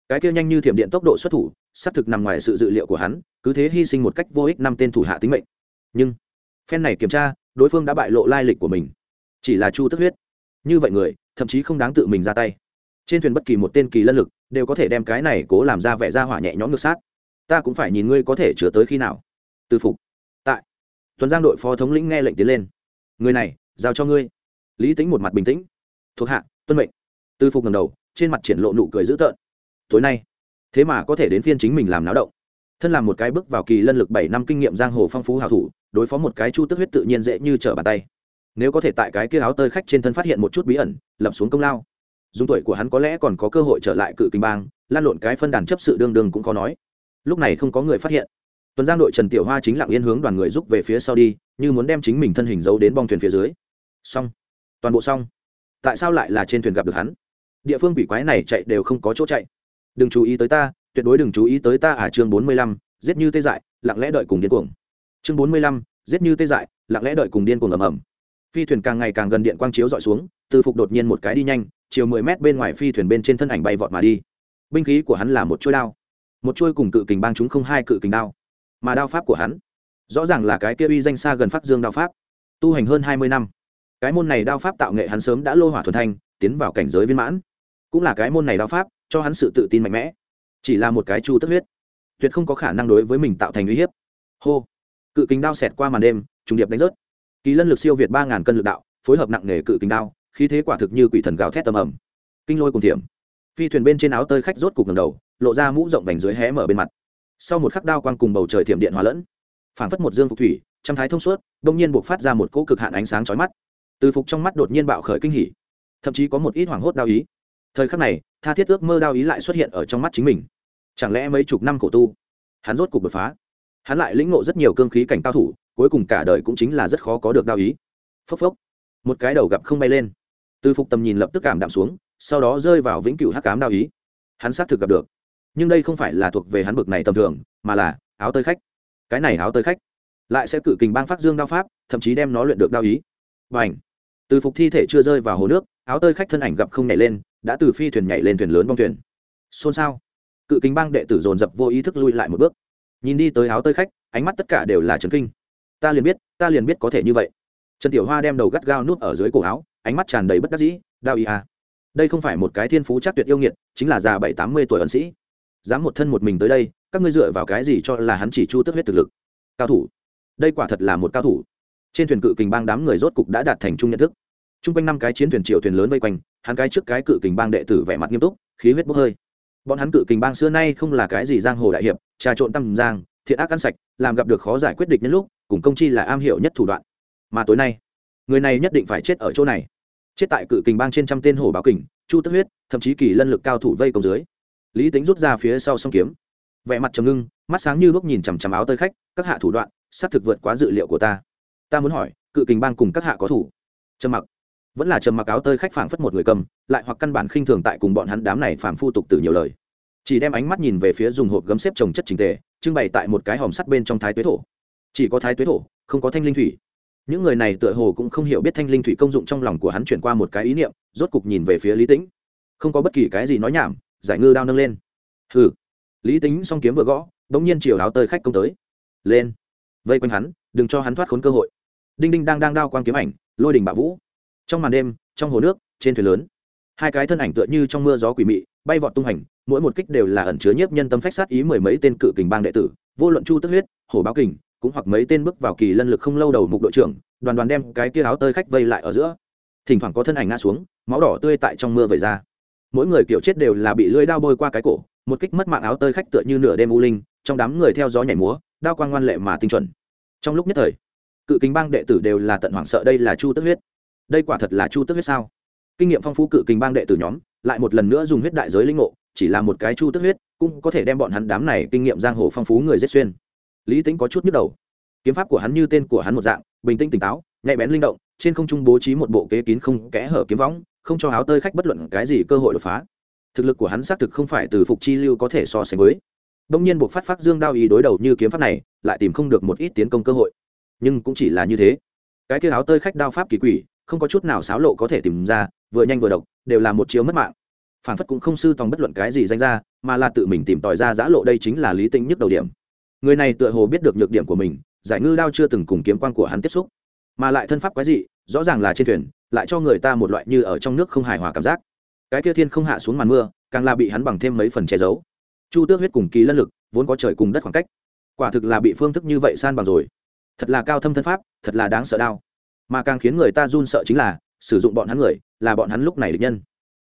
S1: Cái kia nhanh như thiểm điện tốc độ xuất thủ, xác thực nằm ngoài sự dự liệu của hắn, cứ thế hy sinh một cách vô ích năm tên thủ hạ tính mệnh. Nhưng, phen này kiểm tra, đối phương đã bại lộ lai lịch của mình. Chỉ là chu tức huyết. Như vậy người, thậm chí không đáng tự mình ra tay. Trên thuyền bất kỳ một tên kỳ lân lực, đều có thể đem cái này cố làm ra vẻ ra hỏa nhẹ nhõm ngược sát. Ta cũng phải nhìn ngươi có thể chứa tới khi nào. Từ phục tuần giang đội phó thống lĩnh nghe lệnh tiến lên. Người này, giao cho ngươi. Lý tính một mặt bình tĩnh. Thuộc hạ, tuân mệnh. Tư phục ngầm đầu, trên mặt triển lộ nụ cười dữ tợn. Tối nay, thế mà có thể đến phiên chính mình làm náo động. Thân làm một cái bước vào kỳ lân lực bảy năm kinh nghiệm giang hồ phong phú hảo thủ, đối phó một cái chu tức huyết tự nhiên dễ như trở bàn tay. Nếu có thể tại cái kia áo tơi khách trên thân phát hiện một chút bí ẩn, lập xuống công lao. Dùng tuổi của hắn có lẽ còn có cơ hội trở lại cự kinh bang, lan lộn cái phân đàn chấp sự đương đương cũng có nói. Lúc này không có người phát hiện tuần giang đội trần tiểu hoa chính lặng yên hướng đoàn người rút về phía sau đi, như muốn đem chính mình thân hình giấu đến bong thuyền phía dưới. Xong. Toàn bộ xong. Tại sao lại là trên thuyền gặp được hắn? Địa phương quỷ quái này chạy đều không có chỗ chạy. Đừng chú ý tới ta, tuyệt đối đừng chú ý tới ta à chương bốn mươi lăm, giết như tê dại, lặng lẽ đợi cùng điên cuồng. Chương bốn mươi lăm, giết như tê dại, lặng lẽ đợi cùng điên cuồng ầm ầm. Phi thuyền càng ngày càng gần điện quang chiếu dọi xuống, từ phục đột nhiên một cái đi nhanh, chiều mười mét bên ngoài phi thuyền bên trên thân ảnh bay vọt mà đi. Binh khí của hắn là một chuôi đao. Một chuôi cùng cự kình bang chúng không hai cự kình đao mà đao pháp của hắn rõ ràng là cái kia uy danh xa gần phát dương đao pháp, tu hành hơn hai mươi năm. Cái môn này đao pháp tạo nghệ hắn sớm đã lô hỏa thuần thanh, tiến vào cảnh giới viên mãn. Cũng là cái môn này đao pháp, cho hắn sự tự tin mạnh mẽ. Chỉ là một cái chu tức huyết, tuyệt không có khả năng đối với mình tạo thành uy hiếp. Hô! Cự kính đao xẹt qua màn đêm, trùng điệp đánh rớt. Kỳ lân lực siêu việt ba ngàn cân lực đạo, phối hợp nặng nề cự kính đao, khí thế quả thực như quỷ thần gào thét tầm ầm. Kinh lôi cùng thiểm. Phi thuyền bên trên áo tơi khách rốt cục ngầm đầu, lộ ra mũ rộng vành dưới hé mở bên mặt sau một khắc đao quang cùng bầu trời thiểm điện hòa lẫn, phảng phất một dương phục thủy, trăm thái thông suốt đông nhiên buộc phát ra một cỗ cực hạn ánh sáng chói mắt. Từ phục trong mắt đột nhiên bạo khởi kinh hỉ, thậm chí có một ít hoảng hốt đao ý. Thời khắc này, tha thiết ước mơ đao ý lại xuất hiện ở trong mắt chính mình. Chẳng lẽ mấy chục năm khổ tu, hắn rốt cục đột phá? Hắn lại lĩnh ngộ rất nhiều cương khí cảnh cao thủ, cuối cùng cả đời cũng chính là rất khó có được đao ý. Phốc phốc, một cái đầu gặp không bay lên. Từ phục tầm nhìn lập tức cảm đạm xuống, sau đó rơi vào vĩnh cửu hắc cám đao ý. Hắn xác thực gặp được nhưng đây không phải là thuộc về hắn bực này tầm thường, mà là áo tơi khách. Cái này áo tơi khách lại sẽ cử kình bang phát dương đao pháp, thậm chí đem nó luyện được đao ý. Và ảnh từ phục thi thể chưa rơi vào hồ nước, áo tơi khách thân ảnh gặp không nhảy lên, đã từ phi thuyền nhảy lên thuyền lớn bong thuyền. Xôn xao! Cự kính bang đệ tử dồn dập vô ý thức lui lại một bước. Nhìn đi tới áo tơi khách, ánh mắt tất cả đều là trấn kinh. Ta liền biết, ta liền biết có thể như vậy. Trần tiểu hoa đem đầu gắt gao nuốt ở dưới cổ áo, ánh mắt tràn đầy bất đắc dĩ, đao ý à. đây không phải một cái thiên phú chắc tuyệt yêu nghiệt, chính là già bảy tám mươi tuổi ẩn sĩ dám một thân một mình tới đây, các ngươi dựa vào cái gì cho là hắn chỉ chu tước huyết thực lực? Cao thủ. Đây quả thật là một cao thủ. Trên thuyền cự kình bang đám người rốt cục đã đạt thành chung nhận thức. T r u n g quanh năm cái chiến thuyền triệu thuyền lớn vây quanh, hắn cái trước cái cự kình bang đệ tử vẻ mặt nghiêm túc, khí huyết bốc hơi. Bọn hắn cự kình bang xưa nay không là cái gì giang hồ đại hiệp, trà trộn tâm giang, thiện ác ăn sạch, làm gặp được khó giải quyết địch nhân lúc, cùng công chi là am hiểu nhất thủ đoạn. Mà tối nay, người này nhất định phải chết ở chỗ này. Chết tại cự kình bang trên trăm tên hồ báo kình, chu tức huyết, thậm chí kỳ lân lực cao thủ vây công dưới lý tính rút ra phía sau song kiếm. Vẻ mặt trầm ngưng, mắt sáng như lúc nhìn chằm chằm áo tơi khách, các hạ thủ đoạn, xác thực vượt quá dự liệu của ta. Ta muốn hỏi, cự kình bang cùng các hạ có thủ? Trầm mặc. Vẫn là trầm mặc áo tơi khách phảng phất một người cầm, lại hoặc căn bản khinh thường tại cùng bọn hắn đám này phản phu tục từ nhiều lời. Chỉ đem ánh mắt nhìn về phía dùng hộp gấm xếp trồng chất trình tề, trưng bày tại một cái hòm sắt bên trong thái tuế thổ. Chỉ có thái tuế thổ, không có thanh linh thủy. Những người này tựa hồ cũng không hiểu biết thanh linh thủy công dụng trong lòng của hắn chuyển qua một cái ý niệm, rốt cục nhìn về phía lý tĩnh. Không có bất kỳ cái gì nói nhảm giải ngư đao nâng lên. Hừ. Lý tính song kiếm vừa gõ bỗng nhiên chiều áo tơi khách công tới. Lên. Vây quanh hắn, đừng cho hắn thoát khốn cơ hội. Đinh đinh đang đang đao quang kiếm ảnh, lôi đình bạo vũ. Trong màn đêm, trong hồ nước, trên thuyền lớn, hai cái thân ảnh tựa như trong mưa gió quỷ mị, bay vọt tung hành, mỗi một kích đều là ẩn chứa nhiếp nhân tâm phách sát ý mười mấy tên cự kình bang đệ tử, vô luận chu tức huyết hồ báo kình, cũng hoặc mấy tên bước vào kỳ lân lực không lâu đầu mục đội trưởng, đoàn đoàn đem cái kia áo tơi khách vây lại ở giữa. Thỉnh thoảng có thân ảnh ngã xuống, máu đỏ tươi tại trong mưa vẩy ra mỗi người kiểu chết đều là bị lưỡi đao bôi qua cái cổ, một kích mất mạng áo tơi khách tựa như nửa đêm u linh, trong đám người theo gió nhảy múa, đao quang ngoan lệ mà tinh chuẩn. Trong lúc nhất thời, cự kính bang đệ tử đều là tận hoảng sợ đây là chu tức huyết. Đây quả thật là chu tức huyết sao? Kinh nghiệm phong phú cự kính bang đệ tử nhóm, lại một lần nữa dùng huyết đại giới linh ngộ, chỉ là một cái chu tức huyết, cũng có thể đem bọn hắn đám này kinh nghiệm giang hồ phong phú người giết xuyên. Lý tính có chút nhức đầu. Kiếm pháp của hắn như tên của hắn một dạng, bình tĩnh tỉnh táo, nhạy bén linh động, trên không trung bố trí một bộ kế kín không kẽ hở kiếm võng không cho áo tơi khách bất luận cái gì cơ hội đột phá. Thực lực của hắn xác thực không phải từ phục chi lưu có thể so sánh với. Đông nhiên buộc phát phát dương đao ý đối đầu như kiếm pháp này, lại tìm không được một ít tiến công cơ hội. Nhưng cũng chỉ là như thế. Cái kia áo tơi khách đao pháp kỳ quỷ, không có chút nào xáo lộ có thể tìm ra, vừa nhanh vừa độc, đều là một chiếu mất mạng. Phản phất cũng không sư tòng bất luận cái gì danh ra, mà là tự mình tìm tòi ra giã lộ đây chính là lý tính nhất đầu điểm. Người này tựa hồ biết được nhược điểm của mình, giải ngư đao chưa từng cùng kiếm quan của hắn tiếp xúc, mà lại thân pháp quái dị rõ ràng là trên thuyền, lại cho người ta một loại như ở trong nước không hài hòa cảm giác. Cái kia thiên không hạ xuống màn mưa, càng là bị hắn bằng thêm mấy phần che giấu. Chu tước huyết cùng kỳ lân lực, vốn có trời cùng đất khoảng cách. Quả thực là bị phương thức như vậy san bằng rồi. Thật là cao thâm thân pháp, thật là đáng sợ đau. Mà càng khiến người ta run sợ chính là, sử dụng bọn hắn người, là bọn hắn lúc này được nhân.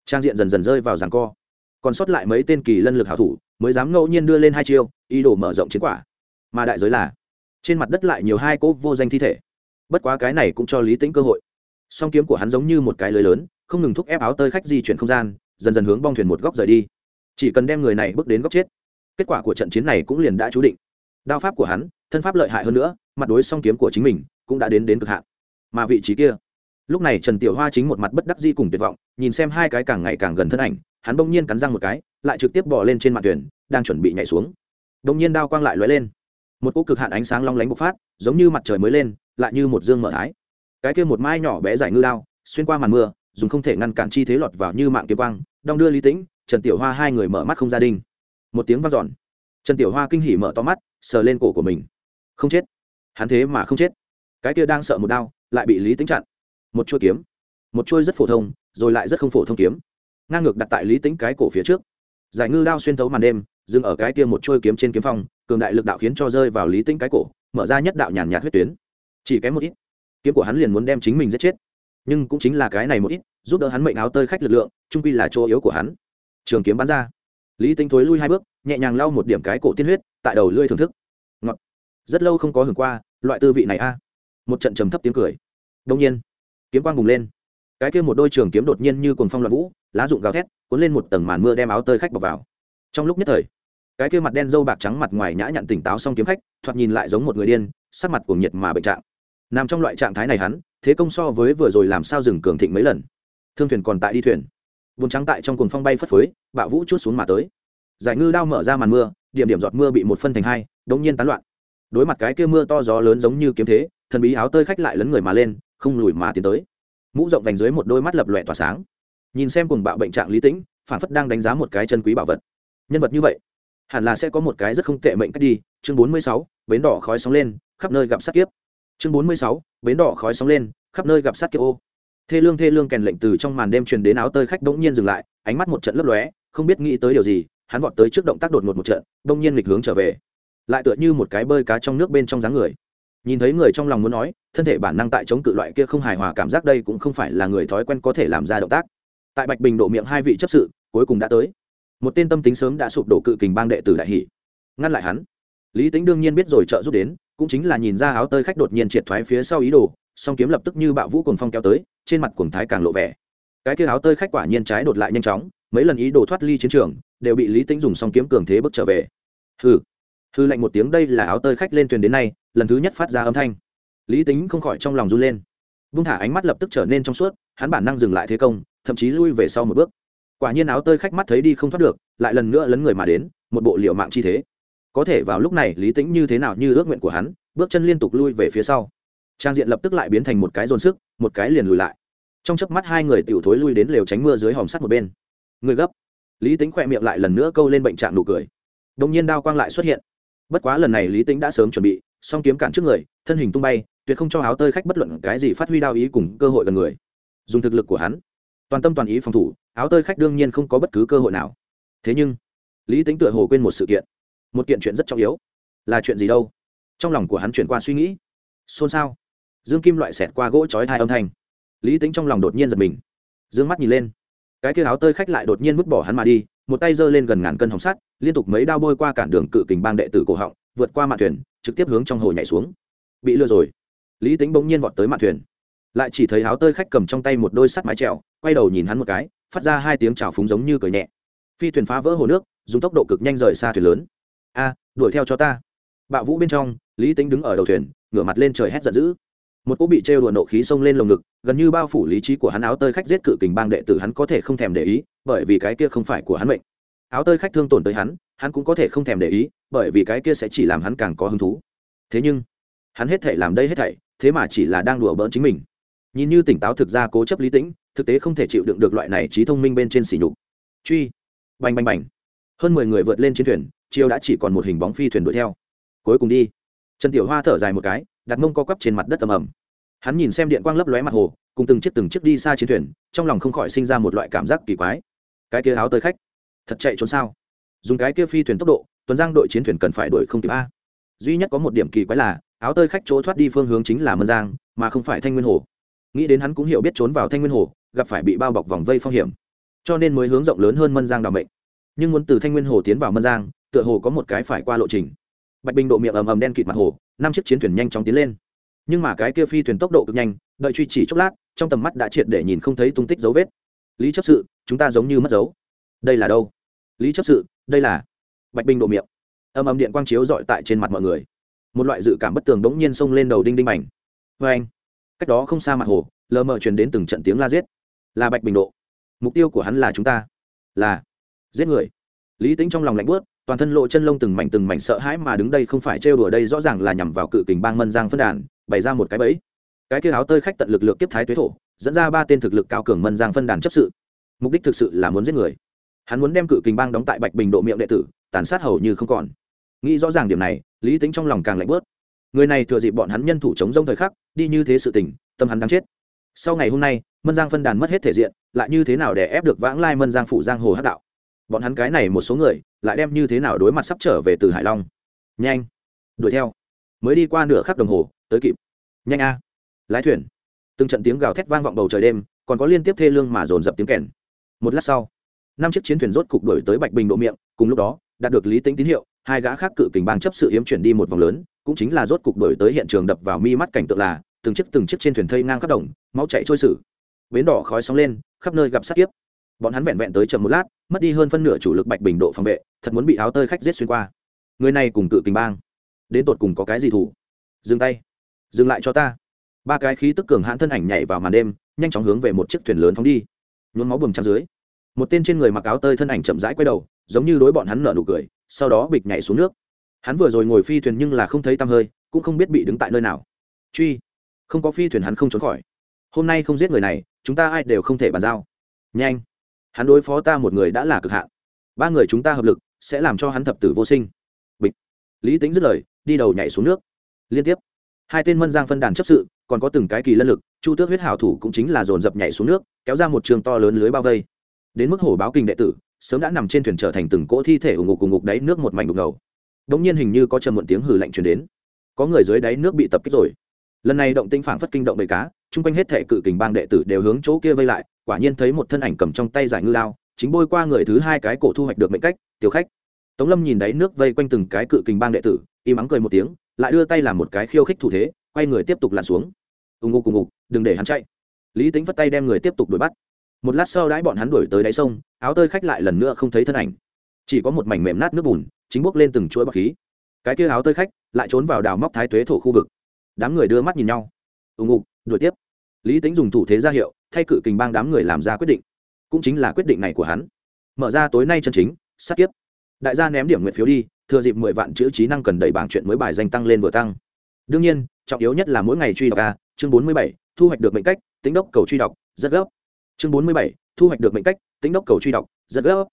S1: Trang diện dần dần rơi vào ràng co. Còn sót lại mấy tên kỳ lân lực hảo thủ, mới dám ngẫu nhiên đưa lên hai chiêu, ý đồ mở rộng chiến quả. Mà đại giới là, trên mặt đất lại nhiều hai cỗ vô danh thi thể bất quá cái này cũng cho lý tĩnh cơ hội. Song kiếm của hắn giống như một cái lưới lớn, không ngừng thúc ép áo tơi khách di chuyển không gian, dần dần hướng bong thuyền một góc rời đi. Chỉ cần đem người này bước đến góc chết, kết quả của trận chiến này cũng liền đã chú định. Đao pháp của hắn, thân pháp lợi hại hơn nữa, mặt đối song kiếm của chính mình, cũng đã đến đến cực hạn. Mà vị trí kia, lúc này trần tiểu hoa chính một mặt bất đắc di cùng tuyệt vọng, nhìn xem hai cái càng ngày càng gần thân ảnh, hắn bỗng nhiên cắn răng một cái, lại trực tiếp bỏ lên trên mặt thuyền, đang chuẩn bị nhảy xuống. Bỗng nhiên đao quang lại lóe lên một cỗ cực hạn ánh sáng long lánh bộc phát, giống như mặt trời mới lên, lại như một dương mở thái. Cái kia một mai nhỏ bé dài ngư đao, xuyên qua màn mưa, dùng không thể ngăn cản chi thế lọt vào như mạng kiếm quang, đong đưa lý tĩnh, trần tiểu hoa hai người mở mắt không gia đình một tiếng vang dọn, trần tiểu hoa kinh hỉ mở to mắt, sờ lên cổ của mình. Không chết. Hắn thế mà không chết. Cái kia đang sợ một đao, lại bị lý tính chặn. Một chuôi kiếm, một chuôi rất phổ thông, rồi lại rất không phổ thông kiếm. Ngang ngược đặt tại lý tính cái cổ phía trước. Giải ngư đao xuyên thấu màn đêm, dừng ở cái kia một trôi kiếm trên kiếm phong cường đại lực đạo khiến cho rơi vào lý tĩnh cái cổ, mở ra nhất đạo nhàn nhạt huyết tuyến. Chỉ kém một ít. Kiếm của hắn liền muốn đem chính mình giết chết. Nhưng cũng chính là cái này một ít, giúp đỡ hắn mệnh áo tơi khách lực lượng, trung quy là chỗ yếu của hắn. Trường kiếm bắn ra. Lý tính thối lui hai bước, nhẹ nhàng lau một điểm cái cổ tiên huyết, tại đầu lưỡi thưởng thức. Ngọt. rất lâu không có hưởng qua, loại tư vị này a. Một trận trầm thấp tiếng cười. Đông nhiên, kiếm quang bùng lên. Cái kia một đôi trường kiếm đột nhiên như cồn phong loạn vũ, lá rụng gào thét, cuốn lên một tầng màn mưa đem áo tơi khách bọc vào. Trong lúc nhất thời cái kia mặt đen dâu bạc trắng mặt ngoài nhã nhặn tỉnh táo xong kiếm khách, thoạt nhìn lại giống một người điên, sắc mặt cuồng nhiệt mà bệnh trạng. Nằm trong loại trạng thái này hắn, thế công so với vừa rồi làm sao dừng cường thịnh mấy lần. Thương thuyền còn tại đi thuyền. Buồn trắng tại trong cuồng phong bay phất phới, bạo vũ chút xuống mà tới. Giải ngư đao mở ra màn mưa, điểm điểm giọt mưa bị một phân thành hai, đống nhiên tán loạn. Đối mặt cái kia mưa to gió lớn giống như kiếm thế, thần bí áo tơi khách lại lấn người mà lên, không lùi mà tiến tới. Mũ rộng vành dưới một đôi mắt lập lòe tỏa sáng. Nhìn xem cùng bạo bệnh trạng lý tĩnh phản phất đang đánh giá một cái chân quý bảo vật. Nhân vật như vậy hẳn là sẽ có một cái rất không tệ mệnh cách đi. Chương bốn mươi sáu, bến đỏ khói sóng lên, khắp nơi gặp sát kiếp. Chương bốn mươi sáu, bến đỏ khói sóng lên, khắp nơi gặp sát kiếp ô. Thê lương thê lương kèn lệnh từ trong màn đêm truyền đến áo tơi khách bỗng nhiên dừng lại, ánh mắt một trận lấp lóe, không biết nghĩ tới điều gì, hắn vọt tới trước động tác đột ngột một trận, bỗng nhiên lịch hướng trở về. Lại tựa như một cái bơi cá trong nước bên trong dáng người. Nhìn thấy người trong lòng muốn nói, thân thể bản năng tại chống cự loại kia không hài hòa cảm giác đây cũng không phải là người thói quen có thể làm ra động tác. Tại bạch bình độ miệng hai vị chấp sự, cuối cùng đã tới một tên tâm tính sớm đã sụp đổ cự kình bang đệ tử đại hỷ. Ngăn lại hắn. Lý tính đương nhiên biết rồi trợ giúp đến, cũng chính là nhìn ra áo tơi khách đột nhiên triệt thoái phía sau ý đồ, song kiếm lập tức như bạo vũ cùng phong kéo tới, trên mặt cuồng thái càng lộ vẻ. Cái kia áo tơi khách quả nhiên trái đột lại nhanh chóng, mấy lần ý đồ thoát ly chiến trường, đều bị lý tính dùng song kiếm cường thế bước trở về. Hừ. Hư lạnh một tiếng, đây là áo tơi khách lên thuyền đến nay, lần thứ nhất phát ra âm thanh. Lý tính không khỏi trong lòng run lên. Vung thả ánh mắt lập tức trở nên trong suốt, hắn bản năng dừng lại thế công, thậm chí lui về sau một bước quả nhiên áo tơi khách mắt thấy đi không thoát được, lại lần nữa lấn người mà đến, một bộ liệu mạng chi thế. Có thể vào lúc này, lý tĩnh như thế nào như ước nguyện của hắn, bước chân liên tục lui về phía sau. Trang diện lập tức lại biến thành một cái dồn sức, một cái liền lùi lại. Trong chớp mắt hai người tiểu thối lui đến lều tránh mưa dưới hòm sắt một bên. Người gấp. Lý tính khỏe miệng lại lần nữa câu lên bệnh trạng nụ cười. Đông nhiên đao quang lại xuất hiện. Bất quá lần này lý tính đã sớm chuẩn bị, song kiếm cản trước người, thân hình tung bay, tuyệt không cho áo tơi khách bất luận cái gì phát huy đao ý cùng cơ hội gần người. Dùng thực lực của hắn toàn tâm toàn ý phòng thủ, áo tơi khách đương nhiên không có bất cứ cơ hội nào. Thế nhưng, lý tính tựa hồ quên một sự kiện. Một kiện chuyện rất trọng yếu. Là chuyện gì đâu? Trong lòng của hắn chuyển qua suy nghĩ. Xôn xao. Dương kim loại xẹt qua gỗ chói hai âm thanh. Lý tính trong lòng đột nhiên giật mình. D ư ơ n g mắt nhìn lên. Cái kia áo tơi khách lại đột nhiên vứt bỏ hắn mà đi, một tay giơ lên gần ngàn cân hồng sắt, liên tục mấy đao bôi qua cản đường cự kình bang đệ tử cổ họng, vượt qua mạn thuyền, trực tiếp hướng trong hồ nhảy xuống. Bị lừa rồi. Lý tính bỗng nhiên vọt tới mạn thuyền. Lại chỉ thấy áo tơi khách cầm trong tay một đôi sắt mái trèo quay đầu nhìn hắn một cái, phát ra hai tiếng trào phúng giống như cười nhẹ. Phi thuyền phá vỡ hồ nước, dùng tốc độ cực nhanh rời xa thuyền lớn. A, đuổi theo cho ta. Bạo vũ bên trong, lý tính đứng ở đầu thuyền, ngửa mặt lên trời hét giận dữ. Một cỗ bị trêu đùa nộ khí xông lên lồng ngực, gần như bao phủ lý trí của hắn áo tơi khách giết cự kình bang đệ tử hắn có thể không thèm để ý, bởi vì cái kia không phải của hắn mệnh. Áo tơi khách thương tổn tới hắn hắn cũng có thể không thèm để ý, bởi vì cái kia sẽ chỉ làm hắn càng có hứng thú. Thế nhưng, hắn hết thể làm đây hết thảy, thế mà chỉ là đang đùa bỡn chính mình. Nhìn như tỉnh táo thực ra cố chấp lý tĩnh thực tế không thể chịu đựng được loại này trí thông minh bên trên xỉ nhục. Truy. Bành bành bành. Hơn mười người vượt lên chiến thuyền, chiêu đã chỉ còn một hình bóng phi thuyền đuổi theo. Cuối cùng đi. Trần tiểu hoa thở dài một cái, đặt mông co quắp trên mặt đất tầm ẩm hắn nhìn xem điện quang lấp lóe mặt hồ, cùng từng chiếc từng chiếc đi xa chiến thuyền, trong lòng không khỏi sinh ra một loại cảm giác kỳ quái. Cái kia áo tới khách, thật chạy trốn sao? Dùng cái kia phi thuyền tốc độ, tuần giang đội chiến thuyền cần phải đuổi không kịp a. Duy nhất có một điểm kỳ quái là, áo tơi khách chỗ thoát đi phương hướng chính là mân giang, mà không phải thanh nguyên hồ. Nghĩ đến hắn cũng hiểu biết trốn vào thanh nguyên hồ gặp phải bị bao bọc vòng vây phong hiểm, cho nên mới hướng rộng lớn hơn mân giang đ ả o mệnh. Nhưng muốn từ thanh nguyên hồ tiến vào mân giang, tựa hồ có một cái phải qua lộ trình. Bạch bình độ miệng ầm ầm đen kịt mặt hồ, năm chiếc chiến thuyền nhanh chóng tiến lên. Nhưng mà cái kia phi thuyền tốc độ cực nhanh, đợi truy chỉ chốc lát, trong tầm mắt đã triệt để nhìn không thấy tung tích dấu vết. Lý chấp sự, chúng ta giống như mất dấu. Đây là đâu? Lý chấp sự, đây là bạch bình độ miệng. Ầm ầm điện quang chiếu dọi tại trên mặt mọi người. Một loại dự cảm bất tường đống nhiên xông lên đầu đinh đinh mảnh. Vê anh cách đó không xa mặt hồ, lờ mờ truyền đến từng trận tiếng la giết là bạch bình độ. Mục tiêu của hắn là chúng ta. Là. Giết người. Lý tính trong lòng lạnh bớt toàn thân lộ chân lông từng mảnh từng mảnh sợ hãi mà đứng đây không phải trêu đùa đây, rõ ràng là nhằm vào cự kình bang mân giang phân đàn, bày ra một cái bẫy. Cái kia áo tơi khách tận lực lượng tiếp thái tuế thổ, dẫn ra ba tên thực lực cao cường mân giang phân đàn chấp sự. Mục đích thực sự là muốn giết người. Hắn muốn đem cự kình bang đóng tại bạch bình độ miệng đệ tử, tàn sát hầu như không còn. Nghĩ rõ ràng điểm này, lý tính trong lòng càng lạnh bớt người này thừa dịp bọn hắn nhân thủ chống rông thời khắc, đi như thế sự tình, tâm hắn đang chết. Sau ngày hôm nay mân giang phân đàn mất hết thể diện, lại như thế nào để ép được vãng lai mân giang phủ giang hồ hát đạo? Bọn hắn cái này một số người, lại đem như thế nào đối mặt sắp trở về từ hải long? Nhanh, đuổi theo. Mới đi qua nửa khắc đồng hồ, tới kịp. Nhanh a. Lái thuyền. Từng trận tiếng gào thét vang vọng bầu trời đêm, còn có liên tiếp thê lương mà dồn dập tiếng kèn. Một lát sau, năm chiếc chiến thuyền rốt cục đổi tới bạch bình độ miệng, cùng lúc đó, đạt được lý tính tín hiệu, hai gã khác cự kình bang chấp sự hiếm chuyển đi một vòng lớn, cũng chính là rốt cục đổi tới hiện trường đập vào mi mắt cảnh tượng là, từng chiếc từng chiếc trên thuyền thây ngang khắp đồng, máu chạy trôi sử bến đỏ khói sóng lên, khắp nơi gặp sát kiếp. Bọn hắn vẹn vẹn tới chậm một lát, mất đi hơn phân nửa chủ lực bạch bình độ phòng vệ, thật muốn bị áo tơi khách giết xuyên qua. Người này cùng cự kình bang. Đến tột cùng có cái gì thủ? Dừng tay. Dừng lại cho ta. Ba cái khí tức cường hãn thân ảnh nhảy vào màn đêm, nhanh chóng hướng về một chiếc thuyền lớn phóng đi. Nhuốm máu bùm trăng dưới. Một tên trên người mặc áo tơi thân ảnh chậm rãi quay đầu, giống như đối bọn hắn nở nụ cười, sau đó bịch nhảy xuống nước. Hắn vừa rồi ngồi phi thuyền nhưng là không thấy tăm hơi, cũng không biết bị đứng tại nơi nào. Truy. Không có phi thuyền hắn không trốn khỏi. Hôm nay không giết người này chúng ta ai đều không thể bàn giao. Nhanh. Hắn đối phó ta một người đã là cực hạn. Ba người chúng ta hợp lực, sẽ làm cho hắn thập tử vô sinh. Bịch. Lý tính dứt lời, đi đầu nhảy xuống nước. Liên tiếp. Hai tên mân giang phân đàn chấp sự, còn có từng cái kỳ lân lực, chu tước huyết hảo thủ cũng chính là dồn dập nhảy xuống nước, kéo ra một trường to lớn lưới bao vây. Đến mức hổ báo kinh đệ tử, sớm đã nằm trên thuyền trở thành từng cỗ thi thể ủng ngục ủng ngục đáy nước một mảnh đục ngầu. Đống nhiên hình như có trầm muộn tiếng hử lạnh truyền đến. Có người dưới đáy nước bị tập kích rồi. Lần này động tinh phảng phất kinh động bầy cá chung quanh hết thể cự kình bang đệ tử đều hướng chỗ kia vây lại, quả nhiên thấy một thân ảnh cầm trong tay giải ngư lao chính bôi qua người thứ hai cái cổ thu hoạch được mệnh cách, tiểu khách. Tống lâm nhìn đáy nước vây quanh từng cái cự kình bang đệ tử, im ắng cười một tiếng, lại đưa tay làm một cái khiêu khích thủ thế, quay người tiếp tục lặn xuống. Ùng ục ùng ục, đừng để hắn chạy. Lý tính vất tay đem người tiếp tục đuổi bắt. Một lát sau đãi bọn hắn đuổi tới đáy sông, áo tơi khách lại lần nữa không thấy thân ảnh. Chỉ có một mảnh mềm nát nước bùn, chính bốc lên từng chuỗi bọc khí. Cái kia áo tơi khách lại trốn vào đào móc thái tuế thổ khu vực. Đám người đưa mắt nhìn nhau. Ùng ục đuổi tiếp. Lý tính dùng thủ thế ra hiệu, thay cự kình bang đám người làm ra quyết định. Cũng chính là quyết định này của hắn. Mở ra tối nay chân chính, sát kiếp. Đại gia ném điểm nguyện phiếu đi, thừa dịp mười vạn chữ trí năng cần đẩy bảng chuyện mới bài danh tăng lên vừa tăng. Đương nhiên, trọng yếu nhất là mỗi ngày truy đọc a, chương bốn mươi bảy, thu hoạch được mệnh cách, tính đốc cầu truy đọc, rất gấp. Chương bốn mươi bảy, thu hoạch được mệnh cách, tính đốc cầu truy đọc, rất gấp.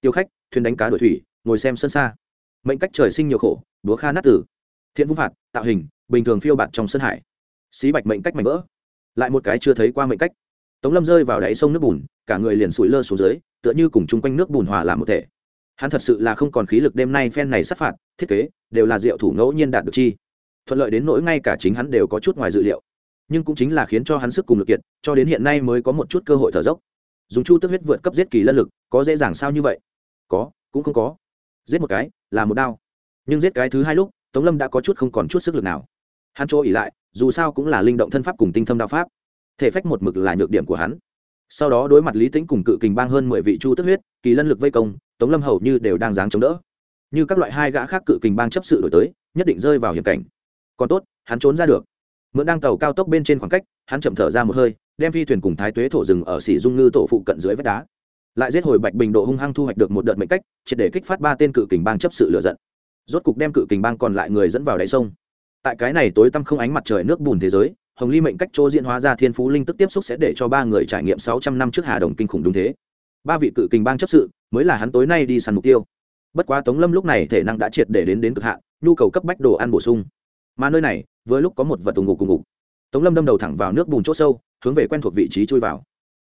S1: Tiêu khách, thuyền đánh cá đổi thủy, ngồi xem sân xa. Mệnh cách trời sinh nhiều khổ, búa kha nát tử. Thiện vũ phạt, tạo hình, bình thường phiêu bạt trong sân hải xí bạch mệnh cách mạnh vỡ. Lại một cái chưa thấy qua mệnh cách. Tống lâm rơi vào đáy sông nước bùn, cả người liền sủi lơ xuống dưới, tựa như cùng chung quanh nước bùn hòa làm một thể. Hắn thật sự là không còn khí lực đêm nay phen này sát phạt, thiết kế, đều là diệu thủ ngẫu nhiên đạt được chi. Thuận lợi đến nỗi ngay cả chính hắn đều có chút ngoài dự liệu. Nhưng cũng chính là khiến cho hắn sức cùng lực kiệt, cho đến hiện nay mới có một chút cơ hội thở dốc. Dùng chu tức huyết vượt cấp giết kỳ lân lực, có dễ dàng sao như vậy? Có, cũng không có. Giết một cái, là một đao. Nhưng giết cái thứ hai lúc, tống lâm đã có chút không còn chút sức lực nào. Hắn chỗ ỉ lại dù sao cũng là linh động thân pháp cùng tinh thâm đạo pháp. Thể phách một mực là nhược điểm của hắn. Sau đó đối mặt lý tính cùng cự kình bang hơn mười vị chu tức huyết, kỳ lân lực vây công, tống lâm hầu như đều đang dáng chống đỡ. Như các loại hai gã khác cự kình bang chấp sự đổi tới, nhất định rơi vào hiểm cảnh. Còn tốt, hắn trốn ra được. Mượn đang tàu cao tốc bên trên khoảng cách, hắn chậm thở ra một hơi, đem phi thuyền cùng thái tuế thổ rừng ở xỉ dung ngư tổ phụ cận dưới vách đá. Lại giết hồi bạch bình độ hung hăng thu hoạch được một đợt mệnh cách, triệt để kích phát ba tên cự kình bang chấp sự lựa giận. Rốt cục đem cự kình bang còn lại người dẫn vào đáy sông tại cái này tối tăm không ánh mặt trời nước bùn thế giới, hồng ly mệnh cách chỗ diễn hóa ra thiên phú linh tức tiếp xúc sẽ để cho ba người trải nghiệm sáu trăm năm trước hà đồng kinh khủng đúng thế. Ba vị cự kình bang chấp sự, mới là hắn tối nay đi săn mục tiêu. Bất quá tống lâm lúc này thể năng đã triệt để đến đến cực hạn, nhu cầu cấp bách đồ ăn bổ sung. Mà nơi này với lúc có một vật tùng ngục cùng ngục. Tống lâm đâm đầu thẳng vào nước bùn chỗ sâu, hướng về quen thuộc vị trí chui vào.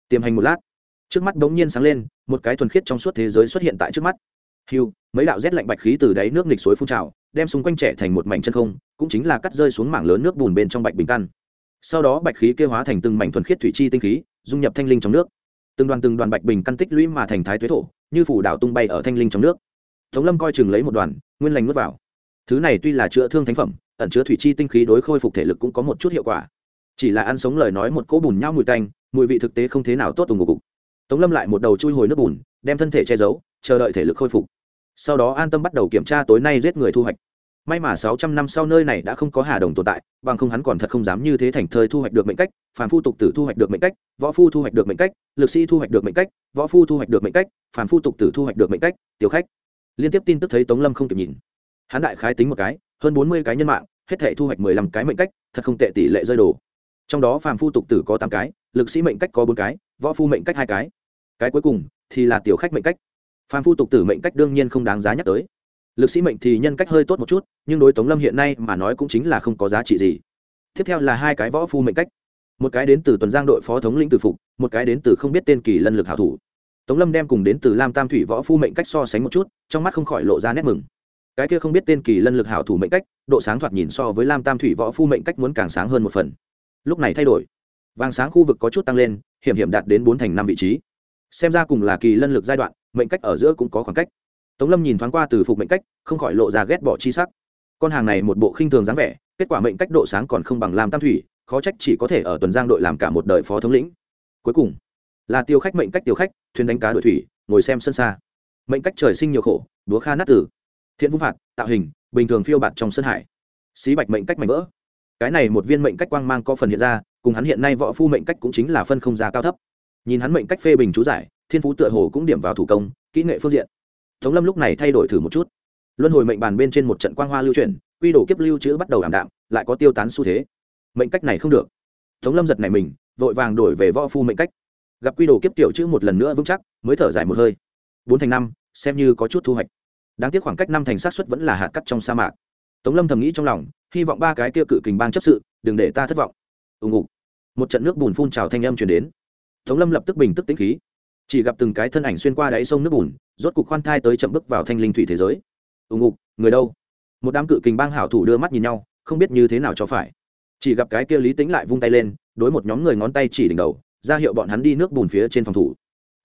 S1: Tiềm hành một lát, trước mắt bỗng nhiên sáng lên, một cái thuần khiết trong suốt thế giới xuất hiện tại trước mắt. Hiu mấy đạo rét lạnh bạch khí từ đáy nước nghịch suối phun trào, đem xung quanh trẻ thành một mảnh chân không cũng chính là cắt rơi xuống mảng lớn nước bùn bên trong bạch bình căn. Sau đó bạch khí kêu hóa thành từng mảnh thuần khiết thủy chi tinh khí, dung nhập thanh linh trong nước. Từng đoàn từng đoàn bạch bình căn tích lũy mà thành thái tuế thổ, như phủ đảo tung bay ở thanh linh trong nước. Tống lâm coi chừng lấy một đoàn, nguyên lành nuốt vào. Thứ này tuy là chữa thương thánh phẩm, ẩn chứa thủy chi tinh khí đối khôi phục thể lực cũng có một chút hiệu quả. Chỉ là ăn sống lời nói một cỗ bùn nhau mùi tanh, mùi vị thực tế không thế nào tốt tùng ngủ cục. Tống lâm lại một đầu chui hồi nước bùn, đem thân thể che giấu, chờ đợi thể lực khôi phục. Sau đó an tâm bắt đầu kiểm tra tối nay giết người thu hoạch may mà sáu trăm năm sau nơi này đã không có hà đồng tồn tại, bằng không hắn còn thật không dám như thế thành thời thu hoạch được mệnh cách, phàm phu tục tử thu hoạch được mệnh cách, võ phu thu hoạch được mệnh cách, lực sĩ thu hoạch được mệnh cách, võ phu thu hoạch được mệnh cách, phàm phu tục tử thu hoạch được mệnh cách, tiểu khách. Liên tiếp tin tức thấy tống lâm không kịp nhìn. Hắn đại khái tính một cái, hơn bốn mươi cái nhân mạng, hết thể thu hoạch mười lăm cái mệnh cách, thật không tệ tỷ lệ rơi đồ trong đó phàm phu tục tử có tám cái, lực sĩ mệnh cách có bốn cái, võ phu mệnh cách hai cái. Cái cuối cùng thì là tiểu khách mệnh cách. Phàm phu tục tử mệnh cách đương nhiên không đáng giá nhắc tới lực sĩ mệnh thì nhân cách hơi tốt một chút, nhưng đối tống lâm hiện nay mà nói cũng chính là không có giá trị gì. Tiếp theo là hai cái võ phu mệnh cách. Một cái đến từ tuần giang đội phó thống lĩnh từ phục, một cái đến từ không biết tên kỳ lân lực hảo thủ. Tống lâm đem cùng đến từ lam tam thủy võ phu mệnh cách so sánh một chút, trong mắt không khỏi lộ ra nét mừng. Cái kia không biết tên kỳ lân lực hảo thủ mệnh cách, độ sáng thoạt nhìn so với lam tam thủy võ phu mệnh cách muốn càng sáng hơn một phần. Lúc này thay đổi. Vàng sáng khu vực có chút tăng lên, hiểm hiểm đạt đến bốn thành năm vị trí. Xem ra cùng là kỳ lân lực giai đoạn, mệnh cách ở giữa cũng có khoảng cách tống lâm nhìn thoáng qua từ phục mệnh cách, không khỏi lộ ra ghét bỏ chi sắc. Con hàng này một bộ khinh thường dáng vẻ, kết quả mệnh cách độ sáng còn không bằng lam tam thủy, khó trách chỉ có thể ở tuần giang đội làm cả một đời phó thống lĩnh. Cuối cùng, là tiêu khách mệnh cách tiêu khách, thuyền đánh cá đội thủy, ngồi xem sân xa. Mệnh cách trời sinh nhiều khổ, búa kha nát tử. Thiện vũ phạt, tạo hình, bình thường phiêu bạt trong sân hải. Xí bạch mệnh cách mạnh vỡ. Cái này một viên mệnh cách quang mang có phần hiện ra, cùng hắn hiện nay võ phu mệnh cách cũng chính là phân không giá cao thấp. Nhìn hắn mệnh cách phê bình chú giải, thiên phú tựa hồ cũng điểm vào thủ công, kỹ nghệ phương diện tống lâm lúc này thay đổi thử một chút. Luân hồi mệnh bàn bên trên một trận quang hoa lưu chuyển, quy đồ kiếp lưu chữ bắt đầu ảm đạm, lại có tiêu tán xu thế. Mệnh cách này không được. Tống lâm giật này mình, vội vàng đổi về võ phu mệnh cách. Gặp quy đồ kiếp tiểu chữ một lần nữa vững chắc, mới thở dài một hơi. Bốn thành năm, xem như có chút thu hoạch. Đáng tiếc khoảng cách năm thành sát xuất vẫn là hạt cắt trong sa mạc. Tống lâm thầm nghĩ trong lòng, hy vọng ba cái kia cự kình bang chấp sự, đừng để ta thất vọng. Ùng ục. Một trận nước bùn phun trào thanh âm chuyển đến. Tống lâm lập tức bình tức tĩnh khí. Chỉ gặp từng cái thân ảnh xuyên qua đáy sông nước bùn rốt cục khoan thai tới chậm bước vào thanh linh thủy thế giới. Ưng ục người đâu? Một đám cự kình bang hảo thủ đưa mắt nhìn nhau, không biết như thế nào cho phải. Chỉ gặp cái kia lý tính lại vung tay lên, đối một nhóm người ngón tay chỉ đỉnh đầu, ra hiệu bọn hắn đi nước bùn phía trên phòng thủ.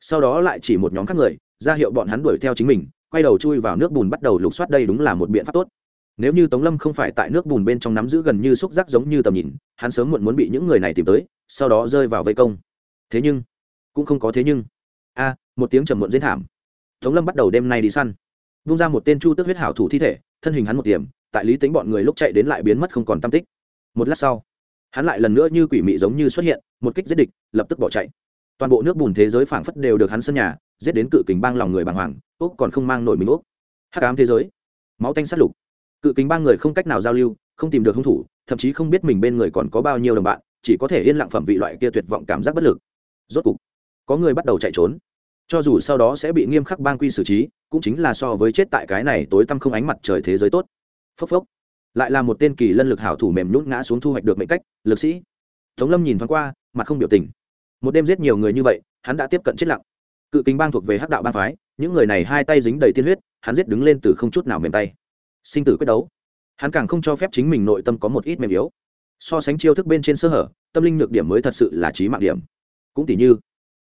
S1: Sau đó lại chỉ một nhóm khác người, ra hiệu bọn hắn đuổi theo chính mình, quay đầu chui vào nước bùn bắt đầu lục soát đây đúng là một biện pháp tốt. Nếu như tống lâm không phải tại nước bùn bên trong nắm giữ gần như xúc giác giống như tầm nhìn, hắn sớm muộn muốn bị những người này tìm tới, sau đó rơi vào vây công. Thế nhưng, cũng không có thế nhưng. A, một tiếng trầm muộn dễ thảm tống lâm bắt đầu đêm nay đi săn. Vung ra một tên chu tước huyết hảo thủ thi thể, thân hình hắn một tiềm tại lý tính bọn người lúc chạy đến lại biến mất không còn tam tích. Một lát sau, hắn lại lần nữa như quỷ mị giống như xuất hiện, một kích giết địch, lập tức bỏ chạy. Toàn bộ nước bùn thế giới phảng phất đều được hắn sân nhà, giết đến cự kình bang lòng người bàng hoàng úc còn không mang nổi mình úc hắc ám thế giới, máu tanh sát lục. Cự kính bang người không cách nào giao lưu, không tìm được hung thủ, thậm chí không biết mình bên người còn có bao nhiêu đồng bạn, chỉ có thể yên lặng phẩm vị loại kia tuyệt vọng cảm giác bất lực. Rốt cục, có người bắt đầu chạy trốn cho dù sau đó sẽ bị nghiêm khắc bang quy xử trí, cũng chính là so với chết tại cái này tối tăm không ánh mặt trời thế giới tốt. Phốc phốc. Lại là một tên kỳ lân lực hảo thủ mềm nhút ngã xuống thu hoạch được mệnh cách, lực sĩ. Tống lâm nhìn thoáng qua, mặt không biểu tình. Một đêm giết nhiều người như vậy, hắn đã tiếp cận chết lặng. Cự kính bang thuộc về hắc đạo bang phái, những người này hai tay dính đầy tiên huyết, hắn giết đứng lên từ không chút nào mềm tay. Sinh tử quyết đấu. Hắn càng không cho phép chính mình nội tâm có một ít mềm yếu. So sánh chiêu thức bên trên sơ hở, tâm linh nhược điểm mới thật sự là trí mạng điểm. Cũng tỷ như,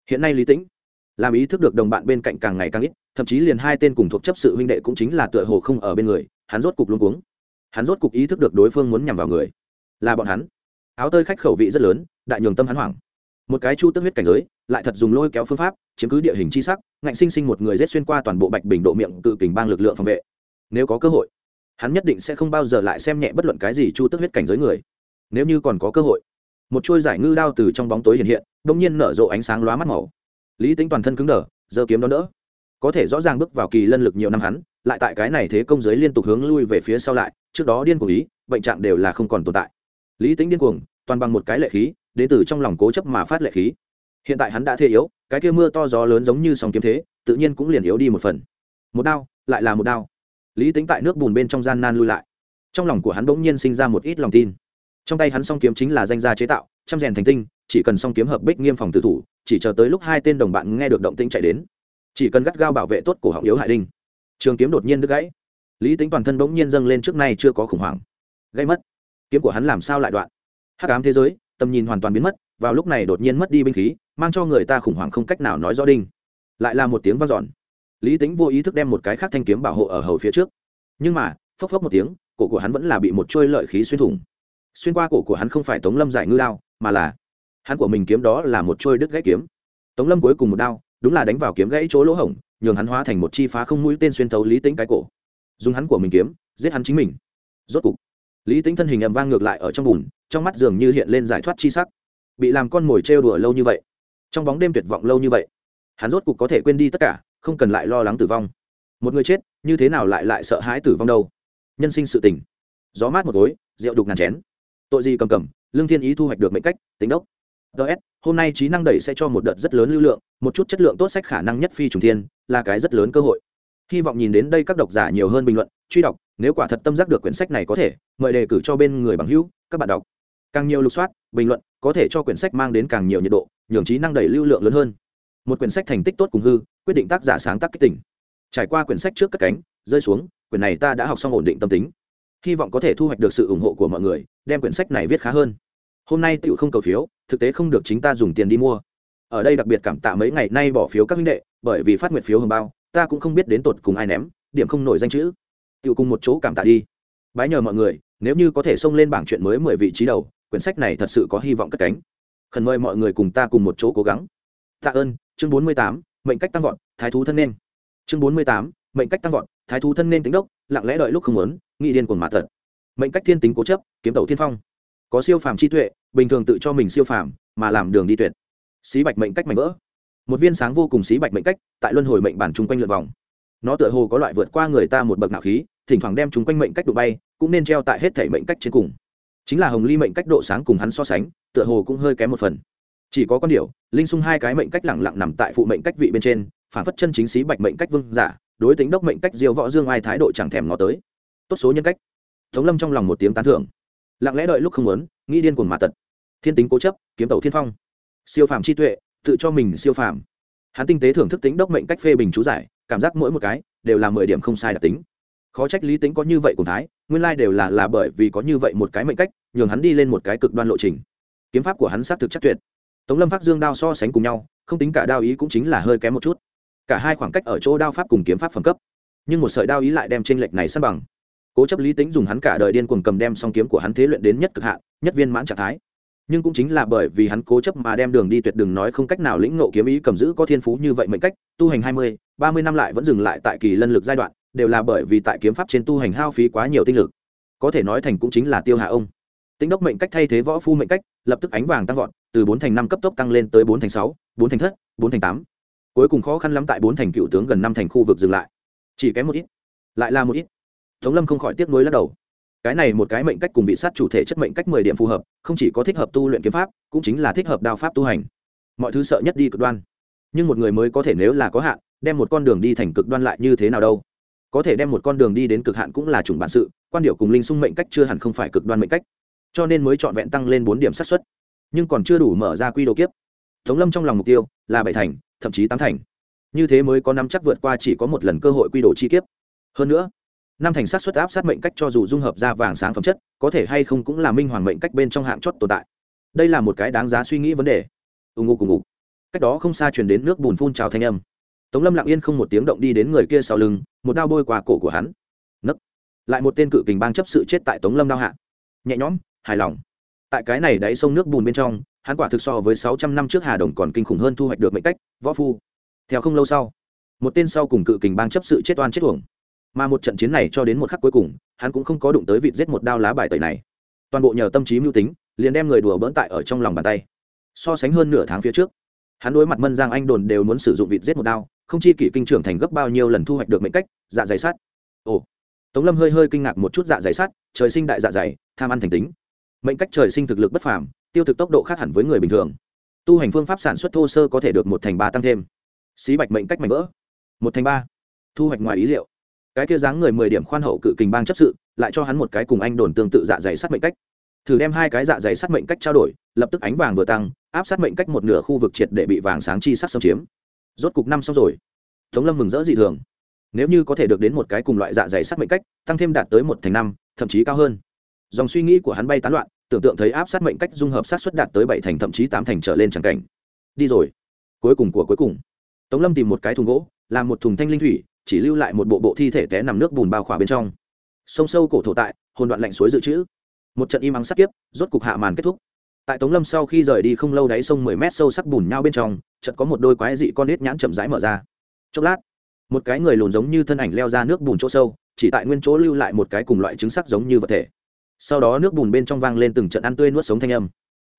S1: hiện nay lý tĩnh làm ý thức được đồng bạn bên cạnh càng ngày càng ít, thậm chí liền hai tên cùng thuộc chấp sự huynh đệ cũng chính là tựa hồ không ở bên người, hắn rốt cục luôn cuống. Hắn rốt cục ý thức được đối phương muốn nhằm vào người. Là bọn hắn. Áo tơi khách khẩu vị rất lớn, đại nhường tâm hắn hoảng. Một cái chu tức huyết cảnh giới, lại thật dùng lôi kéo phương pháp, chiếm cứ địa hình chi sắc, ngạnh sinh sinh một người rết xuyên qua toàn bộ bạch bình độ miệng cự kình bang lực lượng phòng vệ. Nếu có cơ hội, hắn nhất định sẽ không bao giờ lại xem nhẹ bất luận cái gì chu tức huyết cảnh giới người. Nếu như còn có cơ hội, một chuôi giải ngư đao từ trong bóng tối hiện hiện đông nhiên nở rộ ánh sáng lóa mắt màu lý tính toàn thân cứng đờ, giơ kiếm đón đỡ. Có thể rõ ràng bước vào kỳ lân lực nhiều năm hắn, lại tại cái này thế công giới liên tục hướng lui về phía sau lại, trước đó điên cuồng ý, bệnh trạng đều là không còn tồn tại. Lý tính điên cuồng, toàn bằng một cái lệ khí, đến từ trong lòng cố chấp mà phát lệ khí. Hiện tại hắn đã thê yếu, cái kia mưa to gió lớn giống như sóng kiếm thế, tự nhiên cũng liền yếu đi một phần. Một đao, lại là một đao. Lý tính tại nước bùn bên trong gian nan lui lại. Trong lòng của hắn bỗng nhiên sinh ra một ít lòng tin. Trong tay hắn song kiếm chính là danh gia chế tạo chăm rèn thành tinh chỉ cần song kiếm hợp bích nghiêm phòng tử thủ, chỉ chờ tới lúc hai tên đồng bạn nghe được động tĩnh chạy đến. Chỉ cần gắt gao bảo vệ tốt cổ họng yếu hại đinh. Trường kiếm đột nhiên đứt gãy. Lý tính toàn thân bỗng nhiên dâng lên trước nay chưa có khủng hoảng. Gây mất. Kiếm của hắn làm sao lại đoạn? Hắc ám thế giới, tầm nhìn hoàn toàn biến mất, vào lúc này đột nhiên mất đi binh khí, mang cho người ta khủng hoảng không cách nào nói rõ đinh. Lại là một tiếng vang dọn. Lý tính vô ý thức đem một cái khác thanh kiếm bảo hộ ở hầu phía trước. Nhưng mà, phốc phốc một tiếng, cổ của hắn vẫn là bị một trôi lợi khí xuyên thủng. Xuyên qua cổ của hắn không phải tống lâm giải ngư đao, mà là hắn của mình kiếm đó là một trôi đứt gãy kiếm. Tống lâm cuối cùng một đao, đúng là đánh vào kiếm gãy chỗ lỗ hổng, nhường hắn hóa thành một chi phá không mũi tên xuyên thấu lý tính cái cổ. Dùng hắn của mình kiếm, giết hắn chính mình. Rốt cục, lý tính thân hình ầm vang ngược lại ở trong bùn, trong mắt dường như hiện lên giải thoát chi sắc. Bị làm con mồi trêu đùa lâu như vậy, trong bóng đêm tuyệt vọng lâu như vậy, hắn rốt cục có thể quên đi tất cả, không cần lại lo lắng tử vong. Một người chết, như thế nào lại lại sợ hãi tử vong đâu? Nhân sinh sự tình. Gió mát một gối, rượu đục ngàn chén. Tội gì cầm cầm, lương thiên ý thu hoạch được mệnh cách, tính đốc ts hôm nay trí năng đẩy sẽ cho một đợt rất lớn lưu lượng, một chút chất lượng tốt sách khả năng nhất phi trùng thiên, là cái rất lớn cơ hội. Hy vọng nhìn đến đây các độc giả nhiều hơn bình luận, truy đọc, nếu quả thật tâm giác được quyển sách này có thể, mời đề cử cho bên người bằng hữu, các bạn đọc. Càng nhiều lục soát, bình luận, có thể cho quyển sách mang đến càng nhiều nhiệt độ, nhường trí năng đẩy lưu lượng lớn hơn. Một quyển sách thành tích tốt cùng hư, quyết định tác giả sáng tác kích tỉnh trải qua quyển sách trước cất cánh, rơi xuống, quyển này ta đã học xong ổn định tâm tính. Hy vọng có thể thu hoạch được sự ủng hộ của mọi người, đem quyển sách này viết khá hơn. Hôm nay tựu không cầu phiếu thực tế không được chính ta dùng tiền đi mua. Ở đây đặc biệt cảm tạ mấy ngày nay bỏ phiếu các minh đệ, bởi vì phát nguyện phiếu hồng bao, ta cũng không biết đến tột cùng ai ném, điểm không nổi danh chữ. Tựu cùng một chỗ cảm tạ đi. Bái nhờ mọi người, nếu như có thể xông lên bảng chuyện mới mười vị trí đầu, quyển sách này thật sự có hy vọng cất cánh. Khẩn mời mọi người cùng ta cùng một chỗ cố gắng. Tạ ơn, chương bốn mươi tám, mệnh cách tăng vọt, thái thú thân nên. Chương bốn mươi tám, mệnh cách tăng vọt, thái thú thân nên tính đốc, lặng lẽ đợi lúc không muốn, nghĩ điên cuồng mà thật. Mệnh cách thiên tính cố chấp, kiếm tẩu thiên phong có siêu phàm chi tuệ, bình thường tự cho mình siêu phàm, mà làm đường đi tuyệt. Xí bạch mệnh cách mạnh vỡ. Một viên sáng vô cùng xí bạch mệnh cách, tại luân hồi mệnh bản chung quanh lượt vòng. Nó tựa hồ có loại vượt qua người ta một bậc nạo khí, thỉnh thoảng đem chúng quanh mệnh cách độ bay, cũng nên treo tại hết thể mệnh cách trên cùng. Chính là hồng ly mệnh cách độ sáng cùng hắn so sánh, tựa hồ cũng hơi kém một phần. Chỉ có con điệu linh sung hai cái mệnh cách lẳng lặng nằm tại phụ mệnh cách vị bên trên, phản phất chân chính xí bạch mệnh cách vương giả, đối tính đốc mệnh cách diêu võ dương ai thái độ chẳng thèm ngó tới. Tốt số nhân cách. Tống lâm trong lòng một tiếng tán thưởng lặng lẽ đợi lúc không muốn, nghĩ điên cuồng mà tật thiên tính cố chấp, kiếm tàu thiên phong. Siêu phàm chi tuệ, tự cho mình siêu phàm. Hắn tinh tế thưởng thức tính đốc mệnh cách phê bình chú giải, cảm giác mỗi một cái đều là mười điểm không sai đặc tính. Khó trách lý tính có như vậy cùng thái, nguyên lai đều là là bởi vì có như vậy một cái mệnh cách, nhường hắn đi lên một cái cực đoan lộ trình. Kiếm pháp của hắn xác thực chắc tuyệt. Tống lâm phát dương đao so sánh cùng nhau, không tính cả đao ý cũng chính là hơi kém một chút. Cả hai khoảng cách ở chỗ đao pháp cùng kiếm pháp phẩm cấp. Nhưng một sợi đao ý lại đem t r ê n lệch này săn bằng cố chấp lý tính dùng hắn cả đời điên cuồng cầm đem song kiếm của hắn thế luyện đến nhất cực hạn, nhất viên mãn trạng thái. Nhưng cũng chính là bởi vì hắn cố chấp mà đem đường đi tuyệt đường nói không cách nào lĩnh ngộ kiếm ý cầm giữ có thiên phú như vậy mệnh cách, tu hành hai mươi, ba mươi năm lại vẫn dừng lại tại kỳ lân lực giai đoạn, đều là bởi vì tại kiếm pháp trên tu hành hao phí quá nhiều tinh lực. Có thể nói thành cũng chính là tiêu hạ ông. Tính đốc mệnh cách thay thế võ phu mệnh cách, lập tức ánh vàng tăng vọt, từ bốn thành năm cấp tốc tăng lên tới bốn thành sáu, bốn thành thất, bốn thành tám. Cuối cùng khó khăn lắm tại bốn thành cựu tướng gần năm thành khu vực dừng lại. Chỉ kém một ít, lại là một ít tống lâm không khỏi tiếc nuối lắc đầu. Cái này một cái mệnh cách cùng vị sát chủ thể chất mệnh cách mười điểm phù hợp, không chỉ có thích hợp tu luyện kiếm pháp, cũng chính là thích hợp đao pháp tu hành. Mọi thứ sợ nhất đi cực đoan. Nhưng một người mới có thể nếu là có hạn, đem một con đường đi thành cực đoan lại như thế nào đâu? Có thể đem một con đường đi đến cực hạn cũng là chủng bản sự, quan điệu cùng linh sung mệnh cách chưa hẳn không phải cực đoan mệnh cách. Cho nên mới trọn vẹn tăng lên bốn điểm xác suất. Nhưng còn chưa đủ mở ra quy đồ kiếp. Tống lâm trong lòng mục tiêu là bảy thành, thậm chí tám thành. Như thế mới có năm chắc vượt qua chỉ có một lần cơ hội quy đồ chi kiếp. Hơn nữa năm thành sát suất áp sát mệnh cách cho dù dung hợp ra vàng sáng phẩm chất, có thể hay không cũng là minh hoàng mệnh cách bên trong hạng chót tồn tại. Đây là một cái đáng giá suy nghĩ vấn đề. Ù ngụ cùng ngụ cách đó không xa chuyển đến nước bùn phun trào thanh âm. Tống lâm lặng yên không một tiếng động đi đến người kia sau lưng, một đao bôi qua cổ của hắn. Nấc. Lại một tên cự kình bang chấp sự chết tại tống lâm đao hạ. Nhẹ nhõm, hài lòng. Tại cái này đáy sông nước bùn bên trong, hắn quả thực so với sáu trăm năm trước hà đồng còn kinh khủng hơn thu hoạch được mệnh cách, võ phu. Theo không lâu sau, một tên sau cùng cự kình bang chấp sự chết oan chết tuồng mà một trận chiến này cho đến một khắc cuối cùng, hắn cũng không có đụng tới vịt giết một đao lá bài tẩy này. Toàn bộ nhờ tâm trí mưu tính, liền đem người đùa bỡn tại ở trong lòng bàn tay. So sánh hơn nửa tháng phía trước, hắn đối mặt mân giang anh đồn đều muốn sử dụng vịt giết một đao, không chi kỷ kinh trưởng thành gấp bao nhiêu lần thu hoạch được mệnh cách dạ dày sát. Ồ. Tống lâm hơi hơi kinh ngạc một chút dạ dày sát, trời sinh đại dạ dày, tham ăn thành tính. Mệnh cách trời sinh thực lực bất phàm, tiêu thực tốc độ khác hẳn với người bình thường. Tu hành phương pháp sản xuất thô sơ có thể được một thành ba tăng thêm. Xí bạch mệnh cách mạnh vỡ. Một thành ba. Thu hoạch ngoài ý liệu cái kia dáng người mười điểm khoan hậu cự kình bang chấp sự, lại cho hắn một cái cùng anh đồn tương tự dạ dày sát mệnh cách. Thử đem hai cái dạ dày sát mệnh cách trao đổi, lập tức ánh vàng vừa tăng, áp sát mệnh cách một nửa khu vực triệt để bị vàng sáng chi sắc xâm chiếm. Rốt cục năm xong rồi. Tống lâm mừng rỡ dị thường. Nếu như có thể được đến một cái cùng loại dạ dày sát mệnh cách, tăng thêm đạt tới một thành năm, thậm chí cao hơn. Dòng suy nghĩ của hắn bay tán loạn, tưởng tượng thấy áp sát mệnh cách dung hợp sát xuất đạt tới bảy thành, thậm chí tám thành trở lên tràng cảnh. Đi rồi. Cuối cùng của cuối cùng. Tống lâm tìm một cái thùng gỗ, làm một thùng thanh linh thủy chỉ lưu lại một bộ bộ thi thể té nằm nước bùn bao khỏa bên trong. Sông sâu cổ thổ tại, hồn đoạn lạnh suối dự trữ. Một trận im ắng sắc tiếp, rốt cục hạ màn kết thúc. Tại tống lâm sau khi rời đi không lâu đáy sông mười mét sâu sắc bùn nhau bên trong, chợt có một đôi quái dị con nết nhãn chậm rãi mở ra. Chốc lát, một cái người lùn giống như thân ảnh leo ra nước bùn chỗ sâu, chỉ tại nguyên chỗ lưu lại một cái cùng loại trứng sắc giống như vật thể. Sau đó nước bùn bên trong vang lên từng trận ăn tươi nuốt sống thanh âm.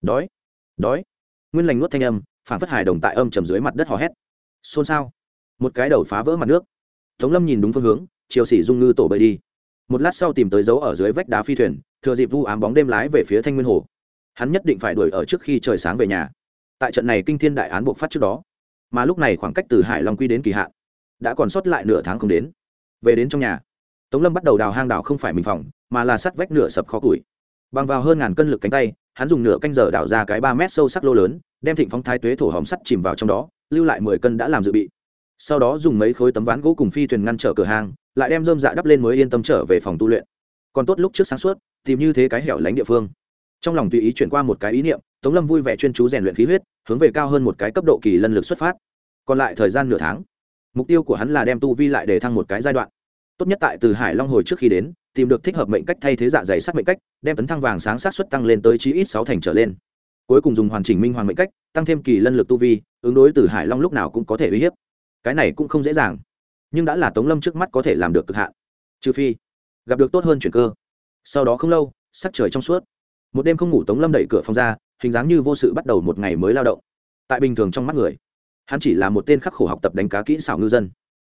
S1: Đói đói. Nguyên lành nuốt thanh âm, phản phất hài đồng tại âm trầm dưới mặt đất hò hét. Xôn xao. Một cái đầu phá vỡ mặt nước tống lâm nhìn đúng phương hướng chiều xỉ dung ngư tổ bơi đi. Một lát sau tìm tới dấu ở dưới vách đá phi thuyền, thừa dịp vu ám bóng đêm lái về phía thanh nguyên hồ. Hắn nhất định phải đuổi ở trước khi trời sáng về nhà. Tại trận này kinh thiên đại án buộc phát trước đó, mà lúc này khoảng cách từ hải long quy đến kỳ hạn, đã còn sót lại nửa tháng không đến. Về đến trong nhà, tống lâm bắt đầu đào hang đào không phải mình phòng, mà là sắt vách nửa sập khó củi. Bằng vào hơn ngàn cân lực cánh tay, hắn dùng nửa canh giờ đào ra cái ba mét sâu sắc lô lớn, đem thịnh phóng thái tuế thổ hòm sắt chìm vào trong đó, lưu lại mười cân đã làm dự bị sau đó dùng mấy khối tấm ván gỗ cùng phi thuyền ngăn trở cửa hàng, lại đem dơm dạ đắp lên mới yên tâm trở về phòng tu luyện. Còn tốt lúc trước sáng suốt, tìm như thế cái hẻo lánh địa phương. Trong lòng tùy ý chuyển qua một cái ý niệm, tống lâm vui vẻ chuyên chú rèn luyện khí huyết, hướng về cao hơn một cái cấp độ kỳ lân lực xuất phát. Còn lại thời gian nửa tháng, mục tiêu của hắn là đem tu vi lại để thăng một cái giai đoạn. Tốt nhất tại từ hải long hồi trước khi đến, tìm được thích hợp mệnh cách thay thế dạ dày sát mệnh cách, đem tấn thăng vàng sáng sát xuất tăng lên tới chí ít sáu thành trở lên. Cuối cùng dùng hoàn chỉnh minh hoàng mệnh cách, tăng thêm kỳ lân lực tu vi, ứng đối từ hải long lúc nào cũng có thể uy hiếp cái này cũng không dễ dàng. Nhưng đã là tống lâm trước mắt có thể làm được cực hạn. Trừ phi, gặp được tốt hơn chuyển cơ. Sau đó không lâu, sắc trời trong suốt. Một đêm không ngủ tống lâm đẩy cửa phòng ra, hình dáng như vô sự bắt đầu một ngày mới lao động. Tại bình thường trong mắt người, hắn chỉ là một tên khắc khổ học tập đánh cá kỹ xảo ngư dân.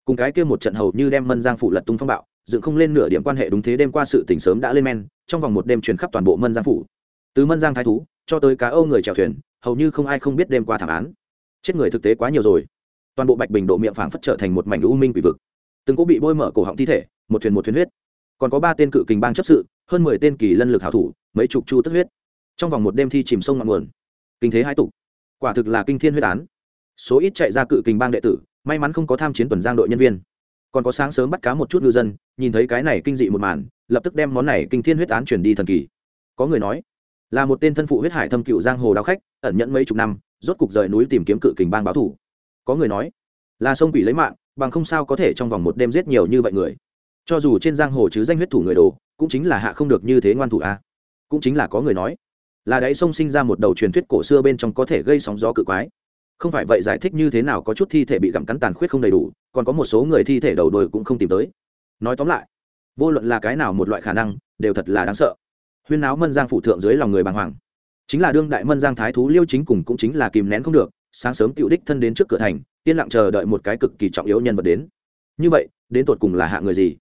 S1: Cùng cái kia một trận hầu như đem mân giang phủ lật tung phong bạo, dựng không lên nửa điểm quan hệ đúng thế đêm qua sự tỉnh sớm đã lên men, trong vòng một đêm truyền khắp toàn bộ mân giang phủ. Từ mân giang thái thú, cho tới cá âu người chèo thuyền, hầu như không ai không biết đêm qua thảm án. Chết người thực tế quá nhiều rồi toàn bộ bạch bình độ miệng phảng phất trở thành một mảnh u minh quỷ vực. Từng có bị bôi mở cổ họng thi thể, một thuyền một thuyền huyết. Còn có ba tên cự kình bang chấp sự, hơn mười tên kỳ lân lực hảo thủ, mấy chục chu tức huyết. Trong vòng một đêm thi chìm sông ngọn nguồn. Kinh thế hai tục. Quả thực là kinh thiên huyết án. Số ít chạy ra cự kình bang đệ tử, may mắn không có tham chiến tuần giang đội nhân viên. Còn có sáng sớm bắt cá một chút ngư dân, nhìn thấy cái này kinh dị một màn, lập tức đem món này kinh thiên huyết án chuyển đi thần kỳ. Có người nói, là một tên thân phụ huyết hải thâm cựu giang hồ đao khách, ẩn nhẫn mấy chục năm, rốt cục rời núi tìm kiếm cự kình bang báo thủ có người nói, là sông quỷ lấy mạng, bằng không sao có thể trong vòng một đêm giết nhiều như vậy người. Cho dù trên giang hồ chứ danh huyết thủ người đồ, cũng chính là hạ không được như thế ngoan thủ a. À. cũng chính là có người nói, là đáy sông sinh ra một đầu truyền thuyết cổ xưa bên trong có thể gây sóng gió cự quái. Không phải vậy giải thích như thế nào có chút thi thể bị gặm cắn tàn khuyết không đầy đủ, còn có một số người thi thể đầu đồi cũng không tìm tới. Nói tóm lại, vô luận là cái nào một loại khả năng, đều thật là đáng sợ. Huyên náo mân giang phụ thượng dưới lòng người bàng hoàng. Chính là đương đại mân giang thái thú liêu chính cùng cũng chính là kìm nén không được sáng sớm tiểu đích thân đến trước cửa thành, yên lặng chờ đợi một cái cực kỳ trọng yếu nhân vật đến. Như vậy, đến tột cùng là hạ người gì?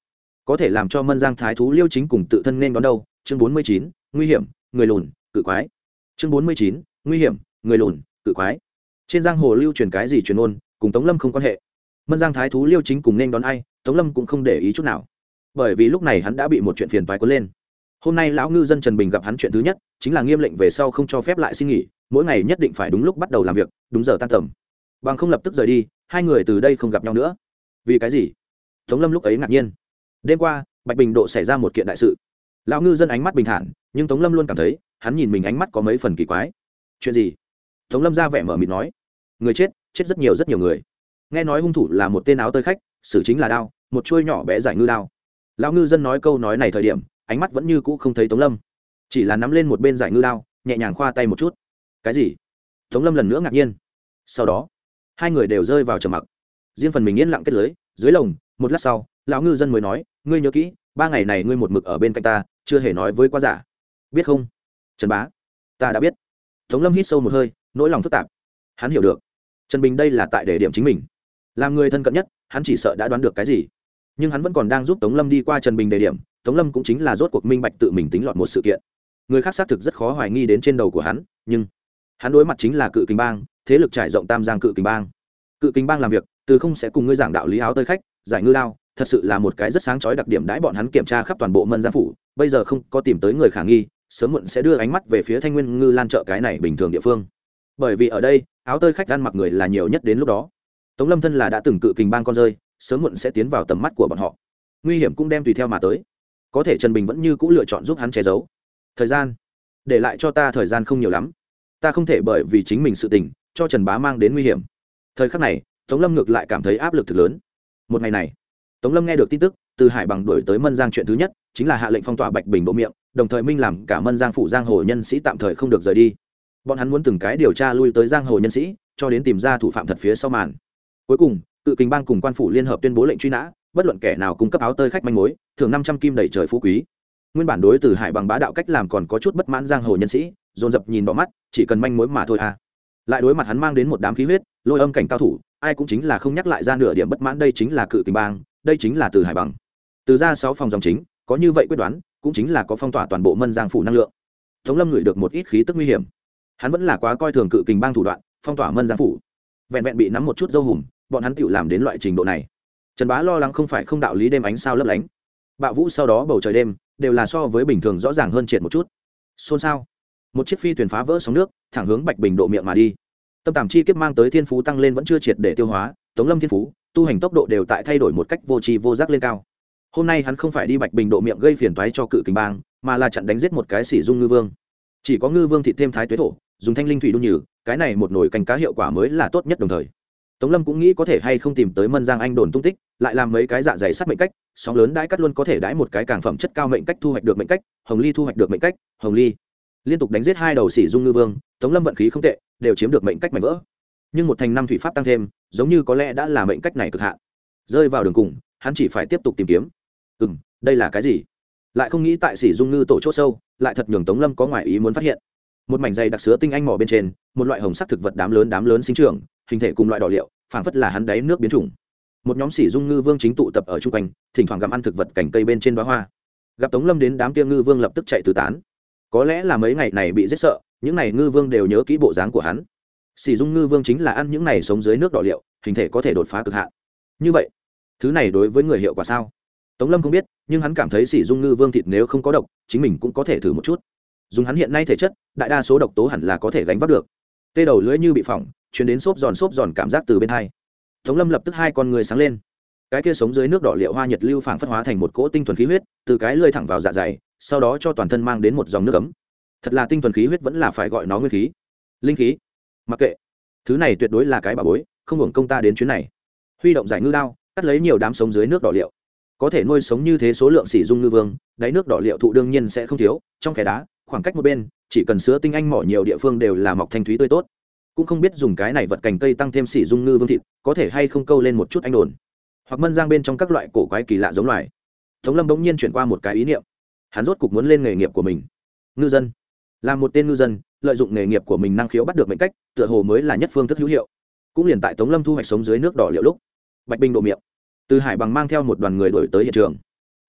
S1: Có thể làm cho mân giang thái thú liêu chính cùng tự thân nên đón đâu? Chương bốn mươi chín, nguy hiểm, người lùn, cự quái. Chương bốn mươi chín, nguy hiểm, người lùn, cự quái. Trên giang hồ lưu truyền cái gì truyền ôn cùng tống lâm không quan hệ. Mân giang thái thú liêu chính cùng nên đón ai, tống lâm cũng không để ý chút nào. Bởi vì lúc này hắn đã bị một chuyện phiền toái cuốn lên hôm nay lão ngư dân trần bình gặp hắn chuyện thứ nhất, chính là nghiêm lệnh về sau không cho phép lại xin nghỉ, mỗi ngày nhất định phải đúng lúc bắt đầu làm việc, đúng giờ tan tầm. Bằng không lập tức rời đi, hai người từ đây không gặp nhau nữa. Vì cái gì? Tống lâm lúc ấy ngạc nhiên. Đêm qua, bạch bình độ xảy ra một kiện đại sự. Lão ngư dân ánh mắt bình thản, nhưng tống lâm luôn cảm thấy, hắn nhìn mình ánh mắt có mấy phần kỳ quái. Chuyện gì? Tống lâm ra vẻ mở mịt nói. Người chết chết rất nhiều rất nhiều người. Nghe nói hung thủ là một tên áo tơi khách, xử chính là đao, một chuôi nhỏ bé giải ngư đao. Lão ngư dân nói câu nói này thời điểm ánh mắt vẫn như cũ không thấy tống lâm. Chỉ là nắm lên một bên giải ngư đao, nhẹ nhàng khoa tay một chút. Cái gì? Tống lâm lần nữa ngạc nhiên. Sau đó, hai người đều rơi vào trầm mặc. Riêng phần mình yên lặng kết lưới, dưới lồng, một lát sau, lão ngư dân mới nói, ngươi nhớ kỹ, ba ngày này ngươi một mực ở bên cạnh ta, chưa hề nói với quá giả. Biết không? Trần bá, ta đã biết. Tống lâm hít sâu một hơi, nỗi lòng phức tạp. Hắn hiểu được. Trần bình đây là tại đề điểm chính mình. Làm người thân cận nhất, hắn chỉ sợ đã đoán được cái gì nhưng hắn vẫn còn đang giúp tống lâm đi qua trần bình đề điểm, tống lâm cũng chính là rốt cuộc minh bạch tự mình tính lọt một sự kiện. Người khác xác thực rất khó hoài nghi đến trên đầu của hắn, nhưng hắn đối mặt chính là cự kinh bang, thế lực trải rộng tam giang cự kinh bang. Cự kinh bang làm việc, từ không sẽ cùng ngươi giảng đạo lý áo Tới khách, giải ngư đao, thật sự là một cái rất sáng chói đặc điểm đãi bọn hắn kiểm tra khắp toàn bộ mân gia phủ, bây giờ không có tìm tới người khả nghi, sớm muộn sẽ đưa ánh mắt về phía thanh nguyên ngư lan chợ cái này bình thường địa phương. Bởi vì ở đây, áo tơi khách ăn mặc người là nhiều nhất đến lúc đó. Tống lâm thân là đã từng cự kình bang con rơi sớm muộn sẽ tiến vào tầm mắt của bọn họ. Nguy hiểm cũng đem tùy theo mà tới. Có thể trần bình vẫn như c ũ lựa chọn giúp hắn che giấu. Thời gian. Để lại cho ta thời gian không nhiều lắm. Ta không thể bởi vì chính mình sự tình, cho trần bá mang đến nguy hiểm. Thời khắc này, tống lâm ngược lại cảm thấy áp lực thực lớn. Một ngày này, tống lâm nghe được tin tức, từ hải bằng đổi tới mân giang chuyện thứ nhất, chính là hạ lệnh phong tỏa bạch bình bộ miệng, đồng thời minh làm cả mân giang phủ giang hồ nhân sĩ tạm thời không được rời đi. Bọn hắn muốn từng cái điều tra lui tới giang hồ nhân sĩ, cho đến tìm ra thủ phạm thật phía sau màn. Cuối cùng cự kình bang cùng quan phủ liên hợp tuyên bố lệnh truy nã, bất luận kẻ nào cung cấp áo tơi khách manh mối thường năm trăm kim đầy trời phú quý. Nguyên bản đối từ hải bằng bá đạo cách làm còn có chút bất mãn giang hồ nhân sĩ, dồn dập nhìn bỏ mắt, chỉ cần manh mối mà thôi à. Lại đối mặt hắn mang đến một đám khí huyết, lôi âm cảnh cao thủ, ai cũng chính là không nhắc lại ra nửa điểm bất mãn, đây chính là cự kình bang, đây chính là từ hải bằng. Từ ra sáu phòng dòng chính, có như vậy quyết đoán, cũng chính là có phong tỏa toàn bộ mân giang phủ năng lượng. Tống lâm ngửi được một ít khí tức nguy hiểm. Hắn vẫn là quá coi thường cự kình bang thủ đoạn, phong tỏa mân giang phủ. Vẹn vẹn bị nắm một chút dâu hùm bọn hắn tự làm đến loại trình độ này. Trần bá lo lắng không phải không đạo lý đêm ánh sao lấp lánh. Bạo vũ sau đó bầu trời đêm, đều là so với bình thường rõ ràng hơn triệt một chút. Xôn xao. Một chiếc phi thuyền phá vỡ sóng nước, thẳng hướng bạch bình độ miệng mà đi. Tâm tàm chi kiếp mang tới thiên phú tăng lên vẫn chưa triệt để tiêu hóa, tống lâm thiên phú, tu hành tốc độ đều tại thay đổi một cách vô tri vô giác lên cao. Hôm nay hắn không phải đi bạch bình độ miệng gây phiền toái cho cự kình bang, mà là chặn đánh giết một cái xỉ dung ngư vương. Chỉ có ngư vương thị thêm thái tuế thổ, dùng thanh linh thủy đun nhừ cái này một nồi canh cá hiệu quả mới là tốt nhất đồng thời tống lâm cũng nghĩ có thể hay không tìm tới mân giang anh đồn tung tích, lại làm mấy cái dạ dày sắt mệnh cách, sóng lớn đãi cắt luôn có thể đãi một cái càng phẩm chất cao mệnh cách thu hoạch được mệnh cách, hồng ly thu hoạch được mệnh cách, hồng ly. Liên tục đánh giết hai đầu xỉ dung ngư vương, tống lâm vận khí không tệ, đều chiếm được mệnh cách mạnh vỡ. Nhưng một thành năm thủy pháp tăng thêm, giống như có lẽ đã là mệnh cách này cực hạn. Rơi vào đường cùng, hắn chỉ phải tiếp tục tìm kiếm. Ừ m đây là cái gì? Lại không nghĩ tại xỉ dung ngư tổ c h ỗ sâu, lại thật nhường tống lâm có ngoại ý muốn phát hiện một mảnh dày đặc sứa tinh anh mỏ bên trên, một loại hồng sắc thực vật đám lớn đám lớn sinh trưởng, hình thể cùng loại đỏ liệu, phảng phất là hắn đáy nước biến chủng. Một nhóm sỉ dung ngư vương chính tụ tập ở chung quanh, thỉnh thoảng gặm ăn thực vật cành cây bên trên đoá hoa. Gặp tống lâm đến đám kia ngư vương lập tức chạy từ tán. Có lẽ là mấy ngày này bị giết sợ, những n à y ngư vương đều nhớ kỹ bộ dáng của hắn. Sỉ dung ngư vương chính là ăn những này sống dưới nước đỏ liệu, hình thể có thể đột phá cực hạn. Như vậy, thứ này đối với người hiệu quả sao? Tống lâm không biết, nhưng hắn cảm thấy sỉ dung ngư vương thịt nếu không có độc, chính mình cũng có thể thử một chút dùng hắn hiện nay thể chất, đại đa số độc tố hẳn là có thể gánh vác được. Tê đầu lưỡi như bị phỏng, chuyển đến xốp giòn xốp giòn cảm giác từ bên hai. Tống lâm lập tức hai con người sáng lên. Cái kia sống dưới nước đỏ liệu hoa nhật lưu phảng phất hóa thành một cỗ tinh thuần khí huyết, từ cái lơi thẳng vào dạ dày, sau đó cho toàn thân mang đến một dòng nước ấm. Thật là tinh thuần khí huyết vẫn là phải gọi nó nguyên khí. Linh khí. Mặc kệ. Thứ này tuyệt đối là cái bà bối, không hưởng công ta đến chuyến này. Huy động giải ngư đao, cắt lấy nhiều đám sống dưới nước đỏ liệu. Có thể nuôi sống như thế số lượng xỉ dung ngư vương, đáy nước đỏ liệu thụ đương nhiên sẽ không thiếu, trong kẻ đá khoảng cách một bên, chỉ cần sứa tinh anh mỏ nhiều địa phương đều là mọc thanh thúy tươi tốt. Cũng không biết dùng cái này vật cành cây tăng thêm xỉ dung ngư vương thịt, có thể hay không câu lên một chút anh đồn. Hoặc mân giang bên trong các loại cổ quái kỳ lạ giống loài. Tống lâm bỗng nhiên chuyển qua một cái ý niệm. Hắn rốt cục muốn lên nghề nghiệp của mình. Ngư dân. Là một tên ngư dân, lợi dụng nghề nghiệp của mình năng khiếu bắt được mệnh cách, tựa hồ mới là nhất phương thức hữu hiệu. Cũng liền tại tống lâm thu hoạch sống dưới nước đỏ liệu lúc, bạch binh độ miệng. Từ hải bằng mang theo một đoàn người đổi tới hiện trường.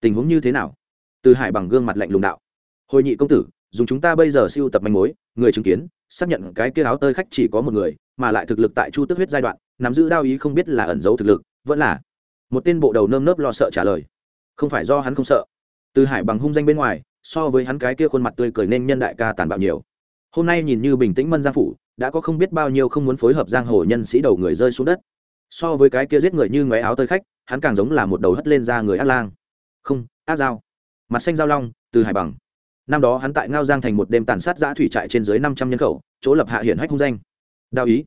S1: Tình huống như thế nào? Từ hải bằng gương mặt lạnh lùng đạo. Hội nhị công tử dùng chúng ta bây giờ siêu tập manh mối, người chứng kiến, xác nhận cái kia áo tơi khách chỉ có một người, mà lại thực lực tại chu tước huyết giai đoạn, nắm giữ đao ý không biết là ẩn giấu thực lực, vẫn là một tên bộ đầu nơm nớp lo sợ trả lời. Không phải do hắn không sợ. Từ hải bằng hung danh bên ngoài, so với hắn cái kia khuôn mặt tươi cười nên nhân đại ca tàn bạo nhiều. Hôm nay nhìn như bình tĩnh mân giang phủ, đã có không biết bao nhiêu không muốn phối hợp giang hồ nhân sĩ đầu người rơi xuống đất. So với cái kia giết người như ngoé áo tơi khách, hắn càng giống là một đầu hất lên ra người ác lang. Không, ác dao. Mặt xanh dao long, từ hải bằng năm đó hắn tại ngao giang thành một đêm tàn sát giã thủy trại trên dưới năm trăm nhân khẩu, chỗ lập hạ hiển hách hung danh. Đao ý.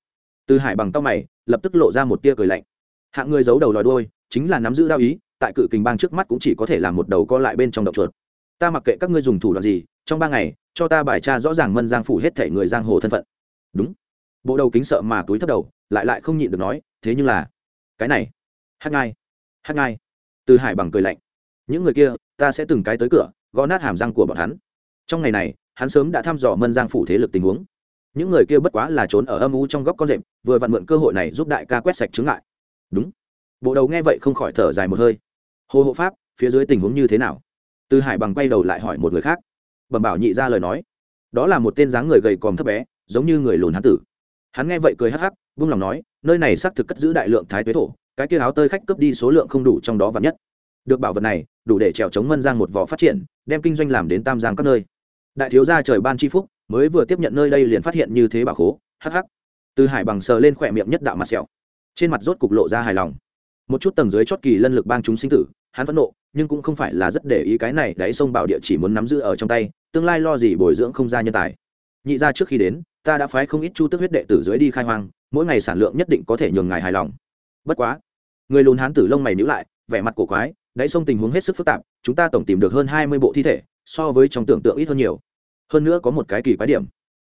S1: Từ hải bằng tao mày, lập tức lộ ra một tia cười lạnh. Hạng người giấu đầu lòi đôi chính là nắm giữ đao ý, tại cự kình bang trước mắt cũng chỉ có thể làm một đầu co lại bên trong động chuột. Ta mặc kệ các ngươi dùng thủ đoạn gì, trong ba ngày, cho ta bài tra rõ ràng mân giang phủ hết thể người giang hồ thân phận. Đúng. Bộ đầu kính sợ mà túi thấp đầu, lại lại không nhịn được nói, thế nhưng là, cái này, hát ngai hát ngai. Từ hải bằng cười lạnh. Những người kia, ta sẽ từng cái tới cửa, gõ nát hàm răng của bọn hắn trong ngày này, hắn sớm đã thăm dò mân giang phủ thế lực tình huống. Những người kia bất quá là trốn ở âm u trong góc con rệm vừa vặn mượn cơ hội này giúp đại ca quét sạch chướng ngại. Đúng. Bộ đầu nghe vậy không khỏi thở dài một hơi. Hồ hộ pháp, phía dưới tình huống như thế nào? Từ hải bằng quay đầu lại hỏi một người khác. Bẩm bảo nhị ra lời nói. Đó là một tên dáng người gầy còm thấp bé, giống như người lùn hán tử. Hắn nghe vậy cười hắc hắc vung lòng nói, nơi này xác thực cất giữ đại lượng thái tuế thổ, cái kia áo tơi khách cướp đi số lượng không đủ trong đó và nhất. Được bảo vật này, đủ để trèo chống mân giang một vỏ phát triển, đem kinh doanh làm đến tam giang các nơi đại thiếu gia trời ban chi phúc, mới vừa tiếp nhận nơi đây liền phát hiện như thế bà khố, hắc hắc. Từ hải bằng sờ lên khỏe miệng nhất đạo mặt sẹo. Trên mặt rốt cục lộ ra hài lòng. Một chút tầng dưới chót kỳ lân lực bang chúng sinh tử, hắn phẫn nộ, nhưng cũng không phải là rất để ý cái này đáy sông bảo địa chỉ muốn nắm giữ ở trong tay, tương lai lo gì bồi dưỡng không ra nhân tài. Nhị ra trước khi đến, ta đã phái không ít chu tức huyết đệ tử dưới đi khai hoang, mỗi ngày sản lượng nhất định có thể nhường ngài hài lòng. Bất quá, người lùn hán tử lông mày nhữ lại, vẻ mặt cổ quái, đáy sông tình huống hết sức phức tạp, chúng ta tổng tìm được hơn hai mươi bộ thi thể so với trong tưởng tượng ít hơn nhiều. Hơn nữa có một cái kỳ quái điểm.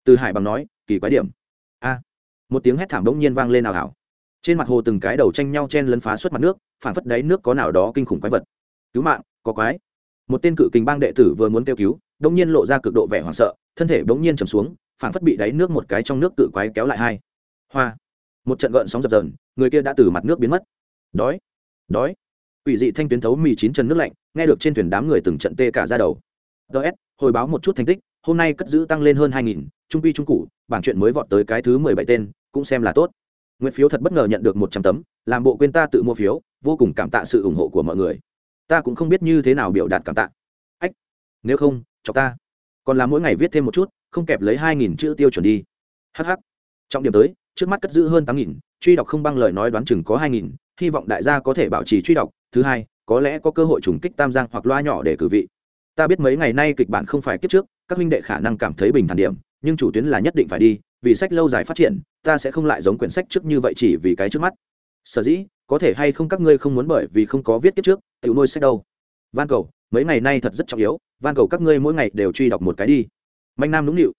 S1: Từ hải bằng nói, kỳ quái điểm. A. Một tiếng hét thảm đ ỗ n g nhiên vang lên nào hảo trên mặt hồ từng cái đầu tranh nhau chen lấn phá suốt mặt nước phản phất đáy nước có nào đó kinh khủng quái vật. Cứu mạng, có quái. Một tên cự kình bang đệ tử vừa muốn kêu cứu đông nhiên lộ ra cực độ vẻ hoảng sợ, thân thể bỗng nhiên trầm xuống phản phất bị đáy nước một cái trong nước cự quái kéo lại hai. Hoa. Một trận gợn sóng dập dờn, người kia đã từ mặt nước biến mất. Đói đói. Ủy dị thanh tuyến thấu mì chín chân nước lạnh, nghe được trên thuyền đám người từng trận tê cả ra đầu ts hồi báo một chút thành tích, hôm nay cất giữ tăng lên hơn hai nghìn, trung quy trung cụ bảng chuyện mới vọt tới cái thứ mười bảy tên, cũng xem là tốt. Nguyện phiếu thật bất ngờ nhận được một trăm tấm, làm bộ quên ta tự mua phiếu, vô cùng cảm tạ sự ủng hộ của mọi người. Ta cũng không biết như thế nào biểu đạt cảm tạ. Ách, nếu không, chọc ta. Còn là mỗi ngày viết thêm một chút, không kẹp lấy hai nghìn chữ tiêu chuẩn đi. Hh trọng điểm tới, trước mắt cất giữ hơn tám nghìn, truy đọc không băng lời nói đoán chừng có hai nghìn, hy vọng đại gia có thể bảo trì truy đọc. Thứ hai, có lẽ có cơ hội trùng kích tam giang hoặc loa nhỏ để cử vị ta biết mấy ngày nay kịch bản không phải kiếp trước, các huynh đệ khả năng cảm thấy bình thản điểm, nhưng chủ tuyến là nhất định phải đi, vì sách lâu dài phát triển, ta sẽ không lại giống quyển sách trước như vậy chỉ vì cái trước mắt. Sở dĩ, có thể hay không các ngươi không muốn bởi vì không có viết kiếp trước tự nuôi sách đâu. Van cầu, mấy ngày nay thật rất trọng yếu, van cầu các ngươi mỗi ngày đều truy đọc một cái đi. Manh nam nũng nịu